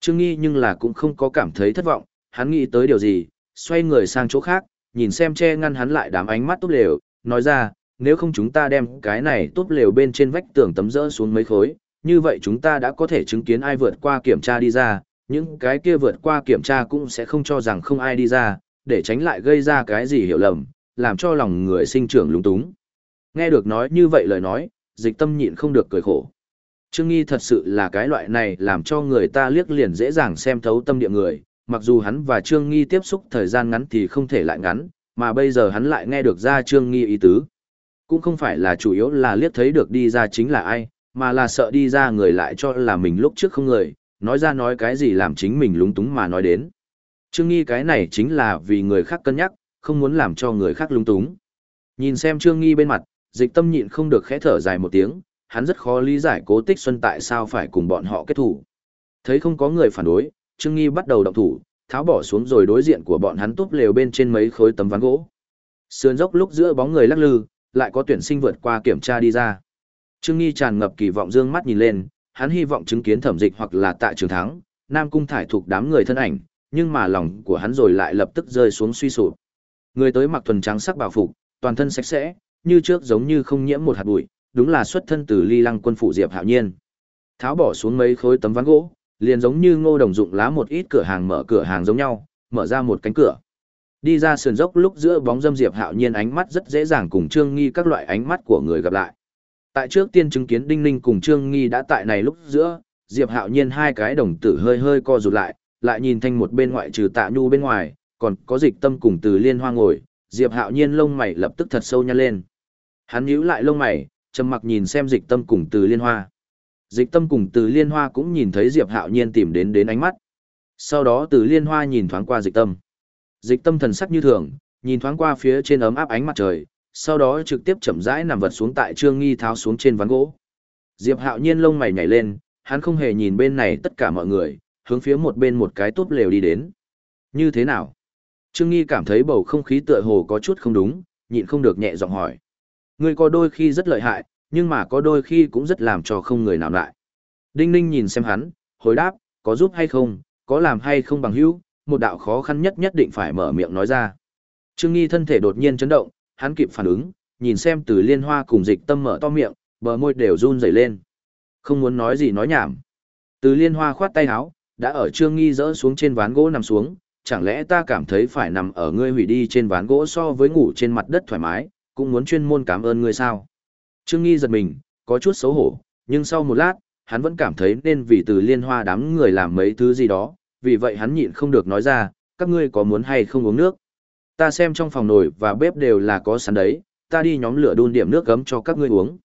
Speaker 1: Trương Nghi nhưng là cũng không có cảm thấy thất vọng, hắn nghĩ tới điều gì, xoay người sang chỗ khác, nhìn xem che ngăn hắn lại đám ánh mắt tốt lều, nói ra, nếu không chúng ta đem cái này tốt lều bên trên vách tường tấm rỡ xuống mấy khối, như vậy chúng ta đã có thể chứng kiến ai vượt qua kiểm tra đi ra, những cái kia vượt qua kiểm tra cũng sẽ không cho rằng không ai đi ra, để tránh lại gây ra cái gì hiểu lầm, làm cho lòng người sinh trưởng lúng túng. Nghe được nói như vậy lời nói, dịch tâm nhịn không được cười khổ. Trương Nghi thật sự là cái loại này làm cho người ta liếc liền dễ dàng xem thấu tâm địa người, mặc dù hắn và Trương Nghi tiếp xúc thời gian ngắn thì không thể lại ngắn, mà bây giờ hắn lại nghe được ra Trương Nghi ý tứ. Cũng không phải là chủ yếu là liếc thấy được đi ra chính là ai, mà là sợ đi ra người lại cho là mình lúc trước không người, nói ra nói cái gì làm chính mình lúng túng mà nói đến. Trương Nghi cái này chính là vì người khác cân nhắc, không muốn làm cho người khác lung túng. Nhìn xem Trương Nghi bên mặt, dịch tâm nhịn không được khẽ thở dài một tiếng, hắn rất khó lý giải cố tích xuân tại sao phải cùng bọn họ kết thủ. Thấy không có người phản đối, Trương Nghi bắt đầu động thủ, tháo bỏ xuống rồi đối diện của bọn hắn túp lều bên trên mấy khối tấm ván gỗ. Sườn dốc lúc giữa bóng người lắc lư, lại có tuyển sinh vượt qua kiểm tra đi ra. Trương Nghi tràn ngập kỳ vọng dương mắt nhìn lên, hắn hy vọng chứng kiến thẩm dịch hoặc là tại trường thắng, Nam Cung thải thuộc đám người thân ảnh, nhưng mà lòng của hắn rồi lại lập tức rơi xuống suy sụp. Người tới mặc thuần trắng sắc bảo phục, toàn thân sạch sẽ, như trước giống như không nhiễm một hạt bụi, đúng là xuất thân từ Ly Lăng quân phủ Diệp Hạo Nhiên. Tháo bỏ xuống mấy khối tấm ván gỗ, liền giống như Ngô Đồng dụng lá một ít cửa hàng mở cửa hàng giống nhau, mở ra một cánh cửa. Đi ra sườn dốc lúc giữa bóng dâm Diệp Hạo Nhiên ánh mắt rất dễ dàng cùng Trương Nghi các loại ánh mắt của người gặp lại. Tại trước tiên chứng kiến Đinh Ninh cùng Trương Nghi đã tại này lúc giữa, Diệp Hạo Nhiên hai cái đồng tử hơi hơi co rụt lại, lại nhìn thanh một bên ngoại trừ Tạ Nhu bên ngoài, còn có Dịch Tâm cùng Từ Liên Hoa ngồi, Diệp Hạo Nhiên lông mày lập tức thật sâu nhăn lên. Hắn nhíu lại lông mày, trầm mặc nhìn xem Dịch Tâm cùng Từ Liên Hoa. Dịch Tâm cùng Từ Liên Hoa cũng nhìn thấy Diệp Hạo Nhiên tìm đến đến ánh mắt. Sau đó Từ Liên Hoa nhìn thoáng qua Dịch Tâm. Dịch Tâm thần sắc như thường, nhìn thoáng qua phía trên ấm áp ánh mặt trời, sau đó trực tiếp chậm rãi nằm vật xuống tại Trương Nghi tháo xuống trên ván gỗ. Diệp Hạo Nhiên lông mày nhảy lên, hắn không hề nhìn bên này tất cả mọi người, hướng phía một bên một cái tốt lều đi đến. Như thế nào? Trương Nghi cảm thấy bầu không khí tựa hồ có chút không đúng, nhịn không được nhẹ giọng hỏi. Ngươi có đôi khi rất lợi hại, nhưng mà có đôi khi cũng rất làm cho không người nào lại. Đinh Ninh nhìn xem hắn, hồi đáp, có giúp hay không, có làm hay không bằng hữu, một đạo khó khăn nhất nhất định phải mở miệng nói ra. Trương Nghi thân thể đột nhiên chấn động, hắn kịp phản ứng, nhìn xem từ liên hoa cùng dịch tâm mở to miệng, bờ môi đều run rẩy lên. Không muốn nói gì nói nhảm. Từ liên hoa khoát tay áo, đã ở Trương Nghi dỡ xuống trên ván gỗ nằm xuống, chẳng lẽ ta cảm thấy phải nằm ở ngươi hủy đi trên ván gỗ so với ngủ trên mặt đất thoải mái, cũng muốn chuyên môn cảm ơn ngươi sao? Trương Nghi giật mình, có chút xấu hổ, nhưng sau một lát, hắn vẫn cảm thấy nên vì từ liên hoa đám người làm mấy thứ gì đó, vì vậy hắn nhịn không được nói ra, các ngươi có muốn hay không uống nước? Ta xem trong phòng nồi và bếp đều là có sẵn đấy, ta đi nhóm lửa đun điểm nước gấm cho các ngươi uống.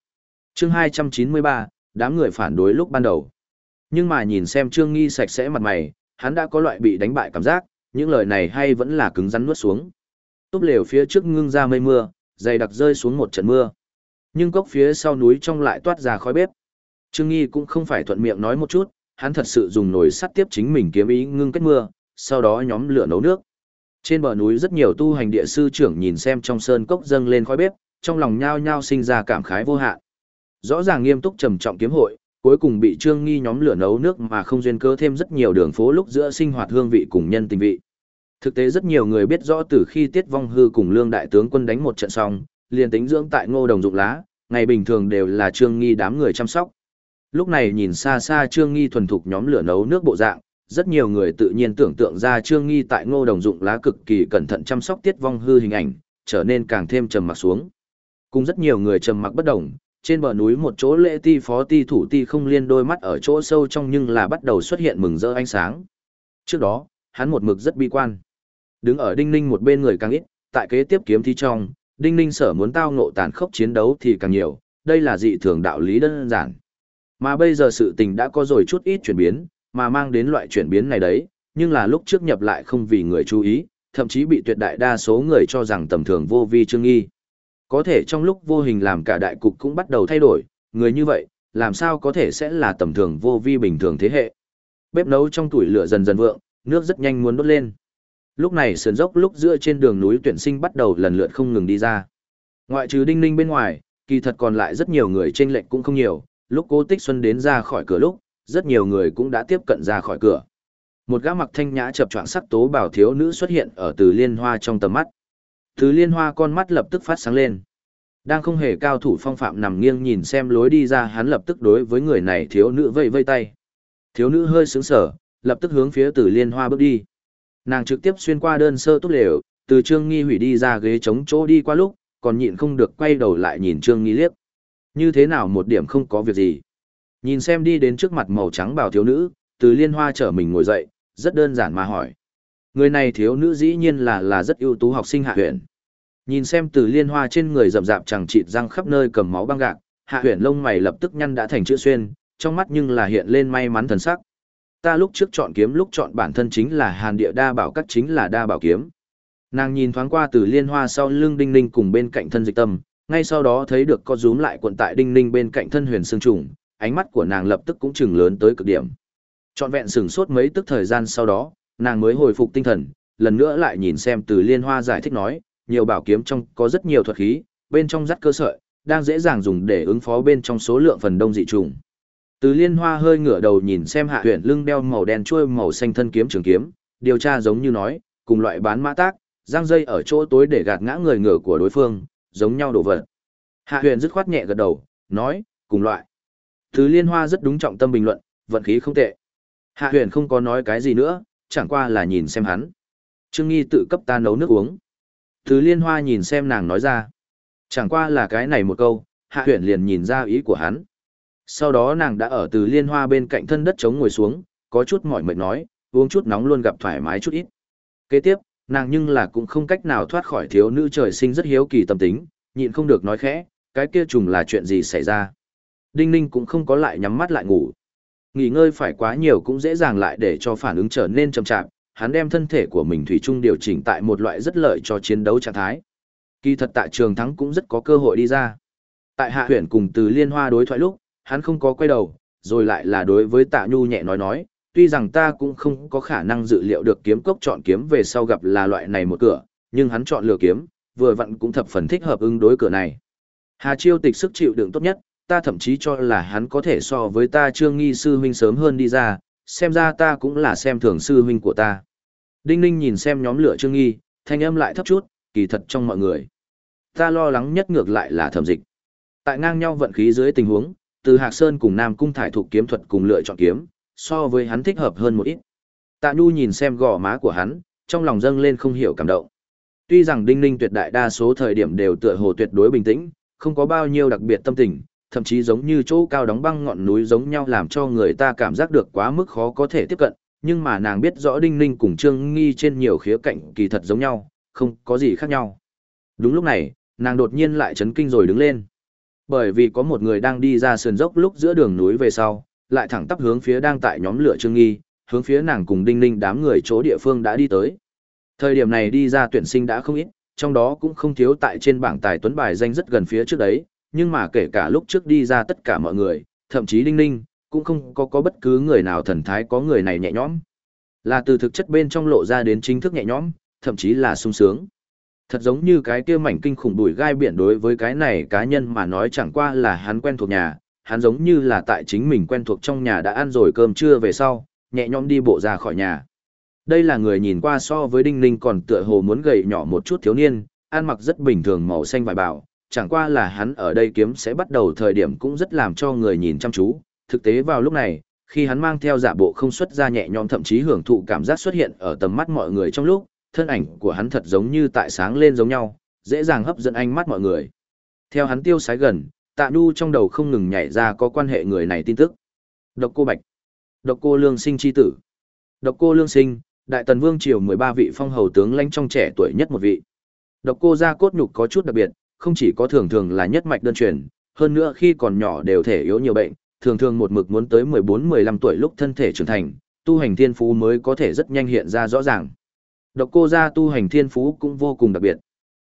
Speaker 1: Chương 293, đám người phản đối lúc ban đầu. Nhưng mà nhìn xem Trương Nghi sạch sẽ mặt mày, hắn đã có loại bị đánh bại cảm giác, những lời này hay vẫn là cứng rắn nuốt xuống. Túp lều phía trước ngưng ra mây mưa, dày đặc rơi xuống một trận mưa. Nhưng cốc phía sau núi trong lại toát ra khói bếp. Trương Nghi cũng không phải thuận miệng nói một chút, hắn thật sự dùng nồi sắt tiếp chính mình kiếm ý ngưng kết mưa, sau đó nhóm lửa nấu nước. Trên bờ núi rất nhiều tu hành địa sư trưởng nhìn xem trong sơn cốc dâng lên khói bếp, trong lòng nhao nhao sinh ra cảm khái vô hạn. Rõ ràng nghiêm túc trầm trọng kiếm hội, cuối cùng bị Trương Nghi nhóm lửa nấu nước mà không duyên cơ thêm rất nhiều đường phố lúc giữa sinh hoạt hương vị cùng nhân tình vị. Thực tế rất nhiều người biết rõ từ khi Tiết Vong Hư cùng Lương đại tướng quân đánh một trận xong, liền tính dưỡng tại Ngô Đồng dụng lá, ngày bình thường đều là Trương Nghi đám người chăm sóc. Lúc này nhìn xa xa Trương Nghi thuần thục nhóm lửa nấu nước bộ dạng, rất nhiều người tự nhiên tưởng tượng ra Trương Nghi tại Ngô Đồng dụng lá cực kỳ cẩn thận chăm sóc Tiết Vong Hư hình ảnh, trở nên càng thêm trầm mặc xuống. Cùng rất nhiều người trầm mặc bất động, trên bờ núi một chỗ lễ ti phó ti thủ ti không liên đôi mắt ở chỗ sâu trong nhưng là bắt đầu xuất hiện mừng rỡ ánh sáng. Trước đó, hắn một mực rất bi quan. Đứng ở đinh ninh một bên người càng ít, tại kế tiếp kiếm thi trong, đinh ninh sở muốn tao ngộ tàn khốc chiến đấu thì càng nhiều, đây là dị thường đạo lý đơn giản. Mà bây giờ sự tình đã có rồi chút ít chuyển biến, mà mang đến loại chuyển biến này đấy, nhưng là lúc trước nhập lại không vì người chú ý, thậm chí bị tuyệt đại đa số người cho rằng tầm thường vô vi trương nghi. Có thể trong lúc vô hình làm cả đại cục cũng bắt đầu thay đổi, người như vậy, làm sao có thể sẽ là tầm thường vô vi bình thường thế hệ. Bếp nấu trong tuổi lửa dần dần vượng, nước rất nhanh muốn đốt lên. Lúc này sườn dốc lúc giữa trên đường núi tuyển sinh bắt đầu lần lượt không ngừng đi ra. Ngoại trừ đinh ninh bên ngoài, kỳ thật còn lại rất nhiều người trên lệnh cũng không nhiều, lúc cố tích xuân đến ra khỏi cửa lúc, rất nhiều người cũng đã tiếp cận ra khỏi cửa. Một gã mặc thanh nhã chập choạng sắc tố bảo thiếu nữ xuất hiện ở từ liên hoa trong tầm mắt. Từ liên hoa con mắt lập tức phát sáng lên. Đang không hề cao thủ phong phạm nằm nghiêng nhìn xem lối đi ra hắn lập tức đối với người này thiếu nữ vây vây tay. Thiếu nữ hơi sướng sở, lập tức hướng phía từ liên hoa bước đi. Nàng trực tiếp xuyên qua đơn sơ tốt lều, từ trương nghi hủy đi ra ghế chống chỗ đi qua lúc, còn nhịn không được quay đầu lại nhìn trương nghi liếc. Như thế nào một điểm không có việc gì. Nhìn xem đi đến trước mặt màu trắng bào thiếu nữ, từ liên hoa trở mình ngồi dậy, rất đơn giản mà hỏi. Người này thiếu nữ dĩ nhiên là là rất ưu tú học sinh hạ huyện. Nhìn xem từ liên hoa trên người rậm rạp chẳng chịt răng khắp nơi cầm máu băng gạc, hạ huyện lông mày lập tức nhăn đã thành chữ xuyên, trong mắt nhưng là hiện lên may mắn thần sắc. ta lúc trước chọn kiếm lúc chọn bản thân chính là hàn địa đa bảo các chính là đa bảo kiếm. Nàng nhìn thoáng qua từ liên hoa sau lưng đinh ninh cùng bên cạnh thân dịch tâm, ngay sau đó thấy được có rúm lại cuộn tại đinh ninh bên cạnh thân huyền xương trùng, ánh mắt của nàng lập tức cũng chừng lớn tới cực điểm. Trọn vẹn sửng sốt mấy tức thời gian sau đó, nàng mới hồi phục tinh thần, lần nữa lại nhìn xem từ liên hoa giải thích nói, nhiều bảo kiếm trong có rất nhiều thuật khí, bên trong rắt cơ sợi, đang dễ dàng dùng để ứng phó bên trong số lượng phần đông dị trùng. Từ liên hoa hơi ngửa đầu nhìn xem hạ huyền lưng đeo màu đen chuôi màu xanh thân kiếm trường kiếm, điều tra giống như nói, cùng loại bán mã tác, giang dây ở chỗ tối để gạt ngã người ngửa của đối phương, giống nhau đổ vật. Hạ huyền dứt khoát nhẹ gật đầu, nói, cùng loại. Thứ liên hoa rất đúng trọng tâm bình luận, vận khí không tệ. Hạ huyền không có nói cái gì nữa, chẳng qua là nhìn xem hắn. Trương Nghi tự cấp ta nấu nước uống. Thứ liên hoa nhìn xem nàng nói ra. Chẳng qua là cái này một câu, hạ huyền liền nhìn ra ý của hắn. Sau đó nàng đã ở từ liên hoa bên cạnh thân đất trống ngồi xuống, có chút mỏi mệt nói, uống chút nóng luôn gặp thoải mái chút ít. Kế tiếp, nàng nhưng là cũng không cách nào thoát khỏi thiếu nữ trời sinh rất hiếu kỳ tâm tính, nhịn không được nói khẽ, cái kia trùng là chuyện gì xảy ra. Đinh ninh cũng không có lại nhắm mắt lại ngủ. Nghỉ ngơi phải quá nhiều cũng dễ dàng lại để cho phản ứng trở nên chậm chạp, hắn đem thân thể của mình thủy chung điều chỉnh tại một loại rất lợi cho chiến đấu trạng thái. Kỳ thật tại trường thắng cũng rất có cơ hội đi ra. Tại hạ huyện cùng từ liên hoa đối thoại lúc, hắn không có quay đầu, rồi lại là đối với tạ nhu nhẹ nói nói, tuy rằng ta cũng không có khả năng dự liệu được kiếm cốc chọn kiếm về sau gặp là loại này một cửa, nhưng hắn chọn lựa kiếm, vừa vặn cũng thập phần thích hợp ứng đối cửa này. Hà Chiêu tịch sức chịu đựng tốt nhất, ta thậm chí cho là hắn có thể so với ta trương nghi sư huynh sớm hơn đi ra, xem ra ta cũng là xem thường sư huynh của ta. Đinh Ninh nhìn xem nhóm lửa trương nghi, thanh âm lại thấp chút, kỳ thật trong mọi người. Ta lo lắng nhất ngược lại là thẩm dịch. Tại ngang nhau vận khí dưới tình huống, từ Hạc Sơn cùng Nam Cung thải thuộc kiếm thuật cùng lựa chọn kiếm, so với hắn thích hợp hơn một ít. Tạ Nhu nhìn xem gò má của hắn, trong lòng dâng lên không hiểu cảm động. Tuy rằng Đinh Ninh tuyệt đại đa số thời điểm đều tựa hồ tuyệt đối bình tĩnh, không có bao nhiêu đặc biệt tâm tình, thậm chí giống như chỗ cao đóng băng ngọn núi giống nhau làm cho người ta cảm giác được quá mức khó có thể tiếp cận, nhưng mà nàng biết rõ Đinh Ninh cùng Trương Nghi trên nhiều khía cạnh kỳ thật giống nhau, không có gì khác nhau. Đúng lúc này, nàng đột nhiên lại chấn kinh rồi đứng lên. Bởi vì có một người đang đi ra sườn dốc lúc giữa đường núi về sau, lại thẳng tắp hướng phía đang tại nhóm lửa Trương Nghi, hướng phía nàng cùng Đinh Ninh đám người chỗ địa phương đã đi tới. Thời điểm này đi ra tuyển sinh đã không ít, trong đó cũng không thiếu tại trên bảng tài tuấn bài danh rất gần phía trước đấy, nhưng mà kể cả lúc trước đi ra tất cả mọi người, thậm chí Đinh Ninh, cũng không có có bất cứ người nào thần thái có người này nhẹ nhõm. Là từ thực chất bên trong lộ ra đến chính thức nhẹ nhõm, thậm chí là sung sướng. Thật giống như cái kia mảnh kinh khủng bụi gai biển đối với cái này cá nhân mà nói chẳng qua là hắn quen thuộc nhà, hắn giống như là tại chính mình quen thuộc trong nhà đã ăn rồi cơm trưa về sau, nhẹ nhõm đi bộ ra khỏi nhà. Đây là người nhìn qua so với Đinh Ninh còn tựa hồ muốn gầy nhỏ một chút thiếu niên, ăn mặc rất bình thường màu xanh vải bảo, chẳng qua là hắn ở đây kiếm sẽ bắt đầu thời điểm cũng rất làm cho người nhìn chăm chú. Thực tế vào lúc này, khi hắn mang theo giả bộ không xuất ra nhẹ nhõm thậm chí hưởng thụ cảm giác xuất hiện ở tầm mắt mọi người trong lúc, thân ảnh của hắn thật giống như tại sáng lên giống nhau, dễ dàng hấp dẫn ánh mắt mọi người. Theo hắn tiêu sái gần, tạ nhu trong đầu không ngừng nhảy ra có quan hệ người này tin tức. Độc cô Bạch. Độc cô Lương Sinh chi tử. Độc cô Lương Sinh, Đại Tần Vương triều 13 vị phong hầu tướng lãnh trong trẻ tuổi nhất một vị. Độc cô gia cốt nhục có chút đặc biệt, không chỉ có thường thường là nhất mạch đơn truyền, hơn nữa khi còn nhỏ đều thể yếu nhiều bệnh, thường thường một mực muốn tới 14-15 tuổi lúc thân thể trưởng thành, tu hành thiên phú mới có thể rất nhanh hiện ra rõ ràng. Độc cô gia tu hành thiên phú cũng vô cùng đặc biệt.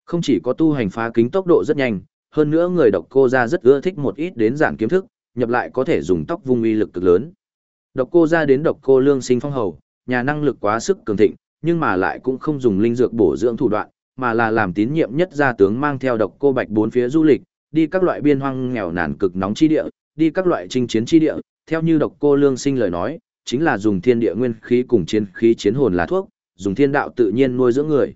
Speaker 1: Không chỉ có tu hành phá kính tốc độ rất nhanh, hơn nữa người độc cô gia rất ưa thích một ít đến giản kiếm thức, nhập lại có thể dùng tóc vung uy lực cực lớn. Độc cô gia đến độc cô lương sinh phong hầu, nhà năng lực quá sức cường thịnh, nhưng mà lại cũng không dùng linh dược bổ dưỡng thủ đoạn, mà là làm tín nhiệm nhất gia tướng mang theo độc cô bạch bốn phía du lịch, đi các loại biên hoang nghèo nàn cực nóng chi địa, đi các loại chinh chiến chi địa, theo như độc cô lương sinh lời nói, chính là dùng thiên địa nguyên khí cùng chiến khí chiến hồn là thuốc, dùng thiên đạo tự nhiên nuôi dưỡng người.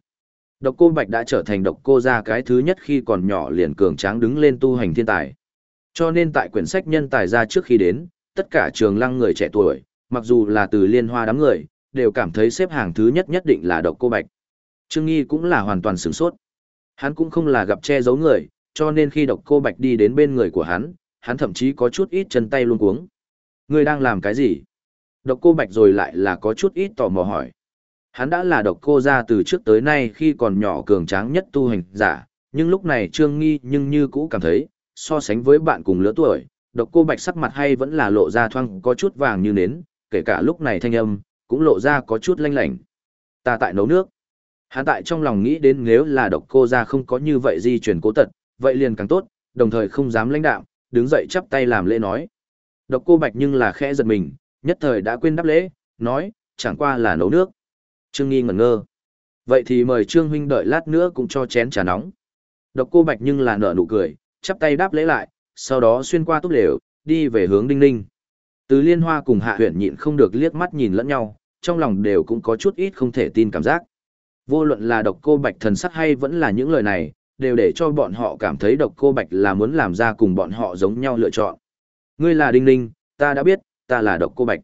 Speaker 1: Độc cô Bạch đã trở thành độc cô gia cái thứ nhất khi còn nhỏ liền cường tráng đứng lên tu hành thiên tài. Cho nên tại quyển sách nhân tài ra trước khi đến, tất cả trường lăng người trẻ tuổi, mặc dù là từ liên hoa đám người, đều cảm thấy xếp hàng thứ nhất nhất định là độc cô Bạch. Trương Nghi cũng là hoàn toàn sửng sốt. Hắn cũng không là gặp che giấu người, cho nên khi độc cô Bạch đi đến bên người của hắn, hắn thậm chí có chút ít chân tay luôn cuống. Người đang làm cái gì? Độc cô Bạch rồi lại là có chút ít tò mò hỏi. Hắn đã là độc cô ra từ trước tới nay khi còn nhỏ cường tráng nhất tu hành giả, nhưng lúc này Trương Nghi nhưng như cũ cảm thấy, so sánh với bạn cùng lứa tuổi, độc cô bạch sắc mặt hay vẫn là lộ ra thoang có chút vàng như nến, kể cả lúc này thanh âm, cũng lộ ra có chút lanh lảnh. Ta tại nấu nước. Hắn tại trong lòng nghĩ đến nếu là độc cô ra không có như vậy di chuyển cố tật, vậy liền càng tốt, đồng thời không dám lãnh đạo, đứng dậy chắp tay làm lễ nói. Độc cô bạch nhưng là khẽ giật mình, nhất thời đã quên đáp lễ, nói, chẳng qua là nấu nước. Trương Nghi ngẩn ngơ. Vậy thì mời Trương huynh đợi lát nữa cũng cho chén trà nóng. Độc cô bạch nhưng là nở nụ cười, chắp tay đáp lễ lại, sau đó xuyên qua túp lều, đi về hướng đinh ninh. Từ liên hoa cùng hạ huyện nhịn không được liếc mắt nhìn lẫn nhau, trong lòng đều cũng có chút ít không thể tin cảm giác. Vô luận là độc cô bạch thần sắc hay vẫn là những lời này, đều để cho bọn họ cảm thấy độc cô bạch là muốn làm ra cùng bọn họ giống nhau lựa chọn. Ngươi là đinh ninh, ta đã biết, ta là độc cô bạch.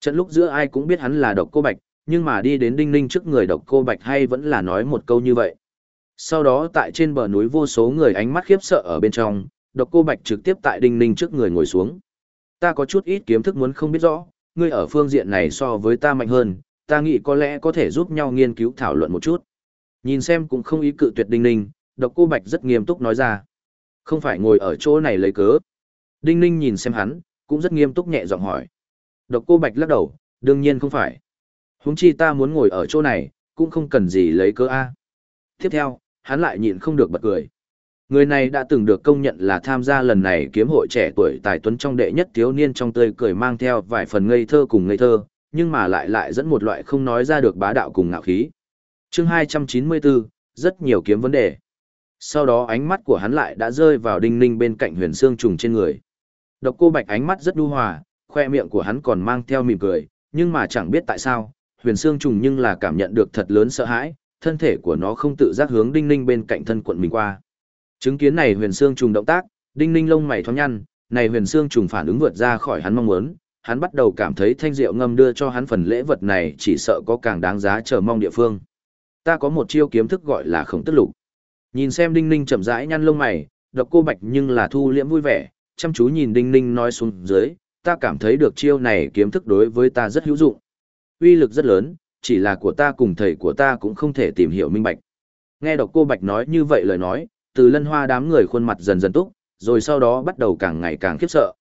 Speaker 1: Trận lúc giữa ai cũng biết hắn là độc cô bạch, nhưng mà đi đến đinh ninh trước người độc cô bạch hay vẫn là nói một câu như vậy. Sau đó tại trên bờ núi vô số người ánh mắt khiếp sợ ở bên trong, độc cô bạch trực tiếp tại đinh ninh trước người ngồi xuống. Ta có chút ít kiếm thức muốn không biết rõ, ngươi ở phương diện này so với ta mạnh hơn, ta nghĩ có lẽ có thể giúp nhau nghiên cứu thảo luận một chút. Nhìn xem cũng không ý cự tuyệt đinh ninh, độc cô bạch rất nghiêm túc nói ra. Không phải ngồi ở chỗ này lấy cớ. Đinh ninh nhìn xem hắn, cũng rất nghiêm túc nhẹ giọng hỏi. Độc cô bạch lắc đầu, đương nhiên không phải. Huống chi ta muốn ngồi ở chỗ này, cũng không cần gì lấy cớ A. Tiếp theo, hắn lại nhịn không được bật cười. Người này đã từng được công nhận là tham gia lần này kiếm hội trẻ tuổi tài tuấn trong đệ nhất thiếu niên trong tươi cười mang theo vài phần ngây thơ cùng ngây thơ, nhưng mà lại lại dẫn một loại không nói ra được bá đạo cùng ngạo khí. Chương 294, rất nhiều kiếm vấn đề. Sau đó ánh mắt của hắn lại đã rơi vào đinh ninh bên cạnh huyền xương trùng trên người. Độc cô bạch ánh mắt rất đu hòa, khoe miệng của hắn còn mang theo mỉm cười, nhưng mà chẳng biết tại sao, huyền xương trùng nhưng là cảm nhận được thật lớn sợ hãi, thân thể của nó không tự giác hướng đinh ninh bên cạnh thân quận mình qua. Chứng kiến này huyền xương trùng động tác, đinh ninh lông mày thoáng nhăn, này huyền xương trùng phản ứng vượt ra khỏi hắn mong muốn, hắn bắt đầu cảm thấy thanh rượu ngâm đưa cho hắn phần lễ vật này chỉ sợ có càng đáng giá chờ mong địa phương. Ta có một chiêu kiếm thức gọi là khổng tức lục. Nhìn xem đinh ninh chậm rãi nhăn lông mày, độc cô bạch nhưng là thu liễm vui vẻ, chăm chú nhìn đinh ninh nói xuống dưới, ta cảm thấy được chiêu này kiếm thức đối với ta rất hữu dụng. Uy lực rất lớn, chỉ là của ta cùng thầy của ta cũng không thể tìm hiểu minh bạch. Nghe độc cô bạch nói như vậy lời nói, từ lân hoa đám người khuôn mặt dần dần túc, rồi sau đó bắt đầu càng ngày càng khiếp sợ.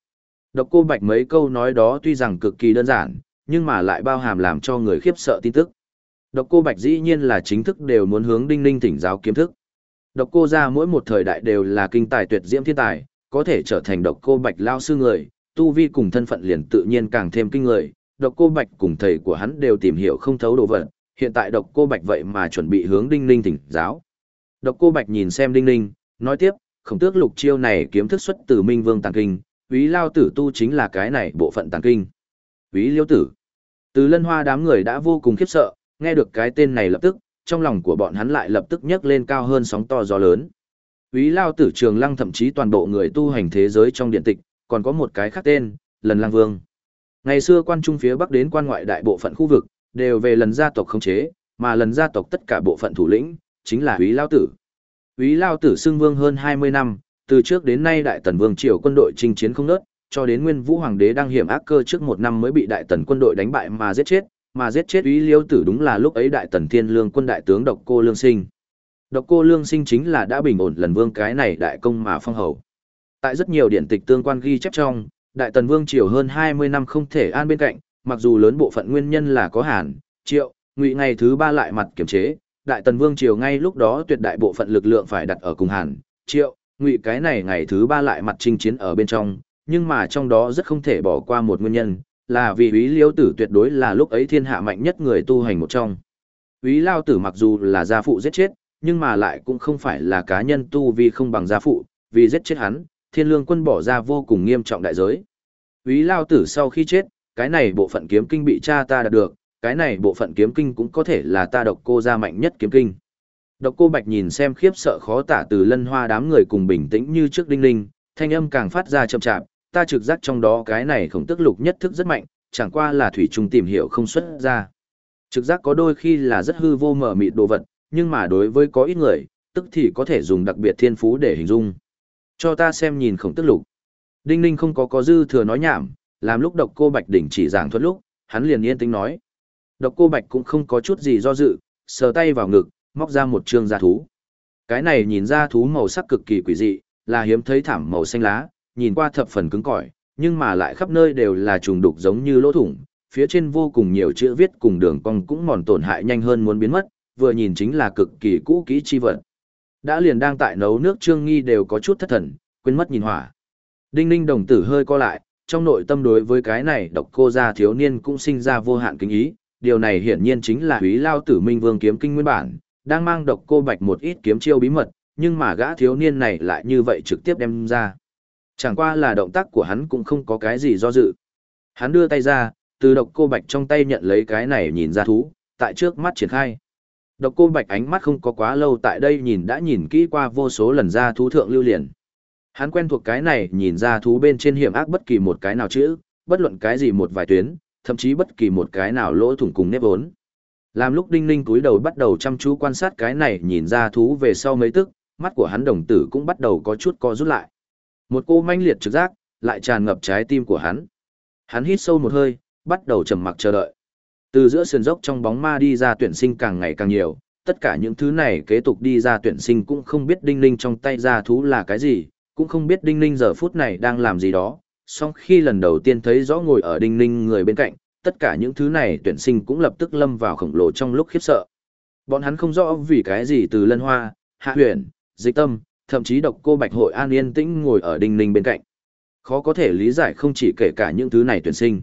Speaker 1: Độc cô bạch mấy câu nói đó tuy rằng cực kỳ đơn giản, nhưng mà lại bao hàm làm cho người khiếp sợ tin tức. Độc cô bạch dĩ nhiên là chính thức đều muốn hướng đinh ninh thỉnh giáo kiếm thức. Độc cô ra mỗi một thời đại đều là kinh tài tuyệt diễm thiên tài, có thể trở thành độc cô bạch lao sư người, tu vi cùng thân phận liền tự nhiên càng thêm kinh người. Độc cô bạch cùng thầy của hắn đều tìm hiểu không thấu đồ vật, hiện tại độc cô bạch vậy mà chuẩn bị hướng đinh ninh thỉnh giáo. Độc cô bạch nhìn xem đinh ninh, nói tiếp, khổng tước lục chiêu này kiếm thức xuất từ minh vương tàng kinh, úy lao tử tu chính là cái này bộ phận tàng kinh. Úy liêu tử. Từ lân hoa đám người đã vô cùng khiếp sợ, nghe được cái tên này lập tức, trong lòng của bọn hắn lại lập tức nhấc lên cao hơn sóng to gió lớn. Úy lao tử trường lăng thậm chí toàn bộ người tu hành thế giới trong điện tịch, còn có một cái khác tên, lần lang vương. Ngày xưa quan trung phía bắc đến quan ngoại đại bộ phận khu vực, đều về lần gia tộc khống chế, mà lần gia tộc tất cả bộ phận thủ lĩnh, chính là Úy Lao Tử. Úy Lao Tử xưng vương hơn 20 năm, từ trước đến nay Đại Tần Vương triều quân đội chinh chiến không nớt, cho đến Nguyên Vũ Hoàng đế đang hiểm ác cơ trước một năm mới bị Đại Tần quân đội đánh bại mà giết chết, mà giết chết Úy Liêu Tử đúng là lúc ấy Đại Tần Thiên Lương quân đại tướng Độc Cô Lương Sinh. Độc Cô Lương Sinh chính là đã bình ổn lần vương cái này đại công mà phong hầu. Tại rất nhiều điện tịch tương quan ghi chép trong, Đại Tần Vương triều hơn 20 năm không thể an bên cạnh, mặc dù lớn bộ phận nguyên nhân là có Hàn, Triệu, Ngụy ngày thứ ba lại mặt kiểm chế, Đại Tần Vương triều ngay lúc đó tuyệt đại bộ phận lực lượng phải đặt ở cùng Hàn, Triệu, Ngụy cái này ngày thứ ba lại mặt chinh chiến ở bên trong, nhưng mà trong đó rất không thể bỏ qua một nguyên nhân, là vì Úy Liêu tử tuyệt đối là lúc ấy thiên hạ mạnh nhất người tu hành một trong. Úy Lao tử mặc dù là gia phụ giết chết, nhưng mà lại cũng không phải là cá nhân tu vì không bằng gia phụ, vì giết chết hắn, thiên lương quân bỏ ra vô cùng nghiêm trọng đại giới. Úy Lao tử sau khi chết, cái này bộ phận kiếm kinh bị cha ta đạt được, cái này bộ phận kiếm kinh cũng có thể là ta độc cô ra mạnh nhất kiếm kinh. Độc cô Bạch nhìn xem khiếp sợ khó tả từ lân hoa đám người cùng bình tĩnh như trước đinh linh, thanh âm càng phát ra chậm chạp, ta trực giác trong đó cái này khổng tức lục nhất thức rất mạnh, chẳng qua là thủy trùng tìm hiểu không xuất ra. Trực giác có đôi khi là rất hư vô mở mịt đồ vật, nhưng mà đối với có ít người, tức thì có thể dùng đặc biệt thiên phú để hình dung. Cho ta xem nhìn khổng tức lục. Đinh ninh không có có dư thừa nói nhảm, làm lúc độc cô Bạch đỉnh chỉ giảng thuật lúc, hắn liền yên tĩnh nói. Độc cô Bạch cũng không có chút gì do dự, sờ tay vào ngực, móc ra một trương da thú. Cái này nhìn ra thú màu sắc cực kỳ quỷ dị, là hiếm thấy thảm màu xanh lá, nhìn qua thập phần cứng cỏi, nhưng mà lại khắp nơi đều là trùng đục giống như lỗ thủng, phía trên vô cùng nhiều chữ viết cùng đường cong cũng mòn tổn hại nhanh hơn muốn biến mất, vừa nhìn chính là cực kỳ cũ kỹ chi vật. Đã liền đang tại nấu nước Trương Nghi đều có chút thất thần, quên mất nhìn hỏa. Đinh Ninh đồng tử hơi co lại, trong nội tâm đối với cái này độc cô gia thiếu niên cũng sinh ra vô hạn kính ý, điều này hiển nhiên chính là Húy Lao Tử Minh Vương kiếm kinh nguyên bản, đang mang độc cô bạch một ít kiếm chiêu bí mật, nhưng mà gã thiếu niên này lại như vậy trực tiếp đem ra. Chẳng qua là động tác của hắn cũng không có cái gì do dự. Hắn đưa tay ra, từ độc cô bạch trong tay nhận lấy cái này nhìn ra thú, tại trước mắt triển khai. Độc cô bạch ánh mắt không có quá lâu tại đây nhìn đã nhìn kỹ qua vô số lần ra thú thượng lưu liền. Hắn quen thuộc cái này nhìn ra thú bên trên hiểm ác bất kỳ một cái nào chữ, bất luận cái gì một vài tuyến, thậm chí bất kỳ một cái nào lỗ thủng cùng nếp vốn. Làm lúc đinh ninh túi đầu bắt đầu chăm chú quan sát cái này nhìn ra thú về sau mấy tức, mắt của hắn đồng tử cũng bắt đầu có chút co rút lại. Một cô manh liệt trực giác, lại tràn ngập trái tim của hắn. Hắn hít sâu một hơi, bắt đầu trầm mặc chờ đợi. Từ giữa sườn dốc trong bóng ma đi ra tuyển sinh càng ngày càng nhiều, tất cả những thứ này kế tục đi ra tuyển sinh cũng không biết đinh ninh trong tay ra thú là cái gì, cũng không biết đinh ninh giờ phút này đang làm gì đó. Song khi lần đầu tiên thấy rõ ngồi ở đinh ninh người bên cạnh, tất cả những thứ này tuyển sinh cũng lập tức lâm vào khổng lồ trong lúc khiếp sợ. Bọn hắn không rõ vì cái gì từ lân hoa, hạ huyền, dịch tâm, thậm chí độc cô bạch hội an yên tĩnh ngồi ở đinh ninh bên cạnh. Khó có thể lý giải không chỉ kể cả những thứ này tuyển sinh.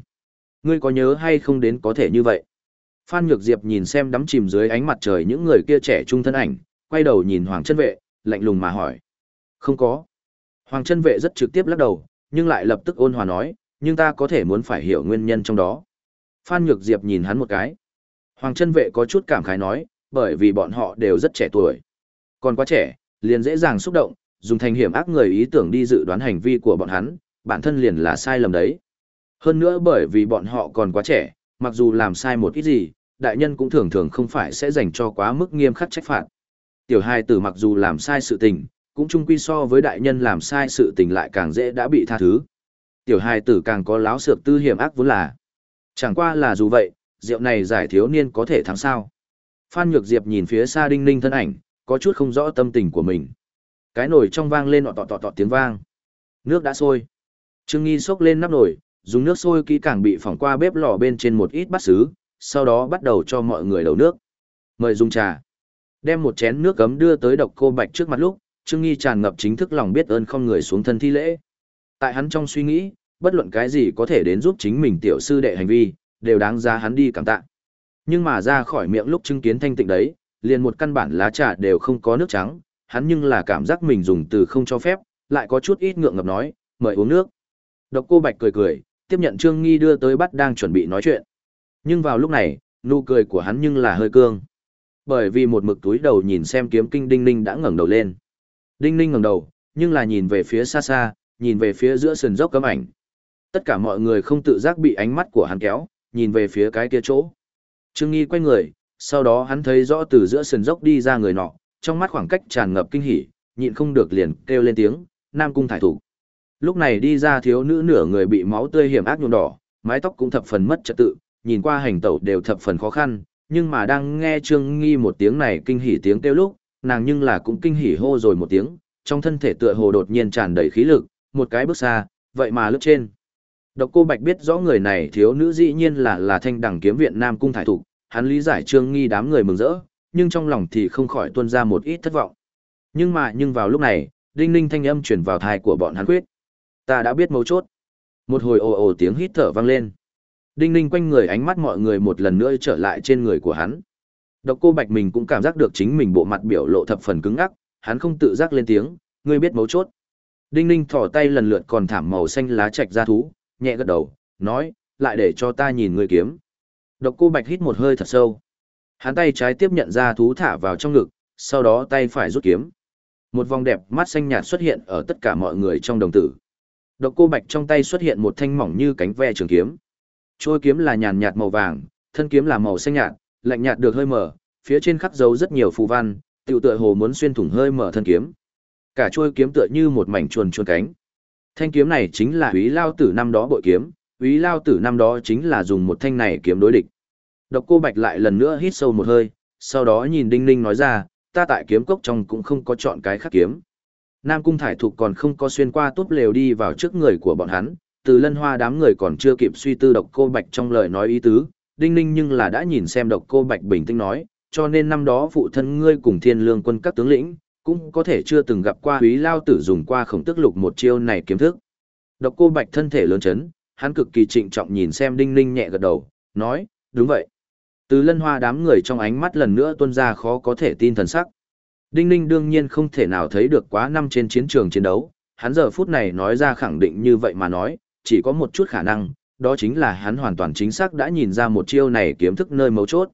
Speaker 1: Ngươi có nhớ hay không đến có thể như vậy? Phan Nhược Diệp nhìn xem đắm chìm dưới ánh mặt trời những người kia trẻ trung thân ảnh, quay đầu nhìn Hoàng chân vệ, lạnh lùng mà hỏi. Không có. Hoàng chân vệ rất trực tiếp lắc đầu, nhưng lại lập tức ôn hòa nói, nhưng ta có thể muốn phải hiểu nguyên nhân trong đó. Phan Nhược Diệp nhìn hắn một cái. Hoàng chân vệ có chút cảm khái nói, bởi vì bọn họ đều rất trẻ tuổi. Còn quá trẻ, liền dễ dàng xúc động, dùng thành hiểm ác người ý tưởng đi dự đoán hành vi của bọn hắn, bản thân liền là sai lầm đấy. Hơn nữa bởi vì bọn họ còn quá trẻ, mặc dù làm sai một ít gì, đại nhân cũng thường thường không phải sẽ dành cho quá mức nghiêm khắc trách phạt. Tiểu hai tử mặc dù làm sai sự tình, cũng chung quy so với đại nhân làm sai sự tình lại càng dễ đã bị tha thứ. Tiểu hai tử càng có láo sược tư hiểm ác vốn là. Chẳng qua là dù vậy, rượu này giải thiếu niên có thể thắng sao. Phan Nhược Diệp nhìn phía xa đinh ninh thân ảnh, có chút không rõ tâm tình của mình. Cái nồi trong vang lên ọt tọt tọt tọt tiếng vang. Nước đã sôi. Trương Nghi xốc lên nắp nồi, dùng nước sôi kỹ càng bị phỏng qua bếp lò bên trên một ít bát sứ, sau đó bắt đầu cho mọi người đầu nước. Mời dùng trà. Đem một chén nước cấm đưa tới độc cô bạch trước mặt lúc, Trương Nghi tràn ngập chính thức lòng biết ơn không người xuống thân thi lễ. Tại hắn trong suy nghĩ, bất luận cái gì có thể đến giúp chính mình tiểu sư đệ hành vi, đều đáng giá hắn đi cảm tạ. Nhưng mà ra khỏi miệng lúc chứng kiến thanh tịnh đấy, liền một căn bản lá trà đều không có nước trắng, hắn nhưng là cảm giác mình dùng từ không cho phép, lại có chút ít ngượng ngập nói, mời uống nước. Độc cô Bạch cười cười, tiếp nhận Trương Nghi đưa tới bắt đang chuẩn bị nói chuyện. Nhưng vào lúc này, nụ cười của hắn nhưng là hơi cương. Bởi vì một mực túi đầu nhìn xem kiếm kinh Đinh Ninh đã ngẩng đầu lên. Đinh Ninh ngẩng đầu, nhưng là nhìn về phía xa xa, nhìn về phía giữa sườn dốc cấm ảnh. Tất cả mọi người không tự giác bị ánh mắt của hắn kéo, nhìn về phía cái kia chỗ. Trương Nghi quay người, sau đó hắn thấy rõ từ giữa sườn dốc đi ra người nọ, trong mắt khoảng cách tràn ngập kinh hỉ, nhịn không được liền kêu lên tiếng, Nam Cung thải thủ. Lúc này đi ra thiếu nữ nửa người bị máu tươi hiểm ác nhuộm đỏ, mái tóc cũng thập phần mất trật tự, nhìn qua hành tẩu đều thập phần khó khăn, nhưng mà đang nghe Trương Nghi một tiếng này kinh hỉ tiếng kêu lúc, nàng nhưng là cũng kinh hỉ hô rồi một tiếng, trong thân thể tựa hồ đột nhiên tràn đầy khí lực, một cái bước xa, vậy mà lướt trên. Độc cô Bạch biết rõ người này thiếu nữ dĩ nhiên là là thanh đẳng kiếm viện Nam Cung Thải Thục, hắn lý giải Trương Nghi đám người mừng rỡ, nhưng trong lòng thì không khỏi tuôn ra một ít thất vọng. Nhưng mà nhưng vào lúc này, đinh ninh thanh âm chuyển vào thai của bọn hắn quyết. Ta đã biết mấu chốt. Một hồi ồ ồ tiếng hít thở vang lên. Đinh ninh quanh người ánh mắt mọi người một lần nữa trở lại trên người của hắn. Độc cô Bạch mình cũng cảm giác được chính mình bộ mặt biểu lộ thập phần cứng ngắc, hắn không tự giác lên tiếng, ngươi biết mấu chốt. Đinh ninh thỏ tay lần lượt còn thảm màu xanh lá chạch ra thú, nhẹ gật đầu, nói, lại để cho ta nhìn ngươi kiếm. Độc cô Bạch hít một hơi thật sâu. Hắn tay trái tiếp nhận ra thú thả vào trong ngực, sau đó tay phải rút kiếm. Một vòng đẹp mắt xanh nhạt xuất hiện ở tất cả mọi người trong đồng tử. Độc cô Bạch trong tay xuất hiện một thanh mỏng như cánh ve trường kiếm. Trôi kiếm là nhàn nhạt màu vàng, thân kiếm là màu xanh nhạt, lạnh nhạt được hơi mở, phía trên khắc dấu rất nhiều phù văn, tiểu tựa hồ muốn xuyên thủng hơi mở thân kiếm. Cả trôi kiếm tựa như một mảnh chuồn chuồn cánh. Thanh kiếm này chính là Úy Lao Tử năm đó bội kiếm, Úy Lao Tử năm đó chính là dùng một thanh này kiếm đối địch. Độc cô Bạch lại lần nữa hít sâu một hơi, sau đó nhìn Đinh Ninh nói ra, ta tại kiếm cốc trong cũng không có chọn cái khác kiếm. Nam Cung Thải Thục còn không có xuyên qua túp lều đi vào trước người của bọn hắn, từ lân hoa đám người còn chưa kịp suy tư độc cô bạch trong lời nói ý tứ, đinh ninh nhưng là đã nhìn xem độc cô bạch bình tĩnh nói, cho nên năm đó phụ thân ngươi cùng thiên lương quân các tướng lĩnh, cũng có thể chưa từng gặp qua quý lao tử dùng qua khổng tức lục một chiêu này kiếm thức. Độc cô bạch thân thể lớn chấn, hắn cực kỳ trịnh trọng nhìn xem đinh ninh nhẹ gật đầu, nói, đúng vậy. Từ lân hoa đám người trong ánh mắt lần nữa tuôn ra khó có thể tin thần sắc. Đinh ninh đương nhiên không thể nào thấy được quá năm trên chiến trường chiến đấu, hắn giờ phút này nói ra khẳng định như vậy mà nói, chỉ có một chút khả năng, đó chính là hắn hoàn toàn chính xác đã nhìn ra một chiêu này kiếm thức nơi mấu chốt.